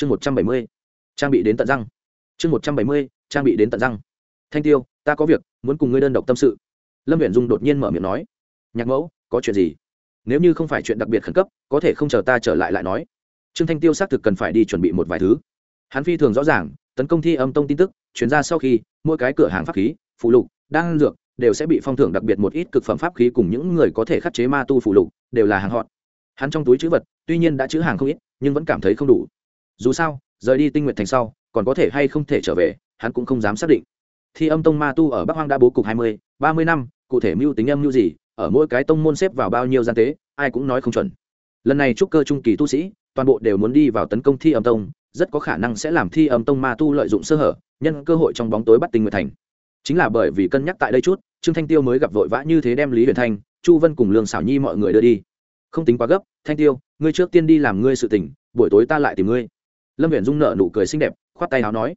chương một trăm bảy mươi, trang bị đến tận răng. Chương một trăm bảy mươi, trang bị đến tận răng. Thanh tiêu, ta có việc, muốn cùng ngươi đơn độc tâm sự. Lâm viện dung đột nhiên mở miệng nói. Nhạc mẫu, có chuyện gì? Nếu như không phải chuyện đặc biệt khẩn cấp, có thể không chờ ta trở lại lại nói. Trương thanh tiêu xác thực cần phải đi chuẩn bị một vài thứ. Hắn phi thường rõ ràng, tấn công thi âm tông tin tức chuyển ra sau khi, mỗi cái cửa hàng pháp khí, phụ lục, đan dược, đều sẽ bị phong thưởng đặc biệt một ít cực phẩm pháp khí cùng những người có thể khắc chế ma tu phụ lục, đều là hàng họ hắn trong túi chữ vật, tuy nhiên đã chữ hàng không ít, nhưng vẫn cảm thấy không đủ dù sao, rời đi tinh nguyện thành sau, còn có thể hay không thể trở về, hắn cũng không dám xác định. Thi âm tông ma tu ở bắc hoang đã bố cục hai mươi, ba mươi năm, cụ thể mưu tính âm mưu gì, ở mỗi cái tông môn xếp vào bao nhiêu gian tế, ai cũng nói không chuẩn. Lần này trúc cơ trung kỳ tu sĩ, toàn bộ đều muốn đi vào tấn công thi âm tông, rất có khả năng sẽ làm thi âm tông ma tu lợi dụng sơ hở, nhân cơ hội trong bóng tối bắt tinh nguyện thành. Chính là bởi vì cân nhắc tại đây chút, trương thanh tiêu mới gặp vội vã như thế đem lý huyền thanh, chu vân cùng lương xảo nhi mọi người đưa đi. Không tính quá gấp, thanh tiêu, ngươi trước tiên đi làm ngươi sự tỉnh buổi tối ta lại tìm ngươi lâm viện dung nợ nụ cười xinh đẹp, khoát tay áo nói,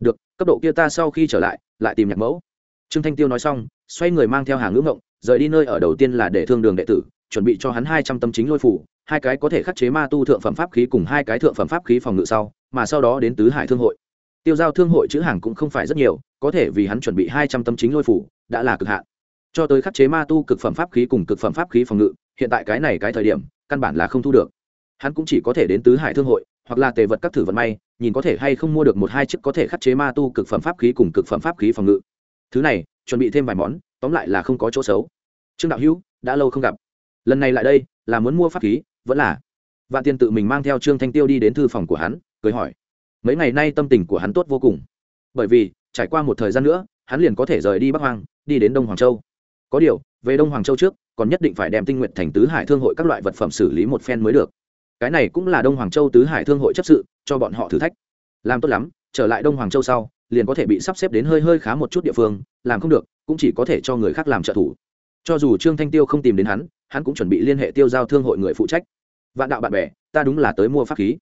được, cấp độ kia ta sau khi trở lại lại tìm nhạc mẫu. Trương thanh tiêu nói xong, xoay người mang theo hàng ngữ ngộng, rời đi nơi ở đầu tiên là để thương đường đệ tử, chuẩn bị cho hắn hai trăm tâm chính lôi phủ, hai cái có thể khắc chế ma tu thượng phẩm pháp khí cùng hai cái thượng phẩm pháp khí phòng ngự sau, mà sau đó đến tứ hải thương hội. Tiêu giao thương hội chữ hàng cũng không phải rất nhiều, có thể vì hắn chuẩn bị hai trăm tâm chính lôi phủ, đã là cực hạn. Cho tới khắc chế ma tu cực phẩm pháp khí cùng cực phẩm pháp khí phòng ngự, hiện tại cái này cái thời điểm, căn bản là không thu được. Hắn cũng chỉ có thể đến tứ hải thương hội hoặc là tề vật các thử vận may, nhìn có thể hay không mua được một hai chiếc có thể khắc chế ma tu cực phẩm pháp khí cùng cực phẩm pháp khí phòng ngự. Thứ này, chuẩn bị thêm vài món, tóm lại là không có chỗ xấu. Trương đạo hữu, đã lâu không gặp. Lần này lại đây, là muốn mua pháp khí, vẫn là. Vạn tiên tự mình mang theo trương thanh tiêu đi đến thư phòng của hắn, cười hỏi. Mấy ngày nay tâm tình của hắn tốt vô cùng. Bởi vì, trải qua một thời gian nữa, hắn liền có thể rời đi bắc hoàng đi đến đông hoàng châu. Có điều, về đông hoàng châu trước, còn nhất định phải đem tinh nguyện thành tứ hải thương hội các loại vật phẩm xử lý một phen mới được cái này cũng là đông hoàng châu tứ hải thương hội chấp sự, cho bọn họ thử thách. Làm tốt lắm, trở lại đông hoàng châu sau, liền có thể bị sắp xếp đến hơi hơi khá một chút địa phương, làm không được, cũng chỉ có thể cho người khác làm trợ thủ. Cho dù trương thanh tiêu không tìm đến hắn hắn cũng chuẩn bị liên hệ tiêu giao thương hội người phụ trách. Vạn đạo bạn bè, ta đúng là tới mua pháp khí.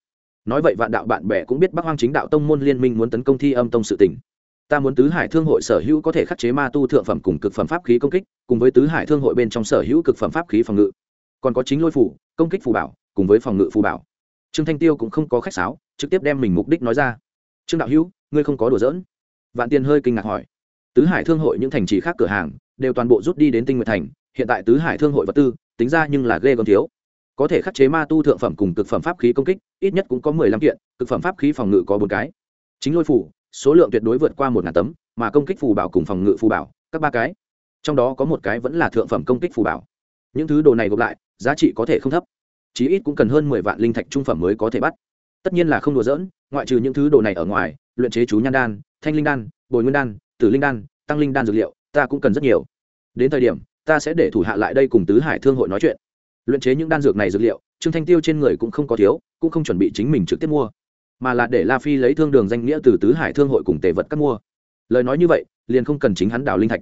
Nói vậy vạn đạo bạn bè cũng biết bắc hoang chính đạo tông môn liên minh muốn tấn công thi âm tông sự tỉnh ta muốn tứ hải thương hội sở hữu có thể khắc chế ma tu thượng phẩm cùng cực phẩm pháp khí công kích, cùng với tứ hải thương hội bên trong sở hữu cực phẩm pháp khí phòng ngự. Còn có chính lôi phủ, công kích phù bảo cùng với phòng ngự phù bảo. Trương thanh tiêu cũng không có khách sáo, trực tiếp đem mình mục đích nói ra. Trương đạo hữu, ngươi không có đùa giỡn? Vạn tiên hơi kinh ngạc hỏi. Tứ hải thương hội những thành trì khác cửa hàng đều toàn bộ rút đi đến tinh nguyện thành, hiện tại tứ hải thương hội vật tư tính ra nhưng là ghê còn thiếu. Có thể khắc chế ma tu thượng phẩm cùng cực phẩm pháp khí công kích, ít nhất cũng có mười lăm kiện, cực phẩm pháp khí phòng ngự có bốn cái. Chính lôi phủ số lượng tuyệt đối vượt qua một ngàn tấm, mà công kích phù bảo cùng phòng ngự phù bảo, các ba cái. Trong đó có một cái vẫn là thượng phẩm công kích phù bảo. Những thứ đồ này gộp lại, giá trị có thể không thấp chí ít cũng cần hơn mười vạn linh thạch trung phẩm mới có thể bắt. Tất nhiên là không đùa dỡn ngoại trừ những thứ đồ này ở ngoài, luyện chế chú nhan đan, thanh linh đan, bồi nguyên đan, tử linh đan, tăng linh đan dược liệu, ta cũng cần rất nhiều. Đến thời điểm, ta sẽ để thủ hạ lại đây cùng tứ hải thương hội nói chuyện. Luyện chế những đan dược này dược liệu, trương thanh tiêu trên người cũng không có thiếu, cũng không chuẩn bị chính mình trực tiếp mua, mà là để la phi lấy thương đường danh nghĩa từ tứ hải thương hội cùng tề vật các mua. Lời nói như vậy, liền không cần chính hắn đào linh thạch.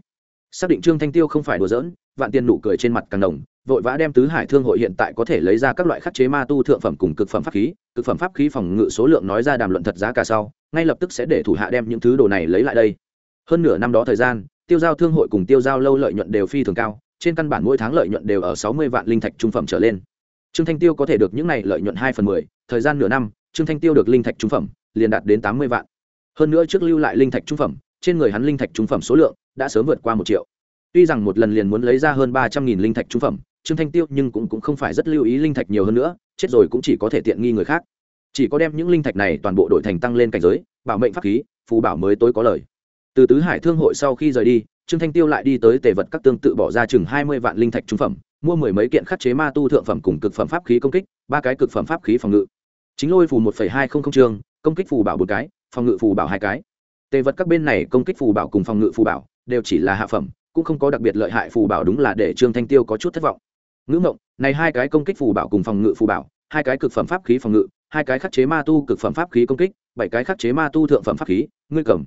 Xác định trương thanh tiêu không phải đùa giỡn, vạn tiền nụ cười trên mặt càng đồng vội vã đem tứ hải thương hội hiện tại có thể lấy ra các loại khắc chế ma tu thượng phẩm cùng cực phẩm pháp khí, cực phẩm pháp khí phòng ngự số lượng nói ra đàm luận thật giá cả sau, ngay lập tức sẽ để thủ hạ đem những thứ đồ này lấy lại đây. Hơn nửa năm đó thời gian, tiêu giao thương hội cùng tiêu giao lâu lợi nhuận đều phi thường cao, trên căn bản mỗi tháng lợi nhuận đều ở sáu mươi vạn linh thạch trung phẩm trở lên. Trương thanh tiêu có thể được những này lợi nhuận hai phần mười, thời gian nửa năm, trương thanh tiêu được linh thạch trung phẩm, liền đạt đến tám mươi vạn. Hơn nữa trước lưu lại linh thạch trung phẩm, trên người hắn linh thạch trung phẩm số lượng đã sớm vượt qua một triệu. Tuy rằng một lần liền muốn lấy ra hơn ba trăm nghìn linh thạch trung phẩm trương thanh tiêu nhưng cũng, cũng không phải rất lưu ý linh thạch nhiều hơn nữa chết rồi cũng chỉ có thể tiện nghi người khác. Chỉ có đem những linh thạch này toàn bộ đổi thành tăng lên cảnh giới bảo mệnh pháp khí phù bảo mới tối có lời. Từ tứ hải thương hội sau khi rời đi trương thanh tiêu lại đi tới tề vật các tương tự bỏ ra chừng hai mươi vạn linh thạch trung phẩm mua mười mấy kiện khắc chế ma tu thượng phẩm cùng cực phẩm pháp khí công kích ba cái cực phẩm pháp khí phòng ngự. Chính lôi phù một hai không không trường công kích phù bảo một cái phòng ngự phù bảo hai cái. Tề vật các bên này công kích phù bảo cùng phòng ngự phù bảo đều chỉ là hạ phẩm cũng không có đặc biệt lợi hại phù bảo đúng là để trương thanh tiêu có chút thất vọng ngữ mộng, này hai cái công kích phù bảo cùng phòng ngự phù bảo, hai cái cực phẩm pháp khí phòng ngự, hai cái khắc chế ma tu cực phẩm pháp khí công kích, bảy cái khắc chế ma tu thượng phẩm pháp khí, ngươi cầm.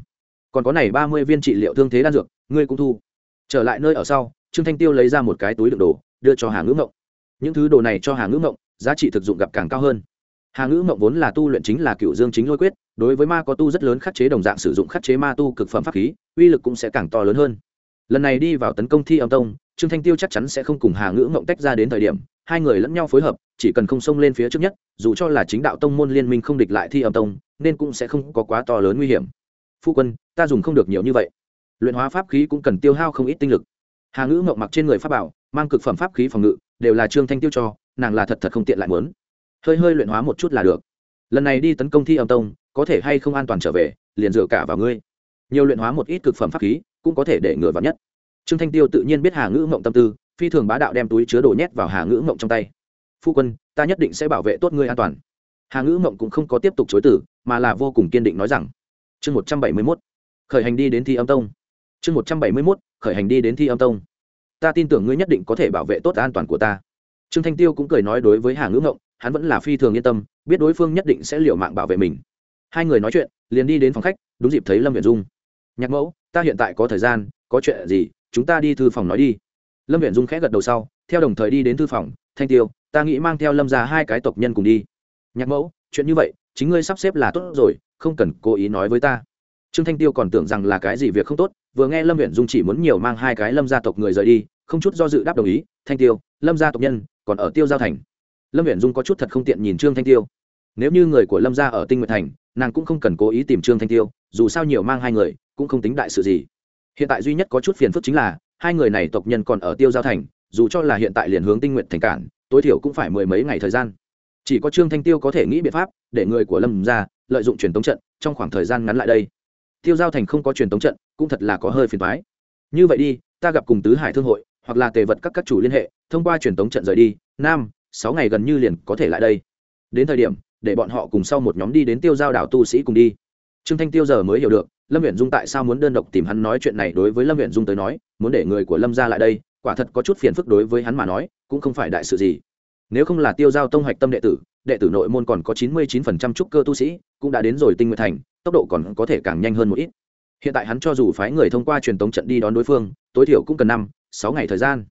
Còn có này ba mươi viên trị liệu thương thế đan dược, ngươi cũng thu. Trở lại nơi ở sau, trương thanh tiêu lấy ra một cái túi đựng đồ, đưa cho hà ngữ mộng. Những thứ đồ này cho hà ngữ mộng, giá trị thực dụng gặp càng cao hơn. Hà ngữ mộng vốn là tu luyện chính là cựu dương chính lôi quyết, đối với ma có tu rất lớn khắc chế đồng dạng sử dụng khắc chế ma tu cực phẩm pháp khí, uy lực cũng sẽ càng to lớn hơn. Lần này đi vào tấn công thi âm tông trương thanh tiêu chắc chắn sẽ không cùng hà ngữ mộng tách ra đến thời điểm, hai người lẫn nhau phối hợp, chỉ cần không xông lên phía trước nhất, dù cho là chính đạo tông môn liên minh không địch lại thi âm tông, nên cũng sẽ không có quá to lớn nguy hiểm. Phu quân, ta dùng không được nhiều như vậy. Luyện hóa pháp khí cũng cần tiêu hao không ít tinh lực. Hà ngữ mộng mặc trên người pháp bảo, mang cực phẩm pháp khí phòng ngự, đều là trương thanh tiêu cho, nàng là thật thật không tiện lại muốn. Hơi hơi luyện hóa một chút là được. Lần này đi tấn công thi âm tông, có thể hay không an toàn trở về, liền dựa cả vào ngươi. Nhiều luyện hóa một ít cực phẩm pháp khí, cũng có thể để ngừa vào nhất trương thanh tiêu tự nhiên biết hà ngữ Mộng tâm tư phi thường bá đạo đem túi chứa đồ nhét vào hà ngữ Mộng trong tay. Phu quân ta nhất định sẽ bảo vệ tốt ngươi an toàn. Hà ngữ Mộng cũng không có tiếp tục chối tử mà là vô cùng kiên định nói rằng chương một trăm bảy mươi mốt khởi hành đi đến thi âm tông. Chương một trăm bảy mươi mốt khởi hành đi đến thi âm tông. Ta tin tưởng ngươi nhất định có thể bảo vệ tốt an toàn của ta. Trương thanh tiêu cũng cười nói đối với hà ngữ Mộng, hắn vẫn là phi thường yên tâm biết đối phương nhất định sẽ liều mạng bảo vệ mình. Hai người nói chuyện liền đi đến phòng khách đúng dịp thấy lâm viện dung. Nhạc mẫu ta hiện tại có thời gian có chuyện gì chúng ta đi thư phòng nói đi. Lâm viện dung khẽ gật đầu sau, theo đồng thời đi đến thư phòng, thanh tiêu, ta nghĩ mang theo lâm ra hai cái tộc nhân cùng đi. Nhạc mẫu, chuyện như vậy, chính ngươi sắp xếp là tốt rồi, không cần cố ý nói với ta. Trương thanh tiêu còn tưởng rằng là cái gì việc không tốt, vừa nghe lâm viện dung chỉ muốn nhiều mang hai cái lâm gia tộc người rời đi, không chút do dự đáp đồng ý, thanh tiêu, lâm gia tộc nhân còn ở tiêu giao thành. Lâm viện dung có chút thật không tiện nhìn trương thanh tiêu. Nếu như người của lâm gia ở tinh nguyện thành, nàng cũng không cần cố ý tìm trương thanh tiêu, dù sao nhiều mang hai người, cũng không tính đại sự gì hiện tại duy nhất có chút phiền phức chính là, hai người này tộc nhân còn ở tiêu giao thành, dù cho là hiện tại liền hướng tinh nguyện thành cản, tối thiểu cũng phải mười mấy ngày thời gian. Chỉ có trương thanh tiêu có thể nghĩ biện pháp, để người của lâm gia lợi dụng truyền tống trận trong khoảng thời gian ngắn lại đây. Tiêu giao thành không có truyền tống trận, cũng thật là có hơi phiền thoái như vậy đi, ta gặp cùng tứ hải thương hội, hoặc là tề vật các các chủ liên hệ, thông qua truyền tống trận rời đi, nam, sáu ngày gần như liền có thể lại đây. Đến thời điểm, để bọn họ cùng sau một nhóm đi đến tiêu giao đảo tu sĩ cùng đi trương thanh tiêu giờ mới hiểu được, lâm huyện dung tại sao muốn đơn độc tìm hắn nói chuyện này đối với lâm huyện dung tới nói, muốn để người của lâm ra lại đây, quả thật có chút phiền phức đối với hắn mà nói, cũng không phải đại sự gì. Nếu không là tiêu giao tông hoạch tâm đệ tử đệ tử nội môn còn có chín mươi chín phần trăm trúc cơ tu sĩ, cũng đã đến rồi tinh nguyện thành, tốc độ còn có thể càng nhanh hơn một ít. Hiện tại hắn cho dù phái người thông qua truyền tống trận đi đón đối phương, tối thiểu cũng cần năm, sáu ngày thời gian.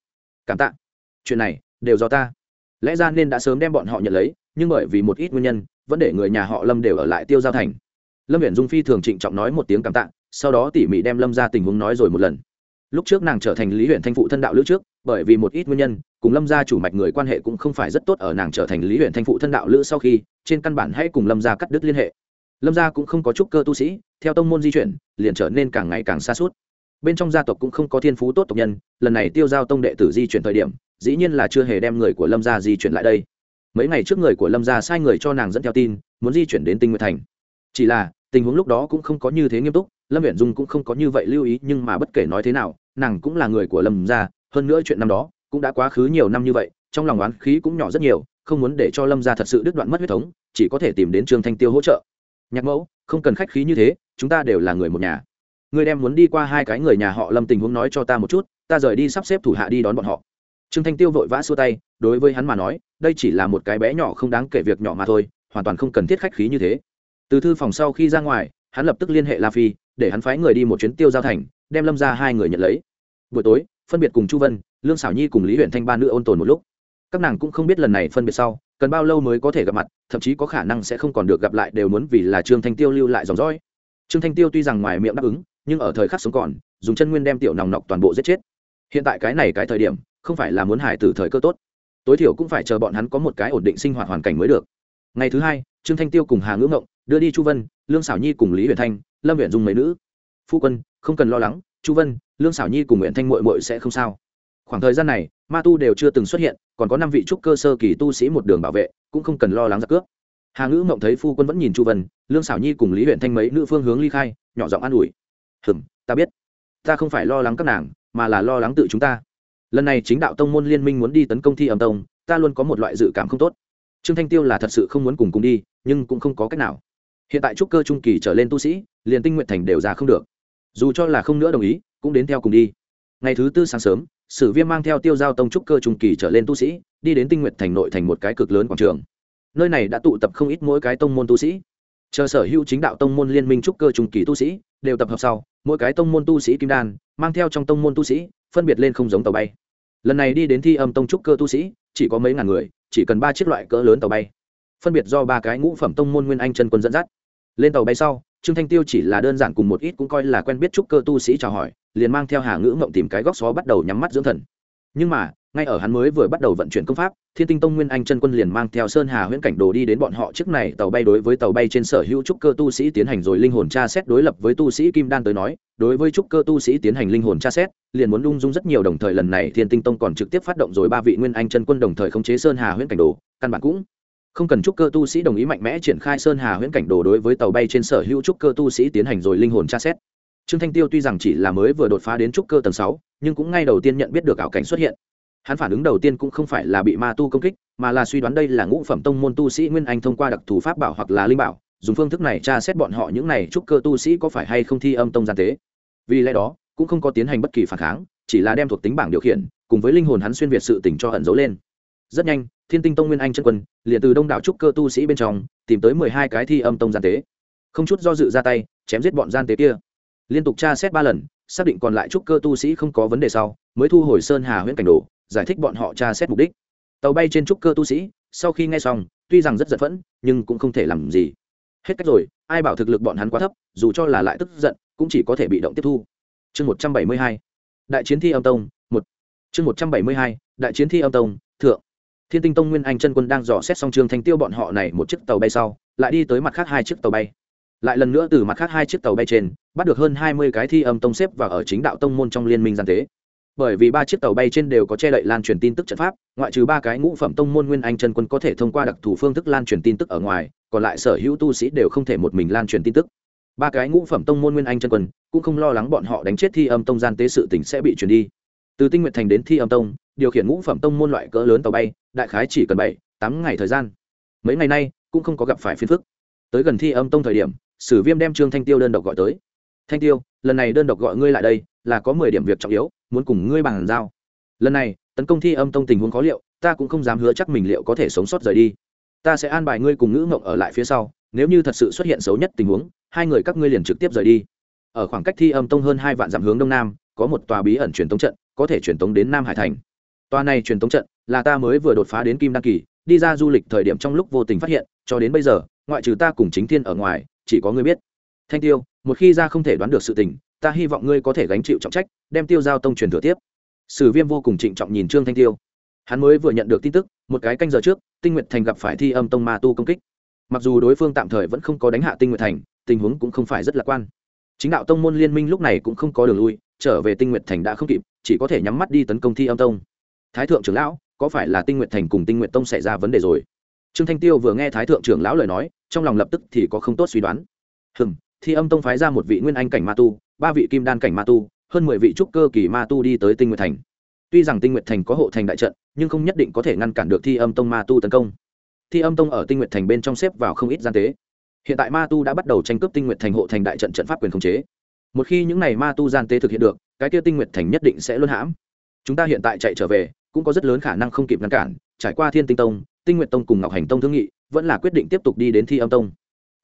Cảm tạ. Chuyện này, đều do ta. Lẽ ra nên đã sớm đem bọn họ nhận lấy, nhưng bởi vì một ít nguyên nhân, vẫn để người nhà họ lâm đều ở lại tiêu giao thành lâm viện dung phi thường trịnh trọng nói một tiếng cảm tạ, sau đó tỉ mỉ đem lâm ra tình huống nói rồi một lần. Lúc trước nàng trở thành lý huyện thanh phụ thân đạo lữ trước, bởi vì một ít nguyên nhân, cùng lâm gia chủ mạch người quan hệ cũng không phải rất tốt ở nàng trở thành lý huyện thanh phụ thân đạo lữ sau khi, trên căn bản hãy cùng lâm gia cắt đứt liên hệ. Lâm gia cũng không có trúc cơ tu sĩ, theo tông môn di chuyển, liền trở nên càng ngày càng xa suốt. Bên trong gia tộc cũng không có thiên phú tốt tộc nhân, lần này tiêu giao tông đệ tử di chuyển thời điểm, dĩ nhiên là chưa hề đem người của lâm gia di chuyển lại đây. Mấy ngày trước người của lâm gia sai người cho nàng dẫn theo tin, muốn di chuyển đến tinh nguyệt thành. Chỉ là tình huống lúc đó cũng không có như thế nghiêm túc, lâm viện dung cũng không có như vậy lưu ý, nhưng mà bất kể nói thế nào, nàng cũng là người của lâm gia, hơn nữa chuyện năm đó cũng đã quá khứ nhiều năm như vậy, trong lòng oán khí cũng nhỏ rất nhiều, không muốn để cho lâm gia thật sự đứt đoạn mất huyết thống, chỉ có thể tìm đến trương thanh tiêu hỗ trợ. Nhạc mẫu, không cần khách khí như thế, chúng ta đều là người một nhà. Người đem muốn đi qua hai cái người nhà họ lâm tình huống nói cho ta một chút, ta rời đi sắp xếp thủ hạ đi đón bọn họ. Trương thanh tiêu vội vã xua tay, đối với hắn mà nói, đây chỉ là một cái bé nhỏ không đáng kể việc nhỏ mà thôi, hoàn toàn không cần thiết khách khí như thế từ thư phòng sau khi ra ngoài, hắn lập tức liên hệ la phi, để hắn phái người đi một chuyến tiêu giao thành, đem lâm ra hai người nhận lấy. Buổi tối, phân biệt cùng chu vân, lương xảo nhi cùng lý huyện thanh ba nữ ôn tồn một lúc. Các nàng cũng không biết lần này phân biệt sau, cần bao lâu mới có thể gặp mặt, thậm chí có khả năng sẽ không còn được gặp lại đều muốn vì là trương thanh tiêu lưu lại dòng dõi. Trương thanh tiêu tuy rằng ngoài miệng đáp ứng, nhưng ở thời khắc sống còn, dùng chân nguyên đem tiểu nòng nọc toàn bộ giết chết. Hiện tại cái này cái thời điểm, không phải là muốn hải tử thời cơ tốt. Tối thiểu cũng phải chờ bọn hắn có một cái ổn định sinh hoạt hoàn cảnh mới được. Ngày thứ hai, trương thanh tiêu cùng hà ngữ ngộng đưa đi chu vân, lương xảo nhi cùng lý huyền thanh, lâm huyện Dung mấy nữ. Phu quân, không cần lo lắng, chu vân, lương xảo nhi cùng nguyện thanh mội mội sẽ không sao. Khoảng thời gian này, ma tu đều chưa từng xuất hiện, còn có năm vị trúc cơ sơ kỳ tu sĩ một đường bảo vệ, cũng không cần lo lắng giặc cướp. Hà ngữ mộng thấy phu quân vẫn nhìn chu vân, lương xảo nhi cùng lý huyện thanh mấy nữ phương hướng ly khai, nhỏ giọng an ủi. Hừm, ta biết. Ta không phải lo lắng các nàng, mà là lo lắng tự chúng ta. Lần này chính đạo tông môn liên minh muốn đi tấn công thi âm tông, ta luôn có một loại dự cảm không tốt. Trương thanh tiêu là thật sự không muốn cùng cùng đi, nhưng cũng không có cách nào hiện tại trúc cơ trung kỳ trở lên tu sĩ, liền tinh nguyện thành đều ra không được. Dù cho là không nữa đồng ý, cũng đến theo cùng đi. Ngày thứ tư sáng sớm, sử viêm mang theo tiêu giao tông trúc cơ trung kỳ trở lên tu sĩ, đi đến tinh nguyện thành nội thành một cái cực lớn quảng trường. Nơi này đã tụ tập không ít mỗi cái tông môn tu sĩ. Chờ sở hữu chính đạo tông môn liên minh trúc cơ trung kỳ tu sĩ, đều tập hợp sau, mỗi cái tông môn tu sĩ kim đan, mang theo trong tông môn tu sĩ, phân biệt lên không giống tàu bay. Lần này đi đến thi âm tông trúc cơ tu sĩ, chỉ có mấy ngàn người, chỉ cần ba chiếc loại cỡ lớn tàu bay. Phân biệt do ba cái ngũ phẩm tông môn nguyên anh chân quân dẫn dắt lên tàu bay sau, trương thanh tiêu chỉ là đơn giản cùng một ít cũng coi là quen biết trúc cơ tu sĩ chào hỏi, liền mang theo hà ngữ mộng tìm cái góc xó bắt đầu nhắm mắt dưỡng thần. Nhưng mà, ngay ở hắn mới vừa bắt đầu vận chuyển công pháp, thiên tinh tông nguyên anh chân quân liền mang theo sơn hà huyễn cảnh đồ đi đến bọn họ trước này tàu bay đối với tàu bay trên sở hữu trúc cơ tu sĩ tiến hành rồi linh hồn tra xét đối lập với tu sĩ kim đan tới nói, đối với trúc cơ tu sĩ tiến hành linh hồn tra xét, liền muốn lung dung rất nhiều đồng thời lần này thiên tinh tông còn trực tiếp phát động rồi ba vị nguyên anh chân quân đồng thời khống chế sơn hà huyễn cảnh đồ, căn bản cũng không cần trúc cơ tu sĩ đồng ý mạnh mẽ triển khai sơn hà huyễn cảnh đồ đối với tàu bay trên sở hữu trúc cơ tu sĩ tiến hành rồi linh hồn tra xét. Trương thanh tiêu tuy rằng chỉ là mới vừa đột phá đến trúc cơ tầng sáu, nhưng cũng ngay đầu tiên nhận biết được ảo cảnh xuất hiện. Hắn phản ứng đầu tiên cũng không phải là bị ma tu công kích, mà là suy đoán đây là ngũ phẩm tông môn tu sĩ nguyên anh thông qua đặc thù pháp bảo hoặc là linh bảo, dùng phương thức này tra xét bọn họ những này trúc cơ tu sĩ có phải hay không thi âm tông gian tế. Vì lẽ đó, cũng không có tiến hành bất kỳ phản kháng, chỉ là đem thuộc tính bảng điều khiển, cùng với linh hồn hắn xuyên việt sự tỉnh cho hận dấu lên rất nhanh, thiên tinh tông nguyên anh chân quân liền từ đông đảo trúc cơ tu sĩ bên trong tìm tới mười hai cái thi âm tông gian tế. Không chút do dự ra tay, chém giết bọn gian tế kia. Liên tục tra xét ba lần, xác định còn lại trúc cơ tu sĩ không có vấn đề sau, mới thu hồi sơn hà huyễn cảnh đồ, giải thích bọn họ tra xét mục đích. Tàu bay trên trúc cơ tu sĩ, sau khi nghe xong, tuy rằng rất giận phẫn, nhưng cũng không thể làm gì. Hết cách rồi, ai bảo thực lực bọn hắn quá thấp, dù cho là lại tức giận, cũng chỉ có thể bị động tiếp thu. Chương một trăm bảy mươi hai, đại chiến thi âm tông, một. Chương một trăm bảy mươi hai, đại chiến thi âm tông, thượng thiên tinh tông nguyên anh chân quân đang dò xét xong trường thành tiêu bọn họ này một chiếc tàu bay sau, lại đi tới mặt khác hai chiếc tàu bay. Lại lần nữa từ mặt khác hai chiếc tàu bay trên, bắt được hơn hai mươi cái thi âm tông xếp và ở chính đạo tông môn trong liên minh gian tế bởi vì ba chiếc tàu bay trên đều có che đậy lan truyền tin tức trận pháp, ngoại trừ ba cái ngũ phẩm tông môn nguyên anh chân quân có thể thông qua đặc thù phương thức lan truyền tin tức ở ngoài, còn lại sở hữu tu sĩ đều không thể một mình lan truyền tin tức. Ba cái ngũ phẩm tông môn nguyên anh chân quân cũng không lo lắng bọn họ đánh chết thi âm tông gian tế sự tỉnh sẽ bị truyền đi. Từ tinh nguyện thành đến thi âm tông điều khiển ngũ phẩm tông môn loại cỡ lớn tàu bay, đại khái chỉ cần bảy, tám ngày thời gian. Mấy ngày nay, cũng không có gặp phải phiền phức. Tới gần thi âm tông thời điểm, sử viêm đem trương thanh tiêu đơn độc gọi tới. Thanh tiêu, lần này đơn độc gọi ngươi lại đây, là có mười điểm việc trọng yếu, muốn cùng ngươi bàn giao. Lần này, tấn công thi âm tông tình huống khó liệu, ta cũng không dám hứa chắc mình liệu có thể sống sót rời đi. Ta sẽ an bài ngươi cùng ngữ mộng ở lại phía sau, nếu như thật sự xuất hiện xấu nhất tình huống, hai người các ngươi liền trực tiếp rời đi. Ở khoảng cách thi âm tông hơn hai vạn dặm hướng đông nam, có một tòa bí ẩn truyền tống trận, có thể truyền tống đến nam hải thành. Toa này truyền tống trận là ta mới vừa đột phá đến kim đăng kỳ, đi ra du lịch thời điểm trong lúc vô tình phát hiện, cho đến bây giờ, ngoại trừ ta cùng chính thiên ở ngoài, chỉ có ngươi biết. Thanh tiêu, một khi ra không thể đoán được sự tình, ta hy vọng ngươi có thể gánh chịu trọng trách, đem tiêu giao tông truyền thừa tiếp. Sử viêm vô cùng trịnh trọng nhìn trương thanh tiêu. Hắn mới vừa nhận được tin tức, một cái canh giờ trước, tinh nguyệt thành gặp phải thi âm tông ma tu công kích. Mặc dù đối phương tạm thời vẫn không có đánh hạ tinh nguyệt thành, tình huống cũng không phải rất lạc quan. Chính đạo tông môn liên minh lúc này cũng không có đường lui, trở về tinh nguyệt thành đã không kịp, chỉ có thể nhắm mắt đi tấn công thi âm tông thái thượng trưởng lão, có phải là tinh nguyệt thành cùng tinh nguyệt tông xảy ra vấn đề rồi? Trương thanh tiêu vừa nghe thái thượng trưởng lão lời nói, trong lòng lập tức thì có không tốt suy đoán. Hừng thi âm tông phái ra một vị nguyên anh cảnh ma tu, ba vị kim đan cảnh ma tu, hơn mười vị trúc cơ kỳ ma tu đi tới tinh nguyệt thành. Tuy rằng tinh nguyệt thành có hộ thành đại trận, nhưng không nhất định có thể ngăn cản được thi âm tông ma tu tấn công. Thi âm tông ở tinh nguyệt thành bên trong xếp vào không ít gian tế. Hiện tại ma tu đã bắt đầu tranh cướp tinh nguyệt thành hộ thành đại trận trận pháp quyền khống chế. Một khi những n à y ma tu gian tế thực hiện được, cái kia tinh nguyệt thành nhất định sẽ luôn hãm. Chúng ta hiện tại chạy trở về cũng có rất lớn khả năng không kịp ngăn cản, trải qua thiên tinh tông, tinh nguyện tông cùng ngọc hành tông thương nghị, vẫn là quyết định tiếp tục đi đến thi âm tông.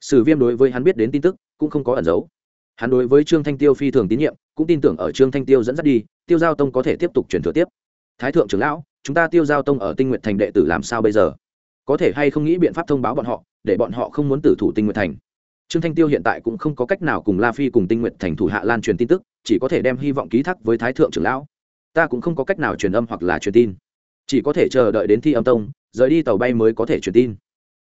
Sử viêm đối với hắn biết đến tin tức, cũng không có ẩn giấu. Hắn đối với trương thanh tiêu phi thường tín nhiệm, cũng tin tưởng ở trương thanh tiêu dẫn dắt đi, tiêu giao tông có thể tiếp tục chuyển thừa tiếp. Thái thượng trưởng lão, chúng ta tiêu giao tông ở tinh nguyện thành đệ tử làm sao bây giờ? Có thể hay không nghĩ biện pháp thông báo bọn họ, để bọn họ không muốn tử thủ tinh nguyện thành? Trương thanh tiêu hiện tại cũng không có cách nào cùng la phi cùng tinh nguyện thành thủ hạ lan truyền tin tức, chỉ có thể đem hy vọng ký thác với thái thượng trưởng lão ta cũng không có cách nào truyền âm hoặc là truyền tin. Chỉ có thể chờ đợi đến thi âm tông, rời đi tàu bay mới có thể truyền tin.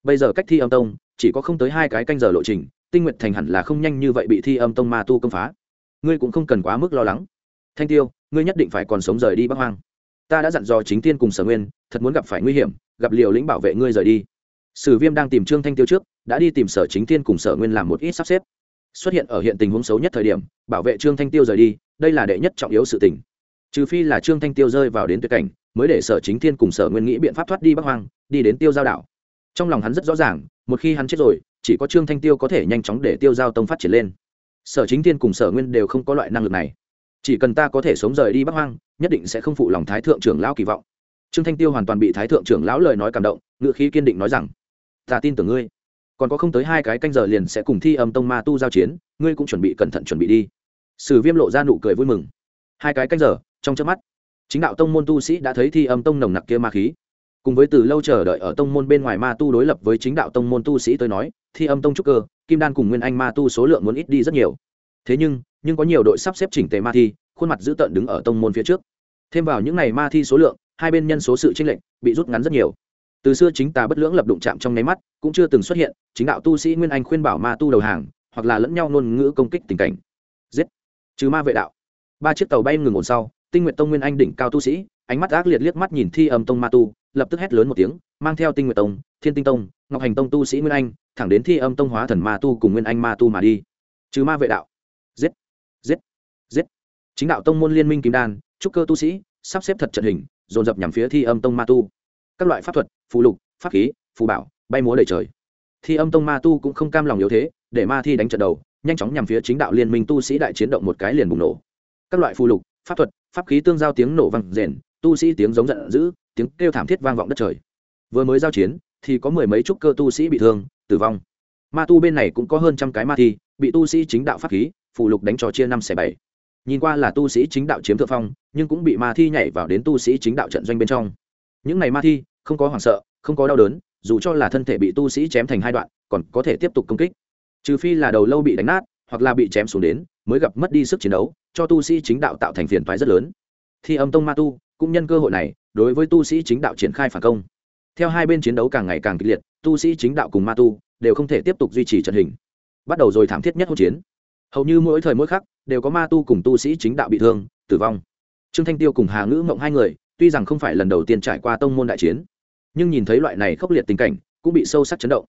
Bây giờ cách thi âm tông, chỉ có không tới hai cái canh giờ lộ trình, tinh nguyện thành hẳn là không nhanh như vậy bị thi âm tông ma tu công phá. Ngươi cũng không cần quá mức lo lắng. Thanh tiêu, ngươi nhất định phải còn sống rời đi bắc hoang. Ta đã dặn dò chính tiên cùng sở nguyên, thật muốn gặp phải nguy hiểm, gặp liều lĩnh bảo vệ ngươi rời đi. Sử viêm đang tìm trương thanh tiêu trước, đã đi tìm sở chính tiên cùng sở nguyên làm một ít sắp xếp. Xuất hiện ở hiện tình huống xấu nhất thời điểm, bảo vệ trương thanh tiêu rời đi, đây là đệ nhất trọng yếu sự tình trừ phi là trương thanh tiêu rơi vào đến tuyệt cảnh, mới để sở chính thiên cùng sở nguyên nghĩ biện pháp thoát đi bắc hoang, đi đến tiêu giao đảo. Trong lòng hắn rất rõ ràng, một khi hắn chết rồi, chỉ có trương thanh tiêu có thể nhanh chóng để tiêu giao tông phát triển lên. Sở chính thiên cùng sở nguyên đều không có loại năng lực này. Chỉ cần ta có thể sống rời đi bắc hoang, nhất định sẽ không phụ lòng thái thượng trưởng lão kỳ vọng. Trương thanh tiêu hoàn toàn bị thái thượng trưởng lão lời nói cảm động ngự khí kiên định nói rằng, ta tin tưởng ngươi. Còn có không tới hai cái canh giờ liền sẽ cùng thi âm tông ma tu giao chiến, ngươi cũng chuẩn bị cẩn thận chuẩn bị đi. Sử viêm lộ ra nụ cười vui mừng. Hai cái canh giờ trong chớp mắt, chính đạo tông môn tu sĩ đã thấy thi âm tông nồng nặc kia ma khí. Cùng với từ lâu chờ đợi ở tông môn bên ngoài ma tu đối lập với chính đạo tông môn tu sĩ tới nói, thi âm tông trúc cơ, kim đan cùng nguyên anh ma tu số lượng muốn ít đi rất nhiều. Thế nhưng nhưng có nhiều đội sắp xếp chỉnh tề ma thi, khuôn mặt dữ tợn đứng ở tông môn phía trước. Thêm vào những ngày ma thi số lượng, hai bên nhân số sự tranh lệch bị rút ngắn rất nhiều. Từ xưa chính tà bất lưỡng lập đụng chạm trong nháy mắt, cũng chưa từng xuất hiện, chính đạo tu sĩ nguyên anh khuyên bảo ma tu đầu hàng, hoặc là lẫn nhau ngôn ngữ công kích tình cảnh. Giết! Trừ ma vệ đạo, ba chiếc tàu bay ngừng ổn sau tinh nguyện tông nguyên anh đỉnh cao tu sĩ, ánh mắt ác liệt liếc mắt nhìn thi âm tông ma tu, lập tức hét lớn một tiếng, mang theo tinh nguyện tông, thiên tinh tông, ngọc hành tông tu sĩ nguyên anh, thẳng đến thi âm tông hóa thần ma tu cùng nguyên anh ma tu mà đi. Trừ ma vệ đạo. Giết. Giết. Giết. Chính đạo tông môn liên minh kim đan, trúc cơ tu sĩ, sắp xếp thật trận hình, dồn dập nhằm phía thi âm tông ma tu. Các loại pháp thuật, phù lục, pháp khí, phù bảo, bay múa đầy trời. Thi âm tông ma tu cũng không cam lòng yếu thế, để ma thi đánh trận đầu, nhanh chóng nhằm phía chính đạo liên minh tu sĩ đại chiến động một cái liền bùng nổ. Các loại phù lục pháp thuật, pháp khí tương giao tiếng nổ vang rền, tu sĩ tiếng giống giận dữ, tiếng kêu thảm thiết vang vọng đất trời. Vừa mới giao chiến, thì có mười mấy trúc cơ tu sĩ bị thương, tử vong. Ma tu bên này cũng có hơn trăm cái ma thi, bị tu sĩ chính đạo pháp khí phụ lục đánh trò chia năm xẻ bảy. Nhìn qua là tu sĩ chính đạo chiếm thượng phong, nhưng cũng bị ma thi nhảy vào đến tu sĩ chính đạo trận doanh bên trong. Những này ma thi, không có hoảng sợ, không có đau đớn, dù cho là thân thể bị tu sĩ chém thành hai đoạn, còn có thể tiếp tục công kích. Trừ phi là đầu lâu bị đánh nát, hoặc là bị chém xuống đến mới gặp mất đi sức chiến đấu, cho tu sĩ chính đạo tạo thành phiền toái rất lớn. Thì âm tông ma tu cũng nhân cơ hội này đối với tu sĩ chính đạo triển khai phản công. Theo hai bên chiến đấu càng ngày càng kịch liệt, tu sĩ chính đạo cùng ma tu đều không thể tiếp tục duy trì trận hình. Bắt đầu rồi thảm thiết nhất hỗn chiến. Hầu như mỗi thời mỗi khắc đều có ma tu cùng tu sĩ chính đạo bị thương, tử vong. Trương thanh tiêu cùng hà ngữ mộng hai người, tuy rằng không phải lần đầu tiên trải qua tông môn đại chiến, nhưng nhìn thấy loại này khốc liệt tình cảnh, cũng bị sâu sắc chấn động.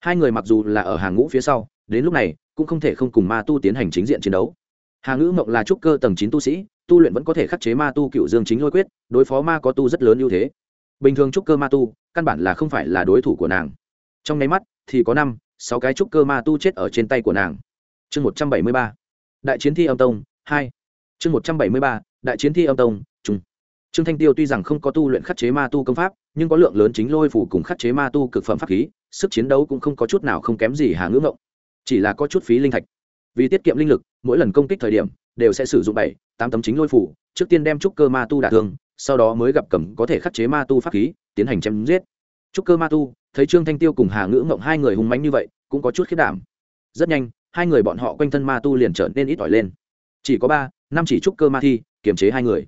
Hai người mặc dù là ở hàng ngũ phía sau đến lúc này cũng không thể không cùng ma tu tiến hành chính diện chiến đấu. Hà ngữ mộng là trúc cơ tầng chín tu sĩ, tu luyện vẫn có thể khắc chế ma tu cựu dương chính lôi quyết, đối phó ma có tu rất lớn ưu thế. Bình thường trúc cơ ma tu, căn bản là không phải là đối thủ của nàng. Trong nháy mắt thì có năm, sáu cái trúc cơ ma tu chết ở trên tay của nàng. Chương một trăm bảy mươi ba, đại chiến thi âm tông, hai. Chương một trăm bảy mươi ba, đại chiến thi âm tông trung trương thanh tiêu tuy rằng không có tu luyện khắc chế ma tu công pháp, nhưng có lượng lớn chính lôi phủ cùng khắc chế ma tu cực phẩm pháp khí, sức chiến đấu cũng không có chút nào không kém gì hà ngữ ngộng chỉ là có chút phí linh thạch. Vì tiết kiệm linh lực, mỗi lần công kích thời điểm, đều sẽ sử dụng bảy, tám tấm chính lôi phủ, trước tiên đem trúc cơ ma tu đả thương, sau đó mới gặp cầm có thể khắc chế ma tu pháp khí, tiến hành chém giết. Trúc cơ ma tu, thấy trương thanh tiêu cùng hà ngữ ngộng hai người hùng mánh như vậy, cũng có chút khiết đảm. Rất nhanh, hai người bọn họ quanh thân ma tu liền trở nên ít ỏi lên. Chỉ có ba, năm chỉ trúc cơ ma thi, kiềm chế hai người.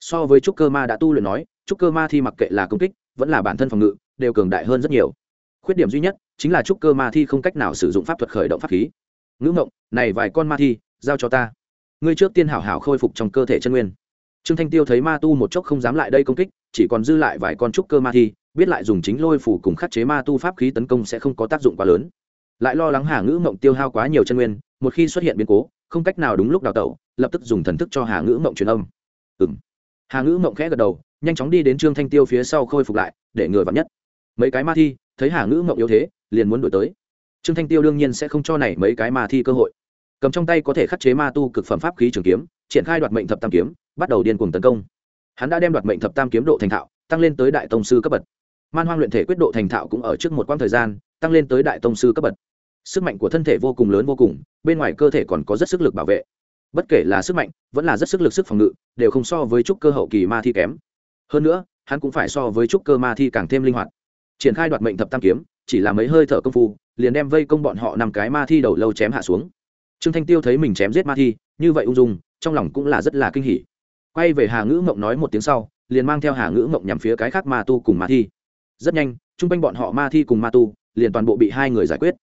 So với trúc cơ ma đã tu luyện nói, trúc cơ ma thi mặc kệ là công kích, vẫn là bản thân phòng ngự, đều cường đại hơn rất nhiều khuyết điểm duy nhất chính là trúc cơ ma thi không cách nào sử dụng pháp thuật khởi động pháp khí. Ngữ ngộng này vài con ma thi, giao cho ta. Ngươi trước tiên hảo hảo khôi phục trong cơ thể chân nguyên. Trương thanh tiêu thấy ma tu một chốc không dám lại đây công kích, chỉ còn dư lại vài con trúc cơ ma thi, biết lại dùng chính lôi phủ cùng khắc chế ma tu pháp khí tấn công sẽ không có tác dụng quá lớn. Lại lo lắng hà ngữ mộng tiêu hao quá nhiều chân nguyên, một khi xuất hiện biến cố, không cách nào đúng lúc đào tẩu, lập tức dùng thần thức cho hà ngữ mộng truyền âm. Ừ m hà ngữ mộng khẽ gật đầu, nhanh chóng đi đến trương thanh tiêu phía sau khôi phục lại, để ngừa vắn nhất. Mấy cái ma thi thấy hà ngữ mộng yếu thế, liền muốn đổi tới. Trương thanh tiêu đương nhiên sẽ không cho này mấy cái ma thi cơ hội. Cầm trong tay có thể khắc chế ma tu cực phẩm pháp khí trường kiếm, triển khai đoạt mệnh thập tam kiếm, bắt đầu điên cuồng tấn công. Hắn đã đem đoạt mệnh thập tam kiếm độ thành thạo, tăng lên tới đại tông sư cấp bậc. Man hoang luyện thể quyết độ thành thạo cũng ở trước một quãng thời gian, tăng lên tới đại tông sư cấp bậc. Sức mạnh của thân thể vô cùng lớn vô cùng, bên ngoài cơ thể còn có rất sức lực bảo vệ. Bất kể là sức mạnh, vẫn là rất sức lực sức phòng ngự, đều không so với trúc cơ hậu kỳ ma thi kém. Hơn nữa, hắn cũng phải so với trúc cơ ma thi càng thêm linh hoạt triển khai đoạt mệnh thập tam kiếm, chỉ là mấy hơi thở công phu, liền đem vây công bọn họ nằm cái ma thi đầu lâu chém hạ xuống. Trương thanh tiêu thấy mình chém giết ma thi, như vậy ung dung, trong lòng cũng là rất là kinh hỉ. Quay về hà ngữ mộng nói một tiếng sau, liền mang theo hà ngữ mộng nhằm phía cái khác ma tu cùng ma thi. Rất nhanh, chung quanh bọn họ ma thi cùng ma tu, liền toàn bộ bị hai người giải quyết.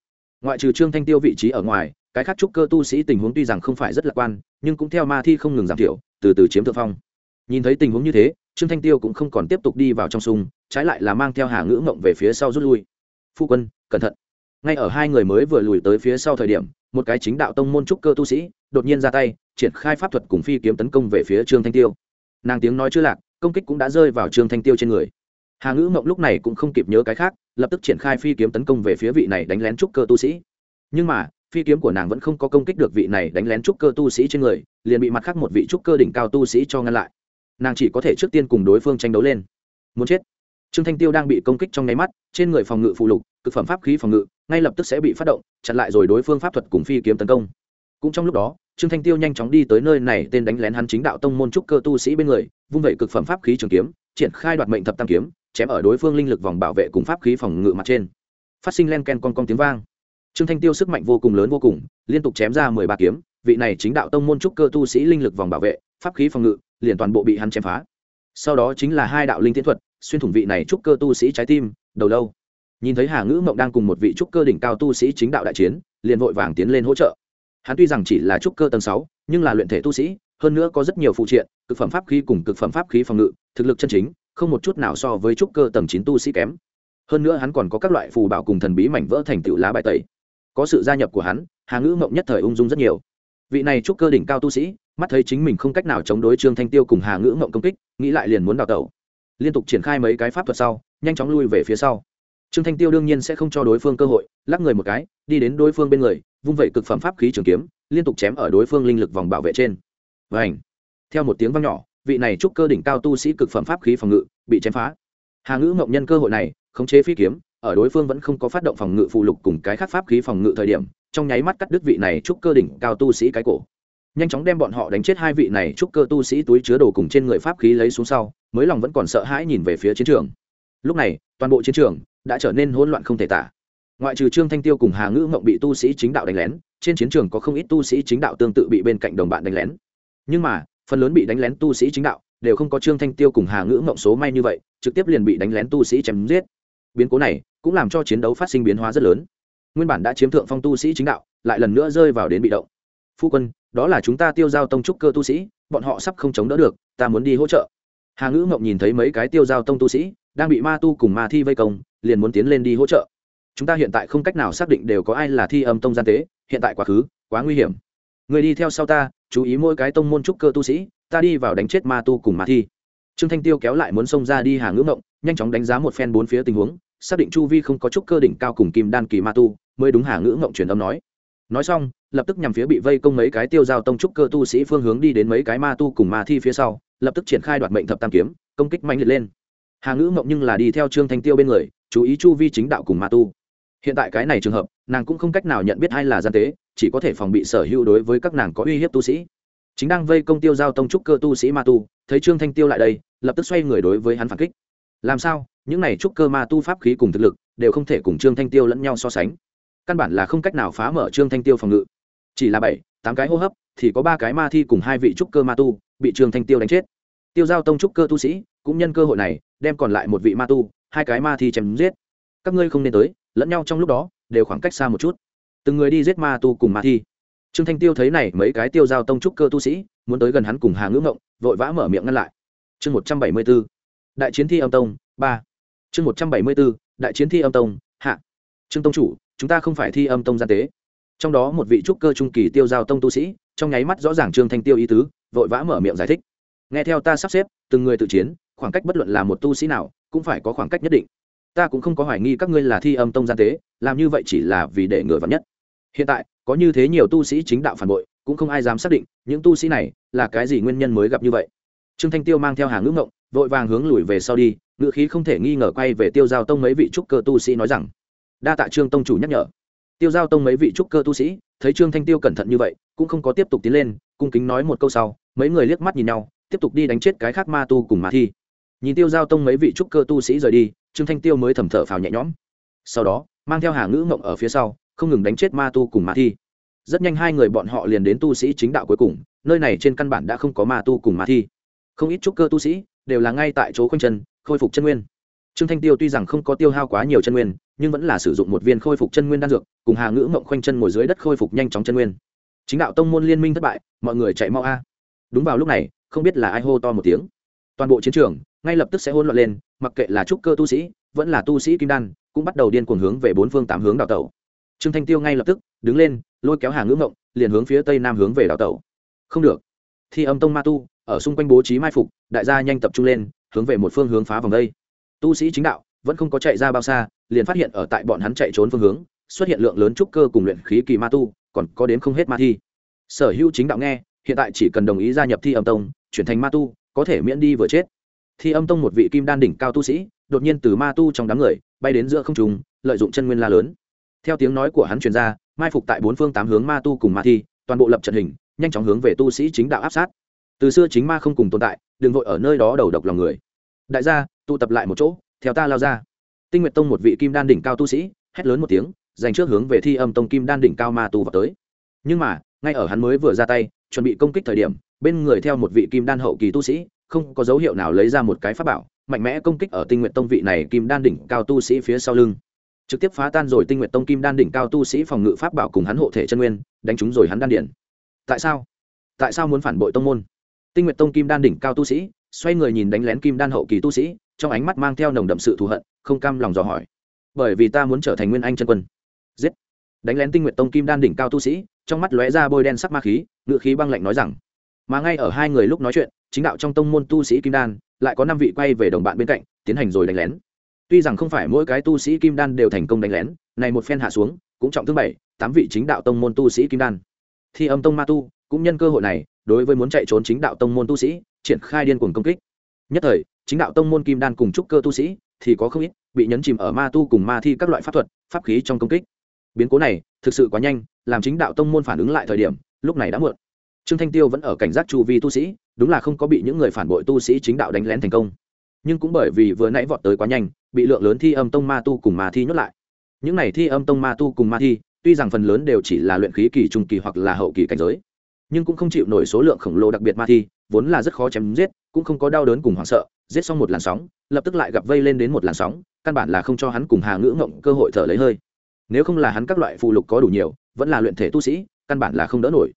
Ngoại trừ trương thanh tiêu vị trí ở ngoài, cái khác trúc cơ tu sĩ tình huống tuy rằng không phải rất lạc quan, nhưng cũng theo ma thi không ngừng giảm thiểu, từ từ chiếm thượng phong. Nhìn thấy tình huống như thế trương thanh tiêu cũng không còn tiếp tục đi vào trong sung, trái lại là mang theo hà ngữ mộng về phía sau rút lui. Phu quân, cẩn thận. Ngay ở hai người mới vừa lùi tới phía sau thời điểm, một cái chính đạo tông môn trúc cơ tu sĩ đột nhiên ra tay, triển khai pháp thuật cùng phi kiếm tấn công về phía trương thanh tiêu. Nàng tiếng nói chưa lạc, công kích cũng đã rơi vào trương thanh tiêu trên người. Hà ngữ mộng lúc này cũng không kịp nhớ cái khác, lập tức triển khai phi kiếm tấn công về phía vị này đánh lén trúc cơ tu sĩ. Nhưng mà, phi kiếm của nàng vẫn không có công kích được vị này đánh lén trúc cơ tu sĩ trên người, liền bị mặt khác một vị trúc cơ đỉnh cao tu sĩ cho ngăn lại nàng chỉ có thể trước tiên cùng đối phương tranh đấu lên. Muốn chết. Trương thanh tiêu đang bị công kích trong nháy mắt, trên người phòng ngự phụ lục, cực phẩm pháp khí phòng ngự, ngay lập tức sẽ bị phát động, chặn lại rồi đối phương pháp thuật cùng phi kiếm tấn công. Cũng trong lúc đó, trương thanh tiêu nhanh chóng đi tới nơi này, tên đánh lén hắn chính đạo tông môn trúc cơ tu sĩ bên người, vung vẩy cực phẩm pháp khí trường kiếm, triển khai đoạt mệnh thập tam kiếm, chém ở đối phương linh lực vòng bảo vệ cùng pháp khí phòng ngự mặt trên. Phát sinh len ken con con tiếng vang. Trương thanh tiêu sức mạnh vô cùng lớn vô cùng, liên tục chém ra mười ba kiếm vị này chính đạo tông môn trúc cơ tu sĩ linh lực vòng bảo vệ, pháp khí phòng ngự, liền toàn bộ bị hắn chém phá. Sau đó chính là hai đạo linh tiến thuật, xuyên thủng vị này trúc cơ tu sĩ trái tim, đầu lâu. Nhìn thấy hà ngữ mộng đang cùng một vị trúc cơ đỉnh cao tu sĩ chính đạo đại chiến, liền vội vàng tiến lên hỗ trợ. Hắn tuy rằng chỉ là trúc cơ tầng sáu, nhưng là luyện thể tu sĩ, hơn nữa có rất nhiều phụ triện, cực phẩm pháp khí cùng cực phẩm pháp khí phòng ngự, thực lực chân chính, không một chút nào so với trúc cơ tầng chín tu sĩ kém. Hơn nữa hắn còn có các loại phù bảo cùng thần bí mảnh vỡ thành tựu lá bài tẩy. Có sự gia nhập của hắn, hà ngữ mộng nhất thời ung dung rất nhiều vị này trúc cơ đỉnh cao tu sĩ, mắt thấy chính mình không cách nào chống đối trương thanh tiêu cùng hà ngữ mộng công kích, nghĩ lại liền muốn đào tẩu. Liên tục triển khai mấy cái pháp thuật sau, nhanh chóng lui về phía sau. Trương thanh tiêu đương nhiên sẽ không cho đối phương cơ hội, lắc người một cái, đi đến đối phương bên người, vung vẩy cực phẩm pháp khí trường kiếm, liên tục chém ở đối phương linh lực vòng bảo vệ trên. Và ảnh theo một tiếng vang nhỏ, vị này trúc cơ đỉnh cao tu sĩ cực phẩm pháp khí phòng ngự bị chém phá. Hà ngữ mộng nhân cơ hội này, khống chế phi kiếm, ở đối phương vẫn không có phát động phòng ngự phụ lục cùng cái khác pháp khí phòng ngự thời điểm trong nháy mắt cắt đứt vị này trúc cơ đỉnh cao tu sĩ cái cổ. Nhanh chóng đem bọn họ đánh chết hai vị này trúc cơ tu sĩ túi chứa đồ cùng trên người pháp khí lấy xuống sau, mới lòng vẫn còn sợ hãi nhìn về phía chiến trường. Lúc này, toàn bộ chiến trường đã trở nên hỗn loạn không thể tả. Ngoại trừ trương thanh tiêu cùng hà ngữ mộng bị tu sĩ chính đạo đánh lén, trên chiến trường có không ít tu sĩ chính đạo tương tự bị bên cạnh đồng bạn đánh lén. Nhưng mà, phần lớn bị đánh lén tu sĩ chính đạo đều không có trương thanh tiêu cùng hà ngữ mộng số may như vậy, trực tiếp liền bị đánh lén tu sĩ chém giết. Biến cố này cũng làm cho chiến đấu phát sinh biến hóa rất lớn nguyên bản đã chiếm thượng phong tu sĩ chính đạo, lại lần nữa rơi vào đến bị động. Phu quân, đó là chúng ta tiêu giao tông trúc cơ tu sĩ, bọn họ sắp không chống đỡ được, ta muốn đi hỗ trợ. Hà ngữ mộng nhìn thấy mấy cái tiêu giao tông tu sĩ, đang bị ma tu cùng ma thi vây công, liền muốn tiến lên đi hỗ trợ. Chúng ta hiện tại không cách nào xác định đều có ai là thi âm tông gian tế, hiện tại quá khứ, quá nguy hiểm. Người đi theo sau ta, chú ý mỗi cái tông môn trúc cơ tu sĩ, ta đi vào đánh chết ma tu cùng ma thi. Trương thanh tiêu kéo lại muốn xông ra đi Hà ngữ ngộng nhanh chóng đánh giá một phen bốn phía tình huống xác định chu vi không có trúc cơ đỉnh cao cùng kim đan kỳ ma tu, mới đúng hà ngữ ngộng truyền âm nói. Nói xong, lập tức nhằm phía bị vây công mấy cái tiêu giao tông trúc cơ tu sĩ phương hướng đi đến mấy cái ma tu cùng ma thi phía sau, lập tức triển khai đoạt mệnh thập tam kiếm, công kích mạnh liệt lên. Hà ngữ ngộng nhưng là đi theo trương thanh tiêu bên người, chú ý chu vi chính đạo cùng ma tu. Hiện tại cái này trường hợp, nàng cũng không cách nào nhận biết ai là gian tế, chỉ có thể phòng bị sở hữu đối với các nàng có uy hiếp tu sĩ. Chính đang vây công tiêu giao tông trúc cơ tu sĩ ma tu, thấy trương thanh tiêu lại đây, lập tức xoay người đối với hắn phản kích. Làm sao? Những này trúc cơ ma tu pháp khí cùng thực lực đều không thể cùng trương thanh tiêu lẫn nhau so sánh. Căn bản là không cách nào phá mở trương thanh tiêu phòng ngự. Chỉ là bảy, tám cái hô hấp, thì có ba cái ma thi cùng hai vị trúc cơ ma tu bị trương thanh tiêu đánh chết. Tiêu giao tông trúc cơ tu sĩ cũng nhân cơ hội này đem còn lại một vị ma tu, hai cái ma thi chém giết. Các ngươi không nên tới, lẫn nhau trong lúc đó đều khoảng cách xa một chút. Từng người đi giết ma tu cùng ma thi. Trương thanh tiêu thấy này, mấy cái tiêu giao tông trúc cơ tu sĩ muốn tới gần hắn cùng hà ngưỡng ngộng, vội vã mở miệng ngăn lại. Chương một trăm bảy mươi b ố đại chiến thi âm tông, ba chương một trăm bảy mươi bốn, đại chiến thi âm tông hạ. Trương tông chủ chúng ta không phải thi âm tông gian tế. Trong đó một vị trúc cơ trung kỳ tiêu giao tông tu sĩ trong nháy mắt rõ ràng trương thanh tiêu ý tứ vội vã mở miệng giải thích. Nghe theo ta sắp xếp từng người tự chiến khoảng cách bất luận là một tu sĩ nào cũng phải có khoảng cách nhất định. Ta cũng không có hoài nghi các ngươi là thi âm tông gian tế làm như vậy chỉ là vì để ngừa vắn nhất. Hiện tại có như thế nhiều tu sĩ chính đạo phản bội cũng không ai dám xác định những tu sĩ này là cái gì nguyên nhân mới gặp như vậy. Trương thanh tiêu mang theo hàng ngưỡng ngộng vội vàng hướng lùi về sau đi ngự khí không thể nghi ngờ quay về tiêu giao tông mấy vị trúc cơ tu sĩ nói rằng, đa tạ trương tông chủ nhắc nhở. Tiêu giao tông mấy vị trúc cơ tu sĩ, thấy trương thanh tiêu cẩn thận như vậy, cũng không có tiếp tục tiến lên, cung kính nói một câu sau, mấy người liếc mắt nhìn nhau, tiếp tục đi đánh chết cái khác ma tu cùng ma thi. Nhìn tiêu giao tông mấy vị trúc cơ tu sĩ rời đi, trương thanh tiêu mới thầm thở phào nhẹ nhõm. Sau đó, mang theo hà ngữ ngộng ở phía sau, không ngừng đánh chết ma tu cùng ma thi. Rất nhanh hai người bọn họ liền đến tu sĩ chính đạo cuối cùng, nơi này trên căn bản đã không có ma tu cùng ma thi. Không ít trúc cơ tu sĩ đều là ngay tại chỗ khoanh chân, khôi phục chân nguyên. Trương thanh tiêu tuy rằng không có tiêu hao quá nhiều chân nguyên, nhưng vẫn là sử dụng một viên khôi phục chân nguyên đan dược, cùng hà ngữ mộng khoanh chân ngồi dưới đất khôi phục nhanh chóng chân nguyên. Chính đạo tông môn liên minh thất bại, mọi người chạy mau a. Đúng vào lúc này, không biết là ai hô to một tiếng. Toàn bộ chiến trường, ngay lập tức sẽ hôn loạn lên, mặc kệ là trúc cơ tu sĩ, vẫn là tu sĩ kim đan, cũng bắt đầu điên cuồng hướng về bốn phương tám hướng đào tẩu. Trương thanh tiêu ngay lập tức, đứng lên, lôi kéo hà ngữ mộng, liền hướng phía tây nam hướng về đào tẩu. Không được. Thi âm tông ma tu ở xung quanh bố trí mai phục, đại gia nhanh tập trung lên, hướng về một phương hướng phá vòng đây. Tu sĩ chính đạo, vẫn không có chạy ra bao xa, liền phát hiện ở tại bọn hắn chạy trốn phương hướng, xuất hiện lượng lớn trúc cơ cùng luyện khí kỳ ma tu, còn có đến không hết ma thi. Sở hữu chính đạo nghe, hiện tại chỉ cần đồng ý gia nhập thi âm tông, chuyển thành ma tu, có thể miễn đi vừa chết. Thi âm tông một vị kim đan đỉnh cao tu sĩ, đột nhiên từ ma tu trong đám người, bay đến giữa không trùng lợi dụng chân nguyên la lớn. Theo tiếng nói của hắn truyền ra, mai phục tại bốn phương tám hướng ma tu cùng ma thi, toàn bộ lập trận hình, nhanh chóng hướng về tu sĩ chính đạo áp sát từ xưa chính ma không cùng tồn tại, đừng vội ở nơi đó đầu độc lòng người. Đại gia, tụ tập lại một chỗ, theo ta lao ra. Tinh nguyệt tông một vị kim đan đỉnh cao tu sĩ, hét lớn một tiếng, dành trước hướng về thi âm tông kim đan đỉnh cao ma tu vào tới. Nhưng mà, ngay ở hắn mới vừa ra tay, chuẩn bị công kích thời điểm, bên người theo một vị kim đan hậu kỳ tu sĩ, không có dấu hiệu nào lấy ra một cái pháp bảo, mạnh mẽ công kích ở tinh nguyện tông vị này kim đan đỉnh cao tu sĩ phía sau lưng. Trực tiếp phá tan rồi tinh nguyện tông kim đan đỉnh cao tu sĩ phòng ngự pháp bảo cùng hắn hộ thể chân nguyên, đánh trúng rồi hắn đan điển. tại sao? Tại sao muốn phản bội tông môn? Tinh nguyện tông kim đan đỉnh cao tu sĩ, xoay người nhìn đánh lén kim đan hậu kỳ tu sĩ, trong ánh mắt mang theo nồng đậm sự thù hận, không cam lòng dò hỏi. Bởi vì ta muốn trở thành nguyên anh chân quân. Giết. Đánh lén tinh nguyện tông kim đan đỉnh cao tu sĩ, trong mắt lóe ra bôi đen sắc ma khí ngự khí băng lạnh nói rằng, mà ngay ở hai người lúc nói chuyện, chính đạo trong tông môn tu sĩ kim đan, lại có năm vị quay về đồng bạn bên cạnh, tiến hành rồi đánh lén. Tuy rằng không phải mỗi cái tu sĩ kim đan đều thành công đánh lén, này một phen hạ xuống, cũng trọng thương bảy, tám vị chính đạo tông môn tu sĩ kim đan. Thi âm tông ma tu cũng nhân cơ hội này, đối với muốn chạy trốn chính đạo tông môn tu sĩ, triển khai điên cuồng công kích. Nhất thời, chính đạo tông môn kim đan cùng trúc cơ tu sĩ thì có không ít bị nhấn chìm ở ma tu cùng ma thi các loại pháp thuật, pháp khí trong công kích. Biến cố này thực sự quá nhanh, làm chính đạo tông môn phản ứng lại thời điểm, lúc này đã muộn. Trương thanh tiêu vẫn ở cảnh giác chu vi tu sĩ, đúng là không có bị những người phản bội tu sĩ chính đạo đánh lén thành công. Nhưng cũng bởi vì vừa nãy vọt tới quá nhanh, bị lượng lớn thi âm tông ma tu cùng ma thi nhốt lại. Những này thi âm tông ma tu cùng ma thi, tuy rằng phần lớn đều chỉ là luyện khí kỳ trung kỳ hoặc là hậu kỳ cảnh giới nhưng cũng không chịu nổi số lượng khổng lồ đặc biệt ma thi, vốn là rất khó chém giết, cũng không có đau đớn cùng hoảng sợ, giết xong một làn sóng, lập tức lại gặp vây lên đến một làn sóng, căn bản là không cho hắn cùng hà ngữ ngộng cơ hội thở lấy hơi. Nếu không là hắn các loại phụ lục có đủ nhiều, vẫn là luyện thể tu sĩ, căn bản là không đỡ nổi.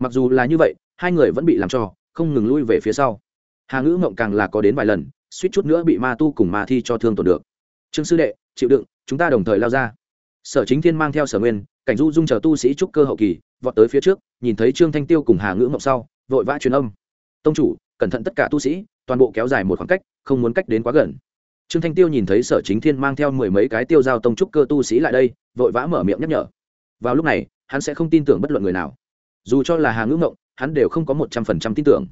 Mặc dù là như vậy, hai người vẫn bị làm cho, không ngừng lui về phía sau. Hà ngữ ngộng càng là có đến vài lần, suýt chút nữa bị ma tu cùng ma thi cho thương tổn được. Trương sư đệ, chịu đựng, chúng ta đồng thời lao ra. Sở chính thiên mang theo sở nguyên cảnh du dung chờ tu sĩ trúc cơ hậu kỳ, vọt tới phía trước, nhìn thấy trương thanh tiêu cùng hà ngữ Mộng sau, vội vã truyền âm. Tông chủ, cẩn thận tất cả tu sĩ, toàn bộ kéo dài một khoảng cách, không muốn cách đến quá gần. Trương thanh tiêu nhìn thấy sở chính thiên mang theo mười mấy cái tiêu giao tông trúc cơ tu sĩ lại đây, vội vã mở miệng nhắc nhở. Vào lúc này, hắn sẽ không tin tưởng bất luận người nào. Dù cho là hà ngữ ngộng hắn đều không có một trăm phần trăm tin tưởng.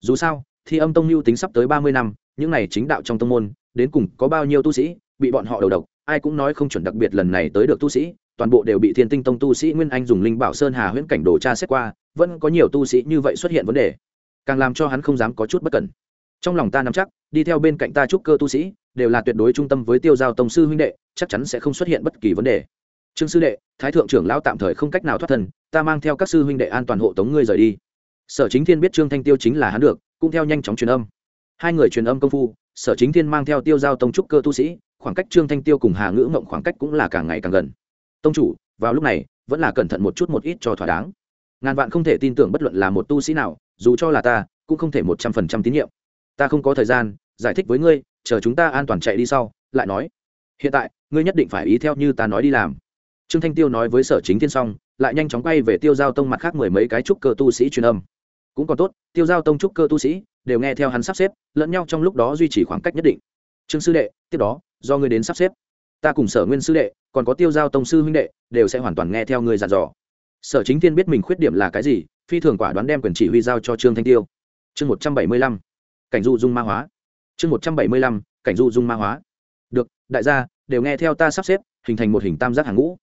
Dù sao thì âm tông mưu tính sắp tới ba mươi năm, những này chính đạo trong tông môn, đến cùng có bao nhiêu tu sĩ, bị bọn họ đầu độc, ai cũng nói không chuẩn đặc biệt lần này tới được tu sĩ toàn bộ đều bị thiên tinh tông tu sĩ nguyên anh dùng linh bảo sơn hà huyễn cảnh đồ tra xét qua, vẫn có nhiều tu sĩ như vậy xuất hiện vấn đề. Càng làm cho hắn không dám có chút bất cẩn. Trong lòng ta nắm chắc, đi theo bên cạnh ta trúc cơ tu sĩ, đều là tuyệt đối trung tâm với tiêu giao tông sư huynh đệ, chắc chắn sẽ không xuất hiện bất kỳ vấn đề. Trương sư đệ, thái thượng trưởng lão tạm thời không cách nào thoát thân, ta mang theo các sư huynh đệ an toàn hộ tống ngươi rời đi. Sở chính thiên biết trương thanh tiêu chính là hắn được, cũng theo nhanh chóng truyền âm. Hai người truyền âm công phu, sở chính thiên mang theo tiêu giao tông trúc cơ tu sĩ, khoảng cách trương thanh tiêu cùng hà ngữ mộng khoảng cách cũng là càng ngày càng gần tông chủ, vào lúc này, vẫn là cẩn thận một chút một ít cho thỏa đáng. Ngàn vạn không thể tin tưởng bất luận là một tu sĩ nào, dù cho là ta, cũng không thể một trăm phần trăm tín nhiệm. Ta không có thời gian, giải thích với ngươi, chờ chúng ta an toàn chạy đi sau, lại nói. Hiện tại, ngươi nhất định phải ý theo như ta nói đi làm. Trương thanh tiêu nói với sở chính thiên xong, lại nhanh chóng quay về tiêu giao tông mặt khác mười mấy cái trúc cơ tu sĩ truyền âm. Cũng còn tốt, tiêu giao tông trúc cơ tu sĩ đều nghe theo hắn sắp xếp, lẫn nhau trong lúc đó duy trì khoảng cách nhất định. Trương sư đệ, tiếp đó, do ngươi đến sắp xếp. Ta cùng sở nguyên sư đệ còn có tiêu giao tông sư huynh đệ, đều sẽ hoàn toàn nghe theo ngươi dặn dò. Sở chính tiên biết mình khuyết điểm là cái gì, phi thường quả đoán đem quyền chỉ huy giao cho trương thanh tiêu. Chương một trăm bảy mươi lăm, cảnh du dung ma hóa. Chương một trăm bảy mươi lăm, cảnh du dung ma hóa. Được, đại gia, đều nghe theo ta sắp xếp, hình thành một hình tam giác hàng ngũ.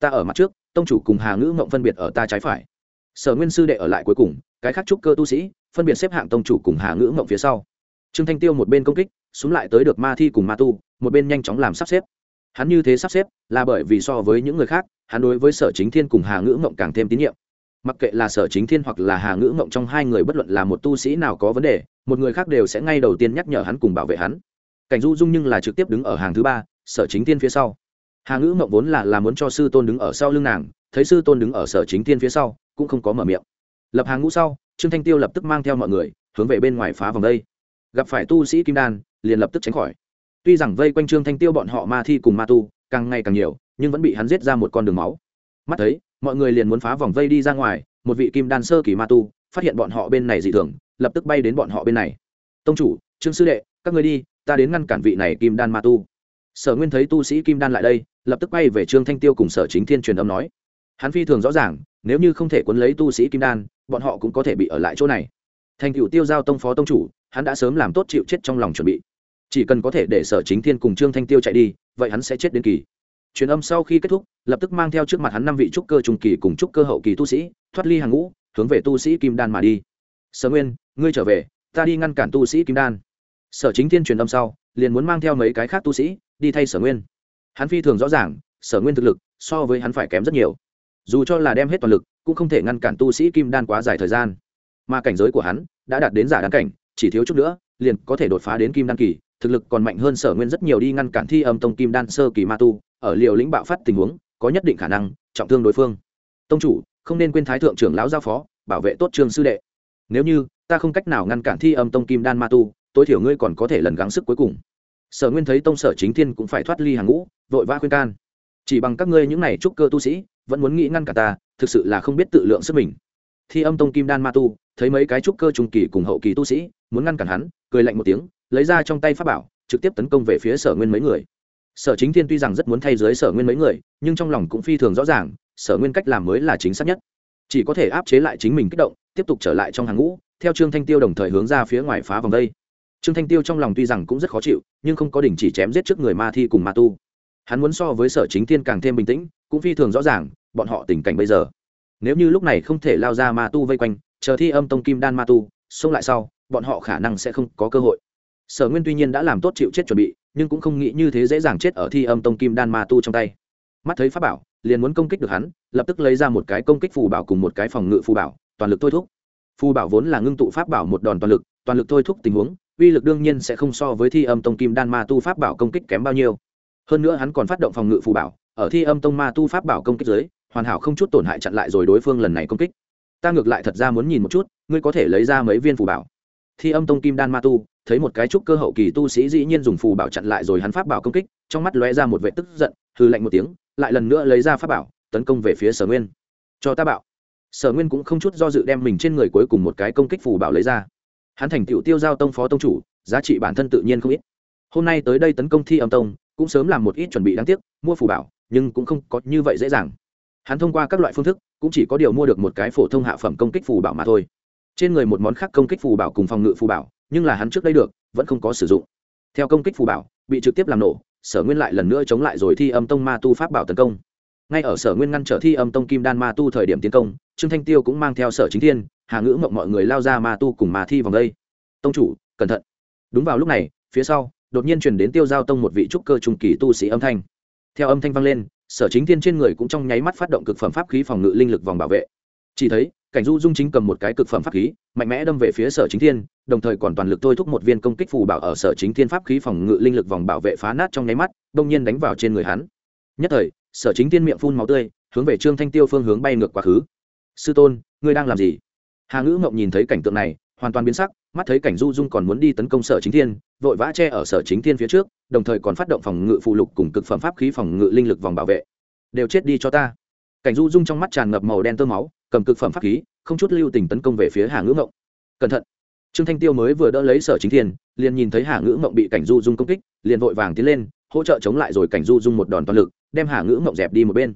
Ta ở mặt trước, tông chủ cùng hà ngữ ngộng phân biệt ở ta trái phải. Sở nguyên sư đệ ở lại cuối cùng, cái khác trúc cơ tu sĩ, phân biệt xếp hạng tông chủ cùng hà ngữ ngộng phía sau. Trương thanh tiêu một bên công kích xuống lại tới được ma thi cùng ma tu, một bên nhanh chóng làm sắp xếp hắn như thế sắp xếp, là bởi vì so với những người khác, hắn đối với sở chính thiên cùng hà ngữ mộng càng thêm tín nhiệm. Mặc kệ là sở chính thiên hoặc là hà ngữ mộng trong hai người bất luận là một tu sĩ nào có vấn đề, một người khác đều sẽ ngay đầu tiên nhắc nhở hắn cùng bảo vệ hắn. Cảnh du dung nhưng là trực tiếp đứng ở hàng thứ ba, sở chính thiên phía sau. Hà ngữ mộng vốn là là muốn cho sư tôn đứng ở sau lưng nàng, thấy sư tôn đứng ở sở chính thiên phía sau, cũng không có mở miệng. Lập hàng ngũ sau, trương thanh tiêu lập tức mang theo mọi người, hướng về bên ngoài phá vòng đây. Gặp phải tu sĩ kim đan, liền lập tức tránh khỏi tuy rằng vây quanh trương thanh tiêu bọn họ ma thi cùng ma tu càng ngày càng nhiều, nhưng vẫn bị hắn giết ra một con đường máu. Mắt thấy, mọi người liền muốn phá vòng vây đi ra ngoài, một vị kim đan sơ kỳ ma tu phát hiện bọn họ bên này dị thường, lập tức bay đến bọn họ bên này. Tông chủ, trương sư đệ, các người đi, ta đến ngăn cản vị này kim đan ma tu. Sở nguyên thấy tu sĩ kim đan lại đây, lập tức bay về trương thanh tiêu cùng sở chính thiên truyền âm nói. Hắn phi thường rõ ràng, nếu như không thể quấn lấy tu sĩ kim đan, bọn họ cũng có thể bị ở lại chỗ này. Thành cựu tiêu giao tông phó tông chủ, hắn đã sớm làm tốt chịu chết trong lòng chuẩn bị chỉ cần có thể để sở chính thiên cùng trương thanh tiêu chạy đi, vậy hắn sẽ chết đến kỳ. Truyền âm sau khi kết thúc, lập tức mang theo trước mặt hắn năm vị trúc cơ trung kỳ cùng trúc cơ hậu kỳ tu sĩ, thoát ly hàng ngũ, hướng về tu sĩ kim đan mà đi. Sở nguyên, ngươi trở về, ta đi ngăn cản tu sĩ kim đan. Sở chính thiên truyền âm sau, liền muốn mang theo mấy cái khác tu sĩ, đi thay sở nguyên. Hắn phi thường rõ ràng, sở nguyên thực lực, so với hắn phải kém rất nhiều. Dù cho là đem hết toàn lực, cũng không thể ngăn cản tu sĩ kim đan quá dài thời gian. Mà cảnh giới của hắn, đã đạt đến giả đáng cảnh, chỉ thiếu chút nữa, liền có thể đột phá đến kim đan kỳ thực lực còn mạnh hơn sở nguyên rất nhiều đi ngăn cản thi âm tông kim đan sơ kỳ ma tu, ở liều lĩnh bạo phát tình huống, có nhất định khả năng, trọng thương đối phương. Tông chủ, không nên quên thái thượng trưởng lão giao phó, bảo vệ tốt trường sư đệ. Nếu như, ta không cách nào ngăn cản thi âm tông kim đan ma tu, tối thiểu ngươi còn có thể lần gắng sức cuối cùng. Sở nguyên thấy tông sở chính thiên cũng phải thoát ly hàng ngũ, vội vã khuyên can. Chỉ bằng các ngươi những này trúc cơ tu sĩ, vẫn muốn nghĩ ngăn cả ta, thực sự là không biết tự lượng sức mình. Thi âm tông kim đan ma tu, thấy mấy cái trúc cơ trung kỳ cùng hậu kỳ tu sĩ, muốn ngăn cản hắn, cười lạnh một tiếng lấy ra trong tay pháp bảo, trực tiếp tấn công về phía sở nguyên mấy người. Sở chính thiên tuy rằng rất muốn thay dưới sở nguyên mấy người, nhưng trong lòng cũng phi thường rõ ràng, sở nguyên cách làm mới là chính xác nhất. Chỉ có thể áp chế lại chính mình kích động, tiếp tục trở lại trong hàng ngũ, theo trương thanh tiêu đồng thời hướng ra phía ngoài phá vòng đây. Trương thanh tiêu trong lòng tuy rằng cũng rất khó chịu, nhưng không có đình chỉ chém giết trước người ma thi cùng ma tu. Hắn muốn so với sở chính thiên càng thêm bình tĩnh, cũng phi thường rõ ràng, bọn họ tình cảnh bây giờ. Nếu như lúc này không thể lao ra ma tu vây quanh, chờ thi âm tông kim đan ma tu, xông lại sau, bọn họ khả năng sẽ không có cơ hội sở nguyên tuy nhiên đã làm tốt chịu chết chuẩn bị, nhưng cũng không nghĩ như thế dễ dàng chết ở thi âm tông kim đan ma tu trong tay. Mắt thấy pháp bảo, liền muốn công kích được hắn, lập tức lấy ra một cái công kích phù bảo cùng một cái phòng ngự phù bảo, toàn lực thôi thúc. Phù bảo vốn là ngưng tụ pháp bảo một đòn toàn lực toàn lực thôi thúc tình huống, uy lực đương nhiên sẽ không so với thi âm tông kim đan ma tu pháp bảo công kích kém bao nhiêu. Hơn nữa hắn còn phát động phòng ngự phù bảo, ở thi âm tông ma tu pháp bảo công kích dưới, hoàn hảo không chút tổn hại chặn lại rồi đối phương lần này công kích. Ta ngược lại thật ra muốn nhìn một chút, ngươi có thể lấy ra mấy viên phù bảo? Thi âm tông kim đan ma tu thấy một cái trúc cơ hậu kỳ tu sĩ dĩ nhiên dùng phù bảo chặn lại rồi hắn pháp bảo công kích, trong mắt lóe ra một vệ tức giận hư lạnh một tiếng, lại lần nữa lấy ra pháp bảo, tấn công về phía sở nguyên. Cho ta bảo. Sở nguyên cũng không chút do dự đem mình trên người cuối cùng một cái công kích phù bảo lấy ra. Hắn thành tựu tiêu giao tông phó tông chủ, giá trị bản thân tự nhiên không ít. Hôm nay tới đây tấn công thi âm tông, cũng sớm làm một ít chuẩn bị đáng tiếc, mua phù bảo, nhưng cũng không có như vậy dễ dàng. Hắn thông qua các loại phương thức, cũng chỉ có điều mua được một cái phổ thông hạ phẩm công kích phù bảo mà thôi. Trên người một món khác công kích phù bảo cùng phòng ngự phù bảo nhưng là hắn trước đây được, vẫn không có sử dụng. Theo công kích phù bảo, bị trực tiếp làm nổ, sở nguyên lại lần nữa chống lại rồi thi âm tông ma tu pháp bảo tấn công. Ngay ở sở nguyên ngăn trở thi âm tông kim đan ma tu thời điểm tiến công, trương thanh tiêu cũng mang theo sở chính thiên, hà ngữ mộng mọi người lao ra ma tu cùng ma thi vòng đây. Tông chủ, cẩn thận. Đúng vào lúc này, phía sau, đột nhiên chuyển đến tiêu giao tông một vị trúc cơ trung kỳ tu sĩ âm thanh. Theo âm thanh vang lên, sở chính thiên trên người cũng trong nháy mắt phát động cực phẩm pháp khí phòng ngự linh lực vòng bảo vệ. Chỉ thấy cảnh du dung chính cầm một cái cực phẩm pháp khí, mạnh mẽ đâm về phía sở chính thiên, đồng thời còn toàn lực thôi thúc một viên công kích phù bảo ở sở chính thiên pháp khí phòng ngự linh lực vòng bảo vệ phá nát trong nháy mắt, đông nhiên đánh vào trên người hắn. Nhất thời, sở chính thiên miệng phun máu tươi, hướng về trương thanh tiêu phương hướng bay ngược quá khứ. Sư tôn, ngươi đang làm gì? Hà ngữ mộng nhìn thấy cảnh tượng này, hoàn toàn biến sắc, mắt thấy cảnh du dung còn muốn đi tấn công sở chính thiên, vội vã che ở sở chính thiên phía trước, đồng thời còn phát động phòng ngự phụ lục cùng cực phẩm pháp khí phòng ngự linh lực vòng bảo vệ. Đều chết đi cho ta. Cảnh du dung trong mắt tràn ngập màu đen tơ máu cầm cực phẩm pháp khí, không chút lưu tình tấn công về phía hà ngữ ngộng. Cẩn thận. Trương thanh tiêu mới vừa đỡ lấy sở chính thiên, liền nhìn thấy hà ngữ ngộng bị cảnh du dung công kích, liền vội vàng tiến lên, hỗ trợ chống lại rồi cảnh du dung một đòn toàn lực, đem hà ngữ ngộng dẹp đi một bên.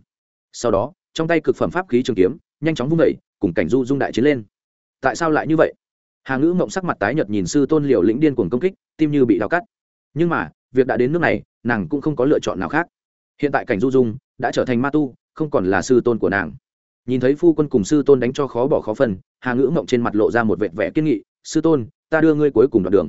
Sau đó, trong tay cực phẩm pháp khí trường kiếm, nhanh chóng vung đẩy cùng cảnh du dung đại chiến lên. Tại sao lại như vậy? Hà ngữ ngộng sắc mặt tái nhợt nhìn sư tôn liều lĩnh điên cuồng công kích, tim như bị đau cắt. Nhưng mà, việc đã đến nước này, nàng cũng không có lựa chọn nào khác. Hiện tại cảnh du dung đã trở thành ma tu, không còn là sư tôn của nàng nhìn thấy phu quân cùng sư tôn đánh cho khó bỏ khó phần hà ngữ mộng trên mặt lộ ra một vệt vẻ kiên nghị, sư tôn, ta đưa ngươi cuối cùng đoạn đường.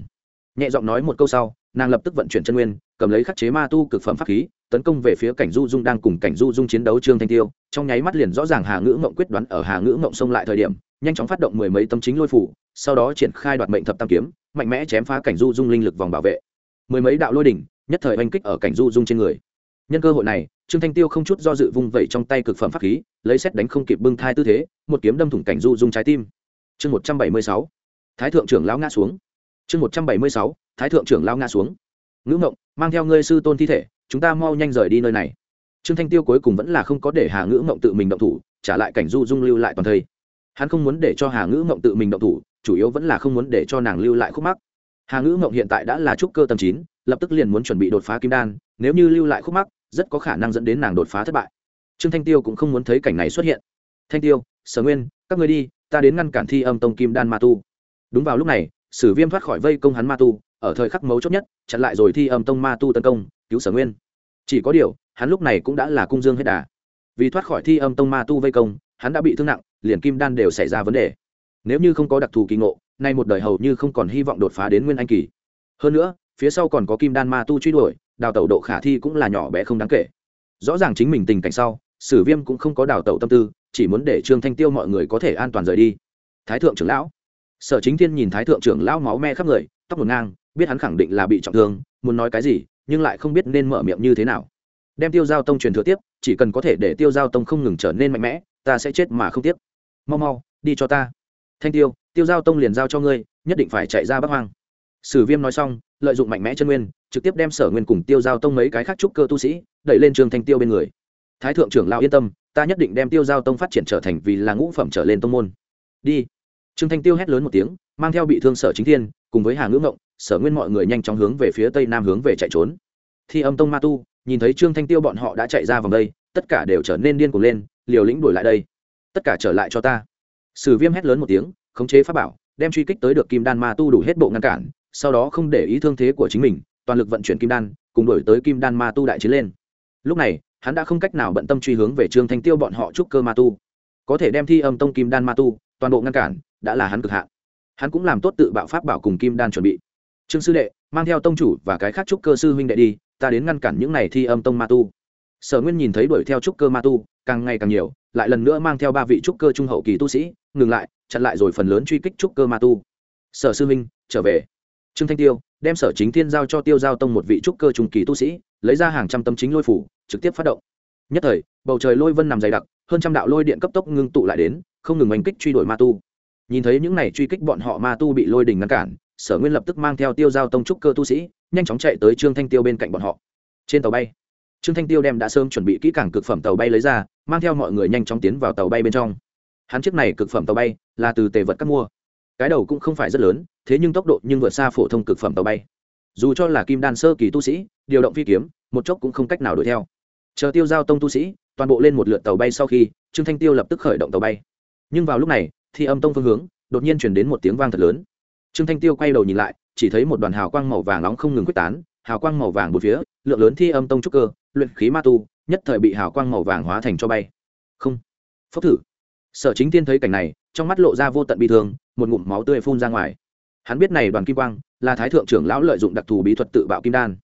Nhẹ giọng nói một câu sau, nàng lập tức vận chuyển chân nguyên, cầm lấy khắc chế ma tu cực phẩm pháp khí, tấn công về phía cảnh du dung đang cùng cảnh du dung chiến đấu trương thanh tiêu. Trong nháy mắt liền rõ ràng hà ngữ mộng quyết đoán ở hà ngữ mộng xông lại thời điểm, nhanh chóng phát động mười mấy tâm chính lôi phủ, sau đó triển khai đoạt mệnh thập tam kiếm, mạnh mẽ chém phá cảnh du dung linh lực vòng bảo vệ. Mười mấy đạo lôi đỉnh, nhất thời oanh kích ở cảnh du dung trên người nhân cơ hội này, trương thanh tiêu không chút do dự vung vẩy trong tay cực phẩm pháp khí, lấy xét đánh không kịp bưng thai tư thế, một kiếm đâm thủng cảnh du dung trái tim. Chương một trăm bảy mươi sáu, thái thượng trưởng lão ngã xuống. Chương một trăm bảy mươi sáu, thái thượng trưởng lão ngã xuống. Ngữ ngộng, mang theo ngươi sư tôn thi thể, chúng ta mau nhanh rời đi nơi này. Trương thanh tiêu cuối cùng vẫn là không có để hà ngữ ngộng tự mình động thủ, trả lại cảnh du dung lưu lại toàn thây. Hắn không muốn để cho hà ngữ ngộng tự mình động thủ, chủ yếu vẫn là không muốn để cho nàng lưu lại khúc mắc. Hà ngữ ngộng hiện tại đã là trúc cơ tầm chín, lập tức liền muốn chuẩn bị đột phá kim đan, nếu như lưu lại khúc mắc rất có khả năng dẫn đến nàng đột phá thất bại. Trương thanh tiêu cũng không muốn thấy cảnh này xuất hiện. Thanh tiêu, sở nguyên, các người đi, ta đến ngăn cản thi âm tông kim đan ma tu. Đúng vào lúc này, sử viêm thoát khỏi vây công hắn ma tu, ở thời khắc mấu chốt nhất, chặn lại rồi thi âm tông ma tu tấn công, cứu sở nguyên. Chỉ có điều, hắn lúc này cũng đã là cung dương hết đà. Vì thoát khỏi thi âm tông ma tu vây công, hắn đã bị thương nặng, liền kim đan đều xảy ra vấn đề. Nếu như không có đặc thù kỳ ngộ, nay một đời hầu như không còn hy vọng đột phá đến nguyên anh kỳ. Hơn nữa, phía sau còn có kim đan ma tu truy đuổi đào tẩu độ khả thi cũng là nhỏ bé không đáng kể. Rõ ràng chính mình tình cảnh sau, sử viêm cũng không có đào tẩu tâm tư, chỉ muốn để trương thanh tiêu mọi người có thể an toàn rời đi. Thái thượng trưởng lão. Sở chính thiên nhìn thái thượng trưởng lão máu me khắp người, tóc ngổn ngang, biết hắn khẳng định là bị trọng thương, muốn nói cái gì, nhưng lại không biết nên mở miệng như thế nào. Đem tiêu giao tông truyền thừa tiếp, chỉ cần có thể để tiêu giao tông không ngừng trở nên mạnh mẽ, ta sẽ chết mà không tiếc. Mau mau, đi cho ta. Thanh tiêu tiêu giao tông liền giao cho ngươi, nhất định phải chạy ra bắc hoang. Sử viêm nói xong lợi dụng mạnh mẽ chân nguyên, trực tiếp đem sở nguyên cùng tiêu giao tông mấy cái khác trúc cơ tu sĩ đẩy lên trường thanh tiêu bên người. Thái thượng trưởng lao yên tâm, ta nhất định đem tiêu giao tông phát triển trở thành vì là ngũ phẩm trở lên tông môn. Đi. Trương thanh tiêu hét lớn một tiếng, mang theo bị thương sở chính thiên, cùng với hà ngữ ngộng, sở nguyên mọi người nhanh chóng hướng về phía tây nam hướng về chạy trốn. Thi âm tông ma tu, nhìn thấy trương thanh tiêu bọn họ đã chạy ra vòng đây, tất cả đều trở nên điên cuồng lên, liều lĩnh đuổi lại đây. Tất cả trở lại cho ta. Sử viêm hét lớn một tiếng, khống chế pháp bảo, đem truy kích tới được kim đan ma tu đủ hết bộ ngăn cản sau đó không để ý thương thế của chính mình, toàn lực vận chuyển kim đan, cùng đổi tới kim đan ma tu đại chiến lên. Lúc này, hắn đã không cách nào bận tâm truy hướng về trương thanh tiêu bọn họ trúc cơ ma tu. Có thể đem thi âm tông kim đan ma tu, toàn bộ ngăn cản, đã là hắn cực hạn. Hắn cũng làm tốt tự bạo pháp bảo cùng kim đan chuẩn bị. Trương sư đệ, mang theo tông chủ và cái khác trúc cơ sư huynh đệ đi, ta đến ngăn cản những này thi âm tông ma tu. Sở nguyên nhìn thấy đuổi theo trúc cơ ma tu, càng ngày càng nhiều, lại lần nữa mang theo ba vị trúc cơ trung hậu kỳ tu sĩ, ngừng lại, chặn lại rồi phần lớn truy kích trúc cơ ma tu. Sở sư huynh, trở về trương thanh tiêu đem sở chính thiên giao cho tiêu giao tông một vị trúc cơ trung kỳ tu sĩ, lấy ra hàng trăm tâm chính lôi phủ, trực tiếp phát động. Nhất thời, bầu trời lôi vân nằm dày đặc, hơn trăm đạo lôi điện cấp tốc ngưng tụ lại đến, không ngừng oanh kích truy đuổi ma tu. Nhìn thấy những này truy kích bọn họ ma tu bị lôi đình ngăn cản, sở nguyên lập tức mang theo tiêu giao tông trúc cơ tu sĩ, nhanh chóng chạy tới trương thanh tiêu bên cạnh bọn họ. Trên tàu bay, trương thanh tiêu đem đã sớm chuẩn bị kỹ càng cực phẩm tàu bay lấy ra, mang theo mọi người nhanh chóng tiến vào tàu bay bên trong. Hắn chiếc này cực phẩm tàu bay là từ tề vật cắt mua. Cái đầu cũng không phải rất lớn thế nhưng tốc độ nhưng vượt xa phổ thông cực phẩm tàu bay. Dù cho là kim đan sơ kỳ tu sĩ, điều động phi kiếm, một chốc cũng không cách nào đuổi theo. Chờ tiêu giao tông tu sĩ, toàn bộ lên một lượt tàu bay sau khi, trương thanh tiêu lập tức khởi động tàu bay. Nhưng vào lúc này thì âm tông phương hướng, đột nhiên chuyển đến một tiếng vang thật lớn. Trương thanh tiêu quay đầu nhìn lại, chỉ thấy một đoàn hào quang màu vàng nóng không ngừng quyết tán, hào quang màu vàng một phía, lượng lớn thi âm tông trúc cơ, luyện khí ma tu, nhất thời bị hào quang màu vàng hóa thành cho bay. Không. Phốc thử. Sở chính tiên thấy cảnh này, trong mắt lộ ra vô tận bi thương, một ngụm máu tươi phun ra ngoài hắn biết này đoàn kim quang là thái thượng trưởng lão lợi dụng đặc thù bí thuật tự bạo kim đan.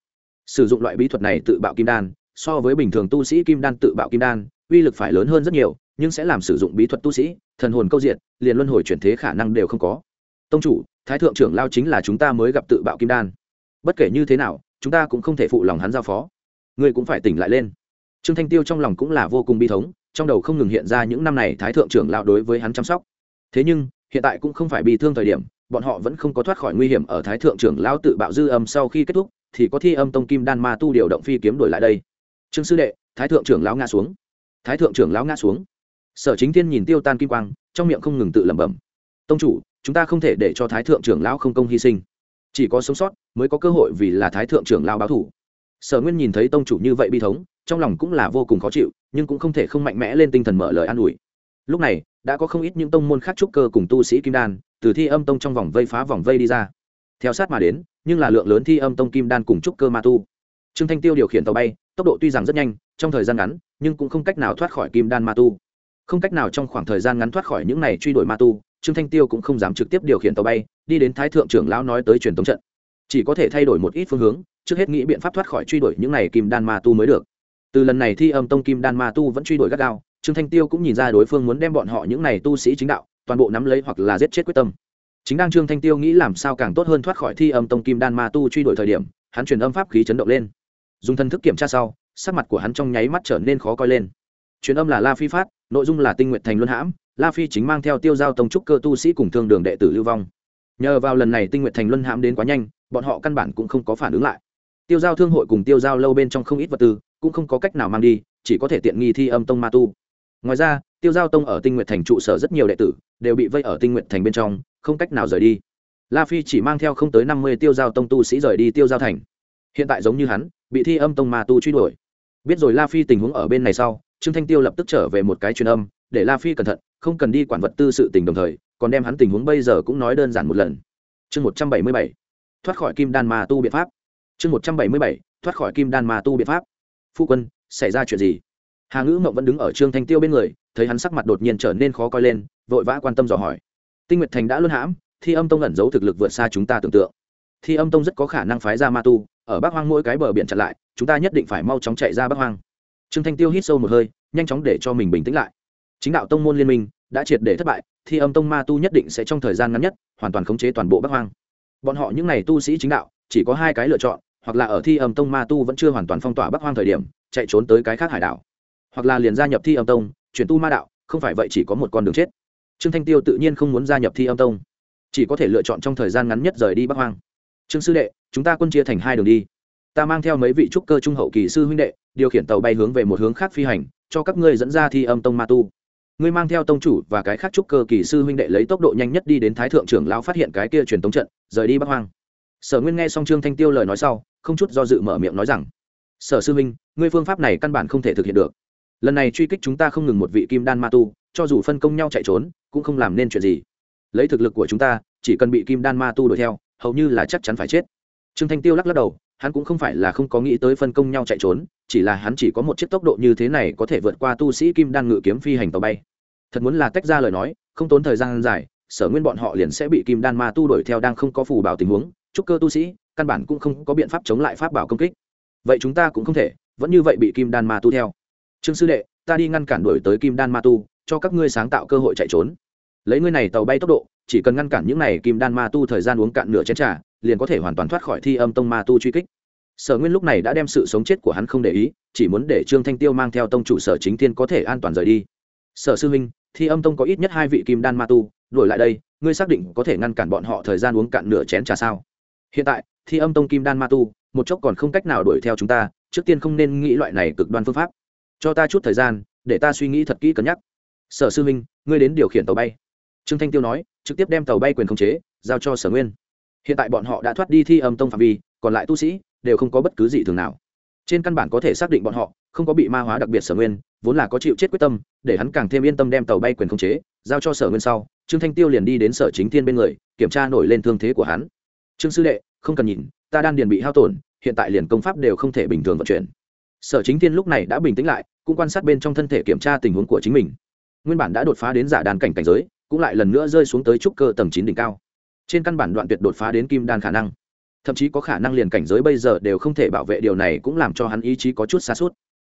Sử dụng loại bí thuật này tự bạo kim đan, so với bình thường tu sĩ kim đan tự bạo kim đan, uy lực phải lớn hơn rất nhiều, nhưng sẽ làm sử dụng bí thuật tu sĩ, thần hồn câu diện liền luân hồi chuyển thế khả năng đều không có. Tông chủ, thái thượng trưởng lao chính là chúng ta mới gặp tự bạo kim đan. Bất kể như thế nào, chúng ta cũng không thể phụ lòng hắn giao phó. Ngươi cũng phải tỉnh lại lên. Trương thanh tiêu trong lòng cũng là vô cùng bi thống, trong đầu không ngừng hiện ra những năm này thái thượng trưởng lao đối với hắn chăm sóc. Thế nhưng, hiện tại cũng không phải bị thương thời điểm bọn họ vẫn không có thoát khỏi nguy hiểm ở thái thượng trưởng lao tự bạo dư âm sau khi kết thúc, thì có thi âm tông kim đan ma tu điều động phi kiếm đổi lại đây. Trương sư đệ, thái thượng trưởng lão ngã xuống. Thái thượng trưởng lão ngã xuống. Sở chính thiên nhìn tiêu tan kim quang, trong miệng không ngừng tự lẩm bẩm. Tông chủ, chúng ta không thể để cho thái thượng trưởng lão không công hy sinh. Chỉ có sống sót mới có cơ hội vì là thái thượng trưởng lão báo thủ sở nguyên nhìn thấy tông chủ như vậy bi thống, trong lòng cũng là vô cùng khó chịu, nhưng cũng không thể không mạnh mẽ lên tinh thần mở lời an ủi. Lúc này, đã có không ít những tông môn khác trúc cơ cùng tu sĩ kim đan từ thi âm tông trong vòng vây phá vòng vây đi ra. Theo sát mà đến, nhưng là lượng lớn thi âm tông kim đan cùng trúc cơ ma tu. Trương thanh tiêu điều khiển tàu bay, tốc độ tuy rằng rất nhanh, trong thời gian ngắn, nhưng cũng không cách nào thoát khỏi kim đan ma tu. Không cách nào trong khoảng thời gian ngắn thoát khỏi những này truy đuổi ma tu, trương thanh tiêu cũng không dám trực tiếp điều khiển tàu bay, đi đến thái thượng trưởng lão nói tới truyền tống trận. Chỉ có thể thay đổi một ít phương hướng, trước hết nghĩ biện pháp thoát khỏi truy đuổi những này kim đan ma tu mới được. Từ lần này thi âm tông kim đan ma tu vẫn truy đuổi gắt gao, trương thanh tiêu cũng nhìn ra đối phương muốn đem bọn họ những này tu sĩ chính đạo toàn bộ nắm lấy hoặc là giết chết quyết tâm. Chính đang trương thanh tiêu nghĩ làm sao càng tốt hơn thoát khỏi thi âm tông kim đan ma tu truy đuổi thời điểm, hắn truyền âm pháp khí chấn động lên. Dùng thân thức kiểm tra sau, sắc mặt của hắn trong nháy mắt trở nên khó coi lên. Truyền âm là la phi phát, nội dung là tinh nguyện thành luân hãm, la phi chính mang theo tiêu giao tông trúc cơ tu sĩ cùng thương đường đệ tử lưu vong. Nhờ vào lần này tinh nguyện thành luân hãm đến quá nhanh, bọn họ căn bản cũng không có phản ứng lại. Tiêu giao thương hội cùng tiêu giao lâu bên trong không ít vật tư, cũng không có cách nào mang đi, chỉ có thể tiện nghi thi âm tông ma tu ngoài ra, tiêu giao tông ở tinh nguyện thành trụ sở rất nhiều đệ tử, đều bị vây ở tinh nguyện thành bên trong, không cách nào rời đi. La phi chỉ mang theo không tới năm mươi tiêu giao tông tu sĩ rời đi tiêu giao thành. Hiện tại giống như hắn, bị thi âm tông ma tu truy đuổi. Biết rồi la phi tình huống ở bên này sau, trương thanh tiêu lập tức trở về một cái truyền âm, để la phi cẩn thận, không cần đi quản vật tư sự tình đồng thời, còn đem hắn tình huống bây giờ cũng nói đơn giản một lần. Chương một trăm bảy mươi bảy, thoát khỏi kim đan ma tu biện pháp. Chương một trăm bảy mươi bảy, thoát khỏi kim đan ma tu biện pháp. Phu quân, xảy ra chuyện gì? Hà ngữ mộng vẫn đứng ở trương thanh tiêu bên người, thấy hắn sắc mặt đột nhiên trở nên khó coi lên, vội vã quan tâm dò hỏi. Tinh nguyệt thành đã luôn hãm, thi âm tông ẩn giấu thực lực vượt xa chúng ta tưởng tượng. Thi âm tông rất có khả năng phái ra ma tu, ở bắc hoang mỗi cái bờ biển chặn lại, chúng ta nhất định phải mau chóng chạy ra bắc hoang. Trương thanh tiêu hít sâu một hơi, nhanh chóng để cho mình bình tĩnh lại. Chính đạo tông môn liên minh đã triệt để thất bại, thi âm tông ma tu nhất định sẽ trong thời gian ngắn nhất hoàn toàn khống chế toàn bộ bắc hoang. Bọn họ những n à y tu sĩ chính đạo, chỉ có hai cái lựa chọn, hoặc là ở thi âm tông ma tu vẫn chưa hoàn toàn phong tỏa bắc hoang thời điểm, chạy trốn tới cái khác hải đảo hoặc là liền gia nhập thi âm tông, chuyển tu ma đạo, không phải vậy chỉ có một con đường chết. Trương thanh tiêu tự nhiên không muốn gia nhập thi âm tông, chỉ có thể lựa chọn trong thời gian ngắn nhất rời đi bắc hoang. Trương sư đệ, chúng ta quân chia thành hai đường đi. Ta mang theo mấy vị trúc cơ trung hậu kỳ sư huynh đệ, điều khiển tàu bay hướng về một hướng khác phi hành, cho các ngươi dẫn ra thi âm tông ma tu. Ngươi mang theo tông chủ và cái khác trúc cơ kỳ sư huynh đệ lấy tốc độ nhanh nhất đi đến thái thượng trưởng lão phát hiện cái kia truyền tống trận, rời đi bắc hoang. Sở nguyên nghe xong trương thanh tiêu lời nói sau, không chút do dự mở miệng nói rằng, sở sư huynh, ngươi phương pháp này căn bản không thể thực hiện được lần này truy kích chúng ta không ngừng một vị kim đan ma tu, cho dù phân công nhau chạy trốn, cũng không làm nên chuyện gì. Lấy thực lực của chúng ta, chỉ cần bị kim đan ma tu đuổi theo, hầu như là chắc chắn phải chết. Trương thanh tiêu lắc lắc đầu, hắn cũng không phải là không có nghĩ tới phân công nhau chạy trốn, chỉ là hắn chỉ có một chiếc tốc độ như thế này có thể vượt qua tu sĩ kim đan ngự kiếm phi hành tàu bay. Thật muốn là tách ra lời nói, không tốn thời gian dài, sở nguyên bọn họ liền sẽ bị kim đan ma tu đuổi theo đang không có phù bảo tình huống trúc cơ tu sĩ, căn bản cũng không có biện pháp chống lại pháp bảo công kích. Vậy chúng ta cũng không thể, vẫn như vậy bị kim đan ma tu theo trương sư đệ, ta đi ngăn cản đuổi tới kim đan ma tu, cho các ngươi sáng tạo cơ hội chạy trốn. Lấy ngươi này tàu bay tốc độ, chỉ cần ngăn cản những này kim đan ma tu thời gian uống cạn nửa chén trà, liền có thể hoàn toàn thoát khỏi thi âm tông ma tu truy kích. Sở nguyên lúc này đã đem sự sống chết của hắn không để ý, chỉ muốn để trương thanh tiêu mang theo tông chủ sở chính thiên có thể an toàn rời đi. Sở sư huynh, thi âm tông có ít nhất hai vị kim đan ma tu đổi lại đây, ngươi xác định có thể ngăn cản bọn họ thời gian uống cạn nửa chén trà sao? Hiện tại, thi âm tông kim đan ma tu, một chốc còn không cách nào đuổi theo chúng ta, trước tiên không nên nghĩ loại này cực đoan phương pháp cho ta chút thời gian, để ta suy nghĩ thật kỹ cân nhắc. Sở sư minh ngươi đến điều khiển tàu bay. Trương thanh tiêu nói, trực tiếp đem tàu bay quyền khống chế, giao cho sở nguyên. Hiện tại bọn họ đã thoát đi thi âm tông phạm vi, còn lại tu sĩ đều không có bất cứ gì thường nào. Trên căn bản có thể xác định bọn họ không có bị ma hóa đặc biệt sở nguyên, vốn là có chịu chết quyết tâm, để hắn càng thêm yên tâm đem tàu bay quyền khống chế, giao cho sở nguyên sau, trương thanh tiêu liền đi đến sở chính thiên bên người, kiểm tra nổi lên thương thế của hắn. Trương sư đệ, không cần nhìn, ta đang điền bị hao tổn, hiện tại liền công pháp đều không thể bình thường vận chuyển sở chính thiên lúc này đã bình tĩnh lại, cũng quan sát bên trong thân thể kiểm tra tình huống của chính mình. Nguyên bản đã đột phá đến giả đàn cảnh cảnh giới, cũng lại lần nữa rơi xuống tới trúc cơ tầng chín đỉnh cao. Trên căn bản đoạn tuyệt đột phá đến kim đan khả năng. Thậm chí có khả năng liền cảnh giới bây giờ đều không thể bảo vệ điều này cũng làm cho hắn ý chí có chút xa suốt.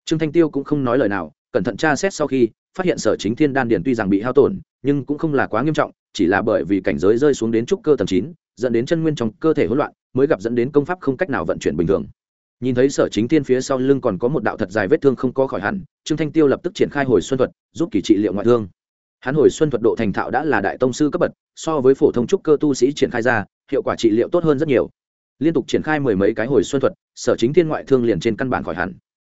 Trương thanh tiêu cũng không nói lời nào, cẩn thận tra xét sau khi, phát hiện sở chính thiên đan điền tuy rằng bị hao tổn, nhưng cũng không là quá nghiêm trọng, chỉ là bởi vì cảnh giới rơi xuống đến trúc cơ tầng chín, dẫn đến chân nguyên trong cơ thể hỗn loạn, mới gặp dẫn đến công pháp không cách nào vận chuyển bình thường nhìn thấy sở chính thiên phía sau lưng còn có một đạo thật dài vết thương không có khỏi hẳn, trương thanh tiêu lập tức triển khai hồi xuân thuật, giúp kỳ trị liệu ngoại thương. Hắn hồi xuân thuật độ thành thạo đã là đại tông sư cấp bậc, so với phổ thông trúc cơ tu sĩ triển khai ra, hiệu quả trị liệu tốt hơn rất nhiều. Liên tục triển khai mười mấy cái hồi xuân thuật, sở chính thiên ngoại thương liền trên căn bản khỏi hẳn.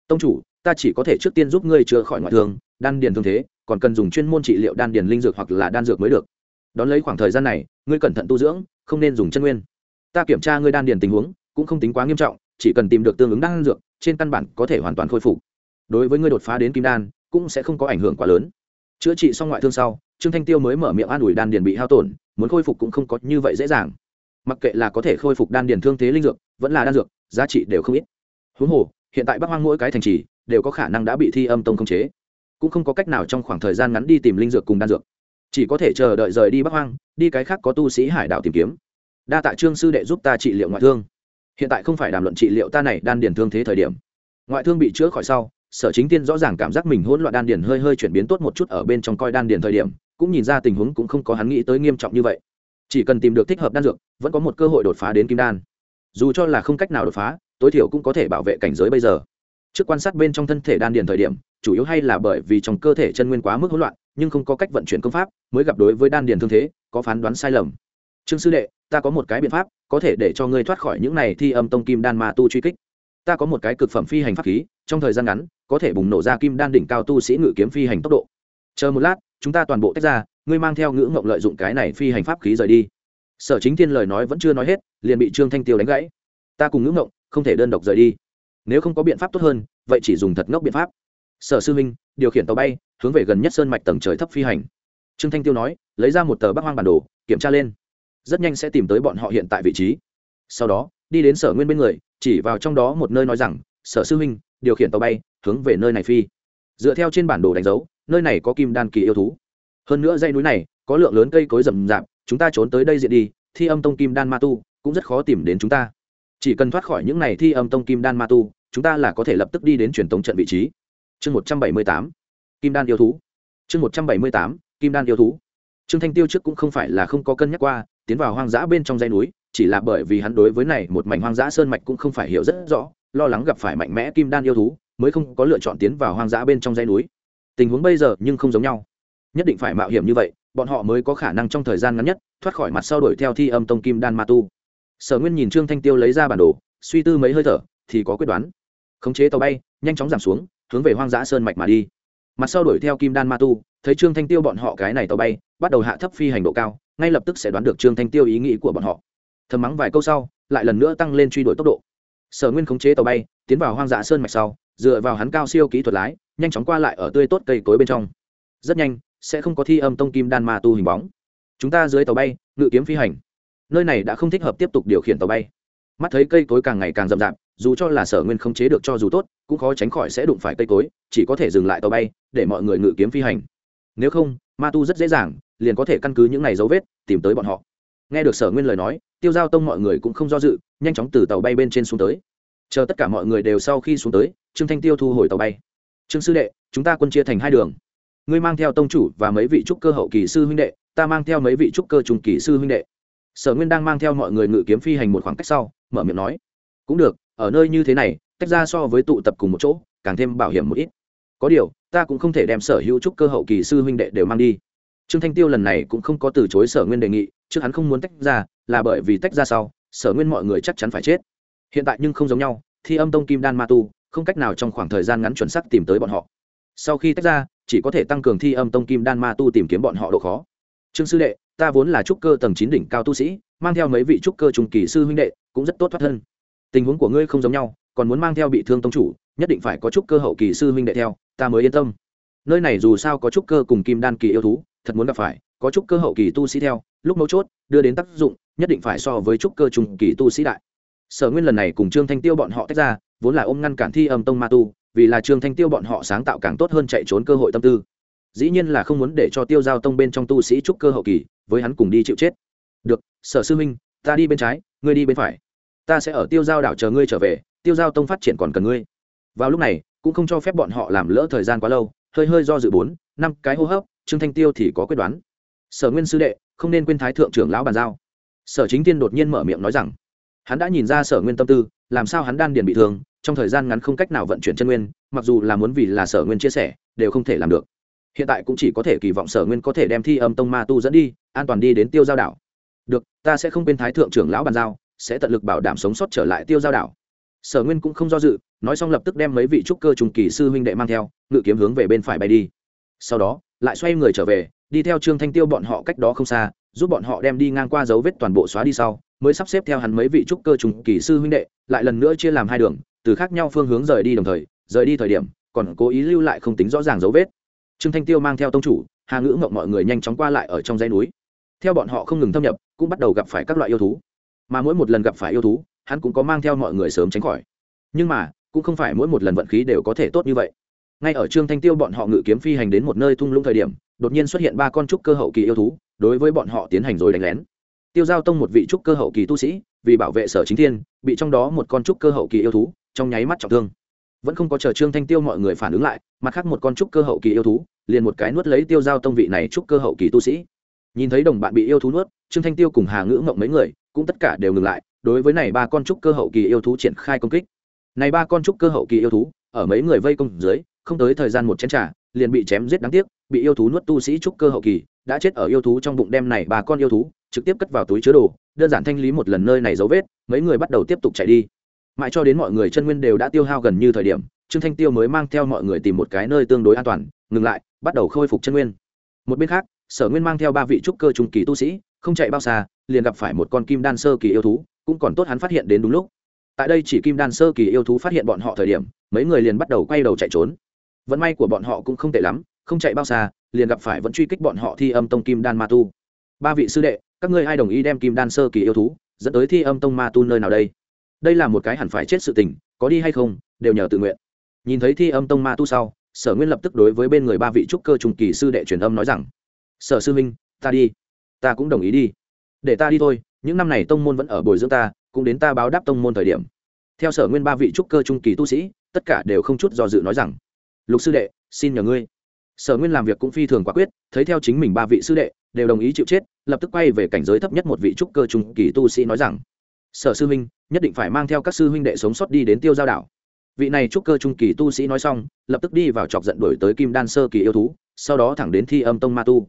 Tông chủ, ta chỉ có thể trước tiên giúp ngươi chữa khỏi ngoại thương, đan điền thương thế, còn cần dùng chuyên môn trị liệu đan điền linh dược hoặc là đan dược mới được. Đón lấy khoảng thời gian này, ngươi cẩn thận tu dưỡng, không nên dùng chân nguyên. Ta kiểm tra ngươi đan điền tình huống, cũng không tính quá nghiêm trọng chỉ cần tìm được tương ứng đan dược, trên căn bản có thể hoàn toàn khôi phục. Đối với ngươi đột phá đến kim đan, cũng sẽ không có ảnh hưởng quá lớn. Chữa trị xong ngoại thương sau, trương thanh tiêu mới mở miệng an ủi đan điền bị hao tổn, muốn khôi phục cũng không có như vậy dễ dàng. Mặc kệ là có thể khôi phục đan điền thương thế linh dược, vẫn là đan dược, giá trị đều không ít. Huống hồ, hiện tại bắc hoang mỗi cái thành trì đều có khả năng đã bị thi âm tông khống chế. Cũng không có cách nào trong khoảng thời gian ngắn đi tìm linh dược cùng đan dược. Chỉ có thể chờ đợi rời đi bắc hoang, đi cái khác có tu sĩ hải đảo tìm kiếm. Đa tạ trương sư đệ giúp ta trị liệu ngoại thương hiện tại không phải đàm luận trị liệu ta này đan điền thương thế thời điểm. Ngoại thương bị chữa khỏi sau, sở chính tiên rõ ràng cảm giác mình hỗn loạn đan điền hơi hơi chuyển biến tốt một chút ở bên trong coi đan điền thời điểm, cũng nhìn ra tình huống cũng không có hắn nghĩ tới nghiêm trọng như vậy. Chỉ cần tìm được thích hợp đan dược, vẫn có một cơ hội đột phá đến kim đan. Dù cho là không cách nào đột phá, tối thiểu cũng có thể bảo vệ cảnh giới bây giờ. Trước quan sát bên trong thân thể đan điền thời điểm, chủ yếu hay là bởi vì trong cơ thể chân nguyên quá mức hỗn loạn, nhưng không có cách vận chuyển công pháp, mới gặp đối với đan điền thương thế, có phán đoán sai lầm. Trương sư đệ ta có một cái biện pháp, có thể để cho ngươi thoát khỏi những này thi âm tông kim đan ma tu truy kích. Ta có một cái cực phẩm phi hành pháp khí, trong thời gian ngắn, có thể bùng nổ ra kim đan đỉnh cao tu sĩ ngự kiếm phi hành tốc độ. Chờ một lát, chúng ta toàn bộ tách ra, ngươi mang theo ngữ ngộng lợi dụng cái này phi hành pháp khí rời đi. Sở chính thiên lời nói vẫn chưa nói hết, liền bị trương thanh tiêu đánh gãy. Ta cùng ngữ ngộng, không thể đơn độc rời đi. Nếu không có biện pháp tốt hơn, vậy chỉ dùng thật ngốc biện pháp. Sở sư minh, điều khiển tàu bay, hướng về gần nhất sơn mạch tầng trời thấp phi hành. Trương thanh tiêu nói, lấy ra một tờ bắc hoang bản đồ, kiểm tra lên rất nhanh sẽ tìm tới bọn họ hiện tại vị trí. Sau đó, đi đến sở nguyên bên người, chỉ vào trong đó một nơi nói rằng, sở sư huynh, điều khiển tàu bay, hướng về nơi này phi. Dựa theo trên bản đồ đánh dấu, nơi này có kim đan kỳ yêu thú. Hơn nữa dãy núi này, có lượng lớn cây cối rậm rạp, chúng ta trốn tới đây diện đi, thi âm tông kim đan ma tu cũng rất khó tìm đến chúng ta. Chỉ cần thoát khỏi những này thi âm tông kim đan ma tu, chúng ta là có thể lập tức đi đến truyền tống trận vị trí. Chương một trăm bảy mươi tám, kim đan yêu thú. Chương một trăm bảy mươi tám, kim đan yêu thú. Trương thanh tiêu trước cũng không phải là không có cân nhắc qua tiến vào hoang dã bên trong dãy núi, chỉ là bởi vì hắn đối với này một mảnh hoang dã sơn mạch cũng không phải hiểu rất rõ, lo lắng gặp phải mạnh mẽ kim đan yêu thú, mới không có lựa chọn tiến vào hoang dã bên trong dãy núi. Tình huống bây giờ nhưng không giống nhau. Nhất định phải mạo hiểm như vậy, bọn họ mới có khả năng trong thời gian ngắn nhất thoát khỏi mặt sau đuổi theo thi âm tông kim đan ma tu. Sở nguyên nhìn trương thanh tiêu lấy ra bản đồ, suy tư mấy hơi thở, thì có quyết đoán. Khống chế tàu bay, nhanh chóng giảm xuống, hướng về hoang dã sơn mạch mà đi. Mặt sau đuổi theo kim đan ma tu, thấy trương thanh tiêu bọn họ cái này tàu bay, bắt đầu hạ thấp phi hành độ cao ngay lập tức sẽ đoán được trương thanh tiêu ý nghĩ của bọn họ. Thầm mắng vài câu sau, lại lần nữa tăng lên truy đuổi tốc độ. Sở nguyên khống chế tàu bay, tiến vào hoang dã sơn mạch sau, dựa vào hắn cao siêu kỹ thuật lái, nhanh chóng qua lại ở tươi tốt cây cối bên trong. Rất nhanh, sẽ không có thi âm tông kim đan ma tu hình bóng. Chúng ta dưới tàu bay, ngự kiếm phi hành. Nơi này đã không thích hợp tiếp tục điều khiển tàu bay. Mắt thấy cây cối càng ngày càng rậm rạp, dù cho là sở nguyên không chế được cho dù tốt, cũng khó tránh khỏi sẽ đụng phải cây cối, chỉ có thể dừng lại tàu bay, để mọi người ngự kiếm phi hành. Nếu không ma tu rất dễ dàng, liền có thể căn cứ những này dấu vết tìm tới bọn họ. Nghe được sở nguyên lời nói, tiêu giao tông mọi người cũng không do dự, nhanh chóng từ tàu bay bên trên xuống tới. Chờ tất cả mọi người đều sau khi xuống tới, trương thanh tiêu thu hồi tàu bay. Trương sư đệ, chúng ta quân chia thành hai đường. Ngươi mang theo tông chủ và mấy vị trúc cơ hậu kỳ sư huynh đệ, ta mang theo mấy vị trúc cơ trùng kỳ sư huynh đệ. Sở nguyên đang mang theo mọi người ngự kiếm phi hành một khoảng cách sau, mở miệng nói, cũng được, ở nơi như thế này, tách ra so với tụ tập cùng một chỗ, càng thêm bảo hiểm một ít có điều, ta cũng không thể đem sở hữu trúc cơ hậu kỳ sư huynh đệ đều mang đi. Trương thanh tiêu lần này cũng không có từ chối sở nguyên đề nghị, trước hắn không muốn tách ra, là bởi vì tách ra sau, sở nguyên mọi người chắc chắn phải chết. Hiện tại nhưng không giống nhau, thi âm tông kim đan ma tu, không cách nào trong khoảng thời gian ngắn chuẩn xác tìm tới bọn họ. Sau khi tách ra, chỉ có thể tăng cường thi âm tông kim đan ma tu tìm kiếm bọn họ độ khó. Trương sư đệ, ta vốn là trúc cơ tầng chín đỉnh cao tu sĩ, mang theo mấy vị trúc cơ trùng kỳ sư huynh đệ, cũng rất tốt thoát thân. Tình huống của ngươi không giống nhau, còn muốn mang theo bị thương tông chủ nhất định phải có chút cơ hậu kỳ sư huynh đệ theo, ta mới yên tâm. Nơi này dù sao có chút cơ cùng kim đan kỳ yêu thú, thật muốn gặp phải, có chút cơ hậu kỳ tu sĩ theo, lúc mấu chốt, đưa đến tác dụng, nhất định phải so với chút cơ trùng kỳ tu sĩ đại. Sở nguyên lần này cùng trương thanh tiêu bọn họ tách ra, vốn là ôm ngăn cản thi âm tông ma tu, vì là trương thanh tiêu bọn họ sáng tạo càng tốt hơn chạy trốn cơ hội tâm tư. Dĩ nhiên là không muốn để cho tiêu giao tông bên trong tu sĩ trúc cơ hậu kỳ, với hắn cùng đi chịu chết. Được, sở sư minh, ta đi bên trái, ngươi đi bên phải. Ta sẽ ở tiêu giao đảo chờ ngươi trở về, tiêu giao tông phát triển còn cần ngươi vào lúc này, cũng không cho phép bọn họ làm lỡ thời gian quá lâu, hơi hơi do dự bốn, năm cái hô hấp, trương thanh tiêu thì có quyết đoán. Sở nguyên sư đệ, không nên quên thái thượng trưởng lão bàn giao. Sở chính tiên đột nhiên mở miệng nói rằng, hắn đã nhìn ra sở nguyên tâm tư, làm sao hắn đan điền bị thương, trong thời gian ngắn không cách nào vận chuyển chân nguyên, mặc dù là muốn vì là sở nguyên chia sẻ, đều không thể làm được. Hiện tại cũng chỉ có thể kỳ vọng sở nguyên có thể đem thi âm tông ma tu dẫn đi, an toàn đi đến tiêu giao đảo. Được, ta sẽ không quên thái thượng trưởng lão bàn giao, sẽ tận lực bảo đảm sống sót trở lại tiêu giao đảo sở nguyên cũng không do dự, nói xong lập tức đem mấy vị trúc cơ trùng kỳ sư huynh đệ mang theo, ngự kiếm hướng về bên phải bay đi. Sau đó, lại xoay người trở về, đi theo trương thanh tiêu bọn họ cách đó không xa, giúp bọn họ đem đi ngang qua dấu vết toàn bộ xóa đi sau, mới sắp xếp theo hắn mấy vị trúc cơ trùng kỳ sư huynh đệ, lại lần nữa chia làm hai đường, từ khác nhau phương hướng rời đi đồng thời, rời đi thời điểm, còn cố ý lưu lại không tính rõ ràng dấu vết. Trương thanh tiêu mang theo tông chủ, hà ngữ mộng mọi người nhanh chóng qua lại ở trong dãy núi. Theo bọn họ không ngừng thâm nhập, cũng bắt đầu gặp phải các loại yêu thú. Mà mỗi một lần gặp phải yêu thú hắn cũng có mang theo mọi người sớm tránh khỏi. Nhưng mà, cũng không phải mỗi một lần vận khí đều có thể tốt như vậy. Ngay ở trương thanh tiêu bọn họ ngự kiếm phi hành đến một nơi thung lũng thời điểm, đột nhiên xuất hiện ba con trúc cơ hậu kỳ yêu thú, đối với bọn họ tiến hành rồi đánh lén. Tiêu giao tông một vị trúc cơ hậu kỳ tu sĩ, vì bảo vệ sở chính thiên, bị trong đó một con trúc cơ hậu kỳ yêu thú trong nháy mắt trọng thương. Vẫn không có chờ trương thanh tiêu mọi người phản ứng lại, mặt khác một con trúc cơ hậu kỳ yêu thú, liền một cái nuốt lấy tiêu giao tông vị này trúc cơ hậu kỳ tu sĩ. Nhìn thấy đồng bạn bị yêu thú nuốt, trương thanh tiêu cùng hà ngữ ngộng mấy người, cũng tất cả đều ngừng lại đối với này ba con trúc cơ hậu kỳ yêu thú triển khai công kích. Này ba con trúc cơ hậu kỳ yêu thú, ở mấy người vây công dưới, không tới thời gian một chén trà, liền bị chém giết đáng tiếc, bị yêu thú nuốt tu sĩ trúc cơ hậu kỳ, đã chết ở yêu thú trong bụng đem này ba con yêu thú, trực tiếp cất vào túi chứa đồ, đơn giản thanh lý một lần nơi này dấu vết, mấy người bắt đầu tiếp tục chạy đi. Mãi cho đến mọi người chân nguyên đều đã tiêu hao gần như thời điểm, trương thanh tiêu mới mang theo mọi người tìm một cái nơi tương đối an toàn, ngừng lại, bắt đầu khôi phục chân nguyên. Một bên khác, sở nguyên mang theo ba vị trúc cơ trung kỳ tu sĩ, không chạy bao xa, liền gặp phải một con kim đan sơ kỳ yêu thú cũng còn tốt hắn phát hiện đến đúng lúc. Tại đây chỉ kim đan sơ kỳ yêu thú phát hiện bọn họ thời điểm, mấy người liền bắt đầu quay đầu chạy trốn. Vận may của bọn họ cũng không tệ lắm, không chạy bao xa, liền gặp phải vẫn truy kích bọn họ thi âm tông kim đan ma tu. Ba vị sư đệ, các ngươi ai đồng ý đem kim đan sơ kỳ yêu thú dẫn tới thi âm tông ma tu nơi nào đây? Đây là một cái hẳn phải chết sự tình, có đi hay không, đều nhờ tự nguyện. Nhìn thấy thi âm tông ma tu sau, sở nguyên lập tức đối với bên người ba vị trúc cơ trùng kỳ sư đệ truyền âm nói rằng, sở sư minh ta đi, ta cũng đồng ý đi. Để ta đi thôi những năm này tông môn vẫn ở bồi dưỡng ta, cũng đến ta báo đáp tông môn thời điểm. Theo sở nguyên ba vị trúc cơ trung kỳ tu sĩ, tất cả đều không chút do dự nói rằng, lục sư đệ, xin nhờ ngươi. Sở nguyên làm việc cũng phi thường quả quyết, thấy theo chính mình ba vị sư đệ, đều đồng ý chịu chết, lập tức quay về cảnh giới thấp nhất một vị trúc cơ trung kỳ tu sĩ nói rằng, sở sư huynh, nhất định phải mang theo các sư huynh đệ sống sót đi đến tiêu giao đảo. Vị này trúc cơ trung kỳ tu sĩ nói xong, lập tức đi vào chọc giận đổi tới kim đan sơ kỳ yêu thú, sau đó thẳng đến thi âm tông ma tu.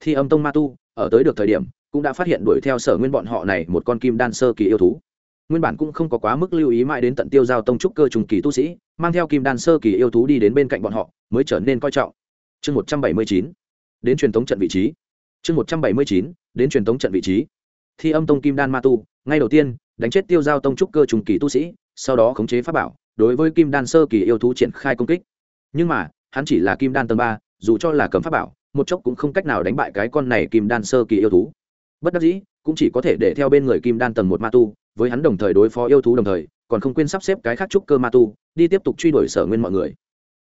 Thi âm tông ma tu, ở tới được thời điểm cũng đã phát hiện đuổi theo sở nguyên bọn họ này một con kim đan sơ kỳ yêu thú. Nguyên bản cũng không có quá mức lưu ý mãi đến tận tiêu giao tông trúc cơ trùng kỳ tu sĩ, mang theo kim đan sơ kỳ yêu thú đi đến bên cạnh bọn họ, mới trở nên coi trọng. Chương một trăm bảy mươi chín, đến truyền thống trận vị trí. Chương một trăm bảy mươi chín, đến truyền thống trận vị trí. Thi âm tông kim đan ma tu, ngay đầu tiên, đánh chết tiêu giao tông trúc cơ trùng kỳ tu sĩ, sau đó khống chế pháp bảo, đối với kim đan sơ kỳ yêu thú triển khai công kích. Nhưng mà, hắn chỉ là kim đan tầng ba, dù cho là cấm pháp bảo, một chốc cũng không cách nào đánh bại cái con này kim đan sơ kỳ yêu thú bất đắc dĩ, cũng chỉ có thể để theo bên người kim đan tầng một ma tu, với hắn đồng thời đối phó yêu thú đồng thời, còn không quên sắp xếp cái khác trúc cơ ma tu, đi tiếp tục truy đuổi sở nguyên mọi người.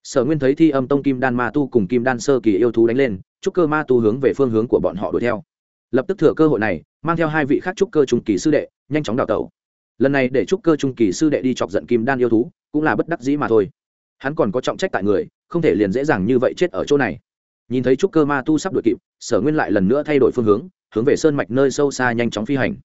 Sở nguyên thấy thi âm tông kim đan ma tu cùng kim đan sơ kỳ yêu thú đánh lên, trúc cơ ma tu hướng về phương hướng của bọn họ đuổi theo. Lập tức thừa cơ hội này, mang theo hai vị khác trúc cơ trung kỳ sư đệ, nhanh chóng đào tẩu. Lần này để trúc cơ trung kỳ sư đệ đi chọc giận kim đan yêu thú, cũng là bất đắc dĩ mà thôi. Hắn còn có trọng trách tại người, không thể liền dễ dàng như vậy chết ở chỗ này nhìn thấy trúc cơ ma tu sắp đuổi kịp, sở nguyên lại lần nữa thay đổi phương hướng hướng về sơn mạch nơi sâu xa nhanh chóng phi hành.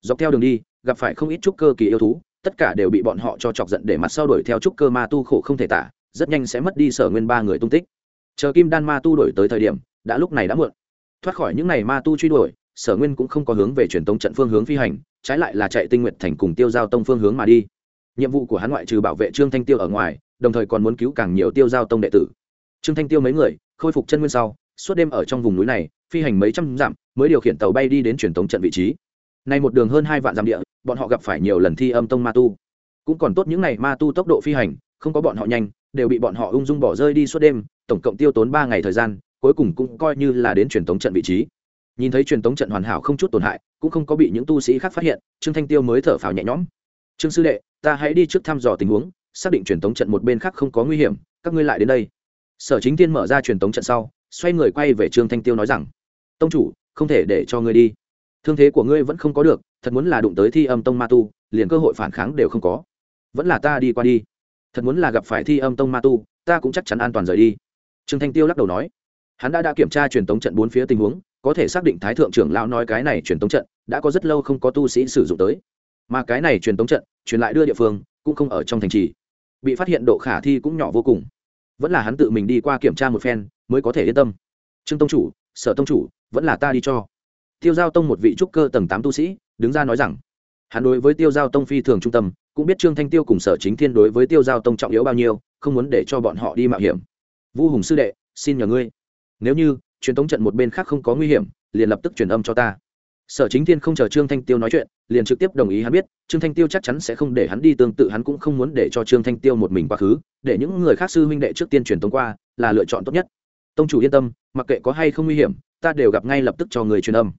Dọc theo đường đi, gặp phải không ít trúc cơ kỳ yêu thú, tất cả đều bị bọn họ cho chọc giận để mặt sau đuổi theo trúc cơ ma tu khổ không thể tả, rất nhanh sẽ mất đi sở nguyên ba người tung tích. Chờ kim đan ma tu đổi tới thời điểm, đã lúc này đã muộn. Thoát khỏi những ngày ma tu truy đuổi, sở nguyên cũng không có hướng về truyền tống trận phương hướng phi hành, trái lại là chạy tinh nguyện thành cùng tiêu giao tông phương hướng mà đi. Nhiệm vụ của hắn ngoại trừ bảo vệ trương thanh tiêu ở ngoài, đồng thời còn muốn cứu càng nhiều tiêu giao tông đệ tử. Trương thanh tiêu mấy người khôi phục chân nguyên sau, suốt đêm ở trong vùng núi này, phi hành mấy trăm dặm, mới điều khiển tàu bay đi đến truyền tống trận vị trí. Nay một đường hơn hai vạn dặm địa, bọn họ gặp phải nhiều lần thi âm tông ma tu. Cũng còn tốt những ngày ma tu tốc độ phi hành, không có bọn họ nhanh, đều bị bọn họ ung dung bỏ rơi đi suốt đêm, tổng cộng tiêu tốn ba ngày thời gian, cuối cùng cũng coi như là đến truyền tống trận vị trí. Nhìn thấy truyền tống trận hoàn hảo không chút tổn hại, cũng không có bị những tu sĩ khác phát hiện, trương thanh tiêu mới thở phào nhẹ nhõm. Trương sư đệ, ta hãy đi trước thăm dò tình huống, xác định truyền tống trận một bên khác không có nguy hiểm, các ngươi lại đến đây sở chính tiên mở ra truyền tống trận sau, xoay người quay về trương thanh tiêu nói rằng, tông chủ, không thể để cho ngươi đi. Thương thế của ngươi vẫn không có được, thật muốn là đụng tới thi âm tông ma tu, liền cơ hội phản kháng đều không có. Vẫn là ta đi qua đi. Thật muốn là gặp phải thi âm tông ma tu, ta cũng chắc chắn an toàn rời đi. Trương thanh tiêu lắc đầu nói. Hắn đã đã kiểm tra truyền tống trận bốn phía tình huống, có thể xác định thái thượng trưởng lão nói cái này truyền tống trận đã có rất lâu không có tu sĩ sử dụng tới. Mà cái này truyền tống trận truyền lại đưa địa phương cũng không ở trong thành trì. Bị phát hiện độ khả thi cũng nhỏ vô cùng vẫn là hắn tự mình đi qua kiểm tra một phen, mới có thể yên tâm. Trương tông chủ, sở tông chủ, vẫn là ta đi cho. Tiêu giao tông một vị trúc cơ tầng tám tu sĩ, đứng ra nói rằng, hắn đối với tiêu giao tông phi thường trung tâm, cũng biết trương thanh tiêu cùng sở chính thiên đối với tiêu giao tông trọng yếu bao nhiêu, không muốn để cho bọn họ đi mạo hiểm. Vu hùng sư đệ, xin nhờ ngươi. Nếu như, truyền tống trận một bên khác không có nguy hiểm, liền lập tức truyền âm cho ta sở chính thiên không chờ trương thanh tiêu nói chuyện, liền trực tiếp đồng ý hắn biết, trương thanh tiêu chắc chắn sẽ không để hắn đi tương tự, hắn cũng không muốn để cho trương thanh tiêu một mình quá khứ, để những người khác sư huynh đệ trước tiên truyền tống qua, là lựa chọn tốt nhất. Tông chủ yên tâm, mặc kệ có hay không nguy hiểm, ta đều gặp ngay lập tức cho người truyền âm.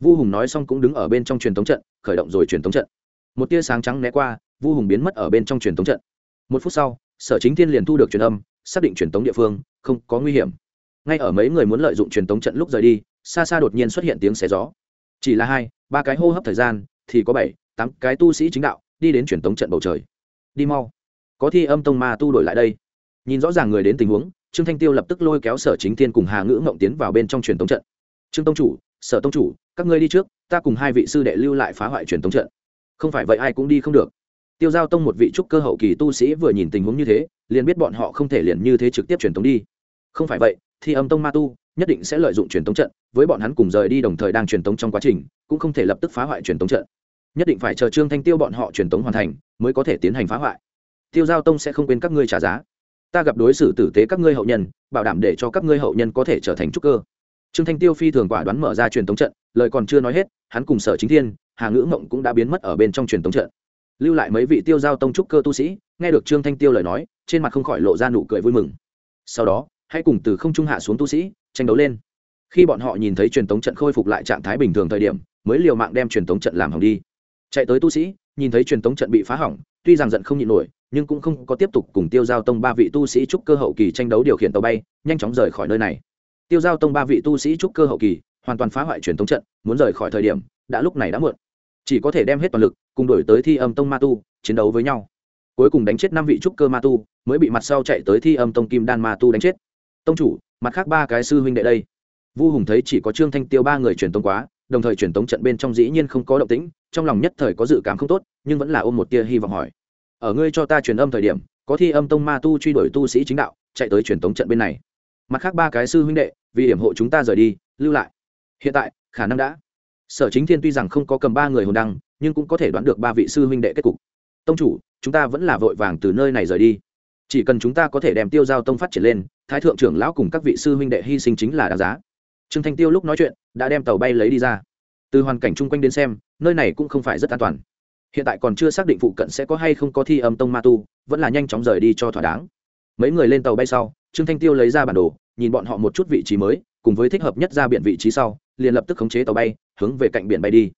Vu hùng nói xong cũng đứng ở bên trong truyền tống trận, khởi động rồi truyền tống trận. Một tia sáng trắng né qua, vu hùng biến mất ở bên trong truyền tống trận. Một phút sau, sở chính thiên liền thu được truyền âm, xác định truyền tống địa phương, không có nguy hiểm. Ngay ở mấy người muốn lợi dụng truyền tống trận lúc rời đi, xa xa đột nhiên xuất hiện tiếng xé gió chỉ là hai, ba cái hô hấp thời gian, thì có bảy, tám cái tu sĩ chính đạo, đi đến truyền tống trận bầu trời. Đi mau. Có thi âm tông ma tu đổi lại đây. Nhìn rõ ràng người đến tình huống, trương thanh tiêu lập tức lôi kéo sở chính thiên cùng hà ngữ mộng tiến vào bên trong truyền tống trận. Trương tông chủ, sở tông chủ, các ngươi đi trước, ta cùng hai vị sư đệ lưu lại phá hoại truyền tống trận. Không phải vậy ai cũng đi không được. Tiêu giao tông một vị trúc cơ hậu kỳ tu sĩ vừa nhìn tình huống như thế, liền biết bọn họ không thể liền như thế trực tiếp truyền tống đi. Không phải vậy thì âm tông ma tu nhất định sẽ lợi dụng truyền tống trận, với bọn hắn cùng rời đi đồng thời đang truyền tống trong quá trình, cũng không thể lập tức phá hoại truyền tống trận. Nhất định phải chờ trương thanh tiêu bọn họ truyền tống hoàn thành, mới có thể tiến hành phá hoại. Tiêu giao tông sẽ không quên các ngươi trả giá. Ta gặp đối xử tử tế các ngươi hậu nhân, bảo đảm để cho các ngươi hậu nhân có thể trở thành trúc cơ. Trương thanh tiêu phi thường quả đoán mở ra truyền tống trận, lời còn chưa nói hết, hắn cùng sở chính thiên, hà ngữ mộng cũng đã biến mất ở bên trong truyền tống trận. Lưu lại mấy vị tiêu giao tông trúc cơ tu sĩ, nghe được trương thanh tiêu lời nói, trên mặt không khỏi lộ ra nụ cười vui mừng. Sau đó hãy cùng từ không trung hạ xuống tu sĩ, tranh đấu lên. Khi bọn họ nhìn thấy truyền tống trận khôi phục lại trạng thái bình thường thời điểm, mới liều mạng đem truyền tống trận làm hỏng đi. Chạy tới tu sĩ, nhìn thấy truyền tống trận bị phá hỏng, tuy rằng giận không nhịn nổi, nhưng cũng không có tiếp tục cùng tiêu giao tông ba vị tu sĩ trúc cơ hậu kỳ tranh đấu điều khiển tàu bay, nhanh chóng rời khỏi nơi này. Tiêu giao tông ba vị tu sĩ trúc cơ hậu kỳ, hoàn toàn phá hoại truyền tống trận, muốn rời khỏi thời điểm, đã lúc này đã muộn. Chỉ có thể đem hết toàn lực, cùng đổi tới thi âm tông ma tu, chiến đấu với nhau. Cuối cùng đánh chết năm vị trúc cơ ma tu, mới bị mặt sau chạy tới thi âm tông kim đan ma tu đánh chết tông chủ, mặt khác ba cái sư huynh đệ đây. Vu hùng thấy chỉ có trương thanh tiêu ba người truyền tông quá, đồng thời truyền tống trận bên trong dĩ nhiên không có động tĩnh, trong lòng nhất thời có dự cảm không tốt, nhưng vẫn là ôm một tia hy vọng hỏi. Ở ngươi cho ta truyền âm thời điểm, có thi âm tông ma tu truy đuổi tu sĩ chính đạo, chạy tới truyền tống trận bên này. Mặt khác ba cái sư huynh đệ, vì hiểm hộ chúng ta rời đi, lưu lại. Hiện tại, khả năng đã. Sở chính thiên tuy rằng không có cầm ba người hồn đăng, nhưng cũng có thể đoán được ba vị sư huynh đệ kết cục. Tông chủ, chúng ta vẫn là vội vàng từ nơi này rời đi. Chỉ cần chúng ta có thể đem tiêu giao tông phát triển lên thái thượng trưởng lão cùng các vị sư huynh đệ hy sinh chính là đáng giá. Trương thanh tiêu lúc nói chuyện, đã đem tàu bay lấy đi ra. Từ hoàn cảnh chung quanh đến xem, nơi này cũng không phải rất an toàn. Hiện tại còn chưa xác định phụ cận sẽ có hay không có thi âm tông ma tu, vẫn là nhanh chóng rời đi cho thỏa đáng. Mấy người lên tàu bay sau, trương thanh tiêu lấy ra bản đồ, nhìn bọn họ một chút vị trí mới, cùng với thích hợp nhất ra biển vị trí sau, liền lập tức khống chế tàu bay, hướng về cạnh biển bay đi.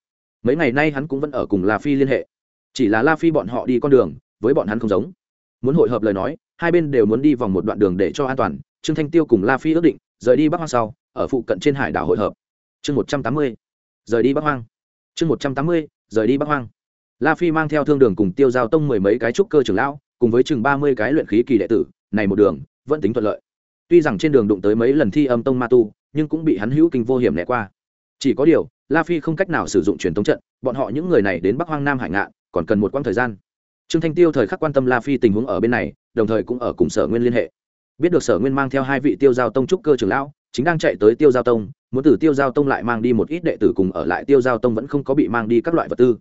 Mấy ngày nay hắn cũng vẫn ở cùng la phi liên hệ. Chỉ là la phi bọn họ đi con đường, với bọn hắn không giống. Muốn hội hợp lời nói hai bên đều muốn đi vòng một đoạn đường để cho an toàn, trương thanh tiêu cùng la phi ước định, rời đi bắc hoang sau, ở phụ cận trên hải đảo hội hợp. Chương một trăm tám mươi, rời đi bắc hoang. Chương một trăm tám mươi, rời đi bắc hoang. La phi mang theo thương đường cùng tiêu giao tông mười mấy cái trúc cơ trưởng lão, cùng với chừng ba mươi cái luyện khí kỳ đệ tử, này một đường, vẫn tính thuận lợi. Tuy rằng trên đường đụng tới mấy lần thi âm tông ma tu, nhưng cũng bị hắn hữu kinh vô hiểm né qua. Chỉ có điều, la phi không cách nào sử dụng truyền thống trận, bọn họ những người này đến bắc hoang nam hải ngạn, còn cần một quãng thời gian. Trương thanh tiêu thời khắc quan tâm la phi tình huống ở bên này đồng thời cũng ở cùng sở nguyên liên hệ. Biết được sở nguyên mang theo hai vị tiêu giao tông trúc cơ trưởng lão chính đang chạy tới tiêu giao tông muốn từ tiêu giao tông lại mang đi một ít đệ tử cùng ở lại tiêu giao tông vẫn không có bị mang đi các loại vật tư.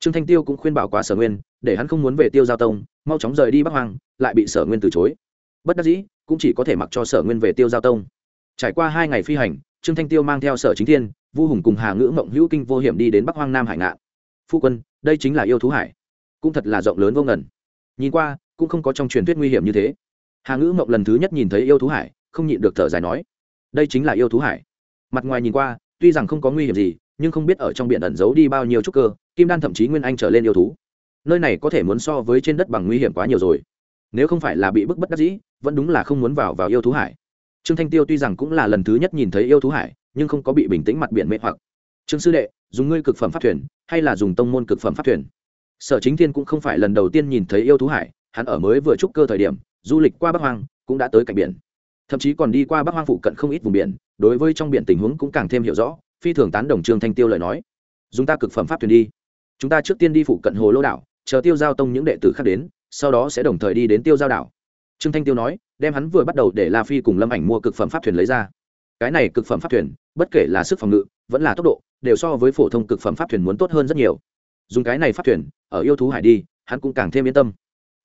Trương thanh tiêu cũng khuyên bảo quá sở nguyên để hắn không muốn về tiêu giao tông mau chóng rời đi bắc hoàng, lại bị sở nguyên từ chối. Bất đắc dĩ cũng chỉ có thể mặc cho sở nguyên về tiêu giao tông. Trải qua hai ngày phi hành trương thanh tiêu mang theo sở chính thiên vu hùng cùng hà ngữ mộng hữu kinh vô hiểm đi đến bắc hoang nam hải ngạn. Phu quân đây chính là yêu thú hải. Cũng thật là rộng lớn vô ngần. Nhìn qua cũng không có trong truyền thuyết nguy hiểm như thế. Hà ngữ mộng lần thứ nhất nhìn thấy yêu thú hải, không nhịn được thở dài nói, đây chính là yêu thú hải. Mặt ngoài nhìn qua, tuy rằng không có nguy hiểm gì, nhưng không biết ở trong biển ẩn giấu đi bao nhiêu trúc cơ, kim đan thậm chí nguyên anh trở lên yêu thú. Nơi này có thể muốn so với trên đất bằng nguy hiểm quá nhiều rồi. Nếu không phải là bị bức bất đắc dĩ, vẫn đúng là không muốn vào vào yêu thú hải. Trương thanh tiêu tuy rằng cũng là lần thứ nhất nhìn thấy yêu thú hải, nhưng không có bị bình tĩnh mặt biển mê hoặc. Trương sư đệ, dùng ngươi cực phẩm pháp thuyền, hay là dùng tông môn cực phẩm pháp thuyền? Sở chính thiên cũng không phải lần đầu tiên nhìn thấy yêu thú hải hắn ở mới vừa trúc cơ thời điểm, du lịch qua bắc hoang, cũng đã tới cạnh biển. Thậm chí còn đi qua bắc hoang phụ cận không ít vùng biển, đối với trong biển tình huống cũng càng thêm hiểu rõ, phi thường tán đồng trương thanh tiêu lời nói. Dùng ta cực phẩm pháp thuyền đi. Chúng ta trước tiên đi phụ cận hồ lô đảo, chờ tiêu giao tông những đệ tử khác đến, sau đó sẽ đồng thời đi đến tiêu giao đảo. Trương thanh tiêu nói, đem hắn vừa bắt đầu để la phi cùng lâm ảnh mua cực phẩm pháp thuyền lấy ra. Cái này cực phẩm pháp thuyền, bất kể là sức phòng ngự, vẫn là tốc độ, đều so với phổ thông cực phẩm pháp thuyền muốn tốt hơn rất nhiều. Dùng cái này pháp thuyền, ở yêu thú hải đi, hắn cũng càng thêm yên tâm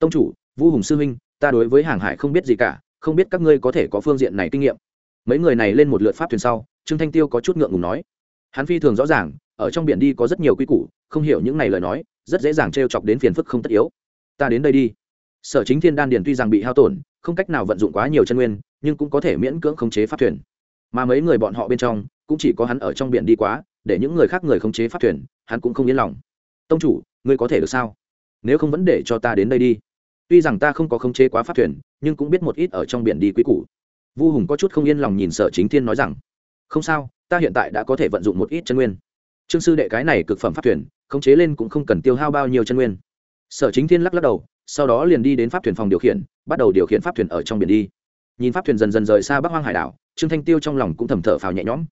tông chủ vũ hùng sư huynh, ta đối với hàng hải không biết gì cả, không biết các ngươi có thể có phương diện này kinh nghiệm. Mấy người này lên một lượt pháp thuyền sau, trương thanh tiêu có chút ngượng ngùng nói. Hắn phi thường rõ ràng, ở trong biển đi có rất nhiều quy củ, không hiểu những này lời nói, rất dễ dàng t r e o chọc đến phiền phức không tất yếu. Ta đến đây đi. Sở chính thiên đan điền tuy rằng bị hao tổn, không cách nào vận dụng quá nhiều chân nguyên, nhưng cũng có thể miễn cưỡng khống chế pháp thuyền. Mà mấy người bọn họ bên trong, cũng chỉ có hắn ở trong biển đi quá, để những người khác người khống chế pháp thuyền, hắn cũng không yên lòng. Tông chủ, ngươi có thể được sao? Nếu không vẫn để cho ta đến đây đi tuy rằng ta không có khống chế quá pháp thuyền, nhưng cũng biết một ít ở trong biển đi quý củ. Vu hùng có chút không yên lòng nhìn sở chính thiên nói rằng, không sao, ta hiện tại đã có thể vận dụng một ít chân nguyên. Trương sư đệ cái này cực phẩm pháp thuyền, khống chế lên cũng không cần tiêu hao bao nhiêu chân nguyên. Sở chính thiên lắc lắc đầu, sau đó liền đi đến pháp thuyền phòng điều khiển, bắt đầu điều khiển pháp thuyền ở trong biển đi. Nhìn pháp thuyền dần dần rời xa bắc hoang hải đảo, trương thanh tiêu trong lòng cũng thầm thở phào nhẹ nhõm.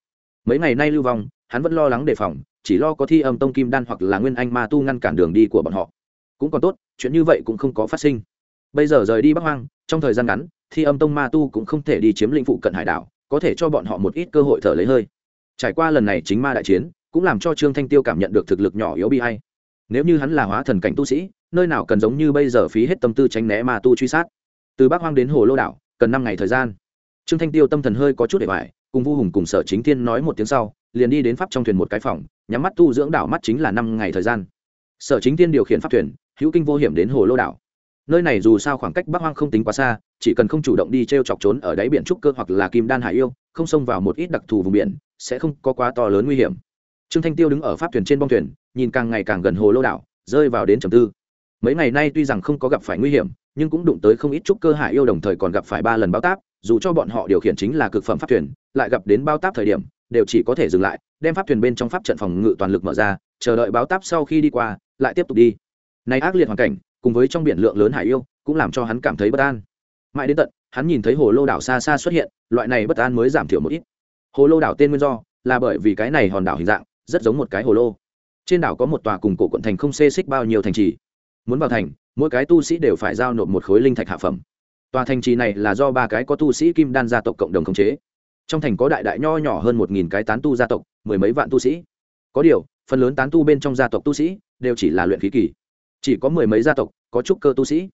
Mấy ngày nay lưu vong, hắn vẫn lo lắng đề phòng, chỉ lo có thi âm tông kim đan hoặc là nguyên anh ma tu ngăn cản đường đi của bọn họ. Cũng còn tốt, chuyện như vậy cũng không có phát sinh bây giờ rời đi bắc hoang, trong thời gian ngắn, thi âm tông ma tu cũng không thể đi chiếm lĩnh phụ cận hải đảo, có thể cho bọn họ một ít cơ hội thở lấy hơi. Trải qua lần này chính ma đại chiến, cũng làm cho trương thanh tiêu cảm nhận được thực lực nhỏ yếu bi hay nếu như hắn là hóa thần cảnh tu sĩ, nơi nào cần giống như bây giờ phí hết tâm tư tránh né ma tu truy sát. Từ bắc hoang đến hồ lô đảo, cần năm ngày thời gian. Trương thanh tiêu tâm thần hơi có chút để bài cùng vu hùng cùng sở chính thiên nói một tiếng sau, liền đi đến pháp trong thuyền một cái phòng, nhắm mắt tu dưỡng đảo mắt chính là năm ngày thời gian. Sở chính thiên điều khiển pháp thuyền, hữu kinh vô hiểm đến hồ lô đảo nơi này dù sao khoảng cách bắc hoang không tính quá xa, chỉ cần không chủ động đi t r e o chọc trốn ở đáy biển trúc cơ hoặc là kim đan hải yêu, không xông vào một ít đặc thù vùng biển, sẽ không có quá to lớn nguy hiểm. Trương thanh tiêu đứng ở pháp thuyền trên bong thuyền, nhìn càng ngày càng gần hồ lô đảo, rơi vào đến trầm tư. Mấy ngày nay tuy rằng không có gặp phải nguy hiểm, nhưng cũng đụng tới không ít trúc cơ hải yêu đồng thời còn gặp phải ba lần bao táp, dù cho bọn họ điều khiển chính là cực phẩm pháp thuyền, lại gặp đến bao táp thời điểm, đều chỉ có thể dừng lại, đem pháp thuyền bên trong pháp trận phòng ngự toàn lực mở ra, chờ đợi báo táp sau khi đi qua, lại tiếp tục đi. Nay ác liệt hoàn cảnh cùng với trong biển lượng lớn hải yêu, cũng làm cho hắn cảm thấy bất an. Mãi đến tận, hắn nhìn thấy hồ lô đảo xa xa xuất hiện, loại này bất an mới giảm thiểu một ít. Hồ lô đảo tên nguyên do, là bởi vì cái này hòn đảo hình dạng, rất giống một cái hồ lô. Trên đảo có một tòa cùng cổ quận thành không xê xích bao nhiêu thành trì. Muốn vào thành, mỗi cái tu sĩ đều phải giao nộp một khối linh thạch hạ phẩm. Tòa thành trì này là do ba cái có tu sĩ kim đan gia tộc cộng đồng khống chế. Trong thành có đại đại nho nhỏ hơn một nghìn cái tán tu gia tộc, mười mấy vạn tu sĩ. Có điều, phần lớn tán tu bên trong gia tộc tu sĩ, đều chỉ là luyện khí kỳ chỉ có mười mấy gia tộc có trúc cơ tu sĩ.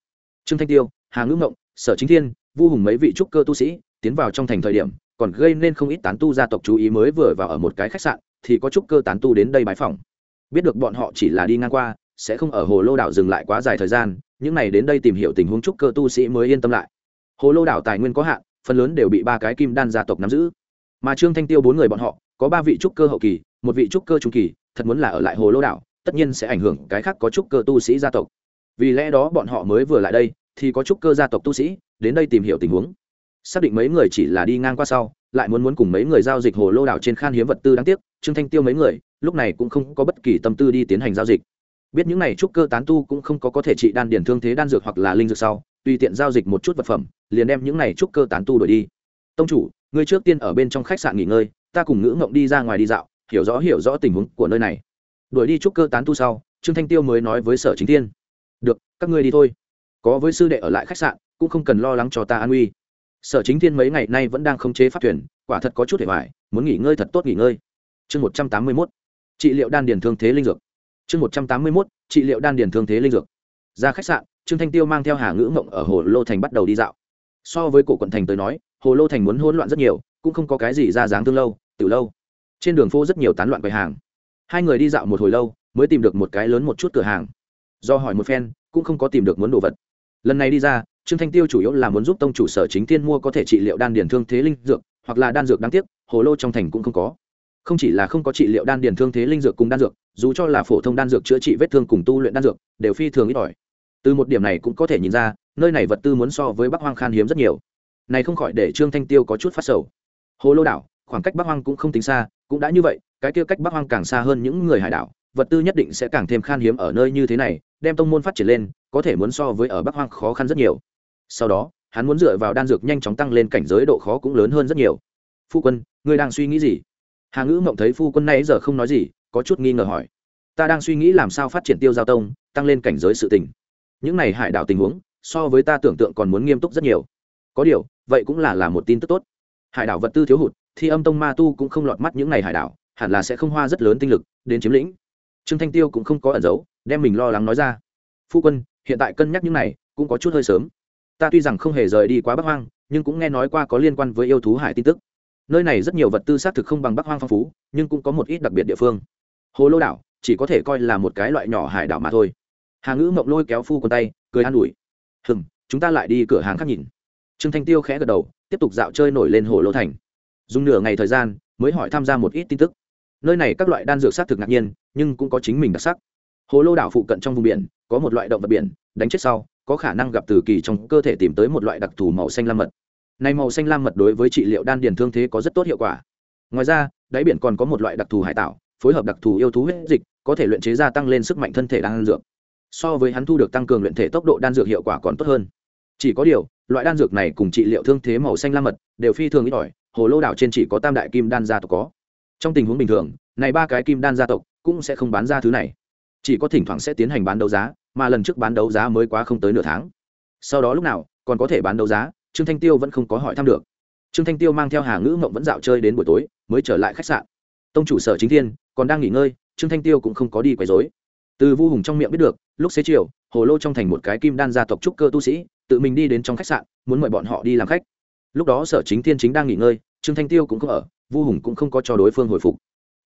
Trương thanh tiêu, hà ngữ ngộng, sở chính thiên, vu hùng mấy vị trúc cơ tu sĩ tiến vào trong thành thời điểm, còn gây nên không ít tán tu gia tộc chú ý mới vừa vào ở một cái khách sạn, thì có trúc cơ tán tu đến đây bãi phòng biết được bọn họ chỉ là đi ngang qua, sẽ không ở hồ lô đảo dừng lại quá dài thời gian, những này đến đây tìm hiểu tình huống trúc cơ tu sĩ mới yên tâm lại. Hồ lô đảo tài nguyên có hạn, phần lớn đều bị ba cái kim đan gia tộc nắm giữ. Mà trương thanh tiêu bốn người bọn họ, có ba vị trúc cơ hậu kỳ, một vị trúc cơ trung kỳ, thật muốn là ở lại hồ lô đảo tất nhiên sẽ ảnh hưởng cái khác có trúc cơ tu sĩ gia tộc. Vì lẽ đó bọn họ mới vừa lại đây, thì có trúc cơ gia tộc tu sĩ, đến đây tìm hiểu tình huống. Xác định mấy người chỉ là đi ngang qua sau, lại muốn muốn cùng mấy người giao dịch hồ lô đảo trên khan hiếm vật tư đáng tiếc, trương thanh tiêu mấy người, lúc này cũng không có bất kỳ tâm tư đi tiến hành giao dịch. Biết những này trúc cơ tán tu cũng không có có thể trị đan điển thương thế đan dược hoặc là linh dược sau, tùy tiện giao dịch một chút vật phẩm, liền đem những này trúc cơ tán tu đổi đi. Tông chủ, ngươi trước tiên ở bên trong khách sạn nghỉ ngơi, ta cùng ngữ ngộng đi ra ngoài đi dạo, hiểu rõ hiểu rõ tình huống của nơi này đuổi đi trúc cơ tán tu sau, trương thanh tiêu mới nói với sở chính tiên được, các ngươi đi thôi. Có với sư đệ ở lại khách sạn, cũng không cần lo lắng cho ta an uy. Sở chính thiên mấy ngày nay vẫn đang khống chế phát thuyền, quả thật có chút hề hoài, muốn nghỉ ngơi thật tốt nghỉ ngơi. Chương một trăm tám mươi mốt, trị liệu đan điền thương thế linh dược. Chương một trăm tám mươi mốt, trị liệu đan điền thương thế linh dược. Ra khách sạn, trương thanh tiêu mang theo hà ngữ mộng ở hồ lô thành bắt đầu đi dạo. So với cổ quận thành tới nói, hồ lô thành muốn hỗn loạn rất nhiều, cũng không có cái gì ra dáng tương lâu, từ lâu. Trên đường phố rất nhiều tán loạn quầy hàng hai người đi dạo một hồi lâu, mới tìm được một cái lớn một chút cửa hàng. Do hỏi một phen, cũng không có tìm được muốn đồ vật. Lần này đi ra, trương thanh tiêu chủ yếu là muốn giúp tông chủ sở chính thiên mua có thể trị liệu đan điền thương thế linh dược, hoặc là đan dược đáng tiếc, hồ lô trong thành cũng không có. Không chỉ là không có trị liệu đan điền thương thế linh dược cùng đan dược, dù cho là phổ thông đan dược chữa trị vết thương cùng tu luyện đan dược, đều phi thường ít ỏi. Từ một điểm này cũng có thể nhìn ra, nơi này vật tư muốn so với bắc hoang khan hiếm rất nhiều. Này không khỏi để trương thanh tiêu có chút phát sầu. Hồ lô đảo, khoảng cách bắc hoang cũng không tính xa cũng đã như vậy, cái kia cách bắc hoang càng xa hơn những người hải đảo, vật tư nhất định sẽ càng thêm khan hiếm ở nơi như thế này, đem tông môn phát triển lên, có thể muốn so với ở bắc hoang khó khăn rất nhiều. Sau đó, hắn muốn dựa vào đan dược nhanh chóng tăng lên cảnh giới độ khó cũng lớn hơn rất nhiều. Phu quân, ngươi đang suy nghĩ gì? Hà ngữ mộng thấy phu quân nay giờ không nói gì, có chút nghi ngờ hỏi. Ta đang suy nghĩ làm sao phát triển tiêu giao tông, tăng lên cảnh giới sự tình. Những này hải đảo tình huống, so với ta tưởng tượng còn muốn nghiêm túc rất nhiều. Có điều, vậy cũng là là một tin tức tốt. Hải đảo vật tư thiếu hụt thì âm tông ma tu cũng không lọt mắt những này hải đảo, hẳn là sẽ không hoa rất lớn tinh lực đến chiếm lĩnh. Trương thanh tiêu cũng không có ẩn giấu, đem mình lo lắng nói ra. Phu quân, hiện tại cân nhắc những này cũng có chút hơi sớm. Ta tuy rằng không hề rời đi quá bắc hoang, nhưng cũng nghe nói qua có liên quan với yêu thú hải tin tức. Nơi này rất nhiều vật tư xác thực không bằng bắc hoang phong phú, nhưng cũng có một ít đặc biệt địa phương. Hồ lô đảo chỉ có thể coi là một cái loại nhỏ hải đảo mà thôi. Hà ngữ mộng lôi kéo phu quân tay, cười an ủi. Hừng chúng ta lại đi cửa hàng khác nhìn. Trương thanh tiêu khẽ gật đầu, tiếp tục dạo chơi nổi lên hồ lô thành dùng nửa ngày thời gian mới hỏi tham gia một ít tin tức. Nơi này các loại đan dược xác thực ngạc nhiên, nhưng cũng có chính mình đặc sắc. Hồ lô đảo phụ cận trong vùng biển, có một loại động vật biển, đánh chết sau, có khả năng gặp từ kỳ trong cơ thể tìm tới một loại đặc thù màu xanh lam mật. Này màu xanh lam mật đối với trị liệu đan điền thương thế có rất tốt hiệu quả. Ngoài ra, đáy biển còn có một loại đặc thù hải tạo phối hợp đặc thù yêu thú huyết dịch, có thể luyện chế ra tăng lên sức mạnh thân thể đan dược. So với hắn thu được tăng cường luyện thể tốc độ đan dược hiệu quả còn tốt hơn. Chỉ có điều, loại đan dược này cùng trị liệu thương thế màu xanh lam mật đều phi thường ít ỏi hồ lô đảo trên chỉ có tam đại kim đan gia tộc có. Trong tình huống bình thường, này ba cái kim đan gia tộc cũng sẽ không bán ra thứ này. Chỉ có thỉnh thoảng sẽ tiến hành bán đấu giá, mà lần trước bán đấu giá mới quá không tới nửa tháng. Sau đó lúc nào, còn có thể bán đấu giá, trương thanh tiêu vẫn không có hỏi thăm được. Trương thanh tiêu mang theo hà ngữ mộng vẫn dạo chơi đến buổi tối, mới trở lại khách sạn. Tông chủ sở chính thiên, còn đang nghỉ ngơi, trương thanh tiêu cũng không có đi quấy dối từ vu hùng trong miệng biết được, lúc xế chiều, hồ lô trong thành một cái kim đan gia tộc trúc cơ tu sĩ, tự mình đi đến trong khách sạn, muốn mời bọn họ đi làm khách lúc đó sở chính thiên chính đang nghỉ ngơi, trương thanh tiêu cũng không ở, vu hùng cũng không có cho đối phương hồi phục.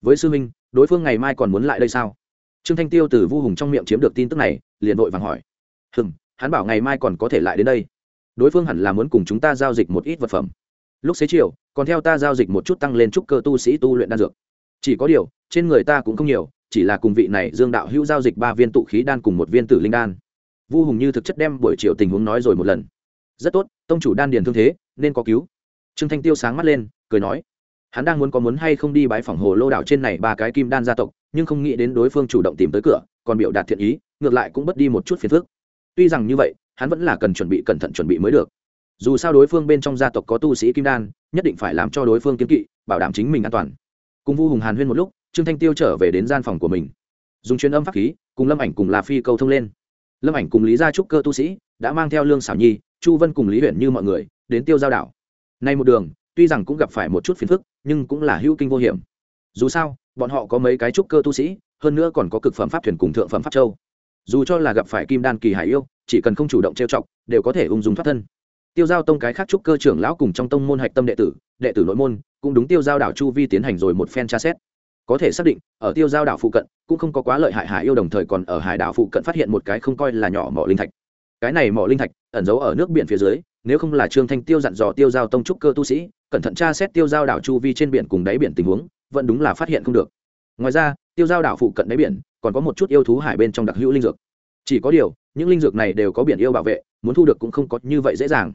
Với sư minh đối phương ngày mai còn muốn lại đây sao? Trương thanh tiêu từ vu hùng trong miệng chiếm được tin tức này, liền vội vàng hỏi. Hừm, hắn bảo ngày mai còn có thể lại đến đây. Đối phương hẳn là muốn cùng chúng ta giao dịch một ít vật phẩm. Lúc xế chiều, còn theo ta giao dịch một chút tăng lên trúc cơ tu sĩ tu luyện đan dược. Chỉ có điều, trên người ta cũng không nhiều, chỉ là cùng vị này dương đạo hữu giao dịch ba viên tụ khí đan cùng một viên tử linh đan. Vu hùng như thực chất đem buổi chiều tình huống nói rồi một lần rất tốt, tông chủ đan điền thương thế, nên có cứu. Trương thanh tiêu sáng mắt lên, cười nói, hắn đang muốn có muốn hay không đi bái phòng hồ lô đảo trên này ba cái kim đan gia tộc, nhưng không nghĩ đến đối phương chủ động tìm tới cửa, còn biểu đạt thiện ý, ngược lại cũng bất đi một chút phiền phức. Tuy rằng như vậy, hắn vẫn là cần chuẩn bị cẩn thận chuẩn bị mới được. Dù sao đối phương bên trong gia tộc có tu sĩ kim đan, nhất định phải làm cho đối phương kiếm kỵ, bảo đảm chính mình an toàn. Cùng vu hùng hàn huyên một lúc, trương thanh tiêu trở về đến gian phòng của mình. Dùng chuyên âm pháp khí, cùng lâm ảnh cùng là phi câu thông lên. Lâm ảnh cùng lý gia trúc cơ tu sĩ, đã mang theo lương xảo nhi chu vân cùng lý huyện như mọi người, đến tiêu giao đảo. Nay một đường, tuy rằng cũng gặp phải một chút phiền phức, nhưng cũng là hữu kinh vô hiểm. Dù sao, bọn họ có mấy cái trúc cơ tu sĩ, hơn nữa còn có cực phẩm pháp thuyền cùng thượng phẩm pháp châu. Dù cho là gặp phải kim đan kỳ hải yêu, chỉ cần không chủ động trêu chọc, đều có thể ung dung thoát thân. Tiêu giao tông cái khác trúc cơ trưởng lão cùng trong tông môn hạch tâm đệ tử đệ tử nội môn, cũng đúng tiêu giao đảo chu vi tiến hành rồi một phen tra xét. Có thể xác định, ở tiêu giao đảo phụ cận, cũng không có quá lợi hại hải yêu đồng thời còn ở hải đảo phụ cận phát hiện một cái không coi là nhỏ mỏ linh thạch cái này mỏ linh thạch ẩn giấu ở nước biển phía dưới, nếu không là trương thanh tiêu dặn dò tiêu giao tông trúc cơ tu sĩ, cẩn thận tra xét tiêu giao đảo chu vi trên biển cùng đáy biển tình huống, vẫn đúng là phát hiện không được. Ngoài ra, tiêu giao đảo phụ cận đáy biển còn có một chút yêu thú hải bên trong đặc hữu linh dược. Chỉ có điều, những linh dược này đều có biển yêu bảo vệ, muốn thu được cũng không có như vậy dễ dàng.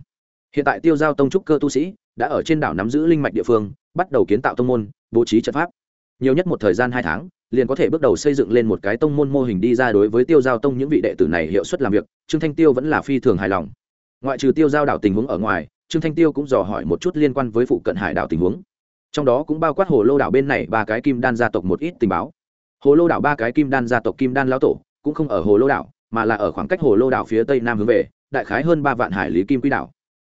Hiện tại tiêu giao tông trúc cơ tu sĩ đã ở trên đảo nắm giữ linh mạch địa phương, bắt đầu kiến tạo tông môn, bố trí trận pháp nhiều nhất một thời gian hai tháng, liền có thể bước đầu xây dựng lên một cái tông môn mô hình đi ra đối với tiêu giao tông những vị đệ tử này hiệu suất làm việc, trương thanh tiêu vẫn là phi thường hài lòng. Ngoại trừ tiêu giao đảo tình huống ở ngoài, trương thanh tiêu cũng dò hỏi một chút liên quan với phụ cận hải đảo tình huống. Trong đó cũng bao quát hồ lô đảo bên này ba cái kim đan gia tộc một ít tình báo. Hồ lô đảo ba cái kim đan gia tộc kim đan lão tổ cũng không ở hồ lô đảo, mà là ở khoảng cách hồ lô đảo phía tây nam hướng về, đại khái hơn ba vạn hải lý kim quy đảo.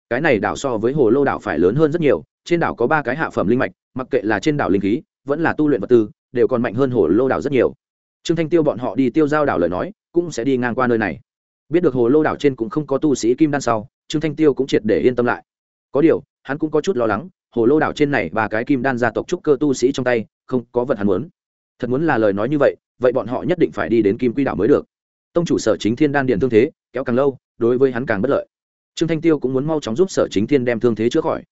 Cái này đảo so với hồ lô đảo phải lớn hơn rất nhiều, trên đảo có ba cái hạ phẩm linh mạch, mặc kệ là trên đảo linh khí vẫn là tu luyện vật tư, đều còn mạnh hơn hồ lô đảo rất nhiều. Trương thanh tiêu bọn họ đi tiêu giao đảo lời nói, cũng sẽ đi ngang qua nơi này. Biết được hồ lô đảo trên cũng không có tu sĩ kim đan sau, trương thanh tiêu cũng triệt để yên tâm lại. Có điều, hắn cũng có chút lo lắng, hồ lô đảo trên này và cái kim đan gia tộc trúc cơ tu sĩ trong tay, không có vật hắn muốn. Thật muốn là lời nói như vậy vậy bọn họ nhất định phải đi đến kim quy đảo mới được. Tông chủ sở chính thiên đan điện thương thế, kéo càng lâu, đối với hắn càng bất lợi. Trương thanh tiêu cũng muốn mau chóng giúp sở chính thiên đem thương thế chữa khỏi.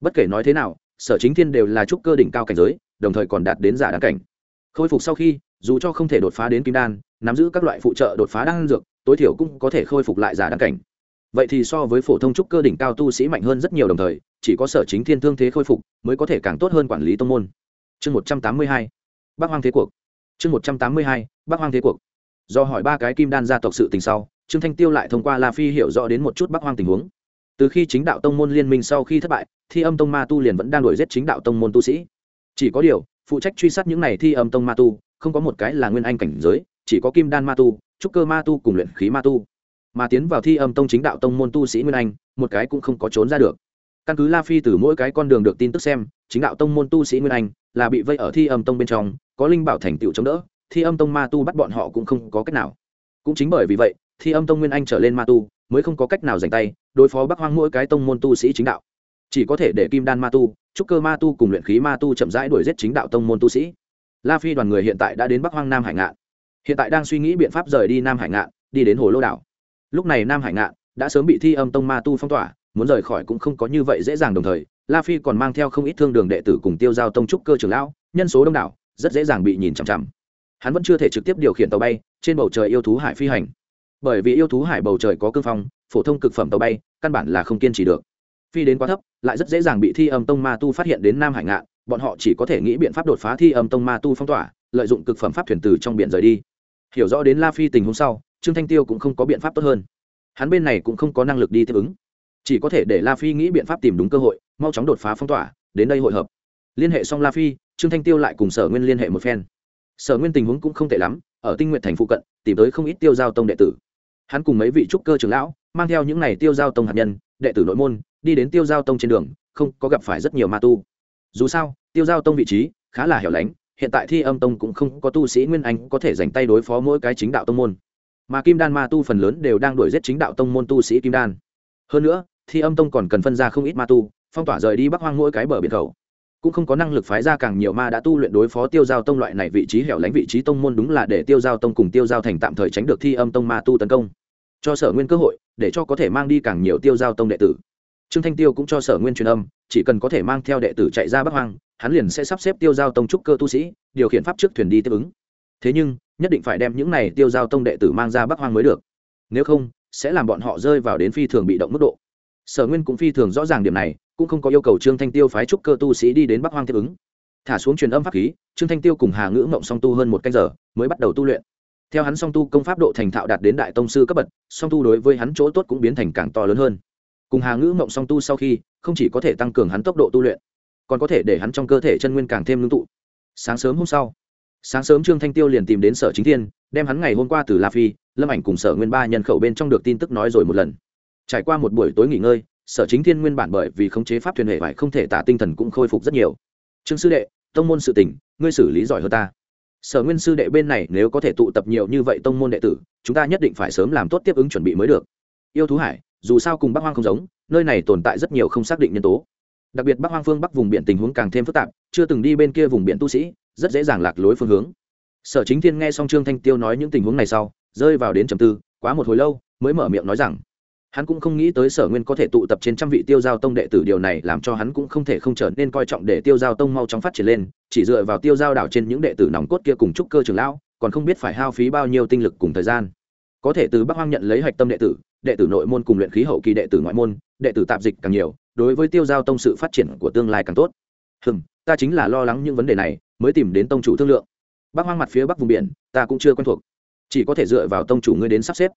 Bất kể nói thế nào, sở chính thiên đều là trúc cơ đỉnh cao cảnh giới đồng thời còn đạt đến giả đáng cảnh. Khôi phục sau khi, dù cho không thể đột phá đến kim đan, nắm giữ các loại phụ trợ đột phá đan dược, tối thiểu cũng có thể khôi phục lại giả đáng cảnh. Vậy thì so với phổ thông trúc cơ đỉnh cao tu sĩ mạnh hơn rất nhiều đồng thời, chỉ có sở chính thiên thương thế khôi phục mới có thể càng tốt hơn quản lý tông môn. Chương một trăm tám mươi hai bác hoang thế cuộc. Chương một trăm tám mươi hai bác hoang thế cuộc. Do hỏi ba cái kim đan gia tộc sự tình sau, trương thanh tiêu lại thông qua la phi hiểu rõ đến một chút bắc hoang tình huống. Từ khi chính đạo tông môn liên minh sau khi thất bại, thi âm tông ma tu liền vẫn đang đuổi giết chính đạo tông môn tu sĩ chỉ có điều, phụ trách truy sát những này thi âm tông ma tu, không có một cái là nguyên anh cảnh giới, chỉ có kim đan ma tu, trúc cơ ma tu cùng luyện khí ma tu. Mà tiến vào thi âm tông chính đạo tông môn tu sĩ nguyên anh, một cái cũng không có trốn ra được. Căn cứ la phi từ mỗi cái con đường được tin tức xem, chính đạo tông môn tu sĩ nguyên anh là bị vây ở thi âm tông bên trong, có linh bảo thành tựu chống đỡ, thi âm tông ma tu bắt bọn họ cũng không có cách nào. Cũng chính bởi vì vậy, thi âm tông nguyên anh trở lên ma tu mới không có cách nào giành tay, đối phó bắc hoang mỗi cái tông môn tu sĩ chính đạo. Chỉ có thể để kim đan ma tu trúc cơ ma tu cùng luyện khí ma tu chậm rãi đuổi giết chính đạo tông môn tu sĩ. La phi đoàn người hiện tại đã đến bắc hoang nam hải ngạn. Hiện tại đang suy nghĩ biện pháp rời đi nam hải ngạn, đi đến hồ lô đảo. Lúc này nam hải ngạn đã sớm bị thi âm tông ma tu phong tỏa, muốn rời khỏi cũng không có như vậy dễ dàng đồng thời, la phi còn mang theo không ít thương đường đệ tử cùng tiêu giao tông trúc cơ trưởng lão, nhân số đông đảo, rất dễ dàng bị nhìn chằm chằm. Hắn vẫn chưa thể trực tiếp điều khiển tàu bay trên bầu trời yêu thú hải phi hành. Bởi vì yêu thú hải bầu trời có cương phong, phổ thông cực phẩm tàu bay căn bản là không kiên trì được phi đến quá thấp, lại rất dễ dàng bị thi âm tông ma tu phát hiện đến nam hải ngạn, bọn họ chỉ có thể nghĩ biện pháp đột phá thi âm tông ma tu phong tỏa, lợi dụng cực phẩm pháp thuyền từ trong biển rời đi. Hiểu rõ đến la phi tình huống sau, trương thanh tiêu cũng không có biện pháp tốt hơn. Hắn bên này cũng không có năng lực đi tiếp ứng. Chỉ có thể để la phi nghĩ biện pháp tìm đúng cơ hội, mau chóng đột phá phong tỏa, đến đây hội hợp. Liên hệ xong la phi, trương thanh tiêu lại cùng sở nguyên liên hệ một phen. Sở nguyên tình huống cũng không tệ lắm, ở tinh nguyện thành phụ cận, tìm tới không ít tiêu giao tông đệ tử. Hắn cùng mấy vị trúc cơ trưởng lão, mang theo những n à y tiêu giao tông hạt nhân, đệ tử nội môn đi đến tiêu giao tông trên đường, không có gặp phải rất nhiều ma tu. Dù sao, tiêu giao tông vị trí khá là hẻo lánh, hiện tại thi âm tông cũng không có tu sĩ nguyên anh có thể dành tay đối phó mỗi cái chính đạo tông môn. Mà kim đan ma tu phần lớn đều đang đuổi giết chính đạo tông môn tu sĩ kim đan. Hơn nữa, thi âm tông còn cần phân ra không ít ma tu, phong tỏa rời đi bắc hoang mỗi cái bờ biển khẩu. Cũng không có năng lực phái ra càng nhiều ma đã tu luyện đối phó tiêu giao tông loại này vị trí hẻo lánh vị trí tông môn đúng là để tiêu giao tông cùng tiêu giao thành tạm thời tránh được thi âm tông ma tu tấn công. Cho sở nguyên cơ hội, để cho có thể mang đi càng nhiều tiêu giao tông đệ tử trương thanh tiêu cũng cho sở nguyên truyền âm, chỉ cần có thể mang theo đệ tử chạy ra bắc hoang, hắn liền sẽ sắp xếp tiêu giao tông trúc cơ tu sĩ, điều khiển pháp trước thuyền đi tiếp ứng. Thế nhưng, nhất định phải đem những này tiêu giao tông đệ tử mang ra bắc hoang mới được. Nếu không, sẽ làm bọn họ rơi vào đến phi thường bị động mức độ. Sở nguyên cũng phi thường rõ ràng điểm này, cũng không có yêu cầu trương thanh tiêu phái trúc cơ tu sĩ đi đến bắc hoang tiếp ứng. Thả xuống truyền âm pháp khí, trương thanh tiêu cùng hà ngữ mộng song tu hơn một canh giờ, mới bắt đầu tu luyện. Theo hắn song tu công pháp độ thành thạo đạt đến đại tông sư cấp bậc, song tu đối với hắn chỗ tốt cũng biến thành càng to lớn hơn cùng hà ngữ mộng song tu sau khi, không chỉ có thể tăng cường hắn tốc độ tu luyện, còn có thể để hắn trong cơ thể chân nguyên càng thêm ngưng tụ. Sáng sớm hôm sau, sáng sớm trương thanh tiêu liền tìm đến sở chính thiên, đem hắn ngày hôm qua từ la phi, lâm ảnh cùng sở nguyên ba nhân khẩu bên trong được tin tức nói rồi một lần. Trải qua một buổi tối nghỉ ngơi, sở chính thiên nguyên bản bởi vì khống chế pháp thuyền hệ vải không thể tả tinh thần cũng khôi phục rất nhiều. Trương sư đệ, tông môn sự tỉnh ngươi xử lý giỏi hơn ta. Sở nguyên sư đệ bên này nếu có thể tụ tập nhiều như vậy tông môn đệ tử, chúng ta nhất định phải sớm làm tốt tiếp ứng chuẩn bị mới được. Yêu thú hải dù sao cùng bắc hoang không giống, nơi này tồn tại rất nhiều không xác định nhân tố. Đặc biệt bắc hoang phương bắc vùng biển tình huống càng thêm phức tạp, chưa từng đi bên kia vùng biển tu sĩ, rất dễ dàng lạc lối phương hướng. Sở chính thiên nghe xong trương thanh tiêu nói những tình huống này sau, rơi vào đến trầm tư, quá một hồi lâu, mới mở miệng nói rằng, hắn cũng không nghĩ tới sở nguyên có thể tụ tập trên trăm vị tiêu giao tông đệ tử, điều này làm cho hắn cũng không thể không trở nên coi trọng để tiêu giao tông mau chóng phát triển lên, chỉ dựa vào tiêu giao đảo trên những đệ tử nòng cốt kia cùng trúc cơ trường lão, còn không biết phải hao phí bao nhiêu tinh lực cùng thời gian. Có thể từ bắc hoang nhận lấy hạch tâm đệ tử đệ tử nội môn cùng luyện khí hậu kỳ đệ tử ngoại môn, đệ tử tạp dịch càng nhiều, đối với tiêu giao tông sự phát triển của tương lai càng tốt. Hừm, ta chính là lo lắng những vấn đề này, mới tìm đến tông chủ thương lượng. Bắc hoang mặt phía bắc vùng biển, ta cũng chưa quen thuộc. Chỉ có thể dựa vào tông chủ ngươi đến sắp xếp.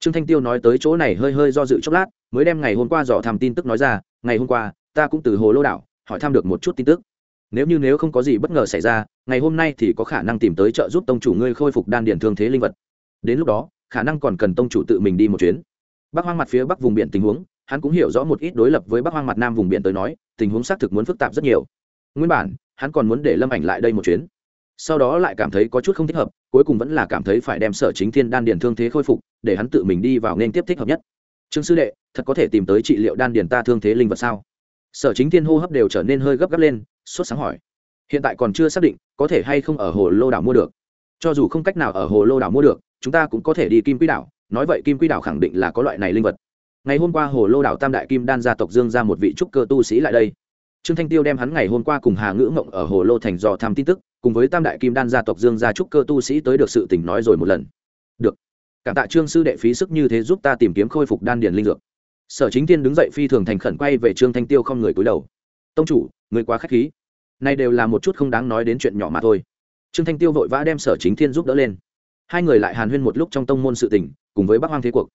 Trương thanh tiêu nói tới chỗ này hơi hơi do dự chốc lát, mới đem ngày hôm qua dò thăm tin tức nói ra. Ngày hôm qua, ta cũng từ hồ lô đảo, hỏi thăm được một chút tin tức. Nếu như nếu không có gì bất ngờ xảy ra, ngày hôm nay thì có khả năng tìm tới trợ giúp tông chủ ngươi khôi phục đan điền thương thế linh vật. Đến lúc đó, khả năng còn cần tông chủ tự mình đi một chuyến bắc hoang mặt phía bắc vùng biển tình huống, hắn cũng hiểu rõ một ít đối lập với bắc hoang mặt nam vùng biển tới nói, tình huống xác thực muốn phức tạp rất nhiều. Nguyên bản, hắn còn muốn để lâm ảnh lại đây một chuyến. Sau đó lại cảm thấy có chút không thích hợp, cuối cùng vẫn là cảm thấy phải đem sở chính thiên đan điền thương thế khôi phục, để hắn tự mình đi vào nên tiếp thích hợp nhất. Trương sư đệ, thật có thể tìm tới trị liệu đan điền ta thương thế linh vật sao? Sở chính thiên hô hấp đều trở nên hơi gấp gáp lên, sốt sáng hỏi. Hiện tại còn chưa xác định, có thể hay không ở hồ lô đảo mua được. Cho dù không cách nào ở hồ lô đảo mua được, chúng ta cũng có thể đi kim quy đảo nói vậy kim quy đảo khẳng định là có loại này linh vật. Ngày hôm qua hồ lô đảo tam đại kim đan gia tộc dương ra một vị trúc cơ tu sĩ lại đây. Trương thanh tiêu đem hắn ngày hôm qua cùng hà ngữ mộng ở hồ lô thành dò tham tin tức, cùng với tam đại kim đan gia tộc dương gia trúc cơ tu sĩ tới được sự tình nói rồi một lần. Được. Cảm tạ trương sư đệ phí sức như thế giúp ta tìm kiếm khôi phục đan điền linh dược. Sở chính tiên đứng dậy phi thường thành khẩn quay về trương thanh tiêu không người cúi đầu. Tông chủ, người quá k h á c h khí. Này đều là một chút không đáng nói đến chuyện nhỏ mà thôi. Trương thanh tiêu vội vã đem sở chính thiên giúp đỡ lên hai người lại hàn huyên một lúc trong tông môn sự tình, cùng với bắc hoang thế cuộc.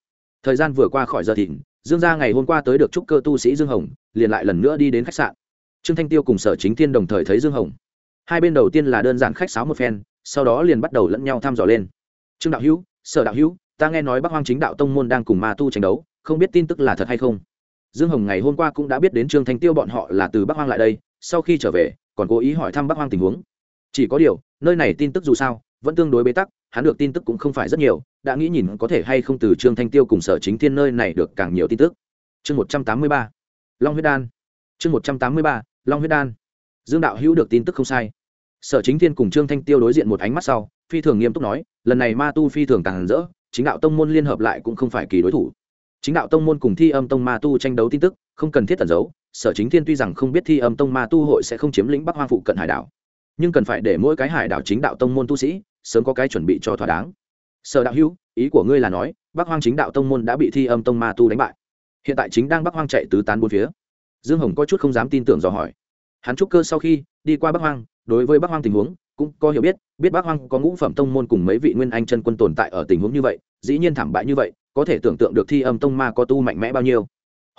Thời gian vừa qua khỏi giờ thìn, dương gia ngày hôm qua tới được trúc cơ tu sĩ dương hồng, liền lại lần nữa đi đến khách sạn. Trương thanh tiêu cùng sở chính thiên đồng thời thấy dương hồng. Hai bên đầu tiên là đơn giản khách sáo một phen, sau đó liền bắt đầu lẫn nhau thăm dò lên. Trương đạo hữu, sở đạo hữu, ta nghe nói bắc hoang chính đạo tông môn đang cùng ma tu tranh đấu, không biết tin tức là thật hay không? Dương hồng ngày hôm qua cũng đã biết đến trương thanh tiêu bọn họ là từ bắc hoang lại đây, sau khi trở về, còn cố ý hỏi thăm bắc hoang tình huống. Chỉ có điều, nơi này tin tức dù sao vẫn tương đối bế tắc, hắn được tin tức cũng không phải rất nhiều, đã nghĩ nhìn có thể hay không từ trương thanh tiêu cùng sở chính thiên nơi này được càng nhiều tin tức. Chương một trăm tám mươi ba, long huyết đan. Chương một trăm tám mươi ba, long huyết đan. Dương đạo hữu được tin tức không sai. Sở chính thiên cùng trương thanh tiêu đối diện một ánh mắt sau, phi thường nghiêm túc nói, lần này ma tu phi thường càng rỡ, chính đạo tông môn liên hợp lại cũng không phải kỳ đối thủ. Chính đạo tông môn cùng thi âm tông ma tu tranh đấu tin tức, không cần thiết tẩn giấu, sở chính thiên tuy rằng không biết thi âm tông ma tu hội sẽ không chiếm lĩnh bắc hoang phụ cận hải đảo, nhưng cần phải để mỗi cái hải đảo chính đạo tông môn tu sĩ sớm có cái chuẩn bị cho thỏa đáng. Sở đạo hữu, ý của ngươi là nói, bắc hoang chính đạo tông môn đã bị thi âm tông ma tu đánh bại. Hiện tại chính đang bắc hoang chạy tứ tán bốn phía. Dương hồng có chút không dám tin tưởng dò hỏi. Hắn trúc cơ sau khi đi qua bắc hoang, đối với bắc hoang tình huống cũng có hiểu biết biết bắc hoang có ngũ phẩm tông môn cùng mấy vị nguyên anh chân quân tồn tại ở tình huống như vậy, dĩ nhiên thảm bại như vậy, có thể tưởng tượng được thi âm tông ma có tu mạnh mẽ bao nhiêu.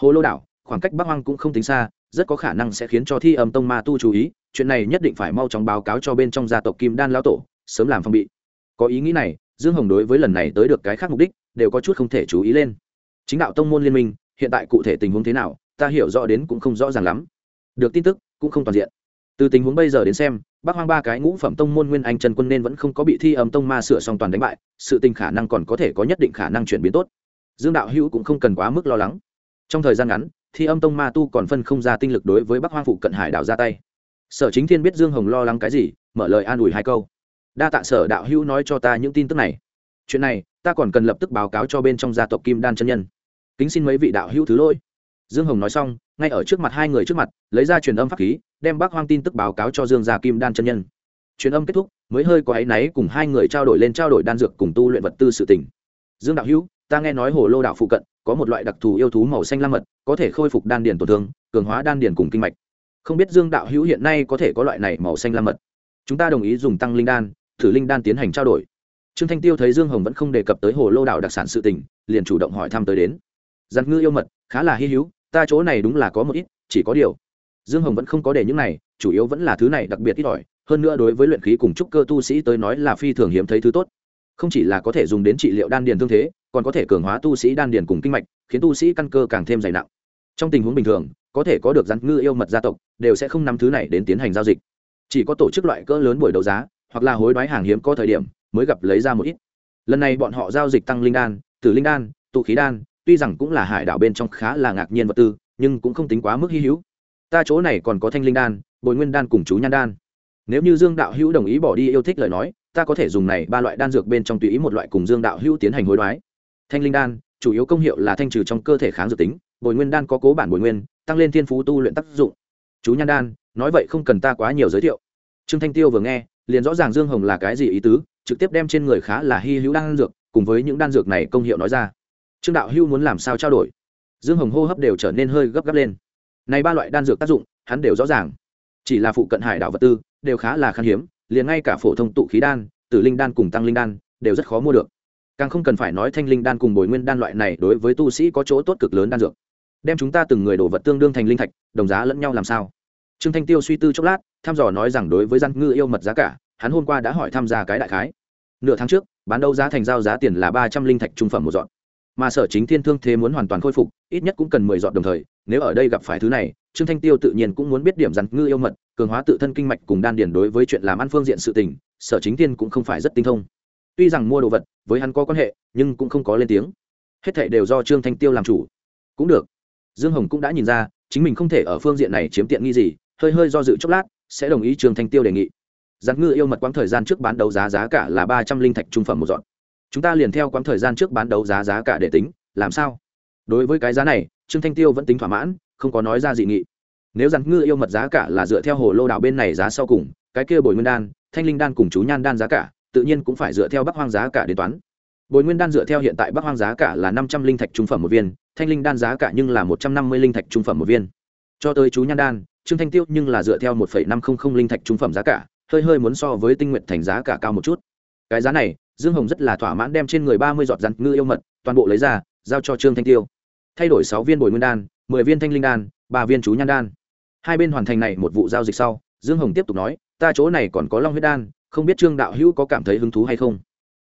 Hồ lô đảo, khoảng cách bắc hoang cũng không tính xa, rất có khả năng sẽ khiến cho thi âm tông ma tu chú ý, chuyện này nhất định phải mau chóng báo cáo cho bên trong gia tộc kim đan lão tổ sớm làm phòng bị. Có ý nghĩ này, dương hồng đối với lần này tới được cái khác mục đích, đều có chút không thể chú ý lên. Chính đạo tông môn liên minh, hiện tại cụ thể tình huống thế nào, ta hiểu rõ đến cũng không rõ ràng lắm. Được tin tức, cũng không toàn diện. Từ tình huống bây giờ đến xem bác hoang ba cái ngũ phẩm tông môn nguyên anh trần quân nên vẫn không có bị thi âm tông ma sửa xong toàn đánh bại, sự tình khả năng còn có thể có nhất định khả năng chuyển biến tốt. Dương đạo hữu cũng không cần quá mức lo lắng. Trong thời gian ngắn, thi âm tông ma tu còn phân không ra tinh lực đối với bắc hoang phụ cận hải đảo ra tay. Sở chính thiên biết dương hồng lo lắng cái gì, mở lời an ủi hai câu đa tạ sở đạo hữu nói cho ta những tin tức này. Chuyện này, ta còn cần lập tức báo cáo cho bên trong gia tộc kim đan chân nhân. Kính xin mấy vị đạo hữu thứ lỗi. Dương hồng nói xong, ngay ở trước mặt hai người trước mặt, lấy ra truyền âm pháp khí, đem bác hoang tin tức báo cáo cho dương gia kim đan chân nhân. Truyền âm kết thúc, mới hơi có áy náy cùng hai người trao đổi lên trao đổi đan dược cùng tu luyện vật tư sự tỉnh dương đạo hữu, ta nghe nói hồ lô đạo phụ cận, có một loại đặc thù yêu thú màu xanh lam mật, có thể khôi phục đan điền tổn thương, cường hóa đan điền cùng kinh mạch. Không biết dương đạo hữu hiện nay có thể có loại này màu xanh lam mật. Chúng ta đồng ý dùng tăng linh đan thử linh đan tiến hành trao đổi. Trương thanh tiêu thấy dương hồng vẫn không đề cập tới hồ lô Đảo đặc sản sự tình, liền chủ động hỏi thăm tới đến. Giặt ngư yêu mật, khá là hy hữu, ta chỗ này đúng là có một ít, chỉ có điều. Dương hồng vẫn không có để những này, chủ yếu vẫn là thứ này đặc biệt ít ỏi, hơn nữa đối với luyện khí cùng trúc cơ tu sĩ tới nói là phi thường hiếm thấy thứ tốt. Không chỉ là có thể dùng đến trị liệu đan điền thương thế, còn có thể cường hóa tu sĩ đan điền cùng kinh mạch, khiến tu sĩ căn cơ càng thêm dày nặng. Trong tình huống bình thường, có thể có được rắn ngư yêu mật gia tộc, đều sẽ không nắm thứ này đến tiến hành giao dịch. Chỉ có tổ chức loại cỡ lớn buổi đấu giá hoặc là hối đoái hàng hiếm có thời điểm mới gặp lấy ra một ít. Lần này bọn họ giao dịch tăng linh đan, tử linh đan, tụ khí đan, tuy rằng cũng là hải đảo bên trong khá là ngạc nhiên vật tư, nhưng cũng không tính quá mức hy hữu. Ta chỗ này còn có thanh linh đan, bồi nguyên đan cùng chú nhan đan. Nếu như dương đạo hữu đồng ý bỏ đi yêu thích lời nói, ta có thể dùng này ba loại đan dược bên trong tùy ý một loại cùng dương đạo hữu tiến hành hối đoái. Thanh linh đan, chủ yếu công hiệu là thanh trừ trong cơ thể kháng dược tính, bồi nguyên đan có cố bản bồi nguyên, tăng lên thiên phú tu luyện tác dụng. Chú nhan đan, nói vậy không cần ta quá nhiều giới thiệu. Trương thanh tiêu vừa nghe liền rõ ràng dương hồng là cái gì ý tứ, trực tiếp đem trên người khá là hy hữu đan dược, cùng với những đan dược này công hiệu nói ra. Trương đạo hữu muốn làm sao trao đổi? Dương hồng hô hấp đều trở nên hơi gấp gáp lên. Này ba loại đan dược tác dụng, hắn đều rõ ràng. Chỉ là phụ cận hải đảo vật tư, đều khá là khan hiếm, liền ngay cả phổ thông tụ khí đan, tử linh đan cùng tăng linh đan, đều rất khó mua được. Càng không cần phải nói thanh linh đan cùng bồi nguyên đan loại này đối với tu sĩ có chỗ tốt cực lớn đan dược. Đem chúng ta từng người đổ vật tương đương thành linh thạch, đồng giá lẫn nhau làm sao? Trương thanh tiêu suy tư chốc lát thăm dò nói rằng đối với gian ngư yêu mật giá cả, hắn hôm qua đã hỏi tham gia cái đại khái. Nửa tháng trước, bán đấu giá thành giao giá tiền là ba trăm linh thạch trung phẩm một dọn. Mà sở chính thiên thương thế muốn hoàn toàn khôi phục, ít nhất cũng cần mười dọn đồng thời, nếu ở đây gặp phải thứ này, trương thanh tiêu tự nhiên cũng muốn biết điểm rằng ngư yêu mật, cường hóa tự thân kinh mạch cùng đan điển đối với chuyện làm ăn phương diện sự tình, sở chính thiên cũng không phải rất tinh thông. Tuy rằng mua đồ vật, với hắn có quan hệ, nhưng cũng không có lên tiếng. Hết thệ đều do trương thanh tiêu làm chủ. Cũng được. Dương hồng cũng đã nhìn ra, chính mình không thể ở phương diện này chiếm tiện nghi gì, hơi hơi do dự chốc lát sẽ đồng ý trương thanh tiêu đề nghị. Giặc ngư yêu mật quãng thời gian trước bán đấu giá giá cả là ba trăm linh thạch trung phẩm một dọn chúng ta liền theo quãng thời gian trước bán đấu giá giá cả để tính, làm sao? Đối với cái giá này, trương thanh tiêu vẫn tính thỏa mãn, không có nói ra dị nghị. Nếu giặc ngư yêu mật giá cả là dựa theo hồ lô đảo bên này giá sau cùng, cái kia bồi nguyên đan, thanh linh đan cùng chú nhan đan giá cả, tự nhiên cũng phải dựa theo bắc hoang giá cả đến toán. Bồi nguyên đan dựa theo hiện tại bắc hoang giá cả là năm trăm linh thạch trung phẩm một viên, thanh linh đan giá cả nhưng là một trăm năm mươi linh thạch trung phẩm một viên. Cho tới chú nhan đan trương thanh tiêu nhưng là dựa theo một năm không không linh thạch trung phẩm giá cả, hơi hơi muốn so với tinh nguyện thành giá cả cao một chút. Cái giá này, dương hồng rất là thỏa mãn đem trên người ba mươi giọt rắn ngư yêu mật, toàn bộ lấy ra, giao cho trương thanh tiêu. Thay đổi sáu viên bồi nguyên đan, mười viên thanh linh đan, ba viên chú nhan đan. Hai bên hoàn thành này một vụ giao dịch sau, dương hồng tiếp tục nói, ta chỗ này còn có long huyết đan, không biết trương đạo hữu có cảm thấy hứng thú hay không?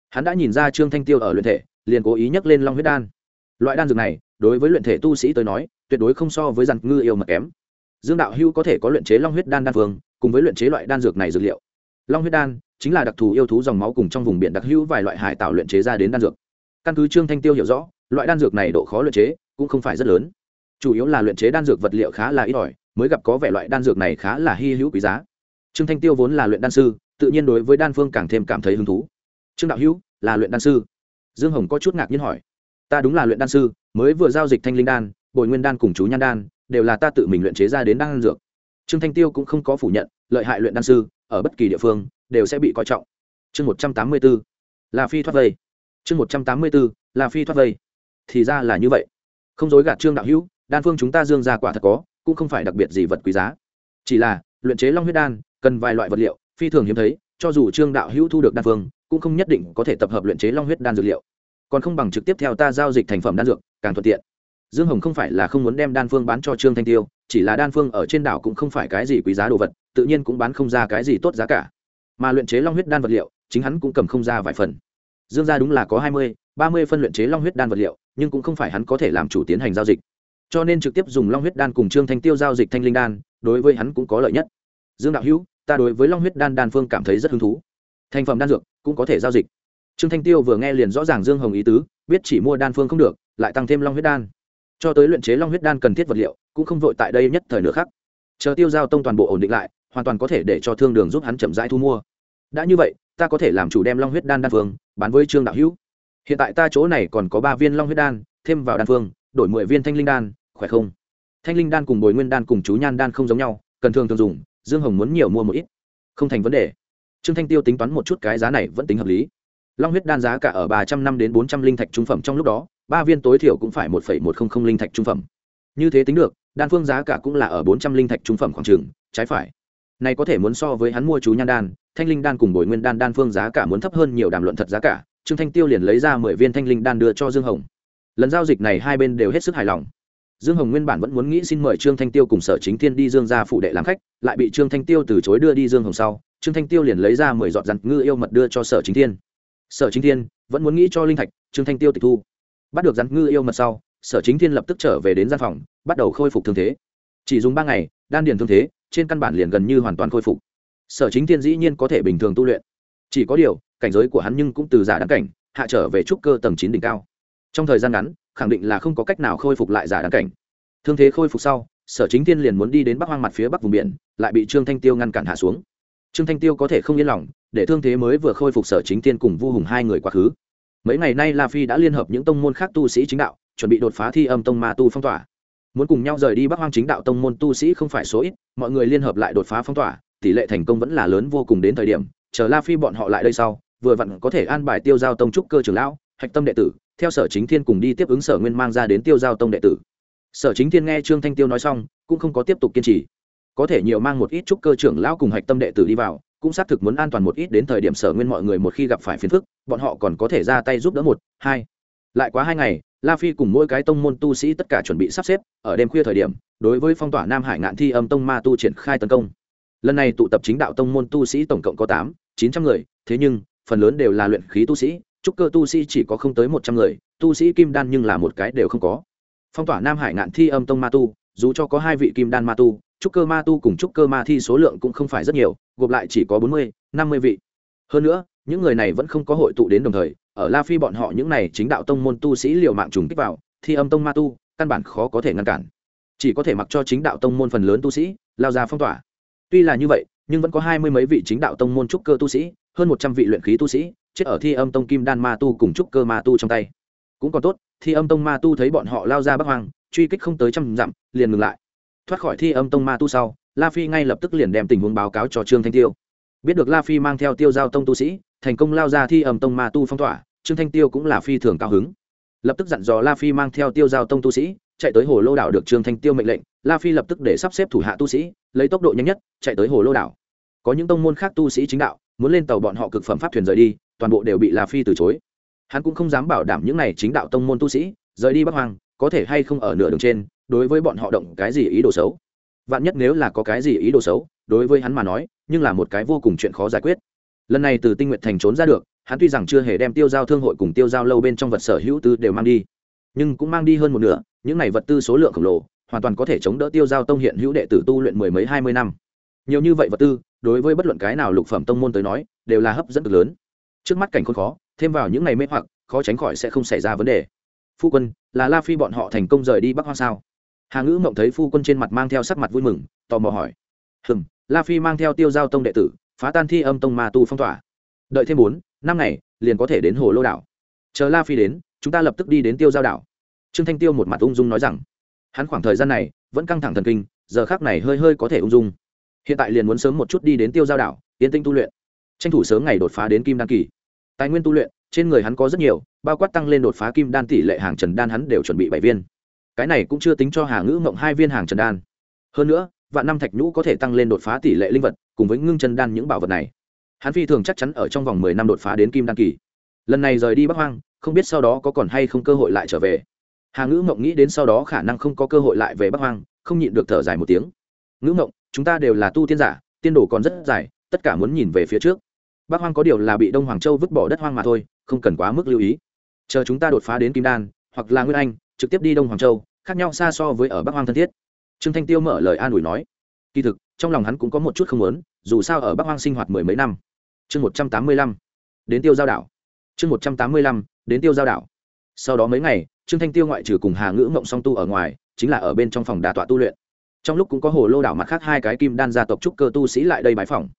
Hắn đã nhìn ra trương thanh tiêu ở luyện thể, liền cố ý nhắc lên long huyết đan. Loại đan dược này, đối với luyện thể tu sĩ tới nói, tuyệt đối không so với dặn ngư yêu mật kém dương đạo Hưu có thể có luyện chế long huyết đan đan phương cùng với luyện chế loại đan dược này dược liệu. Long huyết đan chính là đặc thù yêu thú dòng máu cùng trong vùng biển đặc hữu vài loại hải tạo luyện chế ra đến đan dược. Căn cứ trương thanh tiêu hiểu rõ, loại đan dược này độ khó luyện chế cũng không phải rất lớn. Chủ yếu là luyện chế đan dược vật liệu khá là ít ỏi, mới gặp có vẻ loại đan dược này khá là hy hữu quý giá. Trương thanh tiêu vốn là luyện đan sư, tự nhiên đối với đan phương càng thêm cảm thấy hứng thú. Trương đạo hữu, là luyện đan sư? Dương hồng có chút ngạc nhiên hỏi. Ta đúng là luyện đan sư, mới vừa giao dịch thanh linh đan, bồi nguyên đan cùng chú nhan đan đều là ta tự mình luyện chế ra đến đan dược. Trương thanh tiêu cũng không có phủ nhận, lợi hại luyện đan sư, ở bất kỳ địa phương, đều sẽ bị coi trọng. Chương một trăm tám mươi b ố là phi thoát vây. Chương một trăm tám mươi b ố là phi thoát vây. Thì ra là như vậy. Không dối gạt trương đạo hữu, đan phương chúng ta dương ra quả thật có, cũng không phải đặc biệt gì vật quý giá. Chỉ là, luyện chế long huyết đan, cần vài loại vật liệu, phi thường hiếm thấy, cho dù trương đạo hữu thu được đan phương, cũng không nhất định có thể tập hợp luyện chế long huyết đan dược liệu. Còn không bằng trực tiếp theo ta giao dịch thành phẩm đan dược, càng thuận tiện dương hồng không phải là không muốn đem đan phương bán cho trương thanh tiêu, chỉ là đan phương ở trên đảo cũng không phải cái gì quý giá đồ vật, tự nhiên cũng bán không ra cái gì tốt giá cả. Mà luyện chế long huyết đan vật liệu, chính hắn cũng cầm không ra vài phần. Dương gia đúng là có hai mươi, ba mươi phân luyện chế long huyết đan vật liệu, nhưng cũng không phải hắn có thể làm chủ tiến hành giao dịch. Cho nên trực tiếp dùng long huyết đan cùng trương thanh tiêu giao dịch thanh linh đan, đối với hắn cũng có lợi nhất. Dương đạo hữu, ta đối với long huyết đan đan phương cảm thấy rất hứng thú. Thành phẩm đan dược cũng có thể giao dịch. Trương thanh tiêu vừa nghe liền rõ ràng dương hồng ý tứ, biết chỉ mua đan phương không được, lại tăng thêm long huyết đan cho tới luyện chế long huyết đan cần thiết vật liệu, cũng không vội tại đây nhất thời nữa khác chờ tiêu giao tông toàn bộ ổn định lại, hoàn toàn có thể để cho thương đường giúp hắn chậm rãi thu mua. Đã như vậy, ta có thể làm chủ đem long huyết đan đan phương, bán với trương đạo hữu. Hiện tại ta chỗ này còn có ba viên long huyết đan, thêm vào đan phương, đổi mười viên thanh linh đan, khỏe không? Thanh linh đan cùng bồi nguyên đan cùng chú nhan đan không giống nhau, cần thường thường dùng, dương hồng muốn nhiều mua một ít. Không thành vấn đề. Trương thanh tiêu tính toán một chút cái giá này vẫn tính hợp lý. Long huyết đan giá cả ở ba trăm năm đến bốn trăm linh thạch trung phẩm trong lúc đó ba viên tối thiểu cũng phải một một trăm linh linh thạch trung phẩm. Như thế tính được, đan phương giá cả cũng là ở bốn trăm linh thạch trung phẩm khoảng trường trái phải. Này có thể muốn so với hắn mua chú nhan đan, thanh linh đan cùng bồi nguyên đan đan phương giá cả muốn thấp hơn nhiều đàm luận thật giá cả, trương thanh tiêu liền lấy ra mười viên thanh linh đan đưa cho dương hồng. Lần giao dịch này hai bên đều hết sức hài lòng. Dương hồng nguyên bản vẫn muốn nghĩ xin mời trương thanh tiêu cùng sở chính thiên đi dương ra phụ đệ làm khách, lại bị trương thanh tiêu từ chối đưa đi dương hồng sau, trương thanh tiêu liền lấy ra mười giọt dặn ngư yêu mật đưa cho sở chính thiên. Sở chính thiên vẫn muốn nghĩ cho linh thạch, trương thanh tiêu tịch thu bắt được dặn ngư yêu mật sau, sở chính thiên lập tức trở về đến gian phòng, bắt đầu khôi phục thương thế. Chỉ dùng ba ngày, đan điền thương thế, trên căn bản liền gần như hoàn toàn khôi phục. Sở chính thiên dĩ nhiên có thể bình thường tu luyện. Chỉ có điều, cảnh giới của hắn nhưng cũng từ giả đáng cảnh, hạ trở về trúc cơ tầng chín đỉnh cao. Trong thời gian ngắn, khẳng định là không có cách nào khôi phục lại giả đáng cảnh. Thương thế khôi phục sau, sở chính thiên liền muốn đi đến bắc hoang mặt phía bắc vùng biển, lại bị trương thanh tiêu ngăn cản hạ xuống. Trương thanh tiêu có thể không yên lòng, để thương thế mới vừa khôi phục sở chính thiên cùng vu hùng hai người quá khứ mấy ngày nay la phi đã liên hợp những tông môn khác tu sĩ chính đạo, chuẩn bị đột phá thi âm tông ma tu phong tỏa. Muốn cùng nhau rời đi bắc hoang chính đạo tông môn tu sĩ không phải số ít, mọi người liên hợp lại đột phá phong tỏa, tỷ lệ thành công vẫn là lớn vô cùng đến thời điểm, chờ la phi bọn họ lại đây sau, vừa vặn có thể an bài tiêu giao tông trúc cơ trưởng lão, hạch tâm đệ tử, theo sở chính thiên cùng đi tiếp ứng sở nguyên mang ra đến tiêu giao tông đệ tử. Sở chính thiên nghe trương thanh tiêu nói xong, cũng không có tiếp tục kiên trì. Có thể nhiều mang một ít trúc cơ trưởng lão cùng hạch tâm đệ tử đi vào cũng xác thực muốn an toàn một ít đến thời điểm sở nguyên mọi người một khi gặp phải phiền phức, bọn họ còn có thể ra tay giúp đỡ một, hai. Lại quá hai ngày, la phi cùng mỗi cái tông môn tu sĩ tất cả chuẩn bị sắp xếp, ở đêm khuya thời điểm, đối với phong tỏa nam hải ngạn thi âm tông ma tu triển khai tấn công. Lần này tụ tập chính đạo tông môn tu sĩ tổng cộng có tám, chín trăm người, thế nhưng, phần lớn đều là luyện khí tu sĩ, trúc cơ tu sĩ chỉ có không tới một trăm người, tu sĩ kim đan nhưng là một cái đều không có. Phong tỏa nam hải ngạn thi âm tông ma tu, dù cho có hai vị kim đan ma tu trúc cơ ma tu cùng trúc cơ ma thi số lượng cũng không phải rất nhiều, gộp lại chỉ có bốn mươi, năm mươi vị. Hơn nữa, những người này vẫn không có hội tụ đến đồng thời, ở la phi bọn họ những này chính đạo tông môn tu sĩ liều mạng trùng kích vào, thi âm tông ma tu, căn bản khó có thể ngăn cản. Chỉ có thể mặc cho chính đạo tông môn phần lớn tu sĩ, lao ra phong tỏa. Tuy là như vậy, nhưng vẫn có hai mươi mấy vị chính đạo tông môn trúc cơ tu sĩ, hơn một trăm vị luyện khí tu sĩ, chết ở thi âm tông kim đan ma tu cùng trúc cơ ma tu trong tay. Cũng còn tốt, thi âm tông ma tu thấy bọn họ lao ra bắc hoang, truy kích không tới trăm dặm, liền ngừng lại thoát khỏi thi âm tông ma tu sau, la phi ngay lập tức liền đem tình huống báo cáo cho trương thanh tiêu. Biết được la phi mang theo tiêu giao tông tu sĩ, thành công lao ra thi âm tông ma tu phong tỏa, trương thanh tiêu cũng là phi thường cao hứng. Lập tức dặn dò la phi mang theo tiêu giao tông tu sĩ, chạy tới hồ lô đảo được trương thanh tiêu mệnh lệnh, la phi lập tức để sắp xếp thủ hạ tu sĩ, lấy tốc độ nhanh nhất, chạy tới hồ lô đảo. Có những tông môn khác tu sĩ chính đạo, muốn lên tàu bọn họ cực phẩm pháp thuyền rời đi, toàn bộ đều bị la phi từ chối. Hắn cũng không dám bảo đảm những này chính đạo tông môn tu sĩ, rời đi bắc hoàng có thể hay không ở nửa đường trên, đối với bọn họ động cái gì ý đồ xấu? Vạn nhất nếu là có cái gì ý đồ xấu, đối với hắn mà nói, nhưng là một cái vô cùng chuyện khó giải quyết. Lần này từ tinh nguyện thành trốn ra được, hắn tuy rằng chưa hề đem tiêu giao thương hội cùng tiêu giao lâu bên trong vật sở hữu tư đều mang đi, nhưng cũng mang đi hơn một nửa, những này vật tư số lượng khổng lồ, hoàn toàn có thể chống đỡ tiêu giao tông hiện hữu đệ tử tu luyện mười mấy, hai mươi năm. Nhiều như vậy vật tư, đối với bất luận cái nào lục phẩm tông môn tới nói, đều là hấp dẫn cực lớn. Trước mắt cảnh khốn khó, thêm vào những ngày mê hoặc, khó tránh khỏi sẽ không xảy ra vấn đề phu quân, là la phi bọn họ thành công rời đi bắc hoa sao? Hà ngữ mộng thấy phu quân trên mặt mang theo sắc mặt vui mừng, tò mò hỏi. Hừm, la phi mang theo tiêu giao tông đệ tử, phá tan thi âm tông ma tu phong tỏa. Đợi thêm bốn, năm ngày, liền có thể đến hồ lô đảo. Chờ la phi đến, chúng ta lập tức đi đến tiêu giao đảo. Trương thanh tiêu một mặt ung dung nói rằng. Hắn khoảng thời gian này, vẫn căng thẳng thần kinh, giờ khác này hơi hơi có thể ung dung. Hiện tại liền muốn sớm một chút đi đến tiêu giao đảo tiến tinh tu luyện. Tranh thủ sớm ngày đột phá đến kim đan kỳ. Tài nguyên tu luyện trên người hắn có rất nhiều, bao quát tăng lên đột phá kim đan tỷ lệ hàng trần đan hắn đều chuẩn bị bảy viên. Cái này cũng chưa tính cho hà ngữ mộng hai viên hàng trần đan. Hơn nữa, vạn năm thạch nhũ có thể tăng lên đột phá tỷ lệ linh vật, cùng với ngưng chân đan những bảo vật này. Hắn phi thường chắc chắn ở trong vòng mười năm đột phá đến kim đan kỳ. Lần này rời đi bắc hoang, không biết sau đó có còn hay không cơ hội lại trở về. Hà ngữ mộng nghĩ đến sau đó khả năng không có cơ hội lại về bắc hoang, không nhịn được thở dài một tiếng. Ngữ mộng chúng ta đều là tu tiên giả, tiên đồ còn rất dài, tất cả muốn nhìn về phía trước bắc hoang có điều là bị đông hoàng châu vứt bỏ đất hoang mà thôi, không cần quá mức lưu ý. Chờ chúng ta đột phá đến kim đan, hoặc là nguyên anh, trực tiếp đi đông hoàng châu, khác nhau xa so với ở bắc hoang thân thiết. Trương thanh tiêu mở lời an ủi nói, kỳ thực, trong lòng hắn cũng có một chút không lớn dù sao ở bắc hoang sinh hoạt mười mấy năm. Chương một trăm tám mươi lăm, đến tiêu giao đảo. Chương một trăm tám mươi lăm, đến tiêu giao đảo. Sau đó mấy ngày, trương thanh tiêu ngoại trừ cùng hà ngữ mộng song tu ở ngoài, chính là ở bên trong phòng đà tọa tu luyện. Trong lúc cũng có hồ lô đảo mặt khác hai cái kim đan gia tộc trúc cơ tu sĩ lại đây bãi phòng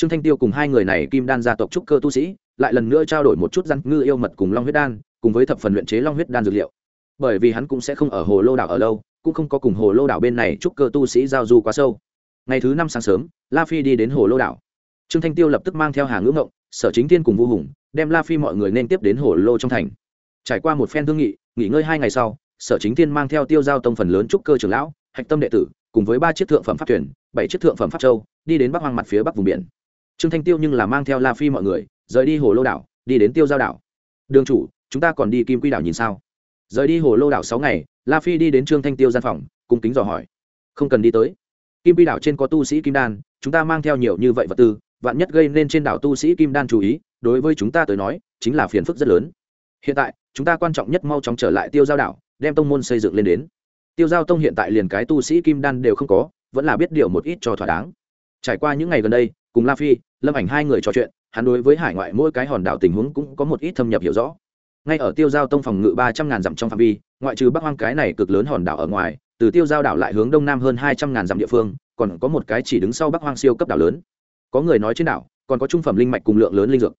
trương thanh tiêu cùng hai người này kim đan gia tộc trúc cơ tu sĩ, lại lần nữa trao đổi một chút răn ngư yêu mật cùng long huyết đan, cùng với thập phần luyện chế long huyết đan dược liệu. Bởi vì hắn cũng sẽ không ở hồ lô đảo ở lâu, cũng không có cùng hồ lô đảo bên này trúc cơ tu sĩ giao du quá sâu. Ngày thứ năm sáng sớm, la phi đi đến hồ lô đảo. Trương thanh tiêu lập tức mang theo hà ngữ ngộng, sở chính thiên cùng Vu hùng, đem la phi mọi người nên tiếp đến hồ lô trong thành. Trải qua một phen thương nghị, nghỉ ngơi hai ngày sau, sở chính thiên mang theo tiêu giao tông phần lớn trúc cơ trưởng lão, hạch tâm đệ tử, cùng với ba chiếc thượng phẩm pháp thuyền, bảy chiếc thượng phẩm pháp châu, đi đến bắc hoang mặt phía bắc vùng biển trương thanh tiêu nhưng là mang theo la phi mọi người, rời đi hồ lô đảo, đi đến tiêu giao đảo. Đường chủ, chúng ta còn đi kim quy đảo nhìn sao? Rời đi hồ lô đảo sáu ngày, la phi đi đến trương thanh tiêu gian phòng, cung kính dò hỏi. Không cần đi tới. Kim Quy đảo trên có tu sĩ kim đan, chúng ta mang theo nhiều như vậy vật tư, vạn nhất gây nên trên đảo tu sĩ kim đan chú ý, đối với chúng ta tới nói, chính là phiền phức rất lớn. Hiện tại, chúng ta quan trọng nhất mau chóng trở lại tiêu giao đảo, đem tông môn xây dựng lên đến. Tiêu giao tông hiện tại liền cái tu sĩ kim đan đều không có, vẫn là biết điều một ít cho thỏa đáng. Trải qua những ngày gần đây cùng la phi, lâm ảnh hai người trò chuyện, hắn đối với hải ngoại mỗi cái hòn đảo tình huống cũng có một ít thâm nhập hiểu rõ. Ngay ở tiêu giao tông phòng ngự ba trăm ngàn dặm trong phạm vi, ngoại trừ bắc hoang cái này cực lớn hòn đảo ở ngoài, từ tiêu giao đảo lại hướng đông nam hơn hai trăm ngàn dặm địa phương, còn có một cái chỉ đứng sau bắc hoang siêu cấp đảo lớn. Có người nói trên đảo, còn có trung phẩm linh mạch cùng lượng lớn linh dược.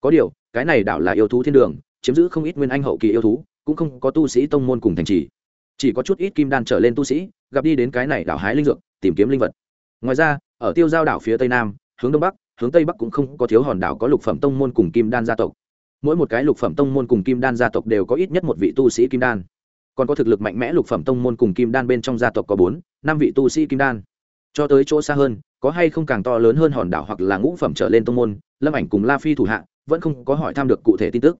Có điều, cái này đảo là yêu thú thiên đường, chiếm giữ không ít nguyên anh hậu kỳ yêu thú, cũng không có tu sĩ tông môn cùng thành trì. Chỉ có chút ít kim đan trở lên tu sĩ, gặp đi đến cái này đảo hái linh dược, tìm kiếm linh vật. Ngoài ra, ở tiêu giao đảo phía tây nam hướng đông bắc, hướng tây bắc cũng không có thiếu hòn đảo có lục phẩm tông môn cùng kim đan gia tộc. Mỗi một cái lục phẩm tông môn cùng kim đan gia tộc đều có ít nhất một vị tu sĩ kim đan. Còn có thực lực mạnh mẽ lục phẩm tông môn cùng kim đan bên trong gia tộc có bốn, năm vị tu sĩ kim đan. Cho tới chỗ xa hơn, có hay không càng to lớn hơn hòn đảo hoặc là ngũ phẩm trở lên tông môn, lâm ảnh cùng la phi thủ hạ vẫn không có hỏi thăm được cụ thể tin tức.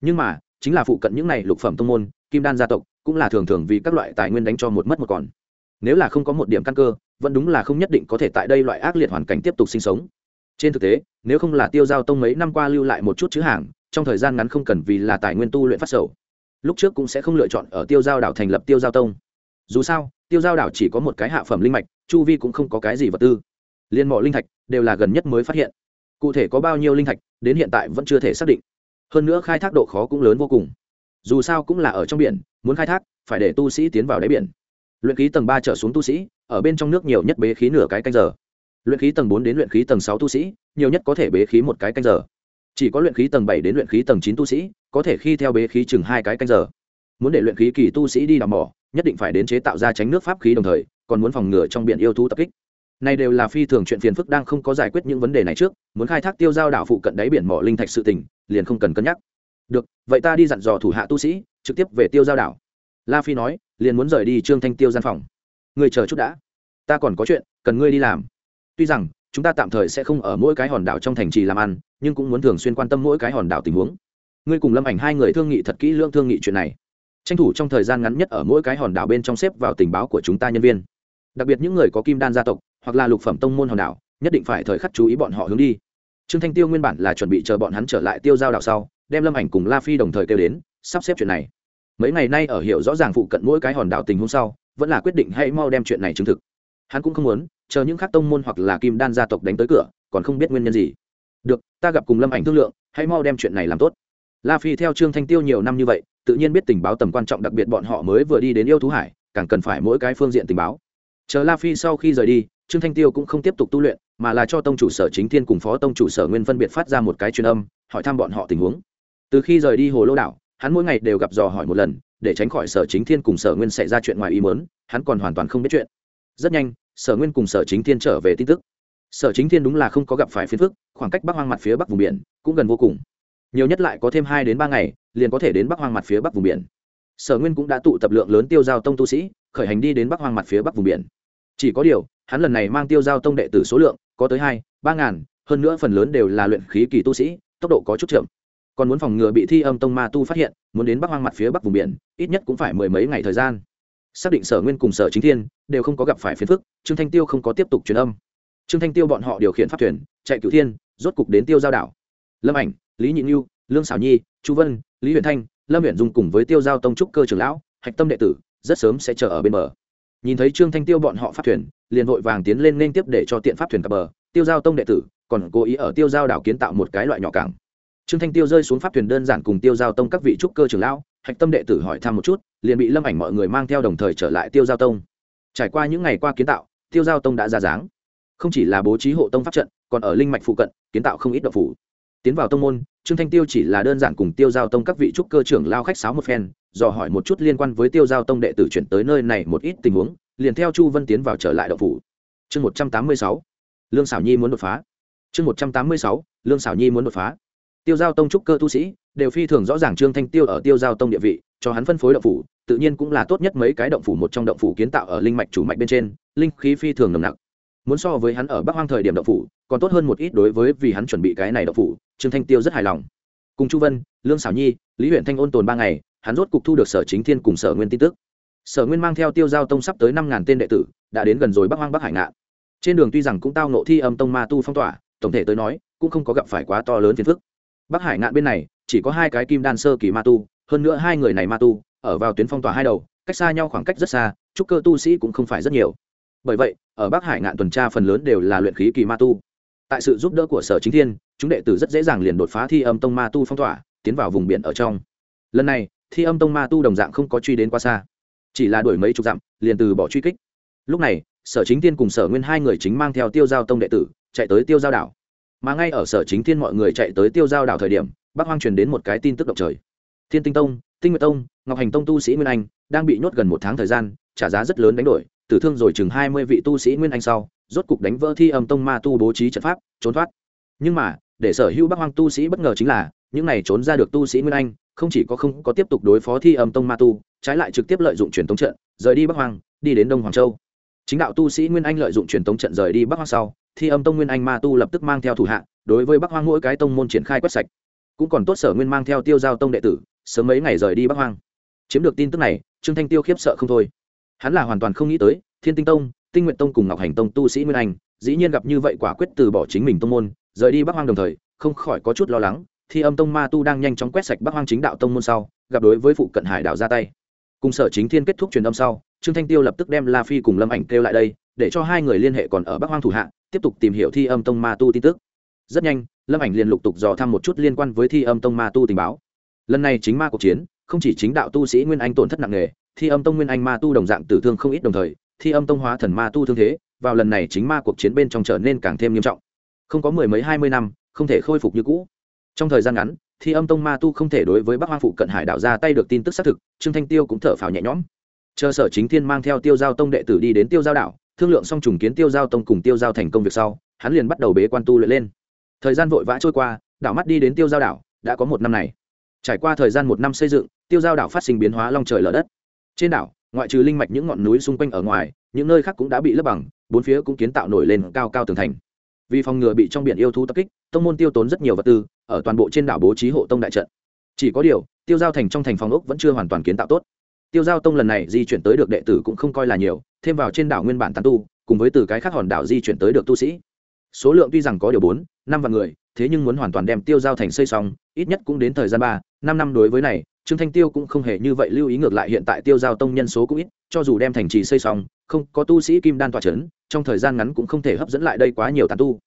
Nhưng mà, chính là phụ cận những này lục phẩm tông môn, kim đan gia tộc cũng là thường thường vì các loại tài nguyên đánh cho một mất một còn nếu là không có một điểm căn cơ, vẫn đúng là không nhất định có thể tại đây loại ác liệt hoàn cảnh tiếp tục sinh sống. Trên thực tế, nếu không là tiêu giao tông mấy năm qua lưu lại một chút chữ hàng, trong thời gian ngắn không cần vì là tài nguyên tu luyện phát sầu. Lúc trước cũng sẽ không lựa chọn ở tiêu giao đảo thành lập tiêu giao tông. Dù sao, tiêu giao đảo chỉ có một cái hạ phẩm linh mạch, chu vi cũng không có cái gì vật tư. Liên mộ linh thạch đều là gần nhất mới phát hiện. Cụ thể có bao nhiêu linh thạch, đến hiện tại vẫn chưa thể xác định. Hơn nữa khai thác độ khó cũng lớn vô cùng. Dù sao cũng là ở trong biển, muốn khai thác, phải để tu sĩ tiến vào đáy biển luyện khí tầng ba trở xuống tu sĩ, ở bên trong nước nhiều nhất bế khí nửa cái canh giờ. Luyện khí tầng bốn đến luyện khí tầng sáu tu sĩ, nhiều nhất có thể bế khí một cái canh giờ. Chỉ có luyện khí tầng bảy đến luyện khí tầng chín tu sĩ, có thể khi theo bế khí chừng hai cái canh giờ. Muốn để luyện khí kỳ tu sĩ đi đào mỏ, nhất định phải đến chế tạo ra tránh nước pháp khí đồng thời, còn muốn phòng ngừa trong biển yêu thú tập kích. Này đều là phi thường chuyện phiền phức đang không có giải quyết những vấn đề này trước, muốn khai thác tiêu giao đảo phụ cận đáy biển mỏ linh thạch sự tỉnh liền không cần cân nhắc. Được, vậy ta đi dặn dò thủ hạ tu sĩ, trực tiếp về tiêu giao đảo. La phi nói liền muốn rời đi trương thanh tiêu gian phòng. Người chờ chút đã. Ta còn có chuyện, cần ngươi đi làm. Tuy rằng, chúng ta tạm thời sẽ không ở mỗi cái hòn đảo trong thành trì làm ăn, nhưng cũng muốn thường xuyên quan tâm mỗi cái hòn đảo tình huống. Ngươi cùng lâm ảnh hai người thương nghị thật kỹ lưỡng thương nghị chuyện này. Tranh thủ trong thời gian ngắn nhất ở mỗi cái hòn đảo bên trong xếp vào tình báo của chúng ta nhân viên. Đặc biệt những người có kim đan gia tộc, hoặc là lục phẩm tông môn hòn đảo, nhất định phải thời khắc chú ý bọn họ hướng đi. Trương thanh tiêu nguyên bản là chuẩn bị chờ bọn hắn trở lại tiêu giao đảo sau, đem lâm ảnh cùng la phi đồng thời kêu đến, sắp xếp chuyện này mấy ngày nay ở hiểu rõ ràng phụ cận mỗi cái hòn đảo tình huống sau, vẫn là quyết định hãy mau đem chuyện này chứng thực. Hắn cũng không muốn, chờ những khác tông môn hoặc là kim đan gia tộc đánh tới cửa, còn không biết nguyên nhân gì. Được, ta gặp cùng lâm ảnh thương lượng, hãy mau đem chuyện này làm tốt. La phi theo trương thanh tiêu nhiều năm như vậy, tự nhiên biết tình báo tầm quan trọng đặc biệt bọn họ mới vừa đi đến yêu thú hải, càng cần phải mỗi cái phương diện tình báo. Chờ la phi sau khi rời đi, trương thanh tiêu cũng không tiếp tục tu luyện, mà là cho tông chủ sở chính thiên cùng phó tông chủ sở nguyên phân biệt phát ra một cái truyền âm, hỏi thăm bọn họ tình huống. Từ khi rời đi hồ lô đảo hắn mỗi ngày đều gặp dò hỏi một lần, để tránh khỏi sở chính thiên cùng sở nguyên xảy ra chuyện ngoài ý mớn hắn còn hoàn toàn không biết chuyện. Rất nhanh, sở nguyên cùng sở chính thiên trở về tin tức. Sở chính thiên đúng là không có gặp phải phiền phức, khoảng cách bắc hoang mặt phía bắc vùng biển cũng gần vô cùng. Nhiều nhất lại có thêm hai đến ba ngày, liền có thể đến bắc hoang mặt phía bắc vùng biển. Sở nguyên cũng đã tụ tập lượng lớn tiêu giao tông tu sĩ, khởi hành đi đến bắc hoang mặt phía bắc vùng biển. Chỉ có điều, hắn lần này mang tiêu giao tông đệ tử số lượng có tới hai, ba ngàn, hơn nữa phần lớn đều là luyện khí kỳ tu sĩ, tốc độ có chút chậm còn muốn phòng ngừa bị thi âm tông ma tu phát hiện, muốn đến bắc hoang mặt phía bắc vùng biển, ít nhất cũng phải mười mấy ngày thời gian. Xác định sở nguyên cùng sở chính thiên đều không có gặp phải phiền phức, trương thanh tiêu không có tiếp tục truyền âm. Trương thanh tiêu bọn họ điều khiển pháp thuyền, chạy cửu thiên, rốt cục đến tiêu giao đảo. Lâm ảnh, lý nhị nhu lương xảo nhi, chu vân, lý huyền thanh, lâm huyện dung cùng với tiêu giao tông trúc cơ trưởng lão, hạch tâm đệ tử, rất sớm sẽ chờ ở bên bờ. Nhìn thấy trương thanh tiêu bọn họ pháp thuyền, liền vội vàng tiến lên nên tiếp để cho tiện pháp thuyền cập bờ. Tiêu giao tông đệ tử còn cố ý ở tiêu giao đảo kiến tạo một cái loại nhỏ cảng trương thanh tiêu rơi xuống pháp thuyền đơn giản cùng tiêu giao tông các vị trúc cơ trưởng lão, hạch tâm đệ tử hỏi thăm một chút, liền bị lâm ảnh mọi người mang theo đồng thời trở lại tiêu giao tông. Trải qua những ngày qua kiến tạo, tiêu giao tông đã ra dáng. Không chỉ là bố trí hộ tông pháp trận, còn ở linh mạch phụ cận, kiến tạo không ít độc phủ. Tiến vào tông môn, trương thanh tiêu chỉ là đơn giản cùng tiêu giao tông các vị trúc cơ trưởng lao khách sáo một phen, dò hỏi một chút liên quan với tiêu giao tông đệ tử chuyển tới nơi này một ít tình huống, liền theo chu vân tiến vào trở lại độc phủ. Chương một trăm tám mươi sáu, lương xảo nhi muốn đột phá. Chương một trăm tám mươi sáu, lương xảo nhi muốn đột phá tiêu giao tông trúc cơ tu sĩ đều phi thường rõ ràng trương thanh tiêu ở tiêu giao tông địa vị, cho hắn phân phối động phủ, tự nhiên cũng là tốt nhất mấy cái động phủ một trong động phủ kiến tạo ở linh mạch chủ mạch bên trên, linh khí phi thường nồng nặc. Muốn so với hắn ở bắc hoang thời điểm động phủ, còn tốt hơn một ít đối với vì hắn chuẩn bị cái này động phủ, trương thanh tiêu rất hài lòng. Cùng chu vân, lương xảo nhi, lý huyện thanh ôn tồn ba ngày, hắn rốt cục thu được sở chính thiên cùng sở nguyên tin tức. Sở nguyên mang theo tiêu giao tông sắp tới năm ngàn tên đệ tử, đã đến gần rồi bắc hoang bắc hải ngạn. Trên đường tuy rằng cũng tao nộ thi âm tông ma tu phong tỏa, tổng thể tới nói, cũng không có gặp phải quá to lớn phiền phức bắc hải ngạn bên này, chỉ có hai cái kim đan sơ kỳ ma tu, hơn nữa hai người này ma tu, ở vào tuyến phong tỏa hai đầu, cách xa nhau khoảng cách rất xa, trúc cơ tu sĩ cũng không phải rất nhiều. Bởi vậy, ở bắc hải ngạn tuần tra phần lớn đều là luyện khí kỳ ma tu. Tại sự giúp đỡ của sở chính thiên, chúng đệ tử rất dễ dàng liền đột phá thi âm tông ma tu phong tỏa, tiến vào vùng biển ở trong. Lần này, thi âm tông ma tu đồng dạng không có truy đến quá xa, chỉ là đuổi mấy chục dặm, liền từ bỏ truy kích. Lúc này, sở chính thiên cùng sở nguyên hai người chính mang theo tiêu giao tông đệ tử, chạy tới tiêu giao đảo mà ngay ở sở chính thiên mọi người chạy tới tiêu giao đảo thời điểm bắc hoang truyền đến một cái tin tức động trời. Thiên tinh tông, tinh nguyệt tông, ngọc hành tông tu sĩ nguyên anh đang bị nhốt gần một tháng thời gian, trả giá rất lớn đánh đổi, tử thương rồi chừng hai mươi vị tu sĩ nguyên anh sau, rốt cục đánh vỡ thi âm tông ma tu bố trí trận pháp, trốn thoát. Nhưng mà, để sở hữu bắc hoang tu sĩ bất ngờ chính là, những này trốn ra được tu sĩ nguyên anh, không chỉ có không có tiếp tục đối phó thi âm tông ma tu, trái lại trực tiếp lợi dụng truyền tống trận, rời đi bắc hoang, đi đến đông hoàng châu. Chính đạo tu sĩ nguyên anh lợi dụng truyền tống trận rời đi bắc hoang sau thi âm tông nguyên anh ma tu lập tức mang theo thủ hạ, đối với bắc hoang mỗi cái tông môn triển khai quét sạch. Cũng còn tốt sở nguyên mang theo tiêu giao tông đệ tử, sớm mấy ngày rời đi bắc hoang. Chiếm được tin tức này, trương thanh tiêu khiếp sợ không thôi. Hắn là hoàn toàn không nghĩ tới, thiên tinh tông, tinh nguyện tông cùng ngọc hành tông tu sĩ nguyên anh, dĩ nhiên gặp như vậy quả quyết từ bỏ chính mình tông môn, rời đi bắc hoang đồng thời, không khỏi có chút lo lắng, thi âm tông ma tu đang nhanh chóng quét sạch bắc hoang chính đạo tông môn sau, gặp đối với phụ cận hải đảo ra tay. Cùng sở chính thiên kết thúc truyền âm sau trương thanh tiêu lập tức đem la phi cùng lâm ảnh kêu lại đây, để cho hai người liên hệ còn ở bắc hoang thủ hạ, tiếp tục tìm hiểu thi âm tông ma tu tin tức. Rất nhanh, lâm ảnh liền lục tục dò thăm một chút liên quan với thi âm tông ma tu tình báo. Lần này chính ma cuộc chiến, không chỉ chính đạo tu sĩ nguyên anh tổn thất nặng nề, thi âm tông nguyên anh ma tu đồng dạng tử thương không ít đồng thời, thi âm tông hóa thần ma tu thương thế, vào lần này chính ma cuộc chiến bên trong trở nên càng thêm nghiêm trọng. Không có mười mấy hai mươi năm, không thể khôi phục như cũ. Trong thời gian ngắn, thi âm tông ma tu không thể đối với bắc hoang phụ cận hải đạo ra tay được tin tức xác thực, trương thanh tiêu cũng thở phào nhẹ nhõm chờ sở chính thiên mang theo tiêu giao tông đệ tử đi đến tiêu giao đảo, thương lượng xong trùng kiến tiêu giao tông cùng tiêu giao thành công việc sau, hắn liền bắt đầu bế quan tu luyện lên. Thời gian vội vã trôi qua, đảo mắt đi đến tiêu giao đảo, đã có một năm này. Trải qua thời gian một năm xây dựng, tiêu giao đảo phát sinh biến hóa long trời lở đất. Trên đảo, ngoại trừ linh mạch những ngọn núi xung quanh ở ngoài, những nơi khác cũng đã bị lấp bằng, bốn phía cũng kiến tạo nổi lên cao cao tường thành. Vì phòng ngừa bị trong biển yêu thú tập kích, tông môn tiêu tốn rất nhiều vật tư, ở toàn bộ trên đảo bố trí hộ tông đại trận. Chỉ có điều, tiêu giao thành trong thành phòng ốc vẫn chưa hoàn toàn kiến tạo tốt tiêu giao tông lần này di chuyển tới được đệ tử cũng không coi là nhiều, thêm vào trên đảo nguyên bản tàn tu, cùng với từ cái khác hòn đảo di chuyển tới được tu sĩ. Số lượng tuy rằng có điều bốn, năm vạn người, thế nhưng muốn hoàn toàn đem tiêu giao thành xây xong, ít nhất cũng đến thời gian ba, năm năm đối với này, trương thanh tiêu cũng không hề như vậy lưu ý ngược lại hiện tại tiêu giao tông nhân số cũng ít, cho dù đem thành trì xây xong, không có tu sĩ kim đan tỏa c h ấ n trong thời gian ngắn cũng không thể hấp dẫn lại đây quá nhiều tàn tu.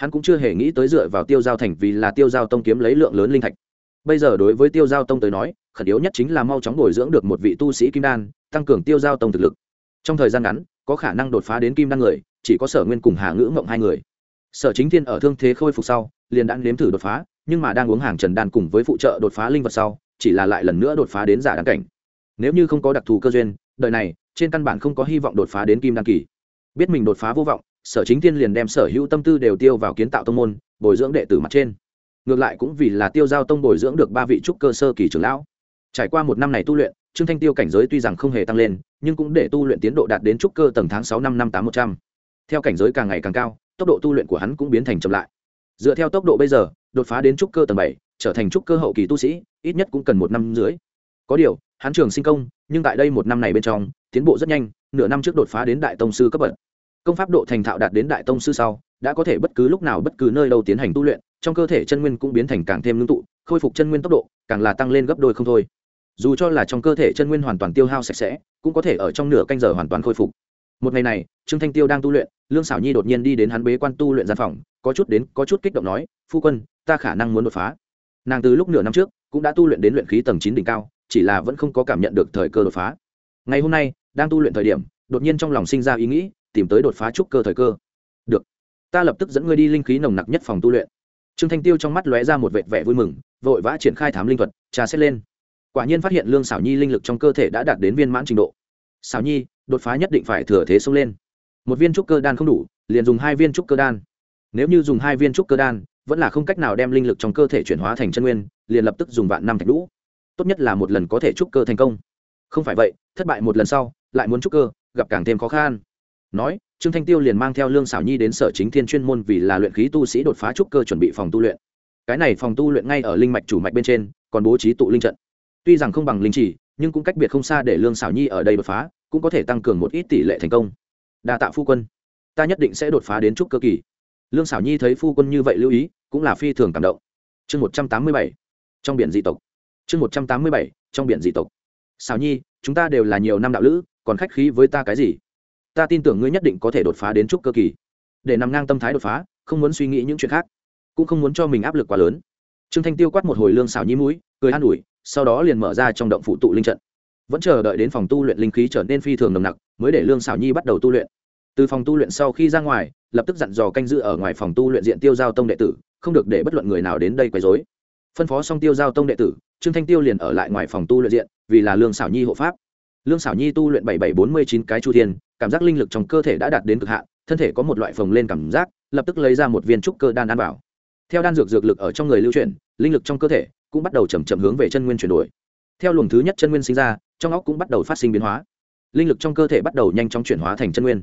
Hắn cũng chưa hề nghĩ tới dựa vào tiêu giao thành vì là tiêu giao tông kiếm lấy lượng lớn linh thạch bây giờ đối với tiêu giao tông tới nói, khẩn yếu nhất chính là mau chóng bồi dưỡng được một vị tu sĩ kim đan, tăng cường tiêu giao tông thực lực. Trong thời gian ngắn, có khả năng đột phá đến kim đan người, chỉ có sở nguyên cùng hà ngữ mộng hai người. Sở chính thiên ở thương thế khôi phục sau, liền đã nếm thử đột phá, nhưng mà đang uống hàng trần đan cùng với phụ trợ đột phá linh vật sau, chỉ là lại lần nữa đột phá đến giả đan cảnh. Nếu như không có đặc thù cơ duyên, đời này, trên căn bản không có hy vọng đột phá đến kim đan kỳ. Biết mình đột phá vô vọng, sở chính thiên liền đem sở hữu tâm tư đều tiêu vào kiến tạo tông môn, bồi dưỡng đệ tử mặt trên ngược lại cũng vì là tiêu giao tông bồi dưỡng được ba vị trúc cơ sơ kỳ trưởng lão. Trải qua một năm này tu luyện, trương thanh tiêu cảnh giới tuy rằng không hề tăng lên, nhưng cũng để tu luyện tiến độ đạt đến trúc cơ tầng tháng sáu năm năm tám một trăm. Theo cảnh giới càng ngày càng cao, tốc độ tu luyện của hắn cũng biến thành chậm lại. Dựa theo tốc độ bây giờ, đột phá đến trúc cơ tầng bảy, trở thành trúc cơ hậu kỳ tu sĩ, ít nhất cũng cần một năm dưới có điều, hắn trường sinh công, nhưng tại đây một năm này bên trong, tiến bộ rất nhanh, nửa năm trước đột phá đến đại tông sư cấp bậc. Công pháp độ thành thạo đạt đến đại tông sư sau, đã có thể bất cứ lúc nào bất cứ nơi đâu tiến hành tu luyện trong cơ thể chân nguyên cũng biến thành càng thêm ngưng tụ, khôi phục chân nguyên tốc độ càng là tăng lên gấp đôi không thôi. Dù cho là trong cơ thể chân nguyên hoàn toàn tiêu hao sạch sẽ, cũng có thể ở trong nửa canh giờ hoàn toàn khôi phục. Một ngày này, trương thanh tiêu đang tu luyện, lương xảo nhi đột nhiên đi đến hắn bế quan tu luyện gian phòng, có chút đến, có chút kích động nói, phu quân, ta khả năng muốn đột phá. Nàng từ lúc nửa năm trước, cũng đã tu luyện đến luyện khí tầng chín đỉnh cao, chỉ là vẫn không có cảm nhận được thời cơ đột phá. Ngày hôm nay, đang tu luyện thời điểm, đột nhiên trong lòng sinh ra ý nghĩ, tìm tới đột phá trúc cơ thời cơ. Được, ta lập tức dẫn ngươi đi linh khí nồng nặc nhất phòng tu luyện trương thanh tiêu trong mắt lóe ra một vệt vẻ vui mừng, vội vã triển khai thám linh thuật trà xét lên. Quả nhiên phát hiện lương xảo nhi linh lực trong cơ thể đã đạt đến viên mãn trình độ. Xảo nhi, đột phá nhất định phải thừa thế xông lên. Một viên trúc cơ đan không đủ, liền dùng hai viên trúc cơ đan. Nếu như dùng hai viên trúc cơ đan, vẫn là không cách nào đem linh lực trong cơ thể chuyển hóa thành chân nguyên, liền lập tức dùng vạn năm thạch lũ tốt nhất là một lần có thể trúc cơ thành công. Không phải vậy, thất bại một lần sau, lại muốn trúc cơ, gặp càng thêm khó khăn. Nói trương thanh tiêu liền mang theo lương xảo nhi đến sở chính thiên chuyên môn vì là luyện khí tu sĩ đột phá trúc cơ chuẩn bị phòng tu luyện. Cái này phòng tu luyện ngay ở linh mạch chủ mạch bên trên, còn bố trí tụ linh trận. Tuy rằng không bằng linh chỉ, nhưng cũng cách biệt không xa để lương xảo nhi ở đây đột phá, cũng có thể tăng cường một ít tỷ lệ thành công. Đa tạ phu quân. Ta nhất định sẽ đột phá đến trúc cơ kỳ. Lương xảo nhi thấy phu quân như vậy lưu ý, cũng là phi thường cảm động. Chương một trăm tám mươi bảy, trong biển dị tộc. Chương một trăm tám mươi bảy, trong biển dị tộc. Xảo nhi, chúng ta đều là nhiều năm đạo lữ, còn khách khí với ta cái gì? Ta tin tưởng ngươi nhất định có thể đột phá đến trúc cơ kỳ. Để nằm ngang tâm thái đột phá, không muốn suy nghĩ những chuyện khác, cũng không muốn cho mình áp lực quá lớn. Trương thanh tiêu quát một hồi lương xảo nhi mũi, cười an ủi, sau đó liền mở ra trong động phụ tụ linh trận. Vẫn chờ đợi đến phòng tu luyện linh khí trở nên phi thường nồng nặc, mới để lương xảo nhi bắt đầu tu luyện. Từ phòng tu luyện sau khi ra ngoài, lập tức dặn dò canh giữ ở ngoài phòng tu luyện diện tiêu giao tông đệ tử, không được để bất luận người nào đến đây quấy rối. Phân phó xong tiêu giao tông đệ tử, trương thanh tiêu liền ở lại ngoài phòng tu luyện diện, vì là lương xảo nhi hộ pháp lương xảo nhi tu luyện bảy bảy bốn mươi chín cái chu thiên, cảm giác linh lực trong cơ thể đã đạt đến cực hạn, thân thể có một loại phồng lên cảm giác, lập tức lấy ra một viên trúc cơ đan ăn vào. Theo đan dược dược lực ở trong người lưu chuyển, linh lực trong cơ thể cũng bắt đầu chầm chậm hướng về chân nguyên chuyển đổi. Theo luồng thứ nhất chân nguyên sinh ra, trong óc cũng bắt đầu phát sinh biến hóa. Linh lực trong cơ thể bắt đầu nhanh chóng chuyển hóa thành chân nguyên.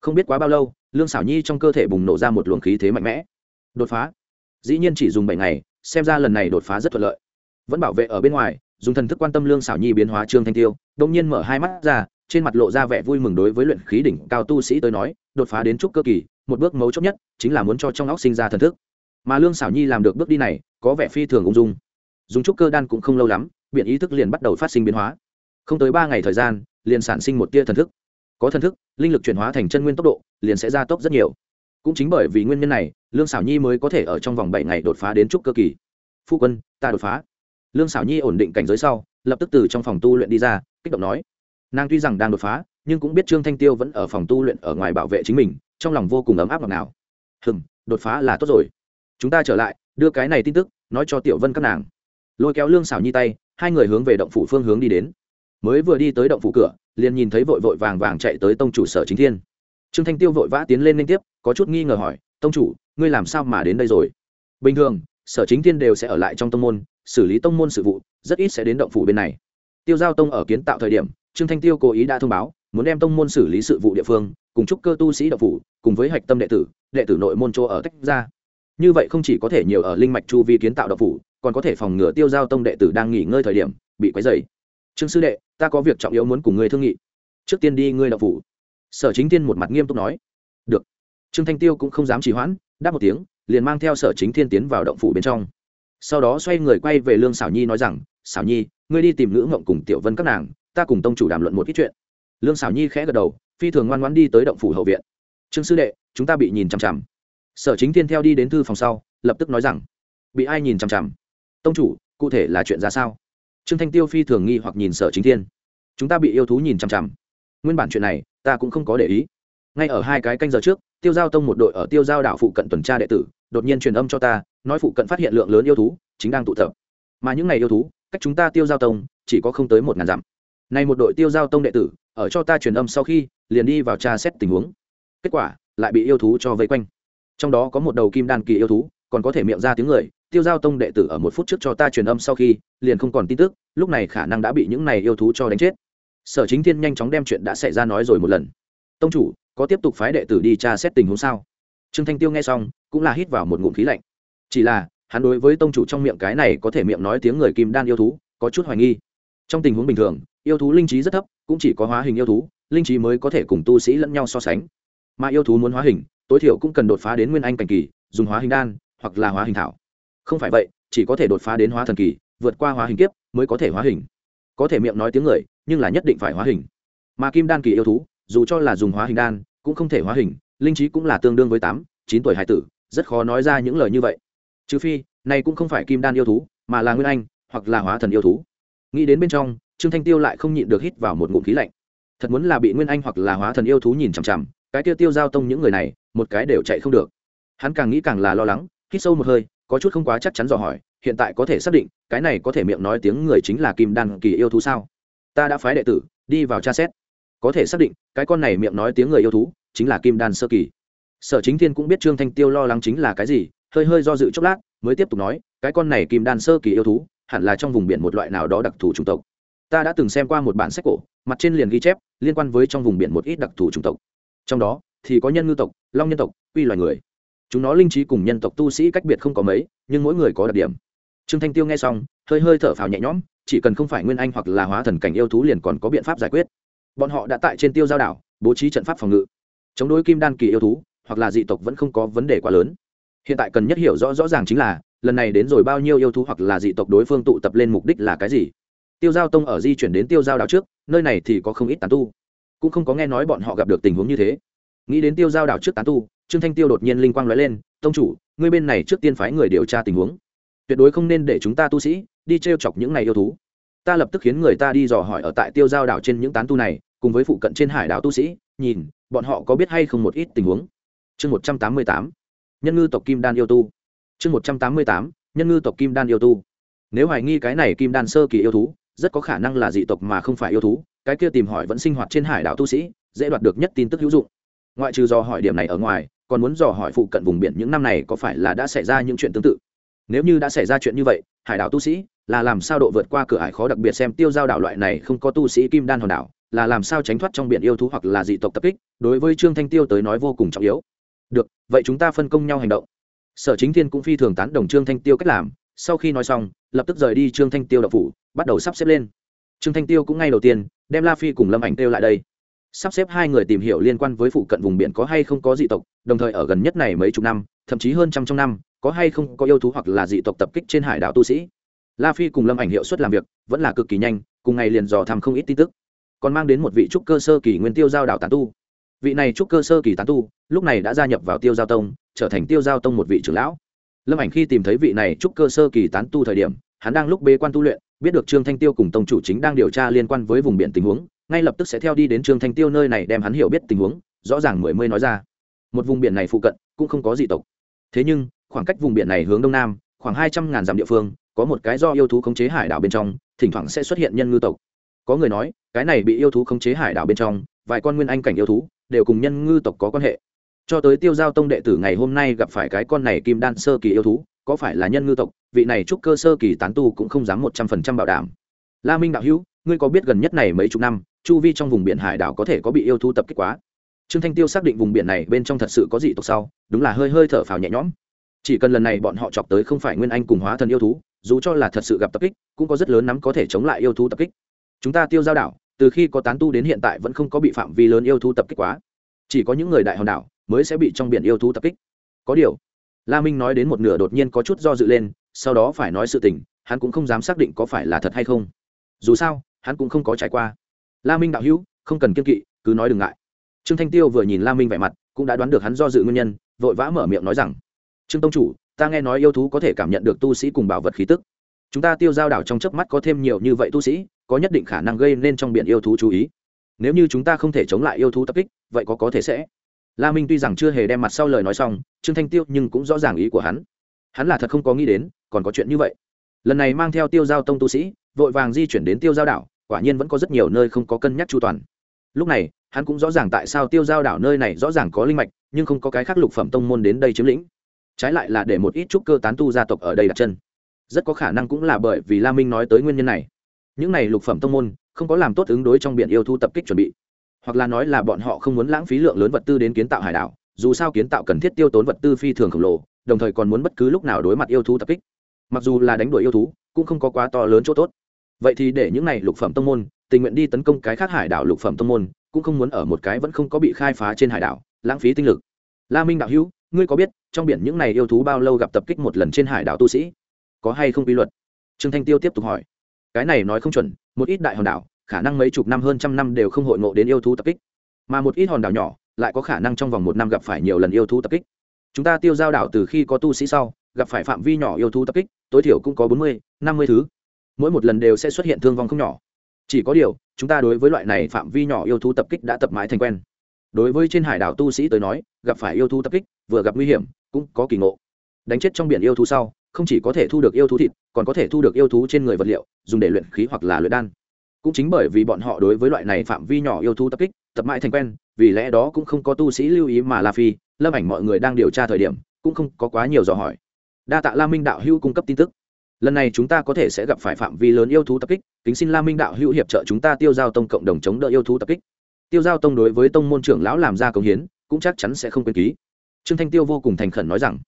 Không biết quá bao lâu, lương xảo nhi trong cơ thể bùng nổ ra một luồng khí thế mạnh mẽ. Đột phá. Dĩ nhiên chỉ dùng bảy ngày, xem ra lần này đột phá rất thuận lợi. Vẫn bảo vệ ở bên ngoài dùng thần thức quan tâm lương xảo nhi biến hóa trương thanh tiêu, đông nhiên mở hai mắt ra, trên mặt lộ ra vẻ vui mừng đối với luyện khí đỉnh cao tu sĩ tới nói, đột phá đến trúc cơ kỳ, một bước mấu chốt nhất chính là muốn cho trong óc sinh ra thần thức. Mà lương xảo nhi làm được bước đi này, có vẻ phi thường ung dung. Dùng trúc cơ đan cũng không lâu lắm biện ý thức liền bắt đầu phát sinh biến hóa. Không tới ba ngày thời gian, liền sản sinh một tia thần thức. Có thần thức, linh lực chuyển hóa thành chân nguyên tốc độ, liền sẽ gia tốc rất nhiều. Cũng chính bởi vì nguyên nhân này, lương xảo nhi mới có thể ở trong vòng bảy ngày đột phá đến trúc cơ kỳ. Phu quân, ta đột phá lương xảo nhi ổn định cảnh giới sau, lập tức từ trong phòng tu luyện đi ra, kích động nói. Nàng tuy rằng đang đột phá, nhưng cũng biết trương thanh tiêu vẫn ở phòng tu luyện ở ngoài bảo vệ chính mình, trong lòng vô cùng ấm áp ngọt nào hừng đột phá là tốt rồi. Chúng ta trở lại, đưa cái này tin tức, nói cho tiểu vân các nàng. Lôi kéo lương xảo nhi tay, hai người hướng về động phủ phương hướng đi đến. Mới vừa đi tới động phủ cửa, liền nhìn thấy vội vội vàng vàng chạy tới tông chủ sở chính thiên. Trương thanh tiêu vội vã tiến lên liên tiếp, có chút nghi ngờ hỏi, tông chủ, ngươi làm sao mà đến đây rồi? Bình thường, sở chính thiên đều sẽ ở lại trong tông môn xử lý tông môn sự vụ, rất ít sẽ đến động phủ bên này. Tiêu giao tông ở kiến tạo thời điểm, trương thanh tiêu cố ý đã thông báo, muốn đem tông môn xử lý sự vụ địa phương, cùng chúc cơ tu sĩ động phủ, cùng với hạch tâm đệ tử đệ tử nội môn chỗ ở tách ra. Như vậy không chỉ có thể nhiều ở linh mạch chu vi kiến tạo động phủ, còn có thể phòng ngừa tiêu giao tông đệ tử đang nghỉ ngơi thời điểm, bị quấy dày trương sư đệ, ta có việc trọng yếu muốn cùng ngươi thương nghị. Trước tiên đi ngươi động phủ. Sở chính tiên một mặt nghiêm túc nói. Được. Trương thanh tiêu cũng không dám trì hoãn, đáp một tiếng, liền mang theo sở chính thiên tiến vào động phủ bên trong sau đó xoay người quay về lương xảo nhi nói rằng xảo nhi, ngươi đi tìm nữ ngộng cùng tiểu vân các nàng, ta cùng tông chủ đàm luận một ít chuyện. Lương xảo nhi khẽ gật đầu, phi thường ngoan ngoãn đi tới động phủ hậu viện. Trương sư đệ, chúng ta bị nhìn chằm chằm. Sở chính thiên theo đi đến thư phòng sau, lập tức nói rằng, bị ai nhìn chằm chằm? Tông chủ, cụ thể là chuyện ra sao? Trương thanh tiêu phi thường nghi hoặc nhìn sở chính thiên. Chúng ta bị yêu thú nhìn chằm chằm. Nguyên bản chuyện này, ta cũng không có để ý ngay ở hai cái canh giờ trước, tiêu giao tông một đội ở tiêu giao đảo phụ cận tuần tra đệ tử, đột nhiên truyền âm cho ta, nói phụ cận phát hiện lượng lớn yêu thú, chính đang tụ tập. Mà những ngày yêu thú, cách chúng ta tiêu giao tông, chỉ có không tới một ngàn dặm. Nay một đội tiêu giao tông đệ tử, ở cho ta truyền âm sau khi, liền đi vào tra xét tình huống. Kết quả, lại bị yêu thú cho vây quanh. Trong đó có một đầu kim đan kỳ yêu thú, còn có thể miệng ra tiếng người, tiêu giao tông đệ tử ở một phút trước cho ta truyền âm sau khi, liền không còn tin tức, lúc này khả năng đã bị những này yêu thú cho đánh chết. Sở chính thiên nhanh chóng đem chuyện đã xảy ra nói rồi một lần. Tông chủ có tiếp tục phái đệ tử đi tra xét tình huống sao? Trương thanh tiêu nghe xong, cũng là hít vào một ngụm khí lạnh. Chỉ là, hắn đối với tông chủ trong miệng cái này có thể miệng nói tiếng người kim đan yêu thú, có chút hoài nghi. Trong tình huống bình thường, yêu thú linh trí rất thấp, cũng chỉ có hóa hình yêu thú, linh trí mới có thể cùng tu sĩ lẫn nhau so sánh. Mà yêu thú muốn hóa hình, tối thiểu cũng cần đột phá đến nguyên anh cảnh kỳ, dùng hóa hình đan, hoặc là hóa hình thảo. Không phải vậy, chỉ có thể đột phá đến hóa thần kỳ, vượt qua hóa hình kiếp, mới có thể hóa hình. Có thể miệng nói tiếng người, nhưng là nhất định phải hóa hình. Mà kim đan kỳ yêu thú dù cho là dùng hóa hình đan, cũng không thể hóa hình, linh trí cũng là tương đương với tám, chín tuổi hải tử, rất khó nói ra những lời như vậy. Trừ phi, này cũng không phải kim đan yêu thú, mà là nguyên anh, hoặc là hóa thần yêu thú. Nghĩ đến bên trong, trương thanh tiêu lại không nhịn được hít vào một ngụm khí lạnh. Thật muốn là bị nguyên anh hoặc là hóa thần yêu thú nhìn chằm chằm, cái tiêu tiêu giao tông những người này, một cái đều chạy không được. Hắn càng nghĩ càng là lo lắng, hít sâu một hơi, có chút không quá chắc chắn dò hỏi, hiện tại có thể xác định, cái này có thể miệng nói tiếng người chính là kim đan kỳ yêu thú sao? Ta đã phái đệ tử, đi vào tra xét có thể xác định, cái con này miệng nói tiếng người yêu thú chính là kim đan sơ kỳ. Sở chính thiên cũng biết trương thanh tiêu lo lắng chính là cái gì, hơi hơi do dự chốc lát, mới tiếp tục nói, cái con này kim đan sơ kỳ yêu thú hẳn là trong vùng biển một loại nào đó đặc thù chủng tộc. Ta đã từng xem qua một bản sách cổ, mặt trên liền ghi chép, liên quan với trong vùng biển một ít đặc thù chủng tộc. Trong đó thì có nhân ngư tộc, long nhân tộc, quy loài người. Chúng nó linh trí cùng nhân tộc tu sĩ cách biệt không có mấy, nhưng mỗi người có đặc điểm. Trương thanh tiêu nghe xong, hơi hơi thở phào nhẹ nhõm, chỉ cần không phải nguyên anh hoặc là hóa thần cảnh yêu thú liền còn có biện pháp giải quyết bọn họ đã tại trên tiêu giao đảo, bố trí trận pháp phòng ngự. Chống đối kim đan kỳ yêu thú, hoặc là dị tộc vẫn không có vấn đề quá lớn. Hiện tại cần nhất hiểu rõ rõ ràng chính là, lần này đến rồi bao nhiêu yêu thú hoặc là dị tộc đối phương tụ tập lên mục đích là cái gì. Tiêu giao tông ở di chuyển đến tiêu giao đảo trước, nơi này thì có không ít tán tu. Cũng không có nghe nói bọn họ gặp được tình huống như thế. Nghĩ đến tiêu giao đảo trước tán tu, trương thanh tiêu đột nhiên linh quang nói lên, tông chủ, ngươi bên này trước tiên phái người điều tra tình huống. Tuyệt đối không nên để chúng ta tu sĩ đi t r e o chọc những này yêu thú ta lập tức khiến người ta đi dò hỏi ở tại tiêu giao đảo trên những tán tu này, cùng với phụ cận trên hải đảo tu sĩ, nhìn, bọn họ có biết hay không một ít tình huống. Chương một trăm tám mươi tám, nhân ngư tộc kim đan yêu tu. Chương một trăm tám mươi tám, nhân ngư tộc kim đan yêu tu. Nếu hoài nghi cái này kim đan sơ kỳ yêu thú, rất có khả năng là dị tộc mà không phải yêu thú, cái kia tìm hỏi vẫn sinh hoạt trên hải đảo tu sĩ, dễ đoạt được nhất tin tức hữu dụng. Ngoại trừ dò hỏi điểm này ở ngoài, còn muốn dò hỏi phụ cận vùng biển những năm này có phải là đã xảy ra những chuyện tương tự. Nếu như đã xảy ra chuyện như vậy, hải đảo tu sĩ là làm sao độ vượt qua cửa hải khó đặc biệt xem tiêu giao đảo loại này không có tu sĩ kim đan hòn đảo, là làm sao tránh thoát trong biển yêu thú hoặc là dị tộc tập kích, đối với trương thanh tiêu tới nói vô cùng trọng yếu. Được, vậy chúng ta phân công nhau hành động. Sở chính thiên cũng phi thường tán đồng trương thanh tiêu cách làm, sau khi nói xong, lập tức rời đi trương thanh tiêu đậu phủ, bắt đầu sắp xếp lên. Trương thanh tiêu cũng ngay đầu tiên, đem la phi cùng lâm ảnh tiêu lại đây. Sắp xếp hai người tìm hiểu liên quan với phụ cận vùng biển có hay không có dị tộc, đồng thời ở gần nhất này mấy chục năm, thậm chí hơn trăm trong năm, có hay không có yêu thú hoặc là dị tộc tập kích trên hải đảo tu sĩ la phi cùng lâm ảnh hiệu suất làm việc vẫn là cực kỳ nhanh, cùng ngày liền dò thăm không ít tin tức. Còn mang đến một vị trúc cơ sơ kỳ nguyên tiêu giao đảo tán tu. Vị này trúc cơ sơ kỳ tán tu, lúc này đã gia nhập vào tiêu giao tông, trở thành tiêu giao tông một vị trưởng lão. Lâm ảnh khi tìm thấy vị này trúc cơ sơ kỳ tán tu thời điểm, hắn đang lúc bế quan tu luyện, biết được trương thanh tiêu cùng tông chủ chính đang điều tra liên quan với vùng biển tình huống, ngay lập tức sẽ theo đi đến trương thanh tiêu nơi này đem hắn hiểu biết tình huống, rõ ràng mười mươi nói ra. Một vùng biển này phụ cận cũng không có dị tộc. Thế nhưng, khoảng cách vùng biển này hướng đông nam, khoảng hai trăm ngàn dặm địa phương có một cái do yêu thú khống chế hải đảo bên trong, thỉnh thoảng sẽ xuất hiện nhân ngư tộc. Có người nói, cái này bị yêu thú khống chế hải đảo bên trong, vài con nguyên anh cảnh yêu thú, đều cùng nhân ngư tộc có quan hệ. Cho tới tiêu giao tông đệ tử ngày hôm nay gặp phải cái con này kim đan sơ kỳ yêu thú, có phải là nhân ngư tộc, vị này trúc cơ sơ kỳ tán tu cũng không dám một trăm phần trăm bảo đảm. La minh đạo hữu, ngươi có biết gần nhất này mấy chục năm, chu vi trong vùng biển hải đảo có thể có bị yêu thú tập kích quá? Trương thanh tiêu xác định vùng biển này bên trong thật sự có dị tộc sau, đúng là hơi hơi thở phào nhẹ nhõm. Chỉ cần lần này bọn họ chọc tới không phải nguyên anh cùng hóa thần yêu thú dù cho là thật sự gặp tập kích, cũng có rất lớn nắm có thể chống lại yêu thú tập kích. Chúng ta tiêu giao đảo, từ khi có tán tu đến hiện tại vẫn không có bị phạm vi lớn yêu thú tập kích quá. Chỉ có những người đại hòn đảo mới sẽ bị trong biển yêu thú tập kích. Có điều, la minh nói đến một nửa đột nhiên có chút do dự lên, sau đó phải nói sự tình, hắn cũng không dám xác định có phải là thật hay không. Dù sao, hắn cũng không có trải qua. La minh đạo hữu, không cần kiên kỵ, cứ nói đừng ngại. Trương thanh tiêu vừa nhìn la minh vẻ mặt, cũng đã đoán được hắn do dự nguyên nhân, vội vã mở miệng nói rằng, trương tông chủ ta nghe nói yêu thú có thể cảm nhận được tu sĩ cùng bảo vật khí tức. Chúng ta tiêu giao đảo trong chớp mắt có thêm nhiều như vậy tu sĩ, có nhất định khả năng gây nên trong biển yêu thú chú ý. Nếu như chúng ta không thể chống lại yêu thú tập kích, vậy có có thể sẽ. La minh tuy rằng chưa hề đem mặt sau lời nói xong, trương thanh tiêu nhưng cũng rõ ràng ý của hắn. Hắn là thật không có nghĩ đến, còn có chuyện như vậy. Lần này mang theo tiêu giao tông tu sĩ, vội vàng di chuyển đến tiêu giao đảo, quả nhiên vẫn có rất nhiều nơi không có cân nhắc chu toàn. Lúc này, hắn cũng rõ ràng tại sao tiêu giao đảo nơi này rõ ràng có linh mạch, nhưng không có cái khác lục phẩm tông môn đến đây chiếm lĩnh trái lại là để một ít trúc cơ tán tu gia tộc ở đây đặt chân. Rất có khả năng cũng là bởi vì la minh nói tới nguyên nhân này. Những này lục phẩm tông môn, không có làm tốt ứng đối trong biển yêu thu tập kích chuẩn bị. Hoặc là nói là bọn họ không muốn lãng phí lượng lớn vật tư đến kiến tạo hải đảo, dù sao kiến tạo cần thiết tiêu tốn vật tư phi thường khổng lồ, đồng thời còn muốn bất cứ lúc nào đối mặt yêu thú tập kích. Mặc dù là đánh đuổi yêu thú, cũng không có quá to lớn chỗ tốt. Vậy thì để những này lục phẩm tông môn, tình nguyện đi tấn công cái khác hải đảo lục phẩm tông môn, cũng không muốn ở một cái vẫn không có bị khai phá trên hải đảo, lãng phí tinh lực. La minh đạo hữu ngươi có biết trong biển những này yêu thú bao lâu gặp tập kích một lần trên hải đảo tu sĩ? Có hay không quy luật? Trương thanh tiêu tiếp tục hỏi. Cái này nói không chuẩn, một ít đại hòn đảo, khả năng mấy chục năm hơn trăm năm đều không hội ngộ đến yêu thú tập kích. Mà một ít hòn đảo nhỏ lại có khả năng trong vòng một năm gặp phải nhiều lần yêu thú tập kích. Chúng ta tiêu giao đảo từ khi có tu sĩ sau, gặp phải phạm vi nhỏ yêu thú tập kích, tối thiểu cũng có bốn mươi, năm mươi thứ. Mỗi một lần đều sẽ xuất hiện thương vong không nhỏ. Chỉ có điều, chúng ta đối với loại này phạm vi nhỏ yêu thú tập kích đã tập mãi thành quen. Đối với trên hải đảo tu sĩ tới nói gặp phải yêu thú tập kích, vừa gặp nguy hiểm, cũng có kỳ ngộ. Đánh chết trong biển yêu thú sau, không chỉ có thể thu được yêu thú thịt, còn có thể thu được yêu thú trên người vật liệu, dùng để luyện khí hoặc là luyện đan. Cũng chính bởi vì bọn họ đối với loại này phạm vi nhỏ yêu thú tập kích, tập mãi thành quen, vì lẽ đó cũng không có tu sĩ lưu ý mà la phi, lâm ảnh mọi người đang điều tra thời điểm, cũng không có quá nhiều dò hỏi. Đa tạ la minh đạo hữu cung cấp tin tức. Lần này chúng ta có thể sẽ gặp phải phạm vi lớn yêu thú tập kích, kính xin la minh đạo hữu hiệp trợ chúng ta tiêu giao tông cộng đồng chống đỡ yêu thú tập kích. Tiêu giao tông đối với tông môn trưởng lão làm ra công hiến cũng chắc chắn sẽ không quên ký. Trương thanh tiêu vô cùng thành khẩn nói rằng,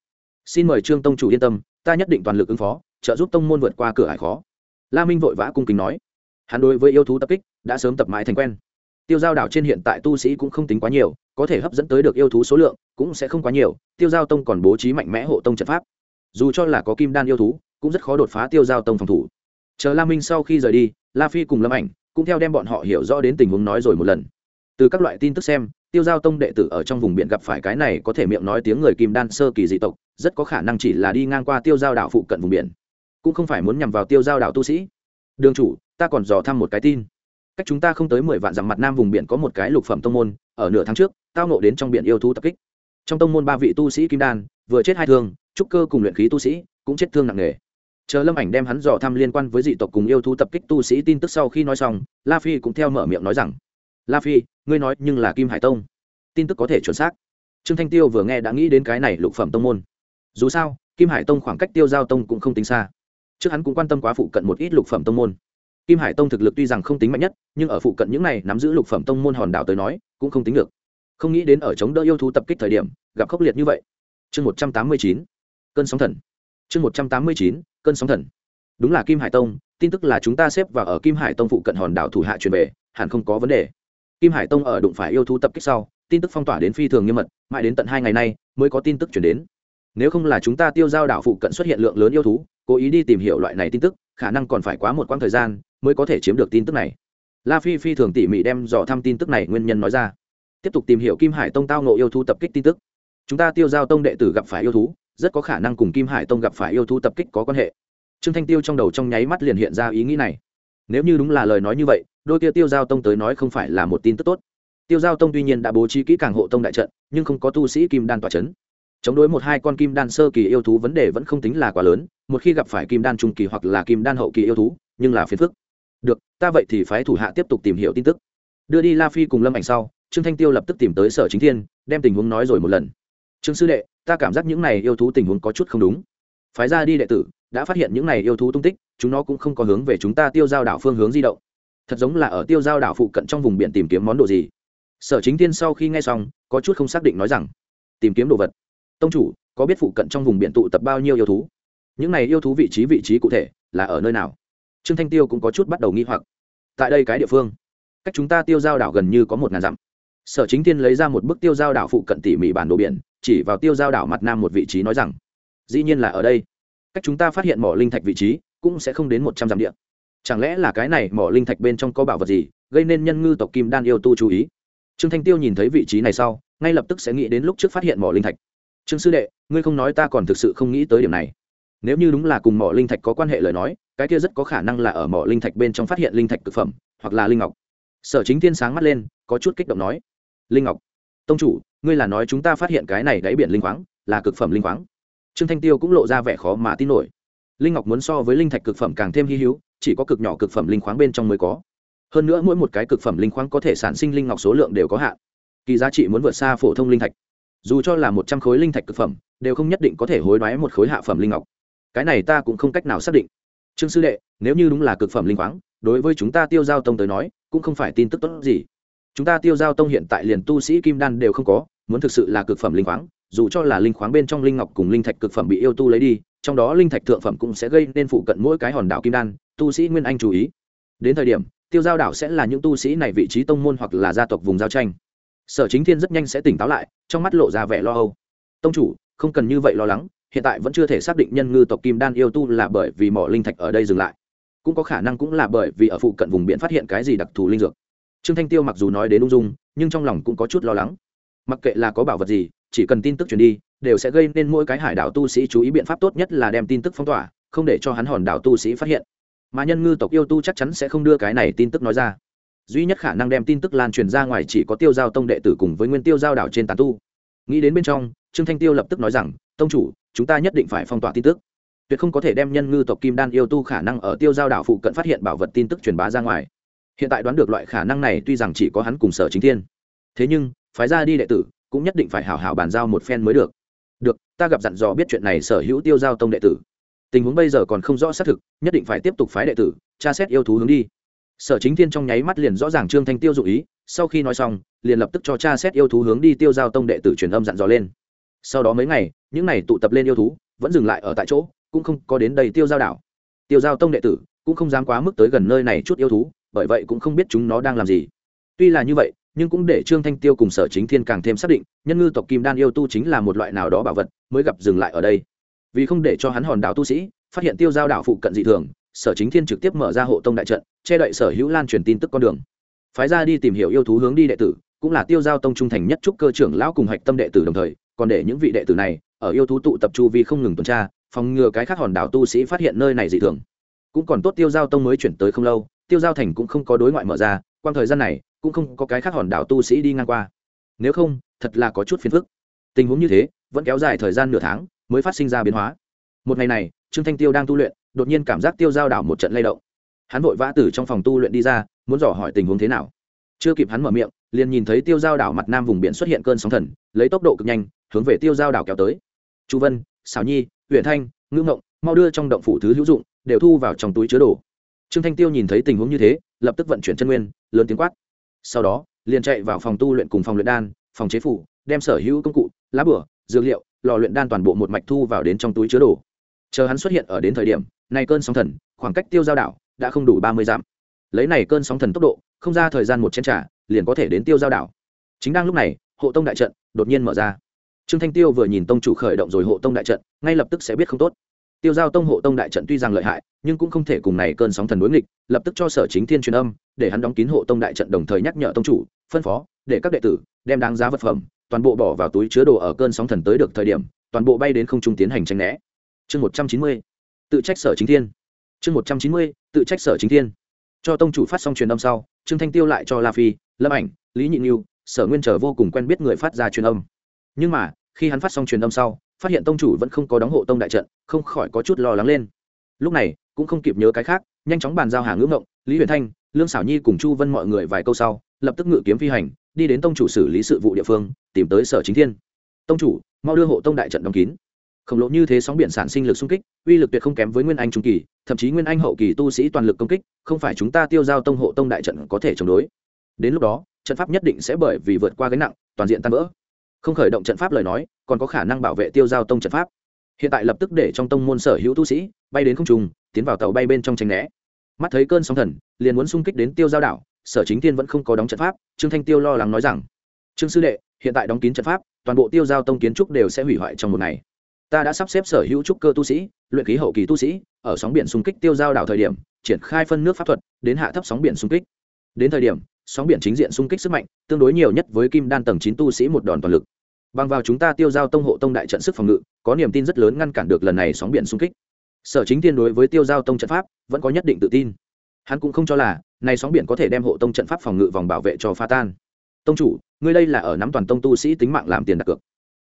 xin mời trương tông chủ yên tâm, ta nhất định toàn lực ứng phó, trợ giúp tông môn vượt qua cửa hải khó. La minh vội vã cung kính nói, hắn đối với yêu thú tập kích đã sớm tập mãi thành quen. Tiêu giao đảo trên hiện tại tu sĩ cũng không tính quá nhiều, có thể hấp dẫn tới được yêu thú số lượng cũng sẽ không quá nhiều, tiêu giao tông còn bố trí mạnh mẽ hộ tông trận pháp. Dù cho là có kim đan yêu thú, cũng rất khó đột phá tiêu giao tông phòng thủ. Chờ la minh sau khi rời đi, la phi cùng lâm ảnh cũng theo đem bọn họ hiểu rõ đến tình huống nói rồi một lần. Từ các loại tin tức xem tiêu giao tông đệ tử ở trong vùng biển gặp phải cái này có thể miệng nói tiếng người kim đan sơ kỳ dị tộc, rất có khả năng chỉ là đi ngang qua tiêu giao đảo phụ cận vùng biển. Cũng không phải muốn nhằm vào tiêu giao đảo tu sĩ. Đường chủ, ta còn dò thăm một cái tin. Cách chúng ta không tới mười vạn dặm mặt nam vùng biển có một cái lục phẩm tông môn, ở nửa tháng trước, tao nộ đến trong biển yêu thú tập kích. Trong tông môn ba vị tu sĩ kim đan, vừa chết hai thương, trúc cơ cùng luyện khí tu sĩ cũng chết thương nặng nề. Chờ lâm ảnh đem hắn dò thăm liên quan với dị tộc cùng yêu thú tập kích tu sĩ tin tức sau khi nói xong, la phi cũng theo mở miệng nói rằng, la phi ngươi nói nhưng là kim hải tông tin tức có thể chuẩn xác trương thanh tiêu vừa nghe đã nghĩ đến cái này lục phẩm tông môn dù sao kim hải tông khoảng cách tiêu giao tông cũng không tính xa trước hắn cũng quan tâm quá phụ cận một ít lục phẩm tông môn kim hải tông thực lực tuy rằng không tính mạnh nhất nhưng ở phụ cận những này nắm giữ lục phẩm tông môn hòn đảo tới nói cũng không tính được không nghĩ đến ở chống đỡ yêu thú tập kích thời điểm gặp khốc liệt như vậy chương một trăm tám mươi chín cơn sóng thần chương một trăm tám mươi chín cơn sóng thần đúng là kim hải tông tin tức là chúng ta xếp vào ở kim hải tông phụ cận hòn đảo thủ hạ truyền về hẳn không có vấn đề kim hải tông ở đụng phải yêu thú tập kích sau, tin tức phong tỏa đến phi thường nghiêm mật, mãi đến tận hai ngày nay mới có tin tức chuyển đến. Nếu không là chúng ta tiêu giao đảo phụ cận xuất hiện lượng lớn yêu thú, cố ý đi tìm hiểu loại này tin tức, khả năng còn phải quá một quãng thời gian mới có thể chiếm được tin tức này. La phi phi thường tỉ mỉ đem dò thăm tin tức này nguyên nhân nói ra. Tiếp tục tìm hiểu kim hải tông tao nộ yêu thú tập kích tin tức. Chúng ta tiêu giao tông đệ tử gặp phải yêu thú, rất có khả năng cùng kim hải tông gặp phải yêu thú tập kích có quan hệ. Trương thanh tiêu trong đầu trong nháy mắt liền hiện ra ý nghĩ này nếu như đúng là lời nói như vậy, đôi kia tiêu giao tông tới nói không phải là một tin tức tốt. Tiêu giao tông tuy nhiên đã bố trí kỹ càng hộ tông đại trận, nhưng không có tu sĩ kim đan tỏa c h ấ n chống đối một hai con kim đan sơ kỳ yêu thú vấn đề vẫn không tính là quá lớn, một khi gặp phải kim đan trung kỳ hoặc là kim đan hậu kỳ yêu thú, nhưng là phiền phức. Được, ta vậy thì phái thủ hạ tiếp tục tìm hiểu tin tức. Đưa đi la phi cùng lâm ảnh sau, trương thanh tiêu lập tức tìm tới sở chính thiên, đem tình huống nói rồi một lần. Trương sư đệ, ta cảm giác những này yêu thú tình huống có chút không đúng. Phái ra đi đệ tử đã phát hiện những này yêu thú tung tích, chúng nó cũng không có hướng về chúng ta tiêu giao đảo phương hướng di động. Thật giống là ở tiêu giao đảo phụ cận trong vùng biển tìm kiếm món đồ gì. Sở chính tiên sau khi nghe xong, có chút không xác định nói rằng, tìm kiếm đồ vật. Tông chủ, có biết phụ cận trong vùng biển tụ tập bao nhiêu yêu thú? Những này yêu thú vị trí vị trí cụ thể là ở nơi nào? Trương thanh tiêu cũng có chút bắt đầu nghi hoặc. Tại đây cái địa phương, cách chúng ta tiêu giao đảo gần như có một ngàn dặm. Sở chính tiên lấy ra một bức tiêu giao đảo phụ cận tỉ mỉ bản đồ biển, chỉ vào tiêu giao đảo mặt nam một vị trí nói rằng, dĩ nhiên là ở đây cách chúng ta phát hiện mỏ linh thạch vị trí cũng sẽ không đến một trăm dặm địa. Chẳng lẽ là cái này mỏ linh thạch bên trong có bảo vật gì gây nên nhân ngư tộc kim đan yêu tu chú ý? Trương thanh tiêu nhìn thấy vị trí này sau, ngay lập tức sẽ nghĩ đến lúc trước phát hiện mỏ linh thạch. Trương sư đệ, ngươi không nói ta còn thực sự không nghĩ tới điểm này. Nếu như đúng là cùng mỏ linh thạch có quan hệ lời nói, cái kia rất có khả năng là ở mỏ linh thạch bên trong phát hiện linh thạch thực phẩm, hoặc là linh ngọc. Sở chính thiên sáng mắt lên, có chút kích động nói. Linh ngọc. Tông chủ, ngươi là nói chúng ta phát hiện cái này đáy biển linh khoáng, là cực phẩm linh khoáng trương thanh tiêu cũng lộ ra vẻ khó mà tin nổi. Linh ngọc muốn so với linh thạch cực phẩm càng thêm hy hữu, chỉ có cực nhỏ cực phẩm linh khoáng bên trong mới có. Hơn nữa mỗi một cái cực phẩm linh khoáng có thể sản sinh linh ngọc số lượng đều có hạn. Kỳ giá trị muốn vượt xa phổ thông linh thạch. Dù cho là một trăm khối linh thạch cực phẩm, đều không nhất định có thể hối đoái một khối hạ phẩm linh ngọc. Cái này ta cũng không cách nào xác định. Trương sư đệ, nếu như đúng là cực phẩm linh khoáng, đối với chúng ta tiêu giao tông tới nói, cũng không phải tin tức tốt gì. Chúng ta tiêu giao tông hiện tại liền tu sĩ kim đan đều không có, muốn thực sự là cực phẩm linh khoáng dù cho là linh khoáng bên trong linh ngọc cùng linh thạch cực phẩm bị yêu tu lấy đi, trong đó linh thạch thượng phẩm cũng sẽ gây nên phụ cận mỗi cái hòn đảo kim đan, tu sĩ nguyên anh chú ý. Đến thời điểm, tiêu giao đảo sẽ là những tu sĩ này vị trí tông môn hoặc là gia tộc vùng giao tranh. Sở chính thiên rất nhanh sẽ tỉnh táo lại, trong mắt lộ ra vẻ lo âu. Tông chủ, không cần như vậy lo lắng, hiện tại vẫn chưa thể xác định nhân ngư tộc kim đan yêu tu là bởi vì mỏ linh thạch ở đây dừng lại. Cũng có khả năng cũng là bởi vì ở phụ cận vùng biển phát hiện cái gì đặc thù linh dược. Trương thanh tiêu mặc dù nói đến ung dung, nhưng trong lòng cũng có chút lo lắng. Mặc kệ là có bảo vật gì chỉ cần tin tức truyền đi, đều sẽ gây nên mỗi cái hải đảo tu sĩ chú ý biện pháp tốt nhất là đem tin tức phong tỏa, không để cho hắn hòn đảo tu sĩ phát hiện. Mà nhân ngư tộc yêu tu chắc chắn sẽ không đưa cái này tin tức nói ra. Duy nhất khả năng đem tin tức lan truyền ra ngoài chỉ có tiêu giao tông đệ tử cùng với nguyên tiêu giao đảo trên tàn tu. Nghĩ đến bên trong, trương thanh tiêu lập tức nói rằng, tông chủ, chúng ta nhất định phải phong tỏa tin tức. Tuyệt không có thể đem nhân ngư tộc kim đan yêu tu khả năng ở tiêu giao đảo phụ cận phát hiện bảo vật tin tức truyền bá ra ngoài. Hiện tại đoán được loại khả năng này tuy rằng chỉ có hắn cùng sở chính thiên. Thế nhưng, phái ra đi đệ tử cũng nhất định phải hảo hảo bàn giao một phen mới được. Được, ta gặp dặn dò biết chuyện này sở hữu tiêu giao tông đệ tử. Tình huống bây giờ còn không rõ xác thực, nhất định phải tiếp tục phái đệ tử, tra xét yêu thú hướng đi. Sở chính thiên trong nháy mắt liền rõ ràng trương thanh tiêu dụ ý, sau khi nói xong, liền lập tức cho tra xét yêu thú hướng đi tiêu giao tông đệ tử truyền âm dặn dò lên. Sau đó mấy ngày, những n à y tụ tập lên yêu thú, vẫn dừng lại ở tại chỗ, cũng không có đến đây tiêu giao đảo. Tiêu giao tông đệ tử cũng không dám quá mức tới gần nơi này chút yêu thú, bởi vậy cũng không biết chúng nó đang làm gì. Tuy là như vậy nhưng cũng để trương thanh tiêu cùng sở chính thiên càng thêm xác định, nhân ngư tộc kim đan yêu tu chính là một loại nào đó bảo vật mới gặp dừng lại ở đây. Vì không để cho hắn hòn đảo tu sĩ phát hiện tiêu giao đảo phụ cận dị thường, sở chính thiên trực tiếp mở ra hộ tông đại trận, che đậy sở hữu lan truyền tin tức con đường. Phái ra đi tìm hiểu yêu thú hướng đi đệ tử, cũng là tiêu giao tông trung thành nhất trúc cơ trưởng lão cùng hạch tâm đệ tử đồng thời, còn để những vị đệ tử này ở yêu thú tụ tập chu vi không ngừng tuần tra, phòng ngừa cái khác hòn đảo tu sĩ phát hiện nơi này dị thường. Cũng còn tốt tiêu giao tông mới chuyển tới không lâu, tiêu giao thành cũng không có đối ngoại mở ra, quang thời gian này cũng không có cái khác hòn đảo tu sĩ đi ngang qua. Nếu không, thật là có chút phiền phức. Tình huống như thế, vẫn kéo dài thời gian nửa tháng mới phát sinh ra biến hóa. Một ngày này, trương thanh tiêu đang tu luyện, đột nhiên cảm giác tiêu giao đảo một trận lay động. Hắn vội vã từ trong phòng tu luyện đi ra, muốn dò hỏi tình huống thế nào. Chưa kịp hắn mở miệng, liền nhìn thấy tiêu giao đảo mặt nam vùng biển xuất hiện cơn sóng thần, lấy tốc độ cực nhanh, hướng về tiêu giao đảo kéo tới. Chu vân xảo nhi huyện thanh ngữ ngộng, mau đưa trong động phủ thứ hữu dụng, đều thu vào trong túi chứa đồ. Trương thanh tiêu nhìn thấy tình huống như thế, lập tức vận chuyển chân nguyên, lớn tiếng quát sau đó, liền chạy vào phòng tu luyện cùng phòng luyện đan, phòng chế phủ, đem sở hữu công cụ, lá bửa, dược liệu, lò luyện đan toàn bộ một mạch thu vào đến trong túi chứa đồ. Chờ hắn xuất hiện ở đến thời điểm, này cơn sóng thần, khoảng cách tiêu giao đảo, đã không đủ ba mươi dặm. Lấy này cơn sóng thần tốc độ, không ra thời gian một chén trả liền có thể đến tiêu giao đảo. Chính đang lúc này, hộ tông đại trận đột nhiên mở ra. Trương thanh tiêu vừa nhìn tông chủ khởi động rồi hộ tông đại trận, ngay lập tức sẽ biết không tốt tiêu giao tông hộ tông đại trận tuy rằng lợi hại, nhưng cũng không thể cùng này cơn sóng thần đối nghịch, lập tức cho sở chính thiên truyền âm, để hắn đóng kín hộ tông đại trận đồng thời nhắc nhở tông chủ, phân phó, để các đệ tử đem đáng giá vật phẩm, toàn bộ bỏ vào túi chứa đồ ở cơn sóng thần tới được thời điểm, toàn bộ bay đến không trung tiến hành tranh né. Chương một trăm chín mươi, tự trách sở chính thiên. Chương một trăm chín mươi, tự trách sở chính thiên. Cho tông chủ phát xong truyền âm sau, trương thanh tiêu lại cho la phi, lâm ảnh, lý nhị nghiêu sở nguyên trở vô cùng quen biết người phát ra truyền âm. Nhưng mà khi hắn phát xong truyền âm sau, phát hiện tông chủ vẫn không có đóng hộ tông đại trận, không khỏi có chút lo lắng lên. Lúc này, cũng không kịp nhớ cái khác, nhanh chóng bàn giao hàng ngưỡng ngộng, lý huyền thanh, lương xảo nhi cùng chu vân mọi người vài câu sau, lập tức ngự kiếm phi hành, đi đến tông chủ xử lý sự vụ địa phương, tìm tới sở chính thiên. Tông chủ, mau đưa hộ tông đại trận đóng kín. Khổng lồ như thế sóng biển sản sinh lực xung kích, uy lực tuyệt không kém với nguyên anh trung kỳ, thậm chí nguyên anh hậu kỳ tu sĩ toàn lực công kích, không phải chúng ta tiêu giao tông hộ tông đại trận có thể chống đối. Đến lúc đó, trận pháp nhất định sẽ bởi vì vượt qua gánh nặng, toàn diện tan vỡ không khởi động trận pháp lời nói, còn có khả năng bảo vệ tiêu giao tông trận pháp. Hiện tại lập tức để trong tông môn sở hữu tu sĩ bay đến không trùng tiến vào tàu bay bên trong tranh né. Mắt thấy cơn sóng thần, liền muốn xung kích đến tiêu giao đảo, sở chính tiên vẫn không có đóng trận pháp, trương thanh tiêu lo lắng nói rằng, trương sư đệ, hiện tại đóng kín trận pháp, toàn bộ tiêu giao tông kiến trúc đều sẽ hủy hoại trong một ngày. Ta đã sắp xếp sở hữu trúc cơ tu sĩ, luyện khí hậu kỳ tu sĩ, ở sóng biển xung kích tiêu giao đảo thời điểm, triển khai phân nước pháp thuật, đến hạ thấp sóng biển xung kích. Đến thời điểm sóng biển chính diện xung kích sức mạnh, tương đối nhiều nhất với kim đan tầng chín tu sĩ một đòn toàn lực. Bằng vào chúng ta tiêu giao tông hộ tông đại trận sức phòng ngự, có niềm tin rất lớn ngăn cản được lần này sóng biển xung kích. Sở chính tiên đối với tiêu giao tông trận pháp, vẫn có nhất định tự tin. Hắn cũng không cho là, này sóng biển có thể đem hộ tông trận pháp phòng ngự vòng bảo vệ cho pha tan. Tông chủ, ngươi đây là ở nắm toàn tông tu sĩ tính mạng làm tiền đặt cược.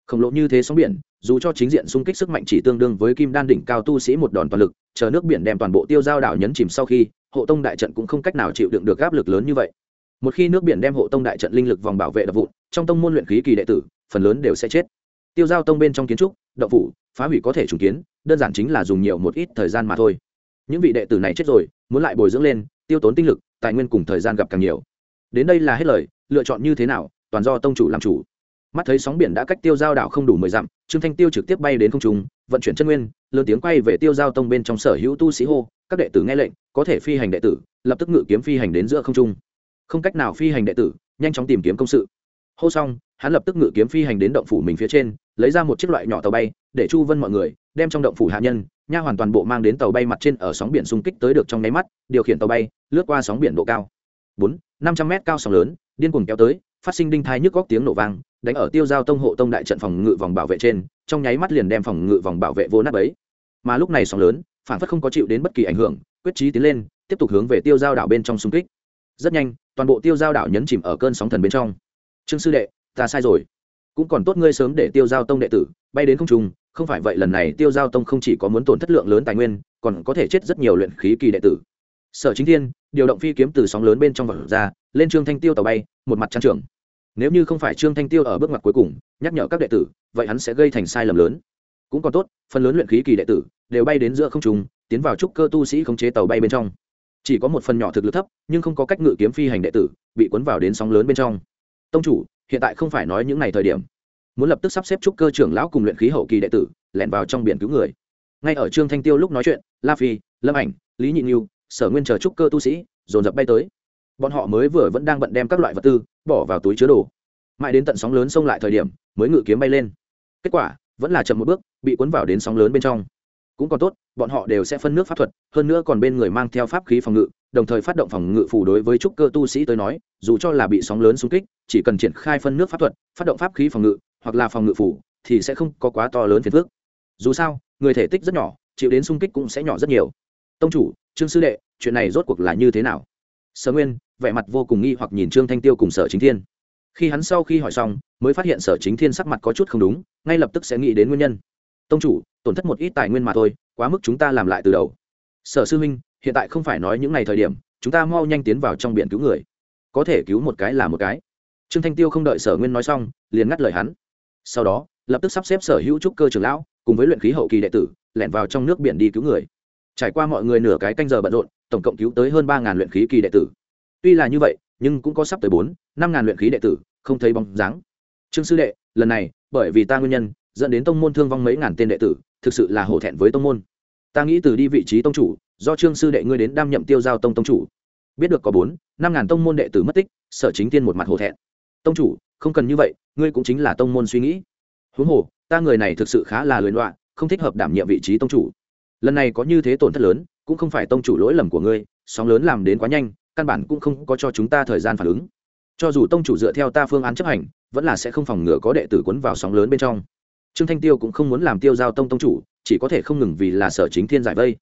Khổng lồ như thế sóng biển, dù cho chính diện xung kích sức mạnh chỉ tương đương với kim đan đỉnh cao tu sĩ một đòn toàn lực, chờ nước biển đem toàn bộ tiêu giao đảo nhấn chìm sau khi, hộ tông đại trận cũng không cách nào chịu đựng được áp lực lớn như vậy một khi nước biển đem hộ tông đại trận linh lực vòng bảo vệ đập vụn, trong tông môn luyện khí kỳ đệ tử, phần lớn đều sẽ chết. Tiêu giao tông bên trong kiến trúc đậu phủ, phá hủy có thể trùng kiến, đơn giản chính là dùng nhiều một ít thời gian mà thôi. Những vị đệ tử này chết rồi, muốn lại bồi dưỡng lên, tiêu tốn tinh lực, tài nguyên cùng thời gian gặp càng nhiều. Đến đây là hết lời, lựa chọn như thế nào, toàn do tông chủ làm chủ. Mắt thấy sóng biển đã cách tiêu giao đảo không đủ mười dặm, trương thanh tiêu trực tiếp bay đến không trung, vận chuyển chân nguyên, lớn tiếng quay về tiêu giao tông bên trong sở hữu tu sĩ hô, các đệ tử nghe lệnh, có thể phi hành đệ tử, lập tức ngự kiếm phi hành đến giữa không trung không cách nào phi hành đệ tử, nhanh chóng tìm kiếm công sự. Hô xong, hắn lập tức ngự kiếm phi hành đến động phủ mình phía trên, lấy ra một chiếc loại nhỏ tàu bay, để chu vân mọi người đem trong động phủ hạ nhân, nha hoàn toàn bộ mang đến tàu bay mặt trên ở sóng biển xung kích tới được trong nháy mắt, điều khiển tàu bay, lướt qua sóng biển độ cao. Bốn, năm trăm mét cao sóng lớn, điên cuồng kéo tới, phát sinh đinh thai nhức góc tiếng nổ vang, đánh ở tiêu giao tông hộ tông đại trận phòng ngự vòng bảo vệ trên, trong nháy mắt liền đem phòng ngự vòng bảo vệ vô nát ấy mà lúc này sóng lớn, phản phất không có chịu đến bất kỳ ảnh hưởng, quyết trí tiến lên, tiếp tục hướng về tiêu giao đảo bên trong xung kích. Rất nhanh toàn bộ tiêu giao đảo nhấn chìm ở cơn sóng thần bên trong. Trương sư đệ, ta sai rồi. Cũng còn tốt ngươi sớm để tiêu giao tông đệ tử bay đến không trung, không phải vậy lần này tiêu giao tông không chỉ có muốn tổn thất lượng lớn tài nguyên, còn có thể chết rất nhiều luyện khí kỳ đệ tử. Sở chính thiên, điều động phi kiếm từ sóng lớn bên trong vật ra, lên trương thanh tiêu tàu bay, một mặt trang trưởng nếu như không phải trương thanh tiêu ở bước ngoặt cuối cùng, nhắc nhở các đệ tử, vậy hắn sẽ gây thành sai lầm lớn. Cũng còn tốt, phần lớn luyện khí kỳ đệ tử đều bay đến giữa không trung, tiến vào trúc cơ tu sĩ khống chế tàu bay bên trong chỉ có một phần nhỏ thực lực thấp, nhưng không có cách ngự kiếm phi hành đệ tử, bị cuốn vào đến sóng lớn bên trong. Tông chủ, hiện tại không phải nói những ngày thời điểm. Muốn lập tức sắp xếp trúc cơ trưởng lão cùng luyện khí hậu kỳ đệ tử, lẻn vào trong biển cứu người. Ngay ở trương thanh tiêu lúc nói chuyện, la phi, lâm ảnh, lý nhị nhiêu sở nguyên chờ trúc cơ tu sĩ, dồn dập bay tới. Bọn họ mới vừa vẫn đang bận đem các loại vật tư, bỏ vào túi chứa đồ. Mãi đến tận sóng lớn xông lại thời điểm, mới ngự kiếm bay lên. Kết quả, vẫn là chậm một bước, bị cuốn vào đến sóng lớn bên trong cũng còn tốt bọn họ đều sẽ phân nước pháp thuật hơn nữa còn bên người mang theo pháp khí phòng ngự đồng thời phát động phòng ngự phủ đối với trúc cơ tu sĩ tới nói dù cho là bị sóng lớn xung kích chỉ cần triển khai phân nước pháp thuật phát động pháp khí phòng ngự hoặc là phòng ngự phủ, thì sẽ không có quá to lớn phiền phức. Dù sao người thể tích rất nhỏ chịu đến xung kích cũng sẽ nhỏ rất nhiều. Tông chủ trương sư đệ chuyện này rốt cuộc là như thế nào? Sở nguyên vẻ mặt vô cùng nghi hoặc nhìn trương thanh tiêu cùng sở chính thiên. Khi hắn sau khi hỏi xong mới phát hiện sở chính thiên sắc mặt có chút không đúng ngay lập tức sẽ nghĩ đến nguyên nhân tông chủ, tổn thất một ít tài nguyên mà thôi, quá mức chúng ta làm lại từ đầu. Sở sư huynh, hiện tại không phải nói những ngày thời điểm, chúng ta mau nhanh tiến vào trong biển cứu người. Có thể cứu một cái là một cái. Trương thanh tiêu không đợi sở nguyên nói xong, liền ngắt lời hắn. Sau đó, lập tức sắp xếp sở hữu trúc cơ trưởng lão, cùng với luyện khí hậu kỳ đệ tử, lẻn vào trong nước biển đi cứu người. Trải qua mọi người nửa cái canh giờ bận rộn, tổng cộng cứu tới hơn ba ngàn luyện khí kỳ đệ tử. Tuy là như vậy, nhưng cũng có sắp tới bốn, năm ngàn luyện khí đệ tử, không thấy bóng dáng. Trương sư đệ, lần này, bởi vì ta nguyên nhân dẫn đến tông môn thương vong mấy ngàn tên đệ tử, thực sự là hổ thẹn với tông môn. Ta nghĩ từ đi vị trí tông chủ, do trương sư đệ ngươi đến đam nhậm tiêu giao tông tông chủ. Biết được có bốn, năm ngàn tông môn đệ tử mất tích, sở chính tiên một mặt hổ thẹn. Tông chủ, không cần như vậy, ngươi cũng chính là tông môn suy nghĩ. Huống hồ, ta người này thực sự khá là luyện loạn, không thích hợp đảm nhiệm vị trí tông chủ. Lần này có như thế tổn thất lớn, cũng không phải tông chủ lỗi lầm của ngươi, sóng lớn làm đến quá nhanh, căn bản cũng không có cho chúng ta thời gian phản ứng. Cho dù tông chủ dựa theo ta phương án chấp hành, vẫn là sẽ không phòng ngừa có đệ tử quấn vào sóng lớn bên trong trương thanh tiêu cũng không muốn làm tiêu giao tông tông chủ, chỉ có thể không ngừng vì là sở chính thiên giải vây.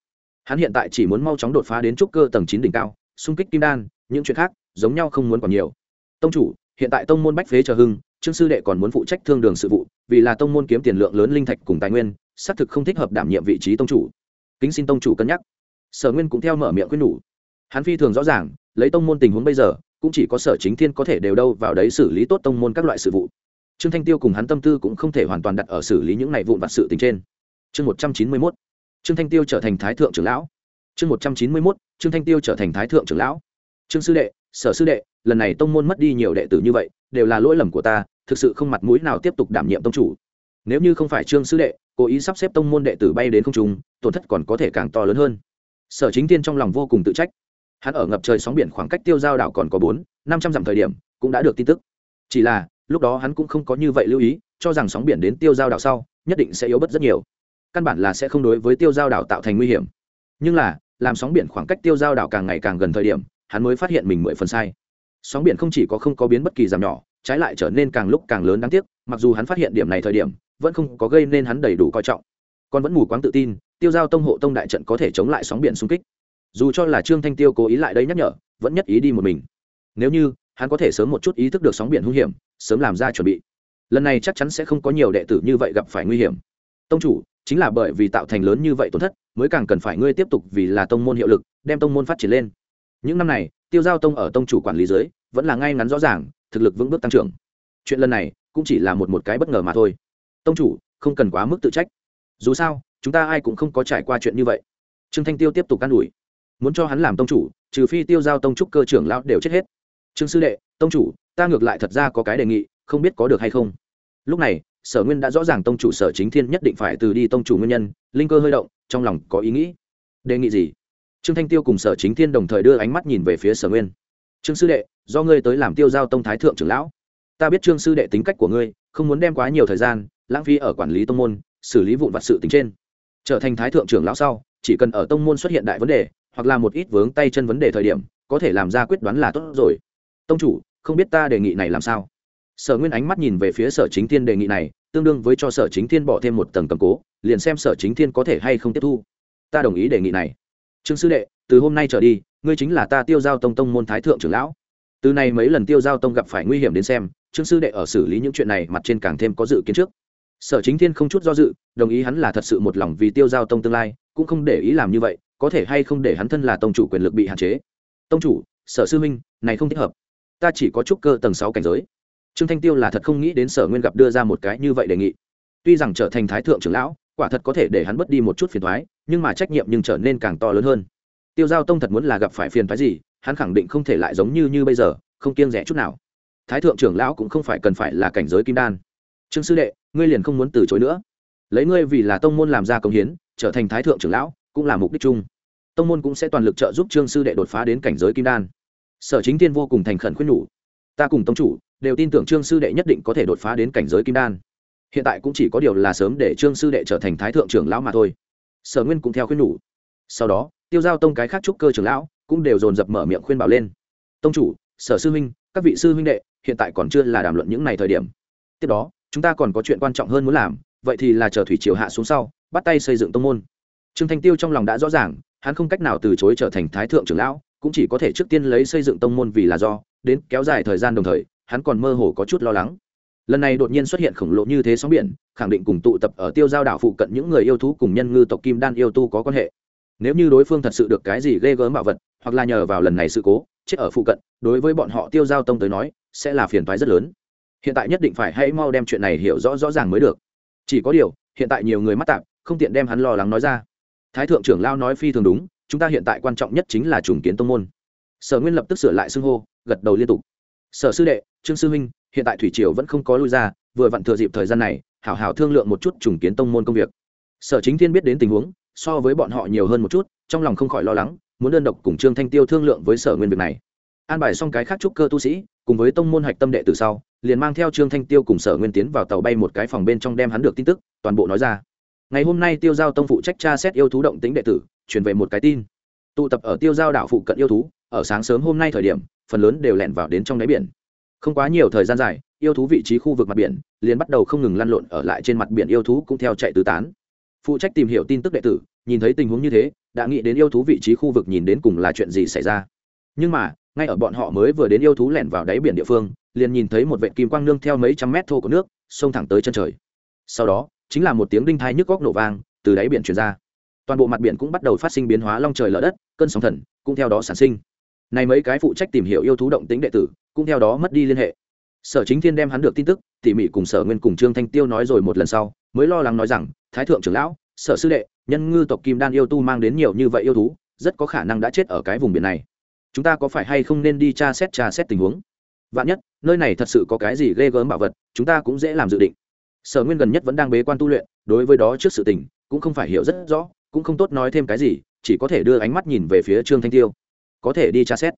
Hắn hiện tại chỉ muốn mau chóng đột phá đến trúc cơ tầng chín đỉnh cao, xung kích kim đan, những chuyện khác giống nhau không muốn còn nhiều. Tông chủ, hiện tại tông môn bách phế chờ hưng, trương sư đệ còn muốn phụ trách thương đường sự vụ, vì là tông môn kiếm tiền lượng lớn linh thạch cùng tài nguyên, xác thực không thích hợp đảm nhiệm vị trí tông chủ. Kính xin tông chủ cân nhắc. Sở nguyên cũng theo mở miệng quyết nhủ. Hắn phi thường rõ ràng, lấy tông môn tình huống bây giờ, cũng chỉ có sở chính thiên có thể đều đâu vào đấy xử lý tốt tông môn các loại sự vụ trương thanh tiêu cùng hắn tâm tư cũng không thể hoàn toàn đặt ở xử lý những này vụn vặt sự tình trên. Chương một trăm chín mươi mốt, trương thanh tiêu trở thành thái thượng trưởng lão. Chương một trăm chín mươi mốt, trương thanh tiêu trở thành thái thượng trưởng lão. Trương sư đệ, sở sư đệ, lần này tông môn mất đi nhiều đệ tử như vậy, đều là lỗi lầm của ta, thực sự không mặt mũi nào tiếp tục đảm nhiệm tông chủ. Nếu như không phải trương sư đệ cố ý sắp xếp tông môn đệ tử bay đến không trung, tổn thất còn có thể càng to lớn hơn. Sở chính tiên trong lòng vô cùng tự trách. Hắn ở ngập trời sóng biển khoảng cách tiêu giao đảo còn có bốn, năm trăm dặm thời điểm, cũng đã được tin tức. Chỉ là lúc đó hắn cũng không có như vậy lưu ý, cho rằng sóng biển đến tiêu giao đảo sau, nhất định sẽ yếu bớt rất nhiều. Căn bản là sẽ không đối với tiêu giao đảo tạo thành nguy hiểm. Nhưng là, làm sóng biển khoảng cách tiêu giao đảo càng ngày càng gần thời điểm, hắn mới phát hiện mình mười phần sai. Sóng biển không chỉ có không có biến bất kỳ giảm nhỏ, trái lại trở nên càng lúc càng lớn đáng tiếc, mặc dù hắn phát hiện điểm này thời điểm, vẫn không có gây nên hắn đầy đủ coi trọng. Còn vẫn mù quáng tự tin, tiêu giao tông hộ tông đại trận có thể chống lại sóng biển xung kích. Dù cho là trương thanh tiêu cố ý lại đây nhắc nhở, vẫn nhất ý đi một mình. Nếu như, hắn có thể sớm một chút ý thức được sóng biển hung hiểm sớm làm ra chuẩn bị. Lần này chắc chắn sẽ không có nhiều đệ tử như vậy gặp phải nguy hiểm. Tông chủ, chính là bởi vì tạo thành lớn như vậy tổn thất, mới càng cần phải ngươi tiếp tục vì là tông môn hiệu lực, đem tông môn phát triển lên. Những năm này, tiêu giao tông ở tông chủ quản lý dưới, vẫn là ngay ngắn rõ ràng, thực lực vững bước tăng trưởng. Chuyện lần này, cũng chỉ là một một cái bất ngờ mà thôi. Tông chủ, không cần quá mức tự trách. Dù sao, chúng ta ai cũng không có trải qua chuyện như vậy. Trương thanh tiêu tiếp tục can đủi muốn cho hắn làm tông chủ, trừ phi tiêu giao tông trúc cơ trưởng lão đều chết hết. Trương sư đệ, tông chủ ta ngược lại thật ra có cái đề nghị, không biết có được hay không. Lúc này, sở nguyên đã rõ ràng tông chủ sở chính thiên nhất định phải từ đi tông chủ nguyên nhân, linh cơ hơi động, trong lòng có ý nghĩ. Đề nghị gì? Trương thanh tiêu cùng sở chính thiên đồng thời đưa ánh mắt nhìn về phía sở nguyên. Trương sư đệ, do ngươi tới làm tiêu giao tông thái thượng trưởng lão. Ta biết trương sư đệ tính cách của ngươi, không muốn đem quá nhiều thời gian, lãng phí ở quản lý tông môn, xử lý vụn vặt sự tính trên. Trở thành thái thượng trưởng lão sau, chỉ cần ở tông môn xuất hiện đại vấn đề, hoặc là một ít vướng tay chân vấn đề thời điểm, có thể làm ra quyết đoán là tốt rồi. Tông chủ không biết ta đề nghị này làm sao. Sở nguyên ánh mắt nhìn về phía sở chính thiên đề nghị này, tương đương với cho sở chính thiên bỏ thêm một tầng cầm cố, liền xem sở chính thiên có thể hay không tiếp thu. Ta đồng ý đề nghị này. Trương sư đệ, từ hôm nay trở đi, ngươi chính là ta tiêu giao tông tông môn thái thượng trưởng lão. Từ nay mấy lần tiêu giao tông gặp phải nguy hiểm đến xem, trương sư đệ ở xử lý những chuyện này mặt trên càng thêm có dự kiến trước. Sở chính thiên không chút do dự, đồng ý hắn là thật sự một lòng vì tiêu giao tông tương lai, cũng không để ý làm như vậy, có thể hay không để hắn thân là tông chủ quyền lực bị hạn chế. Tông chủ, sở sư minh, này không thích hợp ta chỉ có chút cơ tầng sáu cảnh giới. Trương thanh tiêu là thật không nghĩ đến sở nguyên gặp đưa ra một cái như vậy đề nghị. Tuy rằng trở thành thái thượng trưởng lão, quả thật có thể để hắn bớt đi một chút phiền thoái nhưng mà trách nhiệm nhưng trở nên càng to lớn hơn. Tiêu giao tông thật muốn là gặp phải phiền thoái gì, hắn khẳng định không thể lại giống như như bây giờ, không kiêng rẻ chút nào. Thái thượng trưởng lão cũng không phải cần phải là cảnh giới kim đan. Trương sư đệ, ngươi liền không muốn từ chối nữa. Lấy ngươi vì là tông môn làm ra công hiến, trở thành thái thượng trưởng lão cũng là mục đích chung. Tông môn cũng sẽ toàn lực trợ giúp trương sư đệ đột phá đến cảnh giới kim đan sở chính tiên vô cùng thành khẩn khuyên nhủ, ta cùng tông chủ đều tin tưởng trương sư đệ nhất định có thể đột phá đến cảnh giới kim đan. Hiện tại cũng chỉ có điều là sớm để trương sư đệ trở thành thái thượng trưởng lão mà thôi. Sở nguyên cũng theo khuyên nhủ. Sau đó, tiêu giao tông cái khác trúc cơ trưởng lão cũng đều dồn dập mở miệng khuyên bảo lên, tông chủ, sở sư huynh, các vị sư huynh đệ, hiện tại còn chưa là đàm luận những này thời điểm. Tiếp đó, chúng ta còn có chuyện quan trọng hơn muốn làm, vậy thì là chờ thủy triều hạ xuống sau, bắt tay xây dựng tông môn. Trương thanh tiêu trong lòng đã rõ ràng, hắn không cách nào từ chối trở thành thái thượng trưởng lão cũng chỉ có thể trước tiên lấy xây dựng tông môn vì là do, đến kéo dài thời gian đồng thời, hắn còn mơ hồ có chút lo lắng. Lần này đột nhiên xuất hiện khổng lồ như thế sóng biển, khẳng định cùng tụ tập ở tiêu giao đảo phụ cận những người yêu thú cùng nhân ngư tộc kim đan yêu tu có quan hệ. Nếu như đối phương thật sự được cái gì ghê gớm bảo vật, hoặc là nhờ vào lần này sự cố, chết ở phụ cận, đối với bọn họ tiêu giao tông tới nói, sẽ là phiền toái rất lớn. Hiện tại nhất định phải hãy mau đem chuyện này hiểu rõ rõ ràng mới được. Chỉ có điều, hiện tại nhiều người mắc tạp, không tiện đem hắn lo lắng nói ra. Thái thượng trưởng lao nói phi thường đúng chúng ta hiện tại quan trọng nhất chính là trùng kiến tông môn. Sở nguyên lập tức sửa lại xưng hô, gật đầu liên tục. Sở sư đệ, trương sư huynh, hiện tại thủy triều vẫn không có lui ra, vừa vặn thừa dịp thời gian này, hảo hảo thương lượng một chút trùng kiến tông môn công việc. Sở chính thiên biết đến tình huống, so với bọn họ nhiều hơn một chút, trong lòng không khỏi lo lắng, muốn đơn độc cùng trương thanh tiêu thương lượng với sở nguyên việc này. An bài xong cái khác trúc cơ tu sĩ, cùng với tông môn hạch tâm đệ từ sau, liền mang theo trương thanh tiêu cùng sở nguyên tiến vào tàu bay một cái phòng bên trong đem hắn được tin tức toàn bộ nói ra ngày hôm nay tiêu giao tông phụ trách tra xét yêu thú động tính đệ tử, truyền về một cái tin. Tụ tập ở tiêu giao đảo phụ cận yêu thú, ở sáng sớm hôm nay thời điểm, phần lớn đều lẻn vào đến trong đáy biển. Không quá nhiều thời gian dài, yêu thú vị trí khu vực mặt biển liền bắt đầu không ngừng lăn lộn ở lại trên mặt biển yêu thú cũng theo chạy tứ tán. Phụ trách tìm hiểu tin tức đệ tử, nhìn thấy tình huống như thế, đã nghĩ đến yêu thú vị trí khu vực nhìn đến cùng là chuyện gì xảy ra. Nhưng mà, ngay ở bọn họ mới vừa đến yêu thú lẻn vào đáy biển địa phương, liền nhìn thấy một vệ kim quang nương theo mấy trăm mét thô của nước, xông thẳng tới chân trời. Sau đó chính là một tiếng đinh thai nhức góc nổ vang, từ đáy biển truyền ra. Toàn bộ mặt biển cũng bắt đầu phát sinh biến hóa long trời lở đất, cơn sóng thần cũng theo đó sản sinh. Này mấy cái phụ trách tìm hiểu yêu thú động tính đệ tử cũng theo đó mất đi liên hệ. Sở chính thiên đem hắn được tin tức, tỉ mỉ cùng sở nguyên cùng trương thanh tiêu nói rồi một lần sau, mới lo lắng nói rằng, thái thượng trưởng lão, sở sư đệ, nhân ngư tộc kim đan yêu tu mang đến nhiều như vậy yêu thú, rất có khả năng đã chết ở cái vùng biển này. Chúng ta có phải hay không nên đi tra xét tra xét tình huống? Vạn nhất, nơi này thật sự có cái gì ghê gớm bảo vật, chúng ta cũng dễ làm dự định sở nguyên gần nhất vẫn đang bế quan tu luyện, đối với đó trước sự tình, cũng không phải hiểu rất rõ, cũng không tốt nói thêm cái gì, chỉ có thể đưa ánh mắt nhìn về phía trương thanh tiêu. Có thể đi tra xét.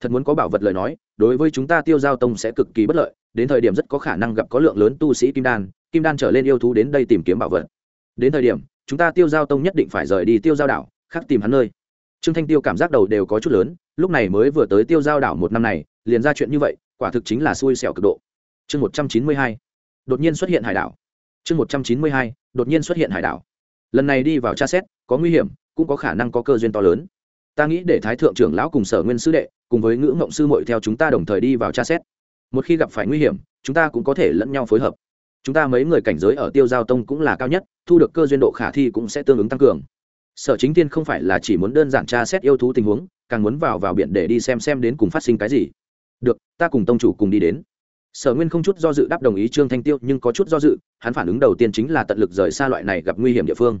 Thật muốn có bảo vật lời nói, đối với chúng ta tiêu giao tông sẽ cực kỳ bất lợi, đến thời điểm rất có khả năng gặp có lượng lớn tu sĩ kim đan kim đan trở lên yêu thú đến đây tìm kiếm bảo vật. Đến thời điểm, chúng ta tiêu giao tông nhất định phải rời đi tiêu giao đảo, khác tìm hắn nơi. Trương thanh tiêu cảm giác đầu đều có chút lớn, lúc này mới vừa tới tiêu giao đảo một năm này, liền ra chuyện như vậy, quả thực chính là xui xẻo cực độ. Chương một trăm chín mươi hai đột nhiên xuất hiện hải đảo. Chương một trăm chín mươi hai, đột nhiên xuất hiện hải đảo. Lần này đi vào tra xét, có nguy hiểm, cũng có khả năng có cơ duyên to lớn. Ta nghĩ để thái thượng trưởng lão cùng sở nguyên sư đệ, cùng với ngữ ngộng sư mội theo chúng ta đồng thời đi vào tra xét. Một khi gặp phải nguy hiểm, chúng ta cũng có thể lẫn nhau phối hợp. Chúng ta mấy người cảnh giới ở tiêu giao tông cũng là cao nhất, thu được cơ duyên độ khả thi cũng sẽ tương ứng tăng cường. Sở chính tiên không phải là chỉ muốn đơn giản tra xét yêu thú tình huống, càng muốn vào vào biển để đi xem xem đến cùng phát sinh cái gì. Được, ta cùng tông chủ cùng đi đến sở nguyên không chút do dự đáp đồng ý trương thanh tiêu, nhưng có chút do dự, hắn phản ứng đầu tiên chính là tận lực rời xa loại này gặp nguy hiểm địa phương.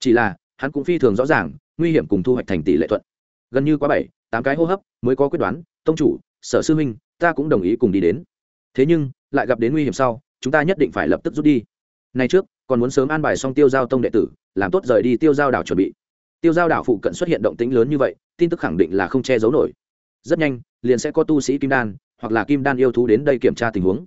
Chỉ là, hắn cũng phi thường rõ ràng, nguy hiểm cùng thu hoạch thành tỷ lệ thuận. Gần như quá bảy, tám cái hô hấp mới có quyết đoán, tông chủ, sở sư huynh, ta cũng đồng ý cùng đi đến. Thế nhưng, lại gặp đến nguy hiểm sau, chúng ta nhất định phải lập tức rút đi. Nay trước, còn muốn sớm an bài xong tiêu giao tông đệ tử, làm tốt rời đi tiêu giao đảo chuẩn bị. Tiêu giao đảo phụ cận xuất hiện động tĩnh lớn như vậy, tin tức khẳng định là không che giấu nổi. Rất nhanh, liền sẽ có tu sĩ kim đan hoặc là kim đan yêu thú đến đây kiểm tra tình huống.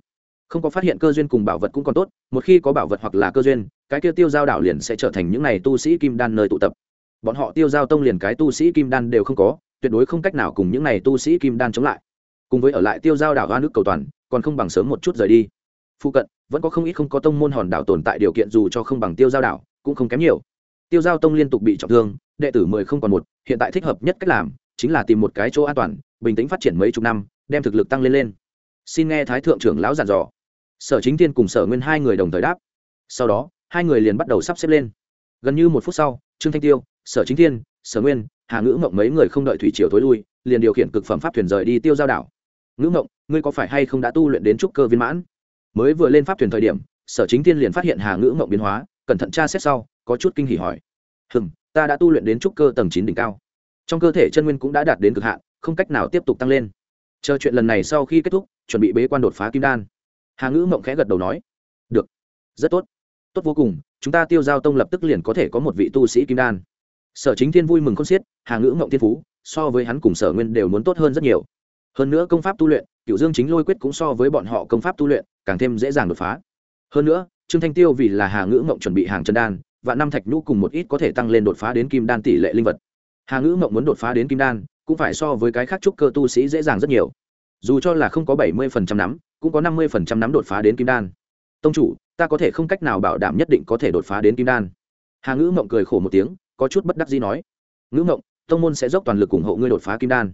Không có phát hiện cơ duyên cùng bảo vật cũng còn tốt, một khi có bảo vật hoặc là cơ duyên, cái kia tiêu giao đảo liền sẽ trở thành những n à y tu sĩ kim đan nơi tụ tập. Bọn họ tiêu giao tông liền cái tu sĩ kim đan đều không có, tuyệt đối không cách nào cùng những n à y tu sĩ kim đan chống lại. Cùng với ở lại tiêu giao đảo hoa nước cầu toàn, còn không bằng sớm một chút rời đi. Phụ cận, vẫn có không ít không có tông môn hòn đảo tồn tại điều kiện dù cho không bằng tiêu giao đảo, cũng không kém nhiều. Tiêu giao tông liên tục bị trọng thương, đệ tử mười không còn một, hiện tại thích hợp nhất cách làm, chính là tìm một cái chỗ an toàn, bình tĩnh phát triển mấy chục năm đem thực lực tăng lên lên. Xin nghe thái thượng trưởng lão giàn dò. Sở chính tiên cùng sở nguyên hai người đồng thời đáp. Sau đó, hai người liền bắt đầu sắp xếp lên. Gần như một phút sau, trương thanh tiêu, sở chính thiên, sở nguyên, hà ngữ mộng mấy người không đợi thủy triều tối lui, liền điều khiển cực phẩm pháp thuyền rời đi tiêu giao đảo. Ngữ mộng ngươi có phải hay không đã tu luyện đến trúc cơ viên mãn? Mới vừa lên pháp thuyền thời điểm, sở chính thiên liền phát hiện hà ngữ mộng biến hóa, cẩn thận tra xét sau, có chút kinh hỉ hỏi. Hừng ta đã tu luyện đến trúc cơ tầng chín đỉnh cao. Trong cơ thể chân nguyên cũng đã đạt đến cực hạn, không cách nào tiếp tục tăng lên chờ chuyện lần này sau khi kết thúc, chuẩn bị bế quan đột phá kim đan. Hà ngữ mộng khẽ gật đầu nói, được, rất tốt. Tốt vô cùng, chúng ta tiêu giao tông lập tức liền có thể có một vị tu sĩ kim đan. Sở chính thiên vui mừng không xiết, hà ngữ mộng thiên phú, so với hắn cùng sở nguyên đều muốn tốt hơn rất nhiều. Hơn nữa công pháp tu luyện cựu dương chính lôi quyết cũng so với bọn họ công pháp tu luyện, càng thêm dễ dàng đột phá. Hơn nữa, trương thanh tiêu vì là hà ngữ mộng chuẩn bị hàng chân đan và năm thạch nhũ cùng một ít có thể tăng lên đột phá đến kim đan tỷ lệ linh vật. Hà ngữ mộng muốn đột phá đến kim đan cũng phải so với cái khác trúc cơ tu sĩ dễ dàng rất nhiều. Dù cho là không có bảy mươi phần trăm nắm, cũng có năm mươi phần trăm nắm đột phá đến kim đan. Tông chủ, ta có thể không cách nào bảo đảm nhất định có thể đột phá đến kim đan. Hà ngữ mộng cười khổ một tiếng, có chút bất đắc gì nói. Ngữ mộng, tông môn sẽ dốc toàn lực ủng hộ ngươi đột phá kim đan.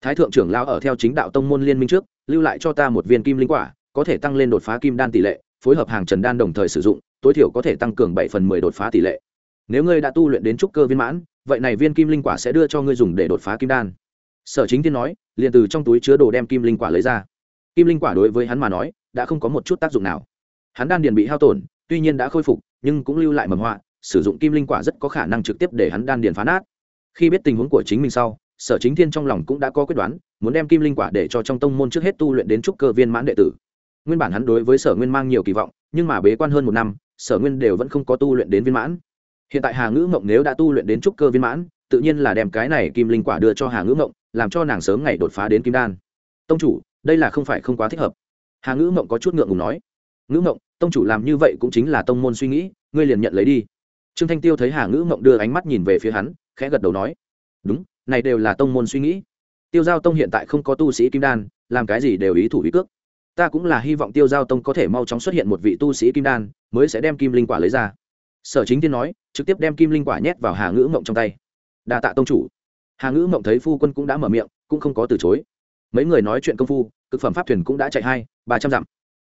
Thái thượng trưởng lao ở theo chính đạo tông môn liên minh trước, lưu lại cho ta một viên kim linh quả, có thể tăng lên đột phá kim đan tỷ lệ, phối hợp hàng trần đan đồng thời sử dụng, tối thiểu có thể tăng cường bảy phần mười đột phá tỷ lệ. Nếu ngươi đã tu luyện đến trúc cơ viên mãn vậy này viên kim linh quả sẽ đưa cho ngươi dùng để đột phá kim đan. Sở chính Thiên nói, liền từ trong túi chứa đồ đem kim linh quả lấy ra. Kim linh quả đối với hắn mà nói, đã không có một chút tác dụng nào. Hắn đan điền bị hao tổn, tuy nhiên đã khôi phục, nhưng cũng lưu lại mầm họa, sử dụng kim linh quả rất có khả năng trực tiếp để hắn đan điền phá nát. Khi biết tình huống của chính mình sau, sở chính thiên trong lòng cũng đã có quyết đoán, muốn đem kim linh quả để cho trong tông môn trước hết tu luyện đến trúc cơ viên mãn đệ tử. Nguyên bản hắn đối với sở nguyên mang nhiều kỳ vọng, nhưng mà bế quan hơn một năm, sở nguyên đều vẫn không có tu luyện đến viên mãn hiện tại hà ngữ mộng nếu đã tu luyện đến trúc cơ viên mãn, tự nhiên là đem cái này kim linh quả đưa cho hà ngữ mộng làm cho nàng sớm ngày đột phá đến kim đan. Tông chủ, đây là không phải không quá thích hợp. Hà ngữ mộng có chút ngượng ngùng nói. Ngữ mộng tông chủ làm như vậy cũng chính là tông môn suy nghĩ, ngươi liền nhận lấy đi. Trương thanh tiêu thấy hà ngữ mộng đưa ánh mắt nhìn về phía hắn, khẽ gật đầu nói. Đúng, này đều là tông môn suy nghĩ. Tiêu giao tông hiện tại không có tu sĩ kim đan, làm cái gì đều ý thủ ý cước. Ta cũng là hy vọng tiêu giao tông có thể mau chóng xuất hiện một vị tu sĩ kim đan, mới sẽ đem kim linh quả lấy ra sở chính tiên nói, trực tiếp đem kim linh quả nhét vào hà ngữ mộng trong tay. Đa tạ tông chủ. Hà ngữ mộng thấy phu quân cũng đã mở miệng, cũng không có từ chối. Mấy người nói chuyện công phu, cực phẩm pháp thuyền cũng đã chạy hai, ba trăm dặm.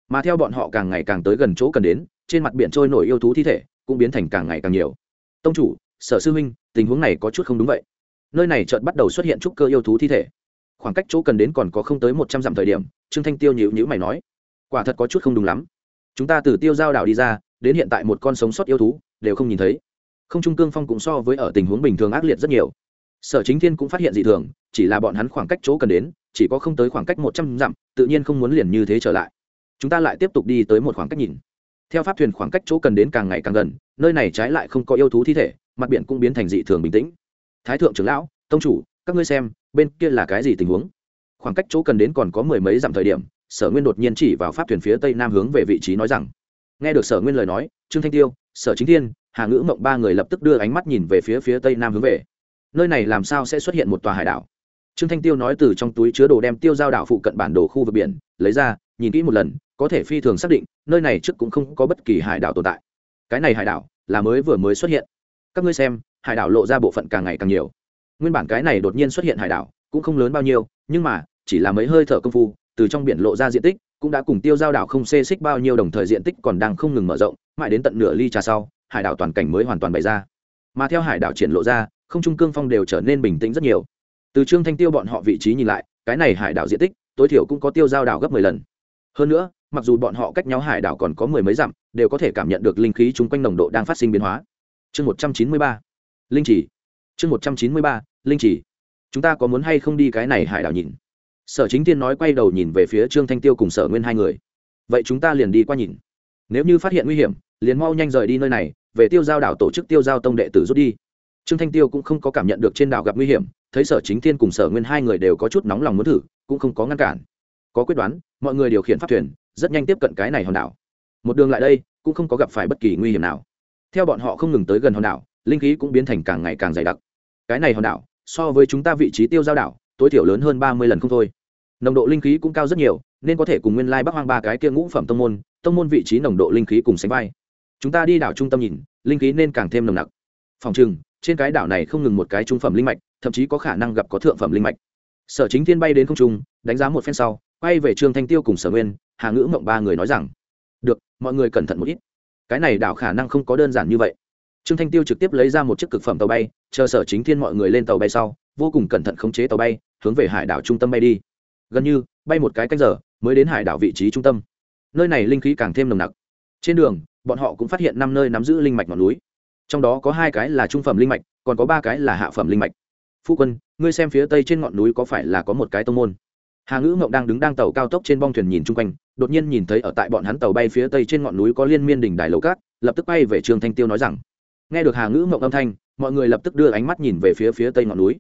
Mà theo bọn họ càng ngày càng tới gần chỗ cần đến, trên mặt biển trôi nổi yêu thú thi thể, cũng biến thành càng ngày càng nhiều. Tông chủ, sở sư huynh tình huống này có chút không đúng vậy. Nơi này chợt bắt đầu xuất hiện trúc cơ yêu thú thi thể. Khoảng cách chỗ cần đến còn có không tới một trăm dặm thời điểm, trương thanh tiêu nhịu nhữ mày nói, quả thật có chút không đúng lắm. Chúng ta từ tiêu giao đảo đi ra đến hiện tại một con sống sót yêu thú, đều không nhìn thấy. Không trung cương phong cũng so với ở tình huống bình thường ác liệt rất nhiều. Sở chính thiên cũng phát hiện dị thường, chỉ là bọn hắn khoảng cách chỗ cần đến, chỉ có không tới khoảng cách một trăm dặm, tự nhiên không muốn liền như thế trở lại. Chúng ta lại tiếp tục đi tới một khoảng cách nhìn. Theo pháp thuyền khoảng cách chỗ cần đến càng ngày càng gần, nơi này trái lại không có yêu thú thi thể, mặt biển cũng biến thành dị thường bình tĩnh. Thái thượng trưởng lão, tông chủ, các ngươi xem, bên kia là cái gì tình huống? Khoảng cách chỗ cần đến còn có mười mấy dặm thời điểm, sở nguyên đột nhiên chỉ vào pháp thuyền phía tây nam hướng về vị trí nói rằng nghe được sở nguyên lời nói, trương thanh tiêu, sở chính thiên, hà ngữ mộng ba người lập tức đưa ánh mắt nhìn về phía phía tây nam hướng về. Nơi này làm sao sẽ xuất hiện một tòa hải đảo? Trương thanh tiêu nói từ trong túi chứa đồ đem tiêu giao đảo phụ cận bản đồ khu vực biển, lấy ra, nhìn kỹ một lần, có thể phi thường xác định, nơi này trước cũng không có bất kỳ hải đảo tồn tại. Cái này hải đảo là mới vừa mới xuất hiện. Các ngươi xem, hải đảo lộ ra bộ phận càng ngày càng nhiều. Nguyên bản cái này đột nhiên xuất hiện hải đảo, cũng không lớn bao nhiêu, nhưng mà, chỉ là mấy hơi thở công phu, từ trong biển lộ ra diện tích cũng đã cùng tiêu giao đảo không xê xích bao nhiêu đồng thời diện tích còn đang không ngừng mở rộng, mãi đến tận nửa ly trà sau, hải đảo toàn cảnh mới hoàn toàn bày ra. Mà theo hải đảo triển lộ ra, không trung cương phong đều trở nên bình tĩnh rất nhiều. Từ trương thanh tiêu bọn họ vị trí nhìn lại, cái này hải đảo diện tích, tối thiểu cũng có tiêu giao đảo gấp mười lần. Hơn nữa, mặc dù bọn họ cách nhau hải đảo còn có mười mấy dặm, đều có thể cảm nhận được linh khí chung quanh nồng độ đang phát sinh biến hóa. Chương một trăm chín mươi ba. Linh chỉ. Chương một trăm chín mươi ba, linh chỉ. Chúng ta có muốn hay không đi cái này hải đảo nhìn? Sở chính tiên nói quay đầu nhìn về phía trương thanh tiêu cùng sở nguyên hai người. Vậy chúng ta liền đi qua nhìn. Nếu như phát hiện nguy hiểm, liền mau nhanh rời đi nơi này, về tiêu giao đảo tổ chức tiêu giao tông đệ tử rút đi. Trương thanh tiêu cũng không có cảm nhận được trên đảo gặp nguy hiểm, thấy sở chính thiên cùng sở nguyên hai người đều có chút nóng lòng muốn thử, cũng không có ngăn cản. Có quyết đoán, mọi người điều khiển pháp thuyền, rất nhanh tiếp cận cái này hòn đảo. Một đường lại đây, cũng không có gặp phải bất kỳ nguy hiểm nào. Theo bọn họ không ngừng tới gần hòn đảo, linh khí cũng biến thành càng ngày càng dày đặc. Cái này hòn đảo, so với chúng ta vị trí tiêu giao đảo tối thiểu lớn hơn ba mươi lần không thôi. Nồng độ linh khí cũng cao rất nhiều, nên có thể cùng nguyên lai bắc hoang ba cái kia ngũ phẩm tông môn tông môn vị trí nồng độ linh khí cùng sánh vai. Chúng ta đi đảo trung tâm nhìn, linh khí nên càng thêm nồng nặc. Phòng chừng trên cái đảo này không ngừng một cái trung phẩm linh mạch, thậm chí có khả năng gặp có thượng phẩm linh mạch. Sở chính thiên bay đến không trung, đánh giá một phen sau, quay về trương thanh tiêu cùng sở nguyên, hà ngữ mộng ba người nói rằng, được, mọi người cẩn thận một ít. Cái này đảo khả năng không có đơn giản như vậy. Trương thanh tiêu trực tiếp lấy ra một chiếc cực phẩm tàu bay, chờ sở chính thiên mọi người lên tàu bay sau vô cùng cẩn thận khống chế tàu bay, hướng về hải đảo trung tâm bay đi. Gần như, bay một cái canh giờ, mới đến hải đảo vị trí trung tâm. Nơi này linh khí càng thêm nồng nặc. Trên đường, bọn họ cũng phát hiện năm nơi nắm giữ linh mạch ngọn núi. Trong đó có hai cái là trung phẩm linh mạch, còn có ba cái là hạ phẩm linh mạch. Phu quân, ngươi xem phía tây trên ngọn núi có phải là có một cái tông môn? Hà ngữ mộng đang đứng đang tàu cao tốc trên bong thuyền nhìn chung quanh, đột nhiên nhìn thấy ở tại bọn hắn tàu bay phía tây trên ngọn núi có liên miên đỉnh đài lầu cát, lập tức bay về trường thanh tiêu nói rằng. Nghe được hà ngữ mộng âm thanh, mọi người lập tức đưa ánh mắt nhìn về phía phía tây ngọn núi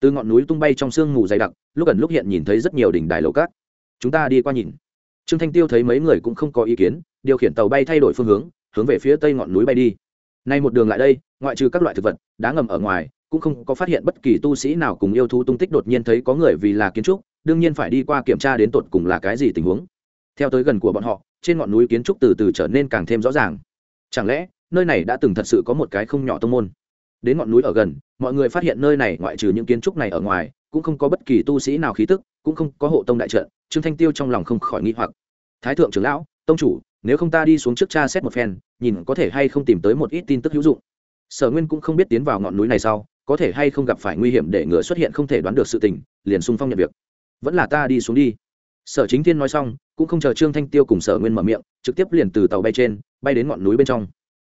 từ ngọn núi tung bay trong sương mù dày đặc, lúc ẩn lúc hiện nhìn thấy rất nhiều đỉnh đài lầu cát. Chúng ta đi qua nhìn. Trương thanh tiêu thấy mấy người cũng không có ý kiến, điều khiển tàu bay thay đổi phương hướng hướng về phía tây ngọn núi bay đi. Nay một đường lại đây, ngoại trừ các loại thực vật, đá ngầm ở ngoài, cũng không có phát hiện bất kỳ tu sĩ nào cùng yêu thú tung tích đột nhiên thấy có người vì là kiến trúc, đương nhiên phải đi qua kiểm tra đến tột cùng là cái gì tình huống. Theo tới gần của bọn họ, trên ngọn núi kiến trúc từ từ trở nên càng thêm rõ ràng. Chẳng lẽ, nơi này đã từng thật sự có một cái không nhỏ tông môn? Đến ngọn núi ở gần, mọi người phát hiện nơi này ngoại trừ những kiến trúc này ở ngoài, cũng không có bất kỳ tu sĩ nào khí tức, cũng không có hộ tông đại trận, trương thanh tiêu trong lòng không khỏi nghi hoặc. Thái thượng trưởng lão, tông chủ, nếu không ta đi xuống trước cha xét một phen, nhìn có thể hay không tìm tới một ít tin tức hữu dụng. Sở nguyên cũng không biết tiến vào ngọn núi này sau, có thể hay không gặp phải nguy hiểm để ngựa xuất hiện không thể đoán được sự tình, liền sung phong nhận việc. Vẫn là ta đi xuống đi. Sở chính Thiên nói xong, cũng không chờ trương thanh tiêu cùng sở nguyên mở miệng, trực tiếp liền từ tàu bay trên, bay đến ngọn núi bên trong.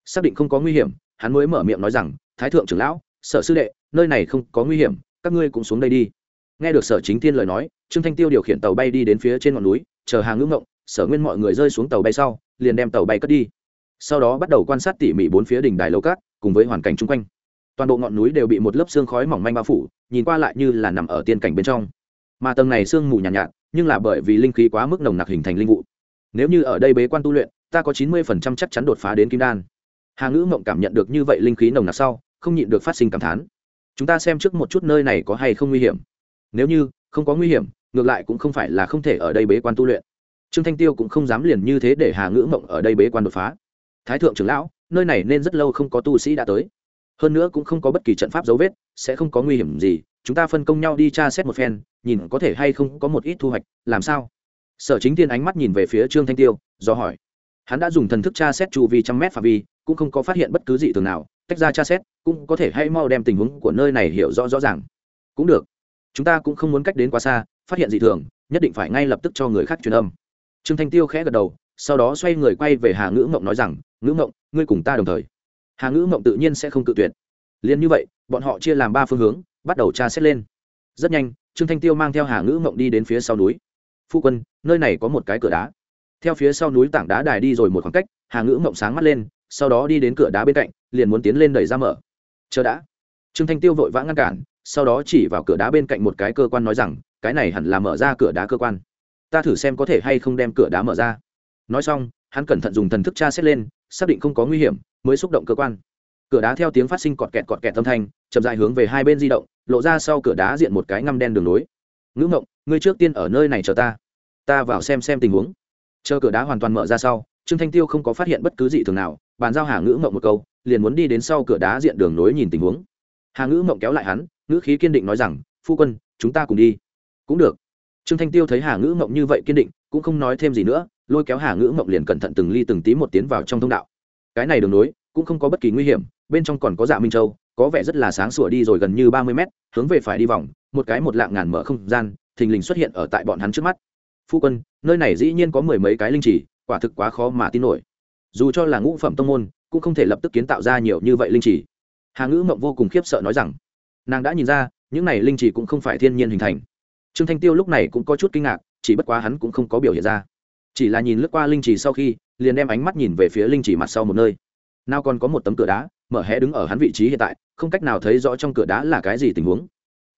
Xác định không có nguy hiểm, hắn mới mở miệng nói rằng thái thượng trưởng lão sở sư đệ nơi này không có nguy hiểm các ngươi cũng xuống đây đi. Nghe được sở chính thiên lời nói trương thanh tiêu điều khiển tàu bay đi đến phía trên ngọn núi chờ hàng ngưỡng ngộng sở nguyên mọi người rơi xuống tàu bay sau liền đem tàu bay cất đi. Sau đó bắt đầu quan sát tỉ mỉ bốn phía đỉnh đài lầu cát cùng với hoàn cảnh chung quanh. Toàn bộ ngọn núi đều bị một lớp xương khói mỏng manh bao phủ nhìn qua lại như là nằm ở tiên cảnh bên trong. Mà tầng này sương mù nhàn nhạt, nhạt nhưng là bởi vì linh khí quá mức nồng nặc hình thành linh vụ. Nếu như ở đây bế quan tu luyện ta có chín mươi phần trăm chắc chắn đột phá đến kim đan. Hà ngữ mộng cảm nhận được như vậy linh khí nồng nặc sau không nhịn được phát sinh cảm thán. Chúng ta xem trước một chút nơi này có hay không nguy hiểm. Nếu như không có nguy hiểm, ngược lại cũng không phải là không thể ở đây bế quan tu luyện. Trương thanh tiêu cũng không dám liền như thế để hà ngữ mộng ở đây bế quan đột phá. Thái thượng trưởng lão, nơi này nên rất lâu không có tu sĩ đã tới. Hơn nữa cũng không có bất kỳ trận pháp dấu vết, sẽ không có nguy hiểm gì, chúng ta phân công nhau đi tra xét một phen, nhìn có thể hay không có một ít thu hoạch, làm sao? Sở chính tiên ánh mắt nhìn về phía trương thanh tiêu, do hỏi. Hắn đã dùng thần thức tra xét chu vi trăm mét phạm vi, cũng không có phát hiện bất cứ gì thường nào tách ra tra xét, cũng có thể hay mau đem tình huống của nơi này hiểu rõ rõ ràng. Cũng được. Chúng ta cũng không muốn cách đến quá xa, phát hiện dị thường, nhất định phải ngay lập tức cho người khác truyền âm. Trương thanh tiêu khẽ gật đầu, sau đó xoay người quay về hà ngữ mộng nói rằng, ngữ mộng ngươi cùng ta đồng thời. Hà ngữ mộng tự nhiên sẽ không cự tuyệt. Liền như vậy, bọn họ chia làm ba phương hướng, bắt đầu tra xét lên. Rất nhanh, trương thanh tiêu mang theo hà ngữ mộng đi đến phía sau núi. Phu quân, nơi này có một cái cửa đá. Theo phía sau núi tảng đá đài đi rồi một khoảng cách, hà ngữ mộng sáng mắt lên, sau đó đi đến cửa đá bên cạnh liền muốn tiến lên đẩy ra mở. Chờ đã. Trương thanh tiêu vội vã ngăn cản, sau đó chỉ vào cửa đá bên cạnh một cái cơ quan nói rằng, cái này hẳn là mở ra cửa đá cơ quan. Ta thử xem có thể hay không đem cửa đá mở ra. Nói xong, hắn cẩn thận dùng thần thức tra xét lên, xác định không có nguy hiểm, mới xúc động cơ quan. Cửa đá theo tiếng phát sinh cọt kẹt cọt kẹt âm thanh, chậm dài hướng về hai bên di động, lộ ra sau cửa đá diện một cái ngăm đen đường lối. Ngữ ngộng, ngươi trước tiên ở nơi này chờ ta. Ta vào xem xem tình huống. Chờ cửa đá hoàn toàn mở ra sau, trương thanh tiêu không có phát hiện bất cứ gì thường nào, bàn giao hà ngữ ngộng một câu liền muốn đi đến sau cửa đá diện đường nối nhìn tình huống. Hà ngữ mộng kéo lại hắn, ngữ khí kiên định nói rằng, phu quân, chúng ta cùng đi. Cũng được. Trương thanh tiêu thấy hà ngữ mộng như vậy kiên định, cũng không nói thêm gì nữa, lôi kéo hà ngữ mộng liền cẩn thận từng ly từng tí một tiến vào trong thông đạo. Cái này đường nối, cũng không có bất kỳ nguy hiểm, bên trong còn có dạ minh châu, có vẻ rất là sáng sủa đi rồi gần như ba mươi mét, hướng về phải đi vòng, một cái một lạng ngàn mở không gian, thình lình xuất hiện ở tại bọn hắn trước mắt. Phu quân, nơi này dĩ nhiên có mười mấy cái linh chỉ quả thực quá khó mà tin nổi dù cho là ngũ phẩm tông môn, cũng không thể lập tức kiến tạo ra nhiều như vậy linh chỉ. Hà ngữ mộng vô cùng khiếp sợ nói rằng, nàng đã nhìn ra, những này linh chỉ cũng không phải thiên nhiên hình thành. Trương thanh tiêu lúc này cũng có chút kinh ngạc, chỉ bất quá hắn cũng không có biểu hiện ra. Chỉ là nhìn lướt qua linh chỉ sau khi, liền đem ánh mắt nhìn về phía linh chỉ mặt sau một nơi. Nào còn có một tấm cửa đá, mở hé đứng ở hắn vị trí hiện tại, không cách nào thấy rõ trong cửa đá là cái gì tình huống.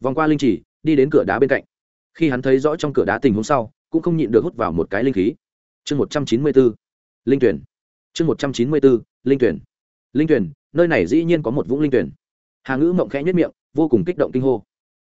Vòng qua linh chỉ, đi đến cửa đá bên cạnh. Khi hắn thấy rõ trong cửa đá tình huống sau, cũng không nhịn được hút vào một cái linh khí. Chương một trăm chín mươi bốn, linh tuyển chương một trăm chín mươi bốn, linh tuyển. Linh tuyển, nơi này dĩ nhiên có một vũng linh tuyển. Hà ngữ mộng khẽ nhất miệng, vô cùng kích động kinh hô.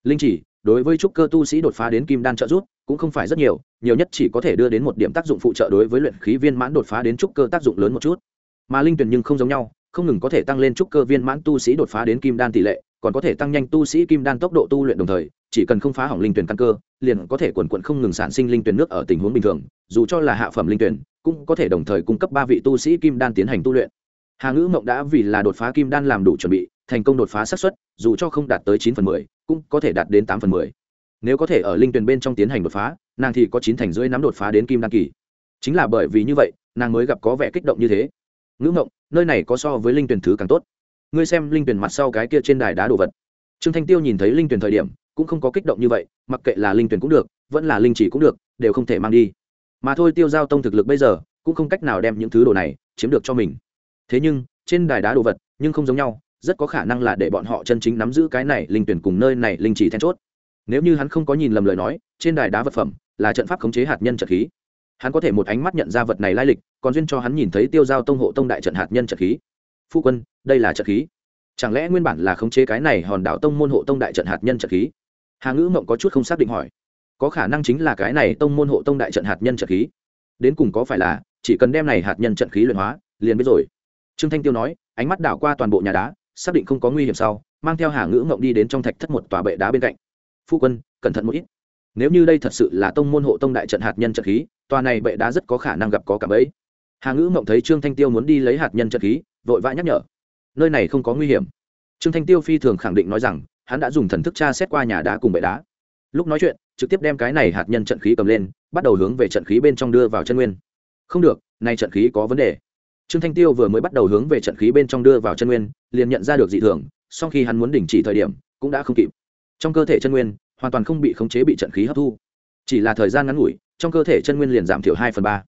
Linh chỉ, đối với trúc cơ tu sĩ đột phá đến kim đan trợ rút cũng không phải rất nhiều nhiều nhất chỉ có thể đưa đến một điểm tác dụng phụ trợ đối với luyện khí viên mãn đột phá đến trúc cơ tác dụng lớn một chút. Mà linh tuyển nhưng không giống nhau không ngừng có thể tăng lên trúc cơ viên mãn tu sĩ đột phá đến kim đan tỷ lệ, còn có thể tăng nhanh tu sĩ kim đan tốc độ tu luyện đồng thời, chỉ cần không phá hỏng linh tuyển căn cơ, liền có thể quần quận không ngừng sản sinh linh tuyển nước ở tình huống bình thường, dù cho là hạ phẩm linh tuyển, cũng có thể đồng thời cung cấp ba vị tu sĩ kim đan tiến hành tu luyện. Hà ngữ mộng đã vì là đột phá kim đan làm đủ chuẩn bị, thành công đột phá xác suất, dù cho không đạt tới chín phần mười, cũng có thể đạt đến tám phần mười. Nếu có thể ở linh tuyển bên trong tiến hành đột phá, nàng thì có chín thành rưỡi nắm đột phá đến kim đan kỳ. Chính là bởi vì như vậy, nàng mới gặp có vẻ kích động như thế ngữ mộng nơi này có so với linh tuyển thứ càng tốt. Ngươi xem linh tuyển mặt sau cái kia trên đài đá đồ vật. Trương thanh tiêu nhìn thấy linh tuyển thời điểm, cũng không có kích động như vậy, mặc kệ là linh tuyển cũng được, vẫn là linh chỉ cũng được, đều không thể mang đi. Mà thôi tiêu giao tông thực lực bây giờ, cũng không cách nào đem những thứ đồ này chiếm được cho mình. Thế nhưng, trên đài đá đồ vật, nhưng không giống nhau, rất có khả năng là để bọn họ chân chính nắm giữ cái này linh tuyển cùng nơi này linh chỉ then chốt. Nếu như hắn không có nhìn lầm lời nói, trên đài đá vật phẩm là trận pháp khống chế hạt nhân trận khí hắn có thể một ánh mắt nhận ra vật này lai lịch, còn duyên cho hắn nhìn thấy tiêu giao tông hộ tông đại trận hạt nhân trận khí. Phu quân, đây là trận khí. Chẳng lẽ nguyên bản là khống chế cái này hòn đảo tông môn hộ tông đại trận hạt nhân trận khí? Hà ngữ mộng có chút không xác định hỏi. Có khả năng chính là cái này tông môn hộ tông đại trận hạt nhân trận khí. Đến cùng có phải là chỉ cần đem này hạt nhân trận khí luyện hóa, liền biết rồi. Trương thanh tiêu nói, ánh mắt đảo qua toàn bộ nhà đá, xác định không có nguy hiểm sau, mang theo hà ngữ mộng đi đến trong thạch thất một tòa bệ đá bên cạnh. Phu quân, cẩn thận một ít nếu như đây thật sự là tông môn hộ tông đại trận hạt nhân trận khí, tòa này bệ đá rất có khả năng gặp có cả ấy hà ngữ mộng thấy trương thanh tiêu muốn đi lấy hạt nhân trận khí, vội vã nhắc nhở. Nơi này không có nguy hiểm. Trương thanh tiêu phi thường khẳng định nói rằng, hắn đã dùng thần thức tra xét qua nhà đá cùng bệ đá. Lúc nói chuyện, trực tiếp đem cái này hạt nhân trận khí cầm lên, bắt đầu hướng về trận khí bên trong đưa vào chân nguyên. Không được nay trận khí có vấn đề. Trương thanh tiêu vừa mới bắt đầu hướng về trận khí bên trong đưa vào chân nguyên, liền nhận ra được dị thường sau khi hắn muốn đình chỉ thời điểm, cũng đã không kịp. Trong cơ thể chân nguyên hoàn toàn không bị khống chế bị trận khí hấp thu. Chỉ là thời gian ngắn ngủi, trong cơ thể chân nguyên liền giảm thiểu hai phần ba.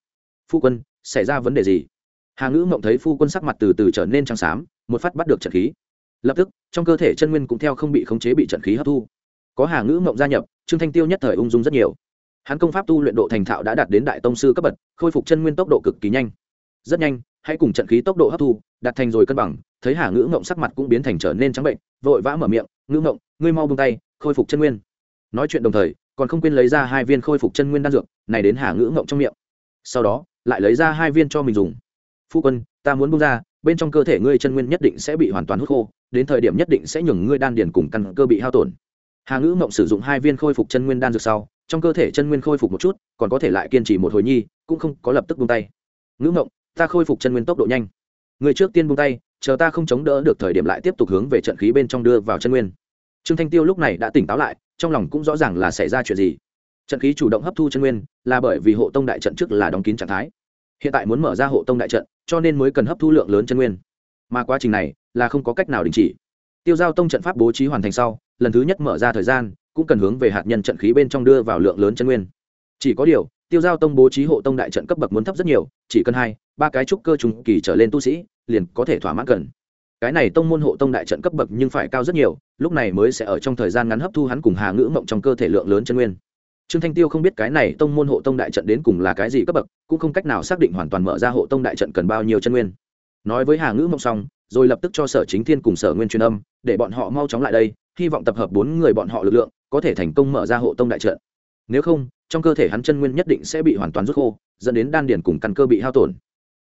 Phu quân, xảy ra vấn đề gì? Hà ngữ mộng thấy phu quân sắc mặt từ từ trở nên trắng xám, một phát bắt được trận khí. Lập tức, trong cơ thể chân nguyên cũng theo không bị khống chế bị trận khí hấp thu. Có hà ngữ mộng gia nhập, trương thanh tiêu nhất thời ung dung rất nhiều. Hắn công pháp tu luyện độ thành thạo đã đạt đến đại tông sư cấp bậc, khôi phục chân nguyên tốc độ cực kỳ nhanh. Rất nhanh, hãy cùng trận khí tốc độ hấp thu, đạt thành rồi cân bằng, thấy hà ngữ mộng sắc mặt cũng biến thành trở nên trắng bệnh, vội vã mở miệng, ngữ mộng, ngươi mau bông tay, khôi phục chân nguyên nói chuyện đồng thời, còn không quên lấy ra hai viên khôi phục chân nguyên đan dược, này đến hà ngữ ngộng trong miệng. Sau đó, lại lấy ra hai viên cho mình dùng. Phu quân, ta muốn bung ra, bên trong cơ thể ngươi chân nguyên nhất định sẽ bị hoàn toàn hút khô, đến thời điểm nhất định sẽ nhường ngươi đan điền cùng căn cơ bị hao tổn. Hà ngữ mộng sử dụng hai viên khôi phục chân nguyên đan dược sau, trong cơ thể chân nguyên khôi phục một chút, còn có thể lại kiên trì một hồi nhi, cũng không có lập tức buông tay. Ngữ mộng ta khôi phục chân nguyên tốc độ nhanh. Người trước tiên buông tay, chờ ta không chống đỡ được thời điểm lại tiếp tục hướng về trận khí bên trong đưa vào chân nguyên. Trương thanh tiêu lúc này đã tỉnh táo lại trong lòng cũng rõ ràng là xảy ra chuyện gì. Trận khí chủ động hấp thu chân nguyên là bởi vì hộ tông đại trận trước là đóng kín trạng thái. Hiện tại muốn mở ra hộ tông đại trận, cho nên mới cần hấp thu lượng lớn chân nguyên. Mà quá trình này là không có cách nào đình chỉ. Tiêu giao tông trận pháp bố trí hoàn thành sau, lần thứ nhất mở ra thời gian, cũng cần hướng về hạt nhân trận khí bên trong đưa vào lượng lớn chân nguyên. Chỉ có điều, tiêu giao tông bố trí hộ tông đại trận cấp bậc muốn thấp rất nhiều, chỉ cần hai, ba cái trúc cơ trùng kỳ trở lên tu sĩ, liền có thể thỏa mãn cần cái này tông môn hộ tông đại trận cấp bậc nhưng phải cao rất nhiều, lúc này mới sẽ ở trong thời gian ngắn hấp thu hắn cùng hà ngữ mộng trong cơ thể lượng lớn chân nguyên. Trương thanh tiêu không biết cái này tông môn hộ tông đại trận đến cùng là cái gì cấp bậc, cũng không cách nào xác định hoàn toàn mở ra hộ tông đại trận cần bao nhiêu chân nguyên. Nói với hà ngữ mộng xong, rồi lập tức cho sở chính thiên cùng sở nguyên truyền âm, để bọn họ mau chóng lại đây, hy vọng tập hợp bốn người bọn họ lực lượng, có thể thành công mở ra hộ tông đại trận. Nếu không, trong cơ thể hắn chân nguyên nhất định sẽ bị hoàn toàn rút khô, dẫn đến đan điền cùng căn cơ bị hao tổn.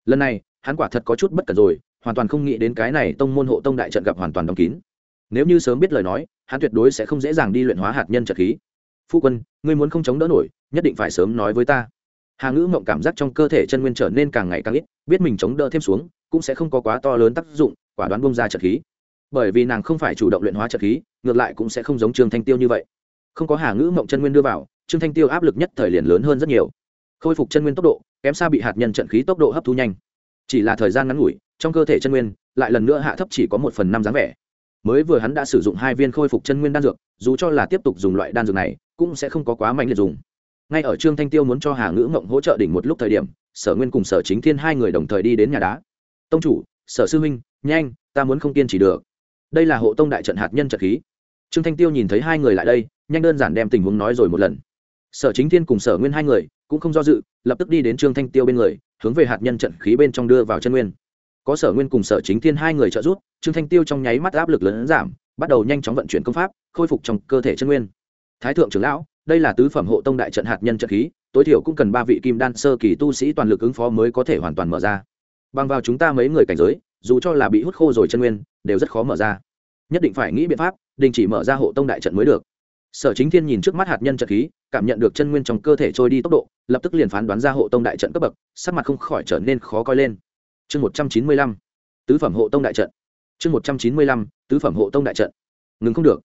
Lần này, hắn quả thật có chút bất cẩn rồi hoàn toàn không nghĩ đến cái này tông môn hộ tông đại trận gặp hoàn toàn đóng kín. Nếu như sớm biết lời nói, hắn tuyệt đối sẽ không dễ dàng đi luyện hóa hạt nhân trận khí. Phu quân, ngươi muốn không chống đỡ nổi, nhất định phải sớm nói với ta. Hà ngữ mộng cảm giác trong cơ thể chân nguyên trở nên càng ngày càng ít, biết mình chống đỡ thêm xuống, cũng sẽ không có quá to lớn tác dụng, quả đoán bông ra trận khí. Bởi vì nàng không phải chủ động luyện hóa trận khí, ngược lại cũng sẽ không giống trương thanh tiêu như vậy. Không có hà ngữ mộng chân nguyên đưa vào, trương thanh tiêu áp lực nhất thời liền lớn hơn rất nhiều. Khôi phục chân nguyên tốc độ, kém xa bị hạt nhân trận khí tốc độ hấp thu nhanh chỉ là thời gian ngắn ngủi, trong cơ thể chân nguyên lại lần nữa hạ thấp chỉ có một phần năm dáng vẻ. Mới vừa hắn đã sử dụng hai viên khôi phục chân nguyên đan dược, dù cho là tiếp tục dùng loại đan dược này, cũng sẽ không có quá mạnh liệt dùng. Ngay ở trương thanh tiêu muốn cho hà ngữ mộng hỗ trợ đỉnh một lúc thời điểm, sở nguyên cùng sở chính thiên hai người đồng thời đi đến nhà đá. Tông chủ, sở sư huynh, nhanh, ta muốn không kiên trì được. Đây là hộ tông đại trận hạt nhân trận khí. Trương thanh tiêu nhìn thấy hai người lại đây, nhanh đơn giản đem tình huống nói rồi một lần. Sở chính thiên cùng sở nguyên hai người cũng không do dự, lập tức đi đến trương thanh tiêu bên người hướng về hạt nhân trận khí bên trong đưa vào chân nguyên. Có sở nguyên cùng sở chính thiên hai người trợ giúp, trương thanh tiêu trong nháy mắt áp lực lớn giảm, bắt đầu nhanh chóng vận chuyển công pháp, khôi phục trong cơ thể chân nguyên. Thái thượng trưởng lão, đây là tứ phẩm hộ tông đại trận hạt nhân trận khí, tối thiểu cũng cần ba vị kim đan sơ kỳ tu sĩ toàn lực ứng phó mới có thể hoàn toàn mở ra. Bằng vào chúng ta mấy người cảnh giới, dù cho là bị hút khô rồi chân nguyên, đều rất khó mở ra. Nhất định phải nghĩ biện pháp, đình chỉ mở ra hộ tông đại trận mới được sở chính thiên nhìn trước mắt hạt nhân trận khí, cảm nhận được chân nguyên trong cơ thể trôi đi tốc độ, lập tức liền phán đoán ra hộ tông đại trận cấp bậc, sắc mặt không khỏi trở nên khó coi lên. Chương một trăm chín mươi lăm, tứ phẩm hộ tông đại trận. Chương một trăm chín mươi lăm, tứ phẩm hộ tông đại trận. Ngừng không được.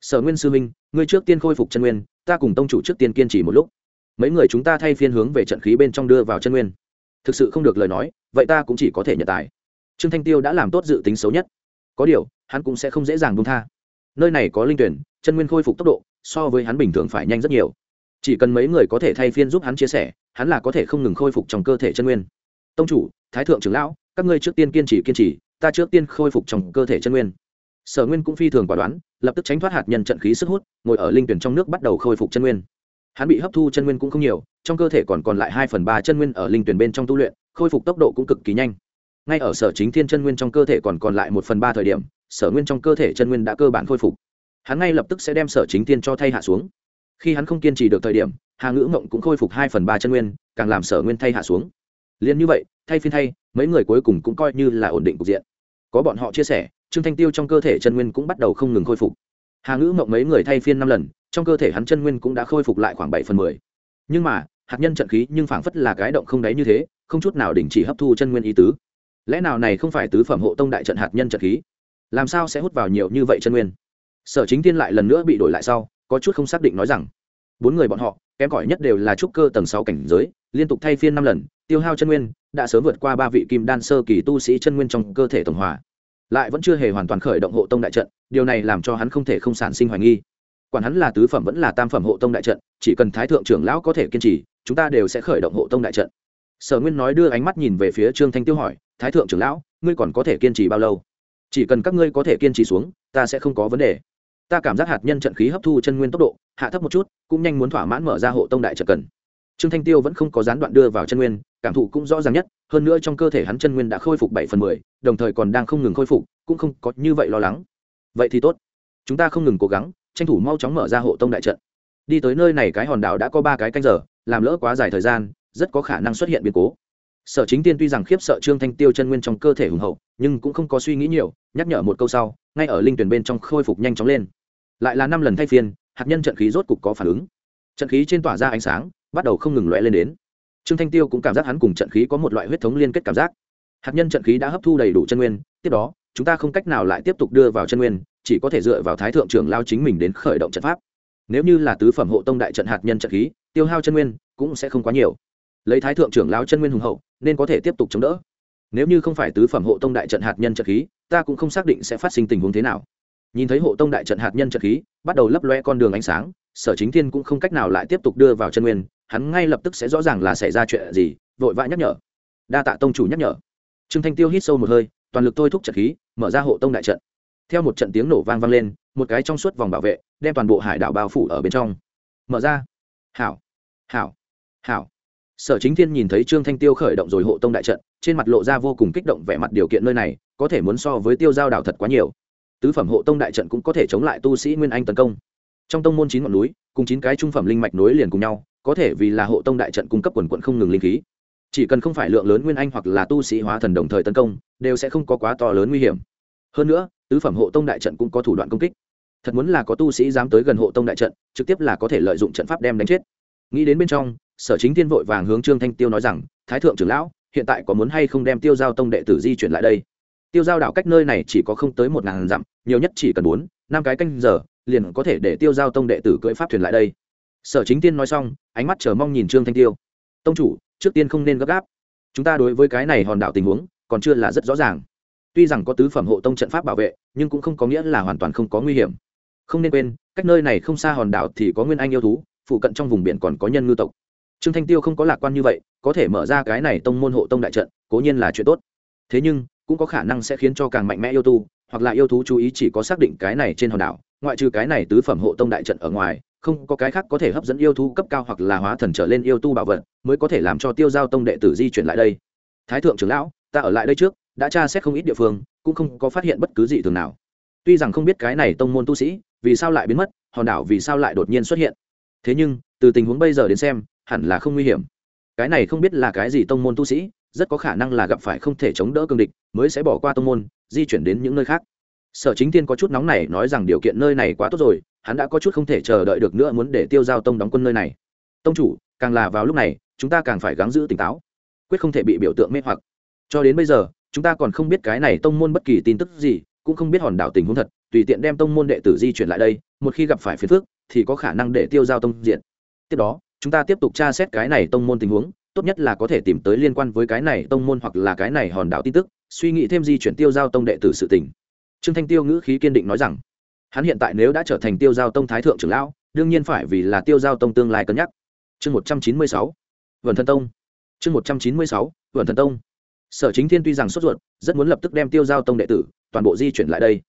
Sở nguyên sư minh, ngươi trước tiên khôi phục chân nguyên, ta cùng tông chủ trước tiên kiên trì một lúc. Mấy người chúng ta thay phiên hướng về trận khí bên trong đưa vào chân nguyên. Thực sự không được lời nói, vậy ta cũng chỉ có thể nhận tài. Trương thanh tiêu đã làm tốt dự tính xấu nhất. Có điều, hắn cũng sẽ không dễ dàng buông tha. Nơi này có linh tuyển, chân nguyên khôi phục tốc độ so với hắn bình thường phải nhanh rất nhiều. Chỉ cần mấy người có thể thay phiên giúp hắn chia sẻ, hắn là có thể không ngừng khôi phục trong cơ thể chân nguyên. Tông chủ, thái thượng trưởng lão, các ngươi trước tiên kiên trì kiên trì, ta trước tiên khôi phục trong cơ thể chân nguyên. Sở nguyên cũng phi thường quả đoán, lập tức tránh thoát hạt nhân trận khí sức hút, ngồi ở linh tuyển trong nước bắt đầu khôi phục chân nguyên. Hắn bị hấp thu chân nguyên cũng không nhiều, trong cơ thể còn còn lại hai phần ba chân nguyên ở linh tuyển bên trong tu luyện, khôi phục tốc độ cũng cực kỳ nhanh. Ngay ở sở chính thiên chân nguyên trong cơ thể còn còn lại một phần ba thời điểm, sở nguyên trong cơ thể chân nguyên đã cơ bản khôi phục hắn ngay lập tức sẽ đem sở chính tiên cho thay hạ xuống. Khi hắn không kiên trì được thời điểm, hà ngữ mộng cũng khôi phục hai phần ba chân nguyên, càng làm sở nguyên thay hạ xuống. Liền như vậy, thay phiên thay, mấy người cuối cùng cũng coi như là ổn định cục diện. Có bọn họ chia sẻ, trương thanh tiêu trong cơ thể chân nguyên cũng bắt đầu không ngừng khôi phục. Hà ngữ mộng mấy người thay phiên năm lần, trong cơ thể hắn chân nguyên cũng đã khôi phục lại khoảng bảy phần mười. Nhưng mà, hạt nhân trận khí nhưng phảng phất là cái động không đáy như thế, không chút nào đình chỉ hấp thu chân nguyên ý tứ. Lẽ nào này không phải tứ phẩm hộ tông đại trận hạt nhân trận khí? Làm sao sẽ hút vào nhiều như vậy chân nguyên? Sở chính Thiên lại lần nữa bị đổi lại sau, có chút không xác định nói rằng, bốn người bọn họ, kém cỏi nhất đều là trúc cơ tầng sáu cảnh giới, liên tục thay phiên năm lần, tiêu hao chân nguyên, đã sớm vượt qua ba vị kim đan sơ kỳ tu sĩ chân nguyên trong cơ thể tổng hòa. Lại vẫn chưa hề hoàn toàn khởi động hộ tông đại trận, điều này làm cho hắn không thể không sản sinh hoài nghi. Quản hắn là tứ phẩm vẫn là tam phẩm hộ tông đại trận, chỉ cần thái thượng trưởng lão có thể kiên trì, chúng ta đều sẽ khởi động hộ tông đại trận. Sở nguyên nói đưa ánh mắt nhìn về phía trương thanh tiêu hỏi, thái thượng trưởng lão, ngươi còn có thể kiên trì bao lâu? Chỉ cần các ngươi có thể kiên trì xuống, ta sẽ không có vấn đề ta cảm giác hạt nhân trận khí hấp thu chân nguyên tốc độ, hạ thấp một chút, cũng nhanh muốn thỏa mãn mở ra hộ tông đại trận cần. Trương thanh tiêu vẫn không có gián đoạn đưa vào chân nguyên, cảm thụ cũng rõ ràng nhất, hơn nữa trong cơ thể hắn chân nguyên đã khôi phục bảy phần mười, đồng thời còn đang không ngừng khôi phục, cũng không có như vậy lo lắng. Vậy thì tốt. Chúng ta không ngừng cố gắng, tranh thủ mau chóng mở ra hộ tông đại trận. Đi tới nơi này cái hòn đảo đã có ba cái canh giờ, làm lỡ quá dài thời gian, rất có khả năng xuất hiện biến cố sở chính tiên tuy rằng khiếp sợ trương thanh tiêu chân nguyên trong cơ thể hùng hậu, nhưng cũng không có suy nghĩ nhiều, nhắc nhở một câu sau, ngay ở linh tuyển bên trong khôi phục nhanh chóng lên. Lại là năm lần thay phiên, hạt nhân trận khí rốt cục có phản ứng. Trận khí trên tỏa ra ánh sáng, bắt đầu không ngừng lõe lên đến. Trương thanh tiêu cũng cảm giác hắn cùng trận khí có một loại huyết thống liên kết cảm giác. Hạt nhân trận khí đã hấp thu đầy đủ chân nguyên, tiếp đó, chúng ta không cách nào lại tiếp tục đưa vào chân nguyên, chỉ có thể dựa vào thái thượng trưởng lao chính mình đến khởi động trận pháp. Nếu như là tứ phẩm hộ tông đại trận hạt nhân trận khí, tiêu hao chân nguyên cũng sẽ không quá nhiều. Lấy thái thượng trưởng lao chân nguyên hùng hậu nên có thể tiếp tục chống đỡ. Nếu như không phải tứ phẩm hộ tông đại trận hạt nhân trận khí, ta cũng không xác định sẽ phát sinh tình huống thế nào. Nhìn thấy hộ tông đại trận hạt nhân trận khí, bắt đầu lấp loe con đường ánh sáng, sở chính thiên cũng không cách nào lại tiếp tục đưa vào chân nguyên, hắn ngay lập tức sẽ rõ ràng là xảy ra chuyện gì, vội vã nhắc nhở. Đa tạ tông chủ nhắc nhở. Trương thanh tiêu hít sâu một hơi, toàn lực thôi thúc trận khí, mở ra hộ tông đại trận. Theo một trận tiếng nổ vang vang lên, một cái trong suốt vòng bảo vệ, đem toàn bộ hải đảo bao phủ ở bên trong. Mở ra. Hảo. Hảo. Hảo sở chính thiên nhìn thấy trương thanh tiêu khởi động rồi hộ tông đại trận, trên mặt lộ ra vô cùng kích động vẻ mặt điều kiện nơi này, có thể muốn so với tiêu giao đảo thật quá nhiều. Tứ phẩm hộ tông đại trận cũng có thể chống lại tu sĩ nguyên anh tấn công. Trong tông môn chín ngọn núi, cùng chín cái trung phẩm linh mạch nối liền cùng nhau, có thể vì là hộ tông đại trận cung cấp quần quận không ngừng linh khí. Chỉ cần không phải lượng lớn nguyên anh hoặc là tu sĩ hóa thần đồng thời tấn công, đều sẽ không có quá to lớn nguy hiểm. Hơn nữa, tứ phẩm hộ tông đại trận cũng có thủ đoạn công kích. Thật muốn là có tu sĩ dám tới gần hộ tông đại trận, trực tiếp là có thể lợi dụng trận pháp đem đánh chết. Nghĩ đến bên trong sở chính Thiên vội vàng hướng trương thanh tiêu nói rằng, thái thượng trưởng lão, hiện tại có muốn hay không đem tiêu giao tông đệ tử di chuyển lại đây? Tiêu giao đảo cách nơi này chỉ có không tới một ngàn dặm, nhiều nhất chỉ cần bốn, năm cái canh giờ, liền có thể để tiêu giao tông đệ tử cưỡi pháp thuyền lại đây. Sở chính tiên nói xong, ánh mắt chờ mong nhìn trương thanh tiêu. Tông chủ, trước tiên không nên gấp gáp. Chúng ta đối với cái này hòn đảo tình huống, còn chưa là rất rõ ràng. Tuy rằng có tứ phẩm hộ tông trận pháp bảo vệ, nhưng cũng không có nghĩa là hoàn toàn không có nguy hiểm. Không nên quên, cách nơi này không xa hòn đảo thì có nguyên anh yêu thú, phụ cận trong vùng biển còn có nhân ngư tộc trương thanh tiêu không có lạc quan như vậy, có thể mở ra cái này tông môn hộ tông đại trận, cố nhiên là chuyện tốt. Thế nhưng, cũng có khả năng sẽ khiến cho càng mạnh mẽ yêu tu, hoặc là yêu thú chú ý chỉ có xác định cái này trên hòn đảo, ngoại trừ cái này tứ phẩm hộ tông đại trận ở ngoài, không có cái khác có thể hấp dẫn yêu thú cấp cao hoặc là hóa thần trở lên yêu tu bảo vật, mới có thể làm cho tiêu giao tông đệ tử di chuyển lại đây. Thái thượng trưởng lão, ta ở lại đây trước, đã tra xét không ít địa phương, cũng không có phát hiện bất cứ gì thường nào. Tuy rằng không biết cái này tông môn tu sĩ vì sao lại biến mất, hòn đảo vì sao lại đột nhiên xuất hiện. Thế nhưng, từ tình huống bây giờ đến xem hẳn là không nguy hiểm. Cái này không biết là cái gì tông môn tu sĩ, rất có khả năng là gặp phải không thể chống đỡ cương địch, mới sẽ bỏ qua tông môn, di chuyển đến những nơi khác. Sở chính tiên có chút nóng này nói rằng điều kiện nơi này quá tốt rồi, hắn đã có chút không thể chờ đợi được nữa muốn để tiêu giao tông đóng quân nơi này. Tông chủ, càng là vào lúc này, chúng ta càng phải gắng giữ tỉnh táo, quyết không thể bị biểu tượng mê hoặc. Cho đến bây giờ, chúng ta còn không biết cái này tông môn bất kỳ tin tức gì, cũng không biết hòn đảo tình huống thật, tùy tiện đem tông môn đệ tử di chuyển lại đây, một khi gặp phải phiền phức, thì có khả năng để tiêu giao tông diện. Tiếp đó chúng ta tiếp tục tra xét cái này tông môn tình huống, tốt nhất là có thể tìm tới liên quan với cái này tông môn hoặc là cái này hòn đảo tin tức, suy nghĩ thêm di chuyển tiêu giao tông đệ tử sự tình. Trương thanh tiêu ngữ khí kiên định nói rằng, hắn hiện tại nếu đã trở thành tiêu giao tông thái thượng trưởng lão, đương nhiên phải vì là tiêu giao tông tương lai cân nhắc. Chương một trăm chín mươi sáu vần thần tông. Chương một trăm chín mươi sáu vần thần tông. Sở chính thiên tuy rằng sốt ruột, rất muốn lập tức đem tiêu giao tông đệ tử toàn bộ di chuyển lại đây.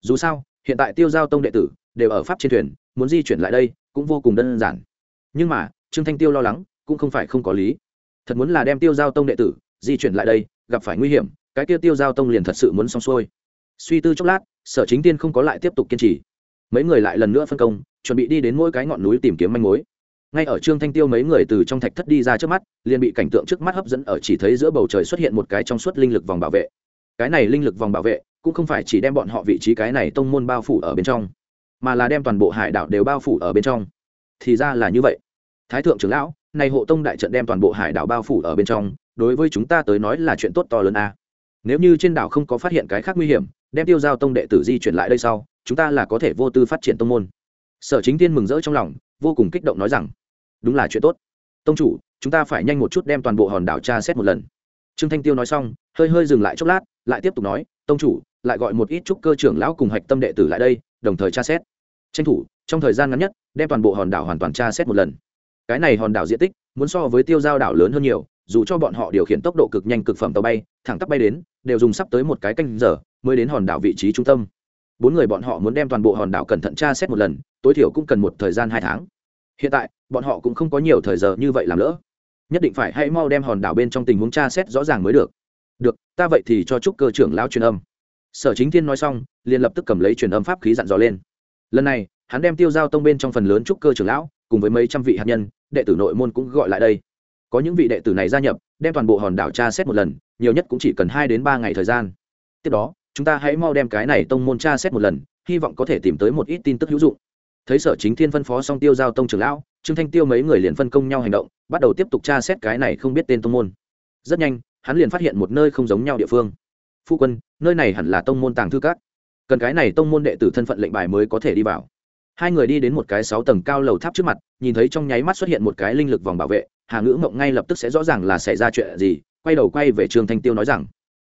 Dù sao, hiện tại tiêu giao tông đệ tử đều ở pháp trên thuyền, muốn di chuyển lại đây cũng vô cùng đơn giản. Nhưng mà trương thanh tiêu lo lắng, cũng không phải không có lý. Thật muốn là đem tiêu giao tông đệ tử, di chuyển lại đây, gặp phải nguy hiểm, cái tiêu tiêu giao tông liền thật sự muốn xong xuôi. Suy tư chốc lát, sở chính tiên không có lại tiếp tục kiên trì. Mấy người lại lần nữa phân công, chuẩn bị đi đến mỗi cái ngọn núi tìm kiếm manh mối. Ngay ở trương thanh tiêu mấy người từ trong thạch thất đi ra trước mắt, liền bị cảnh tượng trước mắt hấp dẫn ở chỉ thấy giữa bầu trời xuất hiện một cái trong suốt linh lực vòng bảo vệ. Cái này linh lực vòng bảo vệ, cũng không phải chỉ đem bọn họ vị trí cái này tông môn bao phủ ở bên trong, mà là đem toàn bộ hải đảo đều bao phủ ở bên trong. Thì ra là như vậy thái thượng trưởng lão, này hộ tông đại trận đem toàn bộ hải đảo bao phủ ở bên trong, đối với chúng ta tới nói là chuyện tốt to lớn a. Nếu như trên đảo không có phát hiện cái khác nguy hiểm, đem tiêu giao tông đệ tử di chuyển lại đây sau, chúng ta là có thể vô tư phát triển tông môn. Sở chính tiên mừng rỡ trong lòng, vô cùng kích động nói rằng, đúng là chuyện tốt. Tông chủ, chúng ta phải nhanh một chút đem toàn bộ hòn đảo tra xét một lần. Trương thanh tiêu nói xong, hơi hơi dừng lại chốc lát, lại tiếp tục nói, tông chủ, lại gọi một ít trúc cơ trưởng lão cùng hạch tâm đệ tử lại đây, đồng thời tra xét. Tranh thủ, trong thời gian ngắn nhất, đem toàn bộ hòn đảo hoàn toàn tra xét một lần cái này hòn đảo diện tích muốn so với tiêu giao đảo lớn hơn nhiều, dù cho bọn họ điều khiển tốc độ cực nhanh cực phẩm tàu bay, thẳng tắp bay đến, đều dùng sắp tới một cái canh giờ mới đến hòn đảo vị trí trung tâm. Bốn người bọn họ muốn đem toàn bộ hòn đảo cẩn thận tra xét một lần, tối thiểu cũng cần một thời gian hai tháng. Hiện tại, bọn họ cũng không có nhiều thời giờ như vậy làm lỡ. Nhất định phải hãy mau đem hòn đảo bên trong tình huống tra xét rõ ràng mới được. Được, ta vậy thì cho chúc cơ trưởng lão truyền âm. Sở chính thiên nói xong, liền lập tức cầm lấy truyền âm pháp khí dặn dò lên. Lần này, hắn đem tiêu giao tông bên trong phần lớn chúc cơ trưởng lão cùng với mấy trăm vị hạt nhân, đệ tử nội môn cũng gọi lại đây. Có những vị đệ tử này gia nhập, đem toàn bộ hòn đảo tra xét một lần, nhiều nhất cũng chỉ cần hai đến ba ngày thời gian. Tiếp đó, chúng ta hãy mau đem cái này tông môn tra xét một lần, hy vọng có thể tìm tới một ít tin tức hữu dụng. Thấy sở chính thiên phân phó xong tiêu giao tông trưởng lão, trương thanh tiêu mấy người liền phân công nhau hành động, bắt đầu tiếp tục tra xét cái này không biết tên tông môn. Rất nhanh, hắn liền phát hiện một nơi không giống nhau địa phương. Phu quân, nơi này hẳn là tông môn tàng thư các. Cần cái này tông môn đệ tử thân phận lệnh bài mới có thể đi vào hai người đi đến một cái sáu tầng cao lầu tháp trước mặt nhìn thấy trong nháy mắt xuất hiện một cái linh lực vòng bảo vệ hà ngữ mộng ngay lập tức sẽ rõ ràng là xảy ra chuyện gì quay đầu quay về trương thanh tiêu nói rằng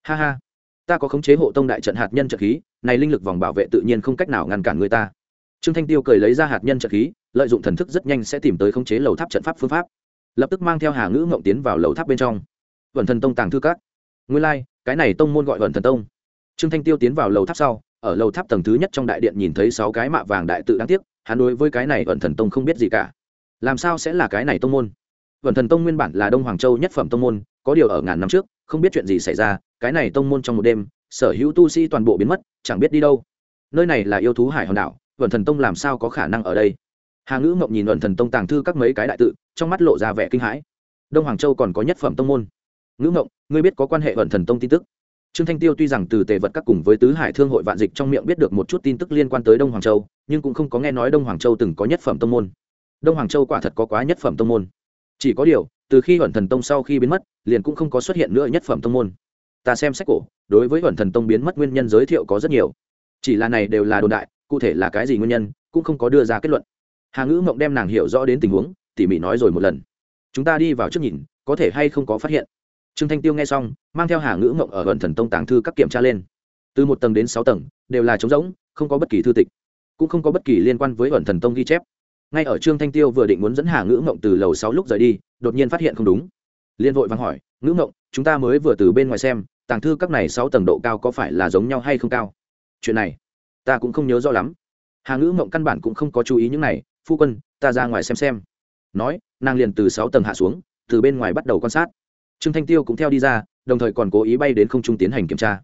ha ha ta có khống chế hộ tông đại trận hạt nhân trận khí này linh lực vòng bảo vệ tự nhiên không cách nào ngăn cản người ta. Trương thanh tiêu cười lấy ra hạt nhân trận khí lợi dụng thần thức rất nhanh sẽ tìm tới khống chế lầu tháp trận pháp phương pháp. Lập tức mang theo hà ngữ mộng tiến vào lầu tháp bên trong. Vẩn thần tông tàng thư các. Nguyên lai、like, cái này tông môn gọi vẩn thần tông. Trương thanh tiêu tiến vào lầu tháp sau ở lầu tháp tầng thứ nhất trong đại điện nhìn thấy sáu cái mạ vàng đại tự đáng tiếc, hắn đối với cái này vẩn thần tông không biết gì cả. Làm sao sẽ là cái này tông môn? Vẩn thần tông nguyên bản là đông hoàng châu nhất phẩm tông môn, có điều ở ngàn năm trước, không biết chuyện gì xảy ra, cái này tông môn trong một đêm, sở hữu tu sĩ toàn bộ biến mất, chẳng biết đi đâu. Nơi này là yêu thú hải hòn đảo vẩn thần tông làm sao có khả năng ở đây? Hà ngữ mộng nhìn vẩn thần tông tàng thư các mấy cái đại tự, trong mắt lộ ra vẻ kinh hãi. Đông hoàng châu còn có nhất phẩm tông môn. Ngữ mộng ngươi biết có quan hệ vẩn thần tông tin tức? Trương thanh tiêu tuy rằng từ tề vật các cùng với tứ hải thương hội vạn dịch trong miệng biết được một chút tin tức liên quan tới đông hoàng châu, nhưng cũng không có nghe nói đông hoàng châu từng có nhất phẩm tông môn. Đông hoàng châu quả thật có quá nhất phẩm tông môn. Chỉ có điều, từ khi Huyền thần tông sau khi biến mất, liền cũng không có xuất hiện nữa nhất phẩm tông môn. Ta xem sách cổ, đối với Huyền thần tông biến mất nguyên nhân giới thiệu có rất nhiều. Chỉ là này đều là đồn đại, cụ thể là cái gì nguyên nhân, cũng không có đưa ra kết luận. Hà ngữ mộng đem nàng hiểu rõ đến tình huống, tỉ mỉ nói rồi một lần. Chúng ta đi vào trước nhìn, có thể hay không có phát hiện trương thanh tiêu nghe xong, mang theo hà ngữ mộng ở gần thần tông tàng thư các kiểm tra lên. Từ một tầng đến sáu tầng, đều là trống rỗng, không có bất kỳ thư tịch, cũng không có bất kỳ liên quan với ẩn thần tông ghi chép. Ngay ở trương thanh tiêu vừa định muốn dẫn hà ngữ mộng từ lầu sáu lúc rời đi, đột nhiên phát hiện không đúng. Liên vội vắng hỏi, ngữ mộng chúng ta mới vừa từ bên ngoài xem, tàng thư các này sáu tầng độ cao có phải là giống nhau hay không cao? Chuyện này, ta cũng không nhớ rõ lắm. Hà ngữ mộng căn bản cũng không có chú ý những này, phu quân, ta ra ngoài xem xem. Nói, nàng liền từ sáu tầng hạ xuống, từ bên ngoài bắt đầu quan sát trương thanh tiêu cũng theo đi ra, đồng thời còn cố ý bay đến không trung tiến hành kiểm tra.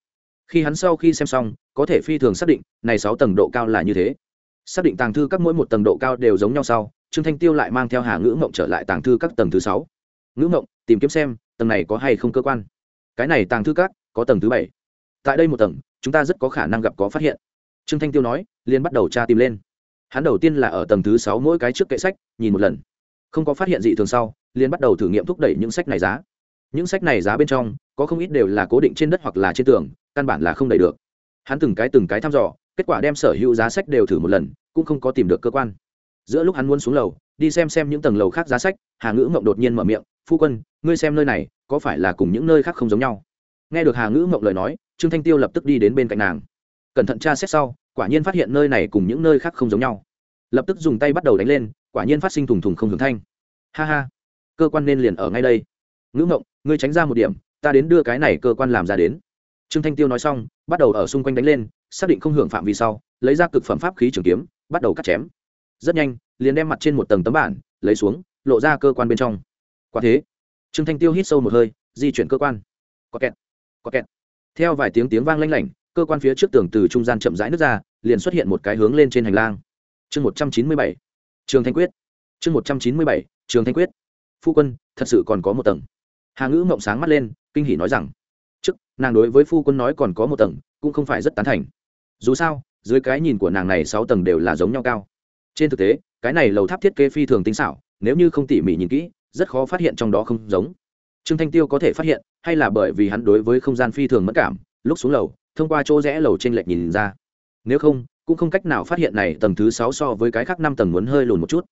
Khi hắn sau khi xem xong, có thể phi thường xác định, này sáu tầng độ cao là như thế. Xác định tàng thư các mỗi một tầng độ cao đều giống nhau sau, trương thanh tiêu lại mang theo hà ngữ mộng trở lại tàng thư các tầng thứ sáu. Ngữ mộng tìm kiếm xem, tầng này có hay không cơ quan? Cái này tàng thư các có tầng thứ bảy. Tại đây một tầng, chúng ta rất có khả năng gặp có phát hiện. Trương thanh tiêu nói, liền bắt đầu tra tìm lên. Hắn đầu tiên là ở tầng thứ sáu mỗi cái trước kệ sách, nhìn một lần. Không có phát hiện gì thường sau, liền bắt đầu thử nghiệm thúc đẩy những sách này giá những sách này giá bên trong, có không ít đều là cố định trên đất hoặc là trên tường, căn bản là không đẩy được. Hắn từng cái từng cái thăm dò, kết quả đem sở hữu giá sách đều thử một lần, cũng không có tìm được cơ quan. Giữa lúc hắn muốn xuống lầu, đi xem xem những tầng lầu khác giá sách, hà ngữ mộng đột nhiên mở miệng, phu quân, ngươi xem nơi này, có phải là cùng những nơi khác không giống nhau? Nghe được hà ngữ mộng lời nói, trương thanh tiêu lập tức đi đến bên cạnh nàng. Cẩn thận tra xét sau, quả nhiên phát hiện nơi này cùng những nơi khác không giống nhau. Lập tức dùng tay bắt đầu đánh lên, quả nhiên phát sinh thùng thùng không hướng thanh. Ha ha, cơ quan nên liền ở ngay đây. Ngữ mộng ngươi tránh ra một điểm, ta đến đưa cái này cơ quan làm ra đến. Trương thanh tiêu nói xong, bắt đầu ở xung quanh đánh lên, xác định không hưởng phạm vi sau, lấy ra cực phẩm pháp khí trường kiếm, bắt đầu cắt chém. Rất nhanh, liền đem mặt trên một tầng tấm bản, lấy xuống, lộ ra cơ quan bên trong. Quả thế, trương thanh tiêu hít sâu một hơi, di chuyển cơ quan. Có kẹt có kẹt. Theo vài tiếng tiếng vang lanh lảnh, cơ quan phía trước tường từ trung gian chậm rãi nước ra, liền xuất hiện một cái hướng lên trên hành lang. Chương một trăm chín mươi bảy, trường thanh quyết. Chương một trăm chín mươi bảy, trường thanh quyết. Phu quân, thật sự còn có một tầng hà ngữ mộng sáng mắt lên, kinh hỉ nói rằng, trước, nàng đối với phu quân nói còn có một tầng, cũng không phải rất tán thành. Dù sao, dưới cái nhìn của nàng này sáu tầng đều là giống nhau cao. Trên thực tế, cái này lầu tháp thiết kế phi thường tinh xảo, nếu như không tỉ mỉ nhìn kỹ, rất khó phát hiện trong đó không giống. Trương thanh tiêu có thể phát hiện, hay là bởi vì hắn đối với không gian phi thường mất cảm, lúc xuống lầu, thông qua chỗ rẽ lầu trên lệch nhìn ra. Nếu không, cũng không cách nào phát hiện này tầng thứ sáu so với cái khác năm tầng muốn hơi lùn một chút.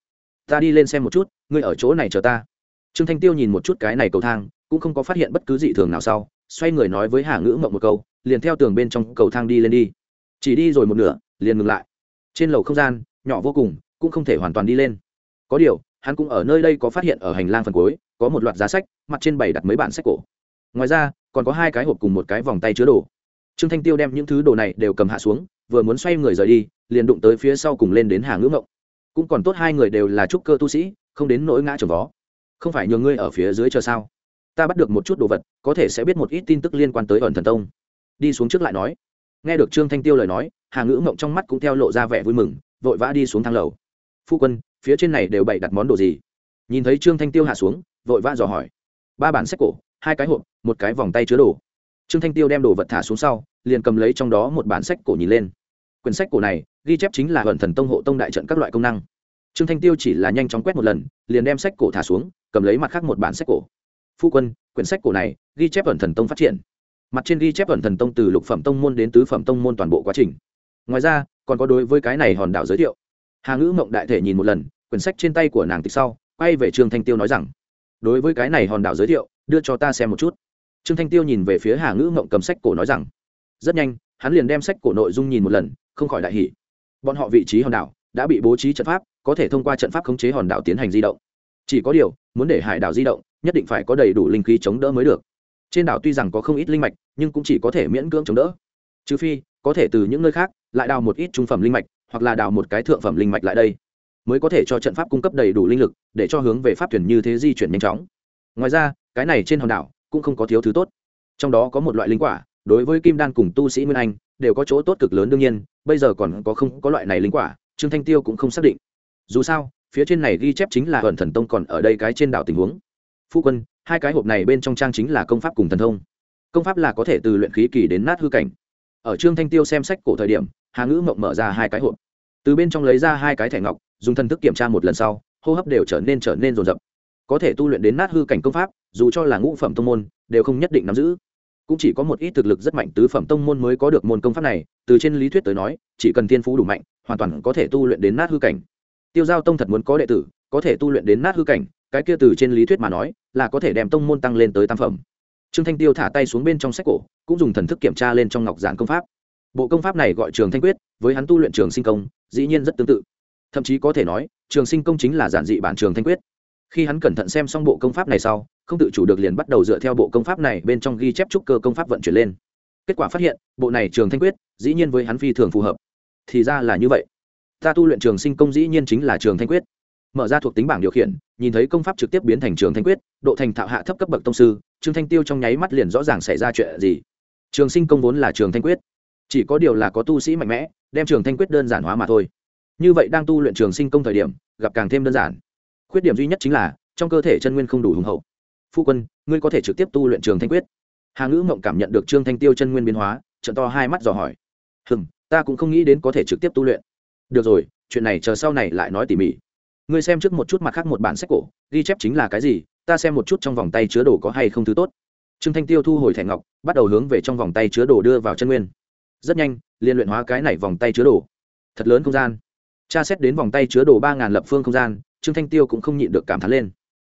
Ta đi lên xem một chút, ngươi ở chỗ này chờ ta trương thanh tiêu nhìn một chút cái này cầu thang, cũng không có phát hiện bất cứ dị thường nào sau, xoay người nói với hà ngữ mộng một câu, liền theo tường bên trong cầu thang đi lên đi. Chỉ đi rồi một nửa, liền ngừng lại. Trên lầu không gian, nhỏ vô cùng, cũng không thể hoàn toàn đi lên. Có điều, hắn cũng ở nơi đây có phát hiện ở hành lang phần cuối, có một loạt giá sách, mặt trên bày đặt mấy bản sách cổ. Ngoài ra, còn có hai cái hộp cùng một cái vòng tay chứa đồ. Trương thanh tiêu đem những thứ đồ này đều cầm hạ xuống, vừa muốn xoay người rời đi, liền đụng tới phía sau cùng lên đến hà ngữ Mộng. cũng còn tốt hai người đều là trúc cơ tu sĩ, không đến nỗi ngã trồng vó không phải nhường ngươi ở phía dưới chờ sao? Ta bắt được một chút đồ vật, có thể sẽ biết một ít tin tức liên quan tới ẩn thần tông. Đi xuống trước lại nói. Nghe được trương thanh tiêu lời nói, hà ngữ mộng trong mắt cũng theo lộ ra vẻ vui mừng, vội vã đi xuống thang lầu. Phu quân, phía trên này đều bày đặt món đồ gì? Nhìn thấy trương thanh tiêu hạ xuống, vội vã dò hỏi. Ba bản sách cổ, hai cái hộp, một cái vòng tay chứa đồ. Trương thanh tiêu đem đồ vật thả xuống sau, liền cầm lấy trong đó một bản sách cổ nhìn lên. Quyển sách cổ này, ghi chép chính là ẩn thần tông hộ tông đại trận các loại công năng. Trương thanh tiêu chỉ là nhanh chóng quét một lần, liền đem sách cổ thả xuống cầm lấy mặt khác một bản sách cổ. Phu quân, quyển sách cổ này, ghi chép ẩn thần tông phát triển. Mặt trên ghi chép ẩn thần tông từ lục phẩm tông môn đến tứ phẩm tông môn toàn bộ quá trình. Ngoài ra, còn có đối với cái này hòn đảo giới thiệu. Hà ngữ mộng đại thể nhìn một lần, quyển sách trên tay của nàng tịch sau, quay về trương thanh tiêu nói rằng, đối với cái này hòn đảo giới thiệu, đưa cho ta xem một chút. Trương thanh tiêu nhìn về phía hà ngữ mộng cầm sách cổ nói rằng, rất nhanh, hắn liền đem sách cổ nội dung nhìn một lần, không khỏi đại hỷ bọn họ vị trí hòn đảo đã bị bố trí trận pháp, có thể thông qua trận pháp khống chế hòn đảo tiến hành di động chỉ có điều, muốn để hải đảo di động, nhất định phải có đầy đủ linh khí chống đỡ mới được. Trên đảo tuy rằng có không ít linh mạch, nhưng cũng chỉ có thể miễn cưỡng chống đỡ. Trừ phi, có thể từ những nơi khác, lại đào một ít trung phẩm linh mạch, hoặc là đào một cái thượng phẩm linh mạch lại đây, mới có thể cho trận pháp cung cấp đầy đủ linh lực, để cho hướng về pháp thuyền như thế di chuyển nhanh chóng. Ngoài ra, cái này trên hòn đảo, cũng không có thiếu thứ tốt. Trong đó có một loại linh quả, đối với kim đan cùng tu sĩ nguyên anh, đều có chỗ tốt cực lớn đương nhiên, bây giờ còn có không có loại này linh quả, trương thanh tiêu cũng không xác định. Dù sao phía trên này ghi chép chính là ẩn thần tông còn ở đây cái trên đảo tình huống. Phu quân, hai cái hộp này bên trong trang chính là công pháp cùng thần thông. Công pháp là có thể từ luyện khí kỳ đến nát hư cảnh. Ở trương thanh tiêu xem sách cổ thời điểm, hà ngữ mộng mở ra hai cái hộp. Từ bên trong lấy ra hai cái thẻ ngọc, dùng thần thức kiểm tra một lần sau, hô hấp đều trở nên trở nên rồn rập có thể tu luyện đến nát hư cảnh công pháp, dù cho là ngũ phẩm tông môn, đều không nhất định nắm giữ. Cũng chỉ có một ít thực lực rất mạnh tứ phẩm tông môn mới có được môn công pháp này, từ trên lý thuyết tới nói, chỉ cần tiên phú đủ mạnh, hoàn toàn có thể tu luyện đến nát hư cảnh tiêu giao tông thật muốn có đệ tử, có thể tu luyện đến nát hư cảnh, cái kia từ trên lý thuyết mà nói, là có thể đem tông môn tăng lên tới tam phẩm. Trương thanh tiêu thả tay xuống bên trong sách cổ, cũng dùng thần thức kiểm tra lên trong ngọc giản công pháp. Bộ công pháp này gọi trường thanh quyết, với hắn tu luyện trường sinh công, dĩ nhiên rất tương tự. Thậm chí có thể nói, trường sinh công chính là giản dị bản trường thanh quyết. Khi hắn cẩn thận xem xong bộ công pháp này sau, không tự chủ được liền bắt đầu dựa theo bộ công pháp này bên trong ghi chép trúc cơ công pháp vận chuyển lên. Kết quả phát hiện, bộ này trường thanh quyết, dĩ nhiên với hắn phi thường phù hợp. Thì ra là như vậy ta tu luyện trường sinh công dĩ nhiên chính là trường thanh quyết. Mở ra thuộc tính bảng điều khiển, nhìn thấy công pháp trực tiếp biến thành trường thanh quyết, độ thành thạo hạ thấp cấp bậc tông sư, trương thanh tiêu trong nháy mắt liền rõ ràng xảy ra chuyện gì. Trường sinh công vốn là trường thanh quyết, chỉ có điều là có tu sĩ mạnh mẽ, đem trường thanh quyết đơn giản hóa mà thôi. Như vậy đang tu luyện trường sinh công thời điểm, gặp càng thêm đơn giản. Khuyết điểm duy nhất chính là, trong cơ thể chân nguyên không đủ hùng hậu. Phu quân, ngươi có thể trực tiếp tu luyện trường thanh quyết. Hà ngữ mộng cảm nhận được trương thanh tiêu chân nguyên biến hóa trận to hai mắt dò hỏi. Hừng ta cũng không nghĩ đến có thể trực tiếp tu luyện được rồi, chuyện này chờ sau này lại nói tỉ mỉ. Ngươi xem trước một chút mặt khác một bản sách cổ, ghi chép chính là cái gì, ta xem một chút trong vòng tay chứa đồ có hay không thứ tốt. Trương thanh tiêu thu hồi thẻ ngọc, bắt đầu hướng về trong vòng tay chứa đồ đưa vào chân nguyên. Rất nhanh, liên luyện hóa cái này vòng tay chứa đồ. Thật lớn không gian. Tra xét đến vòng tay chứa đồ ba ngàn lập phương không gian, trương thanh tiêu cũng không nhịn được cảm thán lên.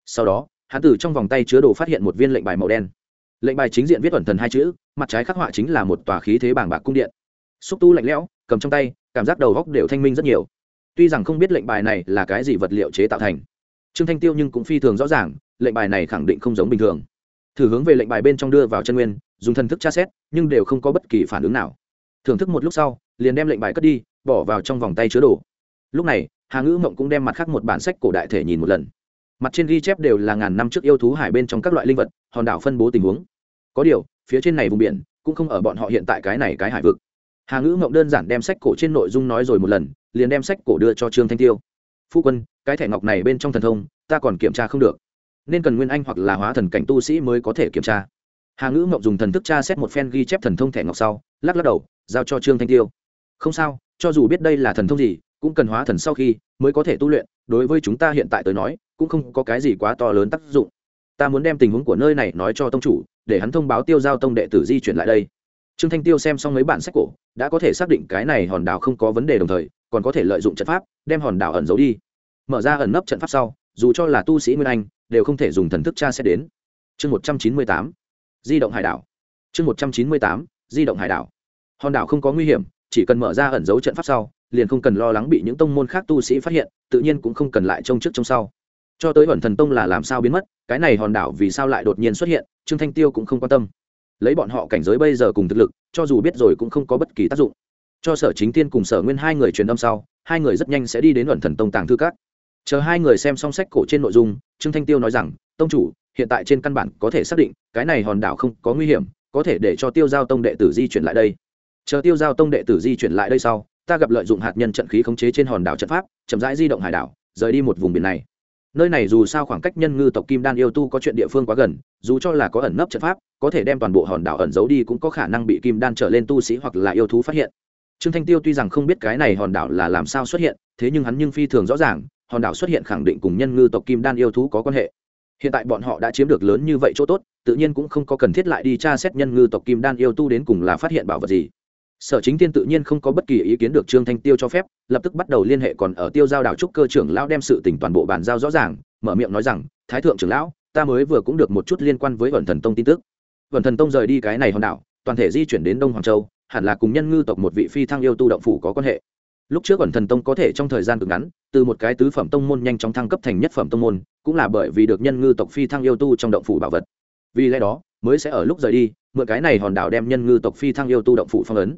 Sau đó hãn tử trong vòng tay chứa đồ phát hiện một viên lệnh bài màu đen. Lệnh bài chính diện viết ẩn thần hai chữ, mặt trái khắc họa chính là một tòa khí thế bảng bạc cung điện. Xúc tu lạnh lẽo, cầm trong tay cảm giác đầu góc đều thanh minh rất nhiều. Tuy rằng không biết lệnh bài này là cái gì vật liệu chế tạo thành, trương thanh tiêu nhưng cũng phi thường rõ ràng, lệnh bài này khẳng định không giống bình thường. Thử hướng về lệnh bài bên trong đưa vào chân nguyên, dùng thần thức tra xét, nhưng đều không có bất kỳ phản ứng nào. Thưởng thức một lúc sau, liền đem lệnh bài cất đi, bỏ vào trong vòng tay chứa đồ. Lúc này, hà ngữ mộng cũng đem mặt khác một bản sách cổ đại thể nhìn một lần. Mặt trên ghi chép đều là ngàn năm trước yêu thú hải bên trong các loại linh vật, hòn đảo phân bố tình huống. Có điều, phía trên này vùng biển, cũng không ở bọn họ hiện tại cái này cái hải vực hà ngữ mộng đơn giản đem sách cổ trên nội dung nói rồi một lần, liền đem sách cổ đưa cho trương thanh tiêu. Phu quân, cái thẻ ngọc này bên trong thần thông, ta còn kiểm tra không được. Nên cần nguyên anh hoặc là hóa thần cảnh tu sĩ mới có thể kiểm tra. Hà ngữ mộng dùng thần thức tra xét một phen ghi chép thần thông thẻ ngọc sau, lắc lắc đầu, giao cho trương thanh tiêu. Không sao, cho dù biết đây là thần thông gì, cũng cần hóa thần sau khi mới có thể tu luyện. Đối với chúng ta hiện tại tới nói, cũng không có cái gì quá to lớn tác dụng. Ta muốn đem tình huống của nơi này nói cho tông chủ, để hắn thông báo tiêu giao tông đệ tử di chuyển lại đây trương thanh tiêu xem xong mấy bản sách cổ, đã có thể xác định cái này hòn đảo không có vấn đề đồng thời, còn có thể lợi dụng trận pháp, đem hòn đảo ẩn giấu đi. Mở ra ẩn nấp trận pháp sau, dù cho là tu sĩ nguyên anh, đều không thể dùng thần thức tra xét đến. Chương một trăm chín mươi tám, di động hải đảo. Chương một trăm chín mươi tám, di động hải đảo. Hòn đảo không có nguy hiểm, chỉ cần mở ra ẩn dấu trận pháp sau, liền không cần lo lắng bị những tông môn khác tu sĩ phát hiện, tự nhiên cũng không cần lại trông trước trông sau. Cho tới ẩn thần tông là làm sao biến mất, cái này hòn đảo vì sao lại đột nhiên xuất hiện, trương thanh tiêu cũng không quan tâm lấy bọn họ cảnh giới bây giờ cùng thực lực, cho dù biết rồi cũng không có bất kỳ tác dụng. Cho sở chính tiên cùng sở nguyên hai người truyền âm sau, hai người rất nhanh sẽ đi đến ẩn thần tông tàng thư các. Chờ hai người xem xong sách cổ trên nội dung, trương thanh tiêu nói rằng, tông chủ, hiện tại trên căn bản có thể xác định, cái này hòn đảo không có nguy hiểm, có thể để cho tiêu giao tông đệ tử di chuyển lại đây. Chờ tiêu giao tông đệ tử di chuyển lại đây sau, ta gặp lợi dụng hạt nhân trận khí khống chế trên hòn đảo trận pháp, chậm rãi di động hải đảo, rời đi một vùng biển này. Nơi này dù sao khoảng cách nhân ngư tộc kim đan yêu tu có chuyện địa phương quá gần dù cho là có ẩn nấp trận pháp, có thể đem toàn bộ hòn đảo ẩn giấu đi cũng có khả năng bị kim đan trở lên tu sĩ hoặc là yêu thú phát hiện. Trương thanh tiêu tuy rằng không biết cái này hòn đảo là làm sao xuất hiện, thế nhưng hắn nhưng phi thường rõ ràng, hòn đảo xuất hiện khẳng định cùng nhân ngư tộc kim đan yêu thú có quan hệ. Hiện tại bọn họ đã chiếm được lớn như vậy chỗ tốt, tự nhiên cũng không có cần thiết lại đi tra xét nhân ngư tộc kim đan yêu tu đến cùng là phát hiện bảo vật gì. Sở chính tiên tự nhiên không có bất kỳ ý kiến được trương thanh tiêu cho phép, lập tức bắt đầu liên hệ còn ở tiêu giao đảo trúc cơ trưởng lão đem sự tỉnh toàn bộ bàn giao rõ ràng, mở miệng nói rằng, thái thượng trưởng lão ta mới vừa cũng được một chút liên quan với vận thần tông tin tức. Vận thần tông rời đi cái này hòn đảo, toàn thể di chuyển đến đông hoàng châu, hẳn là cùng nhân ngư tộc một vị phi thăng yêu tu động phủ có quan hệ. Lúc trước vẩn thần tông có thể trong thời gian cực ngắn, từ một cái tứ phẩm tông môn nhanh chóng thăng cấp thành nhất phẩm tông môn, cũng là bởi vì được nhân ngư tộc phi thăng yêu tu trong động phủ bảo vật. Vì lẽ đó, mới sẽ ở lúc rời đi, mượn cái này hòn đảo đem nhân ngư tộc phi thăng yêu tu động phủ phong ấn.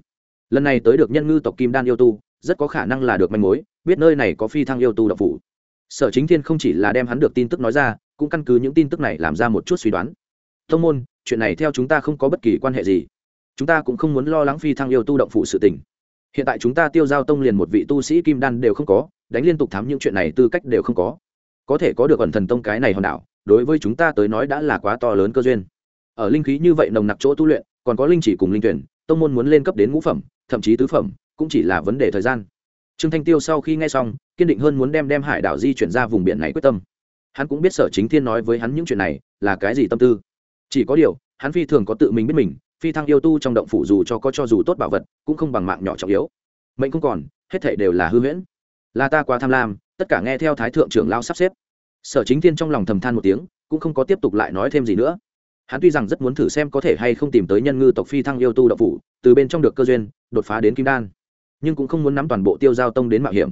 Lần này tới được nhân ngư tộc kim đan yêu tu, rất có khả năng là được manh mối, biết nơi này có phi thăng yêu tu động phủ. Sở chính thiên không chỉ là đem hắn được tin tức nói ra cũng căn cứ những tin tức này làm ra một chút suy đoán. Thông môn, chuyện này theo chúng ta không có bất kỳ quan hệ gì. Chúng ta cũng không muốn lo lắng phi thăng yêu tu động phụ sự tình. Hiện tại chúng ta tiêu giao tông liền một vị tu sĩ kim đan đều không có, đánh liên tục thám những chuyện này tư cách đều không có. Có thể có được ẩn thần tông cái này hòn đảo, đối với chúng ta tới nói đã là quá to lớn cơ duyên. Ở linh khí như vậy nồng nặc chỗ tu luyện, còn có linh chỉ cùng linh tuyển, tông môn muốn lên cấp đến ngũ phẩm, thậm chí tứ phẩm, cũng chỉ là vấn đề thời gian. Trương thanh tiêu sau khi nghe xong, kiên định hơn muốn đem đem hải đảo di chuyển ra vùng biển này quyết tâm hắn cũng biết sở chính thiên nói với hắn những chuyện này là cái gì tâm tư. Chỉ có điều, hắn phi thường có tự mình biết mình, phi thăng yêu tu trong động phủ dù cho có cho dù tốt bảo vật, cũng không bằng mạng nhỏ trọng yếu. Mệnh không còn, hết thể đều là hư huyễn. Là ta quá tham lam, tất cả nghe theo thái thượng trưởng lao sắp xếp. Sở chính thiên trong lòng thầm than một tiếng, cũng không có tiếp tục lại nói thêm gì nữa. Hắn tuy rằng rất muốn thử xem có thể hay không tìm tới nhân ngư tộc phi thăng yêu tu động phủ, từ bên trong được cơ duyên, đột phá đến kim đan. Nhưng cũng không muốn nắm toàn bộ tiêu giao tông đến mạo hiểm.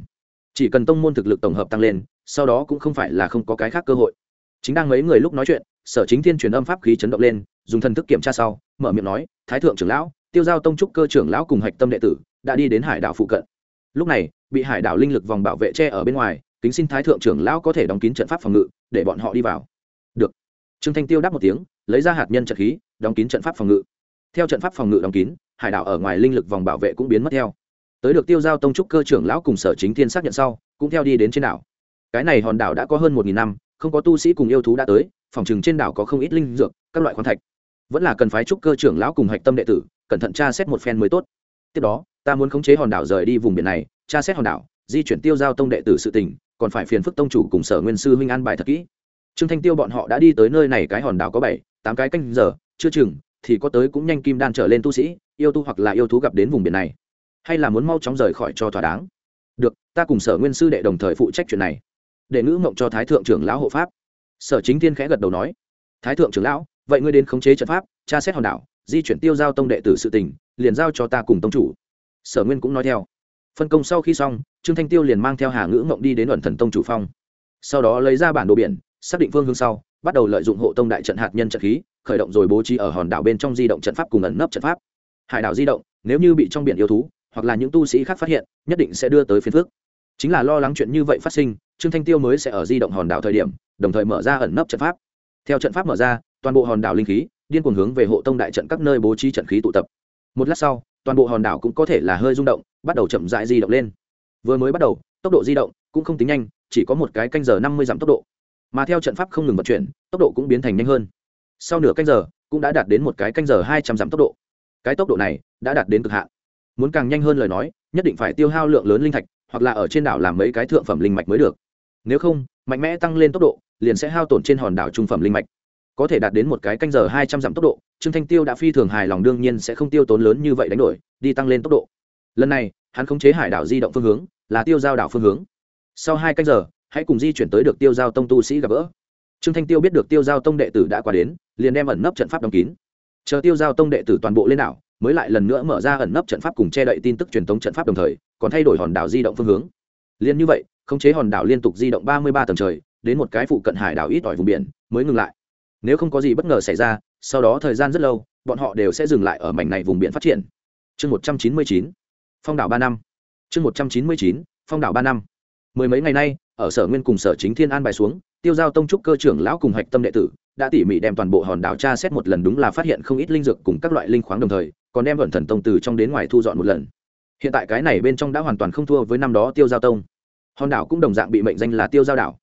Chỉ cần tông môn thực lực tổng hợp tăng lên sau đó cũng không phải là không có cái khác cơ hội. Chính đang mấy người lúc nói chuyện, sở chính thiên truyền âm pháp khí chấn động lên, dùng thần thức kiểm tra sau, mở miệng nói, thái thượng trưởng lão, tiêu giao tông trúc cơ trưởng lão cùng hạch tâm đệ tử đã đi đến hải đảo phụ cận. Lúc này, bị hải đảo linh lực vòng bảo vệ che ở bên ngoài, kính xin thái thượng trưởng lão có thể đóng kín trận pháp phòng ngự, để bọn họ đi vào. Được. Trương thanh tiêu đáp một tiếng, lấy ra hạt nhân trận khí, đóng kín trận pháp phòng ngự. Theo trận pháp phòng ngự đóng kín, hải đảo ở ngoài linh lực vòng bảo vệ cũng biến mất theo. Tới được tiêu giao tông trúc cơ trưởng lão cùng sở chính thiên xác nhận sau, cũng theo đi đến trên đảo cái này hòn đảo đã có hơn một nghìn năm, không có tu sĩ cùng yêu thú đã tới, phòng chừng trên đảo có không ít linh dược, các loại khoáng thạch. Vẫn là cần phái trúc cơ trưởng lão cùng hạch tâm đệ tử, cẩn thận tra xét một phen mới tốt. Tiếp đó, ta muốn khống chế hòn đảo rời đi vùng biển này, tra xét hòn đảo, di chuyển tiêu giao tông đệ tử sự tình, còn phải phiền phức tông chủ cùng sở nguyên sư huynh an bài thật kỹ. Trương thanh tiêu bọn họ đã đi tới nơi này, cái hòn đảo có bảy, tám cái canh giờ, chưa chừng, thì có tới cũng nhanh kim đan trở lên tu sĩ, yêu tu hoặc là yêu thú gặp đến vùng biển này. Hay là muốn mau chóng rời khỏi cho thỏa đáng. Được, ta cùng sở nguyên sư đệ đồng thời phụ trách chuyện này để ngữ mộng cho thái thượng trưởng lão hộ pháp. Sở chính tiên khẽ gật đầu nói, thái thượng trưởng lão, vậy ngươi đến khống chế trận pháp, tra xét hòn đảo, di chuyển tiêu giao tông đệ tử sự tình, liền giao cho ta cùng tông chủ. Sở nguyên cũng nói theo. Phân công sau khi xong, trương thanh tiêu liền mang theo hà ngữ mộng đi đến ẩn thần tông chủ phong. Sau đó lấy ra bản đồ biển, xác định phương hướng sau, bắt đầu lợi dụng hộ tông đại trận hạt nhân trận khí, khởi động rồi bố trí ở hòn đảo bên trong di động trận pháp cùng ẩn nấp trận pháp. Hải đảo di động, nếu như bị trong biển yêu thú, hoặc là những tu sĩ khác phát hiện, nhất định sẽ đưa tới phiền phước chính là lo lắng chuyện như vậy phát sinh trương thanh tiêu mới sẽ ở di động hòn đảo thời điểm, đồng thời mở ra ẩn nấp trận pháp. Theo trận pháp mở ra, toàn bộ hòn đảo linh khí, điên cuồng hướng về hộ tông đại trận các nơi bố trí trận khí tụ tập. Một lát sau, toàn bộ hòn đảo cũng có thể là hơi rung động, bắt đầu chậm rãi di động lên. Vừa mới bắt đầu, tốc độ di động cũng không tính nhanh, chỉ có một cái canh giờ năm mươi dặm tốc độ. Mà theo trận pháp không ngừng vận chuyển, tốc độ cũng biến thành nhanh hơn. Sau nửa canh giờ, cũng đã đạt đến một cái canh giờ hai trăm dặm tốc độ. Cái tốc độ này đã đạt đến cực hạn. Muốn càng nhanh hơn lời nói, nhất định phải tiêu hao lượng lớn linh thạch, hoặc là ở trên đảo làm mấy cái thượng phẩm linh mạch mới được nếu không, mạnh mẽ tăng lên tốc độ, liền sẽ hao tổn trên hòn đảo trung phẩm linh mạch. Có thể đạt đến một cái canh giờ hai trăm dặm tốc độ, trương thanh tiêu đã phi thường hài lòng đương nhiên sẽ không tiêu tốn lớn như vậy đánh đổi, đi tăng lên tốc độ. Lần này, hắn khống chế hải đảo di động phương hướng, là tiêu giao đảo phương hướng. Sau hai canh giờ, hãy cùng di chuyển tới được tiêu giao tông tu sĩ gặp gỡ. Trương thanh tiêu biết được tiêu giao tông đệ tử đã qua đến, liền đem ẩn nấp trận pháp đóng kín. Chờ tiêu giao tông đệ tử toàn bộ lên đảo, mới lại lần nữa mở ra ẩn nấp trận pháp cùng che đậy tin tức truyền thống trận pháp đồng thời, còn thay đổi hòn đảo di động phương hướng. Liền như vậy khống chế hòn đảo liên tục di động ba mươi ba tầng trời, đến một cái phụ cận hải đảo ít ỏi vùng biển, mới ngừng lại. Nếu không có gì bất ngờ xảy ra, sau đó thời gian rất lâu, bọn họ đều sẽ dừng lại ở mảnh này vùng biển phát triển. Chương một trăm chín mươi chín, phong đảo ba năm. Chương một trăm chín mươi chín, phong đảo ba năm. Mười mấy ngày nay, ở sở nguyên cùng sở chính thiên an bài xuống, tiêu giao tông trúc cơ trưởng lão cùng hạch tâm đệ tử đã tỉ mỉ đem toàn bộ hòn đảo tra xét một lần đúng là phát hiện không ít linh dược cùng các loại linh khoáng đồng thời, còn đem vận thần tông từ trong đến ngoài thu dọn một lần. Hiện tại cái này bên trong đã hoàn toàn không thua với năm đó tiêu giao tông hòn đảo cũng đồng dạng bị mệnh danh là tiêu giao đảo.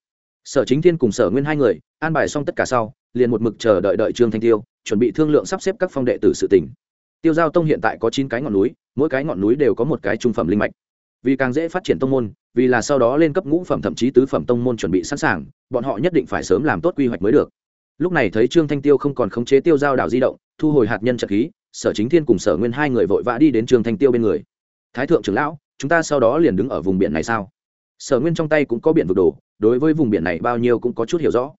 Sở chính thiên cùng sở nguyên hai người, an bài xong tất cả sau, liền một mực chờ đợi đợi trương thanh tiêu, chuẩn bị thương lượng sắp xếp các phong đệ tử sự tỉnh tiêu giao tông hiện tại có chín cái ngọn núi, mỗi cái ngọn núi đều có một cái trung phẩm linh mạch. Vì càng dễ phát triển tông môn, vì là sau đó lên cấp ngũ phẩm thậm chí tứ phẩm tông môn chuẩn bị sẵn sàng, bọn họ nhất định phải sớm làm tốt quy hoạch mới được. Lúc này thấy trương thanh tiêu không còn khống chế tiêu giao đảo di động, thu hồi hạt nhân trợ khí, sở chính thiên cùng sở nguyên hai người vội vã đi đến trương thanh tiêu bên người. Thái thượng trưởng lão, chúng ta sau đó liền đứng ở vùng biển này sao? Sở nguyên trong tay cũng có biển vực đồ, đối với vùng biển này bao nhiêu cũng có chút hiểu rõ.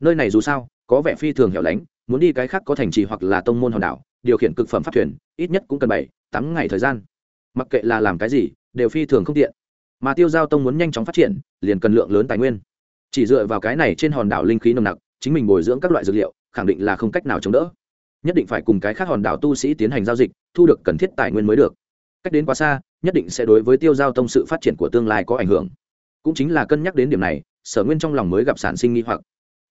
Nơi này dù sao, có vẻ phi thường hẻo lánh, muốn đi cái khác có thành trì hoặc là tông môn hòn đảo, điều khiển cực phẩm pháp thuyền, ít nhất cũng cần bảy, tám ngày thời gian. Mặc kệ là làm cái gì, đều phi thường không tiện. Mà tiêu giao tông muốn nhanh chóng phát triển, liền cần lượng lớn tài nguyên. Chỉ dựa vào cái này trên hòn đảo linh khí nồng nặc, chính mình bồi dưỡng các loại dược liệu, khẳng định là không cách nào chống đỡ. Nhất định phải cùng cái khác hòn đảo tu sĩ tiến hành giao dịch, thu được cần thiết tài nguyên mới được. Cách đến quá xa, nhất định sẽ đối với tiêu giao tông sự phát triển của tương lai có ảnh hưởng cũng chính là cân nhắc đến điểm này, sở nguyên trong lòng mới gặp sản sinh nghi hoặc.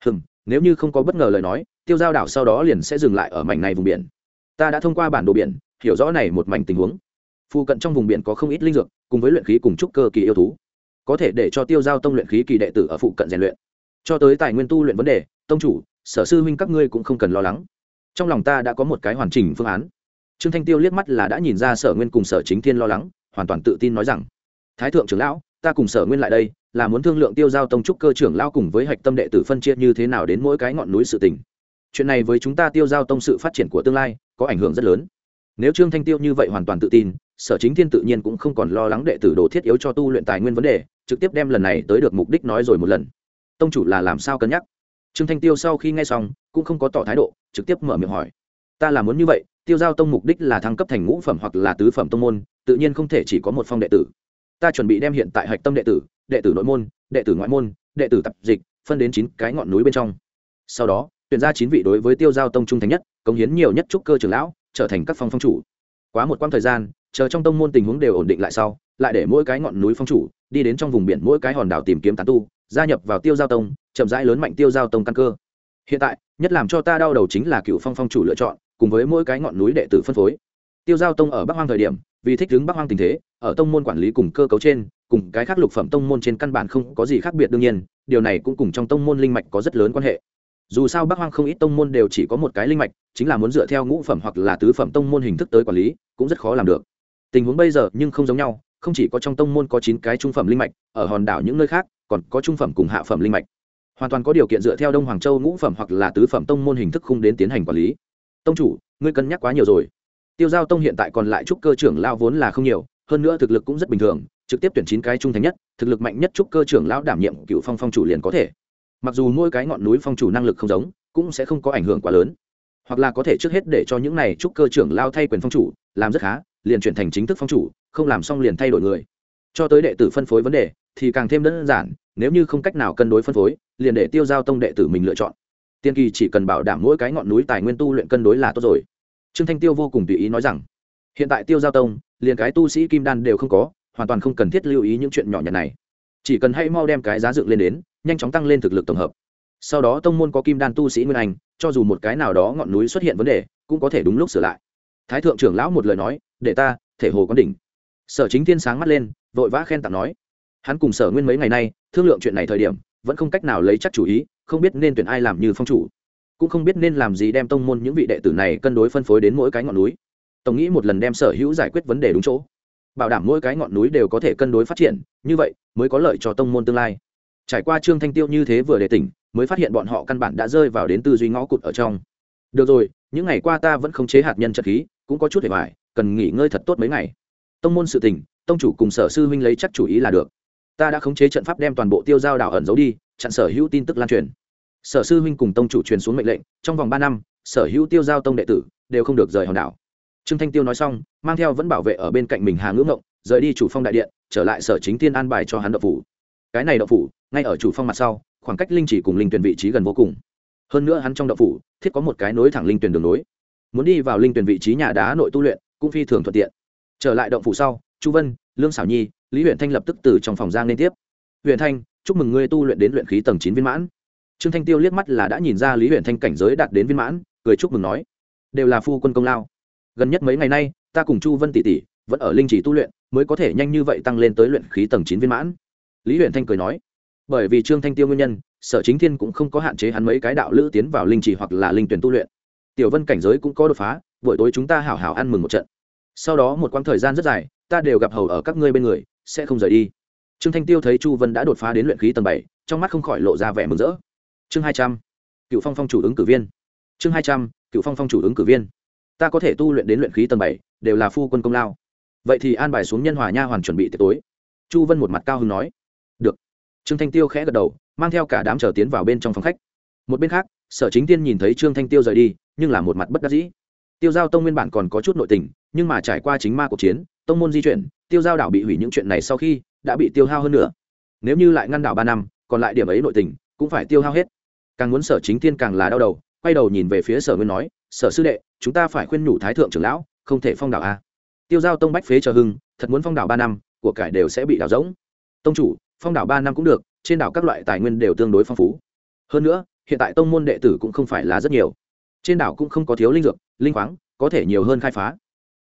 Hừm, nếu như không có bất ngờ lời nói, tiêu giao đảo sau đó liền sẽ dừng lại ở mảnh này vùng biển. Ta đã thông qua bản đồ biển, hiểu rõ này một mảnh tình huống. Phụ cận trong vùng biển có không ít linh dược, cùng với luyện khí cùng trúc cơ kỳ yêu thú. Có thể để cho tiêu giao tông luyện khí kỳ đệ tử ở phụ cận rèn luyện. Cho tới tài nguyên tu luyện vấn đề, tông chủ, sở sư huynh các ngươi cũng không cần lo lắng. Trong lòng ta đã có một cái hoàn chỉnh phương án. Trương thanh tiêu liếc mắt là đã nhìn ra sở nguyên cùng sở chính thiên lo lắng, hoàn toàn tự tin nói rằng, thái thượng trưởng lão ta cùng sở nguyên lại đây, là muốn thương lượng tiêu giao tông trúc cơ trưởng lao cùng với hạch tâm đệ tử phân chia như thế nào đến mỗi cái ngọn núi sự tình. Chuyện này với chúng ta tiêu giao tông sự phát triển của tương lai, có ảnh hưởng rất lớn. Nếu trương thanh tiêu như vậy hoàn toàn tự tin, sở chính thiên tự nhiên cũng không còn lo lắng đệ tử đồ thiết yếu cho tu luyện tài nguyên vấn đề, trực tiếp đem lần này tới được mục đích nói rồi một lần. Tông chủ là làm sao cân nhắc? Trương thanh tiêu sau khi nghe xong, cũng không có tỏ thái độ, trực tiếp mở miệng hỏi. Ta là muốn như vậy, tiêu giao tông mục đích là thăng cấp thành ngũ phẩm hoặc là tứ phẩm tông môn, tự nhiên không thể chỉ có một phong đệ tử ta chuẩn bị đem hiện tại hạch tâm đệ tử đệ tử nội môn, đệ tử ngoại môn, đệ tử tập dịch, phân đến chín cái ngọn núi bên trong. Sau đó, tuyển ra chín vị đối với tiêu giao tông trung thành nhất, cống hiến nhiều nhất trúc cơ trưởng lão, trở thành các phong phong chủ. Quá một quãng thời gian, chờ trong tông môn tình huống đều ổn định lại sau, lại để mỗi cái ngọn núi phong chủ đi đến trong vùng biển mỗi cái hòn đảo tìm kiếm tán tu, gia nhập vào tiêu giao tông, chậm rãi lớn mạnh tiêu giao tông căn cơ. Hiện tại, nhất làm cho ta đau đầu chính là cựu phong phong chủ lựa chọn, cùng với mỗi cái ngọn núi đệ tử phân phối. Tiêu giao tông ở bắc hoang thời điểm vì thích ứng bắc hoang tình thế, ở tông môn quản lý cùng cơ cấu trên, cùng cái khác lục phẩm tông môn trên căn bản không có gì khác biệt đương nhiên, điều này cũng cùng trong tông môn linh mạch có rất lớn quan hệ. Dù sao bắc hoang không ít tông môn đều chỉ có một cái linh mạch, chính là muốn dựa theo ngũ phẩm hoặc là tứ phẩm tông môn hình thức tới quản lý, cũng rất khó làm được. Tình huống bây giờ nhưng không giống nhau, không chỉ có trong tông môn có chín cái trung phẩm linh mạch, ở hòn đảo những nơi khác, còn có trung phẩm cùng hạ phẩm linh mạch. Hoàn toàn có điều kiện dựa theo đông hoàng châu ngũ phẩm hoặc là tứ phẩm tông môn hình thức khung đến tiến hành quản lý. Tông chủ, ngươi cân nhắc quá nhiều rồi tiêu giao tông hiện tại còn lại trúc cơ trưởng lao vốn là không nhiều, hơn nữa thực lực cũng rất bình thường, trực tiếp tuyển chín cái trung thành nhất, thực lực mạnh nhất trúc cơ trưởng lão đảm nhiệm cựu phong phong chủ liền có thể. Mặc dù mỗi cái ngọn núi phong chủ năng lực không giống, cũng sẽ không có ảnh hưởng quá lớn. Hoặc là có thể trước hết để cho những này trúc cơ trưởng lao thay quyền phong chủ, làm rất khá, liền chuyển thành chính thức phong chủ, không làm xong liền thay đổi người. Cho tới đệ tử phân phối vấn đề, thì càng thêm đơn giản, nếu như không cách nào cân đối phân phối, liền để tiêu giao tông đệ tử mình lựa chọn. Tiên kỳ chỉ cần bảo đảm mỗi cái ngọn núi tài nguyên tu luyện cân đối là tốt rồi trương thanh tiêu vô cùng tùy ý nói rằng, hiện tại tiêu giao tông, liền cái tu sĩ kim đan đều không có, hoàn toàn không cần thiết lưu ý những chuyện nhỏ nhặt này. Chỉ cần hãy mau đem cái giá dựng lên đến, nhanh chóng tăng lên thực lực tổng hợp. Sau đó tông môn có kim đan tu sĩ nguyên anh, cho dù một cái nào đó ngọn núi xuất hiện vấn đề, cũng có thể đúng lúc sửa lại. Thái thượng trưởng lão một lời nói, để ta, thể hồ quán đỉnh. Sở chính thiên sáng mắt lên, vội vã khen tặng nói, hắn cùng sở nguyên mấy ngày nay, thương lượng chuyện này thời điểm, vẫn không cách nào lấy chắc chủ ý, không biết nên tuyển ai làm như phong chủ cũng không biết nên làm gì đem tông môn những vị đệ tử này cân đối phân phối đến mỗi cái ngọn núi. Tổng nghĩ một lần đem sở hữu giải quyết vấn đề đúng chỗ. Bảo đảm mỗi cái ngọn núi đều có thể cân đối phát triển, như vậy mới có lợi cho tông môn tương lai. Trải qua trương thanh tiêu như thế vừa để tỉnh, mới phát hiện bọn họ căn bản đã rơi vào đến tư duy ngõ cụt ở trong. Được rồi, những ngày qua ta vẫn không chế hạt nhân trật khí, cũng có chút hề vải cần nghỉ ngơi thật tốt mấy ngày. Tông môn sự tình, tông chủ cùng sở sư huynh lấy chắc chủ ý là được. Ta đã khống chế trận pháp đem toàn bộ tiêu giao đảo ẩn giấu đi, chặn sở hữu tin tức lan truyền sở sư huynh cùng tông chủ truyền xuống mệnh lệnh, trong vòng ba năm, sở hữu tiêu giao tông đệ tử đều không được rời hòn đảo. Trương thanh tiêu nói xong, mang theo vẫn bảo vệ ở bên cạnh mình hà ngữ ngộng, rời đi chủ phong đại điện, trở lại sở chính tiên an bài cho hắn đậu phủ. Cái này đậu phủ, ngay ở chủ phong mặt sau, khoảng cách linh chỉ cùng linh tuyển vị trí gần vô cùng. Hơn nữa hắn trong đậu phủ, thiết có một cái nối thẳng linh tuyển đường nối. Muốn đi vào linh tuyển vị trí nhà đá nội tu luyện, cũng phi thường thuận tiện. Trở lại động phủ sau, chu vân, lương xảo nhi, lý huyện thanh lập tức từ trong phòng giang liên tiếp. Huyện thanh, chúc mừng ngươi tu luyện đến luyện khí tầng chín viên mãn trương thanh tiêu liếc mắt là đã nhìn ra lý huyện thanh cảnh giới đạt đến viên mãn, cười chúc mừng nói, đều là phu quân công lao. Gần nhất mấy ngày nay, ta cùng chu vân tỷ tỷ vẫn ở linh chỉ tu luyện, mới có thể nhanh như vậy tăng lên tới luyện khí tầng chín viên mãn. Lý huyện thanh cười nói, bởi vì trương thanh tiêu nguyên nhân, sở chính thiên cũng không có hạn chế hắn mấy cái đạo lữ tiến vào linh chỉ hoặc là linh tuyển tu luyện. Tiểu vân cảnh giới cũng có đột phá, buổi tối chúng ta hảo hảo ăn mừng một trận. Sau đó một quãng thời gian rất dài, ta đều gặp hầu ở các ngươi bên người, sẽ không rời đi. Trương thanh tiêu thấy chu vân đã đột phá đến luyện khí tầng bảy, trong mắt không khỏi lộ ra vẻ mừng rỡ chương hai trăm, cựu phong phong chủ ứng cử viên. Chương hai trăm, cựu phong phong chủ ứng cử viên. Ta có thể tu luyện đến luyện khí tầng bảy, đều là phu quân công lao. Vậy thì an bài xuống nhân hòa nha hoàn chuẩn bị tiệc tối. Chu vân một mặt cao hứng nói. Được. Trương thanh tiêu khẽ gật đầu, mang theo cả đám trở tiến vào bên trong phòng khách. Một bên khác, sở chính tiên nhìn thấy trương thanh tiêu rời đi, nhưng là một mặt bất đắc dĩ. Tiêu giao tông nguyên bản còn có chút nội tình, nhưng mà trải qua chính ma cuộc chiến, tông môn di chuyển, tiêu giao đảo bị hủy những chuyện này sau khi, đã bị tiêu hao hơn nữa nếu như lại ngăn đảo ba năm, còn lại điểm ấy nội tình, cũng phải tiêu hao hết càng muốn sở chính tiên càng là đau đầu, quay đầu nhìn về phía sở nguyên nói, sở sư đệ, chúng ta phải khuyên nhủ thái thượng trưởng lão, không thể phong đảo a. Tiêu giao tông bách phế chờ hưng, thật muốn phong đảo ba năm, của cải đều sẽ bị đảo rỗng. Tông chủ, phong đảo ba năm cũng được, trên đảo các loại tài nguyên đều tương đối phong phú. Hơn nữa, hiện tại tông môn đệ tử cũng không phải là rất nhiều. Trên đảo cũng không có thiếu linh dược, linh khoáng, có thể nhiều hơn khai phá.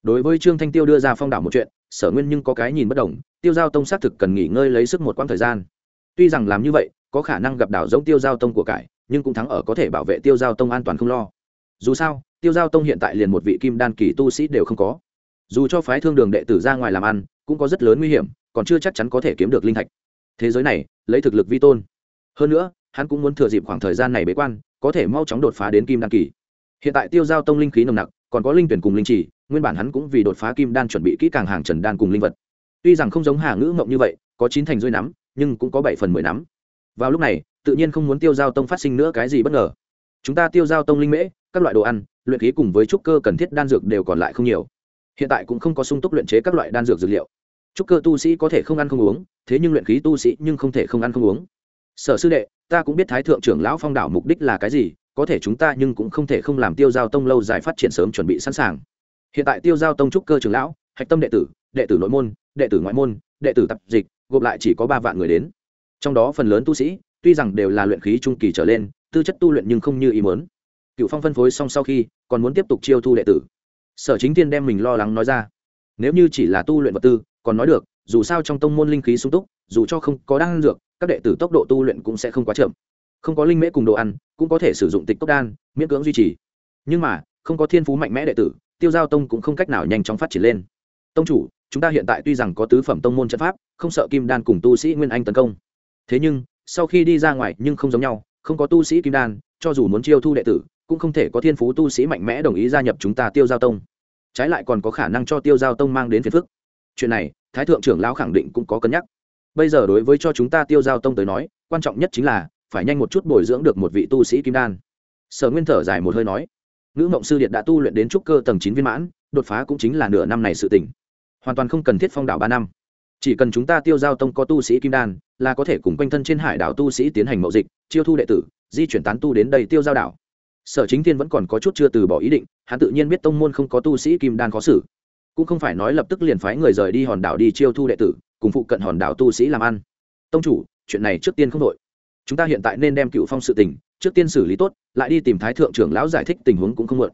Đối với trương thanh tiêu đưa ra phong đảo một chuyện, sở nguyên nhưng có cái nhìn bất đồng, tiêu giao tông xác thực cần nghỉ ngơi lấy sức một quãng thời gian. Tuy rằng làm như vậy, có khả năng gặp đảo giống tiêu giao tông của cải nhưng cũng thắng ở có thể bảo vệ tiêu giao tông an toàn không lo. Dù sao, tiêu giao tông hiện tại liền một vị kim đan kỳ tu sĩ đều không có. Dù cho phái thương đường đệ tử ra ngoài làm ăn, cũng có rất lớn nguy hiểm, còn chưa chắc chắn có thể kiếm được linh thạch. Thế giới này, lấy thực lực vi tôn. Hơn nữa, hắn cũng muốn thừa dịp khoảng thời gian này bế quan, có thể mau chóng đột phá đến kim đan kỳ. Hiện tại tiêu giao tông linh khí nồng nặc, còn có linh tuyển cùng linh trì nguyên bản hắn cũng vì đột phá kim đan chuẩn bị kỹ càng hàng trần đan cùng linh vật. Tuy rằng không giống hà ngữ mộng như vậy, có chín thành rơi nắm, nhưng cũng có bảy phần mười nắm. Vào lúc này tự nhiên không muốn tiêu giao tông phát sinh nữa cái gì bất ngờ. Chúng ta tiêu giao tông linh mễ, các loại đồ ăn, luyện khí cùng với trúc cơ cần thiết đan dược đều còn lại không nhiều. Hiện tại cũng không có sung túc luyện chế các loại đan dược dược liệu. Trúc cơ tu sĩ có thể không ăn không uống, thế nhưng luyện khí tu sĩ nhưng không thể không ăn không uống. Sở sư đệ, ta cũng biết thái thượng trưởng lão phong đảo mục đích là cái gì, có thể chúng ta nhưng cũng không thể không làm tiêu giao tông lâu dài phát triển sớm chuẩn bị sẵn sàng. Hiện tại tiêu giao tông trúc cơ trưởng lão, hạch tâm đệ tử đệ tử nội môn, đệ tử ngoại môn, đệ tử tập dịch, gộp lại chỉ có ba vạn người đến. Trong đó phần lớn tu sĩ tuy rằng đều là luyện khí trung kỳ trở lên, tư chất tu luyện nhưng không như ý muốn. Cựu phong phân phối xong sau khi, còn muốn tiếp tục chiêu thu đệ tử. Sở chính Thiên đem mình lo lắng nói ra. Nếu như chỉ là tu luyện vật tư, còn nói được, dù sao trong tông môn linh khí sung túc, dù cho không có đan dược, các đệ tử tốc độ tu luyện cũng sẽ không quá chậm. Không có linh mễ cùng đồ ăn, cũng có thể sử dụng tịch cốc đan, miễn cưỡng duy trì. Nhưng mà, không có thiên phú mạnh mẽ đệ tử, tiêu giao tông cũng không cách nào nhanh chóng phát triển lên. Tông chủ, chúng ta hiện tại tuy rằng có tứ phẩm tông môn trận pháp, không sợ kim đan cùng tu sĩ nguyên anh tấn công. Thế nhưng sau khi đi ra ngoài nhưng không giống nhau, không có tu sĩ kim đan, cho dù muốn chiêu thu đệ tử, cũng không thể có thiên phú tu sĩ mạnh mẽ đồng ý gia nhập chúng ta tiêu giao tông. Trái lại còn có khả năng cho tiêu giao tông mang đến phiền phức. Chuyện này, thái thượng trưởng lão khẳng định cũng có cân nhắc. Bây giờ đối với cho chúng ta tiêu giao tông tới nói, quan trọng nhất chính là, phải nhanh một chút bồi dưỡng được một vị tu sĩ kim đan. Sở nguyên thở dài một hơi nói, ngữ mộng sư điện đã tu luyện đến trúc cơ tầng chín viên mãn, đột phá cũng chính là nửa năm này sự tỉnh hoàn toàn không cần thiết phong đảo ba năm chỉ cần chúng ta tiêu giao tông có tu sĩ kim đan, là có thể cùng quanh thân trên hải đảo tu sĩ tiến hành mậu dịch, chiêu thu đệ tử, di chuyển tán tu đến đây tiêu giao đảo. Sở chính thiên vẫn còn có chút chưa từ bỏ ý định, hắn tự nhiên biết tông môn không có tu sĩ kim đan khó xử. Cũng không phải nói lập tức liền phái người rời đi hòn đảo đi chiêu thu đệ tử, cùng phụ cận hòn đảo tu sĩ làm ăn. Tông chủ, chuyện này trước tiên không đội chúng ta hiện tại nên đem cựu phong sự tình, trước tiên xử lý tốt, lại đi tìm thái thượng trưởng lão giải thích tình huống cũng không muộn.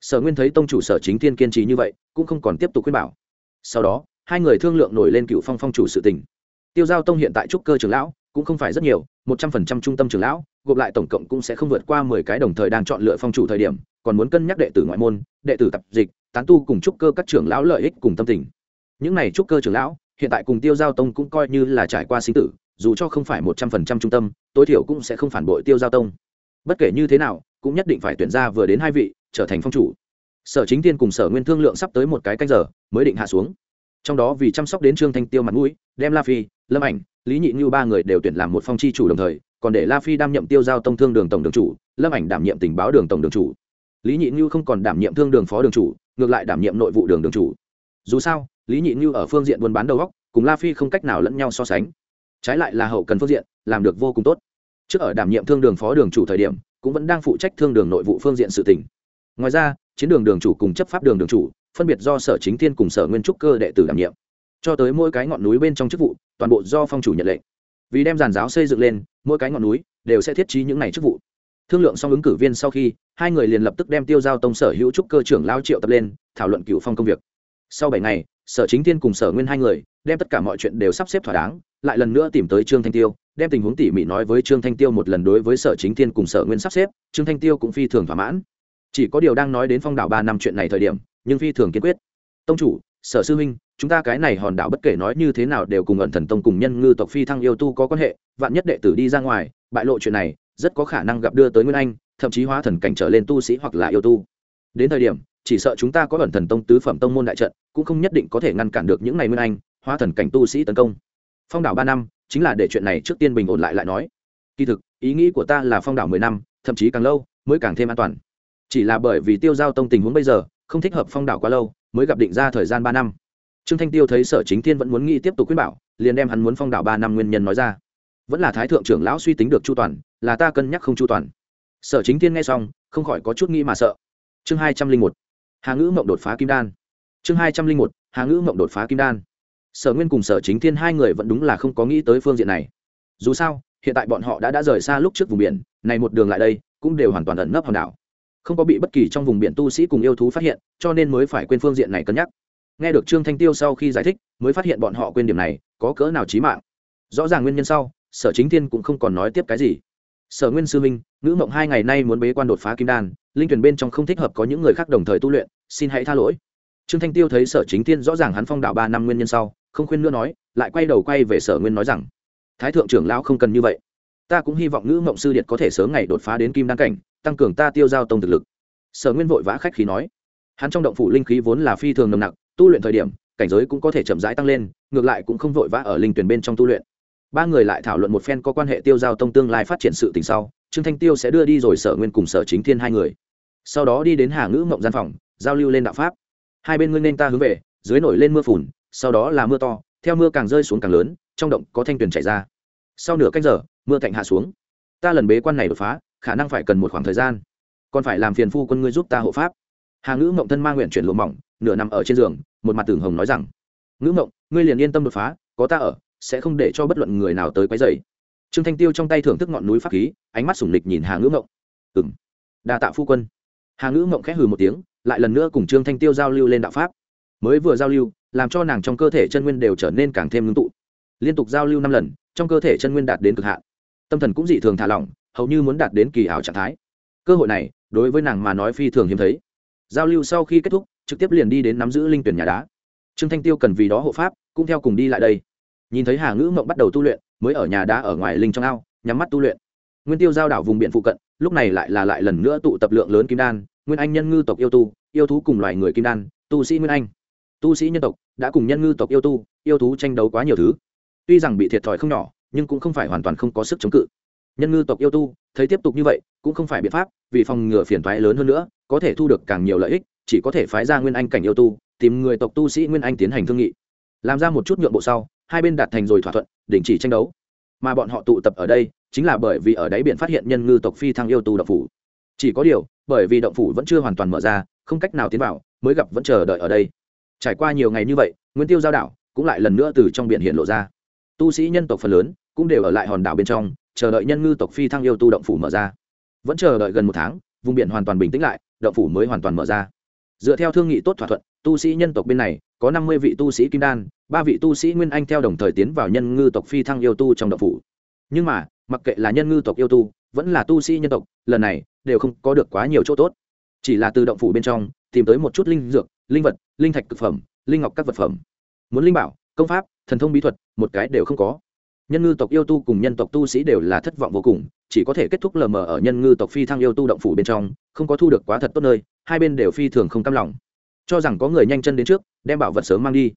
Sở nguyên thấy tông chủ sở chính thiên kiên trì như vậy, cũng không còn tiếp tục khuyên bảo. Sau đó hai người thương lượng nổi lên cựu phong phong chủ sự tình. Tiêu giao tông hiện tại trúc cơ trưởng lão cũng không phải rất nhiều, một trăm phần trăm trung tâm trưởng lão, gộp lại tổng cộng cũng sẽ không vượt qua mười cái đồng thời đang chọn lựa phong chủ thời điểm, còn muốn cân nhắc đệ tử ngoại môn, đệ tử tập dịch, tán tu cùng trúc cơ các trưởng lão lợi ích cùng tâm tình. Những này trúc cơ trưởng lão, hiện tại cùng tiêu giao tông cũng coi như là trải qua sinh tử, dù cho không phải một trăm phần trăm trung tâm, tối thiểu cũng sẽ không phản bội tiêu giao tông. Bất kể như thế nào, cũng nhất định phải tuyển ra vừa đến hai vị, trở thành phong chủ. Sở chính tiên cùng sở nguyên thương lượng sắp tới một cái canh giờ, mới định hạ xuống trong đó vì chăm sóc đến trương thanh tiêu mặt mũi, đem la phi, lâm ảnh, lý nhị như ba người đều tuyển làm một phong chi chủ đồng thời, còn để la phi đảm nhiệm tiêu giao tông thương đường tổng đường chủ, lâm ảnh đảm nhiệm tình báo đường tổng đường chủ. Lý nhị như không còn đảm nhiệm thương đường phó đường chủ, ngược lại đảm nhiệm nội vụ đường đường chủ. Dù sao, lý nhị như ở phương diện buôn bán đầu góc cùng la phi không cách nào lẫn nhau so sánh. Trái lại là hậu cần phương diện, làm được vô cùng tốt. Trước ở đảm nhiệm thương đường phó đường chủ thời điểm, cũng vẫn đang phụ trách thương đường nội vụ phương diện sự tỉnh ngoài ra, chiến đường đường chủ cùng chấp pháp đường đường chủ phân biệt do sở chính thiên cùng sở nguyên trúc cơ đệ tử đảm nhiệm. Cho tới mỗi cái ngọn núi bên trong chức vụ, toàn bộ do phong chủ nhận lệnh. Vì đem giàn giáo xây dựng lên, mỗi cái ngọn núi đều sẽ thiết trí những này chức vụ. Thương lượng xong ứng cử viên sau khi, hai người liền lập tức đem tiêu giao tông sở hữu trúc cơ trưởng lao triệu tập lên, thảo luận cựu phong công việc. Sau bảy ngày, sở chính thiên cùng sở nguyên hai người đem tất cả mọi chuyện đều sắp xếp thỏa đáng, lại lần nữa tìm tới trương thanh tiêu, đem tình huống tỉ mỉ nói với trương thanh tiêu một lần đối với sở chính thiên cùng sở nguyên sắp xếp, trương thanh tiêu cũng phi thường thỏa mãn chỉ có điều đang nói đến phong đảo ba năm chuyện này thời điểm, nhưng phi thường kiên quyết. Tông chủ, sở sư huynh, chúng ta cái này hòn đảo bất kể nói như thế nào đều cùng ẩn thần tông cùng nhân ngư tộc phi thăng yêu tu có quan hệ, vạn nhất đệ tử đi ra ngoài, bại lộ chuyện này, rất có khả năng gặp đưa tới nguyên anh, thậm chí hóa thần cảnh trở lên tu sĩ hoặc là yêu tu. Đến thời điểm, chỉ sợ chúng ta có ẩn thần tông tứ phẩm tông môn đại trận, cũng không nhất định có thể ngăn cản được những ngày nguyên anh, hóa thần cảnh tu sĩ tấn công. Phong đảo ba năm, chính là để chuyện này trước tiên bình ổn lại lại nói. Kỳ thực, ý nghĩ của ta là phong đảo mười năm, thậm chí càng lâu, mới càng thêm an toàn chỉ là bởi vì tiêu giao tông tình huống bây giờ, không thích hợp phong đảo quá lâu, mới gặp định ra thời gian ba năm. Trương thanh tiêu thấy sở chính thiên vẫn muốn nghĩ tiếp tục khuyên bảo, liền đem hắn muốn phong đảo ba năm nguyên nhân nói ra. Vẫn là thái thượng trưởng lão suy tính được chu toàn, là ta cân nhắc không chu toàn. Sở chính thiên nghe xong, không khỏi có chút nghĩ mà sợ. Chương hai trăm linh một, hà ngữ mộng đột phá kim đan. Chương hai trăm linh một, hà ngữ mộng đột phá kim đan. Sở nguyên cùng sở chính thiên hai người vẫn đúng là không có nghĩ tới phương diện này. Dù sao, hiện tại bọn họ đã đã rời xa lúc trước vùng biển, này một đường lại đây, cũng đều hoàn toàn ẩn nấp hòn đảo không có bị bất kỳ trong vùng biển tu sĩ cùng yêu thú phát hiện, cho nên mới phải quên phương diện này cân nhắc. Nghe được trương thanh tiêu sau khi giải thích, mới phát hiện bọn họ quên điểm này, có cỡ nào trí mạng. Rõ ràng nguyên nhân sau, sở chính thiên cũng không còn nói tiếp cái gì. Sở nguyên sư minh, ngữ mộng hai ngày nay muốn bế quan đột phá kim đan, linh tuyển bên trong không thích hợp có những người khác đồng thời tu luyện, xin hãy tha lỗi. Trương thanh tiêu thấy sở chính thiên rõ ràng hắn phong đạo ba năm nguyên nhân sau, không khuyên nữa nói, lại quay đầu quay về sở nguyên nói rằng, thái thượng trưởng lão không cần như vậy ta cũng hy vọng ngữ mộng sư điện có thể sớm ngày đột phá đến kim đăng cảnh, tăng cường ta tiêu giao tông thực lực. Sở nguyên vội vã khách khí nói. Hắn trong động phủ linh khí vốn là phi thường nồng nặc, tu luyện thời điểm, cảnh giới cũng có thể chậm rãi tăng lên, ngược lại cũng không vội vã ở linh tuyển bên trong tu luyện. Ba người lại thảo luận một phen có quan hệ tiêu giao tông tương lai phát triển sự tình sau, trương thanh tiêu sẽ đưa đi rồi sở nguyên cùng sở chính thiên hai người. Sau đó đi đến hà ngữ mộng gian phòng, giao lưu lên đạo pháp. Hai bên ngươi nên ta hướng về, dưới nổi lên mưa phùn, sau đó là mưa to, theo mưa càng rơi xuống càng lớn, trong động có thanh tuyền chảy ra. Sau nửa canh giờ mưa thạnh hạ xuống. Ta lần bế quan này đột phá, khả năng phải cần một khoảng thời gian. Còn phải làm phiền phu quân ngươi giúp ta hộ pháp. Hà ngữ mộng thân mang nguyện chuyển lụa mỏng, nửa nằm ở trên giường, một mặt tường hồng nói rằng, ngữ mộng, ngươi liền yên tâm đột phá, có ta ở, sẽ không để cho bất luận người nào tới quấy dày trương thanh tiêu trong tay thưởng thức ngọn núi pháp khí, ánh mắt sủng lịch nhìn hà ngữ mộng. Ừng đa tạ phu quân. Hà ngữ mộng khẽ hừ một tiếng, lại lần nữa cùng trương thanh tiêu giao lưu lên đạo pháp. Mới vừa giao lưu, làm cho nàng trong cơ thể chân nguyên đều trở nên càng thêm ngưng tụ. Liên tục giao lưu năm lần, trong cơ thể chân nguyên đạt đến cực hạn tâm thần cũng dị thường thả lỏng, hầu như muốn đạt đến kỳ ảo trạng thái. Cơ hội này, đối với nàng mà nói phi thường hiếm thấy. Giao lưu sau khi kết thúc, trực tiếp liền đi đến nắm giữ linh tuyển nhà đá. Trương thanh tiêu cần vì đó hộ pháp, cũng theo cùng đi lại đây. Nhìn thấy hà ngữ mộng bắt đầu tu luyện, mới ở nhà đá ở ngoài linh trong ao, nhắm mắt tu luyện. Nguyên tiêu giao đảo vùng biển phụ cận, lúc này lại là lại lần nữa tụ tập lượng lớn kim đan, nguyên anh nhân ngư tộc yêu tu, yêu thú cùng loài người kim đan, tu sĩ nguyên anh. Tu sĩ nhân tộc, đã cùng nhân ngư tộc yêu tu, yêu thú tranh đấu quá nhiều thứ. Tuy rằng bị thiệt thòi không nhỏ nhưng cũng không phải hoàn toàn không có sức chống cự. Nhân ngư tộc yêu tu, thấy tiếp tục như vậy, cũng không phải biện pháp, vì phòng ngừa phiền thoái lớn hơn nữa, có thể thu được càng nhiều lợi ích, chỉ có thể phái ra nguyên anh cảnh yêu tu, tìm người tộc tu sĩ nguyên anh tiến hành thương nghị. Làm ra một chút nhượng bộ sau, hai bên đạt thành rồi thỏa thuận, đình chỉ tranh đấu. Mà bọn họ tụ tập ở đây, chính là bởi vì ở đáy biển phát hiện nhân ngư tộc phi thăng yêu tu động phủ. Chỉ có điều, bởi vì động phủ vẫn chưa hoàn toàn mở ra, không cách nào tiến vào, mới gặp vẫn chờ đợi ở đây. Trải qua nhiều ngày như vậy, nguyên tiêu giao đảo cũng lại lần nữa từ trong biển hiện lộ ra tu sĩ nhân tộc phần lớn cũng đều ở lại hòn đảo bên trong, chờ đợi nhân ngư tộc phi thăng yêu tu động phủ mở ra. Vẫn chờ đợi gần một tháng, vùng biển hoàn toàn bình tĩnh lại, động phủ mới hoàn toàn mở ra. Dựa theo thương nghị tốt thỏa thuận, tu sĩ nhân tộc bên này có năm mươi vị tu sĩ kim đan, ba vị tu sĩ nguyên anh theo đồng thời tiến vào nhân ngư tộc phi thăng yêu tu trong động phủ. Nhưng mà, mặc kệ là nhân ngư tộc yêu tu, vẫn là tu sĩ nhân tộc, lần này đều không có được quá nhiều chỗ tốt. Chỉ là từ động phủ bên trong tìm tới một chút linh dược, linh vật, linh thạch thực phẩm, linh ngọc các vật phẩm. Muốn linh bảo, công pháp thần thông bí thuật, một cái đều không có. Nhân ngư tộc yêu tu cùng nhân tộc tu sĩ đều là thất vọng vô cùng, chỉ có thể kết thúc lờ mờ ở nhân ngư tộc phi thăng yêu tu động phủ bên trong, không có thu được quá thật tốt nơi, hai bên đều phi thường không cam lòng. Cho rằng có người nhanh chân đến trước, đem bảo vật sớm mang đi.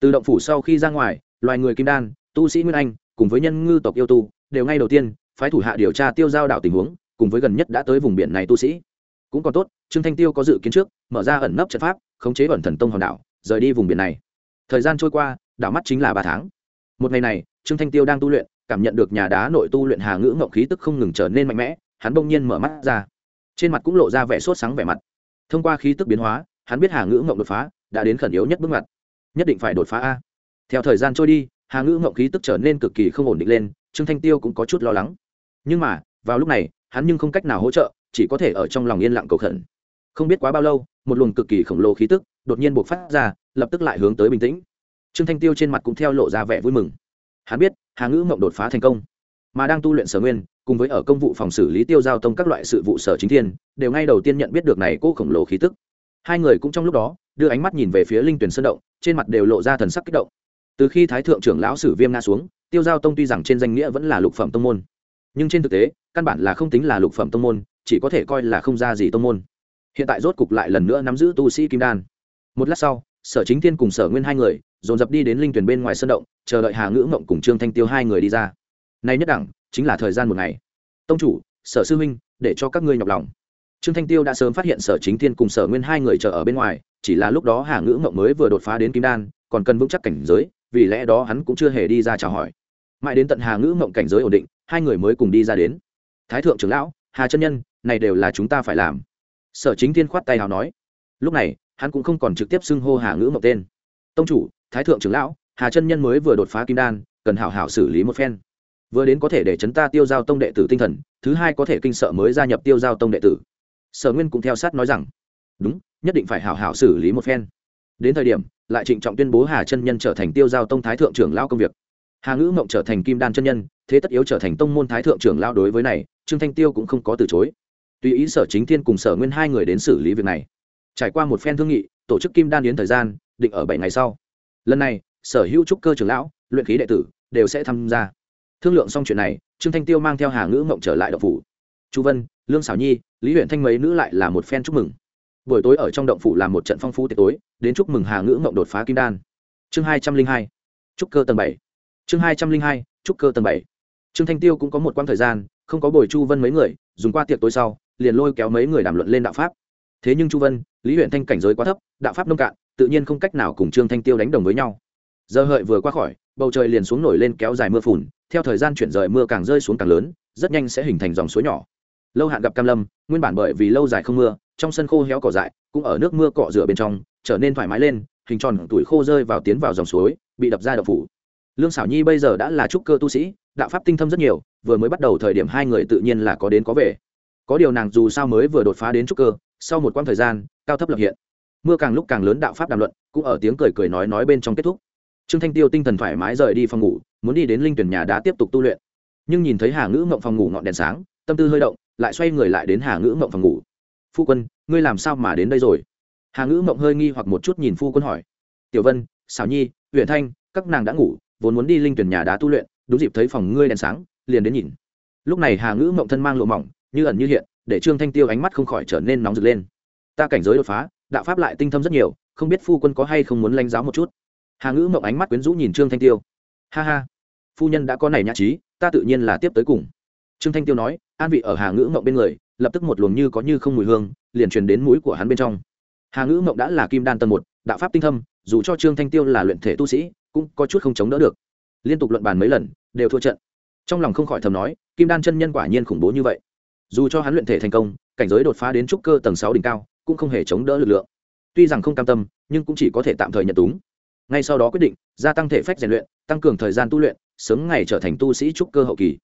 Từ động phủ sau khi ra ngoài, loài người kim đan, tu sĩ nguyên anh, cùng với nhân ngư tộc yêu tu, đều ngay đầu tiên, phái thủ hạ điều tra tiêu giao đảo tình huống, cùng với gần nhất đã tới vùng biển này tu sĩ. Cũng còn tốt, trương thanh tiêu có dự kiến trước, mở ra ẩn nấp trận pháp, khống chế ẩn thần tông hòn đảo, rời đi vùng biển này. Thời gian trôi qua đảo mắt chính là ba tháng. Một ngày này, trương thanh tiêu đang tu luyện, cảm nhận được nhà đá nội tu luyện hà ngữ ngộng khí tức không ngừng trở nên mạnh mẽ, hắn bỗng nhiên mở mắt ra. Trên mặt cũng lộ ra vẻ sốt sáng vẻ mặt. Thông qua khí tức biến hóa, hắn biết hà ngữ ngộng đột phá đã đến khẩn yếu nhất bước ngoặt. Nhất định phải đột phá a. Theo thời gian trôi đi, hà ngữ ngộng khí tức trở nên cực kỳ không ổn định lên, trương thanh tiêu cũng có chút lo lắng. Nhưng mà, vào lúc này, hắn nhưng không cách nào hỗ trợ, chỉ có thể ở trong lòng yên lặng cầu khẩn. Không biết quá bao lâu, một luồng cực kỳ khổng lồ khí tức đột nhiên buộc phát ra, lập tức lại hướng tới bình tĩnh trương thanh tiêu trên mặt cũng theo lộ ra vẻ vui mừng. Hắn biết, hà ngữ mộng đột phá thành công, mà đang tu luyện sở nguyên, cùng với ở công vụ phòng xử lý tiêu giao tông các loại sự vụ sở chính thiên, đều ngay đầu tiên nhận biết được này cô khổng lồ khí tức. Hai người cũng trong lúc đó, đưa ánh mắt nhìn về phía linh tuyển sơn động, trên mặt đều lộ ra thần sắc kích động. Từ khi thái thượng trưởng lão sử viêm nga xuống, tiêu giao tông tuy rằng trên danh nghĩa vẫn là lục phẩm tông môn, nhưng trên thực tế, căn bản là không tính là lục phẩm tông môn, chỉ có thể coi là không ra gì tông môn. Hiện tại rốt cục lại lần nữa nắm giữ tu sĩ kim đan. Một lát sau, sở chính thiên cùng sở nguyên hai người dồn dập đi đến linh tuyển bên ngoài sân động, chờ đợi hà ngữ mộng cùng trương thanh tiêu hai người đi ra. Nay nhất đẳng chính là thời gian một ngày. Tông chủ, sở sư huynh để cho các ngươi nhọc lòng. Trương thanh tiêu đã sớm phát hiện sở chính thiên cùng sở nguyên hai người chờ ở bên ngoài, chỉ là lúc đó hà ngữ mộng mới vừa đột phá đến kim đan, còn cần vững chắc cảnh giới, vì lẽ đó hắn cũng chưa hề đi ra chào hỏi. Mãi đến tận hà ngữ mộng cảnh giới ổn định, hai người mới cùng đi ra đến. Thái thượng trưởng lão, hà chân nhân, này đều là chúng ta phải làm. Sở chính thiên khoát tay hào nói. Lúc này, hắn cũng không còn trực tiếp xưng hô hà ngữ mộng tên. Tông chủ thái thượng trưởng lão, hà chân nhân mới vừa đột phá kim đan, cần hảo hảo xử lý một phen. Vừa đến có thể để chấn ta tiêu giao tông đệ tử tinh thần, thứ hai có thể kinh sợ mới gia nhập tiêu giao tông đệ tử. Sở nguyên cũng theo sát nói rằng, đúng, nhất định phải hảo hảo xử lý một phen. Đến thời điểm, lại trịnh trọng tuyên bố hà chân nhân trở thành tiêu giao tông thái thượng trưởng lao công việc. Hà ngữ mộng trở thành kim đan chân nhân, thế tất yếu trở thành tông môn thái thượng trưởng lao đối với này, trương thanh tiêu cũng không có từ chối. Tùy ý sở chính thiên cùng sở nguyên hai người đến xử lý việc này. Trải qua một phen thương nghị, tổ chức kim đan đến thời gian, định ở bảy ngày sau lần này, sở hữu trúc cơ trưởng lão, luyện khí đệ tử, đều sẽ tham gia. Thương lượng xong chuyện này, trương thanh tiêu mang theo hà ngữ mộng trở lại động phủ. Chu vân, lương xảo nhi, lý huyện thanh mấy nữ lại là một phen chúc mừng. Buổi tối ở trong động phủ làm một trận phong phú tiệc tối, đến chúc mừng hà ngữ mộng đột phá kim đan. Chương hai trăm linh hai, trúc cơ tầng bảy. Chương hai trăm linh hai, trúc cơ tầng bảy. Trương thanh tiêu cũng có một quãng thời gian, không có bồi chu vân mấy người, dùng qua tiệc tối sau, liền lôi kéo mấy người đàm luận lên đạo pháp. Thế nhưng chu vân, lý huyện thanh cảnh giới quá thấp, đạo pháp nông cạn tự nhiên không cách nào cùng trương thanh tiêu đánh đồng với nhau. Giờ hợi vừa qua khỏi, bầu trời liền xuống nổi lên kéo dài mưa phùn, theo thời gian chuyển rời mưa càng rơi xuống càng lớn, rất nhanh sẽ hình thành dòng suối nhỏ. Lâu hạn gặp cam lâm, nguyên bản bởi vì lâu dài không mưa, trong sân khô héo cỏ dại, cũng ở nước mưa cọ rửa bên trong, trở nên thoải mái lên, hình tròn tuổi khô rơi vào tiến vào dòng suối, bị đập ra đập phủ. Lương xảo nhi bây giờ đã là trúc cơ tu sĩ, đạo pháp tinh thâm rất nhiều, vừa mới bắt đầu thời điểm hai người tự nhiên là có đến có về. Có điều nàng dù sao mới vừa đột phá đến trúc cơ, sau một quãng thời gian, cao thấp lập hiện mưa càng lúc càng lớn đạo pháp đàm luận, cũng ở tiếng cười cười nói nói bên trong kết thúc. Trương thanh tiêu tinh thần thoải mái rời đi phòng ngủ, muốn đi đến linh tuyển nhà đá tiếp tục tu luyện. Nhưng nhìn thấy hà ngữ mộng phòng ngủ ngọn đèn sáng, tâm tư hơi động, lại xoay người lại đến hà ngữ mộng phòng ngủ. Phu quân, ngươi làm sao mà đến đây rồi? Hà ngữ mộng hơi nghi hoặc một chút nhìn phu quân hỏi. Tiểu vân xảo nhi huyện thanh, các nàng đã ngủ, vốn muốn đi linh tuyển nhà đá tu luyện, đúng dịp thấy phòng ngươi đèn sáng, liền đến nhìn. Lúc này hà ngữ mộng thân mang lộ mỏng, như ẩn như hiện, để trương thanh tiêu ánh mắt không khỏi trở nên nóng rực lên. Ta cảnh giới đột phá đạo pháp lại tinh thâm rất nhiều, không biết phu quân có hay không muốn lãnh giáo một chút. Hà ngữ mộng ánh mắt quyến rũ nhìn trương thanh tiêu. Ha ha, phu nhân đã có này nhã trí, ta tự nhiên là tiếp tới cùng. Trương thanh tiêu nói, an vị ở hà ngữ mộng bên người, lập tức một luồng như có như không mùi hương, liền truyền đến mũi của hắn bên trong. Hà ngữ mộng đã là kim đan tầng một, đạo pháp tinh thâm, dù cho trương thanh tiêu là luyện thể tu sĩ, cũng có chút không chống đỡ được. Liên tục luận bàn mấy lần, đều thua trận. Trong lòng không khỏi thầm nói, kim đan chân nhân quả nhiên khủng bố như vậy. Dù cho hắn luyện thể thành công, cảnh giới đột phá đến trúc cơ tầng sáu đỉnh cao cũng không hề chống đỡ lực lượng. Tuy rằng không cam tâm, nhưng cũng chỉ có thể tạm thời nhận túng. Ngay sau đó quyết định, gia tăng thể phách rèn luyện, tăng cường thời gian tu luyện, sớm ngày trở thành tu sĩ trúc cơ hậu kỳ.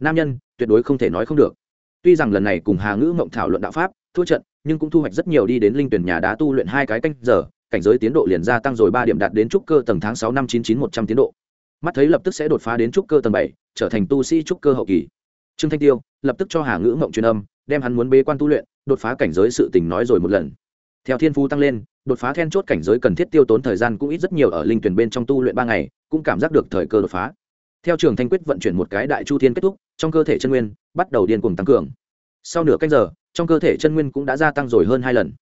Nam nhân, tuyệt đối không thể nói không được. Tuy rằng lần này cùng hà ngữ mộng thảo luận đạo pháp, thua trận, nhưng cũng thu hoạch rất nhiều đi đến linh tuyển nhà đá tu luyện hai cái canh giờ, cảnh giới tiến độ liền gia tăng rồi ba điểm đạt đến trúc cơ tầng tháng sáu năm chín chín một trăm tiến độ. Mắt thấy lập tức sẽ đột phá đến trúc cơ tầng bảy, trở thành tu sĩ trúc cơ hậu kỳ. Trương thanh tiêu lập tức cho hà ngữ mộng truyền âm, đem hắn muốn bế quan tu luyện đột phá cảnh giới sự tình nói rồi một lần. Theo thiên phú tăng lên, đột phá then chốt cảnh giới cần thiết tiêu tốn thời gian cũng ít rất nhiều ở linh tuyển bên trong tu luyện ba ngày, cũng cảm giác được thời cơ đột phá. Theo trường thanh quyết vận chuyển một cái đại chu thiên kết thúc, trong cơ thể chân nguyên bắt đầu điên cuồng tăng cường. Sau nửa canh giờ, trong cơ thể chân nguyên cũng đã gia tăng rồi hơn hai lần.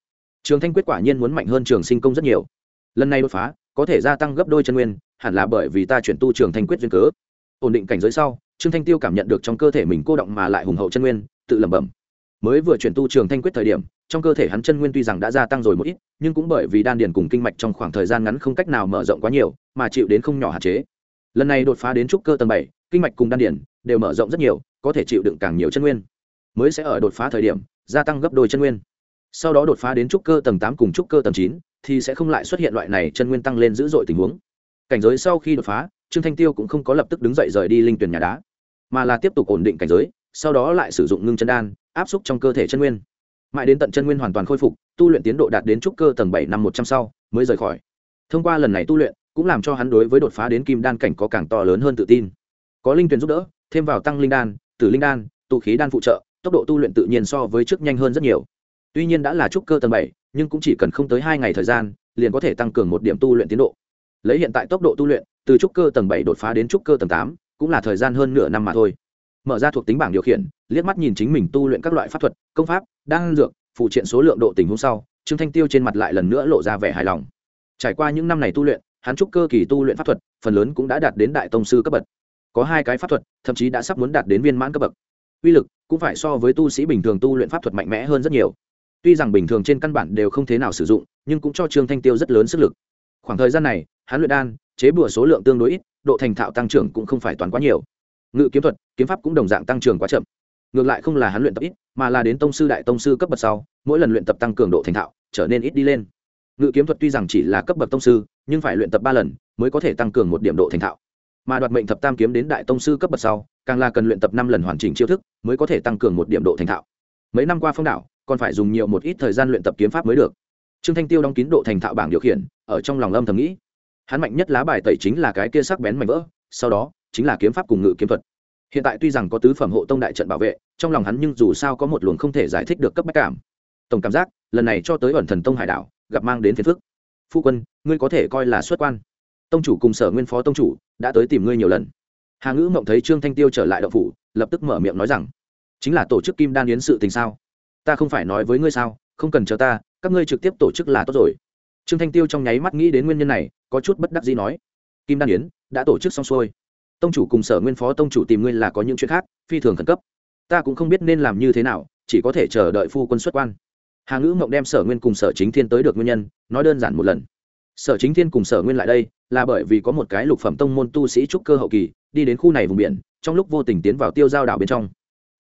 Trường thanh quyết quả nhiên muốn mạnh hơn trường sinh công rất nhiều. Lần này đột phá, có thể gia tăng gấp đôi chân nguyên, hẳn là bởi vì ta chuyển tu trường thanh quyết duyên cớ. Ổn định cảnh giới sau, trương thanh tiêu cảm nhận được trong cơ thể mình cô động mà lại hùng hậu chân nguyên, tự lẩm bẩm mới vừa chuyển tu trường thanh quyết thời điểm, trong cơ thể hắn chân nguyên tuy rằng đã gia tăng rồi một ít, nhưng cũng bởi vì đan điền cùng kinh mạch trong khoảng thời gian ngắn không cách nào mở rộng quá nhiều, mà chịu đến không nhỏ hạn chế. Lần này đột phá đến trúc cơ tầng bảy, kinh mạch cùng đan điền đều mở rộng rất nhiều, có thể chịu đựng càng nhiều chân nguyên. Mới sẽ ở đột phá thời điểm, gia tăng gấp đôi chân nguyên. Sau đó đột phá đến trúc cơ tầng tám cùng trúc cơ tầng chín, thì sẽ không lại xuất hiện loại này chân nguyên tăng lên dữ dội tình huống. Cảnh giới sau khi đột phá, trương thanh tiêu cũng không có lập tức đứng dậy rời đi linh tuyển nhà đá, mà là tiếp tục ổn định cảnh giới, sau đó lại sử dụng ngưng chân đan áp xúc trong cơ thể chân nguyên. Mãi đến tận chân nguyên hoàn toàn khôi phục, tu luyện tiến độ đạt đến trúc cơ tầng bảy năm một trăm sau, mới rời khỏi. Thông qua lần này tu luyện, cũng làm cho hắn đối với đột phá đến kim đan cảnh có càng to lớn hơn tự tin. Có linh tuyển giúp đỡ, thêm vào tăng linh đan, tử linh đan, tụ khí đan phụ trợ, tốc độ tu luyện tự nhiên so với trước nhanh hơn rất nhiều. Tuy nhiên đã là trúc cơ tầng bảy, nhưng cũng chỉ cần không tới hai ngày thời gian, liền có thể tăng cường một điểm tu luyện tiến độ. Lấy hiện tại tốc độ tu luyện, từ trúc cơ tầng bảy đột phá đến trúc cơ tầng tám, cũng là thời gian hơn nửa năm mà thôi. Mở ra thuộc tính bảng điều khiển liếc mắt nhìn chính mình tu luyện các loại pháp thuật, công pháp đang dược, phụ triện số lượng độ tình hôm sau, trương thanh tiêu trên mặt lại lần nữa lộ ra vẻ hài lòng. Trải qua những năm này tu luyện, hắn trúc cơ kỳ tu luyện pháp thuật, phần lớn cũng đã đạt đến đại tông sư cấp bậc. Có hai cái pháp thuật, thậm chí đã sắp muốn đạt đến viên mãn cấp bậc. Uy lực cũng phải so với tu sĩ bình thường tu luyện pháp thuật mạnh mẽ hơn rất nhiều. Tuy rằng bình thường trên căn bản đều không thế nào sử dụng, nhưng cũng cho trương thanh tiêu rất lớn sức lực. Khoảng thời gian này, hắn luyện đan, chế bùa số lượng tương đối ít, độ thành thạo tăng trưởng cũng không phải toàn quá nhiều. Ngự kiếm thuật, kiếm pháp cũng đồng dạng tăng trưởng quá chậm ngược lại không là hắn luyện tập ít, mà là đến tông sư đại tông sư cấp bậc sau, mỗi lần luyện tập tăng cường độ thành thạo, trở nên ít đi lên. Ngự kiếm thuật tuy rằng chỉ là cấp bậc tông sư, nhưng phải luyện tập ba lần mới có thể tăng cường một điểm độ thành thạo. Mà đoạt mệnh thập tam kiếm đến đại tông sư cấp bậc sau, càng là cần luyện tập năm lần hoàn chỉnh chiêu thức mới có thể tăng cường một điểm độ thành thạo. Mấy năm qua phong đảo còn phải dùng nhiều một ít thời gian luyện tập kiếm pháp mới được. Trương thanh tiêu đóng kín độ thành thạo bảng điều khiển, ở trong lòng âm thầm nghĩ. Hắn mạnh nhất lá bài tẩy chính là cái kia sắc bén mạnh vỡ, sau đó chính là kiếm pháp cùng ngự kiếm thuật hiện tại tuy rằng có tứ phẩm hộ tông đại trận bảo vệ, trong lòng hắn nhưng dù sao có một luồng không thể giải thích được cấp bách cảm. Tổng cảm giác, lần này cho tới ẩn thần tông hải đảo, gặp mang đến phiền phức. Phu quân, ngươi có thể coi là xuất quan. Tông chủ cùng sở nguyên phó tông chủ đã tới tìm ngươi nhiều lần. Hà ngữ mộng thấy trương thanh tiêu trở lại đậu phủ, lập tức mở miệng nói rằng, chính là tổ chức kim đan yến sự tình sao? Ta không phải nói với ngươi sao, không cần chờ ta, các ngươi trực tiếp tổ chức là tốt rồi. Trương thanh tiêu trong nháy mắt nghĩ đến nguyên nhân này, có chút bất đắc gì nói, kim đan yến đã tổ chức xong xuôi tông chủ cùng sở nguyên phó tông chủ tìm ngươi là có những chuyện khác, phi thường khẩn cấp. Ta cũng không biết nên làm như thế nào, chỉ có thể chờ đợi phu quân xuất quan. Hà ngữ mộng đem sở nguyên cùng sở chính thiên tới được nguyên nhân, nói đơn giản một lần. Sở chính thiên cùng sở nguyên lại đây, là bởi vì có một cái lục phẩm tông môn tu sĩ trúc cơ hậu kỳ, đi đến khu này vùng biển, trong lúc vô tình tiến vào tiêu giao đảo bên trong.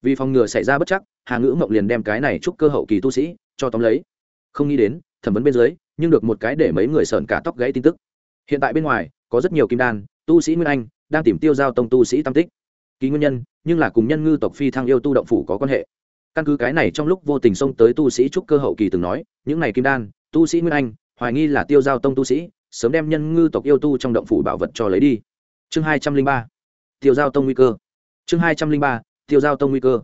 Vì phòng ngừa xảy ra bất chắc, hà ngữ mộng liền đem cái này trúc cơ hậu kỳ tu sĩ cho tóm lấy. Không nghĩ đến, thẩm vấn bên dưới, nhưng được một cái để mấy người sợn cả tóc gãy tin tức. Hiện tại bên ngoài, có rất nhiều kim đan, tu sĩ nguyên anh đang tìm tiêu giao tông tu sĩ tam tích. Ký nguyên nhân, nhưng là cùng nhân ngư tộc phi thăng yêu tu động phủ có quan hệ. Căn cứ cái này trong lúc vô tình xông tới tu sĩ trúc cơ hậu kỳ từng nói, những này kim đan, tu sĩ nguyên anh, hoài nghi là tiêu giao tông tu sĩ, sớm đem nhân ngư tộc yêu tu trong động phủ bảo vật cho lấy đi. Chương hai trăm linh ba, tiêu giao tông nguy cơ. Chương hai trăm linh ba, tiêu giao tông nguy cơ.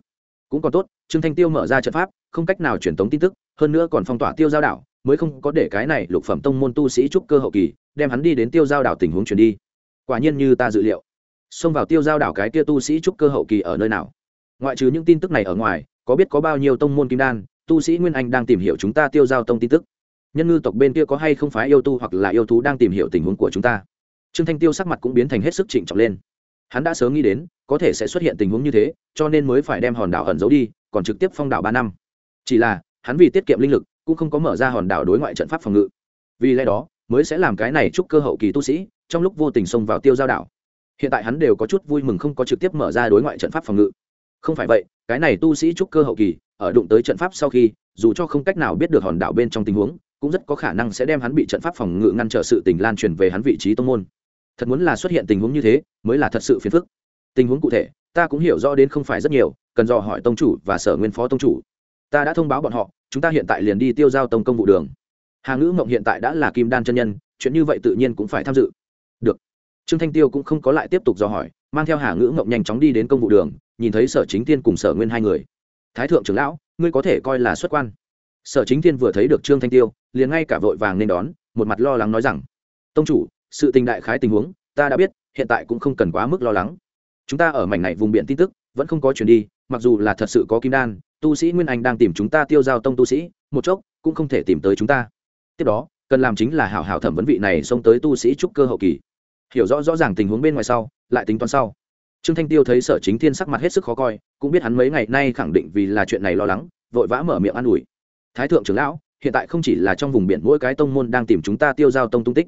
Cũng còn tốt, trương thanh tiêu mở ra trận pháp, không cách nào truyền tống tin tức, hơn nữa còn phong tỏa tiêu giao đảo, mới không có để cái này lục phẩm tông môn tu sĩ trúc cơ hậu kỳ, đem hắn đi đến tiêu giao đảo tình huống truyền đi quả nhiên như ta dự liệu. Xông vào tiêu giao đảo cái kia tu sĩ trúc cơ hậu kỳ ở nơi nào? Ngoại trừ những tin tức này ở ngoài, có biết có bao nhiêu tông môn kim đan, tu sĩ nguyên anh đang tìm hiểu chúng ta tiêu giao tông tin tức? Nhân ngư tộc bên kia có hay không phải yêu tu hoặc là yêu thú đang tìm hiểu tình huống của chúng ta? Trương thanh tiêu sắc mặt cũng biến thành hết sức trịnh trọng lên. Hắn đã sớm nghĩ đến, có thể sẽ xuất hiện tình huống như thế, cho nên mới phải đem hòn đảo ẩn giấu đi, còn trực tiếp phong đảo ba năm. Chỉ là, hắn vì tiết kiệm linh lực, cũng không có mở ra hòn đảo đối ngoại trận pháp phòng ngự. Vì lẽ đó, mới sẽ làm cái này chúc cơ hậu kỳ tu sĩ trong lúc vô tình xông vào tiêu giao đảo. Hiện tại hắn đều có chút vui mừng không có trực tiếp mở ra đối ngoại trận pháp phòng ngự. Không phải vậy, cái này tu sĩ trúc cơ hậu kỳ, ở đụng tới trận pháp sau khi, dù cho không cách nào biết được hòn đảo bên trong tình huống, cũng rất có khả năng sẽ đem hắn bị trận pháp phòng ngự ngăn trở sự tình lan truyền về hắn vị trí tông môn. Thật muốn là xuất hiện tình huống như thế, mới là thật sự phiền phức. Tình huống cụ thể, ta cũng hiểu rõ đến không phải rất nhiều, cần dò hỏi tông chủ và sở nguyên phó tông chủ. Ta đã thông báo bọn họ, chúng ta hiện tại liền đi tiêu giao tông công vụ đường. Hà ngữ mộng hiện tại đã là kim đan chân nhân, chuyện như vậy tự nhiên cũng phải tham dự được. Trương thanh tiêu cũng không có lại tiếp tục dò hỏi, mang theo hà ngữ ngộng nhanh chóng đi đến công vụ đường, nhìn thấy sở chính tiên cùng sở nguyên hai người. Thái thượng trưởng lão, ngươi có thể coi là xuất quan. Sở chính tiên vừa thấy được trương thanh tiêu, liền ngay cả vội vàng nên đón, một mặt lo lắng nói rằng, tông chủ, sự tình đại khái tình huống, ta đã biết, hiện tại cũng không cần quá mức lo lắng. Chúng ta ở mảnh này vùng biển tin tức, vẫn không có chuyển đi, mặc dù là thật sự có kim đan, tu sĩ nguyên anh đang tìm chúng ta tiêu giao tông tu sĩ, một chốc cũng không thể tìm tới chúng ta. Tiếp đó, cần làm chính là hảo hảo thẩm vấn vị này xông tới tu sĩ trúc cơ hậu kỳ hiểu rõ rõ ràng tình huống bên ngoài sau, lại tính toán sau. Trương thanh tiêu thấy sở chính thiên sắc mặt hết sức khó coi, cũng biết hắn mấy ngày nay khẳng định vì là chuyện này lo lắng, vội vã mở miệng an ủi. Thái thượng trưởng lão, hiện tại không chỉ là trong vùng biển mỗi cái tông môn đang tìm chúng ta tiêu giao tông tung tích,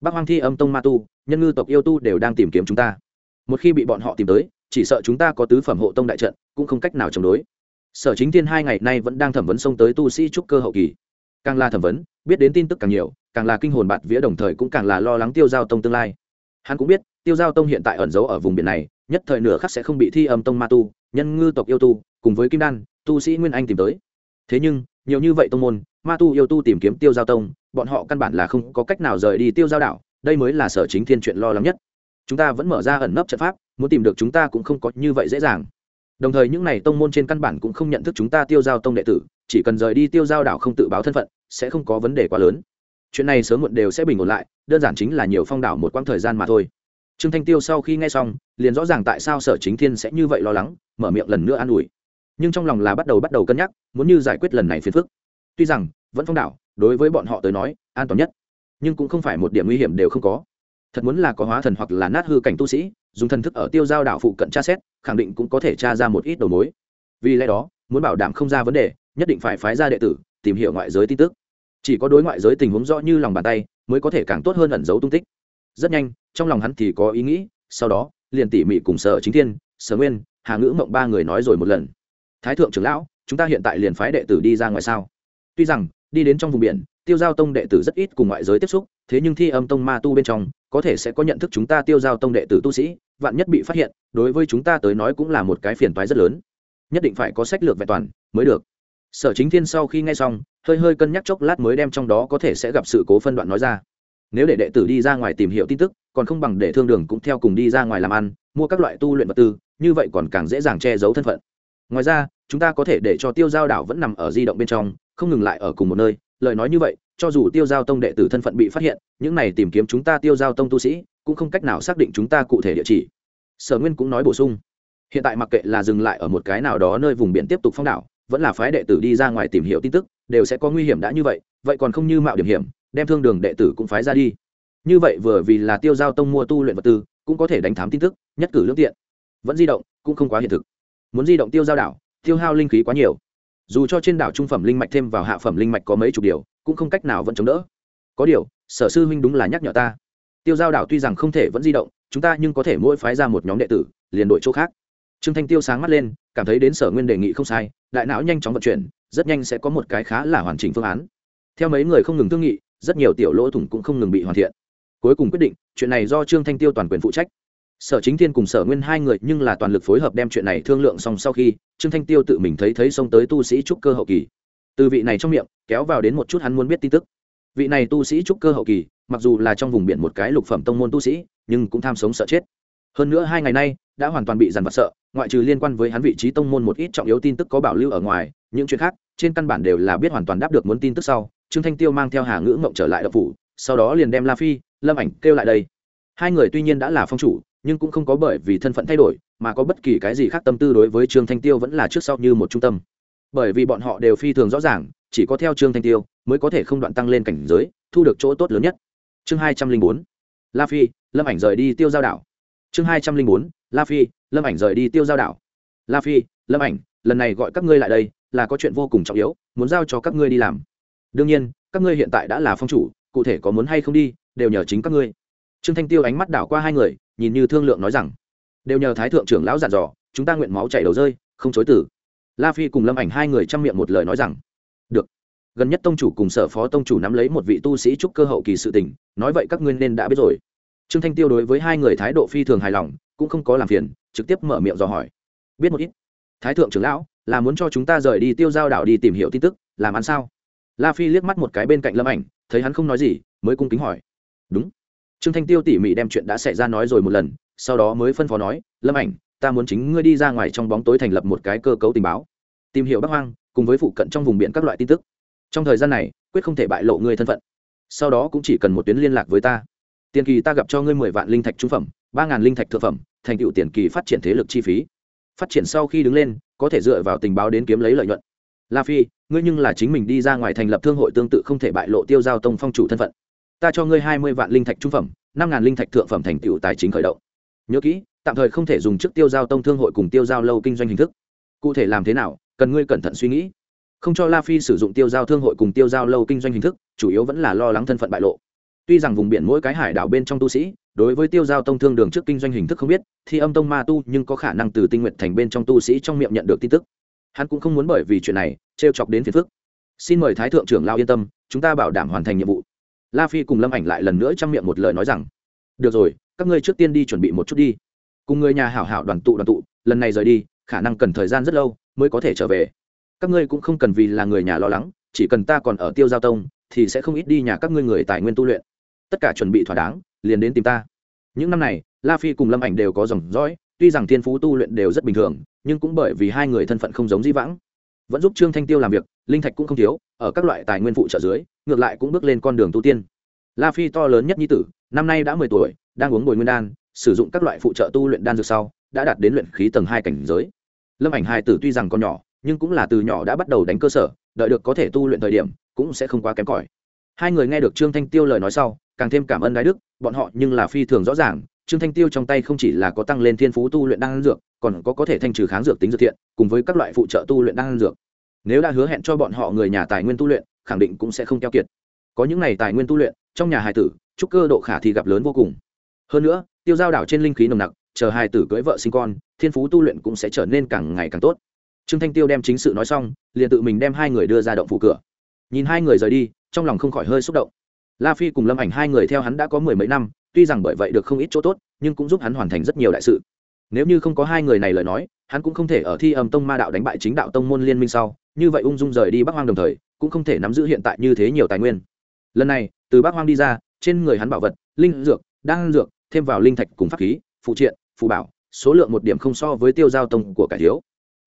bắc hoang thi âm tông ma tu, nhân ngư tộc yêu tu đều đang tìm kiếm chúng ta. Một khi bị bọn họ tìm tới, chỉ sợ chúng ta có tứ phẩm hộ tông đại trận, cũng không cách nào chống đối. Sở chính thiên hai ngày nay vẫn đang thẩm vấn xông tới tu sĩ trúc cơ hậu kỳ. Càng là thẩm vấn, biết đến tin tức càng nhiều, càng là kinh hồn bạt vía đồng thời cũng càng là lo lắng tiêu giao tông tương lai hắn cũng biết, tiêu giao tông hiện tại ẩn giấu ở vùng biển này, nhất thời nửa khắc sẽ không bị thi âm tông ma tu, nhân ngư tộc yêu tu, cùng với kim đan, tu sĩ nguyên anh tìm tới. Thế nhưng, nhiều như vậy tông môn, ma tu yêu tu tìm kiếm tiêu giao tông, bọn họ căn bản là không có cách nào rời đi tiêu giao đảo, đây mới là sở chính thiên chuyện lo lắng nhất. Chúng ta vẫn mở ra ẩn nấp trận pháp, muốn tìm được chúng ta cũng không có như vậy dễ dàng. Đồng thời những n à y tông môn trên căn bản cũng không nhận thức chúng ta tiêu giao tông đệ tử, chỉ cần rời đi tiêu giao đảo không tự báo thân phận, sẽ không có vấn đề quá lớn. Chuyện này sớm muộn đều sẽ bình ổn lại đơn giản chính là nhiều phong đảo một quãng thời gian mà thôi. Trương thanh tiêu sau khi nghe xong, liền rõ ràng tại sao sở chính thiên sẽ như vậy lo lắng, mở miệng lần nữa an ủi. Nhưng trong lòng là bắt đầu bắt đầu cân nhắc, muốn như giải quyết lần này phiền phức. Tuy rằng, vẫn phong đảo, đối với bọn họ tới nói, an toàn nhất. Nhưng cũng không phải một điểm nguy hiểm đều không có. Thật muốn là có hóa thần hoặc là nát hư cảnh tu sĩ, dùng thần thức ở tiêu giao đảo phụ cận tra xét, khẳng định cũng có thể tra ra một ít đầu mối. Vì lẽ đó, muốn bảo đảm không ra vấn đề, nhất định phải phái ra đệ tử, tìm hiểu ngoại giới tin tức chỉ có đối ngoại giới tình huống rõ như lòng bàn tay, mới có thể càng tốt hơn ẩn giấu tung tích. Rất nhanh, trong lòng hắn thì có ý nghĩ, sau đó, liền tỉ mỉ cùng sở chính thiên, sở nguyên, hà ngữ mộng ba người nói rồi một lần. Thái thượng trưởng lão, chúng ta hiện tại liền phái đệ tử đi ra ngoài sao? Tuy rằng, đi đến trong vùng biển, tiêu giao tông đệ tử rất ít cùng ngoại giới tiếp xúc, thế nhưng thi âm tông ma tu bên trong, có thể sẽ có nhận thức chúng ta tiêu giao tông đệ tử tu sĩ, vạn nhất bị phát hiện, đối với chúng ta tới nói cũng là một cái phiền toái rất lớn. Nhất định phải có sách lược vẹn toàn mới được. Sở chính thiên sau khi nghe xong hơi hơi cân nhắc chốc lát mới đem trong đó có thể sẽ gặp sự cố phân đoạn nói ra. Nếu để đệ tử đi ra ngoài tìm hiểu tin tức, còn không bằng để thương đường cũng theo cùng đi ra ngoài làm ăn, mua các loại tu luyện vật tư, như vậy còn càng dễ dàng che giấu thân phận. Ngoài ra, chúng ta có thể để cho tiêu giao đảo vẫn nằm ở di động bên trong, không ngừng lại ở cùng một nơi. Lời nói như vậy, cho dù tiêu giao tông đệ tử thân phận bị phát hiện, những này tìm kiếm chúng ta tiêu giao tông tu sĩ, cũng không cách nào xác định chúng ta cụ thể địa chỉ. Sở nguyên cũng nói bổ sung. Hiện tại mặc kệ là dừng lại ở một cái nào đó nơi vùng biển tiếp tục phong đảo, vẫn là phái đệ tử đi ra ngoài tìm hiểu tin tức đều sẽ có nguy hiểm đã như vậy vậy còn không như mạo điểm hiểm, đem thương đường đệ tử cũng phái ra đi. Như vậy vừa vì là tiêu giao tông mua tu luyện vật tư, cũng có thể đánh thám tin tức, nhất cử lương tiện. Vẫn di động, cũng không quá hiện thực. Muốn di động tiêu giao đảo, tiêu hao linh khí quá nhiều. Dù cho trên đảo trung phẩm linh mạch thêm vào hạ phẩm linh mạch có mấy chục điều, cũng không cách nào vẫn chống đỡ. Có điều, sở sư huynh đúng là nhắc nhở ta. Tiêu giao đảo tuy rằng không thể vẫn di động, chúng ta nhưng có thể mỗi phái ra một nhóm đệ tử, liền đổi chỗ khác. Trương thanh tiêu sáng mắt lên, cảm thấy đến sở nguyên đề nghị không sai, đại não nhanh chóng vận chuyển rất nhanh sẽ có một cái khá là hoàn chỉnh phương án. Theo mấy người không ngừng thương nghị, rất nhiều tiểu lỗ thủng cũng không ngừng bị hoàn thiện. Cuối cùng quyết định, chuyện này do trương thanh tiêu toàn quyền phụ trách. Sở chính thiên cùng sở nguyên hai người nhưng là toàn lực phối hợp đem chuyện này thương lượng xong sau khi, trương thanh tiêu tự mình thấy thấy xông tới tu sĩ trúc cơ hậu kỳ. Từ vị này trong miệng, kéo vào đến một chút hắn muốn biết tin tức. Vị này tu sĩ trúc cơ hậu kỳ, mặc dù là trong vùng biển một cái lục phẩm tông môn tu sĩ, nhưng cũng tham sống sợ chết. Hơn nữa hai ngày nay, đã hoàn toàn bị dằn vặt sợ, ngoại trừ liên quan với hắn vị trí tông môn một ít trọng yếu tin tức có bảo lưu ở ngoài những chuyện khác, trên căn bản đều là biết hoàn toàn đáp được muốn tin tức sau, trương thanh tiêu mang theo hà ngữ mộng trở lại đập phủ, sau đó liền đem la phi, lâm ảnh kêu lại đây. Hai người tuy nhiên đã là phong chủ, nhưng cũng không có bởi vì thân phận thay đổi, mà có bất kỳ cái gì khác tâm tư đối với trương thanh tiêu vẫn là trước sau như một trung tâm. Bởi vì bọn họ đều phi thường rõ ràng, chỉ có theo trương thanh tiêu mới có thể không đoạn tăng lên cảnh giới, thu được chỗ tốt lớn nhất. Chương hai trăm linh bốn, la phi, lâm ảnh rời đi tiêu giao đảo. Chương hai trăm linh bốn, la phi, lâm ảnh rời đi tiêu giao đảo. La phi, lâm ảnh, lần này gọi các ngươi lại đây là có chuyện vô cùng trọng yếu, muốn giao cho các ngươi đi làm. Đương nhiên, các ngươi hiện tại đã là phong chủ, cụ thể có muốn hay không đi, đều nhờ chính các ngươi. Trương thanh tiêu ánh mắt đảo qua hai người, nhìn như thương lượng nói rằng, đều nhờ thái thượng trưởng lão dặn dò, chúng ta nguyện máu chảy đầu rơi, không chối tử. La phi cùng lâm ảnh hai người chăm miệng một lời nói rằng, được. Gần nhất tông chủ cùng sở phó tông chủ nắm lấy một vị tu sĩ trúc cơ hậu kỳ sự tình, nói vậy các ngươi nên đã biết rồi. Trương thanh tiêu đối với hai người thái độ phi thường hài lòng, cũng không có làm phiền, trực tiếp mở miệng dò hỏi. Biết một ít. Thái thượng trưởng lão là muốn cho chúng ta rời đi tiêu giao đảo đi tìm hiểu tin tức, làm ăn sao? La phi liếc mắt một cái bên cạnh lâm ảnh, thấy hắn không nói gì, mới cung kính hỏi. Đúng. Trương thanh tiêu tỉ mỉ đem chuyện đã xảy ra nói rồi một lần, sau đó mới phân phó nói, lâm ảnh, ta muốn chính ngươi đi ra ngoài trong bóng tối thành lập một cái cơ cấu tình báo, tìm hiểu bắc hoang, cùng với phụ cận trong vùng biển các loại tin tức. Trong thời gian này, quyết không thể bại lộ ngươi thân phận. Sau đó cũng chỉ cần một tuyến liên lạc với ta. Tiền kỳ ta gặp cho ngươi mười vạn linh thạch trung phẩm, ba ngàn linh thạch thượng phẩm, thành tựu tiền kỳ phát triển thế lực chi phí phát triển sau khi đứng lên, có thể dựa vào tình báo đến kiếm lấy lợi nhuận. La phi, ngươi nhưng là chính mình đi ra ngoài thành lập thương hội tương tự không thể bại lộ tiêu giao tông phong chủ thân phận. Ta cho ngươi hai mươi vạn linh thạch trung phẩm, năm ngàn linh thạch thượng phẩm thành tựu tài chính khởi động. Nhớ kỹ, tạm thời không thể dùng chức tiêu giao tông thương hội cùng tiêu giao lâu kinh doanh hình thức. Cụ thể làm thế nào, cần ngươi cẩn thận suy nghĩ. Không cho la phi sử dụng tiêu giao thương hội cùng tiêu giao lâu kinh doanh hình thức, chủ yếu vẫn là lo lắng thân phận bại lộ tuy rằng vùng biển mỗi cái hải đảo bên trong tu sĩ, đối với tiêu giao tông thương đường trước kinh doanh hình thức không biết thì âm tông ma tu nhưng có khả năng từ tinh nguyện thành bên trong tu sĩ trong miệng nhận được tin tức. Hắn cũng không muốn bởi vì chuyện này t chọc đến phiền phức. Xin mời thái thượng trưởng lao yên tâm, chúng ta bảo đảm hoàn thành nhiệm vụ. La phi cùng lâm ảnh lại lần nữa trong miệng một lời nói rằng, được rồi, các ngươi trước tiên đi chuẩn bị một chút đi. Cùng người nhà hảo hảo đoàn tụ đoàn tụ, lần này rời đi, khả năng cần thời gian rất lâu mới có thể trở về. Các ngươi cũng không cần vì là người nhà lo lắng, chỉ cần ta còn ở tiêu giao tông thì sẽ không ít đi nhà các ngươi người tài nguyên tu luyện. Tất cả chuẩn bị thỏa đáng, liền đến tìm ta. Những năm này, la phi cùng lâm ảnh đều có dòng dõi, tuy rằng thiên phú tu luyện đều rất bình thường, nhưng cũng bởi vì hai người thân phận không giống di vãng. Vẫn giúp trương thanh tiêu làm việc, linh thạch cũng không thiếu, ở các loại tài nguyên phụ trợ dưới, ngược lại cũng bước lên con đường tu tiên. La phi to lớn nhất nhi tử, năm nay đã mười tuổi, đang uống bồi nguyên đan, sử dụng các loại phụ trợ tu luyện đan dược sau, đã đạt đến luyện khí tầng hai cảnh giới. Lâm ảnh hai tử tuy rằng còn nhỏ, nhưng cũng là từ nhỏ đã bắt đầu đánh cơ sở đợi được có thể tu luyện thời điểm, cũng sẽ không quá kém cỏi. Hai người nghe được trương thanh tiêu lời nói sau, càng thêm cảm ơn đái đức, bọn họ nhưng là phi thường rõ ràng, trương thanh tiêu trong tay không chỉ là có tăng lên thiên phú tu luyện đan dược, còn có có thể thanh trừ kháng dược tính dược thiện, cùng với các loại phụ trợ tu luyện đan dược. Nếu đã hứa hẹn cho bọn họ người nhà tài nguyên tu luyện, khẳng định cũng sẽ không keo kiệt. Có những này tài nguyên tu luyện, trong nhà hài tử trúc cơ độ khả thi gặp lớn vô cùng. Hơn nữa, tiêu giao đảo trên linh khí nồng nặc, chờ hài tử cưỡi vợ sinh con, thiên phú tu luyện cũng sẽ trở nên càng ngày càng tốt trương thanh tiêu đem chính sự nói xong, liền tự mình đem hai người đưa ra động phủ cửa. Nhìn hai người rời đi, trong lòng không khỏi hơi xúc động. La phi cùng lâm ảnh hai người theo hắn đã có mười mấy năm, tuy rằng bởi vậy được không ít chỗ tốt, nhưng cũng giúp hắn hoàn thành rất nhiều đại sự. Nếu như không có hai người này lời nói, hắn cũng không thể ở thi âm tông ma đạo đánh bại chính đạo tông môn liên minh sau, như vậy ung dung rời đi bắc hoang đồng thời, cũng không thể nắm giữ hiện tại như thế nhiều tài nguyên. Lần này, từ bắc hoang đi ra, trên người hắn bảo vật, linh dược, đan dược, thêm vào linh thạch cùng pháp khí, phụ triện, phụ bảo, số lượng một điểm không so với tiêu giao tông của cải thiếu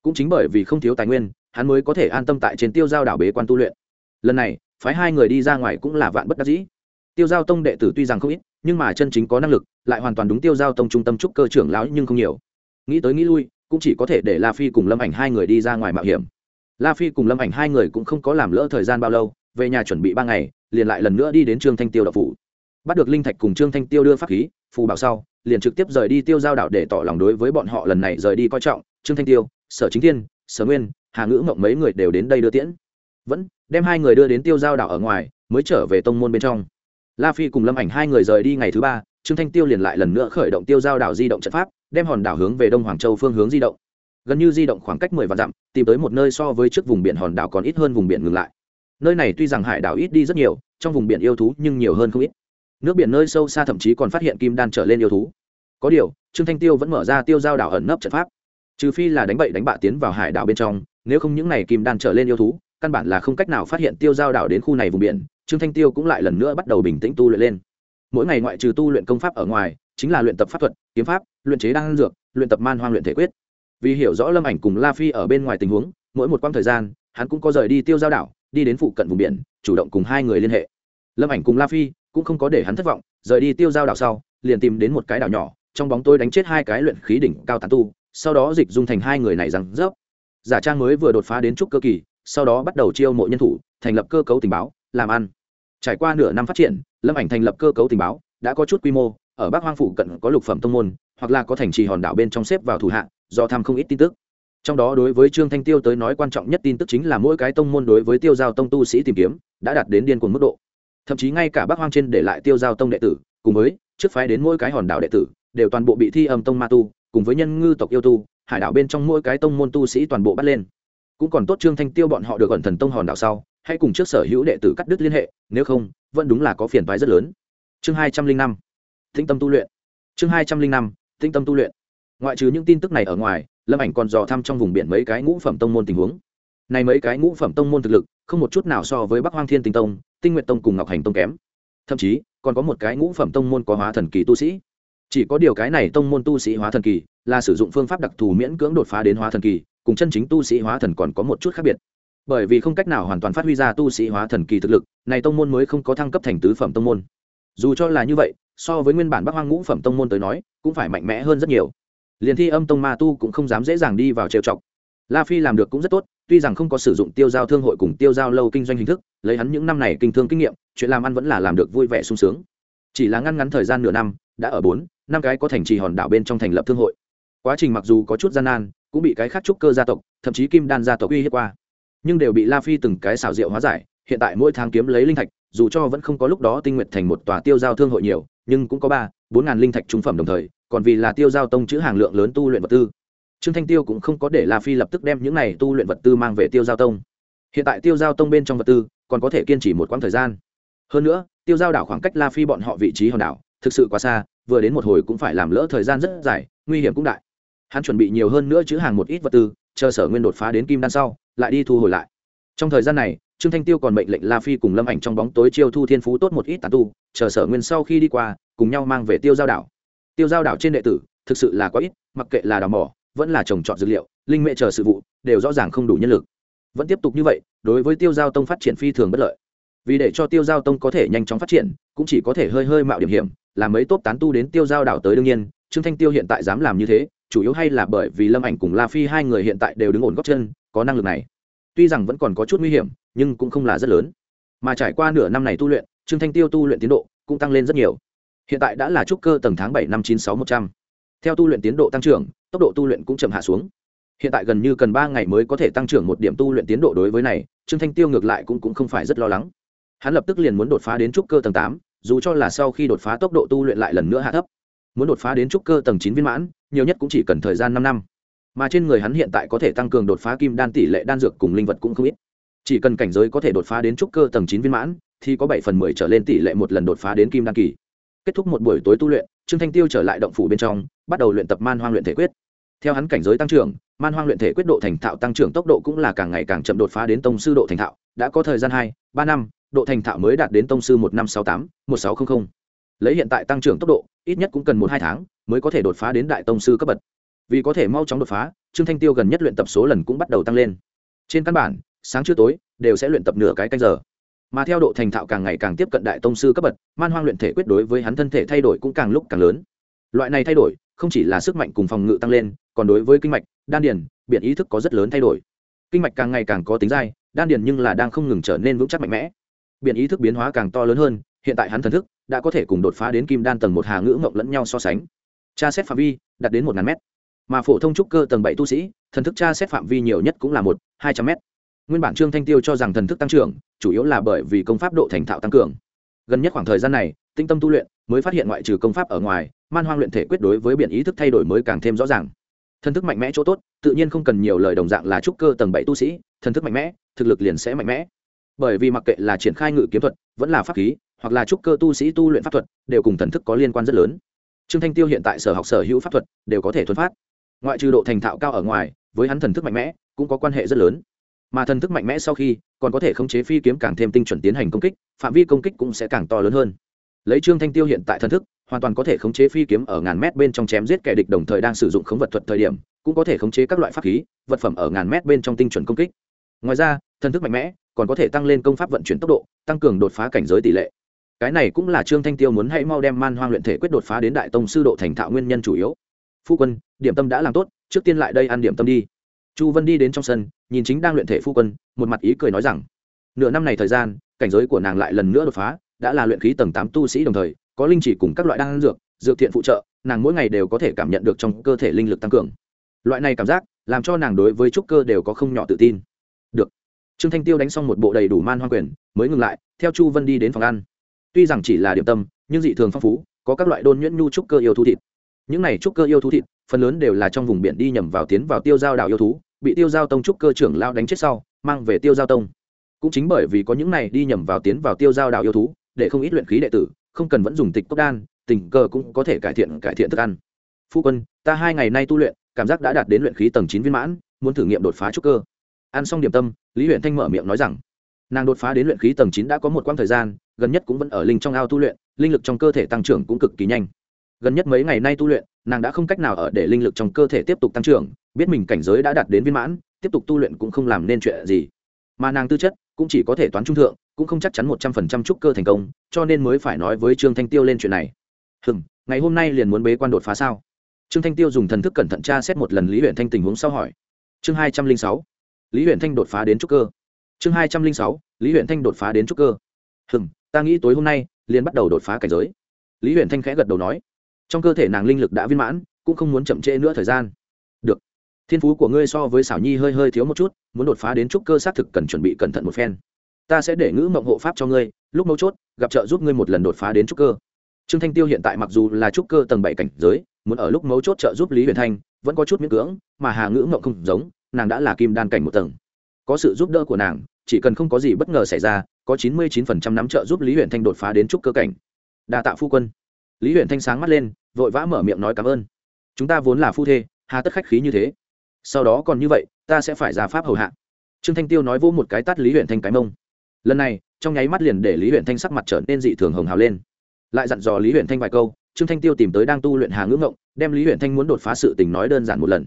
cũng chính bởi vì không thiếu tài nguyên, hắn mới có thể an tâm tại trên tiêu giao đảo bế quan tu luyện. Lần này, phái hai người đi ra ngoài cũng là vạn bất đắc dĩ. Tiêu giao tông đệ tử tuy rằng không ít, nhưng mà chân chính có năng lực, lại hoàn toàn đúng tiêu giao tông trung tâm trúc cơ trưởng lão nhưng không nhiều. Nghĩ tới nghĩ lui, cũng chỉ có thể để la phi cùng lâm ảnh hai người đi ra ngoài mạo hiểm. La phi cùng lâm ảnh hai người cũng không có làm lỡ thời gian bao lâu, về nhà chuẩn bị ba ngày, liền lại lần nữa đi đến trương thanh tiêu đập phủ. Bắt được linh thạch cùng trương thanh tiêu đưa pháp khí, phù bảo sau, liền trực tiếp rời đi tiêu giao đảo để tỏ lòng đối với bọn họ lần này rời đi coi trọng, trương thanh tiêu sở chính thiên, sở nguyên, hà ngữ mộng mấy người đều đến đây đưa tiễn. Vẫn, đem hai người đưa đến tiêu giao đảo ở ngoài, mới trở về tông môn bên trong. La phi cùng lâm ảnh hai người rời đi ngày thứ ba, trương thanh tiêu liền lại lần nữa khởi động tiêu giao đảo di động trận pháp, đem hòn đảo hướng về đông hoàng châu phương hướng di động. Gần như di động khoảng cách mười vạn dặm, tìm tới một nơi so với trước vùng biển hòn đảo còn ít hơn vùng biển ngừng lại. Nơi này tuy rằng hải đảo ít đi rất nhiều, trong vùng biển yêu thú nhưng nhiều hơn không ít. Nước biển nơi sâu xa thậm chí còn phát hiện kim đan trở lên yêu thú. Có điều, trương thanh tiêu vẫn mở ra tiêu giao đảo ẩn nấp trận pháp trừ phi là đánh bậy đánh bạ tiến vào hải đảo bên trong, nếu không những n à y kim đan trở lên yêu thú, căn bản là không cách nào phát hiện tiêu giao đảo đến khu này vùng biển, trương thanh tiêu cũng lại lần nữa bắt đầu bình tĩnh tu luyện lên. Mỗi ngày ngoại trừ tu luyện công pháp ở ngoài, chính là luyện tập pháp thuật, kiếm pháp, luyện chế đan dược, luyện tập man hoang luyện thể quyết. Vì hiểu rõ lâm ảnh cùng la phi ở bên ngoài tình huống, mỗi một quãng thời gian, hắn cũng có rời đi tiêu giao đảo, đi đến phụ cận vùng biển, chủ động cùng hai người liên hệ. Lâm ảnh cùng la phi cũng không có để hắn thất vọng, rời đi tiêu giao đảo sau, liền tìm đến một cái đảo nhỏ, trong bóng tôi đánh chết hai cái luyện khí đỉnh cao tán tu sau đó dịch dung thành hai người này rằng dốc giả trang mới vừa đột phá đến trúc cơ kỳ, sau đó bắt đầu chiêu mộ nhân thủ, thành lập cơ cấu tình báo, làm ăn. Trải qua nửa năm phát triển, lâm ảnh thành lập cơ cấu tình báo, đã có chút quy mô, ở bắc hoang phủ cận có lục phẩm tông môn, hoặc là có thành trì hòn đảo bên trong xếp vào thủ hạ, do tham không ít tin tức. Trong đó đối với trương thanh tiêu tới nói quan trọng nhất tin tức chính là mỗi cái tông môn đối với tiêu giao tông tu sĩ tìm kiếm, đã đạt đến điên cuồng mức độ. Thậm chí ngay cả bắc hoang trên để lại tiêu giao tông đệ tử, cùng với trước phái đến mỗi cái hòn đảo đệ tử, đều toàn bộ bị thi âm tông ma tu cùng với nhân ngư tộc yêu tu, hải đảo bên trong mỗi cái tông môn tu sĩ toàn bộ bắt lên. Cũng còn tốt trương thanh tiêu bọn họ được ẩn thần tông hòn đảo sau, hãy cùng trước sở hữu đệ tử cắt đứt liên hệ, nếu không, vẫn đúng là có phiền toái rất lớn. Chương hai trăm linh năm, tĩnh tâm tu luyện. Chương hai trăm linh năm, tĩnh tâm tu luyện. Ngoại trừ những tin tức này ở ngoài, lâm ảnh còn dò thăm trong vùng biển mấy cái ngũ phẩm tông môn tình huống. Này mấy cái ngũ phẩm tông môn thực lực, không một chút nào so với bắc hoang thiên tinh tông, tinh nguyện tông cùng ngọc hành tông kém. Thậm chí, còn có một cái ngũ phẩm tông môn có hóa thần kỳ tu sĩ chỉ có điều cái này tông môn tu sĩ hóa thần kỳ, là sử dụng phương pháp đặc thù miễn cưỡng đột phá đến hóa thần kỳ, cùng chân chính tu sĩ hóa thần còn có một chút khác biệt. Bởi vì không cách nào hoàn toàn phát huy ra tu sĩ hóa thần kỳ thực lực, này tông môn mới không có thăng cấp thành tứ phẩm tông môn. Dù cho là như vậy, so với nguyên bản bắc hoang ngũ phẩm tông môn tới nói, cũng phải mạnh mẽ hơn rất nhiều. Liền thi âm tông ma tu cũng không dám dễ dàng đi vào trêu chọc. La phi làm được cũng rất tốt, tuy rằng không có sử dụng tiêu giao thương hội cùng tiêu giao lâu kinh doanh hình thức, lấy hắn những năm này kinh thương kinh nghiệm, chuyện làm ăn vẫn là làm được vui vẻ sung sướng. Chỉ là ngăn ngắn thời gian nửa năm, đã ở bốn năm cái có thành trì hòn đảo bên trong thành lập thương hội. Quá trình mặc dù có chút gian nan, cũng bị cái khác trúc cơ gia tộc, thậm chí kim đan gia tộc uy hiếp qua. Nhưng đều bị la phi từng cái xảo diệu hóa giải, hiện tại mỗi tháng kiếm lấy linh thạch, dù cho vẫn không có lúc đó tinh nguyện thành một tòa tiêu giao thương hội nhiều, nhưng cũng có ba, bốn ngàn linh thạch trung phẩm đồng thời, còn vì là tiêu giao tông chữ hàng lượng lớn tu luyện vật tư. Trương thanh tiêu cũng không có để la phi lập tức đem những này tu luyện vật tư mang về tiêu giao tông. Hiện tại tiêu giao tông bên trong vật tư còn có thể kiên trì một quãng thời gian. Hơn nữa, tiêu giao đảo khoảng cách la phi bọn họ vị trí hòn đảo thực sự quá xa, vừa đến một hồi cũng phải làm lỡ thời gian rất dài, nguy hiểm cũng đại. Hắn chuẩn bị nhiều hơn nữa chữ hàng một ít vật tư, chờ sở nguyên đột phá đến kim đan sau, lại đi thu hồi lại. Trong thời gian này, trương thanh tiêu còn mệnh lệnh la phi cùng lâm ảnh trong bóng tối chiêu thu thiên phú tốt một ít tàn tu, chờ sở nguyên sau khi đi qua, cùng nhau mang về tiêu giao đảo. Tiêu giao đảo trên đệ tử, thực sự là có ít, mặc kệ là đào mỏ, vẫn là trồng trọt dược liệu, linh mệ chờ sự vụ, đều rõ ràng không đủ nhân lực. Vẫn tiếp tục như vậy, đối với tiêu giao tông phát triển phi thường bất lợi. Vì để cho tiêu giao tông có thể nhanh chóng phát triển, cũng chỉ có thể hơi hơi mạo điểm hiểm làm mấy tốt tán tu đến tiêu giao đảo tới đương nhiên trương thanh tiêu hiện tại dám làm như thế chủ yếu hay là bởi vì lâm ảnh cùng la phi hai người hiện tại đều đứng ổn góc chân có năng lực này. Tuy rằng vẫn còn có chút nguy hiểm nhưng cũng không là rất lớn. Mà trải qua nửa năm này tu luyện trương thanh tiêu tu luyện tiến độ cũng tăng lên rất nhiều. Hiện tại đã là trúc cơ tầng tháng bảy năm chín sáu một trăm. Theo tu luyện tiến độ tăng trưởng tốc độ tu luyện cũng chậm hạ xuống. Hiện tại gần như cần ba ngày mới có thể tăng trưởng một điểm tu luyện tiến độ đối với này trương thanh tiêu ngược lại cũng, cũng không phải rất lo lắng. Hắn lập tức liền muốn đột phá đến trúc cơ tầng tám dù cho là sau khi đột phá tốc độ tu luyện lại lần nữa hạ thấp, muốn đột phá đến trúc cơ tầng chín viên mãn, nhiều nhất cũng chỉ cần thời gian năm năm. Mà trên người hắn hiện tại có thể tăng cường đột phá kim đan tỷ lệ đan dược cùng linh vật cũng không ít. Chỉ cần cảnh giới có thể đột phá đến trúc cơ tầng chín viên mãn, thì có bảy phần mười trở lên tỷ lệ một lần đột phá đến kim đan kỳ. Kết thúc một buổi tối tu luyện, trương thanh tiêu trở lại động phủ bên trong, bắt đầu luyện tập man hoang luyện thể quyết. Theo hắn cảnh giới tăng trưởng, man hoang luyện thể quyết độ thành thạo tăng trưởng tốc độ cũng là càng ngày càng chậm đột phá đến tông sư độ thành thạo, đã có thời gian hai, ba năm độ thành thạo mới đạt đến tông sư một năm sáu tám, một sáu trăm linh lấy hiện tại tăng trưởng tốc độ, ít nhất cũng cần một hai tháng mới có thể đột phá đến đại tông sư cấp bậc. Vì có thể mau chóng đột phá, trương thanh tiêu gần nhất luyện tập số lần cũng bắt đầu tăng lên. Trên căn bản, sáng trưa tối, đều sẽ luyện tập nửa cái canh giờ. Mà theo độ thành thạo càng ngày càng tiếp cận đại tông sư cấp bậc, man hoang luyện thể quyết đối với hắn thân thể thay đổi cũng càng lúc càng lớn. Loại này thay đổi, không chỉ là sức mạnh cùng phòng ngự tăng lên, còn đối với kinh mạch, đan điền biện ý thức có rất lớn thay đổi. Kinh mạch càng ngày càng có tính dai, đan điền nhưng là đang không ngừng trở nên vững chắc mạnh mẽ biển ý thức biến hóa càng to lớn hơn, hiện tại hắn thần thức đã có thể cùng đột phá đến kim đan tầng một hà ngữ ngộng lẫn nhau so sánh. Tra xét phạm vi, đạt đến một ngàn mét. Mà phổ thông trúc cơ tầng bảy tu sĩ, thần thức tra xét phạm vi nhiều nhất cũng là một, hai trăm mét. Nguyên bản trương thanh tiêu cho rằng thần thức tăng trưởng, chủ yếu là bởi vì công pháp độ thành thạo tăng cường. Gần nhất khoảng thời gian này, tinh tâm tu luyện mới phát hiện ngoại trừ công pháp ở ngoài, man hoang luyện thể quyết đối với biển ý thức thay đổi mới càng thêm rõ ràng. Thần thức mạnh mẽ chỗ tốt, tự nhiên không cần nhiều lời đồng dạng là trúc cơ tầng bảy tu sĩ, thần thức mạnh mẽ, thực lực liền sẽ mạnh mẽ bởi vì mặc kệ là triển khai ngự kiếm thuật, vẫn là pháp khí, hoặc là trúc cơ tu sĩ tu luyện pháp thuật, đều cùng thần thức có liên quan rất lớn. Trương thanh tiêu hiện tại sở học sở hữu pháp thuật, đều có thể thuần phát. Ngoại trừ độ thành thạo cao ở ngoài, với hắn thần thức mạnh mẽ, cũng có quan hệ rất lớn. Mà thần thức mạnh mẽ sau khi, còn có thể khống chế phi kiếm càng thêm tinh chuẩn tiến hành công kích, phạm vi công kích cũng sẽ càng to lớn hơn. Lấy trương thanh tiêu hiện tại thần thức, hoàn toàn có thể khống chế phi kiếm ở ngàn mét bên trong chém giết kẻ địch đồng thời đang sử dụng khống vật thuật thời điểm, cũng có thể khống chế các loại pháp khí, vật phẩm ở ngàn mét bên trong tinh chuẩn công kích. Ngoài ra, thần thức mạnh mẽ còn có thể tăng lên công pháp vận chuyển tốc độ, tăng cường đột phá cảnh giới tỷ lệ. Cái này cũng là trương thanh tiêu muốn hãy mau đem man hoang luyện thể quyết đột phá đến đại tông sư độ thành thạo nguyên nhân chủ yếu. Phu quân, điểm tâm đã làm tốt, trước tiên lại đây ăn điểm tâm đi. Chu vân đi đến trong sân, nhìn chính đang luyện thể phu quân, một mặt ý cười nói rằng, nửa năm này thời gian, cảnh giới của nàng lại lần nữa đột phá, đã là luyện khí tầng tám tu sĩ đồng thời, có linh chỉ cùng các loại đan dược dược thiện phụ trợ, nàng mỗi ngày đều có thể cảm nhận được trong cơ thể linh lực tăng cường. Loại này cảm giác, làm cho nàng đối với trúc cơ đều có không nhỏ tự tin trương thanh tiêu đánh xong một bộ đầy đủ man hoang quyền, mới ngừng lại, theo chu vân đi đến phòng ăn. Tuy rằng chỉ là điểm tâm, nhưng dị thường phong phú, có các loại đôn nhuyễn nhu trúc cơ yêu thú thịt. Những này trúc cơ yêu thú thịt, phần lớn đều là trong vùng biển đi nhầm vào tiến vào tiêu giao đảo yêu thú, bị tiêu giao tông trúc cơ trưởng lao đánh chết sau, mang về tiêu giao tông. Cũng chính bởi vì có những này đi nhầm vào tiến vào tiêu giao đạo yêu thú, để không ít luyện khí đệ tử, không cần vẫn dùng tịch cốc đan, tình cờ cũng có thể cải thiện cải thiện thức ăn. Phu quân, ta hai ngày nay tu luyện, cảm giác đã đạt đến luyện khí tầng chín viên mãn, muốn thử nghiệm đột phá trúc cơ ăn xong điểm tâm, lý huyện thanh mở miệng nói rằng, nàng đột phá đến luyện khí tầng chín đã có một quãng thời gian, gần nhất cũng vẫn ở linh trong ao tu luyện, linh lực trong cơ thể tăng trưởng cũng cực kỳ nhanh. Gần nhất mấy ngày nay tu luyện, nàng đã không cách nào ở để linh lực trong cơ thể tiếp tục tăng trưởng, biết mình cảnh giới đã đạt đến viên mãn, tiếp tục tu luyện cũng không làm nên chuyện gì. Mà nàng tư chất cũng chỉ có thể toán trung thượng, cũng không chắc chắn một trăm phần trăm trúc cơ thành công, cho nên mới phải nói với trương thanh tiêu lên chuyện này. Hừm, ngày hôm nay liền muốn bế quan đột phá sao? Trương thanh tiêu dùng thần thức cẩn thận tra xét một lần lý huyện thanh tình huống sau hỏi. Chương hai trăm linh sáu lý huyện thanh đột phá đến trúc cơ. Chương hai trăm linh sáu, lý huyện thanh đột phá đến trúc cơ. Hừng ta nghĩ tối hôm nay, liền bắt đầu đột phá cảnh giới. Lý huyện thanh khẽ gật đầu nói. Trong cơ thể nàng linh lực đã viên mãn, cũng không muốn chậm trễ nữa thời gian. Được. Thiên phú của ngươi so với xảo nhi hơi hơi thiếu một chút, muốn đột phá đến trúc cơ xác thực cần chuẩn bị cẩn thận một phen. Ta sẽ để ngữ mộng hộ pháp cho ngươi, lúc mấu chốt, gặp trợ giúp ngươi một lần đột phá đến trúc cơ. Trương thanh tiêu hiện tại mặc dù là trúc cơ tầng bảy cảnh giới, muốn ở lúc mấu chốt trợ giúp lý huyền thanh, vẫn có chút miễn cưỡng, mà hà ngữ mộng không giống nàng đã là kim đan cảnh một tầng. Có sự giúp đỡ của nàng, chỉ cần không có gì bất ngờ xảy ra, có chín mươi chín phần trăm nắm trợ giúp lý huyền thanh đột phá đến trúc cơ cảnh. Đa tạ phu quân. Lý huyền thanh sáng mắt lên, vội vã mở miệng nói cảm ơn. Chúng ta vốn là phu thê, hà tất khách khí như thế. Sau đó còn như vậy, ta sẽ phải ra pháp hầu hạ. Trương thanh tiêu nói vỗ một cái tát lý huyện thanh cái mông. Lần này, trong nháy mắt liền để lý huyện thanh sắc mặt trở nên dị thường hồng hào lên. Lại dặn dò lý huyện thanh vài câu, trương thanh tiêu tìm tới đang tu luyện hà ngữ ngộng, đem lý huyện thanh muốn đột phá sự tình nói đơn giản một lần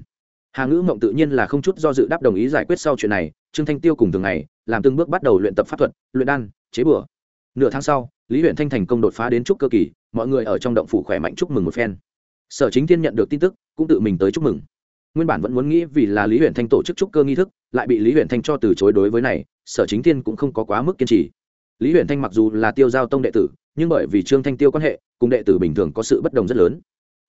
hà ngữ mộng tự nhiên là không chút do dự đáp đồng ý giải quyết sau chuyện này, trương thanh tiêu cùng thường ngày, làm từng bước bắt đầu luyện tập pháp thuật, luyện đan, chế bừa nửa tháng sau, lý huyện thanh thành công đột phá đến trúc cơ kỳ, mọi người ở trong động phủ khỏe mạnh chúc mừng một phen. Sở chính thiên nhận được tin tức, cũng tự mình tới chúc mừng. Nguyên bản vẫn muốn nghĩ vì là lý huyện thanh tổ chức trúc cơ nghi thức, lại bị lý huyện thanh cho từ chối đối với này, sở chính thiên cũng không có quá mức kiên trì. Lý huyện thanh mặc dù là tiêu giao tông đệ tử, nhưng bởi vì trương thanh tiêu quan hệ, cùng đệ tử bình thường có sự bất đồng rất lớn.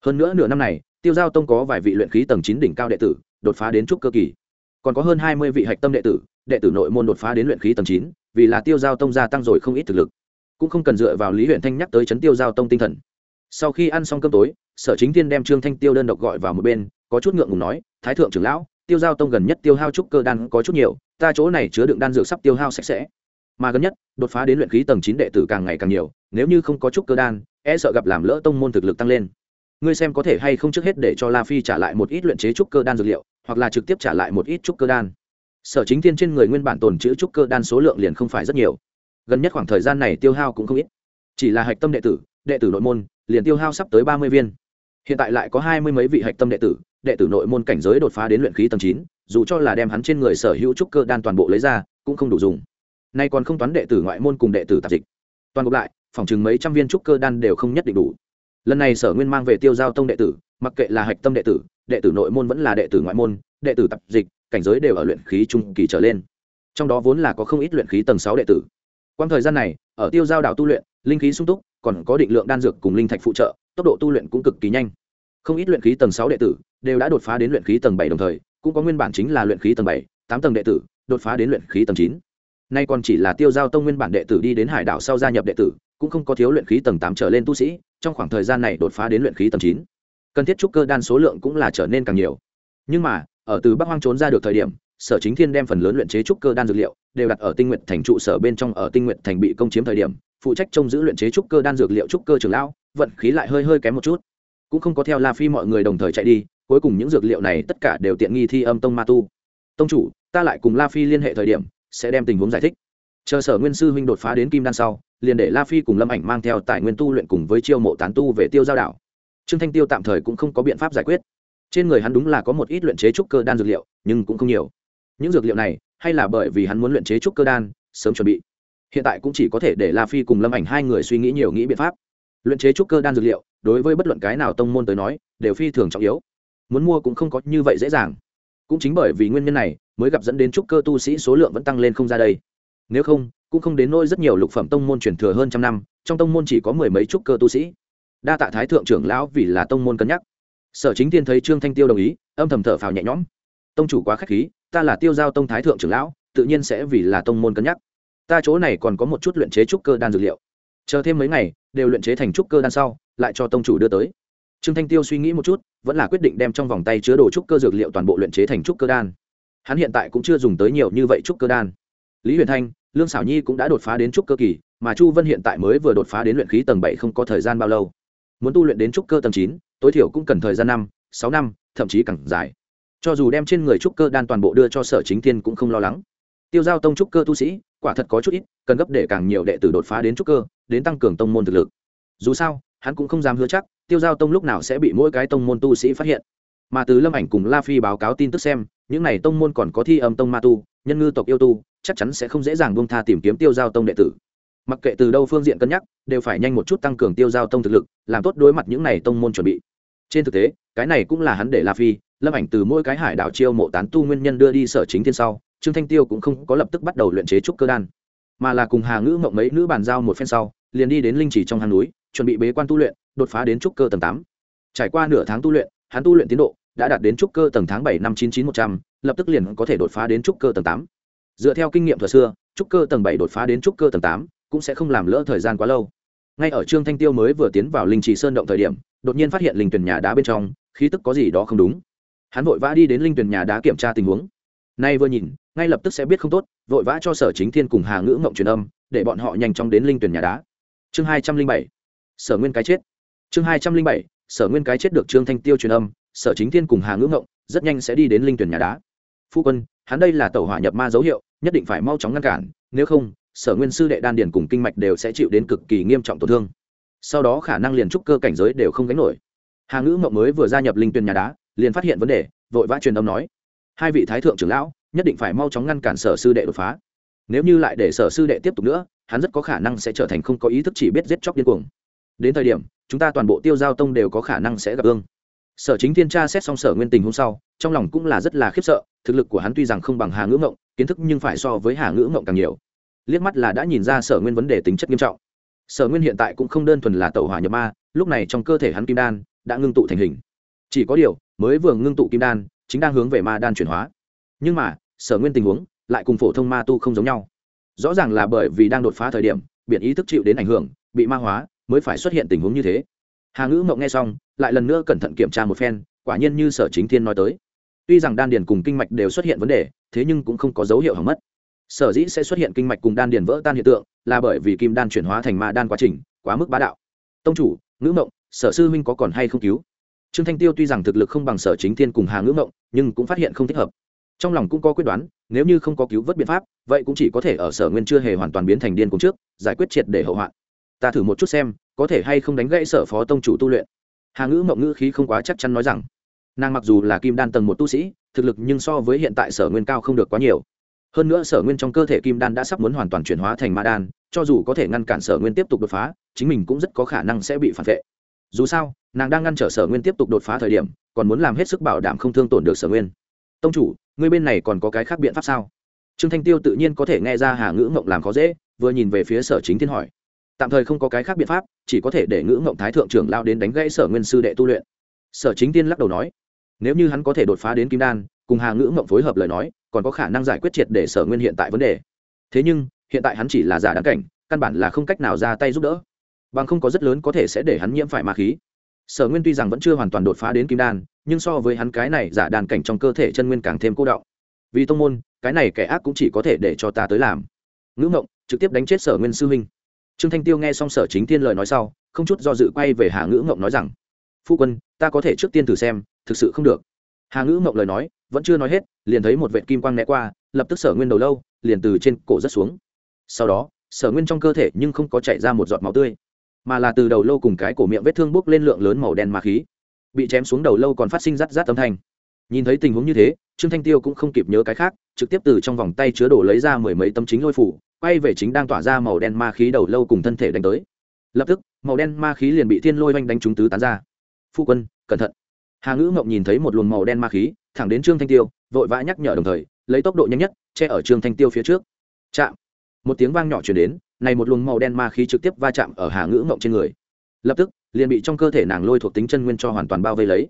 Hơn nữa nửa năm này tiêu giao tông có vài vị luyện khí tầng chín đỉnh cao đệ tử, đột phá đến trúc cơ kỳ. Còn có hơn hai mươi vị hạch tâm đệ tử đệ tử nội môn đột phá đến luyện khí tầng chín, vì là tiêu giao tông gia tăng rồi không ít thực lực. Cũng không cần dựa vào lý huyện thanh nhắc tới chấn tiêu giao tông tinh thần. Sau khi ăn xong cơm tối, sở chính tiên đem trương thanh tiêu đơn độc gọi vào một bên, có chút ngượng ngùng nói, thái thượng trưởng lão, tiêu giao tông gần nhất tiêu hao trúc cơ đan có chút nhiều, ta chỗ này chứa đựng đan dược sắp tiêu hao sạch sẽ. Mà gần nhất, đột phá đến luyện khí tầng chín đệ tử càng ngày càng nhiều, nếu như không có trúc cơ đan e sợ gặp làm lỡ tông môn thực lực tăng lên ngươi xem có thể hay không trước hết để cho la phi trả lại một ít luyện chế trúc cơ đan dược liệu, hoặc là trực tiếp trả lại một ít trúc cơ đan. Sở chính thiên trên người nguyên bản tồn chữ trúc cơ đan số lượng liền không phải rất nhiều. Gần nhất khoảng thời gian này tiêu hao cũng không ít. Chỉ là hạch tâm đệ tử đệ tử nội môn, liền tiêu hao sắp tới ba mươi viên. Hiện tại lại có hai mươi mấy vị hạch tâm đệ tử đệ tử nội môn cảnh giới đột phá đến luyện khí tầng chín, dù cho là đem hắn trên người sở hữu trúc cơ đan toàn bộ lấy ra, cũng không đủ dùng. Nay còn không toán đệ tử ngoại môn cùng đệ tử tạp dịch. Toàn bộ lại, phòng chừng mấy trăm viên trúc cơ đan đều không nhất định đủ lần này sở nguyên mang về tiêu giao tông đệ tử, mặc kệ là hạch tâm đệ tử đệ tử nội môn vẫn là đệ tử ngoại môn, đệ tử tập dịch, cảnh giới đều ở luyện khí trung kỳ trở lên. Trong đó vốn là có không ít luyện khí tầng sáu đệ tử. Quang thời gian này, ở tiêu giao đảo tu luyện, linh khí sung túc, còn có định lượng đan dược cùng linh thạch phụ trợ, tốc độ tu luyện cũng cực kỳ nhanh. Không ít luyện khí tầng sáu đệ tử đều đã đột phá đến luyện khí tầng bảy đồng thời, cũng có nguyên bản chính là luyện khí tầng bảy, tám tầng đệ tử đột phá đến luyện khí tầng chín. Nay còn chỉ là tiêu giao tông nguyên bản đệ tử đi đến hải đảo sau gia nhập đệ tử cũng không có thiếu luyện khí tầng tám trở lên tu sĩ, trong khoảng thời gian này đột phá đến luyện khí tầng chín. Cần thiết trúc cơ đan số lượng cũng là trở nên càng nhiều. Nhưng mà, ở từ bắc hoang trốn ra được thời điểm, sở chính thiên đem phần lớn luyện chế trúc cơ đan dược liệu đều đặt ở tinh nguyện thành trụ sở bên trong ở tinh nguyện thành bị công chiếm thời điểm, phụ trách trông giữ luyện chế trúc cơ đan dược liệu trúc cơ trường lão, vận khí lại hơi hơi kém một chút. Cũng không có theo la phi mọi người đồng thời chạy đi, cuối cùng những dược liệu này tất cả đều tiện nghi thi âm tông ma tu. Tông chủ, ta lại cùng la phi liên hệ thời điểm, sẽ đem tình huống giải thích chờ sở nguyên sư huynh đột phá đến kim đan sau, liền để la phi cùng lâm ảnh mang theo tài nguyên tu luyện cùng với chiêu mộ tán tu về tiêu giao đảo. Trương thanh tiêu tạm thời cũng không có biện pháp giải quyết. Trên người hắn đúng là có một ít luyện chế trúc cơ đan dược liệu, nhưng cũng không nhiều. Những dược liệu này, hay là bởi vì hắn muốn luyện chế trúc cơ đan, sớm chuẩn bị. Hiện tại cũng chỉ có thể để la phi cùng lâm ảnh hai người suy nghĩ nhiều nghĩ biện pháp. Luyện chế trúc cơ đan dược liệu, đối với bất luận cái nào tông môn tới nói, đều phi thường trọng yếu. Muốn mua cũng không có như vậy dễ dàng. Cũng chính bởi vì nguyên nhân này, mới gặp dẫn đến trúc cơ tu sĩ số lượng vẫn tăng lên không ra đây nếu không, cũng không đến nỗi rất nhiều lục phẩm tông môn truyền thừa hơn trăm năm, trong tông môn chỉ có mười mấy trúc cơ tu sĩ. Đa tạ thái thượng trưởng lão vì là tông môn cân nhắc. Sở chính tiên thấy trương thanh tiêu đồng ý, âm thầm thở phào nhẹ nhõm. Tông chủ quá k h á c h khí, ta là tiêu giao tông thái thượng trưởng lão, tự nhiên sẽ vì là tông môn cân nhắc. Ta chỗ này còn có một chút luyện chế trúc cơ đan dược liệu. Chờ thêm mấy ngày, đều luyện chế thành trúc cơ đan sau, lại cho tông chủ đưa tới. Trương thanh tiêu suy nghĩ một chút, vẫn là quyết định đem trong vòng tay chứa đồ trúc cơ dược liệu toàn bộ luyện chế thành trúc cơ đan. Hắn hiện tại cũng chưa dùng tới nhiều như vậy trúc cơ đan. Lý huyền thanh lương xảo nhi cũng đã đột phá đến trúc cơ kỳ, mà chu vân hiện tại mới vừa đột phá đến luyện khí tầng bảy không có thời gian bao lâu. Muốn tu luyện đến trúc cơ tầng chín, tối thiểu cũng cần thời gian năm, sáu năm, thậm chí càng dài. Cho dù đem trên người trúc cơ đan toàn bộ đưa cho sở chính thiên cũng không lo lắng. Tiêu giao tông trúc cơ tu sĩ, quả thật có chút ít, cần gấp để càng nhiều đệ tử đột phá đến trúc cơ, đến tăng cường tông môn thực lực. Dù sao, hắn cũng không dám hứa chắc, tiêu giao tông lúc nào sẽ bị mỗi cái tông môn tu sĩ phát hiện mà từ lâm ảnh cùng la phi báo cáo tin tức xem, những n à y tông môn còn có thi âm tông ma tu, nhân ngư tộc yêu tu, chắc chắn sẽ không dễ dàng buông tha tìm kiếm tiêu giao tông đệ tử. Mặc kệ từ đâu phương diện cân nhắc, đều phải nhanh một chút tăng cường tiêu giao tông thực lực, làm tốt đối mặt những n à y tông môn chuẩn bị. Trên thực tế, cái này cũng là hắn để la phi, lâm ảnh từ mỗi cái hải đảo chiêu mộ tán tu nguyên nhân đưa đi sở chính thiên sau, trương thanh tiêu cũng không có lập tức bắt đầu luyện chế trúc cơ đan. Mà là cùng hà ngữ mộng mấy nữ bàn giao một phen sau, liền đi đến linh chỉ trong hang núi, chuẩn bị bế quan tu luyện, đột phá đến trúc cơ tầng tám. Trải qua nửa tháng tu luyện hắn tu luyện tiến độ đã đạt đến trúc cơ tầng tháng bảy năm chín chín một trăm, lập tức liền có thể đột phá đến trúc cơ tầng tám. Dựa theo kinh nghiệm thừa xưa, trúc cơ tầng bảy đột phá đến trúc cơ tầng tám cũng sẽ không làm lỡ thời gian quá lâu. Ngay ở trương thanh tiêu mới vừa tiến vào linh trì sơn động thời điểm, đột nhiên phát hiện linh tuyển nhà đá bên trong, khí tức có gì đó không đúng. Hắn vội vã đi đến linh tuyển nhà đá kiểm tra tình huống. Nay vừa nhìn, ngay lập tức sẽ biết không tốt, vội vã cho sở chính thiên cùng hà ngữ mộng truyền âm, để bọn họ nhanh chóng đến linh tuyển nhà đá. Chương hai trăm linh bảy. Sở nguyên cái chết. Chương hai trăm linh bảy sở nguyên cái chết được trương thanh tiêu truyền âm, sở chính thiên cùng hà ngữ ngộng rất nhanh sẽ đi đến linh tuyển nhà đá. Phu quân, hắn đây là tàu hỏa nhập ma dấu hiệu, nhất định phải mau chóng ngăn cản, nếu không, sở nguyên sư đệ đan điền cùng kinh mạch đều sẽ chịu đến cực kỳ nghiêm trọng tổn thương. Sau đó khả năng liền trúc cơ cảnh giới đều không gánh nổi. Hà ngữ mộng mới vừa gia nhập linh tuyển nhà đá, liền phát hiện vấn đề, vội vã truyền âm nói, hai vị thái thượng trưởng lão, nhất định phải mau chóng ngăn cản sở sư đệ đột phá. Nếu như lại để sở sư đệ tiếp tục nữa, hắn rất có khả năng sẽ trở thành không có ý thức chỉ biết giết chóc điên cuồng đến thời điểm, chúng ta toàn bộ tiêu giao tông đều có khả năng sẽ gặp ương sở chính thiên tra xét xong sở nguyên tình hôm sau, trong lòng cũng là rất là khiếp sợ, thực lực của hắn tuy rằng không bằng hà ngữ ngộng, kiến thức nhưng phải so với hà ngữ ngộng càng nhiều. Liếc mắt là đã nhìn ra sở nguyên vấn đề tính chất nghiêm trọng. Sở nguyên hiện tại cũng không đơn thuần là tàu hỏa nhập ma, lúc này trong cơ thể hắn kim đan đã ngưng tụ thành hình. Chỉ có điều, mới vừa ngưng tụ kim đan, chính đang hướng về ma đan chuyển hóa. Nhưng mà, sở nguyên tình huống lại cùng phổ thông ma tu không giống nhau. Rõ ràng là bởi vì đang đột phá thời điểm biện ý thức chịu đến ảnh hưởng, bị ma hóa mới phải xuất hiện tình huống như thế. Hà ngữ mộng nghe xong, lại lần nữa cẩn thận kiểm tra một phen, quả nhiên như sở chính thiên nói tới. Tuy rằng đan điền cùng kinh mạch đều xuất hiện vấn đề, thế nhưng cũng không có dấu hiệu hỏng mất. Sở dĩ sẽ xuất hiện kinh mạch cùng đan điền vỡ tan hiện tượng, là bởi vì kim đan chuyển hóa thành ma đan quá trình, quá mức bá đạo. Tông chủ, ngữ mộng, sở sư huynh có còn hay không cứu? Trương thanh tiêu tuy rằng thực lực không bằng sở chính thiên cùng hà ngữ mộng, nhưng cũng phát hiện không thích hợp. Trong lòng cũng có quyết đoán, nếu như không có cứu vớt biện pháp, vậy cũng chỉ có thể ở sở nguyên chưa hề hoàn toàn biến thành điên cùng trước, giải quyết triệt để hậu hoạn ta thử một chút xem, có thể hay không đánh gãy sở phó tông chủ tu luyện. Hà ngữ mộng ngữ khí không quá chắc chắn nói rằng, nàng mặc dù là kim đan tầng một tu sĩ, thực lực nhưng so với hiện tại sở nguyên cao không được quá nhiều. Hơn nữa sở nguyên trong cơ thể kim đan đã sắp muốn hoàn toàn chuyển hóa thành ma đan, cho dù có thể ngăn cản sở nguyên tiếp tục đột phá, chính mình cũng rất có khả năng sẽ bị phản vệ. Dù sao, nàng đang ngăn trở sở nguyên tiếp tục đột phá thời điểm, còn muốn làm hết sức bảo đảm không thương tổn được sở nguyên. Tông chủ, ngươi bên này còn có cái khác biện pháp sao? Trương thanh tiêu tự nhiên có thể nghe ra hà ngữ mộng làm khó dễ, vừa nhìn về phía sở chính thiên hỏi tạm thời không có cái khác biện pháp, chỉ có thể để ngữ ngộng thái thượng trưởng lao đến đánh gãy sở nguyên sư đệ tu luyện. Sở chính tiên lắc đầu nói, nếu như hắn có thể đột phá đến kim đan, cùng hà ngữ ngộng phối hợp lời nói, còn có khả năng giải quyết triệt để sở nguyên hiện tại vấn đề. Thế nhưng, hiện tại hắn chỉ là giả đáng cảnh, căn bản là không cách nào ra tay giúp đỡ. Bằng không có rất lớn có thể sẽ để hắn nhiễm phải ma khí. Sở nguyên tuy rằng vẫn chưa hoàn toàn đột phá đến kim đan, nhưng so với hắn cái này giả đàn cảnh trong cơ thể chân nguyên càng thêm cô đọng. Vì tông môn, cái này kẻ ác cũng chỉ có thể để cho ta tới làm. Ngữ ngộng, trực tiếp đánh chết sở nguyên sư huynh trương thanh tiêu nghe xong sở chính thiên lời nói sau, không chút do dự quay về hà ngữ ngộng nói rằng, phu quân, ta có thể trước tiên thử xem, thực sự không được. Hà ngữ ngộng lời nói, vẫn chưa nói hết, liền thấy một vệ kim quang né qua, lập tức sở nguyên đầu lâu, liền từ trên cổ rất xuống. Sau đó, sở nguyên trong cơ thể nhưng không có chạy ra một giọt máu tươi, mà là từ đầu lâu cùng cái cổ miệng vết thương bốc lên lượng lớn màu đen mà khí, bị chém xuống đầu lâu còn phát sinh rát rát âm thanh. Nhìn thấy tình huống như thế, trương thanh tiêu cũng không kịp nhớ cái khác, trực tiếp từ trong vòng tay chứa đổ lấy ra mười mấy tấm chính lôi phủ quay về chính đang tỏa ra màu đen ma khí đầu lâu cùng thân thể đánh tới. Lập tức, màu đen ma khí liền bị thiên lôi oanh đánh trúng tứ tán ra. Phu quân, cẩn thận. Hà ngữ ngộng nhìn thấy một luồng màu đen ma khí, thẳng đến trương thanh tiêu, vội vã nhắc nhở đồng thời, lấy tốc độ nhanh nhất, che ở trương thanh tiêu phía trước. Chạm. Một tiếng vang nhỏ chuyển đến, này một luồng màu đen ma khí trực tiếp va chạm ở hà ngữ ngộng trên người. Lập tức, liền bị trong cơ thể nàng lôi thuộc tính chân nguyên cho hoàn toàn bao vây lấy.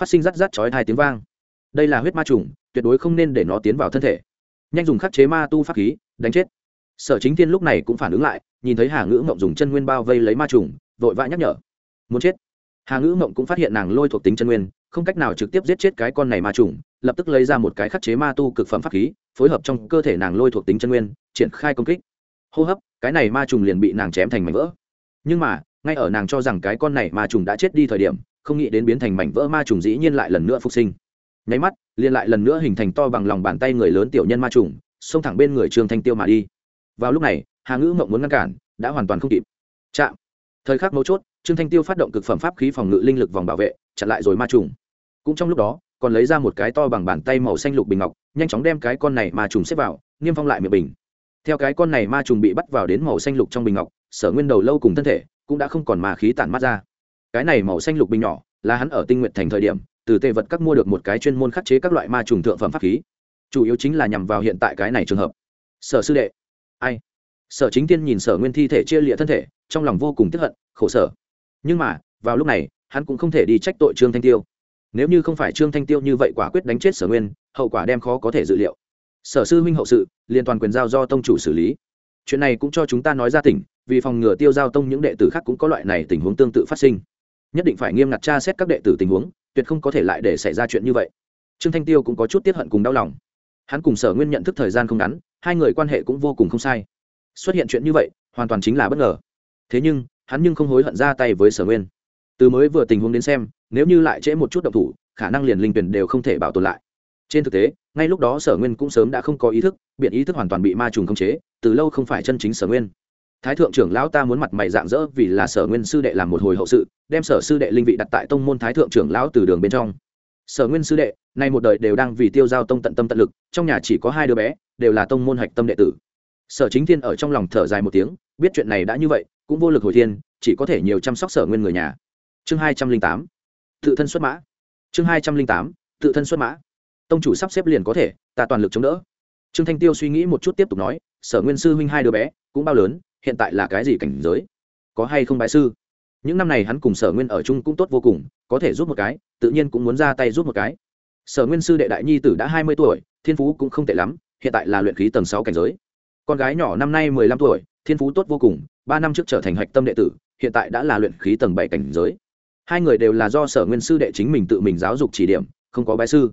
Phát sinh rắt rắt chói hai tiếng vang. Đây là huyết ma trùng, tuyệt đối không nên để nó tiến vào thân thể. Nhanh dùng khắc chế ma tu pháp khí, đánh chết sở chính thiên lúc này cũng phản ứng lại, nhìn thấy hà ngữ mộng dùng chân nguyên bao vây lấy ma trùng, vội vã nhắc nhở. Muốn chết. Hà ngữ mộng cũng phát hiện nàng lôi thuộc tính chân nguyên, không cách nào trực tiếp giết chết cái con này ma trùng, lập tức lấy ra một cái khắc chế ma tu cực phẩm pháp khí, phối hợp trong cơ thể nàng lôi thuộc tính chân nguyên, triển khai công kích. Hô hấp, cái này ma trùng liền bị nàng chém thành mảnh vỡ. Nhưng mà, ngay ở nàng cho rằng cái con này ma trùng đã chết đi thời điểm, không nghĩ đến biến thành mảnh vỡ ma trùng dĩ nhiên lại lần nữa phục sinh. Nháy mắt, liền lại lần nữa hình thành to bằng lòng bàn tay người lớn tiểu nhân ma trùng, xông thẳng bên người trương thanh tiêu mà đi vào lúc này, hà ngữ mộng muốn ngăn cản, đã hoàn toàn không kịp. Chạm. Thời khắc mấu chốt, trương thanh tiêu phát động cực phẩm pháp khí phòng ngự linh lực vòng bảo vệ, chặn lại rồi ma trùng. Cũng trong lúc đó, còn lấy ra một cái to bằng bàn tay màu xanh lục bình ngọc, nhanh chóng đem cái con này ma trùng xếp vào, niêm phong lại miệng bình. Theo cái con này ma trùng bị bắt vào đến màu xanh lục trong bình ngọc, sở nguyên đầu lâu cùng thân thể cũng đã không còn ma khí tản mát ra. Cái này màu xanh lục bình nhỏ, là hắn ở tinh nguyện thành thời điểm, từ tề vật các mua được một cái chuyên môn khắc chế các loại ma trùng thượng phẩm pháp khí. Chủ yếu chính là nhằm vào hiện tại cái này trường hợp. Sở sư đệ ai? Sở chính tiên nhìn sở nguyên thi thể chia lịa thân thể, trong lòng vô cùng tiếp hận, khổ sở. Nhưng mà, vào lúc này, hắn cũng không thể đi trách tội trương thanh tiêu. Nếu như không phải trương thanh tiêu như vậy quả quyết đánh chết sở nguyên, hậu quả đem khó có thể dự liệu. Sở sư huynh hậu sự liên toàn quyền giao do tông chủ xử lý. Chuyện này cũng cho chúng ta nói ra tỉnh, vì phòng ngừa tiêu giao tông những đệ tử khác cũng có loại này tình huống tương tự phát sinh. Nhất định phải nghiêm ngặt tra xét các đệ tử tình huống, tuyệt không có thể lại để xảy ra chuyện như vậy. Trương thanh tiêu cũng có chút tiếp hận cùng đau lòng hắn cùng sở nguyên nhận thức thời gian không ngắn, hai người quan hệ cũng vô cùng không sai. Xuất hiện chuyện như vậy, hoàn toàn chính là bất ngờ. Thế nhưng, hắn nhưng không hối hận ra tay với sở nguyên. Từ mới vừa tình huống đến xem, nếu như lại trễ một chút động thủ, khả năng liền linh tuyển đều không thể bảo tồn lại. Trên thực tế, ngay lúc đó sở nguyên cũng sớm đã không có ý thức, biện ý thức hoàn toàn bị ma trùng khống chế, từ lâu không phải chân chính sở nguyên. Thái thượng trưởng lão ta muốn mặt mày dạng dỡ vì là sở nguyên sư đệ làm một hồi hậu sự, đem sở sư đệ linh vị đặt tại tông môn thái thượng trưởng lão từ đường bên trong. Sở nguyên sư đệ nay một đời đều đang vì tiêu giao tông tận tâm tận lực, trong nhà chỉ có hai đứa bé, đều là tông môn hạch tâm đệ tử. Sở chính thiên ở trong lòng thở dài một tiếng, biết chuyện này đã như vậy, cũng vô lực hồi thiên, chỉ có thể nhiều chăm sóc sở nguyên người nhà. Chương hai trăm linh tám, tự thân xuất mã. Chương hai trăm linh tám, tự thân xuất mã. Tông chủ sắp xếp liền có thể, ta toàn lực chống đỡ. Trương thanh tiêu suy nghĩ một chút tiếp tục nói, sở nguyên sư huynh hai đứa bé, cũng bao lớn, hiện tại là cái gì cảnh giới? Có hay không bại sư? Những năm này hắn cùng sở nguyên ở chung cũng tốt vô cùng, có thể giúp một cái, tự nhiên cũng muốn ra tay giúp một cái sở nguyên sư đệ đại nhi tử đã hai mươi tuổi, thiên phú cũng không tệ lắm, hiện tại là luyện khí tầng sáu cảnh giới. Con gái nhỏ năm nay mười lăm tuổi, thiên phú tốt vô cùng, ba năm trước trở thành hạch tâm đệ tử, hiện tại đã là luyện khí tầng bảy cảnh giới. Hai người đều là do sở nguyên sư đệ chính mình tự mình giáo dục chỉ điểm, không có bái sư.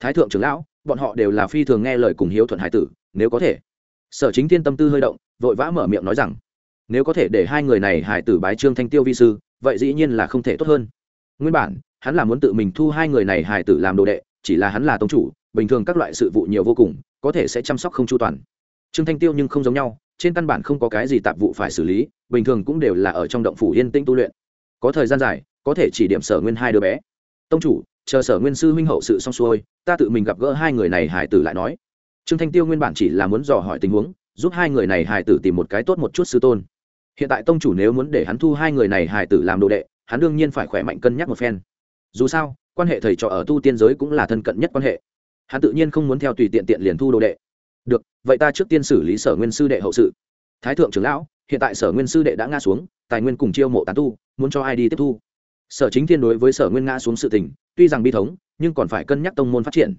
Thái thượng trưởng lão, bọn họ đều là phi thường nghe lời cùng hiếu thuận hải tử, nếu có thể. Sở chính thiên tâm tư hơi động, vội vã mở miệng nói rằng, nếu có thể để hai người này hải tử bái trương thanh tiêu vi sư, vậy dĩ nhiên là không thể tốt hơn. Nguyên bản, hắn là muốn tự mình thu hai người này hải tử làm đồ đệ chỉ là hắn là tông chủ, bình thường các loại sự vụ nhiều vô cùng, có thể sẽ chăm sóc không chu toàn. Trương thanh tiêu nhưng không giống nhau, trên căn bản không có cái gì tạp vụ phải xử lý, bình thường cũng đều là ở trong động phủ yên tĩnh tu luyện. Có thời gian dài, có thể chỉ điểm sở nguyên hai đứa bé. Tông chủ, chờ sở nguyên sư huynh hậu sự xong xuôi, ta tự mình gặp gỡ hai người này hải tử lại nói. Trương thanh tiêu nguyên bản chỉ là muốn dò hỏi tình huống, giúp hai người này hải tử tìm một cái tốt một chút sư tôn. Hiện tại tông chủ nếu muốn để hắn thu hai người này hải tử làm đồ đệ, hắn đương nhiên phải khỏe mạnh cân nhắc một phen. Dù sao quan hệ thầy trò ở tu tiên giới cũng là thân cận nhất quan hệ. Hắn tự nhiên không muốn theo tùy tiện tiện liền thu đồ đệ. Được, vậy ta trước tiên xử lý sở nguyên sư đệ hậu sự. Thái thượng trưởng lão, hiện tại sở nguyên sư đệ đã ngã xuống, tài nguyên cùng chiêu mộ tán tu, muốn cho ai đi tiếp thu? Sở chính thiên đối với sở nguyên ngã xuống sự tình, tuy rằng bi thống, nhưng còn phải cân nhắc tông môn phát triển.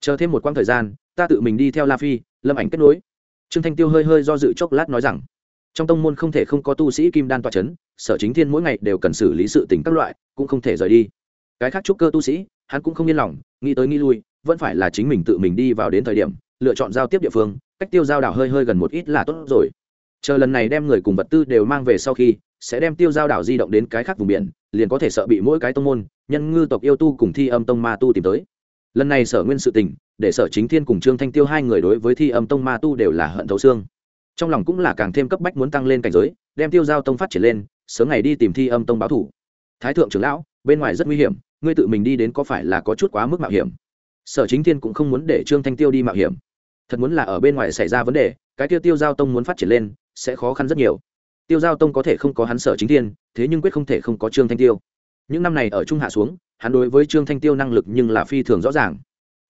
Chờ thêm một quãng thời gian, ta tự mình đi theo la phi, lâm ảnh kết nối. Trương thanh tiêu hơi hơi do dự chốc lát nói rằng, trong tông môn không thể không có tu sĩ kim đan toa c h ấ n sở chính thiên mỗi ngày đều cần xử lý sự tình các loại, cũng không thể rời đi cái khác trúc cơ tu sĩ, hắn cũng không yên lòng, nghĩ tới nghĩ lui, vẫn phải là chính mình tự mình đi vào đến thời điểm, lựa chọn giao tiếp địa phương, cách tiêu giao đảo hơi hơi gần một ít là tốt rồi. Chờ lần này đem người cùng vật tư đều mang về sau khi, sẽ đem tiêu giao đảo di động đến cái khác vùng biển, liền có thể sợ bị mỗi cái tông môn, nhân ngư tộc yêu tu cùng thi âm tông ma tu tìm tới. Lần này sở nguyên sự tình, để sở chính thiên cùng trương thanh tiêu hai người đối với thi âm tông ma tu đều là hận thấu xương. Trong lòng cũng là càng thêm cấp bách muốn tăng lên cảnh giới, đem tiêu giao tông phát triển lên, sớm ngày đi tìm thi âm tông báo thủ. Thái thượng trưởng lão bên ngoài rất nguy hiểm, ngươi tự mình đi đến có phải là có chút quá mức mạo hiểm? Sở chính thiên cũng không muốn để trương thanh tiêu đi mạo hiểm. Thật muốn là ở bên ngoài xảy ra vấn đề, cái tiêu tiêu giao tông muốn phát triển lên, sẽ khó khăn rất nhiều. Tiêu giao tông có thể không có hắn sở chính thiên, thế nhưng quyết không thể không có trương thanh tiêu. Những năm này ở trung hạ xuống, hắn đối với trương thanh tiêu năng lực nhưng là phi thường rõ ràng.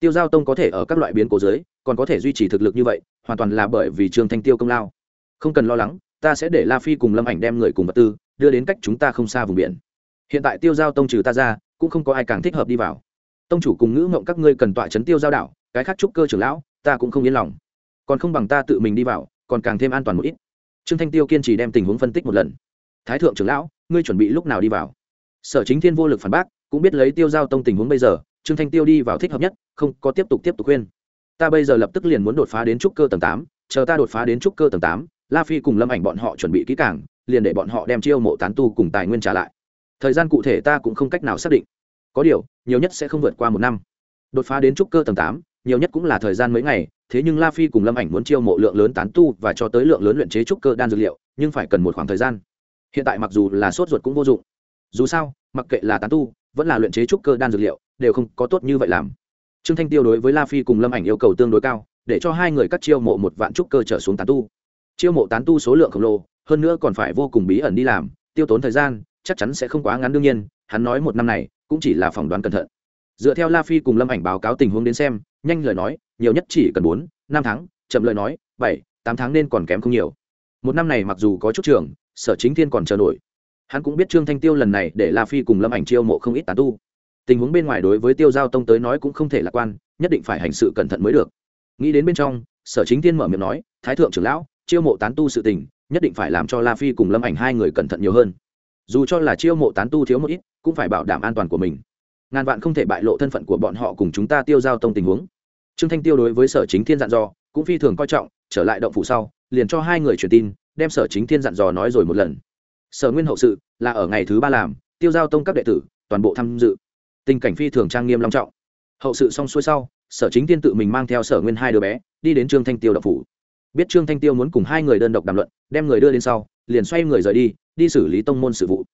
Tiêu giao tông có thể ở các loại biến cố giới còn có thể duy trì thực lực như vậy, hoàn toàn là bởi vì trương thanh tiêu công lao. Không cần lo lắng, ta sẽ để la phi cùng lâm ảnh đem người cùng vật tư đưa đến cách chúng ta không xa vùng biển hiện tại tiêu giao tông trừ ta ra, cũng không có ai càng thích hợp đi vào. Tông chủ cùng ngữ ngộng các ngươi cần tọa chấn tiêu giao đảo, cái khác trúc cơ trưởng lão, ta cũng không yên lòng. Còn không bằng ta tự mình đi vào, còn càng thêm an toàn một ít. Trương thanh tiêu kiên trì đem tình huống phân tích một lần. Thái thượng trưởng lão, ngươi chuẩn bị lúc nào đi vào? Sở chính thiên vô lực phản bác, cũng biết lấy tiêu giao tông tình huống bây giờ, trương thanh tiêu đi vào thích hợp nhất, không, có tiếp tục tiếp tục khuyên. Ta bây giờ lập tức liền muốn đột phá đến trúc cơ tầng tám, chờ ta đột phá đến trúc cơ tầng tám, la phi cùng lâm ảnh bọn họ chuẩn bị kỹ càng, liền để bọn họ đem chiêu mộ tán tu cùng tài nguyên trả lại thời gian cụ thể ta cũng không cách nào xác định. Có điều, nhiều nhất sẽ không vượt qua một năm. Đột phá đến trúc cơ tầng tám, nhiều nhất cũng là thời gian mấy ngày, thế nhưng la phi cùng lâm ảnh muốn chiêu mộ lượng lớn tán tu và cho tới lượng lớn luyện chế trúc cơ đan dược liệu, nhưng phải cần một khoảng thời gian. Hiện tại mặc dù là sốt ruột cũng vô dụng. Dù sao, mặc kệ là tán tu, vẫn là luyện chế trúc cơ đan dược liệu, đều không có tốt như vậy làm. Trương thanh tiêu đối với la phi cùng lâm ảnh yêu cầu tương đối cao, để cho hai người cắt chiêu mộ một vạn trúc cơ trở xuống tán tu. Chiêu mộ tán tu số lượng khổng lồ, hơn nữa còn phải vô cùng bí ẩn đi làm, tiêu tốn thời gian chắc chắn sẽ không quá ngắn, đương nhiên, hắn nói một năm này cũng chỉ là phỏng đoán cẩn thận. Dựa theo la phi cùng lâm ảnh báo cáo tình huống đến xem, nhanh lời nói, nhiều nhất chỉ cần bốn, năm tháng, chậm lời nói, bảy, tám tháng nên còn kém không nhiều. Một năm này mặc dù có chút trường, sở chính thiên còn chờ nổi. Hắn cũng biết trương thanh tiêu lần này để la phi cùng lâm ảnh chiêu mộ không ít tán tu. Tình huống bên ngoài đối với tiêu giao tông tới nói cũng không thể lạc quan, nhất định phải hành sự cẩn thận mới được. Nghĩ đến bên trong, sở chính Thiên mở miệng nói, thái thượng trưởng lão, chiêu mộ tán tu sự tình, nhất định phải làm cho la phi cùng lâm ảnh hai người cẩn thận nhiều hơn dù cho là chiêu mộ tán tu thiếu một ít, cũng phải bảo đảm an toàn của mình. Ngàn vạn không thể bại lộ thân phận của bọn họ cùng chúng ta tiêu giao tông tình huống. Trương thanh tiêu đối với sở chính thiên dặn dò, cũng phi thường coi trọng, trở lại động phủ sau, liền cho hai người truyền tin, đem sở chính thiên dặn dò nói rồi một lần. Sở nguyên hậu sự là ở ngày thứ ba làm, tiêu giao tông các đệ tử, toàn bộ tham dự. Tình cảnh phi thường trang nghiêm long trọng. Hậu sự xong xuôi sau, sở chính thiên tự mình mang theo sở nguyên hai đứa bé, đi đến trương thanh tiêu đậu phủ. Biết trương thanh tiêu muốn cùng hai người đơn độc đàm luận, đem người đưa đến sau, liền xoay người rời đi đi xử lý tông môn sự vụ.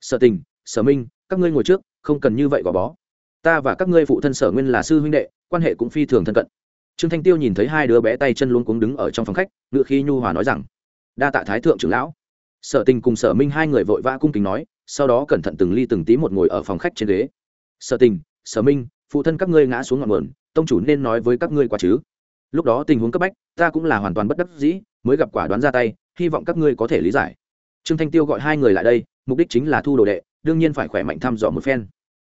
Sở tình, sở minh, các ngươi ngồi trước, không cần như vậy gò bó. Ta và các ngươi phụ thân sở nguyên là sư huynh đệ, quan hệ cũng phi thường thân cận. Trương thanh tiêu nhìn thấy hai đứa bé tay chân luôn cuống đứng ở trong phòng khách, ngựa khi nhu hòa nói rằng, đa tạ thái thượng trưởng lão. Sở tình cùng sở minh hai người vội vã cung kính nói, sau đó cẩn thận từng ly từng tí một ngồi ở phòng khách trên ghế. Sở tình, sở minh, phụ thân các ngươi ngã xuống ngọn nguồn, tông chủ nên nói với các ngươi quá chứ. Lúc đó tình huống cấp bách, ta cũng là hoàn toàn bất đắc dĩ, mới gặp quả đoán ra tay, hy vọng các ngươi có thể lý giải trương thanh tiêu gọi hai người lại đây, mục đích chính là thu đồ đệ, đương nhiên phải khỏe mạnh thăm dò một phen.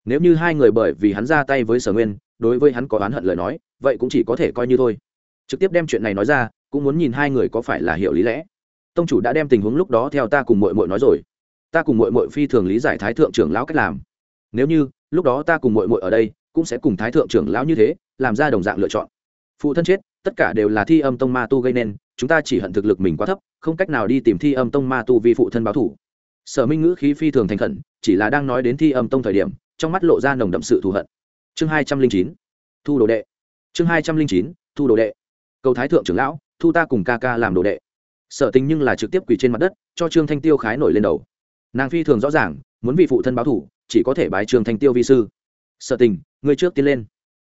Nếu như hai người bởi vì hắn ra tay với sở nguyên, đối với hắn có oán hận lời nói, vậy cũng chỉ có thể coi như thôi. Trực tiếp đem chuyện này nói ra, cũng muốn nhìn hai người có phải là hiểu lý lẽ. Tông chủ đã đem tình huống lúc đó theo ta cùng mội mội nói rồi. Ta cùng mội mội phi thường lý giải thái thượng trưởng lão cách làm. Nếu như, lúc đó ta cùng mội mội ở đây, cũng sẽ cùng thái thượng trưởng lão như thế, làm ra đồng dạng lựa chọn. Phụ thân chết, tất cả đều là thi âm tông ma tu gây nên, chúng ta chỉ hận thực lực mình quá thấp không cách nào đi tìm thi âm tông ma tu vì phụ thân báo thủ. Sở minh ngữ khí phi thường thành khẩn, chỉ là đang nói đến thi âm tông thời điểm, trong mắt lộ ra nồng đậm sự thù hận. Chương hai trăm linh chín, thu đồ đệ. Chương hai trăm linh chín, thu đồ đệ. Cầu thái thượng trưởng lão, thu ta cùng ca ca làm đồ đệ. Sở tình nhưng là trực tiếp quỳ trên mặt đất, cho trương thanh tiêu khái nổi lên đầu. Nàng phi thường rõ ràng, muốn vì phụ thân báo thủ, chỉ có thể bái trương thanh tiêu vi sư. Sở tình, ngươi trước tiến lên.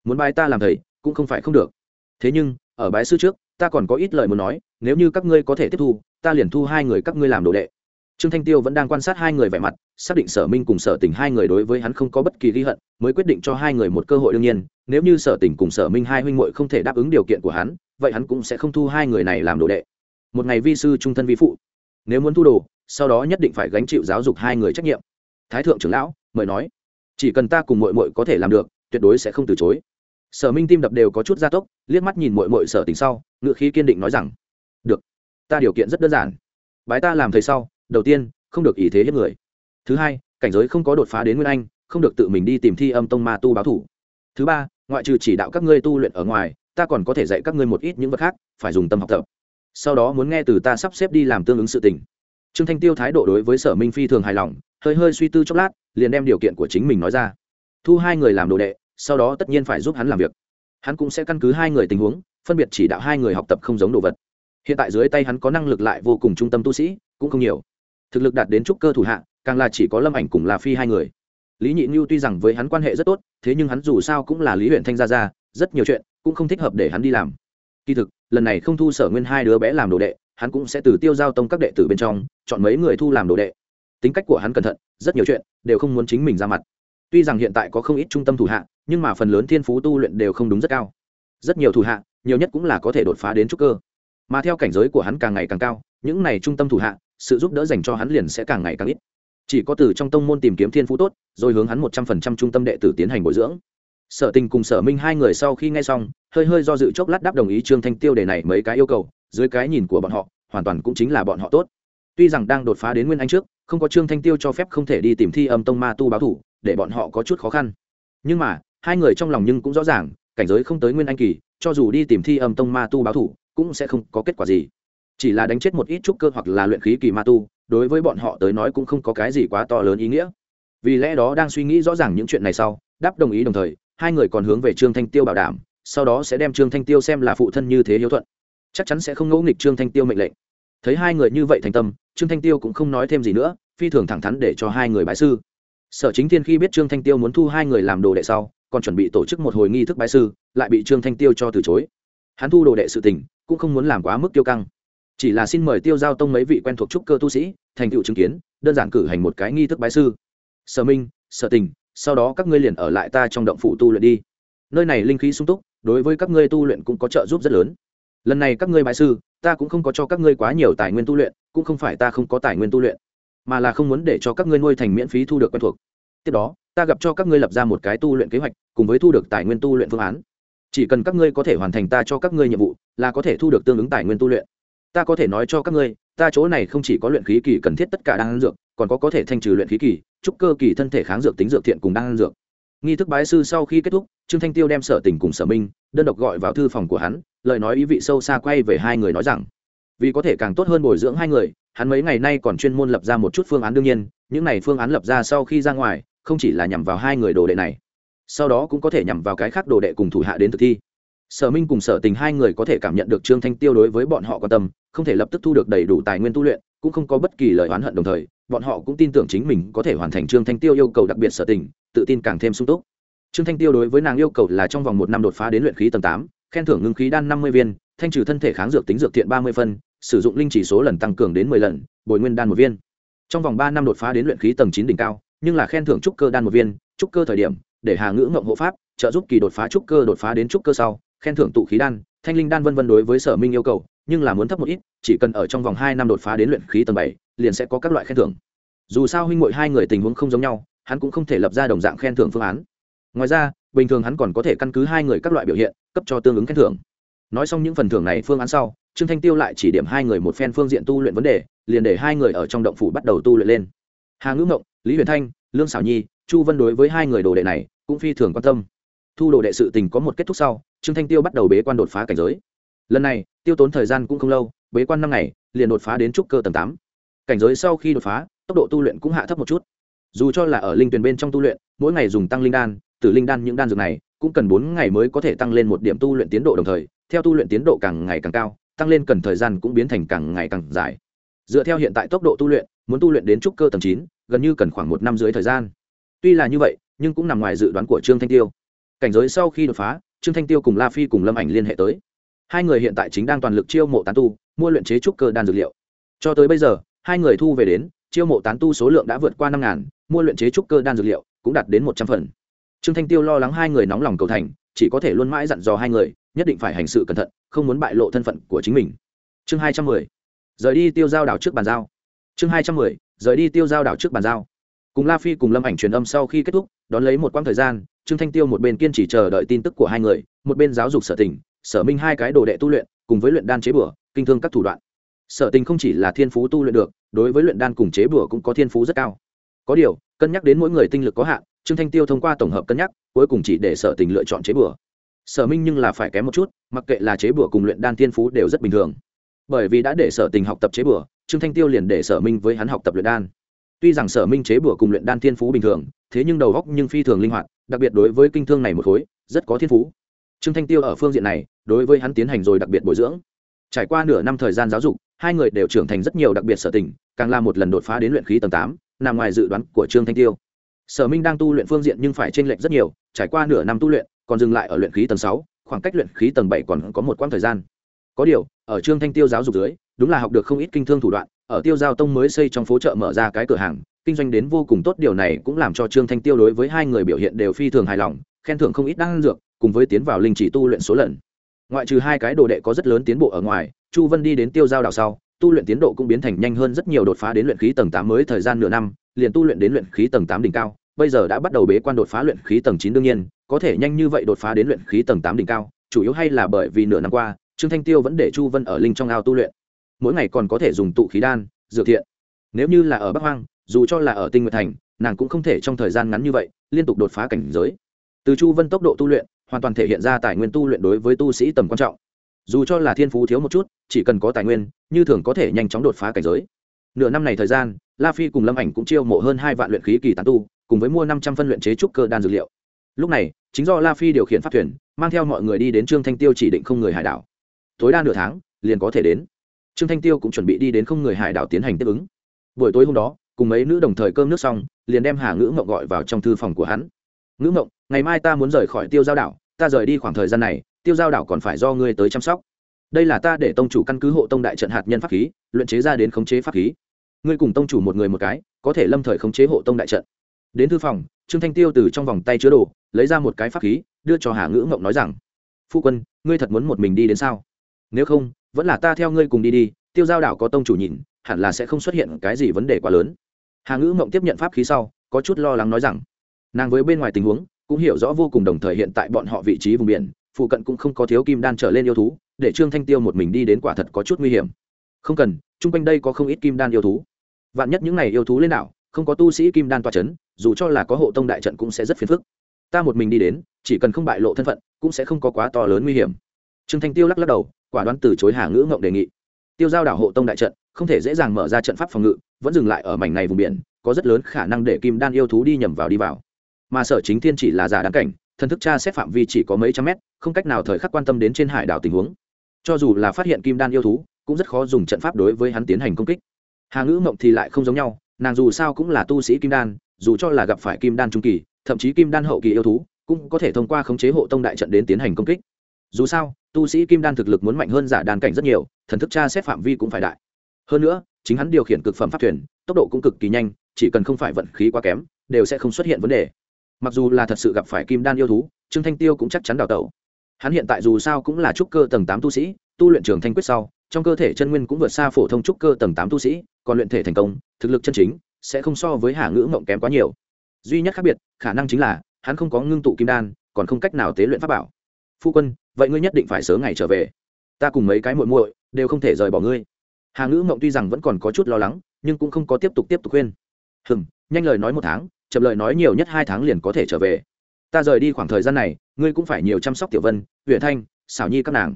Muốn bái ta làm thầy, cũng không phải không được. Thế nhưng, ở bái sư trước ta còn có ít lời muốn nói, nếu như các ngươi có thể tiếp thu, ta liền thu hai người các ngươi làm đồ đệ. Trương thanh tiêu vẫn đang quan sát hai người vẻ mặt, xác định sở minh cùng sở tình hai người đối với hắn không có bất kỳ ghi hận, mới quyết định cho hai người một cơ hội đương nhiên, nếu như sở tình cùng sở minh hai huynh muội không thể đáp ứng điều kiện của hắn, vậy hắn cũng sẽ không thu hai người này làm đồ đệ. Một ngày vi sư trung thân vi phụ. Nếu muốn thu đồ, sau đó nhất định phải gánh chịu giáo dục hai người trách nhiệm. Thái thượng trưởng lão, mời nói. Chỉ cần ta cùng mội mội có thể làm được, tuyệt đối sẽ không từ chối. Sở minh tim đập đều có chút gia tốc, liếc mắt nhìn mội mội sở tình sau ngự khí kiên định nói rằng, được, ta điều kiện rất đơn giản. Bái ta làm thầy sau, đầu tiên, không được ý thế hiếp người. Thứ hai, cảnh giới không có đột phá đến nguyên anh, không được tự mình đi tìm thi âm tông ma tu báo thủ. Thứ ba, ngoại trừ chỉ đạo các ngươi tu luyện ở ngoài, ta còn có thể dạy các ngươi một ít những vật khác, phải dùng tâm học tập. Sau đó muốn nghe từ ta sắp xếp đi làm tương ứng sự tình. Trương thanh tiêu thái độ đối với sở minh phi thường hài lòng, hơi hơi suy tư chốc lát, liền đem điều kiện của chính mình nói ra. Thu hai người làm đồ đệ, sau đó tất nhiên phải giúp hắn làm việc. Hắn cũng sẽ căn cứ hai người tình huống phân biệt chỉ đạo hai người học tập không giống đồ vật. Hiện tại dưới tay hắn có năng lực lại vô cùng trung tâm tu sĩ, cũng không nhiều. Thực lực đạt đến trúc cơ thủ hạ, càng là chỉ có lâm ảnh cùng là phi hai người. Lý nhị như tuy rằng với hắn quan hệ rất tốt, thế nhưng hắn dù sao cũng là lý huyện thanh gia gia, rất nhiều chuyện cũng không thích hợp để hắn đi làm. Kỳ thực, lần này không thu sở nguyên hai đứa bé làm đồ đệ, hắn cũng sẽ từ tiêu giao tông các đệ tử bên trong chọn mấy người thu làm đồ đệ. Tính cách của hắn cẩn thận, rất nhiều chuyện đều không muốn chính mình ra mặt. Tuy rằng hiện tại có không ít trung tâm thủ hạ, nhưng mà phần lớn thiên phú tu luyện đều không đúng rất cao. Rất nhiều thủ hạ nhiều nhất cũng là có thể đột phá đến trúc cơ. Mà theo cảnh giới của hắn càng ngày càng cao, những này trung tâm thủ hạ, sự giúp đỡ dành cho hắn liền sẽ càng ngày càng ít. Chỉ có từ trong tông môn tìm kiếm thiên phú tốt, rồi hướng hắn một trăm phần trăm trung tâm đệ tử tiến hành bồi dưỡng. Sở tình cùng sở minh hai người sau khi nghe xong, hơi hơi do dự chốc lát đáp đồng ý trương thanh tiêu đề này mấy cái yêu cầu, dưới cái nhìn của bọn họ, hoàn toàn cũng chính là bọn họ tốt. Tuy rằng đang đột phá đến nguyên anh trước, không có trương thanh tiêu cho phép không thể đi tìm thi âm tông ma tu báo thủ, để bọn họ có chút khó khăn. Nhưng mà, hai người trong lòng nhưng cũng rõ ràng, cảnh giới không tới nguyên anh kỳ cho dù đi tìm thi âm tông ma tu báo thủ, cũng sẽ không có kết quả gì. Chỉ là đánh chết một ít trúc cơ hoặc là luyện khí kỳ ma tu, đối với bọn họ tới nói cũng không có cái gì quá to lớn ý nghĩa. Vì lẽ đó đang suy nghĩ rõ ràng những chuyện này sau, đáp đồng ý đồng thời, hai người còn hướng về trương thanh tiêu bảo đảm, sau đó sẽ đem trương thanh tiêu xem là phụ thân như thế hiếu thuận. Chắc chắn sẽ không ngẫu nghịch trương thanh tiêu mệnh lệnh. Thấy hai người như vậy thành tâm, trương thanh tiêu cũng không nói thêm gì nữa, phi thường thẳng thắn để cho hai người bái sư. Sở chính thiên khi biết trương thanh tiêu muốn thu hai người làm đồ đệ sau còn chuẩn bị tổ chức một hồi nghi thức bái sư, lại bị trương thanh tiêu cho từ chối. Hắn thu đồ đệ sự tình, cũng không muốn làm quá mức tiêu căng. Chỉ là xin mời tiêu giao tông mấy vị quen thuộc trúc cơ tu sĩ, thành tựu chứng kiến, đơn giản cử hành một cái nghi thức bái sư. Sở minh, sở tình, sau đó các ngươi liền ở lại ta trong động phủ tu luyện đi. Nơi này linh khí sung túc, đối với các ngươi tu luyện cũng có trợ giúp rất lớn. Lần này các ngươi bái sư, ta cũng không có cho các ngươi quá nhiều tài nguyên tu luyện, cũng không phải ta không có tài nguyên tu luyện, mà là không muốn để cho các ngươi nuôi thành miễn phí thu được quen thuộc. Tiếp đó ta gặp cho các ngươi lập ra một cái tu luyện kế hoạch, cùng với thu được tài nguyên tu luyện phương án. Chỉ cần các ngươi có thể hoàn thành ta cho các ngươi nhiệm vụ, là có thể thu được tương ứng tài nguyên tu luyện. Ta có thể nói cho các ngươi, ta chỗ này không chỉ có luyện khí kỳ cần thiết tất cả đan dược, còn có có thể thanh trừ luyện khí kỳ, trúc cơ kỳ thân thể kháng dược tính dược thiện cùng đan dược. Nghi thức bái sư sau khi kết thúc, trương thanh tiêu đem sở tình cùng sở minh, đơn độc gọi vào thư phòng của hắn, lời nói ý vị sâu xa quay về hai người nói rằng, vì có thể càng tốt hơn bồi dưỡng hai người, hắn mấy ngày nay còn chuyên môn lập ra một chút phương án đương nhiên, những này phương án lập ra sau khi ra ngoài không chỉ là nhằm vào hai người đồ đệ này, sau đó cũng có thể nhằm vào cái khác đồ đệ cùng thủ hạ đến thực thi. Sở minh cùng sở tình hai người có thể cảm nhận được trương thanh tiêu đối với bọn họ quan tâm, không thể lập tức thu được đầy đủ tài nguyên tu luyện, cũng không có bất kỳ lời oán hận đồng thời, bọn họ cũng tin tưởng chính mình có thể hoàn thành trương thanh tiêu yêu cầu đặc biệt sở tình, tự tin càng thêm sung túc. Trương thanh tiêu đối với nàng yêu cầu là trong vòng một năm đột phá đến luyện khí tầng tám, khen thưởng ngưng khí đan năm mươi viên, thanh trừ thân thể kháng dược tính dược thiện ba mươi phân, sử dụng linh chỉ số lần tăng cường đến mười lần, bồi nguyên đan một viên. Trong vòng ba năm đột phá đến luyện khí tầng chín đỉnh cao nhưng là khen thưởng trúc cơ đan một viên, trúc cơ thời điểm, để hà ngữ ngộng hộ pháp, trợ giúp kỳ đột phá trúc cơ đột phá đến trúc cơ sau, khen thưởng tụ khí đan, thanh linh đan vân vân đối với sở minh yêu cầu, nhưng là muốn thấp một ít, chỉ cần ở trong vòng hai năm đột phá đến luyện khí tầng bảy, liền sẽ có các loại khen thưởng. Dù sao huynh muội hai người tình huống không giống nhau, hắn cũng không thể lập ra đồng dạng khen thưởng phương án. Ngoài ra, bình thường hắn còn có thể căn cứ hai người các loại biểu hiện, cấp cho tương ứng khen thưởng. Nói xong những phần thưởng này phương án sau, trương thanh tiêu lại chỉ điểm hai người một phen phương diện tu luyện vấn đề, liền để hai người ở trong động phủ bắt đầu tu luyện lên. Hà ngữ ngộng lý huyền thanh, lương xảo nhi, chu vân đối với hai người đồ đệ này cũng phi thường quan tâm. Thu đồ đệ sự tình có một kết thúc sau, trương thanh tiêu bắt đầu bế quan đột phá cảnh giới. Lần này, tiêu tốn thời gian cũng không lâu, bế quan năm ngày, liền đột phá đến trúc cơ tầng tám. Cảnh giới sau khi đột phá, tốc độ tu luyện cũng hạ thấp một chút. Dù cho là ở linh tuyển bên trong tu luyện, mỗi ngày dùng tăng linh đan từ linh đan những đan dược này cũng cần bốn ngày mới có thể tăng lên một điểm tu luyện tiến độ đồng thời, theo tu luyện tiến độ càng ngày càng cao, tăng lên cần thời gian cũng biến thành càng ngày càng dài. Dựa theo hiện tại tốc độ tu luyện, muốn tu luyện đến trúc cơ tầng chín gần như cần khoảng một năm dưới thời gian. Tuy là như vậy, nhưng cũng nằm ngoài dự đoán của trương thanh tiêu. Cảnh giới sau khi đột phá, trương thanh tiêu cùng la phi cùng lâm ảnh liên hệ tới. Hai người hiện tại chính đang toàn lực chiêu mộ tán tu, mua luyện chế trúc cơ đan dược liệu. Cho tới bây giờ, hai người thu về đến, chiêu mộ tán tu số lượng đã vượt qua năm ngàn, mua luyện chế trúc cơ đan dược liệu cũng đạt đến một trăm phần. Trương thanh tiêu lo lắng hai người nóng lòng cầu thành, chỉ có thể luôn mãi dặn dò hai người, nhất định phải hành sự cẩn thận, không muốn bại lộ thân phận của chính mình. Chương hai trăm mười. Rời đi tiêu giao đảo trước bàn giao. Chương hai trăm mười rời đi tiêu giao đảo trước bàn giao. Cùng la phi cùng lâm ảnh truyền âm sau khi kết thúc, đón lấy một quãng thời gian, trương thanh tiêu một bên kiên trì chờ đợi tin tức của hai người, một bên giáo dục sở tình, sở minh hai cái đồ đệ tu luyện, cùng với luyện đan chế bửa kinh thương các thủ đoạn. Sở tình không chỉ là thiên phú tu luyện được, đối với luyện đan cùng chế bửa cũng có thiên phú rất cao. Có điều, cân nhắc đến mỗi người tinh lực có hạn, trương thanh tiêu thông qua tổng hợp cân nhắc, cuối cùng chỉ để sở tình lựa chọn chế bửa sở minh nhưng là phải kém một chút, mặc kệ là chế bửa cùng luyện đan thiên phú đều rất bình thường. Bởi vì đã để sở tình học tập chế bửa trương thanh tiêu liền để sở minh với hắn học tập luyện đan. Tuy rằng sở minh chế bửa cùng luyện đan thiên phú bình thường, thế nhưng đầu góc nhưng phi thường linh hoạt, đặc biệt đối với kinh thương này một khối, rất có thiên phú. Trương thanh tiêu ở phương diện này, đối với hắn tiến hành rồi đặc biệt bồi dưỡng. Trải qua nửa năm thời gian giáo dục, hai người đều trưởng thành rất nhiều đặc biệt sở tình, càng là một lần đột phá đến luyện khí tầng tám, nằm ngoài dự đoán của trương thanh tiêu. Sở minh đang tu luyện phương diện nhưng phải t r ê n lệch rất nhiều, trải qua nửa năm tu luyện, còn dừng lại ở luyện khí tầng sáu, khoảng cách luyện khí tầng bảy còn có một quãng thời gian. Có điều, ở trương thanh tiêu giáo dục dưới đúng là học được không ít kinh thương thủ đoạn, ở tiêu giao tông mới xây trong phố chợ mở ra cái cửa hàng, kinh doanh đến vô cùng tốt, điều này cũng làm cho trương thanh tiêu đối với hai người biểu hiện đều phi thường hài lòng, khen thưởng không ít đan dược, cùng với tiến vào linh chỉ tu luyện số lần. Ngoại trừ hai cái đồ đệ có rất lớn tiến bộ ở ngoài, chu vân đi đến tiêu giao đảo sau, tu luyện tiến độ cũng biến thành nhanh hơn rất nhiều, đột phá đến luyện khí tầng tám mới thời gian nửa năm, liền tu luyện đến luyện khí tầng tám đỉnh cao, bây giờ đã bắt đầu bế quan đột phá luyện khí tầng chín đương nhiên, có thể nhanh như vậy đột phá đến luyện khí tầng tám đỉnh cao, chủ yếu hay là bởi vì nửa năm qua, trương thanh tiêu vẫn để chu vân ở linh trong ao tu luyện mỗi ngày còn có thể dùng tụ khí đan, dược thiện. Nếu như là ở bắc hoang, dù cho là ở tinh nguyệt thành, nàng cũng không thể trong thời gian ngắn như vậy, liên tục đột phá cảnh giới. Từ chu vân tốc độ tu luyện, hoàn toàn thể hiện ra tài nguyên tu luyện đối với tu sĩ tầm quan trọng. Dù cho là thiên phú thiếu một chút, chỉ cần có tài nguyên, như thường có thể nhanh chóng đột phá cảnh giới. Nửa năm này thời gian, la phi cùng lâm ảnh cũng chiêu mộ hơn hai vạn luyện khí kỳ tán tu, cùng với mua năm trăm phân luyện chế trúc cơ đan dược liệu. Lúc này, chính do la phi điều khiển pháp thuyền, mang theo mọi người đi đến trương thanh tiêu chỉ định không người hải đảo. Tối đa nửa tháng, liền có thể đến trương thanh tiêu cũng chuẩn bị đi đến không người hải đảo tiến hành tiếp ứng. Buổi tối hôm đó, cùng mấy nữ đồng thời cơm nước xong, liền đem hà ngữ mộng gọi vào trong thư phòng của hắn. Ngữ mộng ngày mai ta muốn rời khỏi tiêu giao đảo, ta rời đi khoảng thời gian này, tiêu giao đảo còn phải do ngươi tới chăm sóc. Đây là ta để tông chủ căn cứ hộ tông đại trận hạt nhân pháp khí, luyện chế ra đến khống chế pháp khí. Ngươi cùng tông chủ một người một cái, có thể lâm thời khống chế hộ tông đại trận. Đến thư phòng, trương thanh tiêu từ trong vòng tay chứa đồ, lấy ra một cái pháp khí, đưa cho hà ngữ mộng nói rằng, phu quân, ngươi thật muốn một mình đi đến sao? Nếu không vẫn là ta theo ngươi cùng đi đi, tiêu giao đảo có tông chủ nhìn, hẳn là sẽ không xuất hiện cái gì vấn đề quá lớn. Hà ngữ mộng tiếp nhận pháp khí sau, có chút lo lắng nói rằng, nàng với bên ngoài tình huống, cũng hiểu rõ vô cùng đồng thời hiện tại bọn họ vị trí vùng biển, phụ cận cũng không có thiếu kim đan trở lên yêu thú, để trương thanh tiêu một mình đi đến quả thật có chút nguy hiểm. Không cần, chung quanh đây có không ít kim đan yêu thú. Vạn nhất những n à y yêu thú lên đảo, không có tu sĩ kim đan toa c h ấ n dù cho là có hộ tông đại trận cũng sẽ rất phiền phức. Ta một mình đi đến, chỉ cần không bại lộ thân phận, cũng sẽ không có quá to lớn nguy hiểm trương thanh tiêu lắc lắc đầu, quả đoán từ chối hà ngữ ngộng đề nghị. Tiêu giao đảo hộ tông đại trận, không thể dễ dàng mở ra trận pháp phòng ngự, vẫn dừng lại ở mảnh này vùng biển, có rất lớn khả năng để kim đan yêu thú đi nhầm vào đi vào. Mà sở chính thiên chỉ là giả đáng cảnh, thần thức tra xét phạm vi chỉ có mấy trăm mét, không cách nào thời khắc quan tâm đến trên hải đảo tình huống. Cho dù là phát hiện kim đan yêu thú, cũng rất khó dùng trận pháp đối với hắn tiến hành công kích. Hà ngữ mộng thì lại không giống nhau, nàng dù sao cũng là tu sĩ kim đan, dù cho là gặp phải kim đan trung kỳ, thậm chí kim đan hậu kỳ yêu thú, cũng có thể thông qua khống chế hộ tông đại trận đến tiến hành công kích. Dù sao tu sĩ kim đan thực lực muốn mạnh hơn giả đàn cảnh rất nhiều, thần thức tra xét phạm vi cũng phải đại. Hơn nữa, chính hắn điều khiển cực phẩm pháp thuyền, tốc độ cũng cực kỳ nhanh, chỉ cần không phải vận khí quá kém, đều sẽ không xuất hiện vấn đề. Mặc dù là thật sự gặp phải kim đan yêu thú, trương thanh tiêu cũng chắc chắn đào tẩu. Hắn hiện tại dù sao cũng là trúc cơ tầng tám tu sĩ, tu luyện trường thanh quyết sau, trong cơ thể chân nguyên cũng vượt xa phổ thông trúc cơ tầng tám tu sĩ, còn luyện thể thành công, thực lực chân chính sẽ không so với hạ ngữ mộng kém quá nhiều. Duy nhất khác biệt, khả năng chính là, hắn không có ngưng tụ kim đan, còn không cách nào tế luyện pháp bảo. Phu quân vậy ngươi nhất định phải sớm ngày trở về. Ta cùng mấy cái muội muội đều không thể rời bỏ ngươi. Hà ngữ mộng tuy rằng vẫn còn có chút lo lắng, nhưng cũng không có tiếp tục tiếp tục khuyên. Hừm, nhanh lời nói một tháng, chậm lời nói nhiều nhất hai tháng liền có thể trở về. Ta rời đi khoảng thời gian này, ngươi cũng phải nhiều chăm sóc tiểu vân huyện thanh xảo nhi các nàng.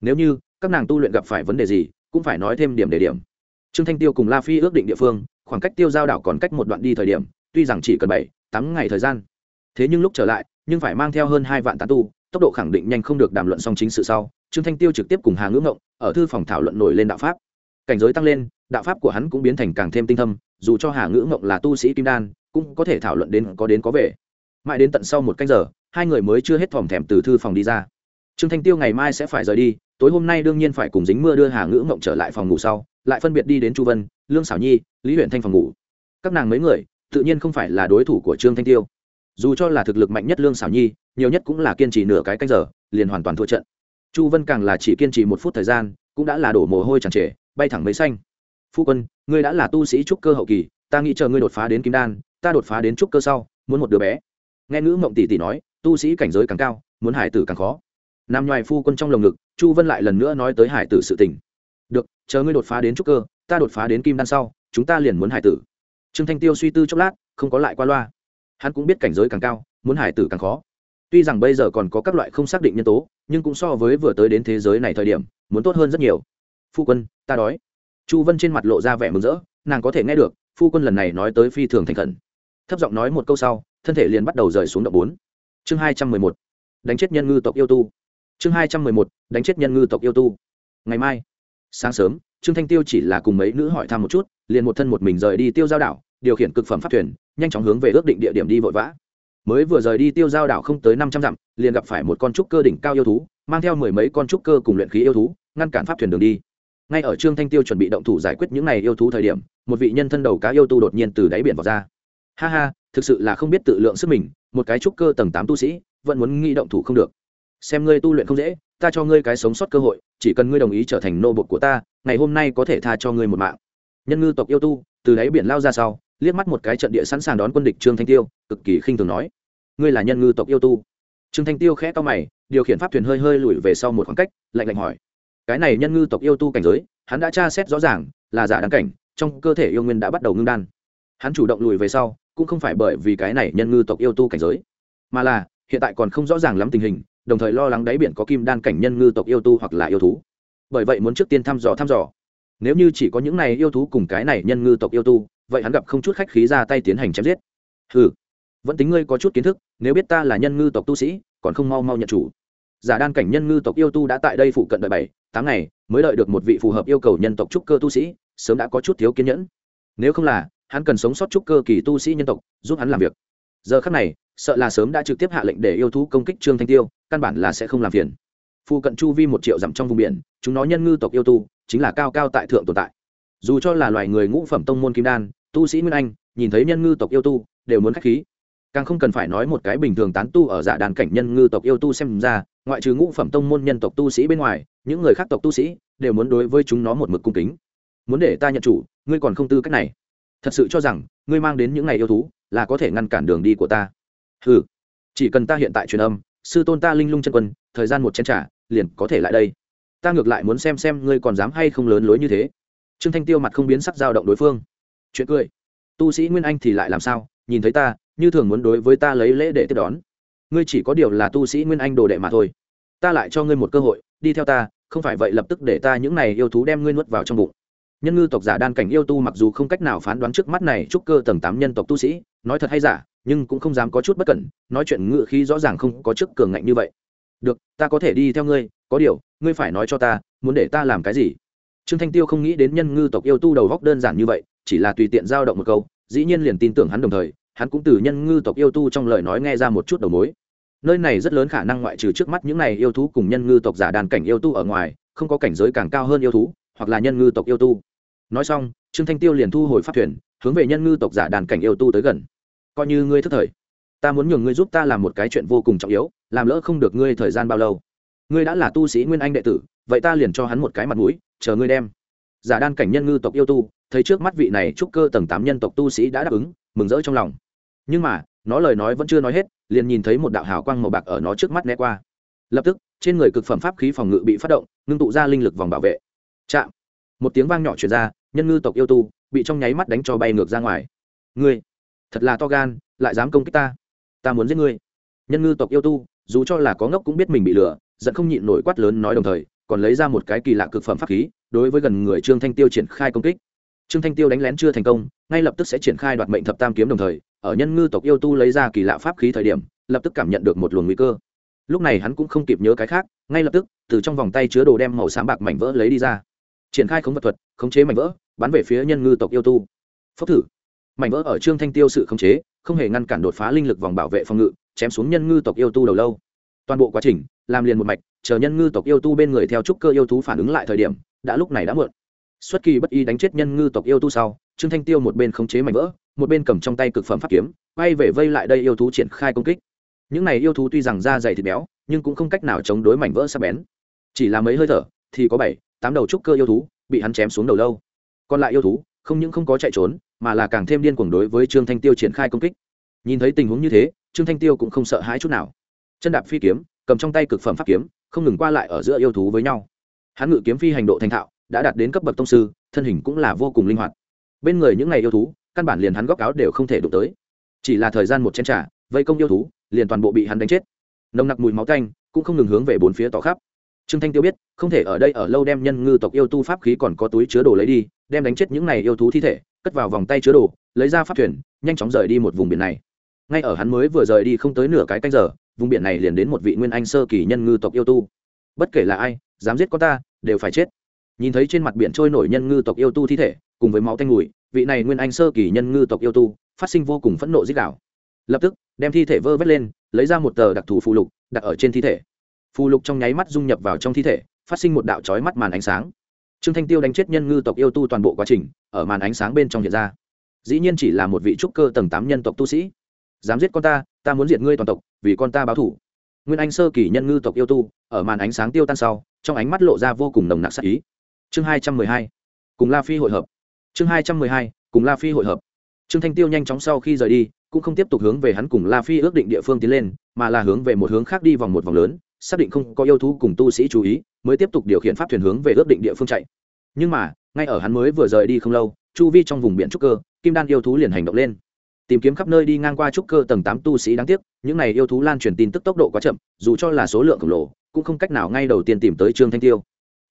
Nếu như các nàng tu luyện gặp phải vấn đề gì, cũng phải nói thêm điểm đề điểm. Trương thanh tiêu cùng la phi ước định địa phương, khoảng cách tiêu giao đảo còn cách một đoạn đi thời điểm, tuy rằng chỉ cần bảy, tám ngày thời gian. Thế nhưng lúc trở lại, nhưng phải mang theo hơn hai vạn tán tu tốc độ khẳng định nhanh không được đàm luận song chính sự sau, trương thanh tiêu trực tiếp cùng hà ngưỡng ngộng ở thư phòng thảo luận nổi lên đạo pháp. Cảnh giới tăng lên, đạo pháp của hắn cũng biến thành càng thêm tinh thâm, dù cho hà ngưỡng ngộng là tu sĩ kim đan, cũng có thể thảo luận đến có đến có về. Mãi đến tận sau một canh giờ, hai người mới chưa hết thòm thèm từ thư phòng đi ra. Trương thanh tiêu ngày mai sẽ phải rời đi, tối hôm nay đương nhiên phải cùng dính mưa đưa hà ngữ mộng trở lại phòng ngủ sau, lại phân biệt đi đến chu vân, lương xảo nhi, lý huyện thanh phòng ngủ. Các nàng mấy người, tự nhiên không phải là đối thủ của trương thanh tiêu dù cho là thực lực mạnh nhất lương xảo nhi, nhiều nhất cũng là kiên trì nửa cái canh giờ, liền hoàn toàn thua trận. Chu vân càng là chỉ kiên trì một phút thời gian, cũng đã là đổ mồ hôi chẳng trề, bay thẳng mấy xanh. Phu quân, ngươi đã là tu sĩ trúc cơ hậu kỳ, ta nghĩ chờ ngươi đột phá đến kim đan, ta đột phá đến trúc cơ sau, muốn một đứa bé. Nghe ngữ mộng tỷ tỷ nói, tu sĩ cảnh giới càng cao, muốn hải tử càng khó. Nằm ngoài phu quân trong lồng ngực, chu vân lại lần nữa nói tới hải tử sự tình. Được, chờ ngươi đột phá đến trúc cơ, ta đột phá đến kim đan sau, chúng ta liền muốn hải tử. Trương thanh tiêu suy tư chốc lát, không có lại qua loa hắn cũng biết cảnh giới càng cao, muốn hải tử càng khó. Tuy rằng bây giờ còn có các loại không xác định nhân tố, nhưng cũng so với vừa tới đến thế giới này thời điểm, muốn tốt hơn rất nhiều. Phu quân, ta đói. Chu vân trên mặt lộ ra vẻ mừng rỡ, nàng có thể nghe được, phu quân lần này nói tới phi thường thành khẩn. Thấp giọng nói một câu sau, thân thể liền bắt đầu rời xuống động bốn. Chương hai trăm mười một. Đánh chết nhân ngư tộc yêu tu. Chương hai trăm mười một. Đánh chết nhân ngư tộc yêu tu. Ngày mai, sáng sớm, trương thanh tiêu chỉ là cùng mấy nữ hỏi thăm một chút, liền một thân một mình rời đi tiêu giao đảo, điều khiển cực phẩm pháp thuyền nhanh chóng hướng về ước định địa điểm đi vội vã. Mới vừa rời đi tiêu giao đảo không tới năm trăm dặm, liền gặp phải một con trúc cơ đỉnh cao yêu thú, mang theo mười mấy con trúc cơ cùng luyện khí yêu thú, ngăn cản pháp thuyền đường đi. Ngay ở trương thanh tiêu chuẩn bị động thủ giải quyết những này yêu thú thời điểm, một vị nhân thân đầu cá yêu tu đột nhiên từ đáy biển vào ra. Ha ha, thực sự là không biết tự lượng sức mình, một cái trúc cơ tầng tám tu sĩ, vẫn muốn nghĩ động thủ không được. Xem ngươi tu luyện không dễ, ta cho ngươi cái sống sót cơ hội, chỉ cần ngươi đồng ý trở thành nô bột của ta, ngày hôm nay có thể tha cho ngươi một mạng. Nhân ngư tộc yêu tu, từ đáy biển lao ra sau liếc mắt một cái trận địa sẵn sàng đón quân địch trương thanh tiêu, cực kỳ khinh thường nói. Ngươi là nhân ngư tộc yêu tu. Trương thanh tiêu khẽ to mày, điều khiển pháp thuyền hơi hơi lùi về sau một khoảng cách, lạnh lạnh hỏi. Cái này nhân ngư tộc yêu tu cảnh giới, hắn đã tra xét rõ ràng, là giả đáng cảnh, trong cơ thể yêu nguyên đã bắt đầu ngưng đan. Hắn chủ động lùi về sau, cũng không phải bởi vì cái này nhân ngư tộc yêu tu cảnh giới, mà là, hiện tại còn không rõ ràng lắm tình hình, đồng thời lo lắng đáy biển có kim đan cảnh nhân ngư tộc yêu tu hoặc là yêu thú. Bởi vậy muốn trước tiên thăm dò thăm dò. Nếu như chỉ có những này yêu thú cùng cái này nhân ngư tộc yêu tu vậy hắn gặp không chút khách khí ra tay tiến hành chém giết. Ừ vẫn tính ngươi có chút kiến thức, nếu biết ta là nhân ngư tộc tu sĩ, còn không mau mau nhận chủ. Giả đan cảnh nhân ngư tộc yêu tu đã tại đây phụ cận đợi bảy, tám ngày, mới đợi được một vị phù hợp yêu cầu nhân tộc trúc cơ tu sĩ, sớm đã có chút thiếu kiên nhẫn. Nếu không là, hắn cần sống sót trúc cơ kỳ tu sĩ nhân tộc, giúp hắn làm việc. Giờ khắc này, sợ là sớm đã trực tiếp hạ lệnh để yêu thú công kích trương thanh tiêu, căn bản là sẽ không làm phiền. Phụ cận chu vi một triệu dặm trong vùng biển, chúng nó nhân ngư tộc yêu tu, chính là cao cao tại thượng tồn tại dù cho là loài người ngũ phẩm tông môn kim đan, tu sĩ nguyên anh, nhìn thấy nhân ngư tộc yêu tu, đều muốn k h á c h khí. Càng không cần phải nói một cái bình thường tán tu ở giả đàn cảnh nhân ngư tộc yêu tu xem ra, ngoại trừ ngũ phẩm tông môn nhân tộc tu sĩ bên ngoài, những người khác tộc tu sĩ đều muốn đối với chúng nó một mực cung kính. Muốn để ta nhận chủ, ngươi còn không tư cách này. Thật sự cho rằng, ngươi mang đến những ngày yêu thú, là có thể ngăn cản đường đi của ta. Ừ chỉ cần ta hiện tại truyền âm, sư tôn ta linh lung chân quân, thời gian một chén t r à liền có thể lại đây. Ta ngược lại muốn xem xem ngươi còn dám hay không lớn lối như thế trương thanh tiêu mặt không biến sắc dao động đối phương. Chuyện cười. Tu sĩ nguyên anh thì lại làm sao? Nhìn thấy ta, như thường muốn đối với ta lấy lễ để tiếp đón. Ngươi chỉ có điều là tu sĩ nguyên anh đồ đệ mà thôi. Ta lại cho ngươi một cơ hội, đi theo ta, không phải vậy lập tức để ta những này yêu thú đem ngươi nuốt vào trong bụng. Nhân ngư tộc giả đan cảnh yêu tu mặc dù không cách nào phán đoán trước mắt này trúc cơ tầng tám nhân tộc tu sĩ, nói thật hay giả, nhưng cũng không dám có chút bất cẩn, nói chuyện ngự khi rõ ràng không có chức cường ngạnh như vậy. Được, ta có thể đi theo ngươi, có điều, ngươi phải nói cho ta, muốn để ta làm cái gì? Trương thanh tiêu không nghĩ đến nhân ngư tộc yêu tu đầu góc đơn giản như vậy, chỉ là tùy tiện giao động một câu, dĩ nhiên liền tin tưởng hắn đồng thời, hắn cũng từ nhân ngư tộc yêu tu trong lời nói nghe ra một chút đầu mối. Nơi này rất lớn khả năng ngoại trừ trước mắt những này yêu thú cùng nhân ngư tộc giả đàn cảnh yêu tu ở ngoài, không có cảnh giới càng cao hơn yêu thú, hoặc là nhân ngư tộc yêu tu. Nói xong, trương thanh tiêu liền thu hồi pháp thuyền, hướng về nhân ngư tộc giả đàn cảnh yêu tu tới gần. Coi như ngươi thất thời, ta muốn nhường ngươi giúp ta làm một cái chuyện vô cùng trọng yếu, làm lỡ không được ngươi thời gian bao lâu. Ngươi đã là tu sĩ nguyên anh đệ tử vậy ta liền cho hắn một cái mặt mũi, chờ ngươi đem. Giả đan cảnh nhân ngư tộc yêu tu, thấy trước mắt vị này trúc cơ tầng tám nhân tộc tu sĩ đã đáp ứng, mừng rỡ trong lòng. Nhưng mà, nó lời nói vẫn chưa nói hết, liền nhìn thấy một đạo hào quang màu bạc ở nó trước mắt né qua. Lập tức, trên người cực phẩm pháp khí phòng ngự bị phát động, ngưng tụ ra linh lực vòng bảo vệ. Chạm! Một tiếng vang nhỏ chuyển ra, nhân ngư tộc yêu tu bị trong nháy mắt đánh cho bay ngược ra ngoài. Ngươi! Thật là to gan, lại dám công kích ta. Ta muốn giết ngươi. Nhân ngư tộc yêu tu, dù cho là có ngốc cũng biết mình bị lừa, giận không nhịn nổi quát lớn nói đồng thời còn lấy ra một cái kỳ lạ cực phẩm pháp khí, đối với gần người trương thanh tiêu triển khai công kích. Trương thanh tiêu đánh lén chưa thành công, ngay lập tức sẽ triển khai đoạt mệnh thập tam kiếm đồng thời, ở nhân ngư tộc yêu tu lấy ra kỳ lạ pháp khí thời điểm, lập tức cảm nhận được một luồng nguy cơ. Lúc này hắn cũng không kịp nhớ cái khác, ngay lập tức, từ trong vòng tay chứa đồ đem màu xám bạc mảnh vỡ lấy đi ra. Triển khai khống vật thuật, khống chế mảnh vỡ, bắn về phía nhân ngư tộc yêu tu. Phốc thử. Mảnh vỡ ở trương thanh tiêu sự khống chế, không hề ngăn cản đột phá linh lực vòng bảo vệ phòng ngự, chém xuống nhân ngư tộc yêu tu đầu lâu. Toàn bộ quá trình, làm liền một mạch chờ nhân ngư tộc yêu tu bên người theo trúc cơ yêu thú phản ứng lại thời điểm, đã lúc này đã muộn. Xuất kỳ bất y đánh chết nhân ngư tộc yêu tu sau, trương thanh tiêu một bên khống chế mảnh vỡ, một bên cầm trong tay cực phẩm pháp kiếm quay về vây lại đây yêu thú triển khai công kích. Những này yêu thú tuy rằng da dày thịt béo, nhưng cũng không cách nào chống đối mảnh vỡ sắc bén. Chỉ là mấy hơi thở, thì có bảy, tám đầu trúc cơ yêu thú bị hắn chém xuống đầu lâu. Còn lại yêu thú, không những không có chạy trốn, mà là càng thêm điên cuồng đối với trương thanh tiêu triển khai công kích. Nhìn thấy tình huống như thế, trương thanh tiêu cũng không sợ hãi chút nào. Chân đạp phi kiếm cầm trong tay cực phẩm pháp kiếm, không ngừng qua lại ở giữa yêu thú với nhau. Hắn ngự kiếm phi hành độ thành thạo, đã đạt đến cấp bậc tông sư, thân hình cũng là vô cùng linh hoạt. Bên người những ngày yêu thú, căn bản liền hắn góc áo đều không thể đụng tới. Chỉ là thời gian một chén t r à vây công yêu thú, liền toàn bộ bị hắn đánh chết. Nồng nặc mùi máu canh cũng không ngừng hướng về bốn phía tỏ khắp. Trương thanh tiêu biết, không thể ở đây ở lâu đem nhân ngư tộc yêu tu pháp khí còn có túi chứa đồ lấy đi, đem đánh chết những này yêu thú thi thể, cất vào vòng tay chứa đồ, lấy ra pháp thuyền, nhanh chóng rời đi một vùng biển này. Ngay ở hắn mới vừa rời đi không tới nửa cái canh giờ vùng biển này liền đến một vị nguyên anh sơ kỳ nhân ngư tộc yêu tu. Bất kể là ai dám giết con ta đều phải chết. Nhìn thấy trên mặt biển trôi nổi nhân ngư tộc yêu tu thi thể cùng với máu tanh ngùi, vị này nguyên anh sơ kỳ nhân ngư tộc yêu tu phát sinh vô cùng phẫn nộ giết đảo lập tức đem thi thể vơ vét lên lấy ra một tờ đặc thù phù lục đặt ở trên thi thể. Phù lục trong nháy mắt dung nhập vào trong thi thể phát sinh một đạo trói mắt màn ánh sáng. Trương thanh tiêu đánh chết nhân ngư tộc yêu tu toàn bộ quá trình ở màn ánh sáng bên trong hiện ra. Dĩ nhiên chỉ là một vị trúc cơ tầng tám nhân tộc tu sĩ dám giết con ta ta muốn diệt ngươi toàn tộc, vì con ta báo thủ. Nguyên anh sơ kỳ nhân ngư tộc yêu tu, ở màn ánh sáng tiêu tan sau, trong ánh mắt lộ ra vô cùng nồng nặc sắc ý. Chương hai trăm mười hai, cùng la phi hội hợp. Chương hai trăm mười hai, cùng la phi hội hợp. Trương thanh tiêu nhanh chóng sau khi rời đi, cũng không tiếp tục hướng về hắn cùng la phi ước định địa phương tiến lên, mà là hướng về một hướng khác đi vòng một vòng lớn, xác định không có yêu thú cùng tu sĩ chú ý, mới tiếp tục điều khiển pháp thuyền hướng về ước định địa phương chạy. Nhưng mà, ngay ở hắn mới vừa rời đi không lâu, chu vi trong vùng biển trúc cơ, kim đan yêu thú liền hành động lên tìm kiếm khắp nơi đi ngang qua trúc cơ tầng tám tu sĩ đáng tiếc, những này yêu thú lan truyền tin tức tốc độ quá chậm, dù cho là số lượng khổng lồ, cũng không cách nào ngay đầu tiên tìm tới trương thanh tiêu.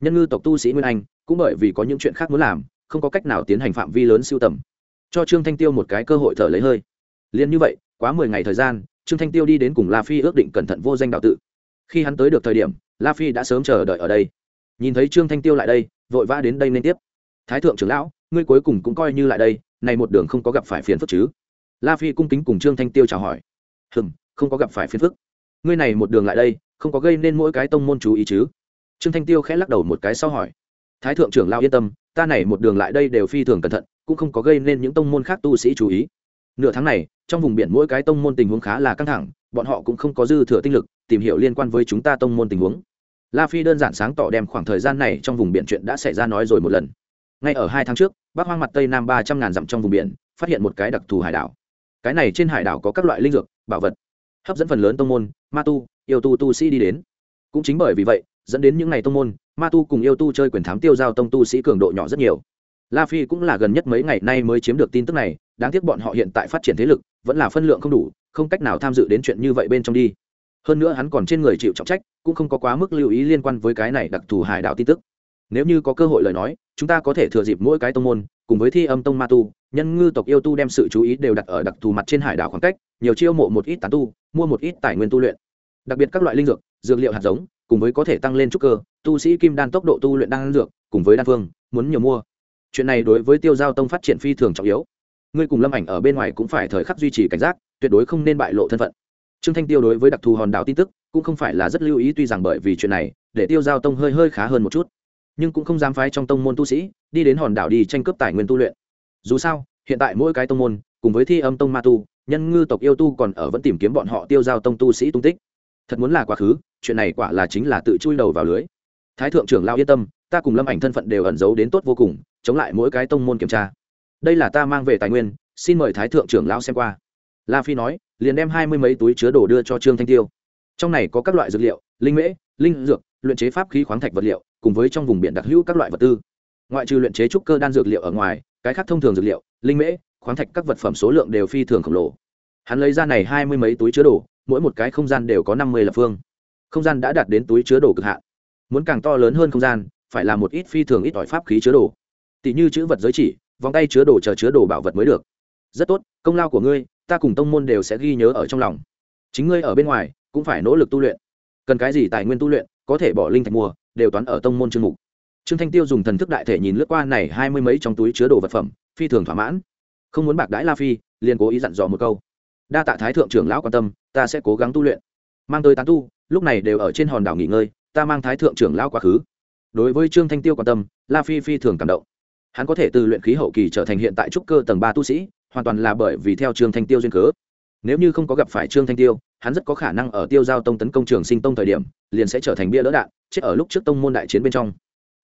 Nhân ngư tộc tu sĩ nguyên anh, cũng bởi vì có những chuyện khác muốn làm, không có cách nào tiến hành phạm vi lớn siêu tầm. Cho trương thanh tiêu một cái cơ hội thở lấy hơi. Liền như vậy, quá mười ngày thời gian, trương thanh tiêu đi đến cùng la phi ước định cẩn thận vô danh đạo tự. Khi hắn tới được thời điểm, la phi đã sớm chờ đợi ở đây. Nhìn thấy trương thanh tiêu lại đây, vội vã đến đây nên tiếp. Thái thượng trưởng lão, ngươi cuối cùng cũng coi như lại đây, này một đường không có gặp phải phiền phức chứ? La phi cung kính cùng trương thanh tiêu chào hỏi. Hừng không có gặp phải phiền phức. Ngươi này một đường lại đây, không có gây nên mỗi cái tông môn chú ý chứ? Trương thanh tiêu khẽ lắc đầu một cái sau hỏi. Thái thượng trưởng lao yên tâm, ta này một đường lại đây đều phi thường cẩn thận, cũng không có gây nên những tông môn khác tu sĩ chú ý. Nửa tháng này, trong vùng biển mỗi cái tông môn tình huống khá là căng thẳng, bọn họ cũng không có dư thừa tinh lực tìm hiểu liên quan với chúng ta tông môn tình huống. La phi đơn giản sáng tỏ đem khoảng thời gian này trong vùng biển chuyện đã xảy ra nói rồi một lần. Ngay ở hai tháng trước, bắc hoang mặt tây nam ba trăm ngàn dặm trong vùng biển, phát hiện một cái đặc thù hải đảo cái này trên hải đảo có các loại linh dược, bảo vật, hấp dẫn phần lớn tông môn, ma tu, yêu tu tu sĩ đi đến. Cũng chính bởi vì vậy, dẫn đến những ngày tông môn, ma tu cùng yêu tu chơi quyền thám tiêu giao tông tu sĩ cường độ nhỏ rất nhiều. La phi cũng là gần nhất mấy ngày nay mới chiếm được tin tức này, đáng tiếc bọn họ hiện tại phát triển thế lực, vẫn là phân lượng không đủ, không cách nào tham dự đến chuyện như vậy bên trong đi. Hơn nữa hắn còn trên người chịu trọng trách, cũng không có quá mức lưu ý liên quan với cái này đặc thù hải đảo tin tức. Nếu như có cơ hội lời nói, chúng ta có thể thừa dịp mỗi cái tông môn cùng với thi âm tông ma tu, nhân ngư tộc yêu tu đem sự chú ý đều đặt ở đặc thù mặt trên hải đảo khoảng cách, nhiều chiêu mộ một ít tán tu, mua một ít tài nguyên tu luyện. Đặc biệt các loại linh dược dược liệu hạt giống, cùng với có thể tăng lên trúc cơ, tu sĩ kim đan tốc độ tu luyện đan dược, cùng với đan phương, muốn nhiều mua. Chuyện này đối với tiêu giao tông phát triển phi thường trọng yếu. Ngươi cùng lâm ảnh ở bên ngoài cũng phải thời khắc duy trì cảnh giác, tuyệt đối không nên bại lộ thân phận. Trương thanh tiêu đối với đặc thù hòn đảo tin tức, cũng không phải là rất lưu ý, tuy rằng bởi vì chuyện này, để tiêu giao tông hơi hơi khá hơn một chút. Nhưng cũng không dám phái trong tông môn tu sĩ đi đến hòn đảo đi tranh cướp tài nguyên tu luyện. Dù sao, hiện tại mỗi cái tông môn, cùng với thi âm tông ma tu, nhân ngư tộc yêu tu còn ở vẫn tìm kiếm bọn họ tiêu giao tông tu sĩ tung tích. Thật muốn là quá khứ, chuyện này quả là chính là tự chui đầu vào lưới. Thái thượng trưởng lao yên tâm, ta cùng lâm ảnh thân phận đều ẩn giấu đến tốt vô cùng, chống lại mỗi cái tông môn kiểm tra. Đây là ta mang về tài nguyên, xin mời thái thượng trưởng lao xem qua. La phi nói, liền đem hai mươi mấy túi chứa đồ đưa cho trương thanh tiêu. Trong này có các loại dược liệu, linh mễ, linh dược, luyện chế pháp khí khoáng thạch vật liệu, cùng với trong vùng biển đặc hữu các loại vật tư ngoại trừ luyện chế trúc cơ đan dược liệu ở ngoài, cái khác thông thường dược liệu, linh mễ, khoáng thạch các vật phẩm số lượng đều phi thường khổng lồ. Hắn lấy ra này hai mươi mấy túi chứa đồ, mỗi một cái không gian đều có năm mươi lập phương. Không gian đã đạt đến túi chứa đồ cực hạn. Muốn càng to lớn hơn không gian, phải là một ít phi thường ít ỏi pháp khí chứa đồ. Tỷ như chữ vật giới chỉ, vòng tay chứa đồ chờ chứa đồ bảo vật mới được. Rất tốt, công lao của ngươi, ta cùng tông môn đều sẽ ghi nhớ ở trong lòng. Chính ngươi ở bên ngoài, cũng phải nỗ lực tu luyện. Cần cái gì tài nguyên tu luyện, có thể bỏ linh thạch mua, đều toán ở tông môn chương mục trương thanh tiêu dùng thần thức đại thể nhìn lướt qua này hai mươi mấy trong túi chứa đồ vật phẩm, phi thường thỏa mãn. Không muốn bạc đãi la phi, liền cố ý dặn dò một câu. Đa tạ thái thượng trưởng lão quan tâm, ta sẽ cố gắng tu luyện. Mang tới tán tu, lúc này đều ở trên hòn đảo nghỉ ngơi, ta mang thái thượng trưởng lão quá khứ. Đối với trương thanh tiêu quan tâm, la phi phi thường cảm động. Hắn có thể từ luyện khí hậu kỳ trở thành hiện tại trúc cơ tầng ba tu sĩ, hoàn toàn là bởi vì theo trương thanh tiêu duyên cớ. Nếu như không có gặp phải trương thanh tiêu, hắn rất có khả năng ở tiêu giao tông tấn công trường sinh tông thời điểm, liền sẽ trở thành bia lỡ đạn, chết ở lúc trước tông môn đại chiến bên trong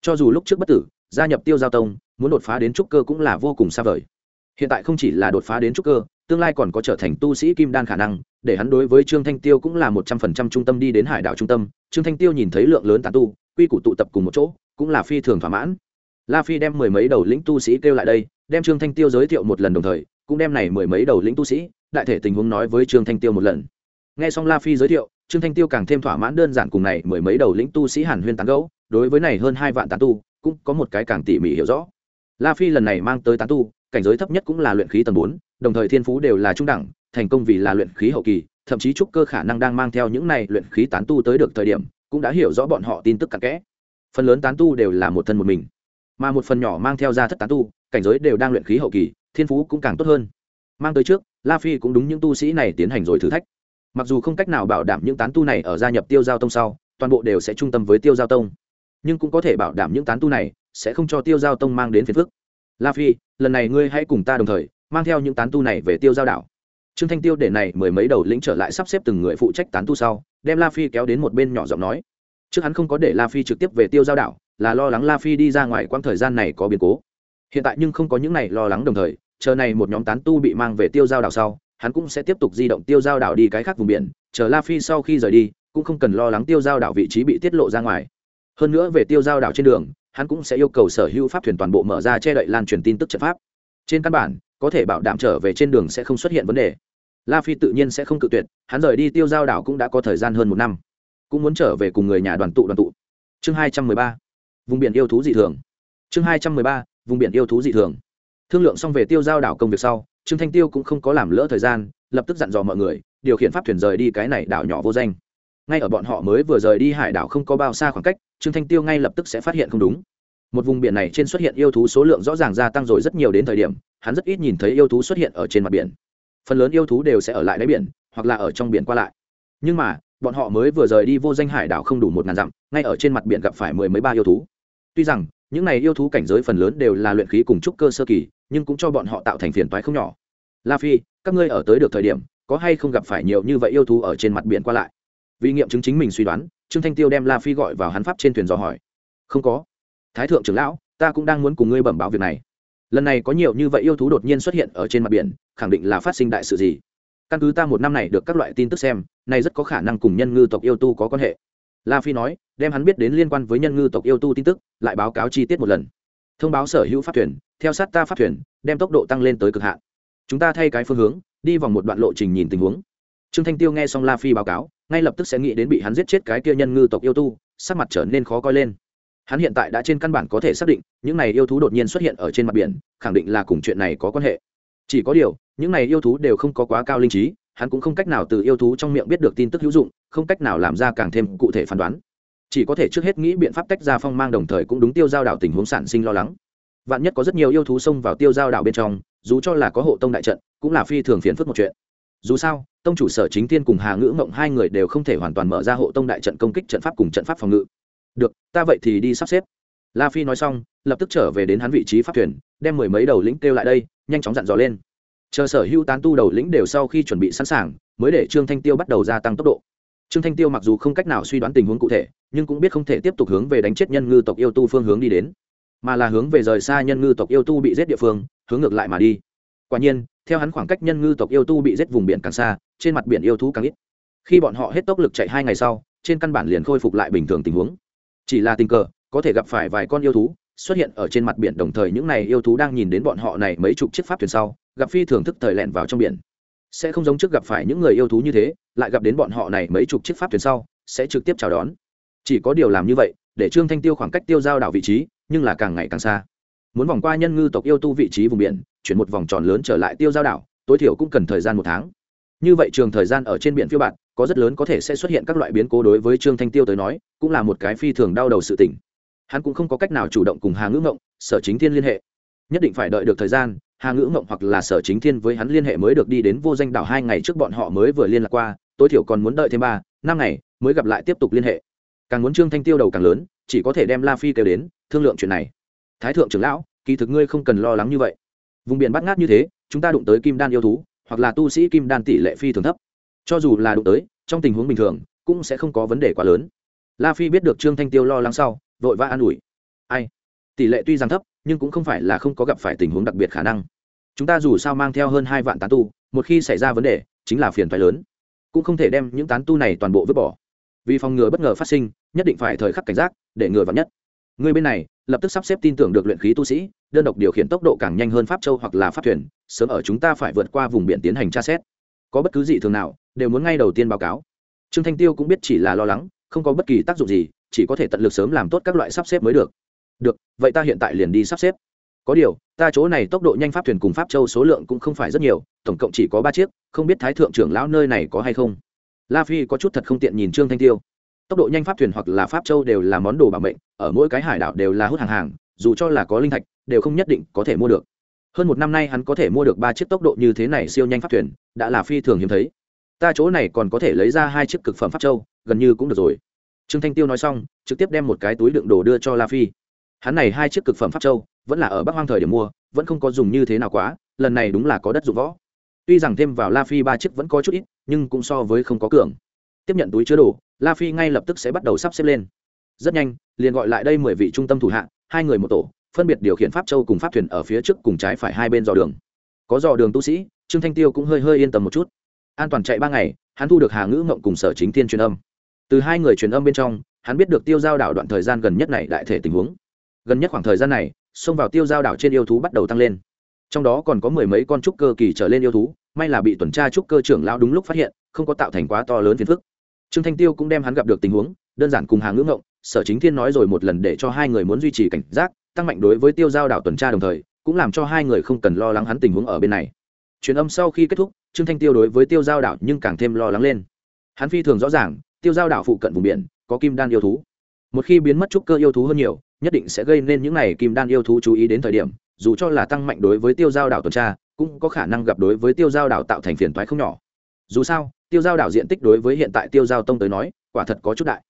cho dù lúc trước bất tử, gia nhập tiêu giao tông, muốn đột phá đến trúc cơ cũng là vô cùng xa vời. Hiện tại không chỉ là đột phá đến trúc cơ, tương lai còn có trở thành tu sĩ kim đan khả năng, để hắn đối với trương thanh tiêu cũng là một trăm phần trăm trung tâm đi đến hải đảo trung tâm. Trương thanh tiêu nhìn thấy lượng lớn tàn tu, quy củ tụ tập cùng một chỗ, cũng là phi thường thỏa mãn. La phi đem mười mấy đầu lĩnh tu sĩ kêu lại đây, đem trương thanh tiêu giới thiệu một lần đồng thời, cũng đem này mười mấy đầu lĩnh tu sĩ, đại thể tình huống nói với trương thanh tiêu một lần. Nghe xong la phi giới thiệu, trương thanh tiêu càng thêm thỏa mãn đơn giản cùng này mười mấy đầu lĩnh tu sĩ hàn huyên tán gẫu đối với này hơn hai vạn tán tu, cũng có một cái càng tỉ mỉ hiểu rõ. La phi lần này mang tới tán tu, cảnh giới thấp nhất cũng là luyện khí tầng bốn, đồng thời thiên phú đều là trung đẳng, thành công vì là luyện khí hậu kỳ, thậm chí trúc cơ khả năng đang mang theo những này luyện khí tán tu tới được thời điểm, cũng đã hiểu rõ bọn họ tin tức cặn kẽ. Phần lớn tán tu đều là một thân một mình, mà một phần nhỏ mang theo ra thất tán tu, cảnh giới đều đang luyện khí hậu kỳ, thiên phú cũng càng tốt hơn. Mang tới trước, la phi cũng đúng những tu sĩ này tiến hành rồi thử thách. Mặc dù không cách nào bảo đảm những tán tu này ở gia nhập tiêu giao tông sau, toàn bộ đều sẽ trung tâm với tiêu giao tông nhưng cũng có thể bảo đảm những tán tu này sẽ không cho tiêu giao tông mang đến phiền phức. La phi, lần này ngươi hãy cùng ta đồng thời, mang theo những tán tu này về tiêu giao đảo. Trương thanh tiêu để này mười mấy đầu lĩnh trở lại sắp xếp từng người phụ trách tán tu sau, đem la phi kéo đến một bên nhỏ giọng nói. Trước hắn không có để la phi trực tiếp về tiêu giao đảo, là lo lắng la phi đi ra ngoài quãng thời gian này có biến cố. Hiện tại nhưng không có những này lo lắng đồng thời, chờ này một nhóm tán tu bị mang về tiêu giao đảo sau, hắn cũng sẽ tiếp tục di động tiêu giao đảo đi cái khác vùng biển, chờ la phi sau khi rời đi, cũng không cần lo lắng tiêu giao đảo vị trí bị tiết lộ ra ngoài hơn nữa về tiêu giao đảo trên đường, hắn cũng sẽ yêu cầu sở hữu pháp thuyền toàn bộ mở ra che đậy lan truyền tin tức trận pháp. Trên căn bản, có thể bảo đảm trở về trên đường sẽ không xuất hiện vấn đề. La phi tự nhiên sẽ không cự tuyệt, hắn rời đi tiêu giao đảo cũng đã có thời gian hơn một năm. Cũng muốn trở về cùng người nhà đoàn tụ đoàn tụ. Chương hai trăm mười ba, vùng biển yêu thú dị thường. Chương hai trăm mười ba, vùng biển yêu thú dị thường. Thương lượng xong về tiêu giao đảo công việc sau, trương thanh tiêu cũng không có làm lỡ thời gian, lập tức dặn dò mọi người, điều khiển pháp thuyền rời đi cái này đảo nhỏ vô danh ngay ở bọn họ mới vừa rời đi hải đảo không có bao xa khoảng cách, trương thanh tiêu ngay lập tức sẽ phát hiện không đúng. Một vùng biển này trên xuất hiện yêu thú số lượng rõ ràng gia tăng rồi rất nhiều đến thời điểm, hắn rất ít nhìn thấy yêu thú xuất hiện ở trên mặt biển. Phần lớn yêu thú đều sẽ ở lại đáy biển, hoặc là ở trong biển qua lại. Nhưng mà, bọn họ mới vừa rời đi vô danh hải đảo không đủ một ngàn dặm, ngay ở trên mặt biển gặp phải mười mấy ba yêu thú. Tuy rằng, những này yêu thú cảnh giới phần lớn đều là luyện khí cùng trúc cơ sơ kỳ, nhưng cũng cho bọn họ tạo thành phiền toái không nhỏ. La phi, các ngươi ở tới được thời điểm, có hay không gặp phải nhiều như vậy yêu thú ở trên mặt biển qua lại? Vì nghiệm chứng chính mình suy đoán, trương thanh tiêu đem la phi gọi vào hắn pháp trên thuyền dò hỏi. Không có. Thái thượng trưởng lão, ta cũng đang muốn cùng ngươi bẩm báo việc này. Lần này có nhiều như vậy yêu thú đột nhiên xuất hiện ở trên mặt biển, khẳng định là phát sinh đại sự gì? Căn cứ ta một năm này được các loại tin tức xem, này rất có khả năng cùng nhân ngư tộc yêu tu có quan hệ. La phi nói, đem hắn biết đến liên quan với nhân ngư tộc yêu tu tin tức, lại báo cáo chi tiết một lần. Thông báo sở hữu pháp thuyền, theo sát ta pháp thuyền, đem tốc độ tăng lên tới cực hạn. Chúng ta thay cái phương hướng, đi vòng một đoạn lộ trình nhìn tình huống. Trương thanh tiêu nghe xong la phi báo cáo ngay lập tức sẽ nghĩ đến bị hắn giết chết cái kia nhân ngư tộc yêu tu, sắc mặt trở nên khó coi lên. Hắn hiện tại đã trên căn bản có thể xác định, những này yêu thú đột nhiên xuất hiện ở trên mặt biển, khẳng định là cùng chuyện này có quan hệ. Chỉ có điều, những này yêu thú đều không có quá cao linh trí, hắn cũng không cách nào từ yêu thú trong miệng biết được tin tức hữu dụng, không cách nào làm ra càng thêm cụ thể phán đoán. Chỉ có thể trước hết nghĩ biện pháp tách ra phong mang đồng thời cũng đúng tiêu giao đảo tình huống sản sinh lo lắng. Vạn nhất có rất nhiều yêu thú xông vào tiêu giao đảo bên trong, dù cho là có hộ tông đại trận, cũng là phi thường phiền phức một chuyện dù sao, tông chủ sở chính thiên cùng hà ngữ mộng hai người đều không thể hoàn toàn mở ra hộ tông đại trận công kích trận pháp cùng trận pháp phòng ngự. Được, ta vậy thì đi sắp xếp. La phi nói xong, lập tức trở về đến hắn vị trí pháp thuyền, đem mười mấy đầu lĩnh kêu lại đây, nhanh chóng dặn dò lên. Chờ sở hữu tán tu đầu lĩnh đều sau khi chuẩn bị sẵn sàng, mới để trương thanh tiêu bắt đầu gia tăng tốc độ. Trương thanh tiêu mặc dù không cách nào suy đoán tình huống cụ thể, nhưng cũng biết không thể tiếp tục hướng về đánh chết nhân ngư tộc yêu tu phương hướng đi đến, mà là hướng về rời xa nhân ngư tộc yêu tu bị giết địa phương, hướng ngược lại mà đi. Quả nhiên theo hắn khoảng cách nhân ngư tộc yêu tu bị giết vùng biển càng xa, trên mặt biển yêu thú càng ít. Khi bọn họ hết tốc lực chạy hai ngày sau, trên căn bản liền khôi phục lại bình thường tình huống. Chỉ là tình cờ, có thể gặp phải vài con yêu thú xuất hiện ở trên mặt biển, đồng thời những này yêu thú đang nhìn đến bọn họ này mấy chục chiếc pháp thuyền sau, gặp phi thường thức thời lẹn vào trong biển. Sẽ không giống trước gặp phải những người yêu thú như thế, lại gặp đến bọn họ này mấy chục chiếc pháp thuyền sau, sẽ trực tiếp chào đón. Chỉ có điều làm như vậy, để trương thanh tiêu khoảng cách tiêu giao đảo vị trí, nhưng là càng ngày càng xa muốn vòng qua nhân ngư tộc yêu tu vị trí vùng biển, chuyển một vòng tròn lớn trở lại tiêu giao đảo, tối thiểu cũng cần thời gian một tháng. Như vậy trường thời gian ở trên biển phiêu bạn có rất lớn có thể sẽ xuất hiện các loại biến cố đối với trương thanh tiêu tới nói, cũng là một cái phi thường đau đầu sự tỉnh hắn cũng không có cách nào chủ động cùng hà ngữ ngộng, sở chính thiên liên hệ. Nhất định phải đợi được thời gian, hà ngữ ngộng hoặc là sở chính thiên với hắn liên hệ mới được đi đến vô danh đảo hai ngày trước bọn họ mới vừa liên lạc qua, tối thiểu còn muốn đợi thêm ba, năm ngày mới gặp lại tiếp tục liên hệ. Càng muốn trương thanh tiêu đầu càng lớn, chỉ có thể đem la phi kêu đến, thương lượng chuyện này thái thượng trưởng lão, kỳ thực ngươi không cần lo lắng như vậy. Vùng biển bắt ngát như thế, chúng ta đụng tới kim đan yêu thú, hoặc là tu sĩ kim đan tỷ lệ phi thường thấp. Cho dù là đụng tới, trong tình huống bình thường, cũng sẽ không có vấn đề quá lớn. La phi biết được trương thanh tiêu lo lắng sau, vội vã an ủi. Ai? Tỷ lệ tuy rằng thấp, nhưng cũng không phải là không có gặp phải tình huống đặc biệt khả năng. Chúng ta dù sao mang theo hơn hai vạn tán tu, một khi xảy ra vấn đề, chính là phiền thoái lớn. Cũng không thể đem những tán tu này toàn bộ vứt bỏ. Vì phòng ngừa bất ngờ phát sinh, nhất định phải thời khắc cảnh giác, để ngừa vắn nhất người bên này, lập tức sắp xếp tin tưởng được luyện khí tu sĩ, đơn độc điều khiển tốc độ càng nhanh hơn pháp châu hoặc là pháp thuyền, sớm ở chúng ta phải vượt qua vùng biển tiến hành tra xét. Có bất cứ gì thường nào, đều muốn ngay đầu tiên báo cáo. Trương thanh tiêu cũng biết chỉ là lo lắng, không có bất kỳ tác dụng gì, chỉ có thể tận lực sớm làm tốt các loại sắp xếp mới được. Được, vậy ta hiện tại liền đi sắp xếp. Có điều, ta chỗ này tốc độ nhanh pháp thuyền cùng pháp châu số lượng cũng không phải rất nhiều, tổng cộng chỉ có ba chiếc, không biết thái thượng trưởng lão nơi này có hay không. La phi có chút thật không tiện nhìn trương thanh tiêu tốc độ nhanh pháp thuyền hoặc là pháp châu đều là món đồ bảo mệnh, ở mỗi cái hải đảo đều là hút hàng hàng, dù cho là có linh thạch, đều không nhất định có thể mua được. Hơn một năm nay hắn có thể mua được ba chiếc tốc độ như thế này siêu nhanh pháp thuyền, đã là phi thường hiếm thấy. Ta chỗ này còn có thể lấy ra hai chiếc cực phẩm pháp châu, gần như cũng được rồi. Trương thanh tiêu nói xong, trực tiếp đem một cái túi đựng đồ đưa cho la phi. Hắn này hai chiếc cực phẩm pháp châu, vẫn là ở bắc hoang thời điểm mua, vẫn không có dùng như thế nào quá, lần này đúng là có đất dụng võ. Tuy rằng thêm vào la phi ba chiếc vẫn có chút ít, nhưng cũng so với không có cường tiếp nhận túi chứa đồ, la phi ngay lập tức sẽ bắt đầu sắp xếp lên. Rất nhanh, liền gọi lại đây mười vị trung tâm thủ hạ, hai người một tổ, phân biệt điều khiển pháp châu cùng pháp thuyền ở phía trước cùng trái phải hai bên dò đường. Có dò đường tu sĩ, trương thanh tiêu cũng hơi hơi yên tâm một chút. An toàn chạy ba ngày, hắn thu được hà ngữ ngộng cùng sở chính thiên truyền âm. Từ hai người truyền âm bên trong, hắn biết được tiêu giao đảo đoạn thời gian gần nhất này đại thể tình huống. Gần nhất khoảng thời gian này, xông vào tiêu giao đảo trên yêu thú bắt đầu tăng lên. Trong đó còn có mười mấy con trúc cơ kỳ trở lên yêu thú, may là bị tuần tra trúc cơ trưởng lão đúng lúc phát hiện, không có tạo thành quá to lớn phiền phức trương thanh tiêu cũng đem hắn gặp được tình huống, đơn giản cùng hàng ngưỡng ngộng, sở chính thiên nói rồi một lần để cho hai người muốn duy trì cảnh giác, tăng mạnh đối với tiêu giao đảo tuần tra đồng thời, cũng làm cho hai người không cần lo lắng hắn tình huống ở bên này. Truyền âm sau khi kết thúc, trương thanh tiêu đối với tiêu giao đảo nhưng càng thêm lo lắng lên. Hắn phi thường rõ ràng, tiêu giao đảo phụ cận vùng biển, có kim đan yêu thú. Một khi biến mất trúc cơ yêu thú hơn nhiều, nhất định sẽ gây nên những n à y kim đan yêu thú chú ý đến thời điểm, dù cho là tăng mạnh đối với tiêu giao đảo tuần tra, cũng có khả năng gặp đối với tiêu giao đảo tạo thành phiền toái không nhỏ. Dù sao tiêu giao đảo diện tích đối với hiện tại tiêu giao tông tới nói, quả thật có chút đại.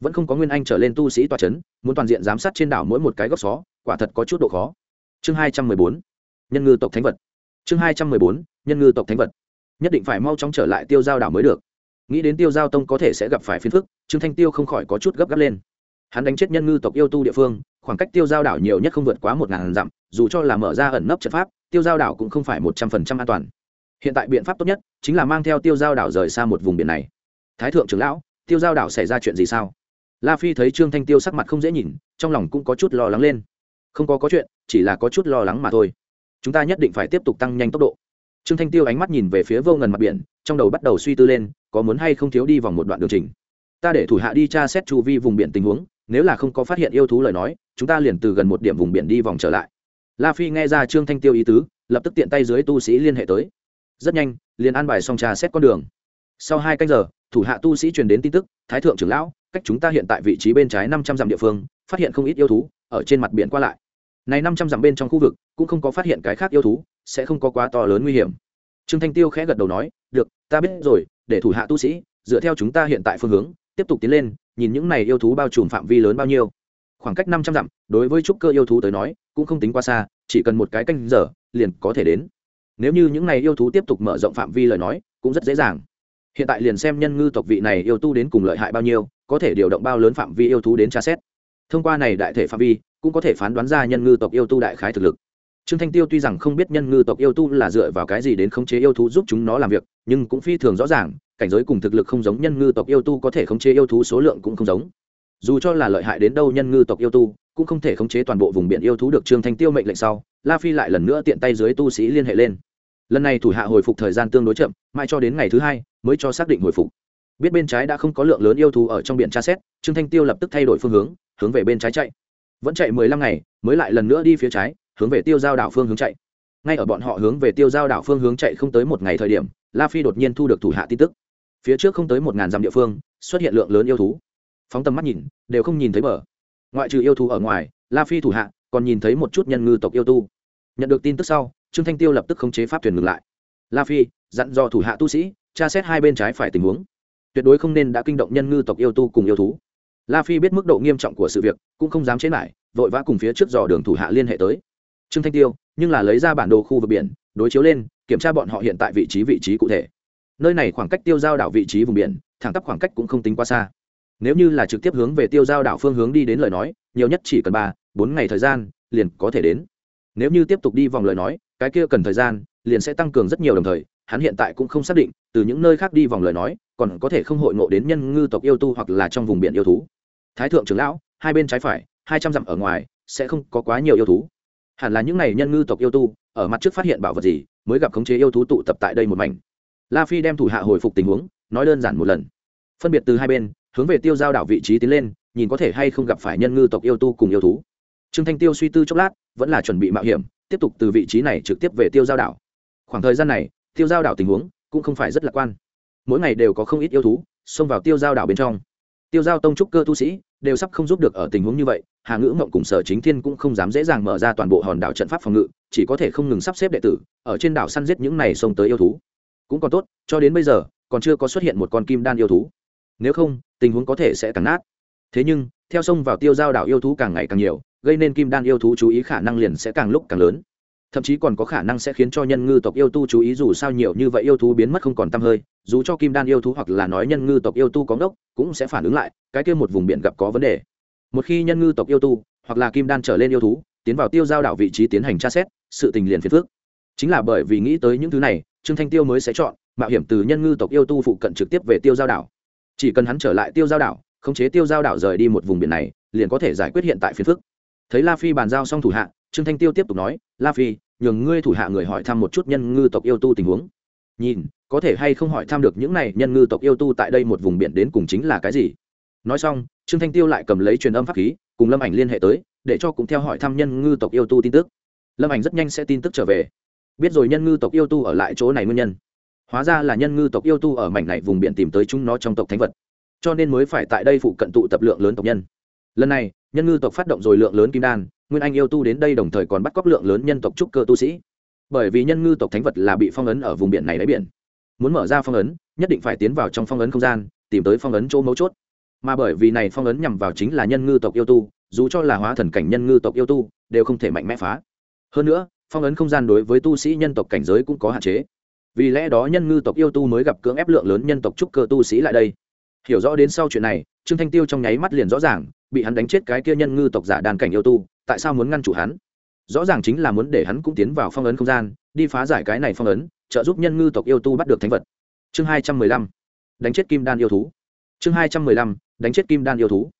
Vẫn không có nguyên anh trở lên tu sĩ tòa c h ấ n muốn toàn diện giám sát trên đảo mỗi một cái góc xó, quả thật có chút độ khó. Chương hai trăm mười bốn, nhân ngư tộc thánh vật. Chương hai trăm mười bốn, nhân ngư tộc thánh vật. Nhất định phải mau chóng trở lại tiêu giao đảo mới được. Nghĩ đến tiêu giao tông có thể sẽ gặp phải phiền phức, trương thanh tiêu không khỏi có chút gấp gáp lên. Hắn đánh chết nhân ngư tộc yêu tu địa phương, khoảng cách tiêu giao đảo nhiều nhất không vượt quá một ngàn dặm, dù cho là mở ra ẩn nấp trận pháp, tiêu giao đảo cũng không phải một trăm phần trăm an toàn hiện tại biện pháp tốt nhất chính là mang theo tiêu giao đảo rời xa một vùng biển này. Thái thượng trưởng lão, tiêu giao đảo xảy ra chuyện gì sao? La phi thấy trương thanh tiêu sắc mặt không dễ nhìn, trong lòng cũng có chút lo lắng lên. Không có có chuyện, chỉ là có chút lo lắng mà thôi. Chúng ta nhất định phải tiếp tục tăng nhanh tốc độ. Trương thanh tiêu ánh mắt nhìn về phía vô ngần mặt biển, trong đầu bắt đầu suy tư lên, có muốn hay không thiếu đi vòng một đoạn đường trình. Ta để thủ hạ đi tra xét chu vi vùng biển tình huống, nếu là không có phát hiện yêu thú lời nói, chúng ta liền từ gần một điểm vùng biển đi vòng trở lại. La phi nghe ra trương thanh tiêu ý tứ, lập tức tiện tay dưới tu sĩ liên hệ tới rất nhanh, liền an bài xong trà xét con đường. Sau hai canh giờ, thủ hạ tu sĩ truyền đến tin tức, thái thượng trưởng lão, cách chúng ta hiện tại vị trí bên trái năm trăm dặm địa phương, phát hiện không ít yêu thú, ở trên mặt biển qua lại. Này năm trăm dặm bên trong khu vực, cũng không có phát hiện cái khác yêu thú, sẽ không có quá to lớn nguy hiểm. Trương thanh tiêu khẽ gật đầu nói, được, ta biết rồi, để thủ hạ tu sĩ, dựa theo chúng ta hiện tại phương hướng, tiếp tục tiến lên, nhìn những này yêu thú bao trùm phạm vi lớn bao nhiêu. Khoảng cách năm trăm dặm, đối với trúc cơ yêu thú tới nói, cũng không tính quá xa, chỉ cần một cái canh giờ, liền có thể đến nếu như những này yêu thú tiếp tục mở rộng phạm vi lời nói, cũng rất dễ dàng. Hiện tại liền xem nhân ngư tộc vị này yêu tu đến cùng lợi hại bao nhiêu, có thể điều động bao lớn phạm vi yêu thú đến tra xét. Thông qua này đại thể phạm vi, cũng có thể phán đoán ra nhân ngư tộc yêu tu đại khái thực lực. Trương thanh tiêu tuy rằng không biết nhân ngư tộc yêu tu là dựa vào cái gì đến khống chế yêu thú giúp chúng nó làm việc, nhưng cũng phi thường rõ ràng, cảnh giới cùng thực lực không giống nhân ngư tộc yêu tu có thể khống chế yêu thú số lượng cũng không giống. Dù cho là lợi hại đến đâu nhân ngư tộc yêu tu, cũng không thể khống chế toàn bộ vùng biển yêu thú được trương thanh tiêu mệnh lệnh sau, la phi lại lần nữa tiện tay dưới tu sĩ liên hệ lên lần này thủ hạ hồi phục thời gian tương đối chậm, mãi cho đến ngày thứ hai mới cho xác định hồi phục. Biết bên trái đã không có lượng lớn yêu thú ở trong biển tra xét, trương thanh tiêu lập tức thay đổi phương hướng hướng về bên trái chạy. Vẫn chạy mười lăm ngày, mới lại lần nữa đi phía trái, hướng về tiêu giao đảo phương hướng chạy. Ngay ở bọn họ hướng về tiêu giao đảo phương hướng chạy không tới một ngày thời điểm, la phi đột nhiên thu được thủ hạ tin tức. Phía trước không tới một ngàn dặm địa phương, xuất hiện lượng lớn yêu thú. Phóng tầm mắt nhìn, đều không nhìn thấy bờ. Ngoại trừ yêu thú ở ngoài, la phi thủ hạ còn nhìn thấy một chút nhân ngư tộc yêu tu. Nhận được tin tức sau trương thanh tiêu lập tức khống chế pháp thuyền ngừng lại. La phi, dặn dò thủ hạ tu sĩ, tra xét hai bên trái phải tình huống. Tuyệt đối không nên đã kinh động nhân ngư tộc yêu tu cùng yêu thú. La phi biết mức độ nghiêm trọng của sự việc, cũng không dám chế lại vội vã cùng phía trước dò đường thủ hạ liên hệ tới. Trương thanh tiêu, nhưng là lấy ra bản đồ khu vực biển, đối chiếu lên, kiểm tra bọn họ hiện tại vị trí vị trí cụ thể. Nơi này khoảng cách tiêu giao đảo vị trí vùng biển, thẳng tắp khoảng cách cũng không tính quá xa. Nếu như là trực tiếp hướng về tiêu giao đảo phương hướng đi đến lời nói, nhiều nhất chỉ cần ba, bốn ngày thời gian, liền có thể đến. Nếu như tiếp tục đi vòng lời nói cái kia cần thời gian, liền sẽ tăng cường rất nhiều đồng thời, hắn hiện tại cũng không xác định, từ những nơi khác đi vòng lời nói, còn có thể không hội ngộ đến nhân ngư tộc yêu tu hoặc là trong vùng biển yêu thú. Thái thượng trưởng lão, hai bên trái phải, hai trăm dặm ở ngoài, sẽ không có quá nhiều yêu thú. Hẳn là những n à y nhân ngư tộc yêu tu, ở mặt trước phát hiện bảo vật gì, mới gặp khống chế yêu thú tụ tập tại đây một mảnh. La phi đem thủ hạ hồi phục tình huống, nói đơn giản một lần. Phân biệt từ hai bên, hướng về tiêu giao đảo vị trí tiến lên, nhìn có thể hay không gặp phải nhân ngư tộc yêu tu cùng yêu thú. Trương thanh tiêu suy tư chốc lát, vẫn là chuẩn bị mạo hiểm tiếp tục từ vị trí này trực tiếp về tiêu giao đảo. Khoảng thời gian này, tiêu giao đảo tình huống cũng không phải rất lạc quan. Mỗi ngày đều có không ít yêu thú xông vào tiêu giao đảo bên trong. Tiêu giao tông trúc cơ tu sĩ đều sắp không giúp được ở tình huống như vậy, hà ngữ mộng cùng sở chính thiên cũng không dám dễ dàng mở ra toàn bộ hòn đảo trận pháp phòng ngự, chỉ có thể không ngừng sắp xếp đệ tử, ở trên đảo săn giết những này xông tới yêu thú. Cũng còn tốt, cho đến bây giờ, còn chưa có xuất hiện một con kim đan yêu thú. Nếu không, tình huống có thể sẽ càng nát. Thế nhưng, theo sông vào tiêu giao đảo yêu thú càng ngày càng nhiều gây nên kim đan yêu thú chú ý khả năng liền sẽ càng lúc càng lớn. Thậm chí còn có khả năng sẽ khiến cho nhân ngư tộc yêu tu chú ý dù sao nhiều như vậy yêu thú biến mất không còn t hơi, dù cho kim đan yêu thú hoặc là nói nhân ngư tộc yêu tu có ngốc, cũng sẽ phản ứng lại, cái kia một vùng biển gặp có vấn đề. Một khi nhân ngư tộc yêu tu, hoặc là kim đan trở lên yêu thú, tiến vào tiêu giao đảo vị trí tiến hành tra xét, sự tình liền phiền phước chính là bởi vì nghĩ tới những thứ này, trương thanh tiêu mới sẽ chọn mạo hiểm từ nhân ngư tộc yêu tu phụ cận trực tiếp về tiêu giao đảo. Chỉ cần hắn trở lại tiêu giao đảo, khống chế tiêu giao đảo rời đi một vùng biển này, liền có thể giải quyết hiện tại phiền phức thấy la phi bàn giao xong thủ hạ, trương thanh tiêu tiếp tục nói, la phi, nhường ngươi thủ hạ người hỏi thăm một chút nhân ngư tộc yêu tu tình huống. Nhìn, có thể hay không hỏi thăm được những này nhân ngư tộc yêu tu tại đây một vùng biển đến cùng chính là cái gì? Nói xong, trương thanh tiêu lại cầm lấy truyền âm pháp khí, cùng lâm ảnh liên hệ tới, để cho cũng theo hỏi thăm nhân ngư tộc yêu tu tin tức. Lâm ảnh rất nhanh sẽ tin tức trở về. Biết rồi nhân ngư tộc yêu tu ở lại chỗ này nguyên nhân. Hóa ra là nhân ngư tộc yêu tu ở mảnh này vùng biển tìm tới chúng nó trong tộc thánh vật. Cho nên mới phải tại đây phụ cận tụ tập lượng lớn tộc nhân lần này, nhân ngư tộc phát động rồi lượng lớn kim đan, nguyên anh yêu tu đến đây đồng thời còn bắt cóc lượng lớn nhân tộc trúc cơ tu sĩ. Bởi vì nhân ngư tộc thánh vật là bị phong ấn ở vùng biển này đáy biển. Muốn mở ra phong ấn, nhất định phải tiến vào trong phong ấn không gian, tìm tới phong ấn chỗ mấu chốt. Mà bởi vì này phong ấn nhằm vào chính là nhân ngư tộc yêu tu, dù cho là hóa thần cảnh nhân ngư tộc yêu tu, đều không thể mạnh mẽ phá. Hơn nữa, phong ấn không gian đối với tu sĩ nhân tộc cảnh giới cũng có hạn chế. Vì lẽ đó nhân ngư tộc yêu tu mới gặp cưỡng ép lượng lớn nhân tộc trúc cơ tu sĩ lại đây. Hiểu rõ đến sau chuyện này trương thanh tiêu trong nháy mắt liền rõ ràng, bị hắn đánh chết cái kia nhân ngư tộc giả đàn cảnh yêu tu, tại sao muốn ngăn chủ hắn? Rõ ràng chính là muốn để hắn cũng tiến vào phong ấn không gian, đi phá giải cái này phong ấn, trợ giúp nhân ngư tộc yêu tu bắt được thánh vật. Chương hai trăm mười lăm. Đánh chết kim đan yêu thú. Chương hai trăm mười lăm. Đánh chết kim đan yêu thú.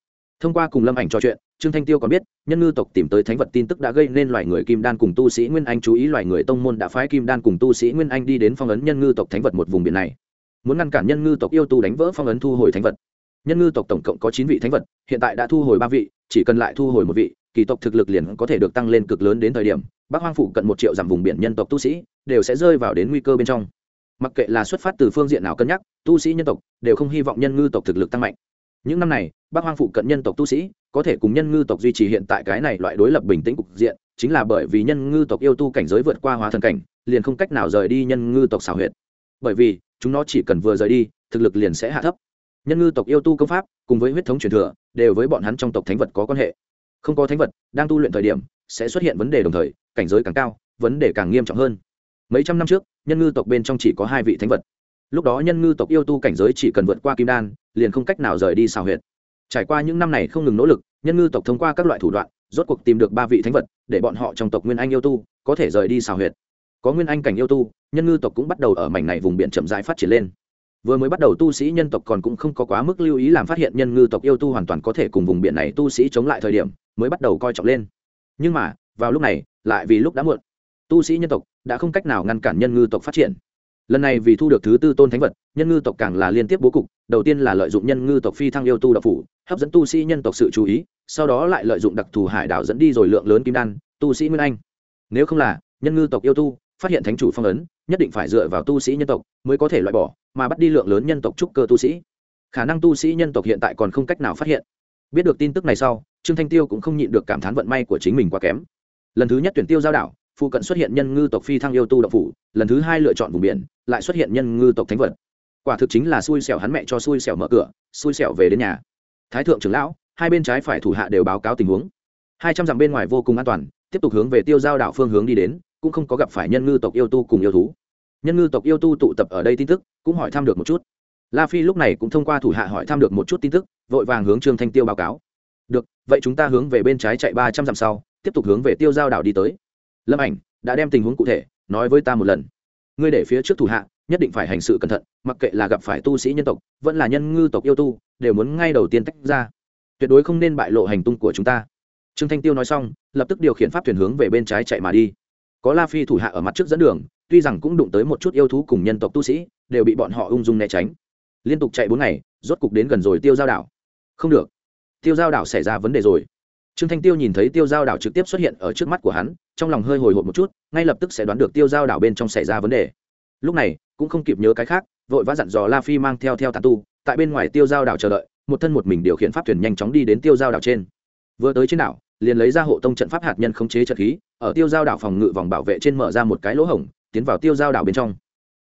Thông qua cùng lâm ảnh trò chuyện, trương thanh tiêu còn biết, nhân ngư tộc tìm tới thánh vật tin tức đã gây nên loài người kim đan cùng tu sĩ nguyên anh chú ý loài người tông môn đã phái kim đan cùng tu sĩ nguyên anh đi đến phong ấn nhân ngư tộc thánh vật một vùng biển này. Muốn ngăn cản nhân ngư tộc yêu tu đánh vỡ phong ấn thu hồi thánh vật nhân ngư tộc tổng cộng có chín vị thánh vật, hiện tại đã thu hồi ba vị, chỉ cần lại thu hồi một vị, kỳ tộc thực lực liền có thể được tăng lên cực lớn đến thời điểm, bắc hoang phụ cận một triệu dặm vùng biển nhân tộc tu sĩ đều sẽ rơi vào đến nguy cơ bên trong. Mặc kệ là xuất phát từ phương diện nào cân nhắc, tu sĩ nhân tộc đều không hy vọng nhân ngư tộc thực lực tăng mạnh. Những năm này, bắc hoang phụ cận nhân tộc tu sĩ có thể cùng nhân ngư tộc duy trì hiện tại cái này loại đối lập bình tĩnh cục diện, chính là bởi vì nhân ngư tộc yêu tu cảnh giới vượt qua hóa thần cảnh, liền không cách nào rời đi nhân ngư tộc xảo huyệt. Bởi vì, chúng nó chỉ cần vừa rời đi, thực lực liền sẽ hạ thấp nhân ngư tộc yêu tu công pháp, cùng với huyết thống truyền thừa, đều với bọn hắn trong tộc thánh vật có quan hệ. Không có thánh vật, đang tu luyện thời điểm, sẽ xuất hiện vấn đề đồng thời, cảnh giới càng cao, vấn đề càng nghiêm trọng hơn. Mấy trăm năm trước, nhân ngư tộc bên trong chỉ có hai vị thánh vật. Lúc đó nhân ngư tộc yêu tu cảnh giới chỉ cần vượt qua kim đan, liền không cách nào rời đi xào huyệt. Trải qua những năm này không ngừng nỗ lực, nhân ngư tộc thông qua các loại thủ đoạn, rốt cuộc tìm được ba vị thánh vật, để bọn họ trong tộc nguyên anh yêu tu, có thể rời đi xào huyệt. Có nguyên anh cảnh yêu tu, nhân ngư tộc cũng bắt đầu ở mảnh này vùng biển chậm rãi phát triển lên vừa mới bắt đầu tu sĩ nhân tộc còn cũng không có quá mức lưu ý làm phát hiện nhân ngư tộc yêu tu hoàn toàn có thể cùng vùng biển này tu sĩ chống lại thời điểm, mới bắt đầu coi trọng lên. Nhưng mà, vào lúc này, lại vì lúc đã muộn, tu sĩ nhân tộc đã không cách nào ngăn cản nhân ngư tộc phát triển. Lần này vì thu được thứ tư tôn thánh vật, nhân ngư tộc càng là liên tiếp bố cục, đầu tiên là lợi dụng nhân ngư tộc phi thăng yêu tu đập phủ, hấp dẫn tu sĩ nhân tộc sự chú ý, sau đó lại lợi dụng đặc thù hải đảo dẫn đi rồi lượng lớn kim đan, tu sĩ nguyên anh. Nếu không là, nhân ngư tộc yêu tu phát hiện thánh chủ phong ấn, nhất định phải dựa vào tu sĩ nhân tộc mới có thể loại bỏ mà bắt đi lượng lớn nhân tộc trúc cơ tu sĩ. Khả năng tu sĩ nhân tộc hiện tại còn không cách nào phát hiện. Biết được tin tức này sau, trương thanh tiêu cũng không nhịn được cảm thán vận may của chính mình quá kém. Lần thứ nhất tuyển tiêu giao đảo phụ cận xuất hiện nhân ngư tộc phi thăng yêu tu độc phủ, lần thứ hai lựa chọn vùng biển, lại xuất hiện nhân ngư tộc thánh vật. Quả thực chính là xui xẻo hắn mẹ cho xui xẻo mở cửa, xui xẻo về đến nhà. Thái thượng trưởng lão, hai bên trái phải thủ hạ đều báo cáo tình huống. Hai trăm dặm bên ngoài vô cùng an toàn, tiếp tục hướng về tiêu giao đảo phương hướng đi đến, cũng không có gặp phải nhân ngư tộc yêu tu cùng yêu thú nhân ngư tộc yêu tu tụ tập ở đây tin tức, cũng hỏi thăm được một chút. La phi lúc này cũng thông qua thủ hạ hỏi thăm được một chút tin tức, vội vàng hướng trương thanh tiêu báo cáo. Được, vậy chúng ta hướng về bên trái chạy ba trăm dặm sau, tiếp tục hướng về tiêu giao đảo đi tới. Lâm ảnh đã đem tình huống cụ thể nói với ta một lần. Ngươi để phía trước thủ hạ, nhất định phải hành sự cẩn thận, mặc kệ là gặp phải tu sĩ nhân tộc, vẫn là nhân ngư tộc yêu tu, đều muốn ngay đầu tiên tách ra. Tuyệt đối không nên bại lộ hành tung của chúng ta. Trương thanh tiêu nói xong, lập tức điều khiển pháp thuyền hướng về bên trái chạy mà đi có la phi thủ hạ ở mặt trước dẫn đường, tuy rằng cũng đụng tới một chút yêu thú cùng nhân tộc tu sĩ, đều bị bọn họ ung dung né tránh. Liên tục chạy bốn ngày, rốt cục đến gần rồi tiêu giao đảo. Không được. Tiêu giao đảo xảy ra vấn đề rồi. Trương thanh tiêu nhìn thấy tiêu giao đảo trực tiếp xuất hiện ở trước mắt của hắn, trong lòng hơi hồi hộp một chút, ngay lập tức sẽ đoán được tiêu giao đảo bên trong xảy ra vấn đề. Lúc này, cũng không kịp nhớ cái khác, vội vã dặn dò la phi mang theo theo tàn tu, tại bên ngoài tiêu giao đảo chờ đợi, một thân một mình điều khiển pháp thuyền nhanh chóng đi đến tiêu giao đảo trên. Vừa tới trên đảo liền lấy ra hộ tông trận pháp hạt nhân khống chế trận khí, ở tiêu giao đảo phòng ngự vòng bảo vệ trên mở ra một cái lỗ hổng, tiến vào tiêu giao đảo bên trong.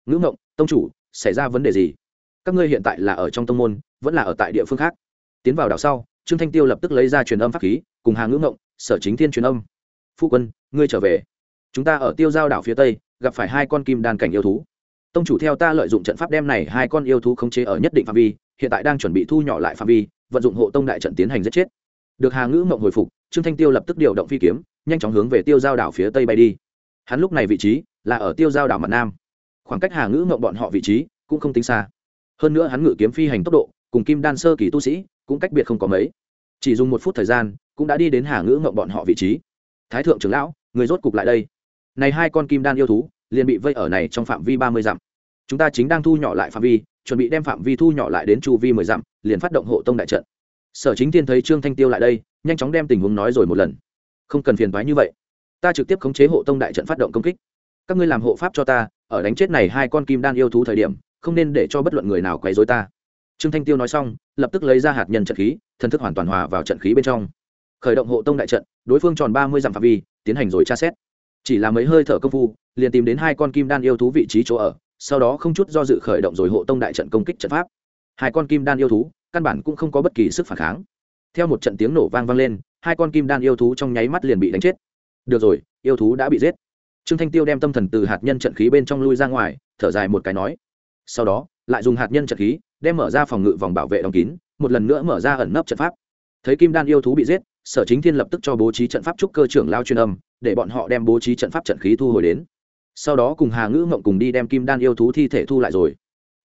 Ngữ ngộng, tông chủ, xảy ra vấn đề gì? Các ngươi hiện tại là ở trong tông môn, vẫn là ở tại địa phương khác? Tiến vào đảo sau, trương thanh tiêu lập tức lấy ra truyền âm pháp khí, cùng hà ngữ ngộng, sở chính thiên truyền âm. Phu quân, ngươi trở về. Chúng ta ở tiêu giao đảo phía tây, gặp phải hai con kim đan cảnh yêu thú. Tông chủ theo ta lợi dụng trận pháp đem này hai con yêu thú khống chế ở nhất định phạm vi, hiện tại đang chuẩn bị thu nhỏ lại phạm vi, vận dụng hộ tông đại trận tiến hành giết chết được hà ngữ mộng hồi phục trương thanh tiêu lập tức điều động phi kiếm nhanh chóng hướng về tiêu giao đảo phía tây bay đi hắn lúc này vị trí là ở tiêu giao đảo mặt nam khoảng cách hà ngữ mộng bọn họ vị trí cũng không tính xa hơn nữa hắn ngự kiếm phi hành tốc độ cùng kim đan sơ kỳ tu sĩ cũng cách biệt không có mấy chỉ dùng một phút thời gian cũng đã đi đến hà ngữ mộng bọn họ vị trí thái thượng trưởng lão người rốt cục lại đây này hai con kim đan yêu thú liền bị vây ở này trong phạm vi ba mươi dặm chúng ta chính đang thu nhỏ lại phạm vi chuẩn bị đem phạm vi thu nhỏ lại đến chu vi mười dặm liền phát động hộ tông đại trận sở chính tiên thấy trương thanh tiêu lại đây, nhanh chóng đem tình huống nói rồi một lần. Không cần phiền thoái như vậy. Ta trực tiếp khống chế hộ tông đại trận phát động công kích. Các ngươi làm hộ pháp cho ta, ở đánh chết này hai con kim đan yêu thú thời điểm, không nên để cho bất luận người nào quấy rối ta. Trương thanh tiêu nói xong, lập tức lấy ra hạt nhân trận khí, thần thức hoàn toàn hòa vào trận khí bên trong. Khởi động hộ tông đại trận, đối phương tròn ba mươi dặm phạm vi, tiến hành rồi tra xét. Chỉ là mấy hơi thở công phu, liền tìm đến hai con kim đan yêu thú vị trí chỗ ở, sau đó không chút do dự khởi động rồi hộ tông đại trận công kích trận pháp. Hai con kim đan yêu thú căn bản cũng không có bất kỳ sức phản kháng. Theo một trận tiếng nổ vang vang lên, hai con kim đan yêu thú trong nháy mắt liền bị đánh chết. Được rồi, yêu thú đã bị giết. Trương thanh tiêu đem tâm thần từ hạt nhân trận khí bên trong lui ra ngoài, thở dài một cái nói. Sau đó, lại dùng hạt nhân trận khí, đem mở ra phòng ngự vòng bảo vệ đóng kín, một lần nữa mở ra ẩn nấp trận pháp. Thấy kim đan yêu thú bị giết, sở chính thiên lập tức cho bố trí trận pháp trúc cơ trưởng lao chuyên âm, để bọn họ đem bố trí trận pháp trận khí thu hồi đến. Sau đó cùng hà ngữ mộng cùng đi đem kim đan yêu thú thi thể thu lại rồi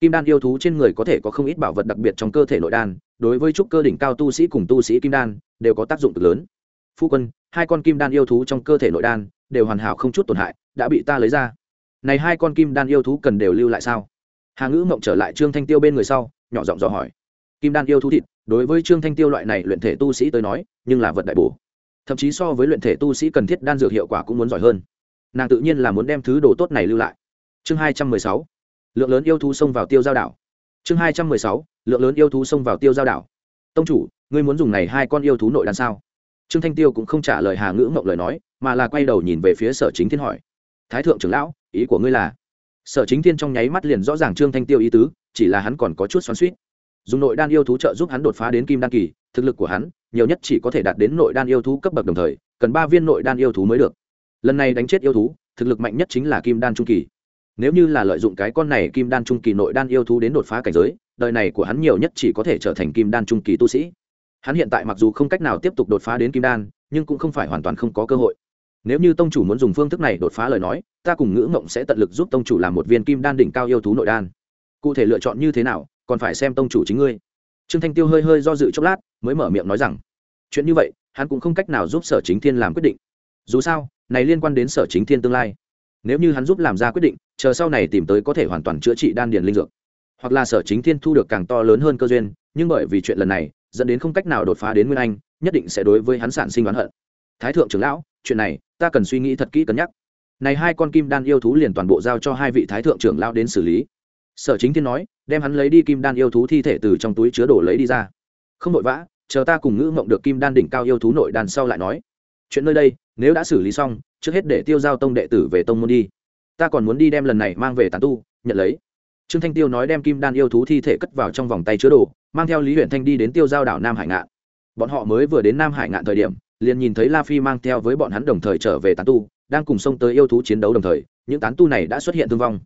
kim đan yêu thú trên người có thể có không ít bảo vật đặc biệt trong cơ thể nội đan, đối với trúc cơ đỉnh cao tu sĩ cùng tu sĩ kim đan, đều có tác dụng cực lớn. Phu quân, hai con kim đan yêu thú trong cơ thể nội đan đều hoàn hảo không chút tổn hại, đã bị ta lấy ra. Này hai con kim đan yêu thú cần đều lưu lại sao? Hà ngữ mộng trở lại trương thanh tiêu bên người sau, nhỏ giọng dò hỏi. Kim đan yêu thú thịt, đối với trương thanh tiêu loại này luyện thể tu sĩ tới nói, nhưng là vật đại bổ. Thậm chí so với luyện thể tu sĩ cần thiết đan dược hiệu quả cũng muốn giỏi hơn. Nàng tự nhiên là muốn đem thứ đồ tốt này lưu lại. Chương hai trăm mười sáu lượng lớn yêu thú xông vào tiêu giao đảo. Chương hai trăm mười sáu, lượng lớn yêu thú xông vào tiêu giao đảo. Tông chủ, ngươi muốn dùng này hai con yêu thú nội đan sao? Trương thanh tiêu cũng không trả lời hà ngữ mộng lời nói, mà là quay đầu nhìn về phía sở chính thiên hỏi. Thái thượng trưởng lão, ý của ngươi là? Sở chính thiên trong nháy mắt liền rõ ràng trương thanh tiêu ý tứ, chỉ là hắn còn có chút xoắn suýt dùng nội đan yêu thú trợ giúp hắn đột phá đến kim đan kỳ, thực lực của hắn, nhiều nhất chỉ có thể đạt đến nội đan yêu thú cấp bậc đồng thời, cần ba viên nội đan yêu thú mới được. Lần này đánh chết yêu thú, thực lực mạnh nhất chính là kim đan trung kỳ nếu như là lợi dụng cái con này kim đan trung kỳ nội đan yêu thú đến đột phá cảnh giới, đời này của hắn nhiều nhất chỉ có thể trở thành kim đan trung kỳ tu sĩ. Hắn hiện tại mặc dù không cách nào tiếp tục đột phá đến kim đan, nhưng cũng không phải hoàn toàn không có cơ hội. Nếu như tông chủ muốn dùng phương thức này đột phá lời nói, ta cùng ngữ ngộng sẽ tận lực giúp tông chủ làm một viên kim đan đỉnh cao yêu thú nội đan. Cụ thể lựa chọn như thế nào, còn phải xem tông chủ chính ngươi. Trương thanh tiêu hơi hơi do dự chốc lát, mới mở miệng nói rằng, chuyện như vậy, hắn cũng không cách nào giúp sở chính thiên làm quyết định. Dù sao, này liên quan đến sở chính thiên tương lai nếu như hắn giúp làm ra quyết định, chờ sau này tìm tới có thể hoàn toàn chữa trị đan điền linh dược. Hoặc là sở chính thiên thu được càng to lớn hơn cơ duyên, nhưng bởi vì chuyện lần này, dẫn đến không cách nào đột phá đến nguyên anh, nhất định sẽ đối với hắn sản sinh oán hận. Thái thượng trưởng lão, chuyện này, ta cần suy nghĩ thật kỹ cân nhắc. Này hai con kim đan yêu thú liền toàn bộ giao cho hai vị thái thượng trưởng lão đến xử lý. Sở chính thiên nói, đem hắn lấy đi kim đan yêu thú thi thể từ trong túi chứa đổ lấy đi ra. Không vội vã, chờ ta cùng ngữ mộng được kim đan đỉnh cao yêu thú nội đàn sau lại nói. Chuyện nơi đây, nếu đã xử lý xong trước hết để tiêu giao tông đệ tử về tông môn đi. Ta còn muốn đi đem lần này mang về tán tu, nhận lấy. Trương thanh tiêu nói đem kim đan yêu thú thi thể cất vào trong vòng tay chứa đồ, mang theo lý huyện thanh đi đến tiêu giao đảo nam hải ngạn. Bọn họ mới vừa đến nam hải ngạn thời điểm, liền nhìn thấy la phi mang theo với bọn hắn đồng thời trở về tán tu, đang cùng xông tới yêu thú chiến đấu đồng thời, những tán tu này đã xuất hiện thương vong.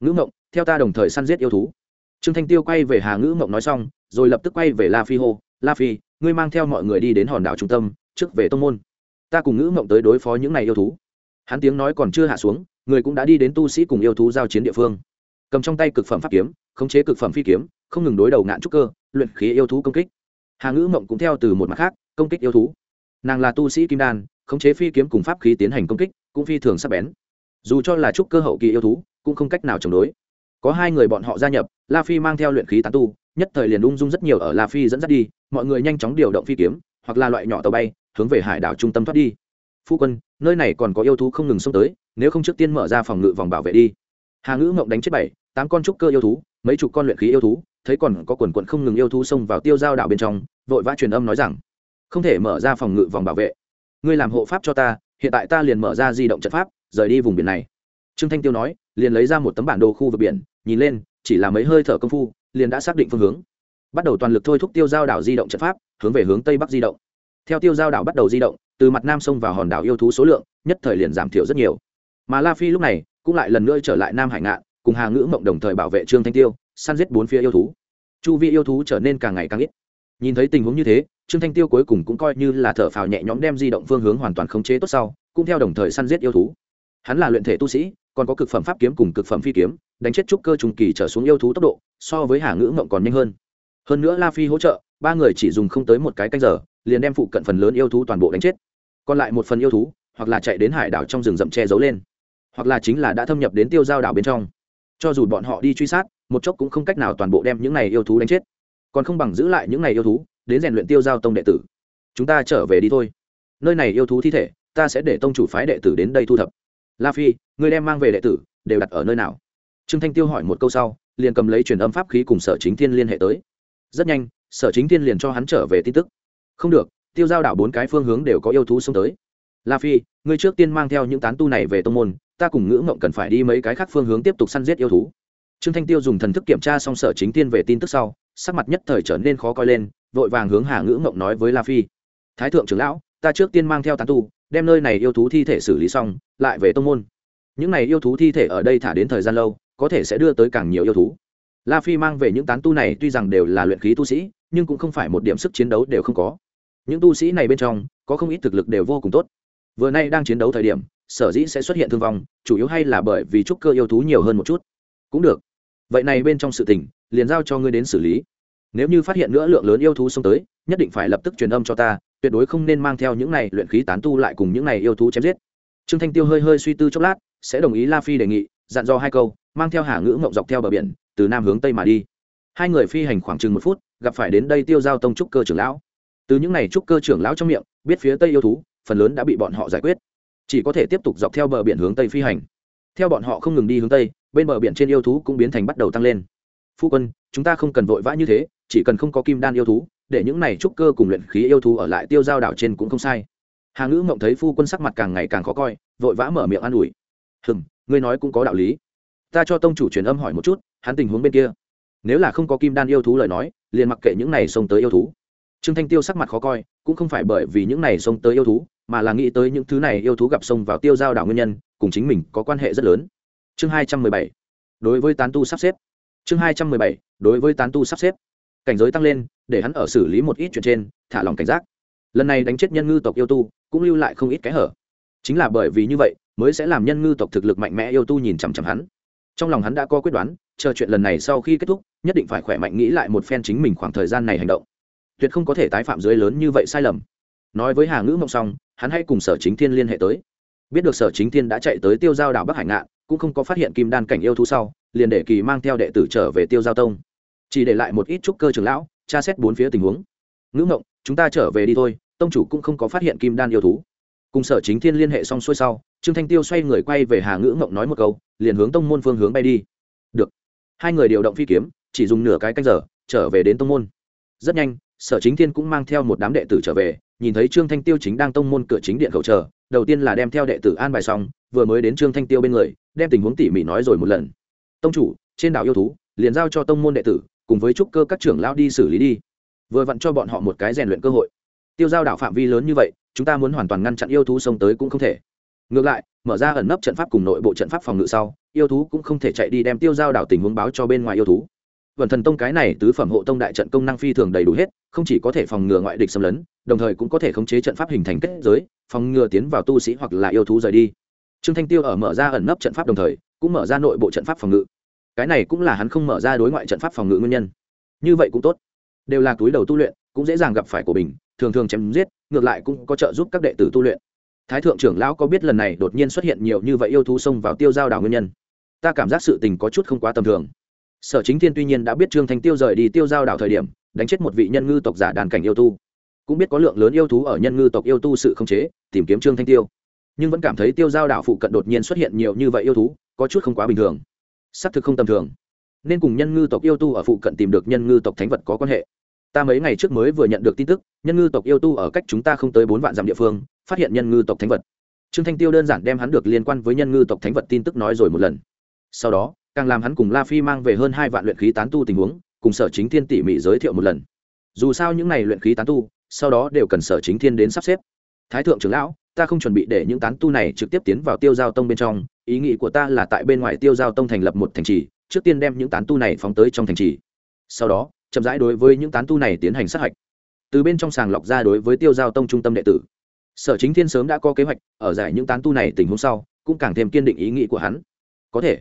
Ngữ mộng theo ta đồng thời săn giết yêu thú. Trương thanh tiêu quay về hà ngữ mộng nói xong, rồi lập tức quay về la phi hô, la phi, ngươi mang theo mọi người đi đến hòn đảo trung tâm, trước về tông môn. Ta cùng ngữ mộng tới đối phó những này yêu thú hắn tiếng nói còn chưa hạ xuống, người cũng đã đi đến tu sĩ cùng yêu thú giao chiến địa phương. Cầm trong tay cực phẩm pháp kiếm, khống chế cực phẩm phi kiếm, không ngừng đối đầu ngạn trúc cơ, luyện khí yêu thú công kích. Hà ngữ mộng cũng theo từ một mặt khác, công kích yêu thú. Nàng là tu sĩ kim đan, khống chế phi kiếm cùng pháp khí tiến hành công kích, cũng phi thường sắc bén. Dù cho là trúc cơ hậu kỳ yêu thú, cũng không cách nào chống đối. Có hai người bọn họ gia nhập, la phi mang theo luyện khí tán tu, nhất thời liền ung dung rất nhiều ở la phi dẫn dắt đi, mọi người nhanh chóng điều động phi kiếm, hoặc là loại nhỏ tàu bay, hướng về hải đảo trung tâm thoát đi phu quân, nơi này còn có yêu thú không ngừng xông tới, nếu không trước tiên mở ra phòng ngự vòng bảo vệ đi. Hà ngữ mộng đánh chết bảy, tám con trúc cơ yêu thú, mấy chục con luyện khí yêu thú, thấy còn có quần quận không ngừng yêu thú xông vào tiêu giao đảo bên trong, vội vã truyền âm nói rằng, không thể mở ra phòng ngự vòng bảo vệ. Ngươi làm hộ pháp cho ta, hiện tại ta liền mở ra di động trận pháp, rời đi vùng biển này. Trương thanh tiêu nói, liền lấy ra một tấm bản đồ khu vực biển, nhìn lên, chỉ là mấy hơi thở công phu, liền đã xác định phương hướng. Bắt đầu toàn lực thôi thúc tiêu giao đảo di động trận pháp, hướng về hướng tây bắc di động. Theo tiêu giao đảo bắt đầu di động từ mặt nam sông vào hòn đảo yêu thú số lượng, nhất thời liền giảm thiểu rất nhiều. Mà la phi lúc này, cũng lại lần nữa trở lại nam hải ngạn, cùng hà ngữ mộng đồng thời bảo vệ trương thanh tiêu, săn giết bốn phía yêu thú. Chu vi yêu thú trở nên càng ngày càng ít. Nhìn thấy tình huống như thế, trương thanh tiêu cuối cùng cũng coi như là thở phào nhẹ nhõm đem di động phương hướng hoàn toàn khống chế tốt sau, cũng theo đồng thời săn giết yêu thú. Hắn là luyện thể tu sĩ, còn có cực phẩm pháp kiếm cùng cực phẩm phi kiếm, đánh chết trúc cơ trùng kỳ trở xuống yêu thú tốc độ, so với hà ngữ mộng còn nhanh hơn. Hơn nữa la phi hỗ trợ, ba người chỉ dùng không tới một cái canh giờ liền đem phụ cận phần lớn yêu thú toàn bộ đánh chết. Còn lại một phần yêu thú, hoặc là chạy đến hải đảo trong rừng rậm che giấu lên, hoặc là chính là đã thâm nhập đến tiêu giao đảo bên trong. Cho dù bọn họ đi truy sát, một chốc cũng không cách nào toàn bộ đem những này yêu thú đánh chết. Còn không bằng giữ lại những này yêu thú, đến rèn luyện tiêu giao tông đệ tử. Chúng ta trở về đi thôi. Nơi này yêu thú thi thể, ta sẽ để tông chủ phái đệ tử đến đây thu thập. La phi người đem mang về đệ tử, đều đặt ở nơi nào? Trương thanh tiêu hỏi một câu sau, liền cầm lấy truyền âm pháp khí cùng sở chính thiên liên hệ tới. Rất nhanh, sở chính thiên liền cho hắn trở về tin tức không được, tiêu giao đảo bốn cái phương hướng đều có yêu thú xông tới. La phi, ngươi trước tiên mang theo những tán tu này về tông môn, ta cùng ngữ ngộng cần phải đi mấy cái khác phương hướng tiếp tục săn giết yêu thú. Trương thanh tiêu dùng thần thức kiểm tra xong sở chính tiên về tin tức sau, sắc mặt nhất thời trở nên khó coi lên, vội vàng hướng hà ngữ ngộng nói với la phi. Thái thượng trưởng lão, ta trước tiên mang theo tán tu, đem nơi này yêu thú thi thể xử lý xong, lại về tông môn. Những này yêu thú thi thể ở đây thả đến thời gian lâu, có thể sẽ đưa tới càng nhiều yêu thú. La phi mang về những tán tu này tuy rằng đều là luyện khí tu sĩ nhưng cũng không phải một điểm sức chiến đấu đều không có. Những tu sĩ này bên trong, có không ít thực lực đều vô cùng tốt. Vừa nay đang chiến đấu thời điểm, sở dĩ sẽ xuất hiện thương vong, chủ yếu hay là bởi vì trúc cơ yêu thú nhiều hơn một chút. Cũng được. Vậy này bên trong sự tình, liền giao cho ngươi đến xử lý. Nếu như phát hiện nữa lượng lớn yêu thú xông tới, nhất định phải lập tức truyền âm cho ta, tuyệt đối không nên mang theo những này luyện khí tán tu lại cùng những này yêu thú chém giết. Trương thanh tiêu hơi hơi suy tư chốc lát, sẽ đồng ý la phi đề nghị, dặn dò hai câu, mang theo hà ngữ ngộng dọc theo bờ biển, từ nam hướng tây mà đi. Hai người phi hành khoảng chừng một phút gặp phải đến đây tiêu giao tông trúc cơ trưởng lão. Từ những này trúc cơ trưởng lão trong miệng, biết phía tây yêu thú, phần lớn đã bị bọn họ giải quyết. Chỉ có thể tiếp tục dọc theo bờ biển hướng tây phi hành. Theo bọn họ không ngừng đi hướng tây, bên bờ biển trên yêu thú cũng biến thành bắt đầu tăng lên. Phu quân, chúng ta không cần vội vã như thế, chỉ cần không có kim đan yêu thú, để những này trúc cơ cùng luyện khí yêu thú ở lại tiêu giao đảo trên cũng không sai. Hà ngữ mộng thấy phu quân sắc mặt càng ngày càng khó coi, vội vã mở miệng an ủi. Hừm, ngươi nói cũng có đạo lý. Ta cho tông chủ truyền âm hỏi một chút, hắn tình huống bên kia nếu là không có kim đan yêu thú lời nói, liền mặc kệ những này xông tới yêu thú. Trương thanh tiêu sắc mặt khó coi, cũng không phải bởi vì những này xông tới yêu thú, mà là nghĩ tới những thứ này yêu thú gặp sông vào tiêu giao đảo nguyên nhân, cùng chính mình có quan hệ rất lớn. Chương hai trăm mười bảy. Đối với tán tu sắp xếp. Chương hai trăm mười bảy. Đối với tán tu sắp xếp. Cảnh giới tăng lên, để hắn ở xử lý một ít chuyện trên, thả lòng cảnh giác. Lần này đánh chết nhân ngư tộc yêu tu, cũng lưu lại không ít cái hở. Chính là bởi vì như vậy, mới sẽ làm nhân ngư tộc thực lực mạnh mẽ yêu tu nhìn chằm chằm hắn. Trong lòng hắn đã có quyết đoán chờ chuyện lần này sau khi kết thúc, nhất định phải khỏe mạnh nghĩ lại một phen chính mình khoảng thời gian này hành động. Tuyệt không có thể tái phạm dưới lớn như vậy sai lầm. Nói với hà ngữ mộng xong, hắn hãy cùng sở chính thiên liên hệ tới. Biết được sở chính thiên đã chạy tới tiêu giao đảo bắc hải ngạn, cũng không có phát hiện kim đan cảnh yêu thú sau, liền để kỳ mang theo đệ tử trở về tiêu giao tông. Chỉ để lại một ít trúc cơ trường lão, tra xét bốn phía tình huống. Ngữ mộng, chúng ta trở về đi thôi, tông chủ cũng không có phát hiện kim đan yêu thú. Cùng sở chính thiên liên hệ xong xuôi sau, trương thanh tiêu xoay người quay về hà ngữ mộng nói một câu, liền hướng tông môn phương hướng bay đi. Được hai người điều động phi kiếm, chỉ dùng nửa cái canh giờ, trở về đến tông môn. Rất nhanh, sở chính thiên cũng mang theo một đám đệ tử trở về, nhìn thấy trương thanh tiêu chính đang tông môn cửa chính điện khẩu chờ, đầu tiên là đem theo đệ tử an bài xong, vừa mới đến trương thanh tiêu bên người, đem tình huống tỉ mỉ nói rồi một lần. Tông chủ, trên đảo yêu thú, liền giao cho tông môn đệ tử, cùng với trúc cơ các trưởng lao đi xử lý đi. Vừa vặn cho bọn họ một cái rèn luyện cơ hội. Tiêu giao đảo phạm vi lớn như vậy, chúng ta muốn hoàn toàn ngăn chặn yêu thú xông tới cũng không thể. Ngược lại, mở ra ẩn nấp trận pháp cùng nội bộ trận pháp phòng ngự sau yêu thú cũng không thể chạy đi đem tiêu giao đảo tình huống báo cho bên ngoài yêu thú. Vần thần tông cái này tứ phẩm hộ tông đại trận công năng phi thường đầy đủ hết, không chỉ có thể phòng ngừa ngoại địch xâm lấn, đồng thời cũng có thể khống chế trận pháp hình thành kết giới, phòng ngừa tiến vào tu sĩ hoặc là yêu thú rời đi. Trương thanh tiêu ở mở ra ẩn nấp trận pháp đồng thời, cũng mở ra nội bộ trận pháp phòng ngự. Cái này cũng là hắn không mở ra đối ngoại trận pháp phòng ngự nguyên nhân. Như vậy cũng tốt. Đều là túi đầu tu luyện, cũng dễ dàng gặp phải của mình, thường thường chém giết, ngược lại cũng có trợ giúp các đệ tử tu luyện. Thái thượng trưởng lão có biết lần này đột nhiên xuất hiện nhiều như vậy yêu thú xông vào tiêu giao đảo nguyên nhân? Ta cảm giác sự tình có chút không quá tầm thường. Sở chính thiên tuy nhiên đã biết trương thanh tiêu rời đi tiêu giao đảo thời điểm, đánh chết một vị nhân ngư tộc giả đàn cảnh yêu tu. Cũng biết có lượng lớn yêu thú ở nhân ngư tộc yêu tu sự không chế, tìm kiếm trương thanh tiêu. Nhưng vẫn cảm thấy tiêu giao đảo phụ cận đột nhiên xuất hiện nhiều như vậy yêu thú, có chút không quá bình thường. Xác thực không tầm thường. Nên cùng nhân ngư tộc yêu tu ở phụ cận tìm được nhân ngư tộc thánh vật có quan hệ. Ta mấy ngày trước mới vừa nhận được tin tức, nhân ngư tộc yêu tu ở cách chúng ta không tới bốn vạn dặm địa phương, phát hiện nhân ngư tộc thánh vật. Trương thanh tiêu đơn giản đem hắn được liên quan với nhân ngư tộc thánh vật tin tức nói rồi một lần sau đó, càng làm hắn cùng la phi mang về hơn hai vạn luyện khí tán tu tình huống, cùng sở chính thiên tỉ mỉ giới thiệu một lần. Dù sao những n à y luyện khí tán tu, sau đó đều cần sở chính thiên đến sắp xếp. Thái thượng trưởng lão, ta không chuẩn bị để những tán tu này trực tiếp tiến vào tiêu giao tông bên trong, ý nghĩ của ta là tại bên ngoài tiêu giao tông thành lập một thành trì, trước tiên đem những tán tu này phóng tới trong thành trì. Sau đó, chậm rãi đối với những tán tu này tiến hành sát hạch. Từ bên trong sàng lọc ra đối với tiêu giao tông trung tâm đệ tử. Sở chính thiên sớm đã có kế hoạch, ở giải những tán tu này tình huống sau, cũng càng thêm kiên định ý nghĩ của hắn. Có thể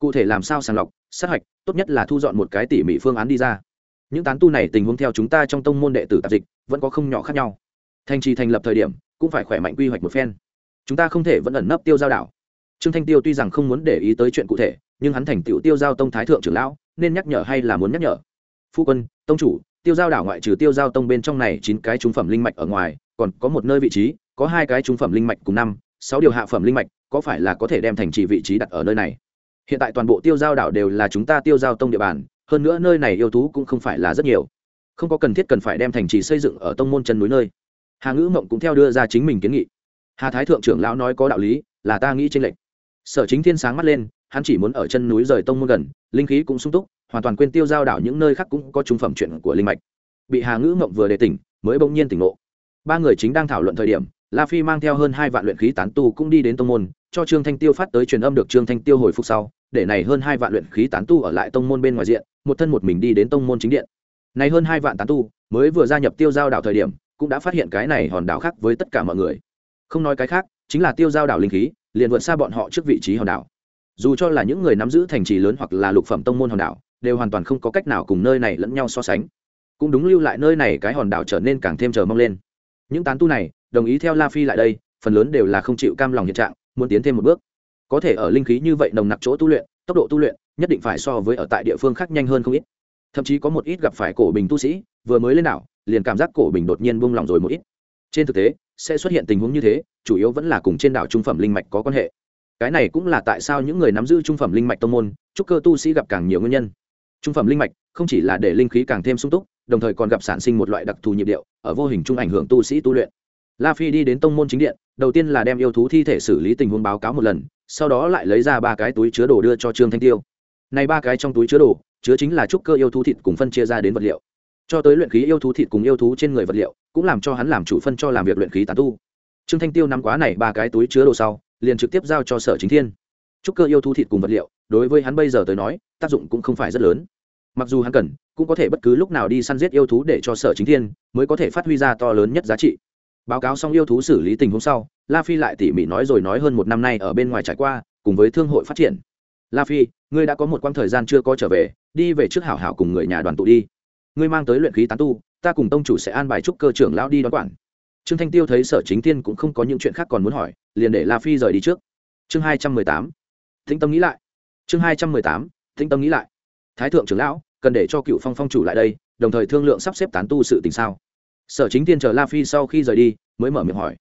cụ thể làm sao sàng lọc, sát hạch, tốt nhất là thu dọn một cái tỉ mỉ phương án đi ra. Những tán tu này tình huống theo chúng ta trong tông môn đệ tử tạp dịch, vẫn có không nhỏ khác nhau. Thành trì thành lập thời điểm, cũng phải khỏe mạnh quy hoạch một phen. Chúng ta không thể vẫn ẩn nấp tiêu giao đảo. Trương thanh tiêu tuy rằng không muốn để ý tới chuyện cụ thể, nhưng hắn thành tựu tiêu giao tông thái thượng trưởng lão, nên nhắc nhở hay là muốn nhắc nhở? Phu quân, tông chủ, tiêu giao đảo ngoại trừ tiêu giao tông bên trong này chín cái trung phẩm linh mạch ở ngoài, còn có một nơi vị trí, có hai cái trung phẩm linh mạch cùng năm, sáu điều hạ phẩm linh mạch, có phải là có thể đem thành trì vị trí đặt ở nơi này? Hiện tại toàn bộ tiêu giao đảo đều là chúng ta tiêu giao tông địa bàn, hơn nữa nơi này yêu thú cũng không phải là rất nhiều. Không có cần thiết cần phải đem thành trì xây dựng ở tông môn chân núi nơi. Hà ngữ mộng cũng theo đưa ra chính mình kiến nghị. Hà thái thượng trưởng lão nói có đạo lý, là ta nghĩ tranh lệch. Sở chính thiên sáng mắt lên, hắn chỉ muốn ở chân núi rời tông môn gần, linh khí cũng sung túc, hoàn toàn quên tiêu giao đảo những nơi khác cũng có trung phẩm chuyện của linh mạch. Bị hà ngữ mộng vừa đề tỉnh, mới bỗng nhiên tỉnh ngộ. Ba người chính đang thảo luận thời điểm, la phi mang theo hơn hai vạn luyện khí tán tu cũng đi đến tông môn, cho trương thanh tiêu phát tới truyền âm được trương thanh tiêu hồi phục sau để này hơn hai vạn luyện khí tán tu ở lại tông môn bên ngoài diện, một thân một mình đi đến tông môn chính điện. Này hơn hai vạn tán tu, mới vừa gia nhập tiêu giao đảo thời điểm, cũng đã phát hiện cái này hòn đảo khác với tất cả mọi người. Không nói cái khác, chính là tiêu giao đảo linh khí, liền vượt xa bọn họ trước vị trí hòn đảo. Dù cho là những người nắm giữ thành trì lớn hoặc là lục phẩm tông môn hòn đảo, đều hoàn toàn không có cách nào cùng nơi này lẫn nhau so sánh. Cũng đúng lưu lại nơi này cái hòn đảo trở nên càng thêm chờ mong lên. Những tán tu này, đồng ý theo la phi lại đây, phần lớn đều là không chịu cam lòng hiện trạng, muốn tiến thêm một bước có thể ở linh khí như vậy nồng nặc chỗ tu luyện, tốc độ tu luyện nhất định phải so với ở tại địa phương khác nhanh hơn không ít. Thậm chí có một ít gặp phải cổ bình tu sĩ, vừa mới lên đảo, liền cảm giác cổ bình đột nhiên buông lỏng rồi một ít. Trên thực tế, sẽ xuất hiện tình huống như thế, chủ yếu vẫn là cùng trên đảo trung phẩm linh mạch có quan hệ. Cái này cũng là tại sao những người nắm giữ trung phẩm linh mạch tông môn trúc cơ tu sĩ gặp càng nhiều nguyên nhân. Trung phẩm linh mạch không chỉ là để linh khí càng thêm sung túc, đồng thời còn gặp sản sinh một loại đặc thù nhịp điệu, ở vô hình chung ảnh hưởng tu sĩ tu luyện la phi đi đến tông môn chính điện, đầu tiên là đem yêu thú thi thể xử lý tình huống báo cáo một lần, sau đó lại lấy ra ba cái túi chứa đồ đưa cho trương thanh tiêu. Này ba cái trong túi chứa đồ, chứa chính là trúc cơ yêu thú thịt cùng phân chia ra đến vật liệu. Cho tới luyện khí yêu thú thịt cùng yêu thú trên người vật liệu, cũng làm cho hắn làm chủ phân cho làm việc luyện khí tán tu. Trương thanh tiêu nắm quá này ba cái túi chứa đồ sau, liền trực tiếp giao cho sở chính thiên. Trúc cơ yêu thú thịt cùng vật liệu, đối với hắn bây giờ tới nói, tác dụng cũng không phải rất lớn. Mặc dù hắn cần, cũng có thể bất cứ lúc nào đi săn giết yêu thú để cho sở chính thiên mới có thể phát huy ra to lớn nhất giá trị báo cáo xong yêu thú xử lý tình huống sau, la phi lại tỉ mỉ nói rồi nói hơn một năm nay ở bên ngoài trải qua, cùng với thương hội phát triển. La phi, ngươi đã có một quãng thời gian chưa có trở về, đi về trước hảo hảo cùng người nhà đoàn tụ đi. Ngươi mang tới luyện khí tán tu, ta cùng tông chủ sẽ an bài trúc cơ trưởng lão đi đón quản. Trương thanh tiêu thấy sở chính tiên cũng không có những chuyện khác còn muốn hỏi, liền để la phi rời đi trước. Chương hai trăm mười tám thính tâm nghĩ lại. Chương hai trăm mười tám thính tâm nghĩ lại. Thái thượng trưởng lão, cần để cho cựu phong phong chủ lại đây, đồng thời thương lượng sắp xếp tán tu sự tình sao? Sở chính tiên chờ la phi sau khi rời đi, mới mở miệng hỏi.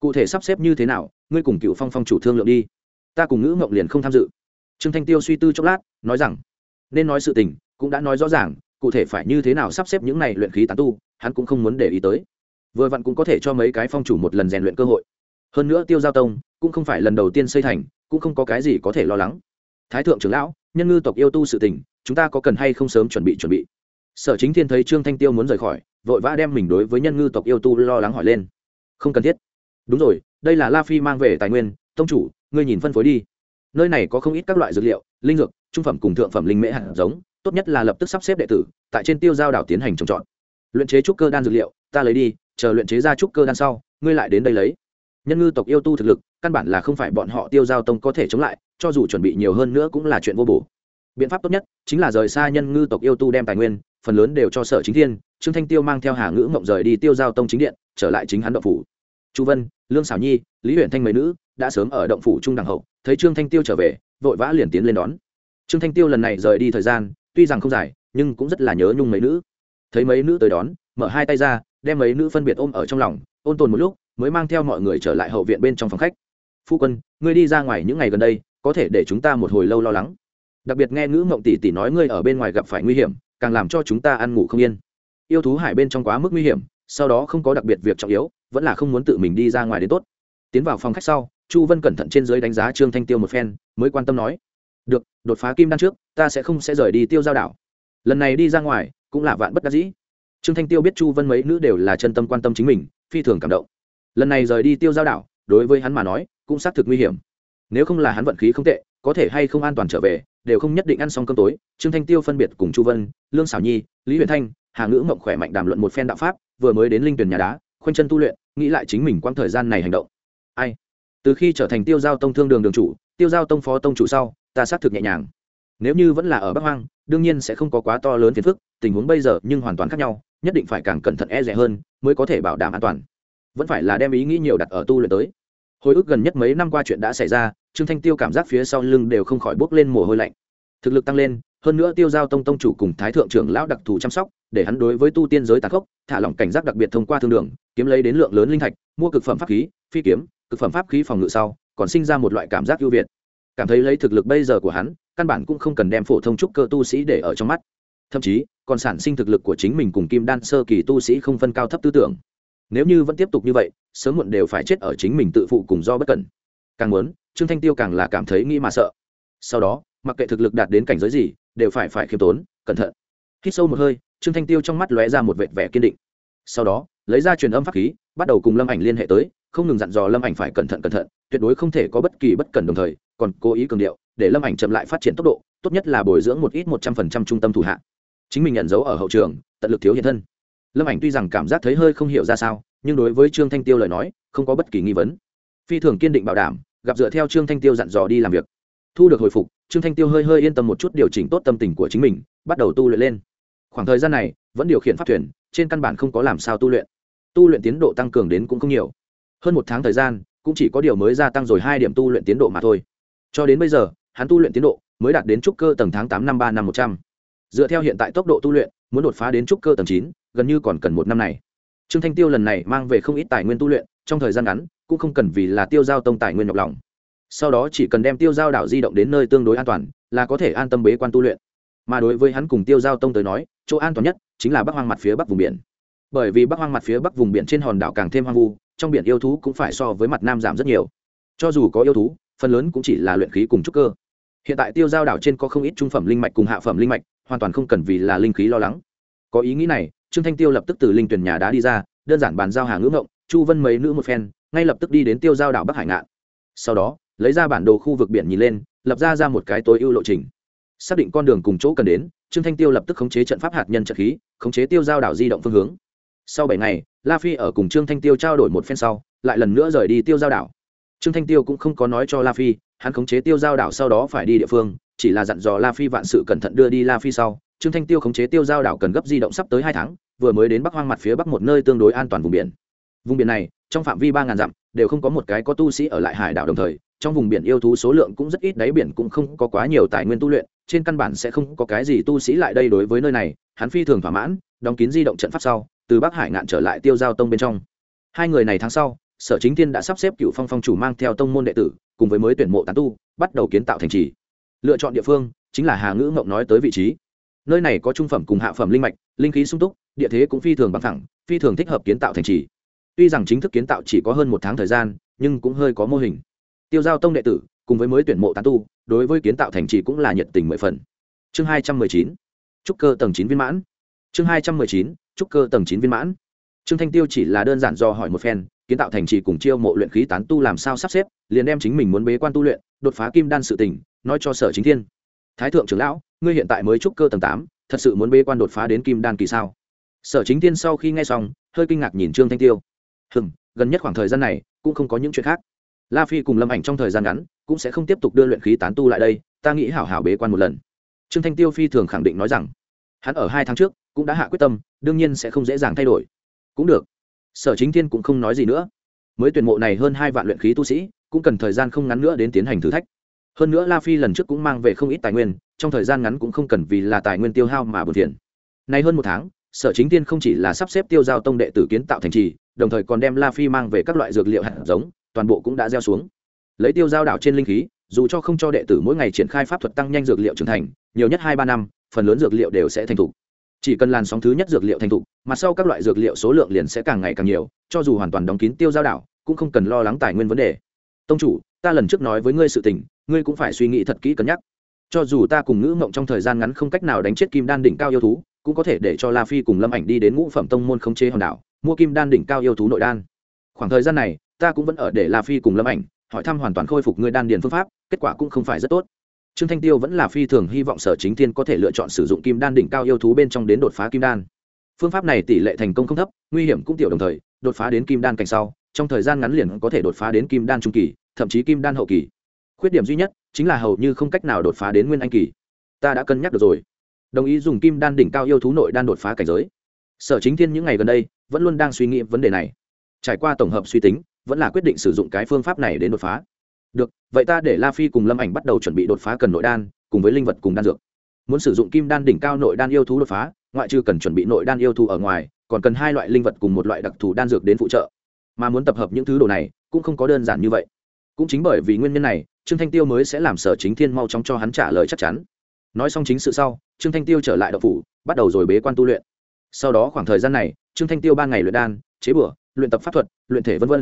Cụ thể sắp xếp như thế nào, ngươi cùng cựu phong phong chủ thương lượng đi. Ta cùng ngữ mộng liền không tham dự. Trương thanh tiêu suy tư chốc lát, nói rằng, nên nói sự tình, cũng đã nói rõ ràng, cụ thể phải như thế nào sắp xếp những này luyện khí tán tu, hắn cũng không muốn để ý tới. Vừa vặn cũng có thể cho mấy cái phong chủ một lần rèn luyện cơ hội. Hơn nữa tiêu giao tông, cũng không phải lần đầu tiên xây thành, cũng không có cái gì có thể lo lắng. Thái thượng trưởng lão, nhân ngư tộc yêu tu sự tình, chúng ta có cần hay không sớm chuẩn bị chuẩn bị? Sở chính thiên thấy trương thanh tiêu muốn rời khỏi, vội vã đem mình đối với nhân ngư tộc yêu tu lo lắng hỏi lên. Không cần thiết. Đúng rồi, đây là la phi mang về tài nguyên, tông chủ, ngươi nhìn phân phối đi. Nơi này có không ít các loại dược liệu, linh dược, trung phẩm cùng thượng phẩm linh mễ hạt giống, tốt nhất là lập tức sắp xếp đệ tử, tại trên tiêu giao đảo tiến hành trồng trọt. Luyện chế trúc cơ đan dược liệu, ta lấy đi, chờ luyện chế ra trúc cơ đan sau, ngươi lại đến đây lấy. Nhân ngư tộc yêu tu thực lực, căn bản là không phải bọn họ tiêu giao tông có thể chống lại, cho dù chuẩn bị nhiều hơn nữa cũng là chuyện vô bổ. Biện pháp tốt nhất chính là rời xa nhân ngư tộc yêu tu đem tài nguyên phần lớn đều cho sở chính thiên, trương thanh tiêu mang theo hà ngữ mộng rời đi tiêu giao tông chính điện, trở lại chính hắn động phủ. Chu vân, lương xảo nhi, lý huyện thanh mấy nữ đã sớm ở động phủ trung đẳng hậu, thấy trương thanh tiêu trở về, vội vã liền tiến lên đón. Trương thanh tiêu lần này rời đi thời gian, tuy rằng không dài, nhưng cũng rất là nhớ nhung mấy nữ. Thấy mấy nữ tới đón, mở hai tay ra, đem mấy nữ phân biệt ôm ở trong lòng, ôn tồn một lúc, mới mang theo mọi người trở lại hậu viện bên trong phòng khách. Phu quân, ngươi đi ra ngoài những ngày gần đây, có thể để chúng ta một hồi lâu lo lắng. Đặc biệt nghe ngữ mộng tỷ tỷ nói ngươi ở bên ngoài gặp phải nguy hiểm càng làm cho chúng ta ăn ngủ không yên. Yêu thú hải bên trong quá mức nguy hiểm, sau đó không có đặc biệt việc trọng yếu, vẫn là không muốn tự mình đi ra ngoài đến tốt. Tiến vào phòng khách sau, chu vân cẩn thận trên dưới đánh giá trương thanh tiêu một phen, mới quan tâm nói, được, đột phá kim đan trước, ta sẽ không sẽ rời đi tiêu giao đảo. Lần này đi ra ngoài, cũng là vạn bất đắc dĩ. Trương thanh tiêu biết chu vân mấy nữ đều là chân tâm quan tâm chính mình, phi thường cảm động. Lần này rời đi tiêu giao đảo, đối với hắn mà nói, cũng xác thực nguy hiểm. Nếu không là hắn vận khí không tệ, có thể hay không an toàn trở về đều không nhất định ăn xong cơm tối, trương thanh tiêu phân biệt cùng chu vân, lương xảo nhi, lý huyền thanh, hà ngữ mộng khỏe mạnh đàm luận một phen đạo pháp, vừa mới đến linh tuyển nhà đá, khoanh chân tu luyện, nghĩ lại chính mình quãng thời gian này hành động. Ai? Từ khi trở thành tiêu giao tông thương đường đường chủ, tiêu giao tông phó tông chủ sau, ta xác thực nhẹ nhàng. Nếu như vẫn là ở bắc hoang, đương nhiên sẽ không có quá to lớn phiền phức, tình huống bây giờ nhưng hoàn toàn khác nhau, nhất định phải càng cẩn thận e rẻ hơn, mới có thể bảo đảm an toàn. Vẫn phải là đem ý nghĩ nhiều đặt ở tu luyện tới. Hồi ức gần nhất mấy năm qua chuyện đã xảy ra trương thanh tiêu cảm giác phía sau lưng đều không khỏi bốc lên mồ hôi lạnh. Thực lực tăng lên, hơn nữa tiêu giao tông tông chủ cùng thái thượng trưởng lão đặc thù chăm sóc, để hắn đối với tu tiên giới tàn khốc, thả lỏng cảnh giác đặc biệt thông qua thương đường, kiếm lấy đến lượng lớn linh thạch, mua cực phẩm pháp khí, phi kiếm, cực phẩm pháp khí phòng ngự sau, còn sinh ra một loại cảm giác ưu việt. Cảm thấy lấy thực lực bây giờ của hắn, căn bản cũng không cần đem phổ thông trúc cơ tu sĩ để ở trong mắt. Thậm chí, còn sản sinh thực lực của chính mình cùng kim đan sơ kỳ tu sĩ không phân cao thấp tư tưởng. Nếu như vẫn tiếp tục như vậy, sớm muộn đều phải chết ở chính mình tự phụ cùng do bất cẩn càng muốn, trương thanh tiêu càng là cảm thấy nghĩ mà sợ. Sau đó, mặc kệ thực lực đạt đến cảnh giới gì, đều phải phải khiêm tốn, cẩn thận. Hít sâu một hơi, trương thanh tiêu trong mắt lóe ra một vệt vẻ kiên định. Sau đó, lấy ra truyền âm pháp khí, bắt đầu cùng lâm ảnh liên hệ tới, không ngừng dặn dò lâm ảnh phải cẩn thận cẩn thận, tuyệt đối không thể có bất kỳ bất cẩn đồng thời, còn cố ý cường điệu, để lâm ảnh chậm lại phát triển tốc độ, tốt nhất là bồi dưỡng một ít một trăm phần trăm trung tâm thủ hạ. Chính mình nhận dấu ở hậu trường, tận lực thiếu hiện thân. Lâm ảnh tuy rằng cảm giác thấy hơi không hiểu ra sao, nhưng đối với trương thanh tiêu lời nói, không có bất kỳ nghi vấn phi thường kiên định bảo đảm, gặp dựa theo trương thanh tiêu dặn dò đi làm việc. Thu được hồi phục, trương thanh tiêu hơi hơi yên tâm một chút điều chỉnh tốt tâm tình của chính mình, bắt đầu tu luyện lên. Khoảng thời gian này, vẫn điều khiển pháp thuyền, trên căn bản không có làm sao tu luyện. Tu luyện tiến độ tăng cường đến cũng không nhiều. Hơn một tháng thời gian, cũng chỉ có điều mới gia tăng rồi hai điểm tu luyện tiến độ mà thôi. Cho đến bây giờ, hắn tu luyện tiến độ mới đạt đến trúc cơ tầng tháng tám năm ba năm một trăm. Dựa theo hiện tại tốc độ tu luyện, muốn đột phá đến trúc cơ tầng chín, gần như còn cần một năm này trương thanh tiêu lần này mang về không ít tài nguyên tu luyện, trong thời gian ngắn, cũng không cần vì là tiêu giao tông tài nguyên nhọc lòng. Sau đó chỉ cần đem tiêu giao đảo di động đến nơi tương đối an toàn, là có thể an tâm bế quan tu luyện. Mà đối với hắn cùng tiêu giao tông tới nói, chỗ an toàn nhất chính là bắc hoang mặt phía bắc vùng biển. Bởi vì bắc hoang mặt phía bắc vùng biển trên hòn đảo càng thêm hoang vu, trong biển yêu thú cũng phải so với mặt nam giảm rất nhiều. Cho dù có yêu thú, phần lớn cũng chỉ là luyện khí cùng trúc cơ. Hiện tại tiêu giao đảo trên có không ít trung phẩm linh mạch cùng hạ phẩm linh mạch, hoàn toàn không cần vì là linh khí lo lắng. Có ý nghĩ này trương thanh tiêu lập tức từ linh tuyển nhà đá đi ra, đơn giản bàn giao hàng ngữ ngộng, chu vân mấy nữ một phen, ngay lập tức đi đến tiêu giao đảo bắc hải ngạn. Sau đó, lấy ra bản đồ khu vực biển nhìn lên, lập ra ra một cái tối ưu lộ trình. Xác định con đường cùng chỗ cần đến, trương thanh tiêu lập tức khống chế trận pháp hạt nhân trận khí, khống chế tiêu giao đảo di động phương hướng. Sau bảy ngày, la phi ở cùng trương thanh tiêu trao đổi một phen sau, lại lần nữa rời đi tiêu giao đảo. Trương thanh tiêu cũng không có nói cho la phi, hắn khống chế tiêu giao đảo sau đó phải đi địa phương chỉ là dặn dò la phi vạn sự cẩn thận đưa đi la phi sau, trương thanh tiêu khống chế tiêu giao đảo cần gấp di động sắp tới hai tháng, vừa mới đến bắc hoang mặt phía bắc một nơi tương đối an toàn vùng biển. Vùng biển này, trong phạm vi ba ngàn dặm, đều không có một cái có tu sĩ ở lại hải đảo đồng thời, trong vùng biển yêu thú số lượng cũng rất ít, đáy biển cũng không có quá nhiều tài nguyên tu luyện, trên căn bản sẽ không có cái gì tu sĩ lại đây đối với nơi này, hắn phi thường thỏa mãn, đóng kín di động trận pháp sau, từ bắc hải ngạn trở lại tiêu giao tông bên trong. Hai người này tháng sau, sở chính thiên đã sắp xếp cựu phong phong chủ mang theo tông môn đệ tử, cùng với mới tuyển mộ tán tu, bắt đầu kiến tạo thành trì lựa chọn địa phương chính là hà ngữ mộng nói tới vị trí. Nơi này có trung phẩm cùng hạ phẩm linh mạch, linh khí sung túc, địa thế cũng phi thường bằng thẳng phi thường thích hợp kiến tạo thành trì. Tuy rằng chính thức kiến tạo chỉ có hơn một tháng thời gian, nhưng cũng hơi có mô hình. Tiêu giao tông đệ tử, cùng với mới tuyển mộ tán tu, đối với kiến tạo thành trì cũng là nhiệt tình mười phần. Chương hai trăm mười chín, trúc cơ tầng chín viên mãn. Chương hai trăm mười chín, trúc cơ tầng chín viên mãn. Trương thanh tiêu chỉ là đơn giản do hỏi một phen, kiến tạo thành trì cùng chiêu mộ luyện khí tán tu làm sao sắp xếp, liền đem chính mình muốn bế quan tu luyện, đột phá kim đan sự tình nói cho sở chính thiên. Thái thượng trưởng lão, ngươi hiện tại mới trúc cơ tầng tám, thật sự muốn bế quan đột phá đến kim đan kỳ sao? Sở chính thiên sau khi nghe xong, hơi kinh ngạc nhìn trương thanh tiêu. Hừng gần nhất khoảng thời gian này, cũng không có những chuyện khác. La phi cùng lâm ảnh trong thời gian ngắn, cũng sẽ không tiếp tục đưa luyện khí tán tu lại đây, ta nghĩ hảo hảo bế quan một lần. Trương thanh tiêu phi thường khẳng định nói rằng, hắn ở hai tháng trước, cũng đã hạ quyết tâm, đương nhiên sẽ không dễ dàng thay đổi. Cũng được. Sở chính thiên cũng không nói gì nữa. Mới tuyển mộ này hơn hai vạn luyện khí tu sĩ, cũng cần thời gian không ngắn nữa đến tiến hành thử thách hơn nữa la phi lần trước cũng mang về không ít tài nguyên, trong thời gian ngắn cũng không cần vì là tài nguyên tiêu hao mà buồn phiền. Nay hơn một tháng, sở chính tiên không chỉ là sắp xếp tiêu giao tông đệ tử kiến tạo thành trì, đồng thời còn đem la phi mang về các loại dược liệu hạt giống, toàn bộ cũng đã gieo xuống. Lấy tiêu giao đảo trên linh khí, dù cho không cho đệ tử mỗi ngày triển khai pháp thuật tăng nhanh dược liệu trưởng thành, nhiều nhất hai ba năm, phần lớn dược liệu đều sẽ thành thục. Chỉ cần làn sóng thứ nhất dược liệu thành thục mặt sau các loại dược liệu số lượng liền sẽ càng ngày càng nhiều, cho dù hoàn toàn đóng kín tiêu giao đảo, cũng không cần lo lắng tài nguyên vấn đề. Tông chủ, ta lần trước nói với ngươi sự tình ngươi cũng phải suy nghĩ thật kỹ cân nhắc. Cho dù ta cùng ngữ mộng trong thời gian ngắn không cách nào đánh chết kim đan đỉnh cao yêu thú, cũng có thể để cho la phi cùng lâm ảnh đi đến ngũ phẩm tông môn khống chế hòn đảo, mua kim đan đỉnh cao yêu thú nội đan. Khoảng thời gian này, ta cũng vẫn ở để la phi cùng lâm ảnh hỏi thăm hoàn toàn khôi phục ngươi đan điền phương pháp, kết quả cũng không phải rất tốt. Trương thanh tiêu vẫn là phi thường hy vọng sở chính thiên có thể lựa chọn sử dụng kim đan đỉnh cao yêu thú bên trong đến đột phá kim đan. Phương pháp này tỷ lệ thành công không thấp, nguy hiểm cũng tiểu đồng thời, đột phá đến kim đan cảnh sau, trong thời gian ngắn liền có thể đột phá đến kim đan trung kỳ, thậm chí kim đan hậu kỳ khuyết điểm duy nhất chính là hầu như không cách nào đột phá đến nguyên anh kỳ. Ta đã cân nhắc được rồi. Đồng ý dùng kim đan đỉnh cao yêu thú nội đan đột phá cảnh giới. Sở chính thiên những ngày gần đây vẫn luôn đang suy nghĩ vấn đề này. Trải qua tổng hợp suy tính, vẫn là quyết định sử dụng cái phương pháp này đến đột phá. Được, vậy ta để la phi cùng lâm ảnh bắt đầu chuẩn bị đột phá cần nội đan, cùng với linh vật cùng đan dược. Muốn sử dụng kim đan đỉnh cao nội đan yêu thú đột phá, ngoại trừ cần chuẩn bị nội đan yêu thú ở ngoài, còn cần hai loại linh vật cùng một loại đặc thù đan dược đến phụ trợ. Mà muốn tập hợp những thứ đồ này cũng không có đơn giản như vậy. Cũng chính bởi vì nguyên nhân này trương thanh tiêu mới sẽ làm sở chính thiên mau chóng cho hắn trả lời chắc chắn. Nói xong chính sự sau, trương thanh tiêu trở lại đậu phủ, bắt đầu rồi bế quan tu luyện. Sau đó khoảng thời gian này, trương thanh tiêu ba ngày luyện đan, chế bửa, luyện tập pháp thuật, luyện thể v v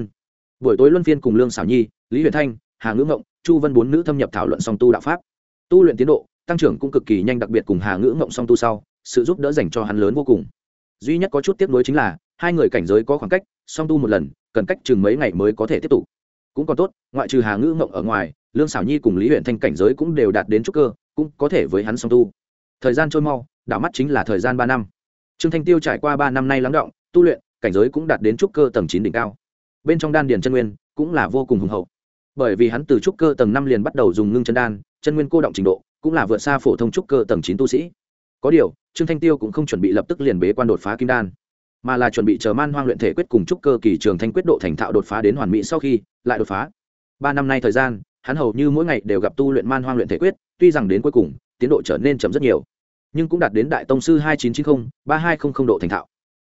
buổi tối luân phiên cùng lương xảo nhi, lý huyền thanh, hà ngữ ngộng, chu vân bốn nữ thâm nhập thảo luận song tu đạo pháp. Tu luyện tiến độ, tăng trưởng cũng cực kỳ nhanh đặc biệt cùng hà ngữ ngộng song tu sau, sự giúp đỡ dành cho hắn lớn vô cùng. Duy nhất có chút tiếp nối chính là, hai người cảnh giới có khoảng cách, song tu một lần, cần cách chừng mấy ngày mới có thể tiếp tục. Cũng còn tốt, ngoại trừ hà ngữ ngộng ở ngoài lương xảo nhi cùng lý huyện thanh cảnh giới cũng đều đạt đến trúc cơ, cũng có thể với hắn song tu. Thời gian trôi mau, đảo mắt chính là thời gian ba năm. Trương thanh tiêu trải qua ba năm nay lắng động, tu luyện, cảnh giới cũng đạt đến trúc cơ tầng chín đỉnh cao. Bên trong đan điền chân nguyên cũng là vô cùng hùng hậu. Bởi vì hắn từ trúc cơ tầng năm liền bắt đầu dùng ngưng chân đan, chân nguyên cô động trình độ cũng là vượt xa phổ thông trúc cơ tầng chín tu sĩ. Có điều, trương thanh tiêu cũng không chuẩn bị lập tức liền bế quan đột phá kim đan, mà là chuẩn bị chờ man hoang luyện thể quyết cùng trúc cơ kỳ trường thanh quyết độ thành thạo đột phá đến hoàn mỹ sau khi lại đột phá. Ba năm nay thời gian hắn hầu như mỗi ngày đều gặp tu luyện man hoang luyện thể quyết, tuy rằng đến cuối cùng, tiến độ trở nên chậm rất nhiều, nhưng cũng đạt đến đại tông sư hai nghìn chín trăm chín mươi ba hai trăm linh độ thành thạo.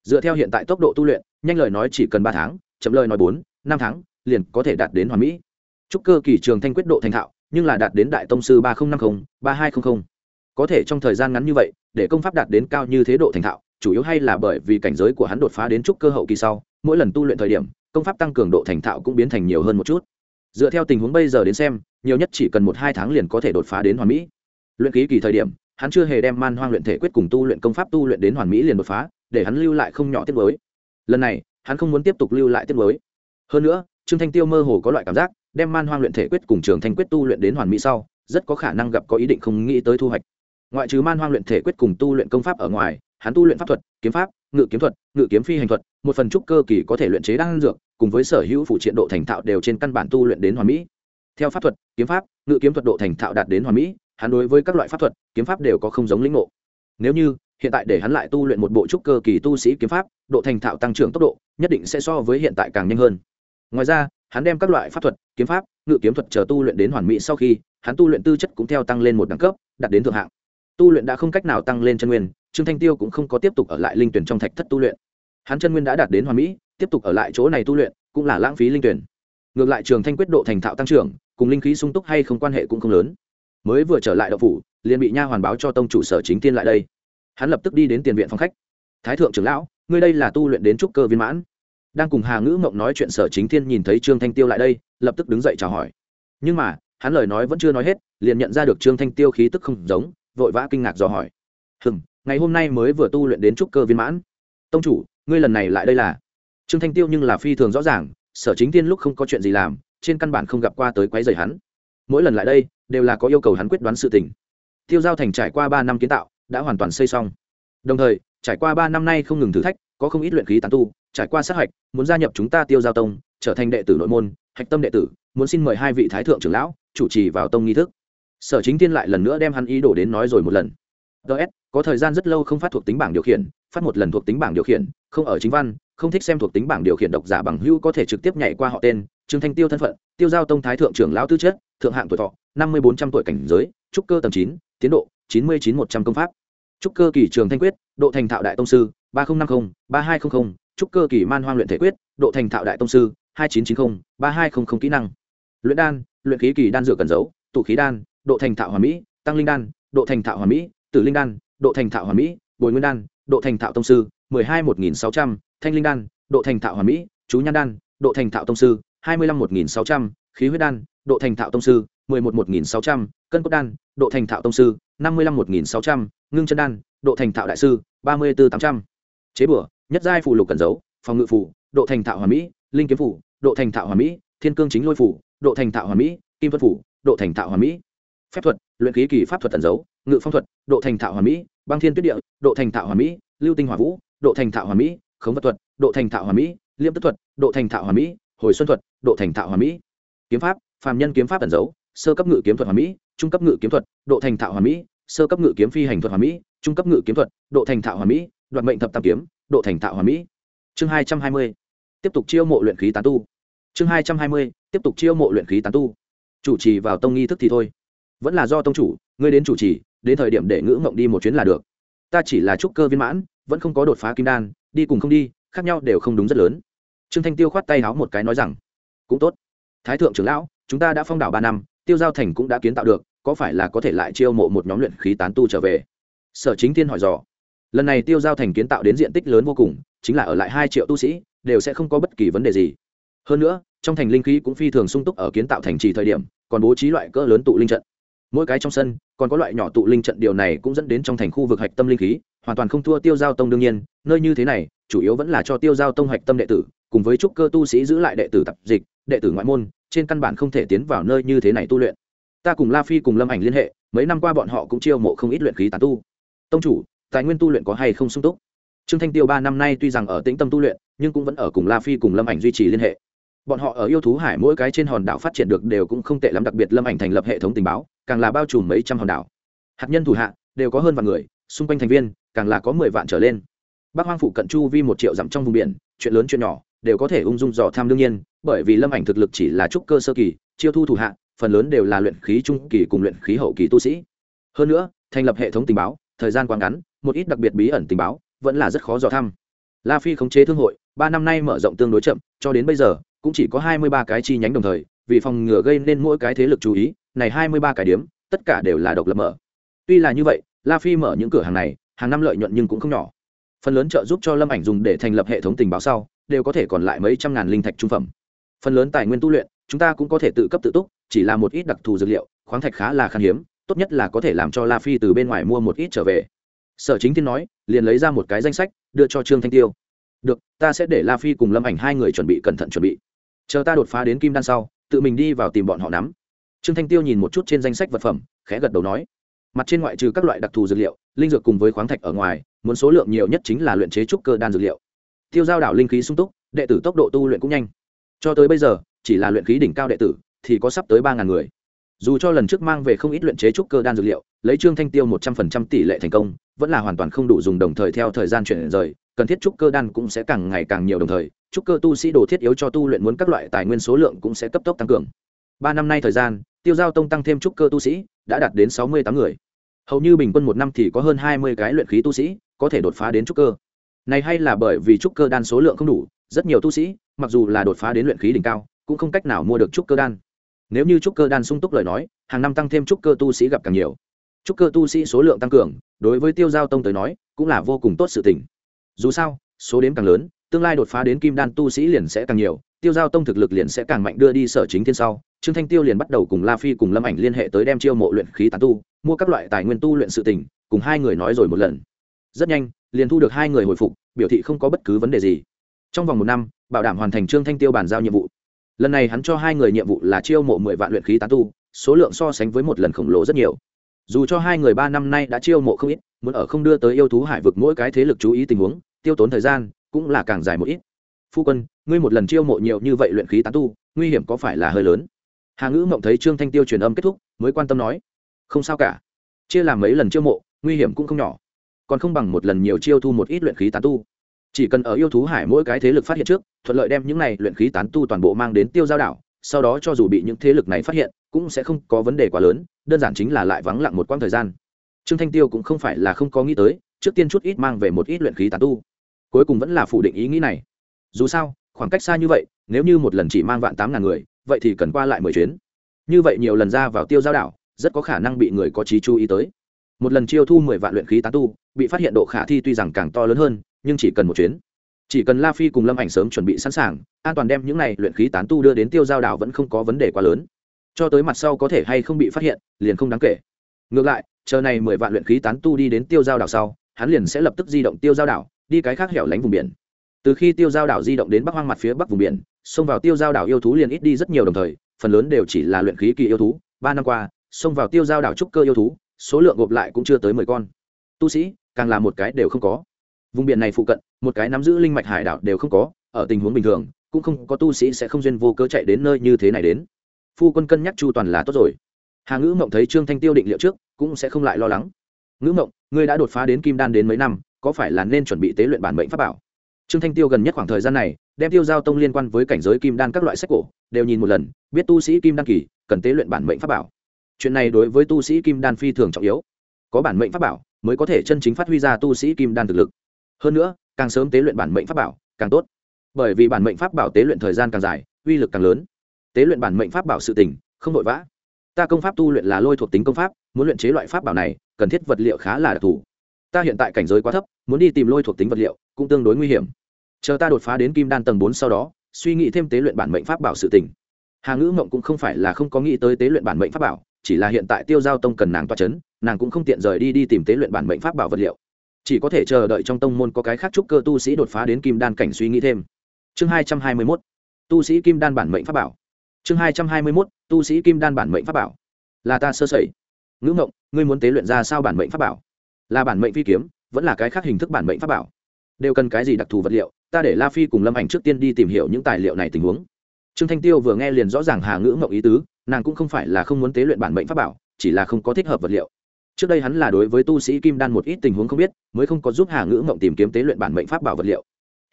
Dựa theo hiện tại tốc độ tu luyện, nhanh lời nói chỉ cần ba tháng, chậm lời nói bốn, năm tháng, liền có thể đạt đến hoàn mỹ. Chúc cơ kỳ trường thanh quyết độ thành thạo, nhưng là đạt đến đại tông sư ba nghìn năm mươi ba hai trăm linh có thể trong thời gian ngắn như vậy, để công pháp đạt đến cao như thế độ thành thạo, chủ yếu hay là bởi vì cảnh giới của hắn đột phá đến trúc cơ hậu kỳ sau, mỗi lần tu luyện thời điểm, công pháp tăng cường độ thành thạo cũng biến thành nhiều hơn một chút dựa theo tình huống bây giờ đến xem, nhiều nhất chỉ cần một hai tháng liền có thể đột phá đến hoàn mỹ. Luyện ký kỳ thời điểm, hắn chưa hề đem man hoang luyện thể quyết cùng tu luyện công pháp tu luyện đến hoàn mỹ liền đột phá, để hắn lưu lại không nhỏ tiết mới. Lần này, hắn không muốn tiếp tục lưu lại tiết mới. Hơn nữa, trương thanh tiêu mơ hồ có loại cảm giác, đem man hoang luyện thể quyết cùng trường thanh quyết tu luyện đến hoàn mỹ sau, rất có khả năng gặp có ý định không nghĩ tới thu hoạch. Ngoại trừ man hoang luyện thể quyết cùng tu luyện công pháp ở ngoài hắn tu luyện pháp thuật, kiếm pháp, ngự kiếm thuật, ngự kiếm phi hành thuật, một phần trúc cơ kỳ có thể luyện chế đan dược, cùng với sở hữu phụ triện độ thành thạo đều trên căn bản tu luyện đến hoàn mỹ. Theo pháp thuật, kiếm pháp, ngự kiếm thuật độ thành thạo đạt đến hoàn mỹ, hắn đối với các loại pháp thuật, kiếm pháp đều có không giống lĩnh ngộ. Nếu như, hiện tại để hắn lại tu luyện một bộ trúc cơ kỳ tu sĩ kiếm pháp, độ thành thạo tăng trưởng tốc độ, nhất định sẽ so với hiện tại càng nhanh hơn. Ngoài ra, hắn đem các loại pháp thuật, kiếm pháp, ngự kiếm thuật chờ tu luyện đến hoàn mỹ sau khi, hắn tu luyện tư chất cũng theo tăng lên một đẳng cấp, đạt đến thượng hạng. Tu luyện đã không cách nào tăng lên chân nguyên trương thanh tiêu cũng không có tiếp tục ở lại linh tuyển trong thạch thất tu luyện. Hắn chân nguyên đã đạt đến hoàn mỹ, tiếp tục ở lại chỗ này tu luyện, cũng là lãng phí linh tuyển. Ngược lại trường thanh quyết độ thành thạo tăng trưởng, cùng linh khí sung túc hay không quan hệ cũng không lớn. Mới vừa trở lại đậu phủ, liền bị nha hoàn báo cho tông chủ sở chính tiên lại đây. Hắn lập tức đi đến tiền viện phòng khách. Thái thượng trưởng lão, ngươi đây là tu luyện đến trúc cơ viên mãn. Đang cùng hà ngữ mộng nói chuyện sở chính thiên nhìn thấy trương thanh tiêu lại đây, lập tức đứng dậy chào hỏi. Nhưng mà, hắn lời nói vẫn chưa nói hết, liền nhận ra được trương thanh tiêu khí tức không giống, vội vã kinh ngạc dò hỏi. Hừm ngày hôm nay mới vừa tu luyện đến trúc cơ viên mãn. Tông chủ, ngươi lần này lại đây là? Trương thanh tiêu nhưng là phi thường rõ ràng, sở chính tiên lúc không có chuyện gì làm, trên căn bản không gặp qua tới quấy rầy hắn. Mỗi lần lại đây, đều là có yêu cầu hắn quyết đoán sự tình. Tiêu giao thành trải qua ba năm kiến tạo, đã hoàn toàn xây xong. Đồng thời, trải qua ba năm nay không ngừng thử thách, có không ít luyện khí tán tu, trải qua sát hạch, muốn gia nhập chúng ta tiêu giao tông, trở thành đệ tử nội môn, hạch tâm đệ tử, muốn xin mời hai vị thái thượng trưởng lão, chủ trì vào tông nghi thức. Sở chính tiên lại lần nữa đem hắn ý đồ đến nói rồi một lần. Ts có thời gian rất lâu không phát thuộc tính bảng điều khiển, phát một lần thuộc tính bảng điều khiển, không ở chính văn, không thích xem thuộc tính bảng điều khiển độc giả bằng hữu có thể trực tiếp nhảy qua họ tên, trương thanh tiêu thân phận, tiêu giao tông thái thượng trưởng lão tư chất, thượng hạng tuổi thọ, năm mươi bốn trăm tuổi cảnh giới, trúc cơ tầng chín, tiến độ, chín mươi chín một trăm công pháp. Trúc cơ kỳ trường thanh quyết, độ thành thạo đại tông sư, ba nghìn năm mươi ba hai trăm linh trúc cơ kỳ man hoang luyện thể quyết, độ thành thạo đại tông sư, hai nghìn chín trăm chín mươi ba hai trăm linh kỹ năng. Luyện đan, luyện khí kỳ đan dược cần giấu, tụ khí đan, độ thành thạo hòa mỹ, tăng linh đan, độ thành thạo hòa mỹ, tử linh đan độ thành thạo hoàn mỹ bồi nguyên đan độ thành thạo tông sư mười hai một nghìn sáu trăm thanh linh đan độ thành thạo hoàn mỹ chú nhan đan độ thành thạo tông sư hai mươi lăm một nghìn sáu trăm khí huyết đan độ thành thạo tông sư mười một một nghìn sáu trăm cân cốt đan độ thành thạo tông sư năm mươi lăm một nghìn sáu trăm ngưng chân đan độ thành thạo đại sư ba mươi bốn tám trăm chế bửa nhất giai phụ lục cần dấu phòng ngự phủ độ thành thạo hoàn mỹ linh kiếm phủ độ thành thạo hoàn mỹ thiên cương chính lôi phủ độ thành thạo hoàn mỹ kim vân phủ độ thành thạo hoàn mỹ phép thuật luyện khí kỳ pháp thuật tẩn dấu, ngự phong thuật, độ thành thạo hoàn mỹ, băng thiên tuyết địa, độ thành thạo hoàn mỹ, lưu tinh hỏa vũ, độ thành thạo hoàn mỹ, khống vật thuật, độ thành thạo hoàn mỹ liêm tức thuật, độ thành thạo hoàn mỹ, hồi xuân thuật, độ thành thạo hoàn mỹ. Kiếm pháp, phàm nhân kiếm pháp tẩn dấu, sơ cấp ngự kiếm thuật hoàn mỹ, trung cấp ngự kiếm thuật, độ thành thạo hoàn mỹ, sơ cấp ngự kiếm phi hành thuật hoàn mỹ, trung cấp ngự kiếm thuật, độ thành thạo hoàn mỹ, đoạt mệnh thập tam kiếm, độ thành thạo hoàn mỹ. Chương hai trăm hai mươi, tiếp tục chiêu mộ luyện khí tán tu. Chương hai trăm hai mươi, tiếp tục chiêu mộ luyện khí tán tu. Chủ trì vào tông nghi thức thì thôi vẫn là do tông chủ, ngươi đến chủ trì, đến thời điểm để ngữ mộng đi một chuyến là được. Ta chỉ là trúc cơ viên mãn, vẫn không có đột phá kim đan, đi cùng không đi, khác nhau đều không đúng rất lớn. Trương thanh tiêu khoát tay háo một cái nói rằng, cũng tốt. Thái thượng trưởng lão, chúng ta đã phong đảo ba năm, tiêu giao thành cũng đã kiến tạo được, có phải là có thể lại chiêu mộ một nhóm luyện khí tán tu trở về? Sở chính tiên hỏi dò. Lần này tiêu giao thành kiến tạo đến diện tích lớn vô cùng, chính là ở lại hai triệu tu sĩ, đều sẽ không có bất kỳ vấn đề gì. Hơn nữa, trong thành linh khí cũng phi thường sung túc ở kiến tạo thành trì thời điểm, còn bố trí loại cỡ lớn tụ linh trận mỗi cái trong sân, còn có loại nhỏ tụ linh trận điều này cũng dẫn đến trong thành khu vực hạch tâm linh khí, hoàn toàn không thua tiêu giao tông đương nhiên. Nơi như thế này, chủ yếu vẫn là cho tiêu giao tông hạch tâm đệ tử, cùng với trúc cơ tu sĩ giữ lại đệ tử tập dịch, đệ tử ngoại môn, trên căn bản không thể tiến vào nơi như thế này tu luyện. Ta cùng la phi cùng lâm ảnh liên hệ, mấy năm qua bọn họ cũng chiêu mộ không ít luyện khí tán tu. Tông chủ, tài nguyên tu luyện có hay không sung túc? Trương thanh tiêu ba năm nay tuy rằng ở tĩnh tâm tu luyện, nhưng cũng vẫn ở cùng la phi cùng lâm ảnh duy trì liên hệ. Bọn họ ở yêu thú hải mỗi cái trên hòn đảo phát triển được đều cũng không tệ lắm, đặc biệt lâm ảnh thành lập hệ thống tình báo càng là bao trùm mấy trăm hòn đảo. Hạt nhân thủ hạ đều có hơn vạn người, xung quanh thành viên càng là có mười vạn trở lên. Bắc hoang phụ cận chu vi một triệu dặm trong vùng biển, chuyện lớn chuyện nhỏ đều có thể ung dung dò tham đương nhiên, bởi vì lâm ảnh thực lực chỉ là trúc cơ sơ kỳ, chiêu thu thủ hạ, phần lớn đều là luyện khí trung kỳ cùng luyện khí hậu kỳ tu sĩ. Hơn nữa, thành lập hệ thống tình báo, thời gian quá ngắn, một ít đặc biệt bí ẩn tình báo vẫn là rất khó dò thăm la phi khống chế thương hội, ba năm nay mở rộng tương đối chậm, cho đến bây giờ cũng chỉ có hai mươi ba cái chi nhánh đồng thời vì phòng ngừa gây nên mỗi cái thế lực chú ý, này hai mươi ba cái điểm tất cả đều là độc lập mở. Tuy là như vậy, la phi mở những cửa hàng này, hàng năm lợi nhuận nhưng cũng không nhỏ. Phần lớn trợ giúp cho lâm ảnh dùng để thành lập hệ thống tình báo sau, đều có thể còn lại mấy trăm ngàn linh thạch trung phẩm. Phần lớn tài nguyên tu luyện, chúng ta cũng có thể tự cấp tự túc, chỉ là một ít đặc thù dược liệu, khoáng thạch khá là khan hiếm, tốt nhất là có thể làm cho la phi từ bên ngoài mua một ít trở về. Sở chính thiên nói, liền lấy ra một cái danh sách, đưa cho trương thanh tiêu. Được, ta sẽ để la phi cùng lâm ảnh hai người chuẩn bị cẩn thận chuẩn bị. Chờ ta đột phá đến kim đan sau tự mình đi vào tìm bọn họ nắm. Trương thanh tiêu nhìn một chút trên danh sách vật phẩm, khẽ gật đầu nói, mặt trên ngoại trừ các loại đặc thù dược liệu, linh dược cùng với khoáng thạch ở ngoài, muốn số lượng nhiều nhất chính là luyện chế trúc cơ đan dược liệu. Tiêu giao đảo linh khí sung túc, đệ tử tốc độ tu luyện cũng nhanh. Cho tới bây giờ, chỉ là luyện khí đỉnh cao đệ tử, thì có sắp tới ba ngàn người. Dù cho lần trước mang về không ít luyện chế trúc cơ đan dược liệu, lấy trương thanh tiêu một trăm phần trăm tỷ lệ thành công, vẫn là hoàn toàn không đủ dùng đồng thời theo thời gian chuyển rời cần thiết trúc cơ đan cũng sẽ càng ngày càng nhiều đồng thời, trúc cơ tu sĩ đồ thiết yếu cho tu luyện muốn các loại tài nguyên số lượng cũng sẽ cấp tốc tăng cường. Ba năm nay thời gian, tiêu giao tông tăng thêm trúc cơ tu sĩ, đã đạt đến sáu mươi tám người. Hầu như bình quân một năm thì có hơn hai mươi cái luyện khí tu sĩ, có thể đột phá đến trúc cơ. Này hay là bởi vì trúc cơ đan số lượng không đủ, rất nhiều tu sĩ, mặc dù là đột phá đến luyện khí đỉnh cao, cũng không cách nào mua được trúc cơ đan. Nếu như trúc cơ đan sung túc lời nói, hàng năm tăng thêm trúc cơ tu sĩ gặp càng nhiều. Trúc cơ tu sĩ số lượng tăng cường, đối với tiêu giao tông tới nói, cũng là vô cùng tốt sự tình dù sao, số đếm càng lớn, tương lai đột phá đến kim đan tu sĩ liền sẽ càng nhiều, tiêu giao tông thực lực liền sẽ càng mạnh đưa đi sở chính thiên sau. Trương thanh tiêu liền bắt đầu cùng la phi cùng lâm ảnh liên hệ tới đem chiêu mộ luyện khí tán tu, mua các loại tài nguyên tu luyện sự tình, cùng hai người nói rồi một lần. Rất nhanh, liền thu được hai người hồi phục, biểu thị không có bất cứ vấn đề gì. Trong vòng một năm, bảo đảm hoàn thành trương thanh tiêu bàn giao nhiệm vụ. Lần này hắn cho hai người nhiệm vụ là chiêu mộ mười vạn luyện khí tán tu, số lượng so sánh với một lần khổng lồ rất nhiều. Dù cho hai người ba năm nay đã chiêu mộ không ít muốn ở không đưa tới yêu thú hải vực mỗi cái thế lực chú ý tình huống, tiêu tốn thời gian cũng là càng dài một ít. Phu quân, ngươi một lần chiêu mộ nhiều như vậy luyện khí tán tu, nguy hiểm có phải là hơi lớn? Hà ngữ mộng thấy trương thanh tiêu truyền âm kết thúc, mới quan tâm nói, không sao cả. Chia làm mấy lần chiêu mộ, nguy hiểm cũng không nhỏ. Còn không bằng một lần nhiều chiêu thu một ít luyện khí tán tu. Chỉ cần ở yêu thú hải mỗi cái thế lực phát hiện trước, thuận lợi đem những này luyện khí tán tu toàn bộ mang đến tiêu giao đảo, sau đó cho dù bị những thế lực này phát hiện, cũng sẽ không có vấn đề quá lớn, đơn giản chính là lại vắng lặng một quãng thời gian trương thanh tiêu cũng không phải là không có nghĩ tới, trước tiên chút ít mang về một ít luyện khí tán tu. Cuối cùng vẫn là phủ định ý nghĩ này. Dù sao, khoảng cách xa như vậy, nếu như một lần chỉ mang vạn tám ngàn người, vậy thì cần qua lại mười chuyến. Như vậy nhiều lần ra vào tiêu giao đảo, rất có khả năng bị người có trí chú ý tới. Một lần chiêu thu mười vạn luyện khí tán tu, bị phát hiện độ khả thi tuy rằng càng to lớn hơn, nhưng chỉ cần một chuyến. Chỉ cần la phi cùng lâm ảnh sớm chuẩn bị sẵn sàng, an toàn đem những này luyện khí tán tu đưa đến tiêu giao đảo vẫn không có vấn đề quá lớn. Cho tới mặt sau có thể hay không bị phát hiện, liền không đáng kể. Ngược lại chờ này mười vạn luyện khí tán tu đi đến tiêu giao đảo sau, hắn liền sẽ lập tức di động tiêu giao đảo, đi cái khác hẻo lánh vùng biển. Từ khi tiêu giao đảo di động đến bắc hoang mặt phía bắc vùng biển, xông vào tiêu giao đảo yêu thú liền ít đi rất nhiều đồng thời, phần lớn đều chỉ là luyện khí kỳ yêu thú. Ba năm qua, xông vào tiêu giao đảo trúc cơ yêu thú, số lượng gộp lại cũng chưa tới mười con. Tu sĩ, càng là một cái đều không có. Vùng biển này phụ cận, một cái nắm giữ linh mạch hải đảo đều không có, ở tình huống bình thường, cũng không có tu sĩ sẽ không duyên vô cớ chạy đến nơi như thế này đến. Phu quân cân nhắc chu toàn là tốt rồi. Hà ngữ mộng thấy trương thanh tiêu định liệu trước cũng sẽ không lại lo lắng. Ngữ mộng, ngươi đã đột phá đến kim đan đến mấy năm, có phải là nên chuẩn bị tế luyện bản mệnh pháp bảo? Trương thanh tiêu gần nhất khoảng thời gian này, đem tiêu giao tông liên quan với cảnh giới kim đan các loại sách cổ, đều nhìn một lần, biết tu sĩ kim đan kỳ, cần tế luyện bản mệnh pháp bảo. Chuyện này đối với tu sĩ kim đan phi thường trọng yếu. Có bản mệnh pháp bảo, mới có thể chân chính phát huy ra tu sĩ kim đan thực lực. Hơn nữa, càng sớm tế luyện bản mệnh pháp bảo, càng tốt. Bởi vì bản mệnh pháp bảo tế luyện thời gian càng dài, uy lực càng lớn. Tế luyện bản mệnh pháp bảo sự tình, không vội vã ta công pháp tu luyện là lôi thuộc tính công pháp, muốn luyện chế loại pháp bảo này, cần thiết vật liệu khá là đặc thù. Ta hiện tại cảnh giới quá thấp, muốn đi tìm lôi thuộc tính vật liệu, cũng tương đối nguy hiểm. Chờ ta đột phá đến kim đan tầng bốn sau đó, suy nghĩ thêm tế luyện bản mệnh pháp bảo sự tình. Hà ngữ mộng cũng không phải là không có nghĩ tới tế luyện bản mệnh pháp bảo, chỉ là hiện tại tiêu giao tông cần nàng toa c h ấ n nàng cũng không tiện rời đi đi tìm tế luyện bản mệnh pháp bảo vật liệu. Chỉ có thể chờ đợi trong tông môn có cái khác chúc cơ tu sĩ đột phá đến kim đan cảnh suy nghĩ thêm. Chương hai trăm hai mươi mốt. Tu sĩ kim đan bản mệnh pháp bảo chương hai trăm hai mươi mốt tu sĩ kim đan bản mệnh pháp bảo. Là ta sơ sẩy. Ngữ Ngộng, ngươi muốn tế luyện ra sao bản mệnh pháp bảo? Là bản mệnh phi kiếm vẫn là cái khác hình thức bản mệnh pháp bảo? Đều cần cái gì đặc thù vật liệu? Ta để la phi cùng lâm ảnh trước tiên đi tìm hiểu những tài liệu này tình huống. Trương thanh tiêu vừa nghe liền rõ ràng hà ngữ Ngộng ý tứ nàng cũng không phải là không muốn tế luyện bản mệnh pháp bảo chỉ là không có thích hợp vật liệu. Trước đây hắn là đối với tu sĩ kim đan một ít tình huống không biết mới không có giúp hà ngữ Ngộng tìm kiếm tế luyện bản mệnh pháp bảo vật liệu.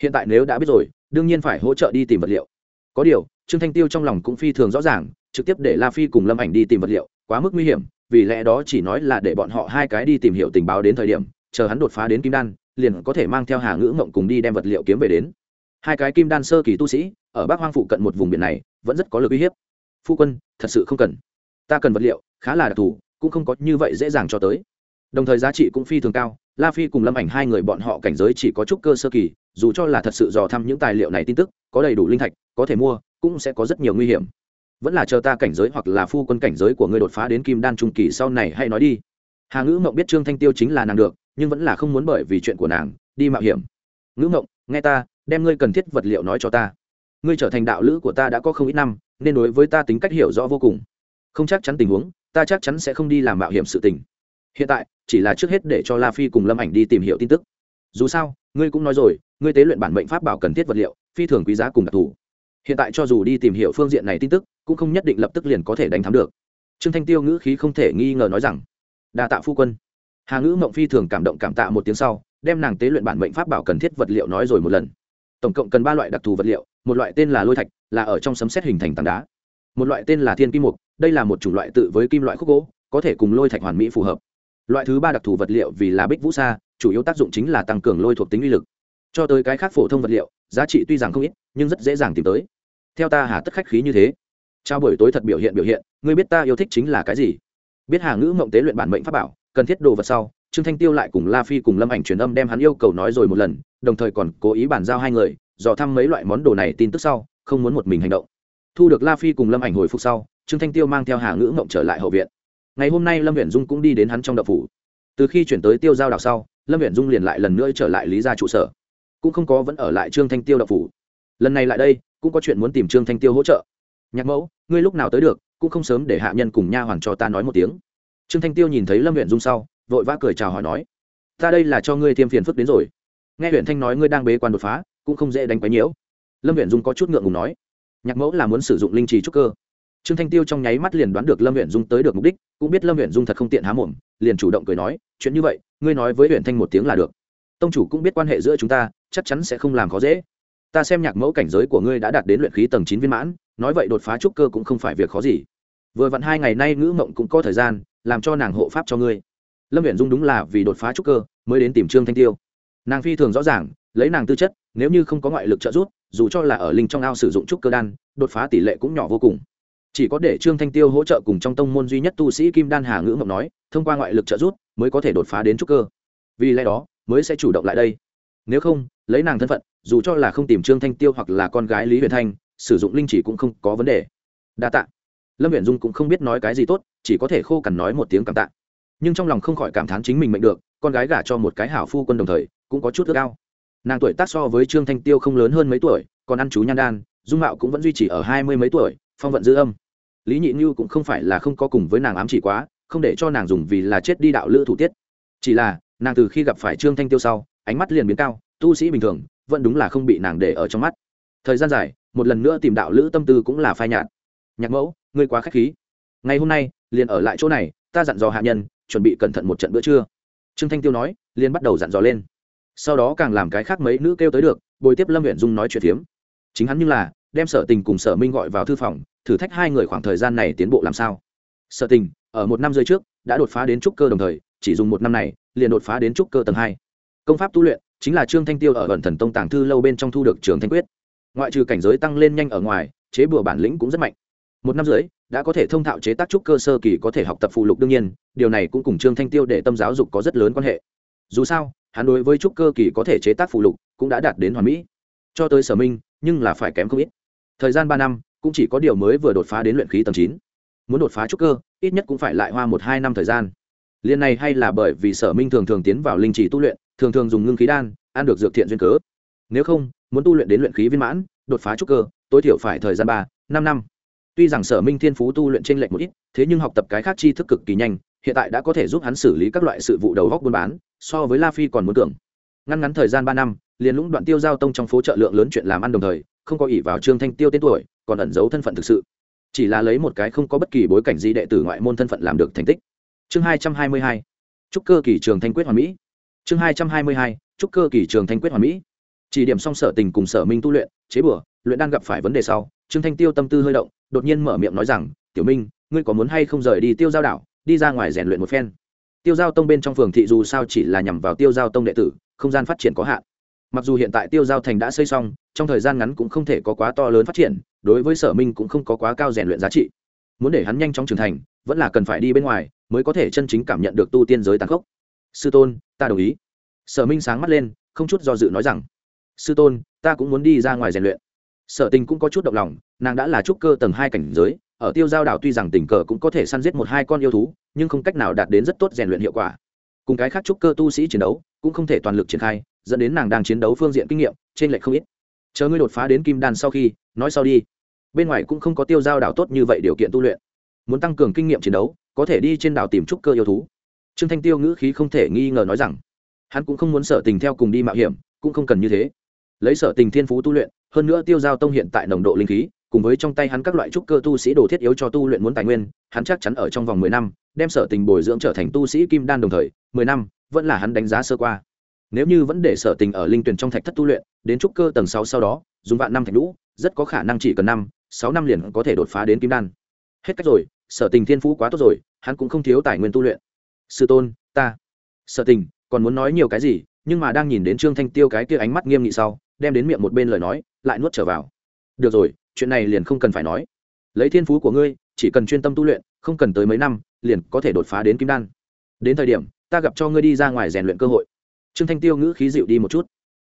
Hiện tại nếu đã biết rồi đương nhiên phải hỗ trợ đi tìm vật liệu. Có điều trương thanh tiêu trong lòng cũng phi thường rõ ràng, trực tiếp để la phi cùng lâm ảnh đi tìm vật liệu, quá mức nguy hiểm, vì lẽ đó chỉ nói là để bọn họ hai cái đi tìm hiểu tình báo đến thời điểm, chờ hắn đột phá đến kim đan, liền có thể mang theo hà ngữ mộng cùng đi đem vật liệu kiếm về đến. Hai cái kim đan sơ kỳ tu sĩ, ở bắc hoang phụ cận một vùng biển này, vẫn rất có lực uy hiếp. Phu quân, thật sự không cần. Ta cần vật liệu, khá là đặc thù, cũng không có như vậy dễ dàng cho tới. Đồng thời giá trị cũng phi thường cao, la phi cùng lâm ảnh hai người bọn họ cảnh giới chỉ có chút cơ sơ kỳ, dù cho là thật sự dò thăm những tài liệu này tin tức, có đầy đủ linh thạch, có thể mua cũng sẽ có rất nhiều nguy hiểm. Vẫn là chờ ta cảnh giới hoặc là phu quân cảnh giới của ngươi đột phá đến kim đan trung kỳ sau này hay nói đi. Hà ngữ mộng biết trương thanh tiêu chính là nàng được, nhưng vẫn là không muốn bởi vì chuyện của nàng, đi mạo hiểm. Ngữ mộng, nghe ta, đem ngươi cần thiết vật liệu nói cho ta. Ngươi trở thành đạo lữ của ta đã có không ít năm, nên đối với ta tính cách hiểu rõ vô cùng. Không chắc chắn tình huống, ta chắc chắn sẽ không đi làm mạo hiểm sự tình. Hiện tại, chỉ là trước hết để cho la phi cùng lâm ảnh đi tìm hiểu tin tức. Dù sao, ngươi cũng nói rồi, ngươi tế luyện bản mệnh pháp bảo cần thiết vật liệu, phi thường quý giá cùng đặc thù hiện tại cho dù đi tìm hiểu phương diện này tin tức, cũng không nhất định lập tức liền có thể đánh thắng được. Trương thanh tiêu ngữ khí không thể nghi ngờ nói rằng, đa tạ phu quân. Hà ngữ mộng phi thường cảm động cảm tạ một tiếng sau, đem nàng tế luyện bản mệnh pháp bảo cần thiết vật liệu nói rồi một lần. Tổng cộng cần ba loại đặc thù vật liệu, một loại tên là lôi thạch, là ở trong sấm xét hình thành tảng đá. Một loại tên là thiên kim mục, đây là một chủng loại tự với kim loại khúc gỗ, có thể cùng lôi thạch hoàn mỹ phù hợp. Loại thứ ba đặc thù vật liệu vì là bích vũ sa, chủ yếu tác dụng chính là tăng cường lôi thuộc tính uy lực. Cho tới cái khác phổ thông vật liệu, giá trị tuy rằng không ít, nhưng rất dễ dàng tìm tới theo ta hà tất khách khí như thế. Trao buổi tối thật biểu hiện biểu hiện, ngươi biết ta yêu thích chính là cái gì? Biết hà ngữ mộng tế luyện bản mệnh pháp bảo, cần thiết đồ vật sau, trương thanh tiêu lại cùng la phi cùng lâm ảnh truyền âm đem hắn yêu cầu nói rồi một lần, đồng thời còn cố ý bàn giao hai người, dò thăm mấy loại món đồ này tin tức sau, không muốn một mình hành động. Thu được la phi cùng lâm ảnh hồi phục sau, trương thanh tiêu mang theo hà ngữ mộng trở lại hậu viện. Ngày hôm nay lâm viện dung cũng đi đến hắn trong đậu phủ. Từ khi chuyển tới tiêu giao đảo sau, lâm viện dung liền lại lần nữa trở lại lý gia trụ sở. Cũng không có vẫn ở lại trương thanh tiêu đậu phủ. Lần này lại đây cũng có chuyện muốn tìm trương thanh tiêu hỗ trợ. Nhạc mẫu, ngươi lúc nào tới được, cũng không sớm để hạ nhân cùng nha hoàn cho ta nói một tiếng. Trương thanh tiêu nhìn thấy lâm huyện dung sau, vội vã cười chào hỏi nói, ta đây là cho ngươi thêm phiền phức đến rồi. Nghe huyện thanh nói ngươi đang bế quan đột phá, cũng không dễ đánh quấy nhiễu. Lâm huyện dung có chút ngượng ngùng nói, nhạc mẫu là muốn sử dụng linh trì trúc cơ. Trương thanh tiêu trong nháy mắt liền đoán được lâm huyện dung tới được mục đích, cũng biết lâm huyện dung thật không tiện há mồm, liền chủ động cười nói, chuyện như vậy, ngươi nói với huyện thanh một tiếng là được. Tông chủ cũng biết quan hệ giữa chúng ta, chắc chắn sẽ không làm khó dễ ta xem nhạc mẫu cảnh giới của ngươi đã đạt đến luyện khí tầng chín viên mãn, nói vậy đột phá trúc cơ cũng không phải việc khó gì. Vừa vặn hai ngày nay ngữ mộng cũng có thời gian, làm cho nàng hộ pháp cho ngươi. Lâm viện dung đúng là vì đột phá trúc cơ mới đến tìm trương thanh tiêu. Nàng phi thường rõ ràng, lấy nàng tư chất, nếu như không có ngoại lực trợ giúp, dù cho là ở linh trong ao sử dụng trúc cơ đan, đột phá tỷ lệ cũng nhỏ vô cùng. Chỉ có để trương thanh tiêu hỗ trợ cùng trong tông môn duy nhất tu sĩ kim đan hà ngữ mộng nói, thông qua ngoại lực trợ giúp mới có thể đột phá đến trúc cơ. Vì lẽ đó, mới sẽ chủ động lại đây. Nếu không, lấy nàng thân phận dù cho là không tìm trương thanh tiêu hoặc là con gái lý huyền thanh, sử dụng linh chỉ cũng không có vấn đề. Đa tạ. Lâm huyền dung cũng không biết nói cái gì tốt, chỉ có thể khô cằn nói một tiếng cảm tạ. Nhưng trong lòng không khỏi cảm thán chính mình mệnh được, con gái gả cho một cái hảo phu quân đồng thời, cũng có chút ước ao. Nàng tuổi tác so với trương thanh tiêu không lớn hơn mấy tuổi, còn ăn chú nhan đan, dung mạo cũng vẫn duy trì ở hai mươi mấy tuổi, phong vận dư âm. Lý nhị như cũng không phải là không có cùng với nàng ám chỉ quá, không để cho nàng dùng vì là chết đi đạo lữ thủ tiết. Chỉ là, nàng từ khi gặp phải trương thanh tiêu sau, ánh mắt liền biến cao, tu sĩ bình thường vẫn đúng là không bị nàng để ở trong mắt. Thời gian dài, một lần nữa tìm đạo lữ tâm tư cũng là phai nhạt. Nhạc mẫu, ngươi quá k h á c h khí. Ngày hôm nay, liền ở lại chỗ này, ta dặn dò hạ nhân, chuẩn bị cẩn thận một trận bữa trưa. Trương thanh tiêu nói, liền bắt đầu dặn dò lên. Sau đó càng làm cái khác mấy nữ kêu tới được, bồi tiếp lâm huyện dung nói chuyện phiếm. Chính hắn như là, đem sở tình cùng sở minh gọi vào thư phòng, thử thách hai người khoảng thời gian này tiến bộ làm sao. Sở tình, ở một năm rưỡi trước, đã đột phá đến trúc cơ đồng thời, chỉ dùng một năm này, liền đột phá đến trúc cơ tầng hai. Công pháp tu luyện chính là trương thanh tiêu ở ẩn thần tông tàng thư lâu bên trong thu được trường thanh quyết. Ngoại trừ cảnh giới tăng lên nhanh ở ngoài, chế bừa bản lĩnh cũng rất mạnh. Một năm rưỡi, đã có thể thông thạo chế tác trúc cơ sơ kỳ có thể học tập phụ lục đương nhiên, điều này cũng cùng trương thanh tiêu để tâm giáo dục có rất lớn quan hệ. Dù sao, hắn đối với trúc cơ kỳ có thể chế tác phụ lục cũng đã đạt đến hoàn mỹ. Cho tới sở minh, nhưng là phải kém không ít. Thời gian ba năm, cũng chỉ có điều mới vừa đột phá đến luyện khí tầng chín. Muốn đột phá trúc cơ, ít nhất cũng phải lại hoa một hai năm thời gian. Liên này hay là bởi vì sở minh thường thường tiến vào linh trì tu luyện thường thường dùng ngưng khí đan, ăn được dược thiện duyên cớ. Nếu không, muốn tu luyện đến luyện khí viên mãn, đột phá trúc cơ, tối thiểu phải thời gian ba, năm năm. Tuy rằng sở minh thiên phú tu luyện t r ê n lệch một ít, thế nhưng học tập cái khác tri thức cực kỳ nhanh, hiện tại đã có thể giúp hắn xử lý các loại sự vụ đầu góc buôn bán, so với la phi còn muốn tưởng. Ngăn ngắn thời gian ba năm, liền lũng đoạn tiêu giao tông trong phố chợ lượng lớn chuyện làm ăn đồng thời, không có ỷ vào trương thanh tiêu tên tuổi, còn ẩn giấu thân phận thực sự. Chỉ là lấy một cái không có bất kỳ bối cảnh gì đệ tử ngoại môn thân phận làm được thành tích. Chương hai trăm hai mươi hai. Trúc cơ kỳ trường thanh quyết hoàn mỹ chương hai trăm hai mươi hai trúc cơ kỳ trường thanh quyết hoàn mỹ. Chỉ điểm xong sở tình cùng sở minh tu luyện, chế bừa luyện đang gặp phải vấn đề sau, trương thanh tiêu tâm tư hơi động, đột nhiên mở miệng nói rằng, tiểu minh, ngươi có muốn hay không rời đi tiêu giao đảo, đi ra ngoài rèn luyện một phen? Tiêu giao tông bên trong phường thị dù sao chỉ là nhằm vào tiêu giao tông đệ tử, không gian phát triển có hạn. Mặc dù hiện tại tiêu giao thành đã xây xong, trong thời gian ngắn cũng không thể có quá to lớn phát triển, đối với sở minh cũng không có quá cao rèn luyện giá trị. Muốn để hắn nhanh chóng trưởng thành, vẫn là cần phải đi bên ngoài, mới có thể chân chính cảm nhận được tu tiên giới tàn khốc sư tôn, ta đồng ý. Sở minh sáng mắt lên, không chút do dự nói rằng, sư tôn, ta cũng muốn đi ra ngoài rèn luyện. Sở tình cũng có chút động lòng, nàng đã là trúc cơ tầng hai cảnh giới, ở tiêu giao đảo tuy rằng tình cờ cũng có thể săn giết một hai con yêu thú, nhưng không cách nào đạt đến rất tốt rèn luyện hiệu quả. Cùng cái khác trúc cơ tu sĩ chiến đấu, cũng không thể toàn lực triển khai, dẫn đến nàng đang chiến đấu phương diện kinh nghiệm, trên lệch không ít. Chờ ngươi đột phá đến kim đan sau khi, nói sau đi. Bên ngoài cũng không có tiêu giao đảo tốt như vậy điều kiện tu luyện. Muốn tăng cường kinh nghiệm chiến đấu, có thể đi trên đảo tìm trúc cơ yêu thú trương thanh tiêu ngữ khí không thể nghi ngờ nói rằng, hắn cũng không muốn sở tình theo cùng đi mạo hiểm, cũng không cần như thế. Lấy sở tình thiên phú tu luyện, hơn nữa tiêu giao tông hiện tại nồng độ linh khí, cùng với trong tay hắn các loại trúc cơ tu sĩ đồ thiết yếu cho tu luyện muốn tài nguyên, hắn chắc chắn ở trong vòng mười năm, đem sở tình bồi dưỡng trở thành tu sĩ kim đan đồng thời, mười năm, vẫn là hắn đánh giá sơ qua. Nếu như vẫn để sở tình ở linh tuyển trong thạch thất tu luyện, đến trúc cơ tầng sáu sau đó, dùng vạn năm thạch lũ rất có khả năng chỉ cần năm, sáu năm liền có thể đột phá đến kim đan. Hết cách rồi, sở tình thiên phú quá tốt rồi, hắn cũng không thiếu tài nguyên tu luyện sư tôn, ta sở tình, còn muốn nói nhiều cái gì? Nhưng mà đang nhìn đến trương thanh tiêu cái kia ánh mắt nghiêm nghị sau, đem đến miệng một bên lời nói, lại nuốt trở vào. Được rồi, chuyện này liền không cần phải nói. Lấy thiên phú của ngươi, chỉ cần chuyên tâm tu luyện, không cần tới mấy năm, liền có thể đột phá đến kim đan. Đến thời điểm, ta gặp cho ngươi đi ra ngoài rèn luyện cơ hội. Trương thanh tiêu ngữ khí dịu đi một chút.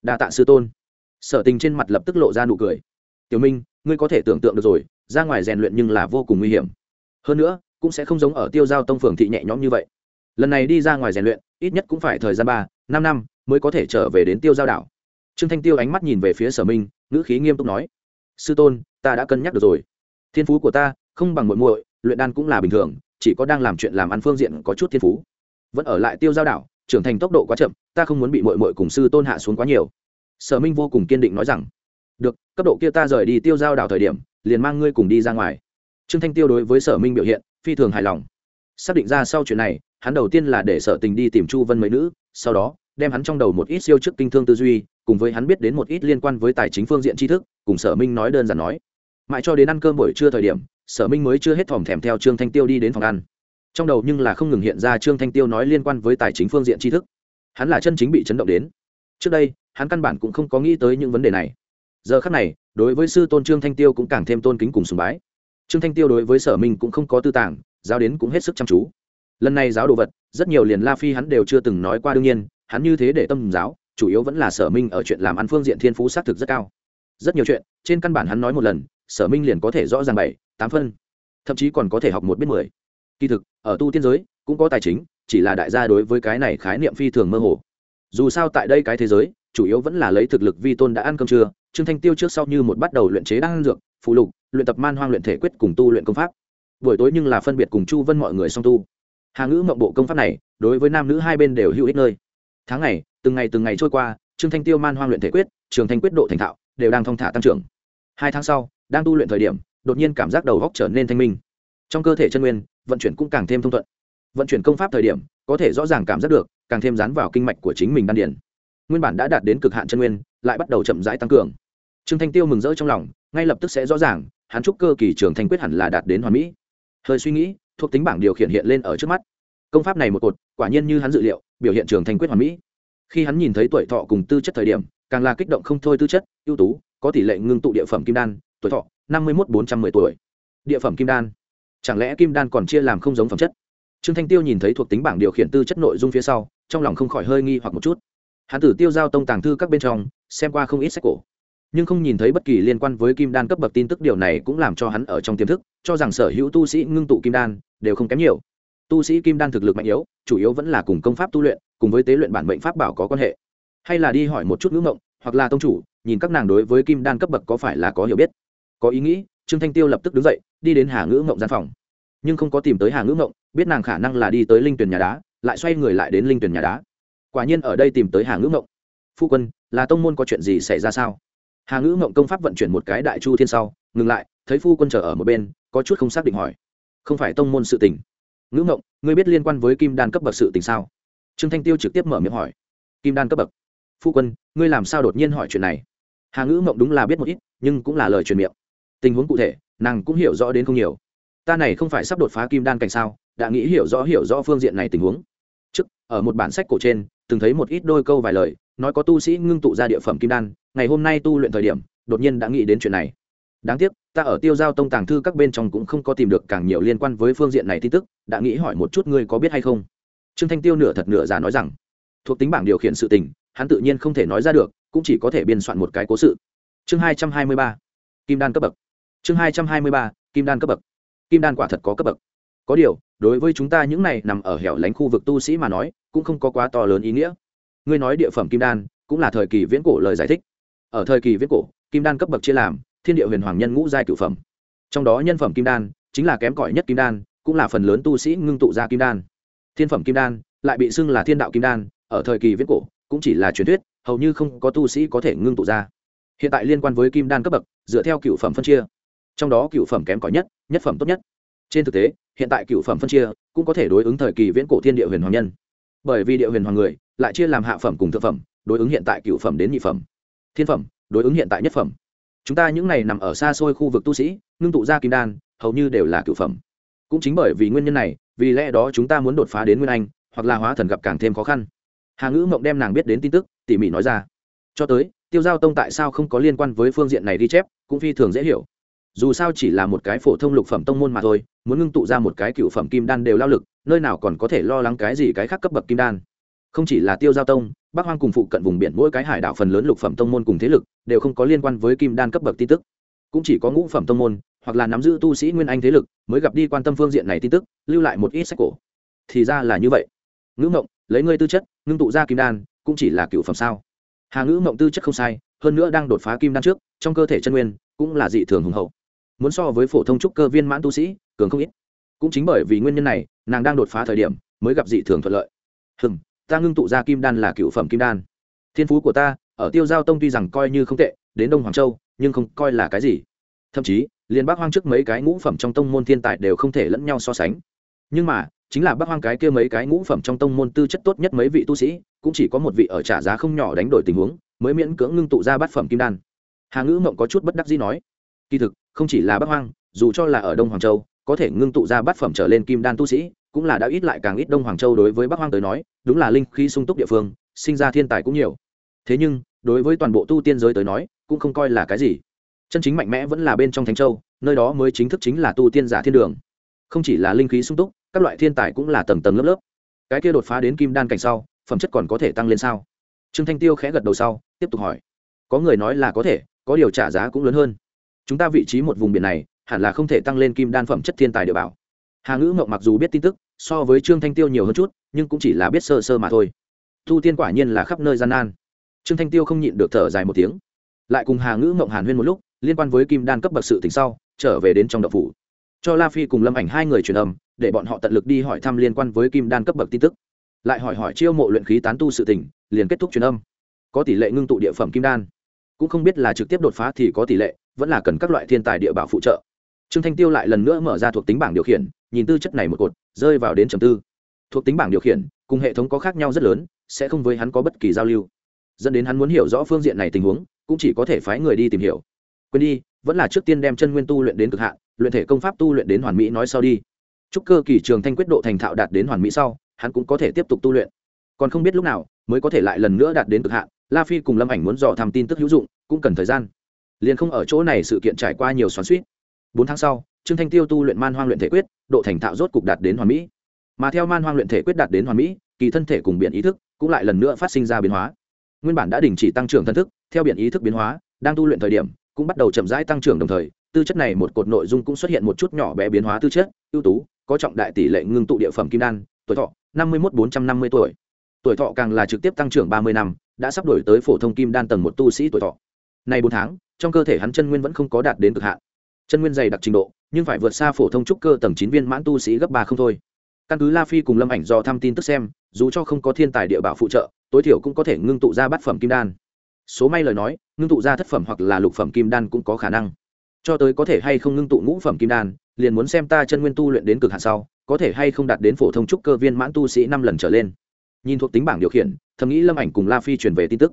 Đa tạ sư tôn. Sở tình trên mặt lập tức lộ ra nụ cười. Tiểu minh, ngươi có thể tưởng tượng được rồi, ra ngoài rèn luyện nhưng là vô cùng nguy hiểm. Hơn nữa, cũng sẽ không giống ở tiêu giao tông phường thị nhẹ nhõm như vậy lần này đi ra ngoài rèn luyện, ít nhất cũng phải thời gian ba, năm năm mới có thể trở về đến tiêu giao đảo. Trương thanh tiêu ánh mắt nhìn về phía sở minh, ngữ khí nghiêm túc nói, sư tôn, ta đã cân nhắc được rồi. Thiên phú của ta, không bằng muội muội, luyện đan cũng là bình thường, chỉ có đang làm chuyện làm ăn phương diện có chút thiên phú. Vẫn ở lại tiêu giao đảo, trưởng thành tốc độ quá chậm, ta không muốn bị muội muội cùng sư tôn hạ xuống quá nhiều. Sở minh vô cùng kiên định nói rằng, được, cấp độ kia ta rời đi tiêu giao đảo thời điểm, liền mang ngươi cùng đi ra ngoài. Trương thanh tiêu đối với sở minh biểu hiện phi thường hài lòng. Xác định ra sau chuyện này hắn đầu tiên là để sở tình đi tìm chu vân mấy nữ, sau đó, đem hắn trong đầu một ít siêu chức kinh thương tư duy, cùng với hắn biết đến một ít liên quan với tài chính phương diện tri thức, cùng sở minh nói đơn giản nói. Mãi cho đến ăn cơm buổi trưa thời điểm, sở minh mới chưa hết thòm thèm theo trương thanh tiêu đi đến phòng ăn. Trong đầu nhưng là không ngừng hiện ra trương thanh tiêu nói liên quan với tài chính phương diện tri thức. Hắn là chân chính bị chấn động đến. Trước đây, hắn căn bản cũng không có nghĩ tới những vấn đề này. Giờ khác này, đối với sư tôn trương thanh tiêu cũng càng thêm tôn kính cùng sùng bái. Trương thanh tiêu đối với sở minh cũng không có tư tảng giao đến cũng hết sức chăm chú lần này giáo đồ vật, rất nhiều liền la phi hắn đều chưa từng nói qua đương nhiên, hắn như thế để tâm giáo, chủ yếu vẫn là sở minh ở chuyện làm ăn phương diện thiên phú xác thực rất cao. Rất nhiều chuyện, trên căn bản hắn nói một lần, sở minh liền có thể rõ ràng bảy, tám phân, thậm chí còn có thể học một biết mười. Kỳ thực, ở tu tiên giới, cũng có tài chính, chỉ là đại gia đối với cái này khái niệm phi thường mơ hồ. Dù sao tại đây cái thế giới, chủ yếu vẫn là lấy thực lực vi tôn đã ăn cơm trưa, trương thanh tiêu trước sau như một bắt đầu luyện chế đan dược phụ lục, luyện tập man hoang luyện thể quyết cùng tu luyện công pháp. Buổi tối nhưng là phân biệt cùng chu vân mọi người song tu hà ngữ mộng bộ công pháp này, đối với nam nữ hai bên đều hữu ích nơi. Tháng ngày, từng ngày từng ngày trôi qua, trương thanh tiêu man hoang luyện thể quyết, trường thanh quyết độ thành thạo, đều đang thong thả tăng trưởng. Hai tháng sau, đang tu luyện thời điểm, đột nhiên cảm giác đầu góc trở nên thanh minh. Trong cơ thể chân nguyên, vận chuyển cũng càng thêm thông thuận. Vận chuyển công pháp thời điểm, có thể rõ ràng cảm giác được, càng thêm dán vào kinh mạch của chính mình đan điển nguyên bản đã đạt đến cực hạn chân nguyên, lại bắt đầu chậm rãi tăng cường. Trương thanh tiêu mừng rỡ trong lòng, ngay lập tức sẽ rõ ràng, hắn trúc cơ kỳ trường thanh quyết hẳn là đạt đến hoàn mỹ. Hơi suy nghĩ thuộc tính bảng điều khiển hiện lên ở trước mắt. Công pháp này một cột, quả nhiên như hắn dự liệu, biểu hiện trường thanh quyết hoàn mỹ. Khi hắn nhìn thấy tuổi thọ cùng tư chất thời điểm, càng là kích động không thôi tư chất, ưu tú, có tỷ lệ ngưng tụ địa phẩm kim đan, tuổi thọ, năm mươi một bốn trăm m ư ơ i tuổi. Địa phẩm kim đan. Chẳng lẽ kim đan còn chia làm không giống phẩm chất? Trương thanh tiêu nhìn thấy thuộc tính bảng điều khiển tư chất nội dung phía sau, trong lòng không khỏi hơi nghi hoặc một chút. Hắn tử tiêu giao tông tàng thư các bên trong, xem qua không ít sách cổ nhưng không nhìn thấy bất kỳ liên quan với kim đan cấp bậc tin tức điều này cũng làm cho hắn ở trong tiềm thức, cho rằng sở hữu tu sĩ ngưng tụ kim đan đều không kém nhiều. Tu sĩ kim đan thực lực mạnh yếu, chủ yếu vẫn là cùng công pháp tu luyện, cùng với tế luyện bản mệnh pháp bảo có quan hệ. Hay là đi hỏi một chút ngưỡng ngộng hoặc là tông chủ, nhìn các nàng đối với kim đan cấp bậc có phải là có hiểu biết. Có ý nghĩ, trương thanh tiêu lập tức đứng dậy, đi đến hà ngữ mộng gian phòng. Nhưng không có tìm tới hà ngữ mộng, biết nàng khả năng là đi tới linh tuyển nhà đá, lại xoay người lại đến linh tuyển nhà đá. Quả nhiên ở đây tìm tới hà ngữ mộng. Phu quân, là tông môn có chuyện gì xảy ra sao? Hà ngữ mộng công pháp vận chuyển một cái đại chu thiên sau, ngừng lại, thấy phu quân chờ ở một bên, có chút không xác định hỏi. Không phải tông môn sự tình. Ngữ mộng, ngươi biết liên quan với kim đan cấp bậc sự tình sao? Trương thanh tiêu trực tiếp mở miệng hỏi. Kim đan cấp bậc? Phu quân, ngươi làm sao đột nhiên hỏi chuyện này? Hà ngữ mộng đúng là biết một ít, nhưng cũng là lời truyền miệng. Tình huống cụ thể, nàng cũng hiểu rõ đến không nhiều. Ta này không phải sắp đột phá kim đan cảnh sao, đã nghĩ hiểu rõ hiểu rõ phương diện này tình huống. Trước, ở một bản sách cổ trên, từng thấy một ít đôi câu vài lời nói có tu sĩ ngưng tụ ra địa phẩm kim đan, ngày hôm nay tu luyện thời điểm, đột nhiên đã nghĩ đến chuyện này. Đáng tiếc, ta ở tiêu giao tông tàng thư các bên trong cũng không có tìm được càng nhiều liên quan với phương diện này tin tức, đã nghĩ hỏi một chút ngươi có biết hay không? Trương thanh tiêu nửa thật nửa giả nói rằng, thuộc tính bảng điều khiển sự tình, hắn tự nhiên không thể nói ra được, cũng chỉ có thể biên soạn một cái cố sự. Chương hai trăm hai mươi ba, kim đan cấp bậc. Chương hai trăm hai mươi ba, kim đan cấp bậc. Kim đan quả thật có cấp bậc. Có điều, đối với chúng ta những này nằm ở hẻo lánh khu vực tu sĩ mà nói, cũng không có quá to lớn ý nghĩa ngươi nói địa phẩm kim đan, cũng là thời kỳ viễn cổ lời giải thích. Ở thời kỳ viễn cổ, kim đan cấp bậc chia làm, thiên địa huyền hoàng nhân ngũ giai cửu phẩm. Trong đó nhân phẩm kim đan, chính là kém cỏi nhất kim đan, cũng là phần lớn tu sĩ ngưng tụ ra kim đan. Thiên phẩm kim đan, lại bị xưng là thiên đạo kim đan, ở thời kỳ viễn cổ, cũng chỉ là truyền thuyết, hầu như không có tu sĩ có thể ngưng tụ ra. Hiện tại liên quan với kim đan cấp bậc, dựa theo cựu phẩm phân chia. Trong đó cựu phẩm kém cỏi nhất nhất phẩm tốt nhất. Trên thực tế, hiện tại cựu phẩm phân chia cũng có thể đối ứng thời kỳ viễn cổ thiên địa huyền hoàng nhân. Bởi vì địa huyền hoàng người lại chia làm hạ phẩm cùng thượng phẩm, đối ứng hiện tại cựu phẩm đến nhị phẩm. Thiên phẩm, đối ứng hiện tại nhất phẩm. Chúng ta những này nằm ở xa xôi khu vực tu sĩ, ngưng tụ ra kim đan, hầu như đều là cựu phẩm. Cũng chính bởi vì nguyên nhân này, vì lẽ đó chúng ta muốn đột phá đến nguyên anh, hoặc là hóa thần gặp càng thêm khó khăn. Hà ngữ mộng đem nàng biết đến tin tức, tỉ mỉ nói ra. Cho tới, tiêu giao tông tại sao không có liên quan với phương diện này ghi chép, cũng phi thường dễ hiểu. Dù sao chỉ là một cái phổ thông lục phẩm tông môn mà thôi, muốn ngưng tụ ra một cái cựu phẩm kim đan đều lao lực, nơi nào còn có thể lo lắng cái gì cái khác cấp bậc kim đan không chỉ là tiêu giao tông, bắc hoang cùng phụ cận vùng biển mỗi cái hải đảo phần lớn lục phẩm tông môn cùng thế lực, đều không có liên quan với kim đan cấp bậc tin tức. Cũng chỉ có ngũ phẩm tông môn, hoặc là nắm giữ tu sĩ nguyên anh thế lực, mới gặp đi quan tâm phương diện này tin tức, lưu lại một ít sách cổ. Thì ra là như vậy. Ngữ mộng, lấy ngươi tư chất, ngưng tụ ra kim đan, cũng chỉ là cựu phẩm sao? Hà ngữ mộng tư chất không sai, hơn nữa đang đột phá kim đan trước, trong cơ thể chân nguyên, cũng là dị thường hùng hậu. Muốn so với phổ thông trúc cơ viên mãn tu sĩ, cường không ít. Cũng chính bởi vì nguyên nhân này, nàng đang đột phá thời điểm, mới gặp dị thường thuận lợi. Hừng ta ngưng tụ ra kim đan là cựu phẩm kim đan. Thiên phú của ta, ở tiêu giao tông tuy rằng coi như không tệ, đến đông hoàng châu, nhưng không coi là cái gì. Thậm chí, liền bác hoang trước mấy cái ngũ phẩm trong tông môn thiên tài đều không thể lẫn nhau so sánh. Nhưng mà, chính là bác hoang cái kia mấy cái ngũ phẩm trong tông môn tư chất tốt nhất mấy vị tu sĩ, cũng chỉ có một vị ở trả giá không nhỏ đánh đổi tình huống, mới miễn cưỡng ngưng tụ ra bát phẩm kim đan. Hà ngữ mộng có chút bất đắc dĩ nói, kỳ thực, không chỉ là bác hoang, dù cho là ở đông hoàng châu, có thể ngưng tụ ra bát phẩm trở lên kim đan tu sĩ cũng là đã ít lại càng ít đông hoàng châu đối với bắc hoang tới nói, đúng là linh khí sung túc địa phương, sinh ra thiên tài cũng nhiều. Thế nhưng, đối với toàn bộ tu tiên giới tới nói, cũng không coi là cái gì. Chân chính mạnh mẽ vẫn là bên trong thánh châu, nơi đó mới chính thức chính là tu tiên giả thiên đường. Không chỉ là linh khí sung túc, các loại thiên tài cũng là tầng tầng lớp lớp. Cái kia đột phá đến kim đan cảnh sau, phẩm chất còn có thể tăng lên sao? Trương thanh tiêu khẽ gật đầu sau, tiếp tục hỏi. Có người nói là có thể, có điều trả giá cũng lớn hơn. Chúng ta vị trí một vùng biển này, hẳn là không thể tăng lên kim đan phẩm chất thiên tài địa bảo. Hà ngữ mộng mặc dù biết tin tức so với trương thanh tiêu nhiều hơn chút, nhưng cũng chỉ là biết sơ sơ mà thôi. Thu tiên quả nhiên là khắp nơi gian nan. Trương thanh tiêu không nhịn được thở dài một tiếng. Lại cùng hà ngữ mộng hàn huyên một lúc, liên quan với kim đan cấp bậc sự tỉnh sau, trở về đến trong đậu phủ. Cho la phi cùng lâm ảnh hai người truyền âm, để bọn họ tận lực đi hỏi thăm liên quan với kim đan cấp bậc tin tức. Lại hỏi hỏi chiêu mộ luyện khí tán tu sự tỉnh liền kết thúc truyền âm. Có tỷ lệ ngưng tụ địa phẩm kim đan. Cũng không biết là trực tiếp đột phá thì có tỷ lệ, vẫn là cần các loại thiên tài địa bảo phụ trợ. Trương thanh tiêu lại lần nữa mở ra thuộc tính bảng điều khiển nhìn tư chất này một cột, rơi vào đến trầm tư. Thuộc tính bảng điều khiển, cùng hệ thống có khác nhau rất lớn, sẽ không với hắn có bất kỳ giao lưu. Dẫn đến hắn muốn hiểu rõ phương diện này tình huống, cũng chỉ có thể phái người đi tìm hiểu. Quên đi, vẫn là trước tiên đem chân nguyên tu luyện đến cực hạn, luyện thể công pháp tu luyện đến hoàn mỹ nói sau đi. Chúc cơ kỳ trường thanh quyết độ thành thạo đạt đến hoàn mỹ sau, hắn cũng có thể tiếp tục tu luyện. Còn không biết lúc nào, mới có thể lại lần nữa đạt đến cực hạn, la phi cùng lâm ảnh muốn dò tham tin tức hữu dụng, cũng cần thời gian. Liền không ở chỗ này sự kiện trải qua nhiều xoắn suýt bốn tháng sau trương thanh tiêu tu luyện man hoang luyện thể quyết, độ thành thạo rốt cục đạt đến hoàn mỹ. Mà theo man hoang luyện thể quyết đạt đến hoàn mỹ, kỳ thân thể cùng biện ý thức cũng lại lần nữa phát sinh ra biến hóa. Nguyên bản đã đình chỉ tăng trưởng thân thức, theo biện ý thức biến hóa, đang tu luyện thời điểm, cũng bắt đầu chậm rãi tăng trưởng đồng thời, tư chất này một cột nội dung cũng xuất hiện một chút nhỏ bé biến hóa tư chất, ưu tú, có trọng đại tỷ lệ ngưng tụ địa phẩm kim đan, tuổi thọ năm mươi một bốn trăm năm mươi tuổi. Tuổi thọ càng là trực tiếp tăng trưởng ba mươi năm, đã sắp đổi tới phổ thông kim đan tầng một tu sĩ tuổi thọ. Này bốn tháng, trong cơ thể hắn chân nguyên vẫn không có đạt đến cực hạn chân nguyên dày đặc trình độ, nhưng phải vượt xa phổ thông trúc cơ tầng chín viên mãn tu sĩ gấp ba không thôi. Căn cứ la phi cùng lâm ảnh do thăm tin tức xem, dù cho không có thiên tài địa bảo phụ trợ, tối thiểu cũng có thể ngưng tụ ra bát phẩm kim đan. Số may lời nói, ngưng tụ ra thất phẩm hoặc là lục phẩm kim đan cũng có khả năng. Cho tới có thể hay không ngưng tụ ngũ phẩm kim đan, liền muốn xem ta chân nguyên tu luyện đến cực hạn sau, có thể hay không đạt đến phổ thông trúc cơ viên mãn tu sĩ năm lần trở lên. Nhìn thuộc tính bảng điều khiển, thầm nghĩ lâm ảnh cùng la phi truyền về tin tức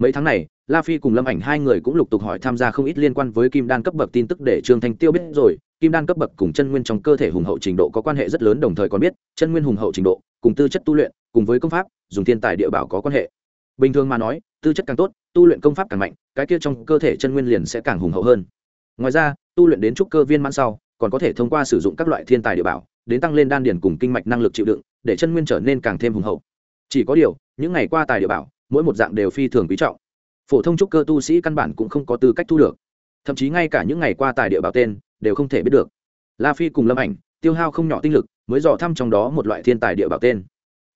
mấy tháng này, la phi cùng lâm ảnh hai người cũng lục tục hỏi tham gia không ít liên quan với kim đan cấp bậc tin tức để trương thanh tiêu biết rồi. Kim đan cấp bậc cùng chân nguyên trong cơ thể hùng hậu trình độ có quan hệ rất lớn, đồng thời còn biết, chân nguyên hùng hậu trình độ, cùng tư chất tu luyện, cùng với công pháp, dùng thiên tài địa bảo có quan hệ. Bình thường mà nói, tư chất càng tốt, tu luyện công pháp càng mạnh, cái kia trong cơ thể chân nguyên liền sẽ càng hùng hậu hơn. Ngoài ra, tu luyện đến trúc cơ viên mãn sau, còn có thể thông qua sử dụng các loại thiên tài địa bảo, đến tăng lên đan điền cùng kinh mạch năng lực chịu đựng, để chân nguyên trở nên càng thêm hùng hậu. Chỉ có điều, những ngày qua tài địa bảo mỗi một dạng đều phi thường quý trọng. Phổ thông trúc cơ tu sĩ căn bản cũng không có tư cách thu được. Thậm chí ngay cả những ngày qua tài địa bảo tên đều không thể biết được. La phi cùng lâm ảnh, tiêu hao không nhỏ tinh lực, mới dò thăm trong đó một loại thiên tài địa bảo tên.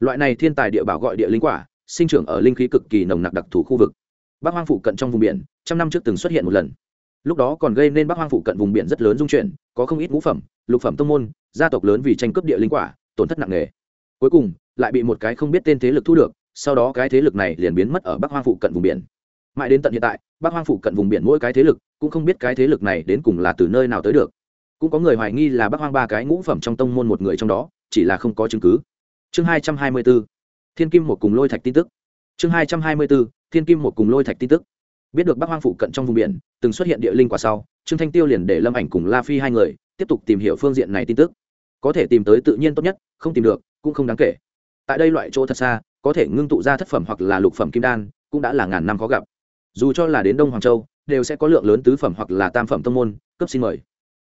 Loại này thiên tài địa bảo gọi địa linh quả, sinh trưởng ở linh khí cực kỳ nồng nặc đặc thù khu vực. Bắc hoang phụ cận trong vùng biển, trăm năm trước từng xuất hiện một lần. Lúc đó còn gây nên bắc hoang phụ cận vùng biển rất lớn dung chuyển, có không ít ngũ phẩm, lục phẩm tông môn, gia tộc lớn vì tranh cướp địa linh quả, tổn thất nặng nề. Cuối cùng, lại bị một cái không biết tên thế lực thu được sau đó cái thế lực này liền biến mất ở bắc hoang phụ cận vùng biển. Mãi đến tận hiện tại, bắc hoang phụ cận vùng biển mỗi cái thế lực cũng không biết cái thế lực này đến cùng là từ nơi nào tới được. Cũng có người hoài nghi là bắc hoang ba cái ngũ phẩm trong tông môn một người trong đó, chỉ là không có chứng cứ. Chương hai trăm hai mươi b ố thiên kim một cùng lôi thạch tin tức. Chương hai trăm hai mươi b ố thiên kim một cùng lôi thạch tin tức. Biết được bắc hoang phụ cận trong vùng biển, từng xuất hiện địa linh quả sau, trương thanh tiêu liền để lâm ảnh cùng la phi hai người tiếp tục tìm hiểu phương diện này tin tức. Có thể tìm tới tự nhiên tốt nhất, không tìm được, cũng không đáng kể. Tại đây loại chỗ thật xa có thể ngưng tụ ra thất phẩm hoặc là lục phẩm kim đan, cũng đã là ngàn năm khó gặp. Dù cho là đến đông hoàng châu, đều sẽ có lượng lớn tứ phẩm hoặc là tam phẩm tông môn, cấp xin mời.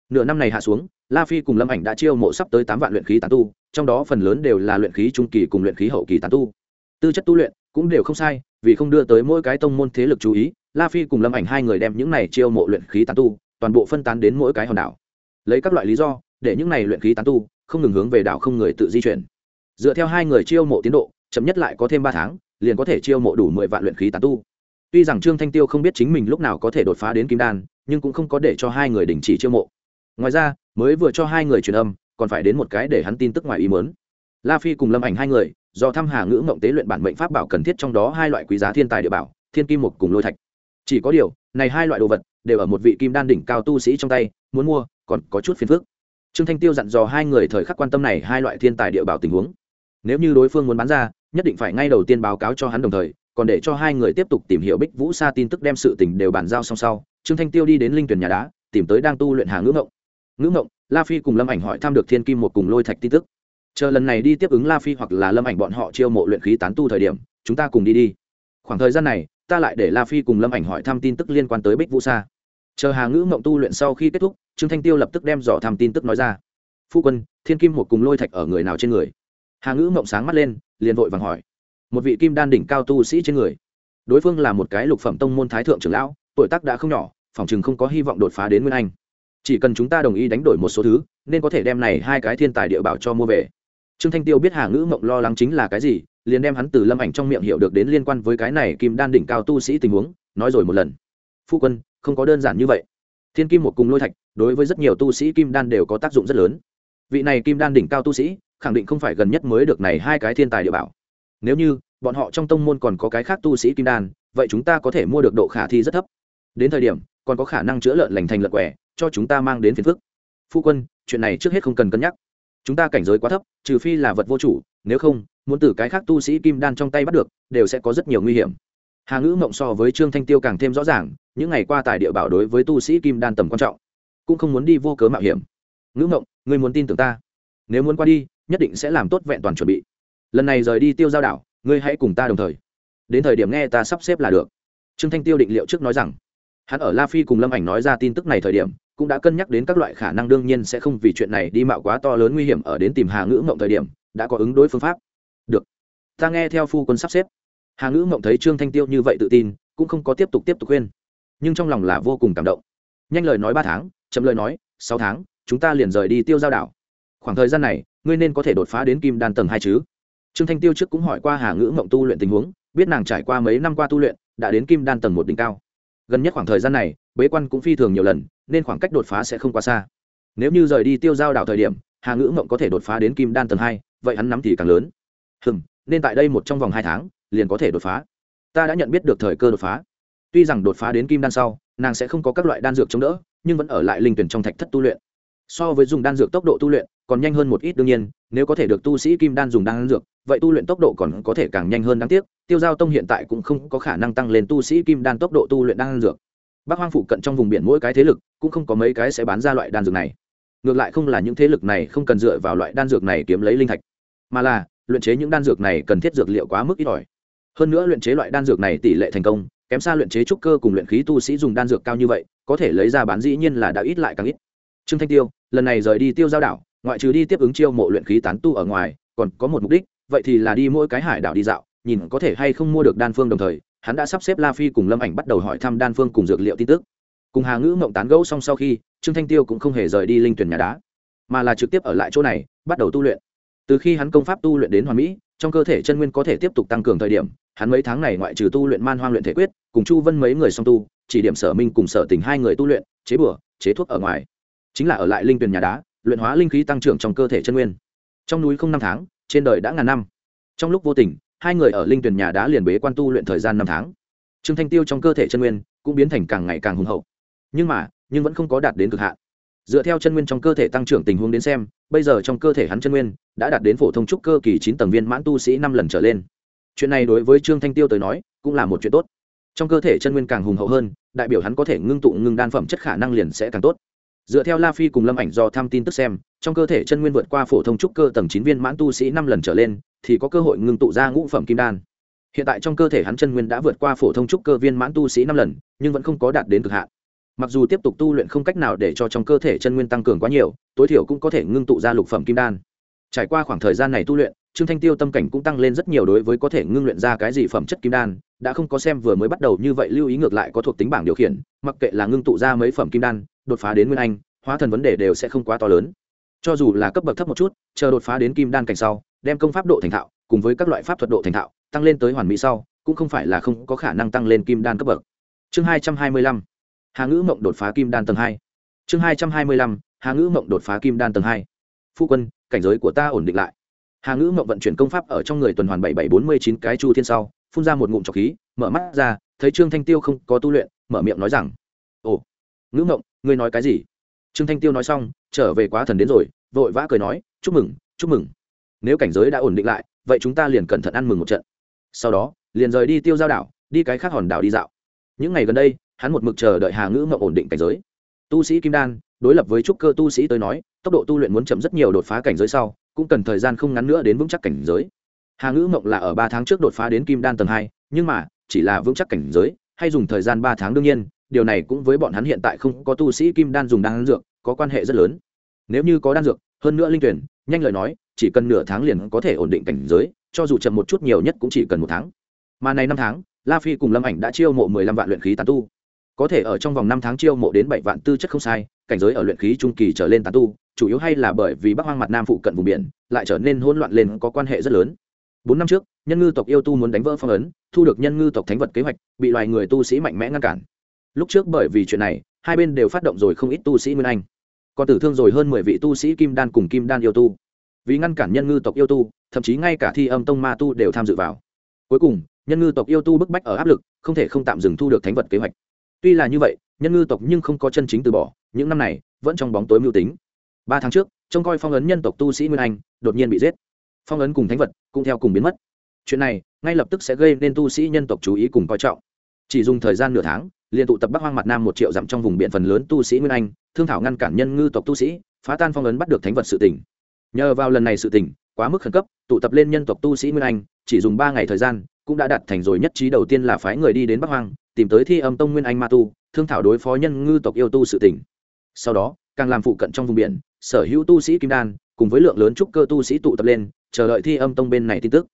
Nửa năm này hạ xuống, la phi cùng lâm ảnh đã chiêu mộ sắp tới tám vạn luyện khí tán tu, trong đó phần lớn đều là luyện khí trung kỳ cùng luyện khí hậu kỳ tán tu. Tư chất tu luyện cũng đều không sai, vì không đưa tới mỗi cái tông môn thế lực chú ý, la phi cùng lâm ảnh hai người đem những này chiêu mộ luyện khí tán tu, toàn bộ phân tán đến mỗi cái hòn đảo. Lấy các loại lý do, để những này luyện khí tán tu không ngừng hướng về đảo không người tự di chuyển. Dựa theo hai người chiêu mộ tiến độ chậm nhất lại có thêm ba tháng, liền có thể chiêu mộ đủ mười vạn luyện khí tán tu. Tuy rằng trương thanh tiêu không biết chính mình lúc nào có thể đột phá đến kim đan, nhưng cũng không có để cho hai người đình chỉ chiêu mộ. Ngoài ra, mới vừa cho hai người truyền âm, còn phải đến một cái để hắn tin tức ngoài ý mớn la phi cùng lâm ảnh hai người, do thăm hà ngữ mộng tế luyện bản mệnh pháp bảo cần thiết trong đó hai loại quý giá thiên tài địa bảo, thiên kim mục cùng lôi thạch. Chỉ có điều, này hai loại đồ vật đều ở một vị kim đan đỉnh cao tu sĩ trong tay, muốn mua còn có chút phiền phức. Trương thanh tiêu dặn dò hai người thời khắc quan tâm này hai loại thiên tài địa bảo tình huống. Nếu như đối phương muốn bán ra nhất định phải ngay đầu tiên báo cáo cho hắn đồng thời, còn để cho hai người tiếp tục tìm hiểu bích vũ sa tin tức đem sự tình đều bàn giao song sau, trương thanh tiêu đi đến linh tuyển nhà đá, tìm tới đang tu luyện hà ngữ ngộng. Ngữ ngộng, la phi cùng lâm ảnh hỏi thăm được thiên kim một cùng lôi thạch tin tức. Chờ lần này đi tiếp ứng la phi hoặc là lâm ảnh bọn họ chiêu mộ luyện khí tán tu thời điểm, chúng ta cùng đi đi. Khoảng thời gian này, ta lại để la phi cùng lâm ảnh hỏi thăm tin tức liên quan tới bích vũ sa. Chờ hà ngữ mộng tu luyện sau khi kết thúc, trương thanh tiêu lập tức đem dò thăm tin tức nói ra. Phu quân, thiên kim một cùng lôi thạch ở người nào trên người? Hà ngữ mộng sáng mắt lên liền vội vàng hỏi. Một vị kim đan đỉnh cao tu sĩ trên người. Đối phương là một cái lục phẩm tông môn thái thượng trưởng lão, tuổi tác đã không nhỏ, phòng chừng không có hy vọng đột phá đến nguyên anh. Chỉ cần chúng ta đồng ý đánh đổi một số thứ, nên có thể đem này hai cái thiên tài địa bảo cho mua về. Trương thanh tiêu biết hà ngữ mộng lo lắng chính là cái gì, liền đem hắn từ lâm ảnh trong miệng hiểu được đến liên quan với cái này kim đan đỉnh cao tu sĩ tình huống, nói rồi một lần. Phu quân, không có đơn giản như vậy. Thiên kim một cùng lôi thạch, đối với rất nhiều tu sĩ kim đan đều có tác dụng rất lớn. Vị này kim đan đỉnh cao tu sĩ khẳng định không phải gần nhất mới được này hai cái thiên tài địa bảo. Nếu như, bọn họ trong tông môn còn có cái khác tu sĩ kim đan, vậy chúng ta có thể mua được độ khả thi rất thấp. Đến thời điểm, còn có khả năng chữa lợn lành thành lợn quẻ cho chúng ta mang đến phiền phức. Phu quân, chuyện này trước hết không cần cân nhắc. Chúng ta cảnh giới quá thấp, trừ phi là vật vô chủ, nếu không, muốn từ cái khác tu sĩ kim đan trong tay bắt được, đều sẽ có rất nhiều nguy hiểm. Hà ngữ mộng so với trương thanh tiêu càng thêm rõ ràng, những ngày qua tại địa bảo đối với tu sĩ kim đan tầm quan trọng, cũng không muốn đi vô cớ mạo hiểm. Ngữ mộng, ngươi muốn tin tưởng ta. Nếu muốn qua đi nhất định sẽ làm tốt vẹn toàn chuẩn bị. Lần này rời đi tiêu giao đảo, ngươi hãy cùng ta đồng thời. Đến thời điểm nghe ta sắp xếp là được. Trương thanh tiêu định liệu trước nói rằng. Hắn ở la phi cùng lâm ảnh nói ra tin tức này thời điểm, cũng đã cân nhắc đến các loại khả năng đương nhiên sẽ không vì chuyện này đi mạo quá to lớn nguy hiểm ở đến tìm hà ngữ mộng thời điểm, đã có ứng đối phương pháp. Được, ta nghe theo phu quân sắp xếp. Hà ngữ mộng thấy trương thanh tiêu như vậy tự tin, cũng không có tiếp tục tiếp tục khuyên. Nhưng trong lòng là vô cùng cảm động. Nhanh lời nói ba tháng, chậm lời nói, sáu tháng, chúng ta liền rời đi tiêu giao đảo khoảng thời gian này, ngươi nên có thể đột phá đến kim đan tầng hai chứ? Trương thanh tiêu trước cũng hỏi qua hà ngữ mộng tu luyện tình huống, biết nàng trải qua mấy năm qua tu luyện, đã đến kim đan tầng một đỉnh cao. Gần nhất khoảng thời gian này, bế quan cũng phi thường nhiều lần, nên khoảng cách đột phá sẽ không quá xa. Nếu như rời đi tiêu giao đảo thời điểm, hà ngữ mộng có thể đột phá đến kim đan tầng hai, vậy hắn nắm thì càng lớn. Hừm, nên tại đây một trong vòng hai tháng, liền có thể đột phá. Ta đã nhận biết được thời cơ đột phá. Tuy rằng đột phá đến kim đan sau, nàng sẽ không có các loại đan dược chống đỡ, nhưng vẫn ở lại linh tuyển trong thạch thất tu luyện. So với dùng đan dược tốc độ tu luyện còn nhanh hơn một ít đương nhiên, nếu có thể được tu sĩ kim đan dùng đan dược, vậy tu luyện tốc độ còn có thể càng nhanh hơn đáng tiếc, tiêu giao tông hiện tại cũng không có khả năng tăng lên tu sĩ kim đan tốc độ tu luyện đan dược. Bắc hoang phụ cận trong vùng biển mỗi cái thế lực, cũng không có mấy cái sẽ bán ra loại đan dược này. Ngược lại không là những thế lực này không cần dựa vào loại đan dược này kiếm lấy linh thạch, mà là, luyện chế những đan dược này cần thiết dược liệu quá mức ít ỏi. Hơn nữa luyện chế loại đan dược này tỷ lệ thành công, kém xa luyện chế trúc cơ cùng luyện khí tu sĩ dùng đan dược cao như vậy, có thể lấy ra bán dĩ nhiên là đã ít lại càng ít. Trương thanh tiêu, lần này rời đi tiêu giao đảo ngoại trừ đi tiếp ứng chiêu mộ luyện khí tán tu ở ngoài, còn có một mục đích, vậy thì là đi mỗi cái hải đảo đi dạo, nhìn có thể hay không mua được đan phương đồng thời, hắn đã sắp xếp la phi cùng lâm ảnh bắt đầu hỏi thăm đan phương cùng dược liệu tin tức. Cùng hà ngữ mộng tán gẫu xong sau khi, trương thanh tiêu cũng không hề rời đi linh tuyển nhà đá, mà là trực tiếp ở lại chỗ này, bắt đầu tu luyện. Từ khi hắn công pháp tu luyện đến hoàn mỹ, trong cơ thể chân nguyên có thể tiếp tục tăng cường thời điểm, hắn mấy tháng này ngoại trừ tu luyện man hoang luyện thể quyết, cùng chu vân mấy người song tu, chỉ điểm sở minh cùng sở tình hai người tu luyện, chế bừa chế thuốc ở ngoài. Chính là ở lại linh tuyển nhà đá luyện hóa linh khí tăng trưởng trong cơ thể chân nguyên. Trong núi không năm tháng, trên đời đã ngàn năm. Trong lúc vô tình, hai người ở linh tuyển nhà đã liền bế quan tu luyện thời gian năm tháng. Trương thanh tiêu trong cơ thể chân nguyên cũng biến thành càng ngày càng hùng hậu. Nhưng mà, nhưng vẫn không có đạt đến cực hạn. Dựa theo chân nguyên trong cơ thể tăng trưởng tình huống đến xem, bây giờ trong cơ thể hắn chân nguyên đã đạt đến phổ thông trúc cơ kỳ chín tầng viên mãn tu sĩ năm lần trở lên. Chuyện này đối với trương thanh tiêu tới nói, cũng là một chuyện tốt. Trong cơ thể chân nguyên càng hùng hậu hơn, đại biểu hắn có thể ngưng tụ ngưng đan phẩm chất khả năng liền sẽ càng tốt dựa theo la phi cùng lâm ảnh do tham tin tức xem, trong cơ thể chân nguyên vượt qua phổ thông trúc cơ tầng chín viên mãn tu sĩ năm lần trở lên, thì có cơ hội ngưng tụ ra ngũ phẩm kim đan. Hiện tại trong cơ thể hắn chân nguyên đã vượt qua phổ thông trúc cơ viên mãn tu sĩ năm lần, nhưng vẫn không có đạt đến cực hạn. Mặc dù tiếp tục tu luyện không cách nào để cho trong cơ thể chân nguyên tăng cường quá nhiều, tối thiểu cũng có thể ngưng tụ ra lục phẩm kim đan. Trải qua khoảng thời gian này tu luyện, trương thanh tiêu tâm cảnh cũng tăng lên rất nhiều đối với có thể ngưng luyện ra cái gì phẩm chất kim đan, đã không có xem vừa mới bắt đầu như vậy lưu ý ngược lại có thuộc tính bảng điều khiển, mặc kệ là ngưng tụ ra mấy phẩm kim đan đột phá đến nguyên anh, hóa thần vấn đề đều sẽ không quá to lớn. Cho dù là cấp bậc thấp một chút, chờ đột phá đến kim đan cảnh sau, đem công pháp độ thành thạo, cùng với các loại pháp thuật độ thành thạo, tăng lên tới hoàn mỹ sau, cũng không phải là không có khả năng tăng lên kim đan cấp bậc. Chương hai trăm hai mươi lăm, hà ngữ mộng đột phá kim đan tầng hai. Chương hai trăm hai mươi lăm, hà ngữ mộng đột phá kim đan tầng hai. Phu quân, cảnh giới của ta ổn định lại. Hà ngữ mộng vận chuyển công pháp ở trong người tuần hoàn bảy bảy bốn mươi chín cái chu thiên sau, phun ra một ngụm trọc khí, mở mắt ra, thấy trương thanh tiêu không có tu luyện, mở miệng nói rằng, ồ, ngữ mộng ngươi nói cái gì? Trương thanh tiêu nói xong, trở về quá thần đến rồi, vội vã cười nói, chúc mừng chúc mừng. Nếu cảnh giới đã ổn định lại, vậy chúng ta liền cẩn thận ăn mừng một trận. Sau đó, liền rời đi tiêu giao đảo, đi cái khác hòn đảo đi dạo. Những ngày gần đây, hắn một mực chờ đợi hà ngữ mộng ổn định cảnh giới. Tu sĩ kim đan, đối lập với trúc cơ tu sĩ tới nói, tốc độ tu luyện muốn chậm rất nhiều đột phá cảnh giới sau, cũng cần thời gian không ngắn nữa đến vững chắc cảnh giới. Hà ngữ mộng là ở ba tháng trước đột phá đến kim đan tầng hai, nhưng mà, chỉ là vững chắc cảnh giới, hay dùng thời gian ba tháng đương nhiên điều này cũng với bọn hắn hiện tại không có tu sĩ kim đan dùng đan dược, có quan hệ rất lớn. Nếu như có đan dược, hơn nữa linh tuyển, nhanh lời nói, chỉ cần nửa tháng liền có thể ổn định cảnh giới, cho dù chậm một chút nhiều nhất cũng chỉ cần một tháng. Mà này năm tháng, la phi cùng lâm ảnh đã chiêu mộ mười lăm vạn luyện khí tán tu. Có thể ở trong vòng năm tháng chiêu mộ đến bảy vạn tư chất không sai, cảnh giới ở luyện khí trung kỳ trở lên tán tu, chủ yếu hay là bởi vì bắc hoang mặt nam phụ cận vùng biển, lại trở nên hỗn loạn lên có quan hệ rất lớn. Bốn năm trước, nhân ngư tộc yêu tu muốn đánh vỡ phong ấn, thu được nhân ngư tộc thánh vật kế hoạch, bị loài người tu sĩ mạnh mẽ ngăn cản lúc trước bởi vì chuyện này, hai bên đều phát động rồi không ít tu sĩ nguyên anh. Còn tử thương rồi hơn mười vị tu sĩ kim đan cùng kim đan yêu tu. Vì ngăn cản nhân ngư tộc yêu tu, thậm chí ngay cả thi âm tông ma tu đều tham dự vào. Cuối cùng, nhân ngư tộc yêu tu bức bách ở áp lực, không thể không tạm dừng thu được thánh vật kế hoạch. Tuy là như vậy, nhân ngư tộc nhưng không có chân chính từ bỏ, những năm này, vẫn trong bóng tối mưu tính. Ba tháng trước, trông coi phong ấn nhân tộc tu sĩ nguyên anh, đột nhiên bị giết. Phong ấn cùng thánh vật cũng theo cùng biến mất. Chuyện này, ngay lập tức sẽ gây nên tu sĩ nhân tộc chú ý cùng coi trọng. Chỉ dùng thời gian nửa tháng liền tụ tập bắc hoang mặt nam một triệu dặm trong vùng biển phần lớn tu sĩ nguyên anh, thương thảo ngăn cản nhân ngư tộc tu sĩ, phá tan phong ấn bắt được thánh vật sự tỉnh nhờ vào lần này sự tỉnh quá mức khẩn cấp, tụ tập lên nhân tộc tu sĩ nguyên anh, chỉ dùng ba ngày thời gian, cũng đã đạt thành rồi nhất trí đầu tiên là phái người đi đến bắc hoang, tìm tới thi âm tông nguyên anh ma tu, thương thảo đối phó nhân ngư tộc yêu tu sự tỉnh sau đó, càng làm phụ cận trong vùng biển, sở hữu tu sĩ kim đan, cùng với lượng lớn trúc cơ tu sĩ tụ tập lên, chờ đợi thi âm tông bên này tin tức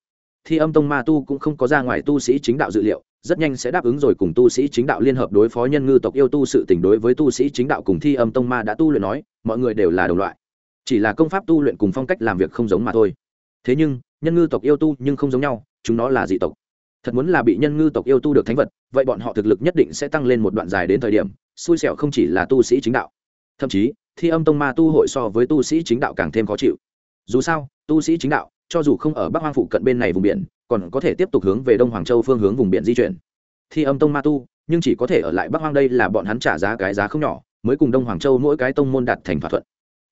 thi âm tông ma tu cũng không có ra ngoài tu sĩ chính đạo dự liệu, rất nhanh sẽ đáp ứng rồi cùng tu sĩ chính đạo liên hợp đối phó nhân ngư tộc yêu tu sự tình đối với tu sĩ chính đạo cùng thi âm tông ma đã tu luyện nói, mọi người đều là đồng loại. Chỉ là công pháp tu luyện cùng phong cách làm việc không giống mà thôi. Thế nhưng, nhân ngư tộc yêu tu nhưng không giống nhau, chúng nó là dị tộc. Thật muốn là bị nhân ngư tộc yêu tu được thánh vật, vậy bọn họ thực lực nhất định sẽ tăng lên một đoạn dài đến thời điểm, xui xẻo không chỉ là tu sĩ chính đạo. Thậm chí, thi âm tông ma tu hội so với tu sĩ chính đạo càng thêm khó chịu. Dù sao, tu sĩ chính đạo cho dù không ở bắc hoang phụ cận bên này vùng biển, còn có thể tiếp tục hướng về đông hoàng châu phương hướng vùng biển di chuyển. Thi âm tông ma tu, nhưng chỉ có thể ở lại bắc hoang đây là bọn hắn trả giá cái giá không nhỏ, mới cùng đông hoàng châu mỗi cái tông môn đạt thành thỏa thuận.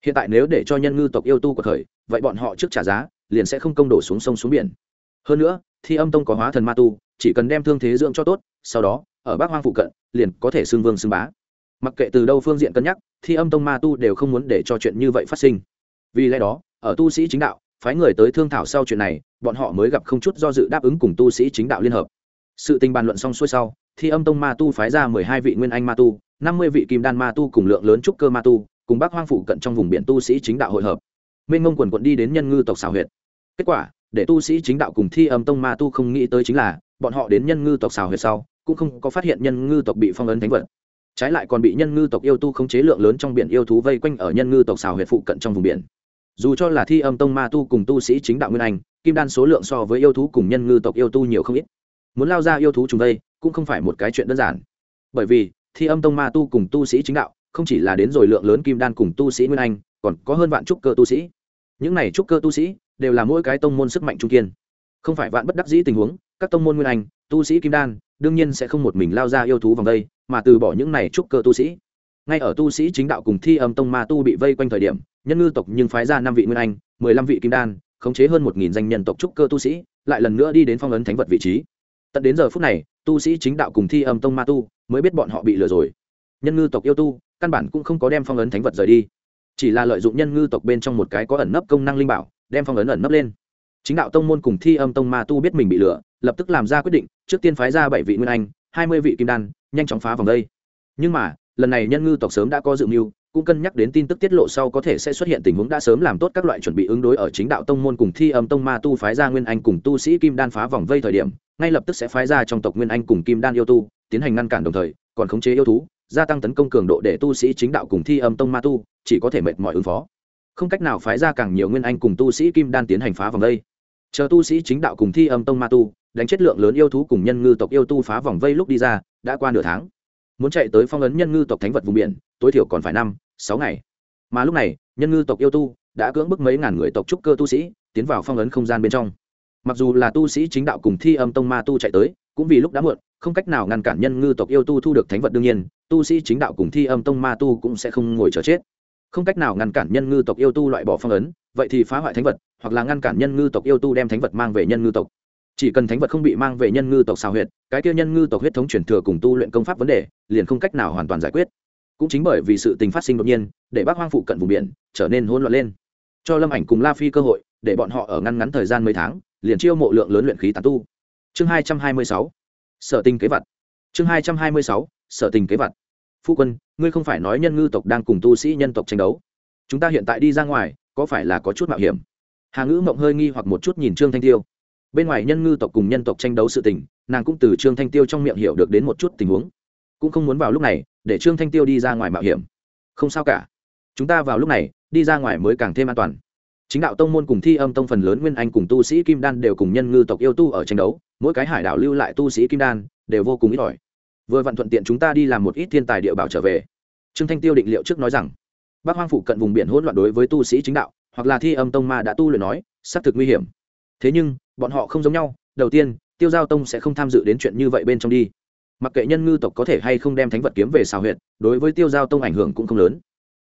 Hiện tại nếu để cho nhân ngư tộc yêu tu của thời vậy bọn họ trước trả giá, liền sẽ không công đổ xuống sông xuống biển. Hơn nữa, thi âm tông có hóa thần ma tu, chỉ cần đem thương thế dưỡng cho tốt, sau đó, ở bắc hoang phụ cận, liền có thể xưng vương xưng bá. Mặc kệ từ đâu phương diện cân nhắc, thi âm tông ma tu đều không muốn để cho chuyện như vậy phát sinh. Vì lẽ đó, ở tu sĩ chính đạo phái người tới thương thảo sau chuyện này, bọn họ mới gặp không chút do dự đáp ứng cùng tu sĩ chính đạo liên hợp. Sự tình bàn luận xong xuôi sau, thi âm tông ma tu phái ra mười hai vị nguyên anh ma tu, năm mươi vị kim đan ma tu cùng lượng lớn trúc cơ ma tu, cùng bác hoang phụ cận trong vùng biển tu sĩ chính đạo hội hợp. Minh ngông quần quận đi đến nhân ngư tộc xào huyệt. Kết quả, để tu sĩ chính đạo cùng thi âm tông ma tu không nghĩ tới chính là, bọn họ đến nhân ngư tộc xào huyệt sau, cũng không có phát hiện nhân ngư tộc bị phong ấn thánh vật. Trái lại còn bị nhân ngư tộc yêu tu khống chế lượng lớn trong biển yêu thú vây quanh ở nhân ngư tộc xào huyệt phụ cận trong vùng biển dù cho là thi âm tông ma tu cùng tu sĩ chính đạo nguyên anh, kim đan số lượng so với yêu thú cùng nhân ngư tộc yêu tu nhiều không ít. Muốn lao ra yêu thú trùng đây, cũng không phải một cái chuyện đơn giản. Bởi vì, thi âm tông ma tu cùng tu sĩ chính đạo, không chỉ là đến rồi lượng lớn kim đan cùng tu sĩ nguyên anh, còn có hơn vạn trúc cơ tu sĩ. Những này trúc cơ tu sĩ, đều là mỗi cái tông môn sức mạnh trung kiên. Không phải vạn bất đắc dĩ tình huống, các tông môn nguyên anh, tu sĩ kim đan, đương nhiên sẽ không một mình lao ra yêu thú vòng đây, mà từ bỏ những này trúc cơ tu sĩ ngay ở tu sĩ chính đạo cùng thi âm tông ma tu bị vây quanh thời điểm, nhân ngư tộc nhưng phái ra năm vị nguyên anh, mười lăm vị kim đan, khống chế hơn một nghìn danh nhân tộc trúc cơ tu sĩ, lại lần nữa đi đến phong ấn thánh vật vị trí. Tận đến giờ phút này, tu sĩ chính đạo cùng thi âm tông ma tu mới biết bọn họ bị lừa rồi. Nhân ngư tộc yêu tu, căn bản cũng không có đem phong ấn thánh vật rời đi. Chỉ là lợi dụng nhân ngư tộc bên trong một cái có ẩn nấp công năng linh bảo, đem phong ấn ẩn nấp lên. Chính đạo tông môn cùng thi âm tông ma tu biết mình bị lừa, lập tức làm ra quyết định, trước tiên phái ra bảy vị nguyên anh, hai mươi vị kim đan, nhanh chóng phá vòng đây. Nhưng mà lần này nhân ngư tộc sớm đã có dự mưu, cũng cân nhắc đến tin tức tiết lộ sau có thể sẽ xuất hiện tình huống đã sớm làm tốt các loại chuẩn bị ứng đối ở chính đạo tông môn cùng thi âm tông ma tu phái ra nguyên anh cùng tu sĩ kim đan phá vòng vây thời điểm, ngay lập tức sẽ phái ra trong tộc nguyên anh cùng kim đan yêu tu, tiến hành ngăn cản đồng thời, còn khống chế yêu thú, gia tăng tấn công cường độ để tu sĩ chính đạo cùng thi âm tông ma tu, chỉ có thể mệt mỏi ứng phó. Không cách nào phái ra càng nhiều nguyên anh cùng tu sĩ kim đan tiến hành phá vòng vây. Chờ tu sĩ chính đạo cùng thi âm tông ma tu, đánh chất lượng lớn yêu thú cùng nhân ngư tộc yêu tu phá vòng vây lúc đi ra, đã qua nửa tháng muốn chạy tới phong ấn nhân ngư tộc thánh vật vùng biển, tối thiểu còn phải năm, sáu ngày. Mà lúc này, nhân ngư tộc yêu tu đã cưỡng bức mấy ngàn người tộc trúc cơ tu sĩ tiến vào phong ấn không gian bên trong. Mặc dù là tu sĩ chính đạo cùng thi âm tông ma tu chạy tới, cũng vì lúc đã muộn, không cách nào ngăn cản nhân ngư tộc yêu tu thu được thánh vật đương nhiên, tu sĩ chính đạo cùng thi âm tông ma tu cũng sẽ không ngồi chờ chết. Không cách nào ngăn cản nhân ngư tộc yêu tu loại bỏ phong ấn, vậy thì phá hoại thánh vật, hoặc là ngăn cản nhân ngư tộc yêu tu đem thánh vật mang về nhân ngư tộc chỉ cần thánh vật không bị mang về nhân ngư tộc xào huyệt, cái kia nhân ngư tộc huyết thống truyền thừa cùng tu luyện công pháp vấn đề, liền không cách nào hoàn toàn giải quyết. Cũng chính bởi vì sự tình phát sinh đột nhiên, để bác hoang phụ cận vùng biển trở nên hỗn loạn lên. Cho lâm ảnh cùng la phi cơ hội, để bọn họ ở ngăn ngắn thời gian mấy tháng, liền chiêu mộ lượng lớn luyện khí tán tu. Chương hai trăm hai mươi sáu, sở tình kế vật chương hai trăm hai mươi sáu, sở tình kế vật phu quân, ngươi không phải nói nhân ngư tộc đang cùng tu sĩ nhân tộc tranh đấu. Chúng ta hiện tại đi ra ngoài, có phải là có chút mạo hiểm? Hà ngữ mộng hơi nghi hoặc một chút nhìn trương thanh tiêu bên ngoài nhân ngư tộc cùng nhân tộc tranh đấu sự tình, nàng cũng từ trương thanh tiêu trong miệng hiểu được đến một chút tình huống. Cũng không muốn vào lúc này, để trương thanh tiêu đi ra ngoài mạo hiểm. Không sao cả. Chúng ta vào lúc này, đi ra ngoài mới càng thêm an toàn. Chính đạo tông môn cùng thi âm tông phần lớn nguyên anh cùng tu sĩ kim đan đều cùng nhân ngư tộc yêu tu ở tranh đấu, mỗi cái hải đảo lưu lại tu sĩ kim đan, đều vô cùng ít ỏi. Vừa vặn thuận tiện chúng ta đi làm một ít thiên tài địa bảo trở về. Trương thanh tiêu định liệu trước nói rằng bác hoang phụ cận vùng biển hỗn loạn đối với tu sĩ chính đạo, hoặc là thi âm tông ma đã tu luyện nói, xác thực nguy hiểm thế nhưng, bọn họ không giống nhau, đầu tiên, tiêu giao tông sẽ không tham dự đến chuyện như vậy bên trong đi. Mặc kệ nhân ngư tộc có thể hay không đem thánh vật kiếm về xào huyệt, đối với tiêu giao tông ảnh hưởng cũng không lớn.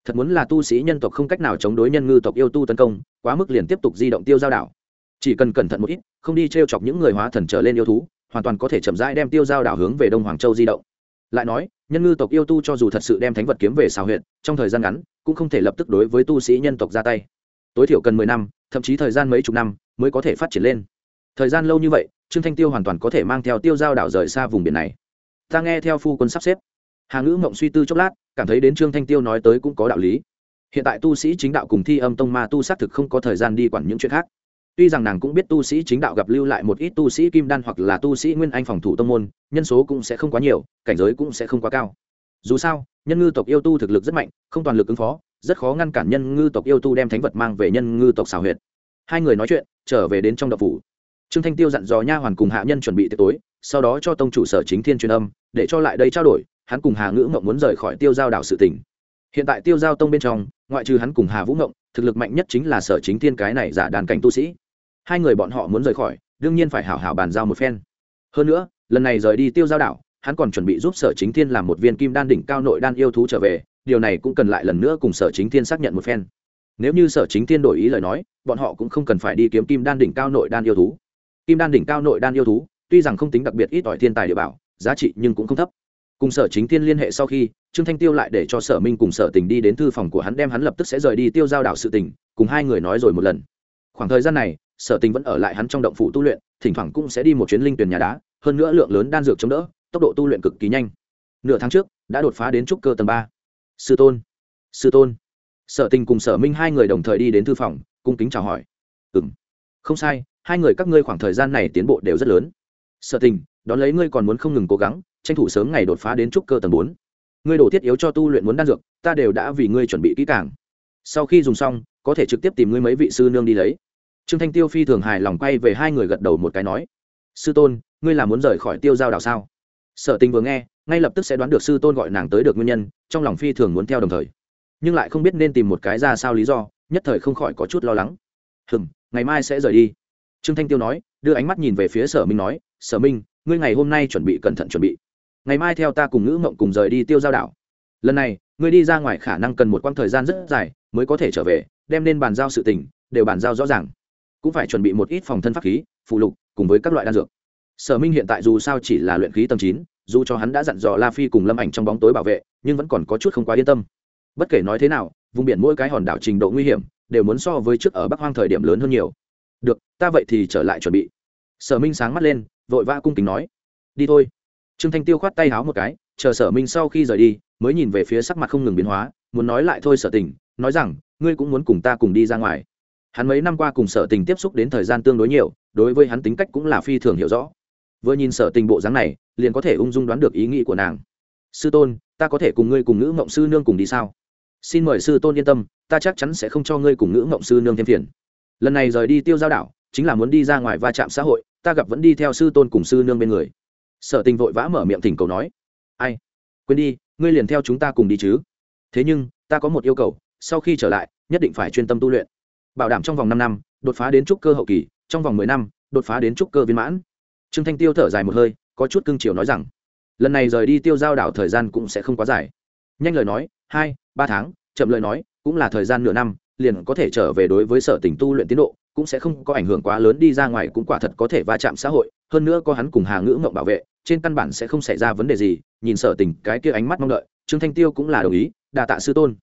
Thật muốn là tu sĩ nhân tộc không cách nào chống đối nhân ngư tộc yêu tu tấn công, quá mức liền tiếp tục di động tiêu giao đảo. Chỉ cần cẩn thận một ít, không đi t r e o chọc những người hóa thần trở lên yêu thú, hoàn toàn có thể chậm rãi đem tiêu giao đảo hướng về đông hoàng châu di động. Lại nói, nhân ngư tộc yêu tu cho dù thật sự đem thánh vật kiếm về xào huyện trong thời gian ngắn, cũng không thể lập tức đối với tu sĩ nhân tộc ra tay. Tối thiểu cần mười năm, thậm chí thời gian mấy chục năm mới có thể phát triển lên. Thời gian lâu như vậy, trương thanh tiêu hoàn toàn có thể mang theo tiêu giao đảo rời xa vùng biển này. Ta nghe theo phu quân sắp xếp. Hà ngữ mộng suy tư chốc lát, cảm thấy đến trương thanh tiêu nói tới cũng có đạo lý. Hiện tại tu sĩ chính đạo cùng thi âm tông ma tu xác thực không có thời gian đi quản những chuyện khác. Tuy rằng nàng cũng biết tu sĩ chính đạo gặp lưu lại một ít tu sĩ kim đan hoặc là tu sĩ nguyên anh phòng thủ tông môn, nhân số cũng sẽ không quá nhiều, cảnh giới cũng sẽ không quá cao. Dù sao, nhân ngư tộc yêu tu thực lực rất mạnh, không toàn lực ứng phó, rất khó ngăn cản nhân ngư tộc yêu tu đem thánh vật mang về nhân ngư tộc xào huyệt hai người nói chuyện, trở về đến trong đậu phủ. Trương thanh tiêu dặn dò nha hoàn cùng hạ nhân chuẩn bị tiệc tối, sau đó cho tông chủ sở chính thiên truyền âm, để cho lại đây trao đổi, hắn cùng hà ngữ mộng muốn rời khỏi tiêu giao đảo sự tỉnh hiện tại tiêu giao tông bên trong, ngoại trừ hắn cùng hà vũ mộng thực lực mạnh nhất chính là sở chính thiên cái này giả đàn cảnh tu sĩ. Hai người bọn họ muốn rời khỏi, đương nhiên phải hảo hảo bàn giao một phen. Hơn nữa, lần này rời đi tiêu giao đảo, hắn còn chuẩn bị giúp sở chính thiên làm một viên kim đan đỉnh cao nội đan yêu thú trở về, điều này cũng cần lại lần nữa cùng sở chính thiên xác nhận một phen nếu như sở chính thiên đổi ý lời nói, bọn họ cũng không cần phải đi kiếm kim đan đỉnh cao nội đan yêu thú. Kim đan đỉnh cao nội đan yêu thú, tuy rằng không tính đặc biệt ít ỏi thiên tài địa bảo, giá trị nhưng cũng không thấp. Cùng sở chính tiên liên hệ sau khi, trương thanh tiêu lại để cho sở minh cùng sở tình đi đến thư phòng của hắn, đem hắn lập tức sẽ rời đi tiêu giao đảo sự tình, cùng hai người nói rồi một lần. Khoảng thời gian này, sở tình vẫn ở lại hắn trong động phủ tu luyện, thỉnh thoảng cũng sẽ đi một chuyến linh tuyển nhà đá, hơn nữa lượng lớn đan dược chống đỡ, tốc độ tu luyện cực kỳ nhanh. Nửa tháng trước, đã đột phá đến trúc cơ tầng ba. Sư tôn. Sư tôn sở tình cùng sở minh hai người đồng thời đi đến thư phòng, cung kính chào hỏi. Ừ m không sai, hai người các ngươi khoảng thời gian này tiến bộ đều rất lớn. Sở tình, đón lấy ngươi còn muốn không ngừng cố gắng, tranh thủ sớm ngày đột phá đến trúc cơ tầng bốn. Ngươi đổ thiết yếu cho tu luyện muốn đan dược, ta đều đã vì ngươi chuẩn bị kỹ càng. Sau khi dùng xong, có thể trực tiếp tìm ngươi mấy vị sư nương đi lấy. Trương thanh tiêu phi thường hài lòng quay về hai người gật đầu một cái nói. Sư tôn, ngươi là muốn rời khỏi tiêu giao đảo sao? Sở tình vừa nghe, ngay lập tức sẽ đoán được sư tôn gọi nàng tới được nguyên nhân, trong lòng phi thường muốn theo đồng thời nhưng lại không biết nên tìm một cái ra sao lý do, nhất thời không khỏi có chút lo lắng. Hừng ngày mai sẽ rời đi. Trương thanh tiêu nói, đưa ánh mắt nhìn về phía sở minh nói, sở minh, ngươi ngày hôm nay chuẩn bị cẩn thận chuẩn bị. Ngày mai theo ta cùng ngữ mộng cùng rời đi tiêu giao đảo. Lần này, ngươi đi ra ngoài khả năng cần một quãng thời gian rất dài mới có thể trở về, đem nên bàn giao sự tình, đều bàn giao rõ ràng. Cũng phải chuẩn bị một ít phòng thân pháp khí, phụ lục, cùng với các loại đan dược. Sở minh hiện tại dù sao chỉ là luyện khí tầng chín, dù cho hắn đã dặn dò la phi cùng lâm ảnh trong bóng tối bảo vệ, nhưng vẫn còn có chút không quá yên tâm bất kể nói thế nào, vùng biển mỗi cái hòn đảo trình độ nguy hiểm đều muốn so với trước ở bắc hoang thời điểm lớn hơn nhiều. Được, ta vậy thì trở lại chuẩn bị. Sở minh sáng mắt lên, vội vã cung kính nói. Đi thôi. Trương thanh tiêu khoát tay háo một cái, chờ sở minh sau khi rời đi, mới nhìn về phía sắc mặt không ngừng biến hóa, muốn nói lại thôi sở tình, nói rằng, ngươi cũng muốn cùng ta cùng đi ra ngoài. Hắn mấy năm qua cùng sở tình tiếp xúc đến thời gian tương đối nhiều, đối với hắn tính cách cũng là phi thường hiểu rõ. Vừa nhìn sở tình bộ dáng này, liền có thể ung dung đoán được ý nghĩ của nàng. Sư tôn, ta có thể cùng ngươi cùng ngữ mộng sư nương cùng đi sao? Xin mời sư tôn yên tâm, ta chắc chắn sẽ không cho ngươi cùng ngữ ngộng sư nương thêm phiền. Lần này rời đi tiêu giao đảo, chính là muốn đi ra ngoài va chạm xã hội, ta gặp vẫn đi theo sư tôn cùng sư nương bên người. Sở tình vội vã mở miệng thỉnh cầu nói, ai? Quên đi, ngươi liền theo chúng ta cùng đi chứ. Thế nhưng, ta có một yêu cầu, sau khi trở lại, nhất định phải chuyên tâm tu luyện. Bảo đảm trong vòng năm năm, đột phá đến trúc cơ hậu kỳ, trong vòng mười năm, đột phá đến trúc cơ viên mãn. Trương thanh tiêu thở dài một hơi, có chút cưng chiều nói rằng, lần này rời đi tiêu giao đảo thời gian cũng sẽ không quá dài. Nhanh lời nói, hai ba tháng, chậm lời nói, cũng là thời gian nửa năm, liền có thể trở về đối với sở tình tu luyện tiến độ, cũng sẽ không có ảnh hưởng quá lớn đi ra ngoài, cũng quả thật có thể va chạm xã hội, hơn nữa có hắn cùng hà ngữ mộng bảo vệ, trên căn bản sẽ không xảy ra vấn đề gì, nhìn sở tình cái kia ánh mắt mong đợi, trương thanh tiêu cũng là đồng ý đà tạ sư tôn.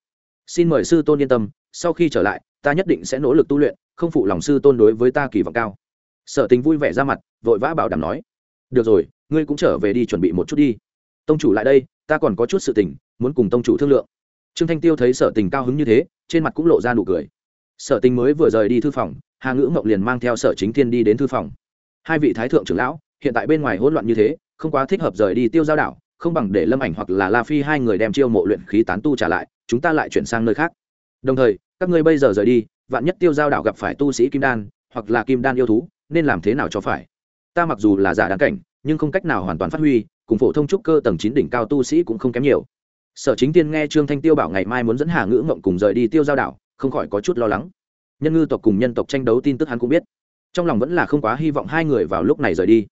Xin mời sư tôn yên tâm, sau khi trở lại, ta nhất định sẽ nỗ lực tu luyện, không phụ lòng sư tôn đối với ta kỳ vọng cao. Sở tình vui vẻ ra mặt, vội vã bảo đảm nói. Được rồi, ngươi cũng trở về đi chuẩn bị một chút đi. Tông chủ lại đây, ta còn có chút sự tình, muốn cùng tông chủ thương lượng trương thanh tiêu thấy sở tình cao hứng như thế, trên mặt cũng lộ ra nụ cười. Sở tình mới vừa rời đi thư phòng, hà ngữ mộng liền mang theo sở chính thiên đi đến thư phòng. Hai vị thái thượng trưởng lão, hiện tại bên ngoài hỗn loạn như thế, không quá thích hợp rời đi tiêu giao đảo, không bằng để lâm ảnh hoặc là la phi hai người đem chiêu mộ luyện khí tán tu trả lại, chúng ta lại chuyển sang nơi khác. Đồng thời, các ngươi bây giờ rời đi, vạn nhất tiêu giao đảo gặp phải tu sĩ kim đan, hoặc là kim đan yêu thú, nên làm thế nào cho phải? Ta mặc dù là giả đáng cảnh, nhưng không cách nào hoàn toàn phát huy, cùng phổ thông trúc cơ tầng chín đỉnh cao tu sĩ cũng không kém nhiều sở chính tiên nghe trương thanh tiêu bảo ngày mai muốn dẫn hà ngữ ngộng cùng rời đi tiêu giao đảo, không khỏi có chút lo lắng. Nhân ngư tộc cùng nhân tộc tranh đấu tin tức hắn cũng biết. Trong lòng vẫn là không quá hy vọng hai người vào lúc này rời đi.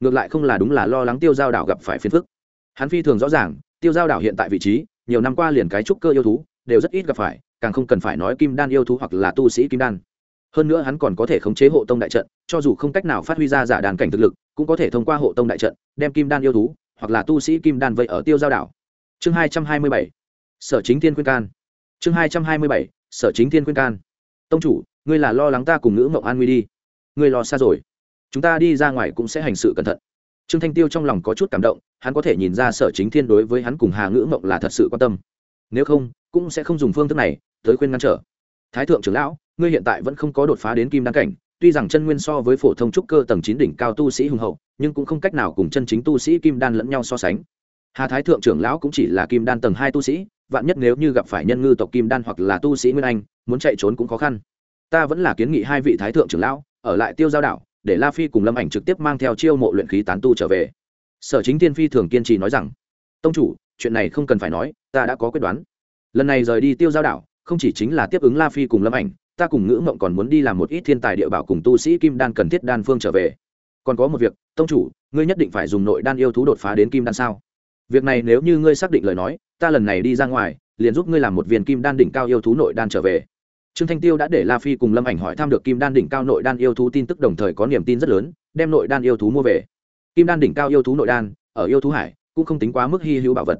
Ngược lại không là đúng là lo lắng tiêu giao đảo gặp phải phiền phức. Hắn phi thường rõ ràng, tiêu giao đảo hiện tại vị trí, nhiều năm qua liền cái trúc cơ yêu thú, đều rất ít gặp phải, càng không cần phải nói kim đan yêu thú hoặc là tu sĩ kim đan. Hơn nữa hắn còn có thể khống chế hộ tông đại trận, cho dù không cách nào phát huy ra giả đàn cảnh thực lực, cũng có thể thông qua hộ tông đại trận, đem kim đan yêu thú hoặc là tu sĩ kim đan vậy ở tiêu giao đảo chương hai trăm hai mươi bảy, sở chính thiên khuyên can. Chương hai trăm hai mươi bảy, sở chính thiên khuyên can. Tông chủ, ngươi là lo lắng ta cùng ngữ mộng an nguy đi. Ngươi lo xa rồi. Chúng ta đi ra ngoài cũng sẽ hành sự cẩn thận. Trương thanh tiêu trong lòng có chút cảm động, hắn có thể nhìn ra sở chính thiên đối với hắn cùng hà ngữ mộng là thật sự quan tâm. Nếu không, cũng sẽ không dùng phương thức này tới khuyên ngăn trở. Thái thượng trưởng lão, ngươi hiện tại vẫn không có đột phá đến kim đan cảnh, tuy rằng chân nguyên so với phổ thông trúc cơ tầng chín đỉnh cao tu sĩ hùng hậu, nhưng cũng không cách nào cùng chân chính tu sĩ kim đan lẫn nhau so sánh hà thái thượng trưởng lão cũng chỉ là kim đan tầng hai tu sĩ, vạn nhất nếu như gặp phải nhân ngư tộc kim đan hoặc là tu sĩ nguyên anh, muốn chạy trốn cũng khó khăn. Ta vẫn là kiến nghị hai vị thái thượng trưởng lão, ở lại tiêu giao đảo, để la phi cùng lâm ảnh trực tiếp mang theo chiêu mộ luyện khí tán tu trở về. Sở chính tiên phi thường kiên trì nói rằng, tông chủ, chuyện này không cần phải nói, ta đã có quyết đoán. Lần này rời đi tiêu giao đảo, không chỉ chính là tiếp ứng la phi cùng lâm ảnh, ta cùng ngữ mộng còn muốn đi làm một ít thiên tài địa bảo cùng tu sĩ kim đan cần thiết đan phương trở về. Còn có một việc, tông chủ, ngươi nhất định phải dùng nội đan yêu thú đột phá đến kim đan sao? Việc này nếu như ngươi xác định lời nói, ta lần này đi ra ngoài, liền giúp ngươi làm một viên kim đan đỉnh cao yêu thú nội đan trở về. Trương thanh tiêu đã để la phi cùng lâm ảnh hỏi thăm được kim đan đỉnh cao nội đan yêu thú tin tức đồng thời có niềm tin rất lớn, đem nội đan yêu thú mua về. Kim đan đỉnh cao yêu thú nội đan, ở yêu thú hải, cũng không tính quá mức hy hữu bảo vật.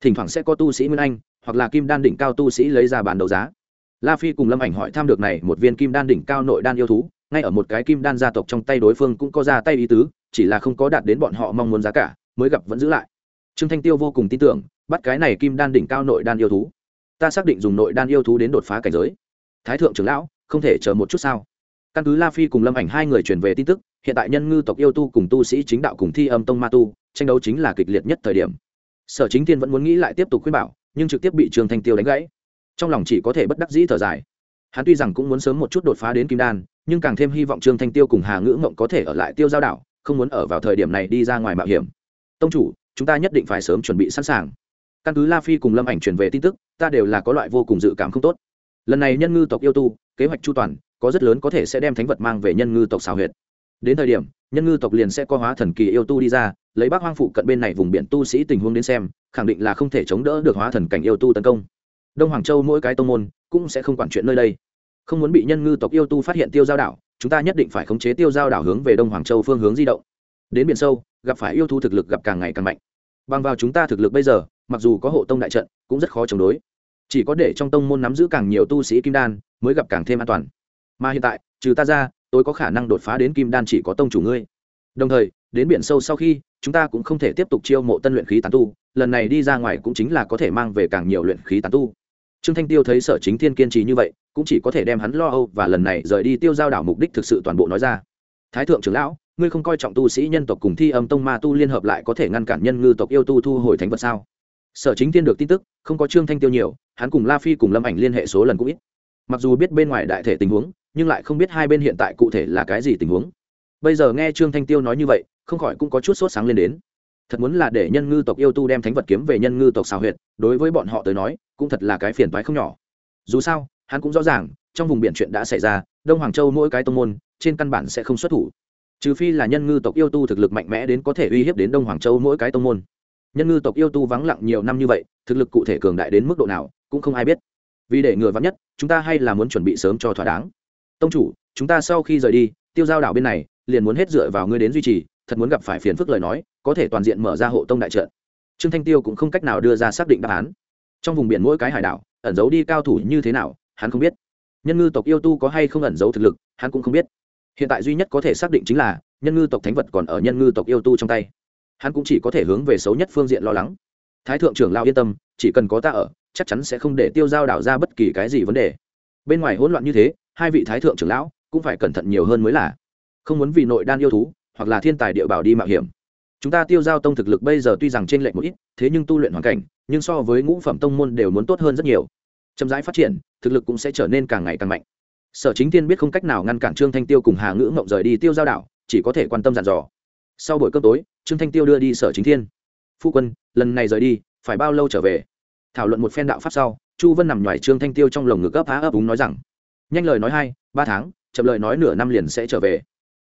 Thỉnh thoảng sẽ có tu sĩ nguyên anh, hoặc là kim đan đỉnh cao tu sĩ lấy ra bàn đấu giá. La phi cùng lâm ảnh hỏi thăm được này một viên kim đan đỉnh cao nội đan yêu thú, ngay ở một cái kim đan gia tộc trong tay đối phương cũng có ra tay ý tứ, chỉ là không có đạt đến bọn họ mong muốn giá cả, mới gặp vẫn giữ lại trương thanh tiêu vô cùng tin tưởng, bắt cái này kim đan đỉnh cao nội đan yêu thú. Ta xác định dùng nội đan yêu thú đến đột phá cảnh giới. Thái thượng trưởng lão, không thể chờ một chút sao? Căn cứ la phi cùng lâm ảnh hai người truyền về tin tức, hiện tại nhân ngư tộc yêu tu cùng tu sĩ chính đạo cùng thi âm tông ma tu, tranh đấu chính là kịch liệt nhất thời điểm. Sở chính tiên vẫn muốn nghĩ lại tiếp tục khuyên bảo, nhưng trực tiếp bị Trương thanh tiêu đánh gãy. Trong lòng chỉ có thể bất đắc dĩ thở dài. Hắn tuy rằng cũng muốn sớm một chút đột phá đến kim đan, nhưng càng thêm hy vọng trương thanh tiêu cùng hà ngữ mộng có thể ở lại tiêu giao đảo, không muốn ở vào thời điểm này đi ra ngoài mạo hiểm. Tông chủ chúng ta nhất định phải sớm chuẩn bị sẵn sàng. Căn cứ la phi cùng lâm ảnh truyền về tin tức, ta đều là có loại vô cùng dự cảm không tốt. Lần này nhân ngư tộc yêu tu, kế hoạch chu toàn, có rất lớn có thể sẽ đem thánh vật mang về nhân ngư tộc xào huyệt. Đến thời điểm, nhân ngư tộc liền sẽ có hóa thần kỳ yêu tu đi ra, lấy bác hoang phụ cận bên này vùng biển tu sĩ tình huống đến xem, khẳng định là không thể chống đỡ được hóa thần cảnh yêu tu tấn công. Đông hoàng châu mỗi cái tông môn cũng sẽ không quản chuyện nơi đây. Không muốn bị nhân ngư tộc yêu tu phát hiện tiêu giao đảo, chúng ta nhất định phải khống chế tiêu giao đảo hướng về đông hoàng châu phương hướng di động đến biển sâu, gặp phải yêu thú thực lực gặp càng ngày càng mạnh. Bằng vào chúng ta thực lực bây giờ, mặc dù có hộ tông đại trận, cũng rất khó chống đối. Chỉ có để trong tông môn nắm giữ càng nhiều tu sĩ kim đan, mới gặp càng thêm an toàn. Mà hiện tại, trừ ta ra, tôi có khả năng đột phá đến kim đan chỉ có tông chủ ngươi. Đồng thời, đến biển sâu sau khi, chúng ta cũng không thể tiếp tục chiêu mộ tân luyện khí tán tu, lần này đi ra ngoài cũng chính là có thể mang về càng nhiều luyện khí tán tu. Trương thanh tiêu thấy sở chính thiên kiên trì như vậy, cũng chỉ có thể đem hắn lo âu và lần này rời đi tiêu giao đảo mục đích thực sự toàn bộ nói ra. Thái thượng trưởng lão ngươi không coi trọng tu sĩ nhân tộc cùng thi âm tông ma tu liên hợp lại có thể ngăn cản nhân ngư tộc yêu tu thu hồi thánh vật sao? Sở chính thiên được tin tức, không có trương thanh tiêu nhiều, hắn cùng la phi cùng lâm ảnh liên hệ số lần cũng ít. Mặc dù biết bên ngoài đại thể tình huống, nhưng lại không biết hai bên hiện tại cụ thể là cái gì tình huống. Bây giờ nghe trương thanh tiêu nói như vậy, không khỏi cũng có chút sốt sáng lên đến. Thật muốn là để nhân ngư tộc yêu tu đem thánh vật kiếm về nhân ngư tộc xào huyệt, đối với bọn họ tới nói, cũng thật là cái phiền toái không nhỏ. Dù sao, hắn cũng rõ ràng, trong vùng biển chuyện đã xảy ra, đông hoàng châu mỗi cái tông môn, trên căn bản sẽ không xuất thủ trừ phi là nhân ngư tộc yêu tu thực lực mạnh mẽ đến có thể uy hiếp đến đông hoàng châu mỗi cái tông môn. Nhân ngư tộc yêu tu vắng lặng nhiều năm như vậy, thực lực cụ thể cường đại đến mức độ nào, cũng không ai biết. Vì để ngừa vắng nhất, chúng ta hay là muốn chuẩn bị sớm cho thỏa đáng. Tông chủ, chúng ta sau khi rời đi, tiêu giao đảo bên này, liền muốn hết dựa vào ngươi đến duy trì, thật muốn gặp phải phiền phức lời nói, có thể toàn diện mở ra hộ tông đại trận. Trương thanh tiêu cũng không cách nào đưa ra xác định đáp án. Trong vùng biển mỗi cái hải đảo, ẩn giấu đi cao thủ như thế nào, hắn không biết. Nhân ngư tộc yêu tu có hay không ẩn giấu thực lực, hắn cũng không biết hiện tại duy nhất có thể xác định chính là nhân ngư tộc thánh vật còn ở nhân ngư tộc yêu tu trong tay. Hắn cũng chỉ có thể hướng về xấu nhất phương diện lo lắng. Thái thượng trưởng lao yên tâm, chỉ cần có ta ở, chắc chắn sẽ không để tiêu giao đảo ra bất kỳ cái gì vấn đề. Bên ngoài hỗn loạn như thế, hai vị thái thượng trưởng lão cũng phải cẩn thận nhiều hơn mới là. Không muốn vì nội đan yêu thú, hoặc là thiên tài địa bảo đi mạo hiểm. Chúng ta tiêu giao tông thực lực bây giờ tuy rằng trên lệnh một ít, thế nhưng tu luyện hoàn cảnh, nhưng so với ngũ phẩm tông môn đều muốn tốt hơn rất nhiều. Chậm rãi phát triển, thực lực cũng sẽ trở nên càng ngày càng mạnh sở chính tiên biết không cách nào ngăn cản trương thanh tiêu cùng hà ngữ mộng rời đi tiêu giao đảo, chỉ có thể quan tâm dặn dò. Sau buổi cơm tối, trương thanh tiêu đưa đi sở chính thiên phu quân, lần này rời đi, phải bao lâu trở về? Thảo luận một phen đạo pháp sau, chu vân nằm ngoài trương thanh tiêu trong lồng ngực ấp há ấp úng nói rằng, nhanh lời nói hai, ba tháng, chậm lời nói nửa năm liền sẽ trở về.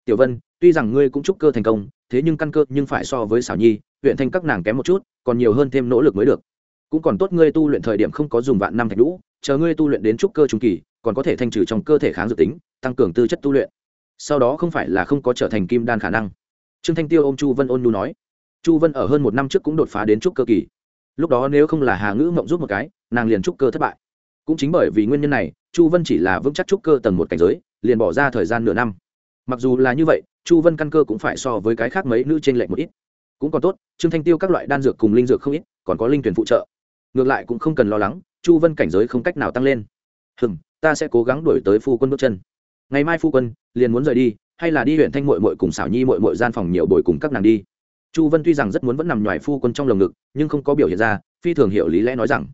Tiểu vân, tuy rằng ngươi cũng chúc cơ thành công, thế nhưng căn cơ nhưng phải so với xảo nhi, huyện thanh các nàng kém một chút, còn nhiều hơn thêm nỗ lực mới được cũng còn tốt ngươi tu luyện thời điểm không có dùng vạn năm thạch lũ chờ ngươi tu luyện đến trúc cơ trung kỳ, còn có thể thanh trừ trong cơ thể kháng dự tính, tăng cường tư chất tu luyện. Sau đó không phải là không có trở thành kim đan khả năng. Trương thanh tiêu ôm chu vân ôn nhu nói. Chu vân ở hơn một năm trước cũng đột phá đến trúc cơ kỳ. Lúc đó nếu không là hà ngữ mộng giúp một cái, nàng liền trúc cơ thất bại. Cũng chính bởi vì nguyên nhân này, chu vân chỉ là vững chắc trúc cơ tầng một cảnh giới, liền bỏ ra thời gian nửa năm. Mặc dù là như vậy, chu vân căn cơ cũng phải so với cái khác mấy nữ trên lệch một ít. Cũng còn tốt, trương thanh tiêu các loại đan dược cùng linh dược không ít, còn có linh tuyển phụ trợ ngược lại cũng không cần lo lắng, chu vân cảnh giới không cách nào tăng lên. Hừm, ta sẽ cố gắng đổi tới phu quân bước chân. Ngày mai phu quân, liền muốn rời đi, hay là đi huyện thanh mội mội cùng xảo nhi mội mội gian phòng nhiều bồi cùng các nàng đi. Chu vân tuy rằng rất muốn vẫn nằm ngoài phu quân trong lồng ngực, nhưng không có biểu hiện ra, phi thường hiểu lý lẽ nói rằng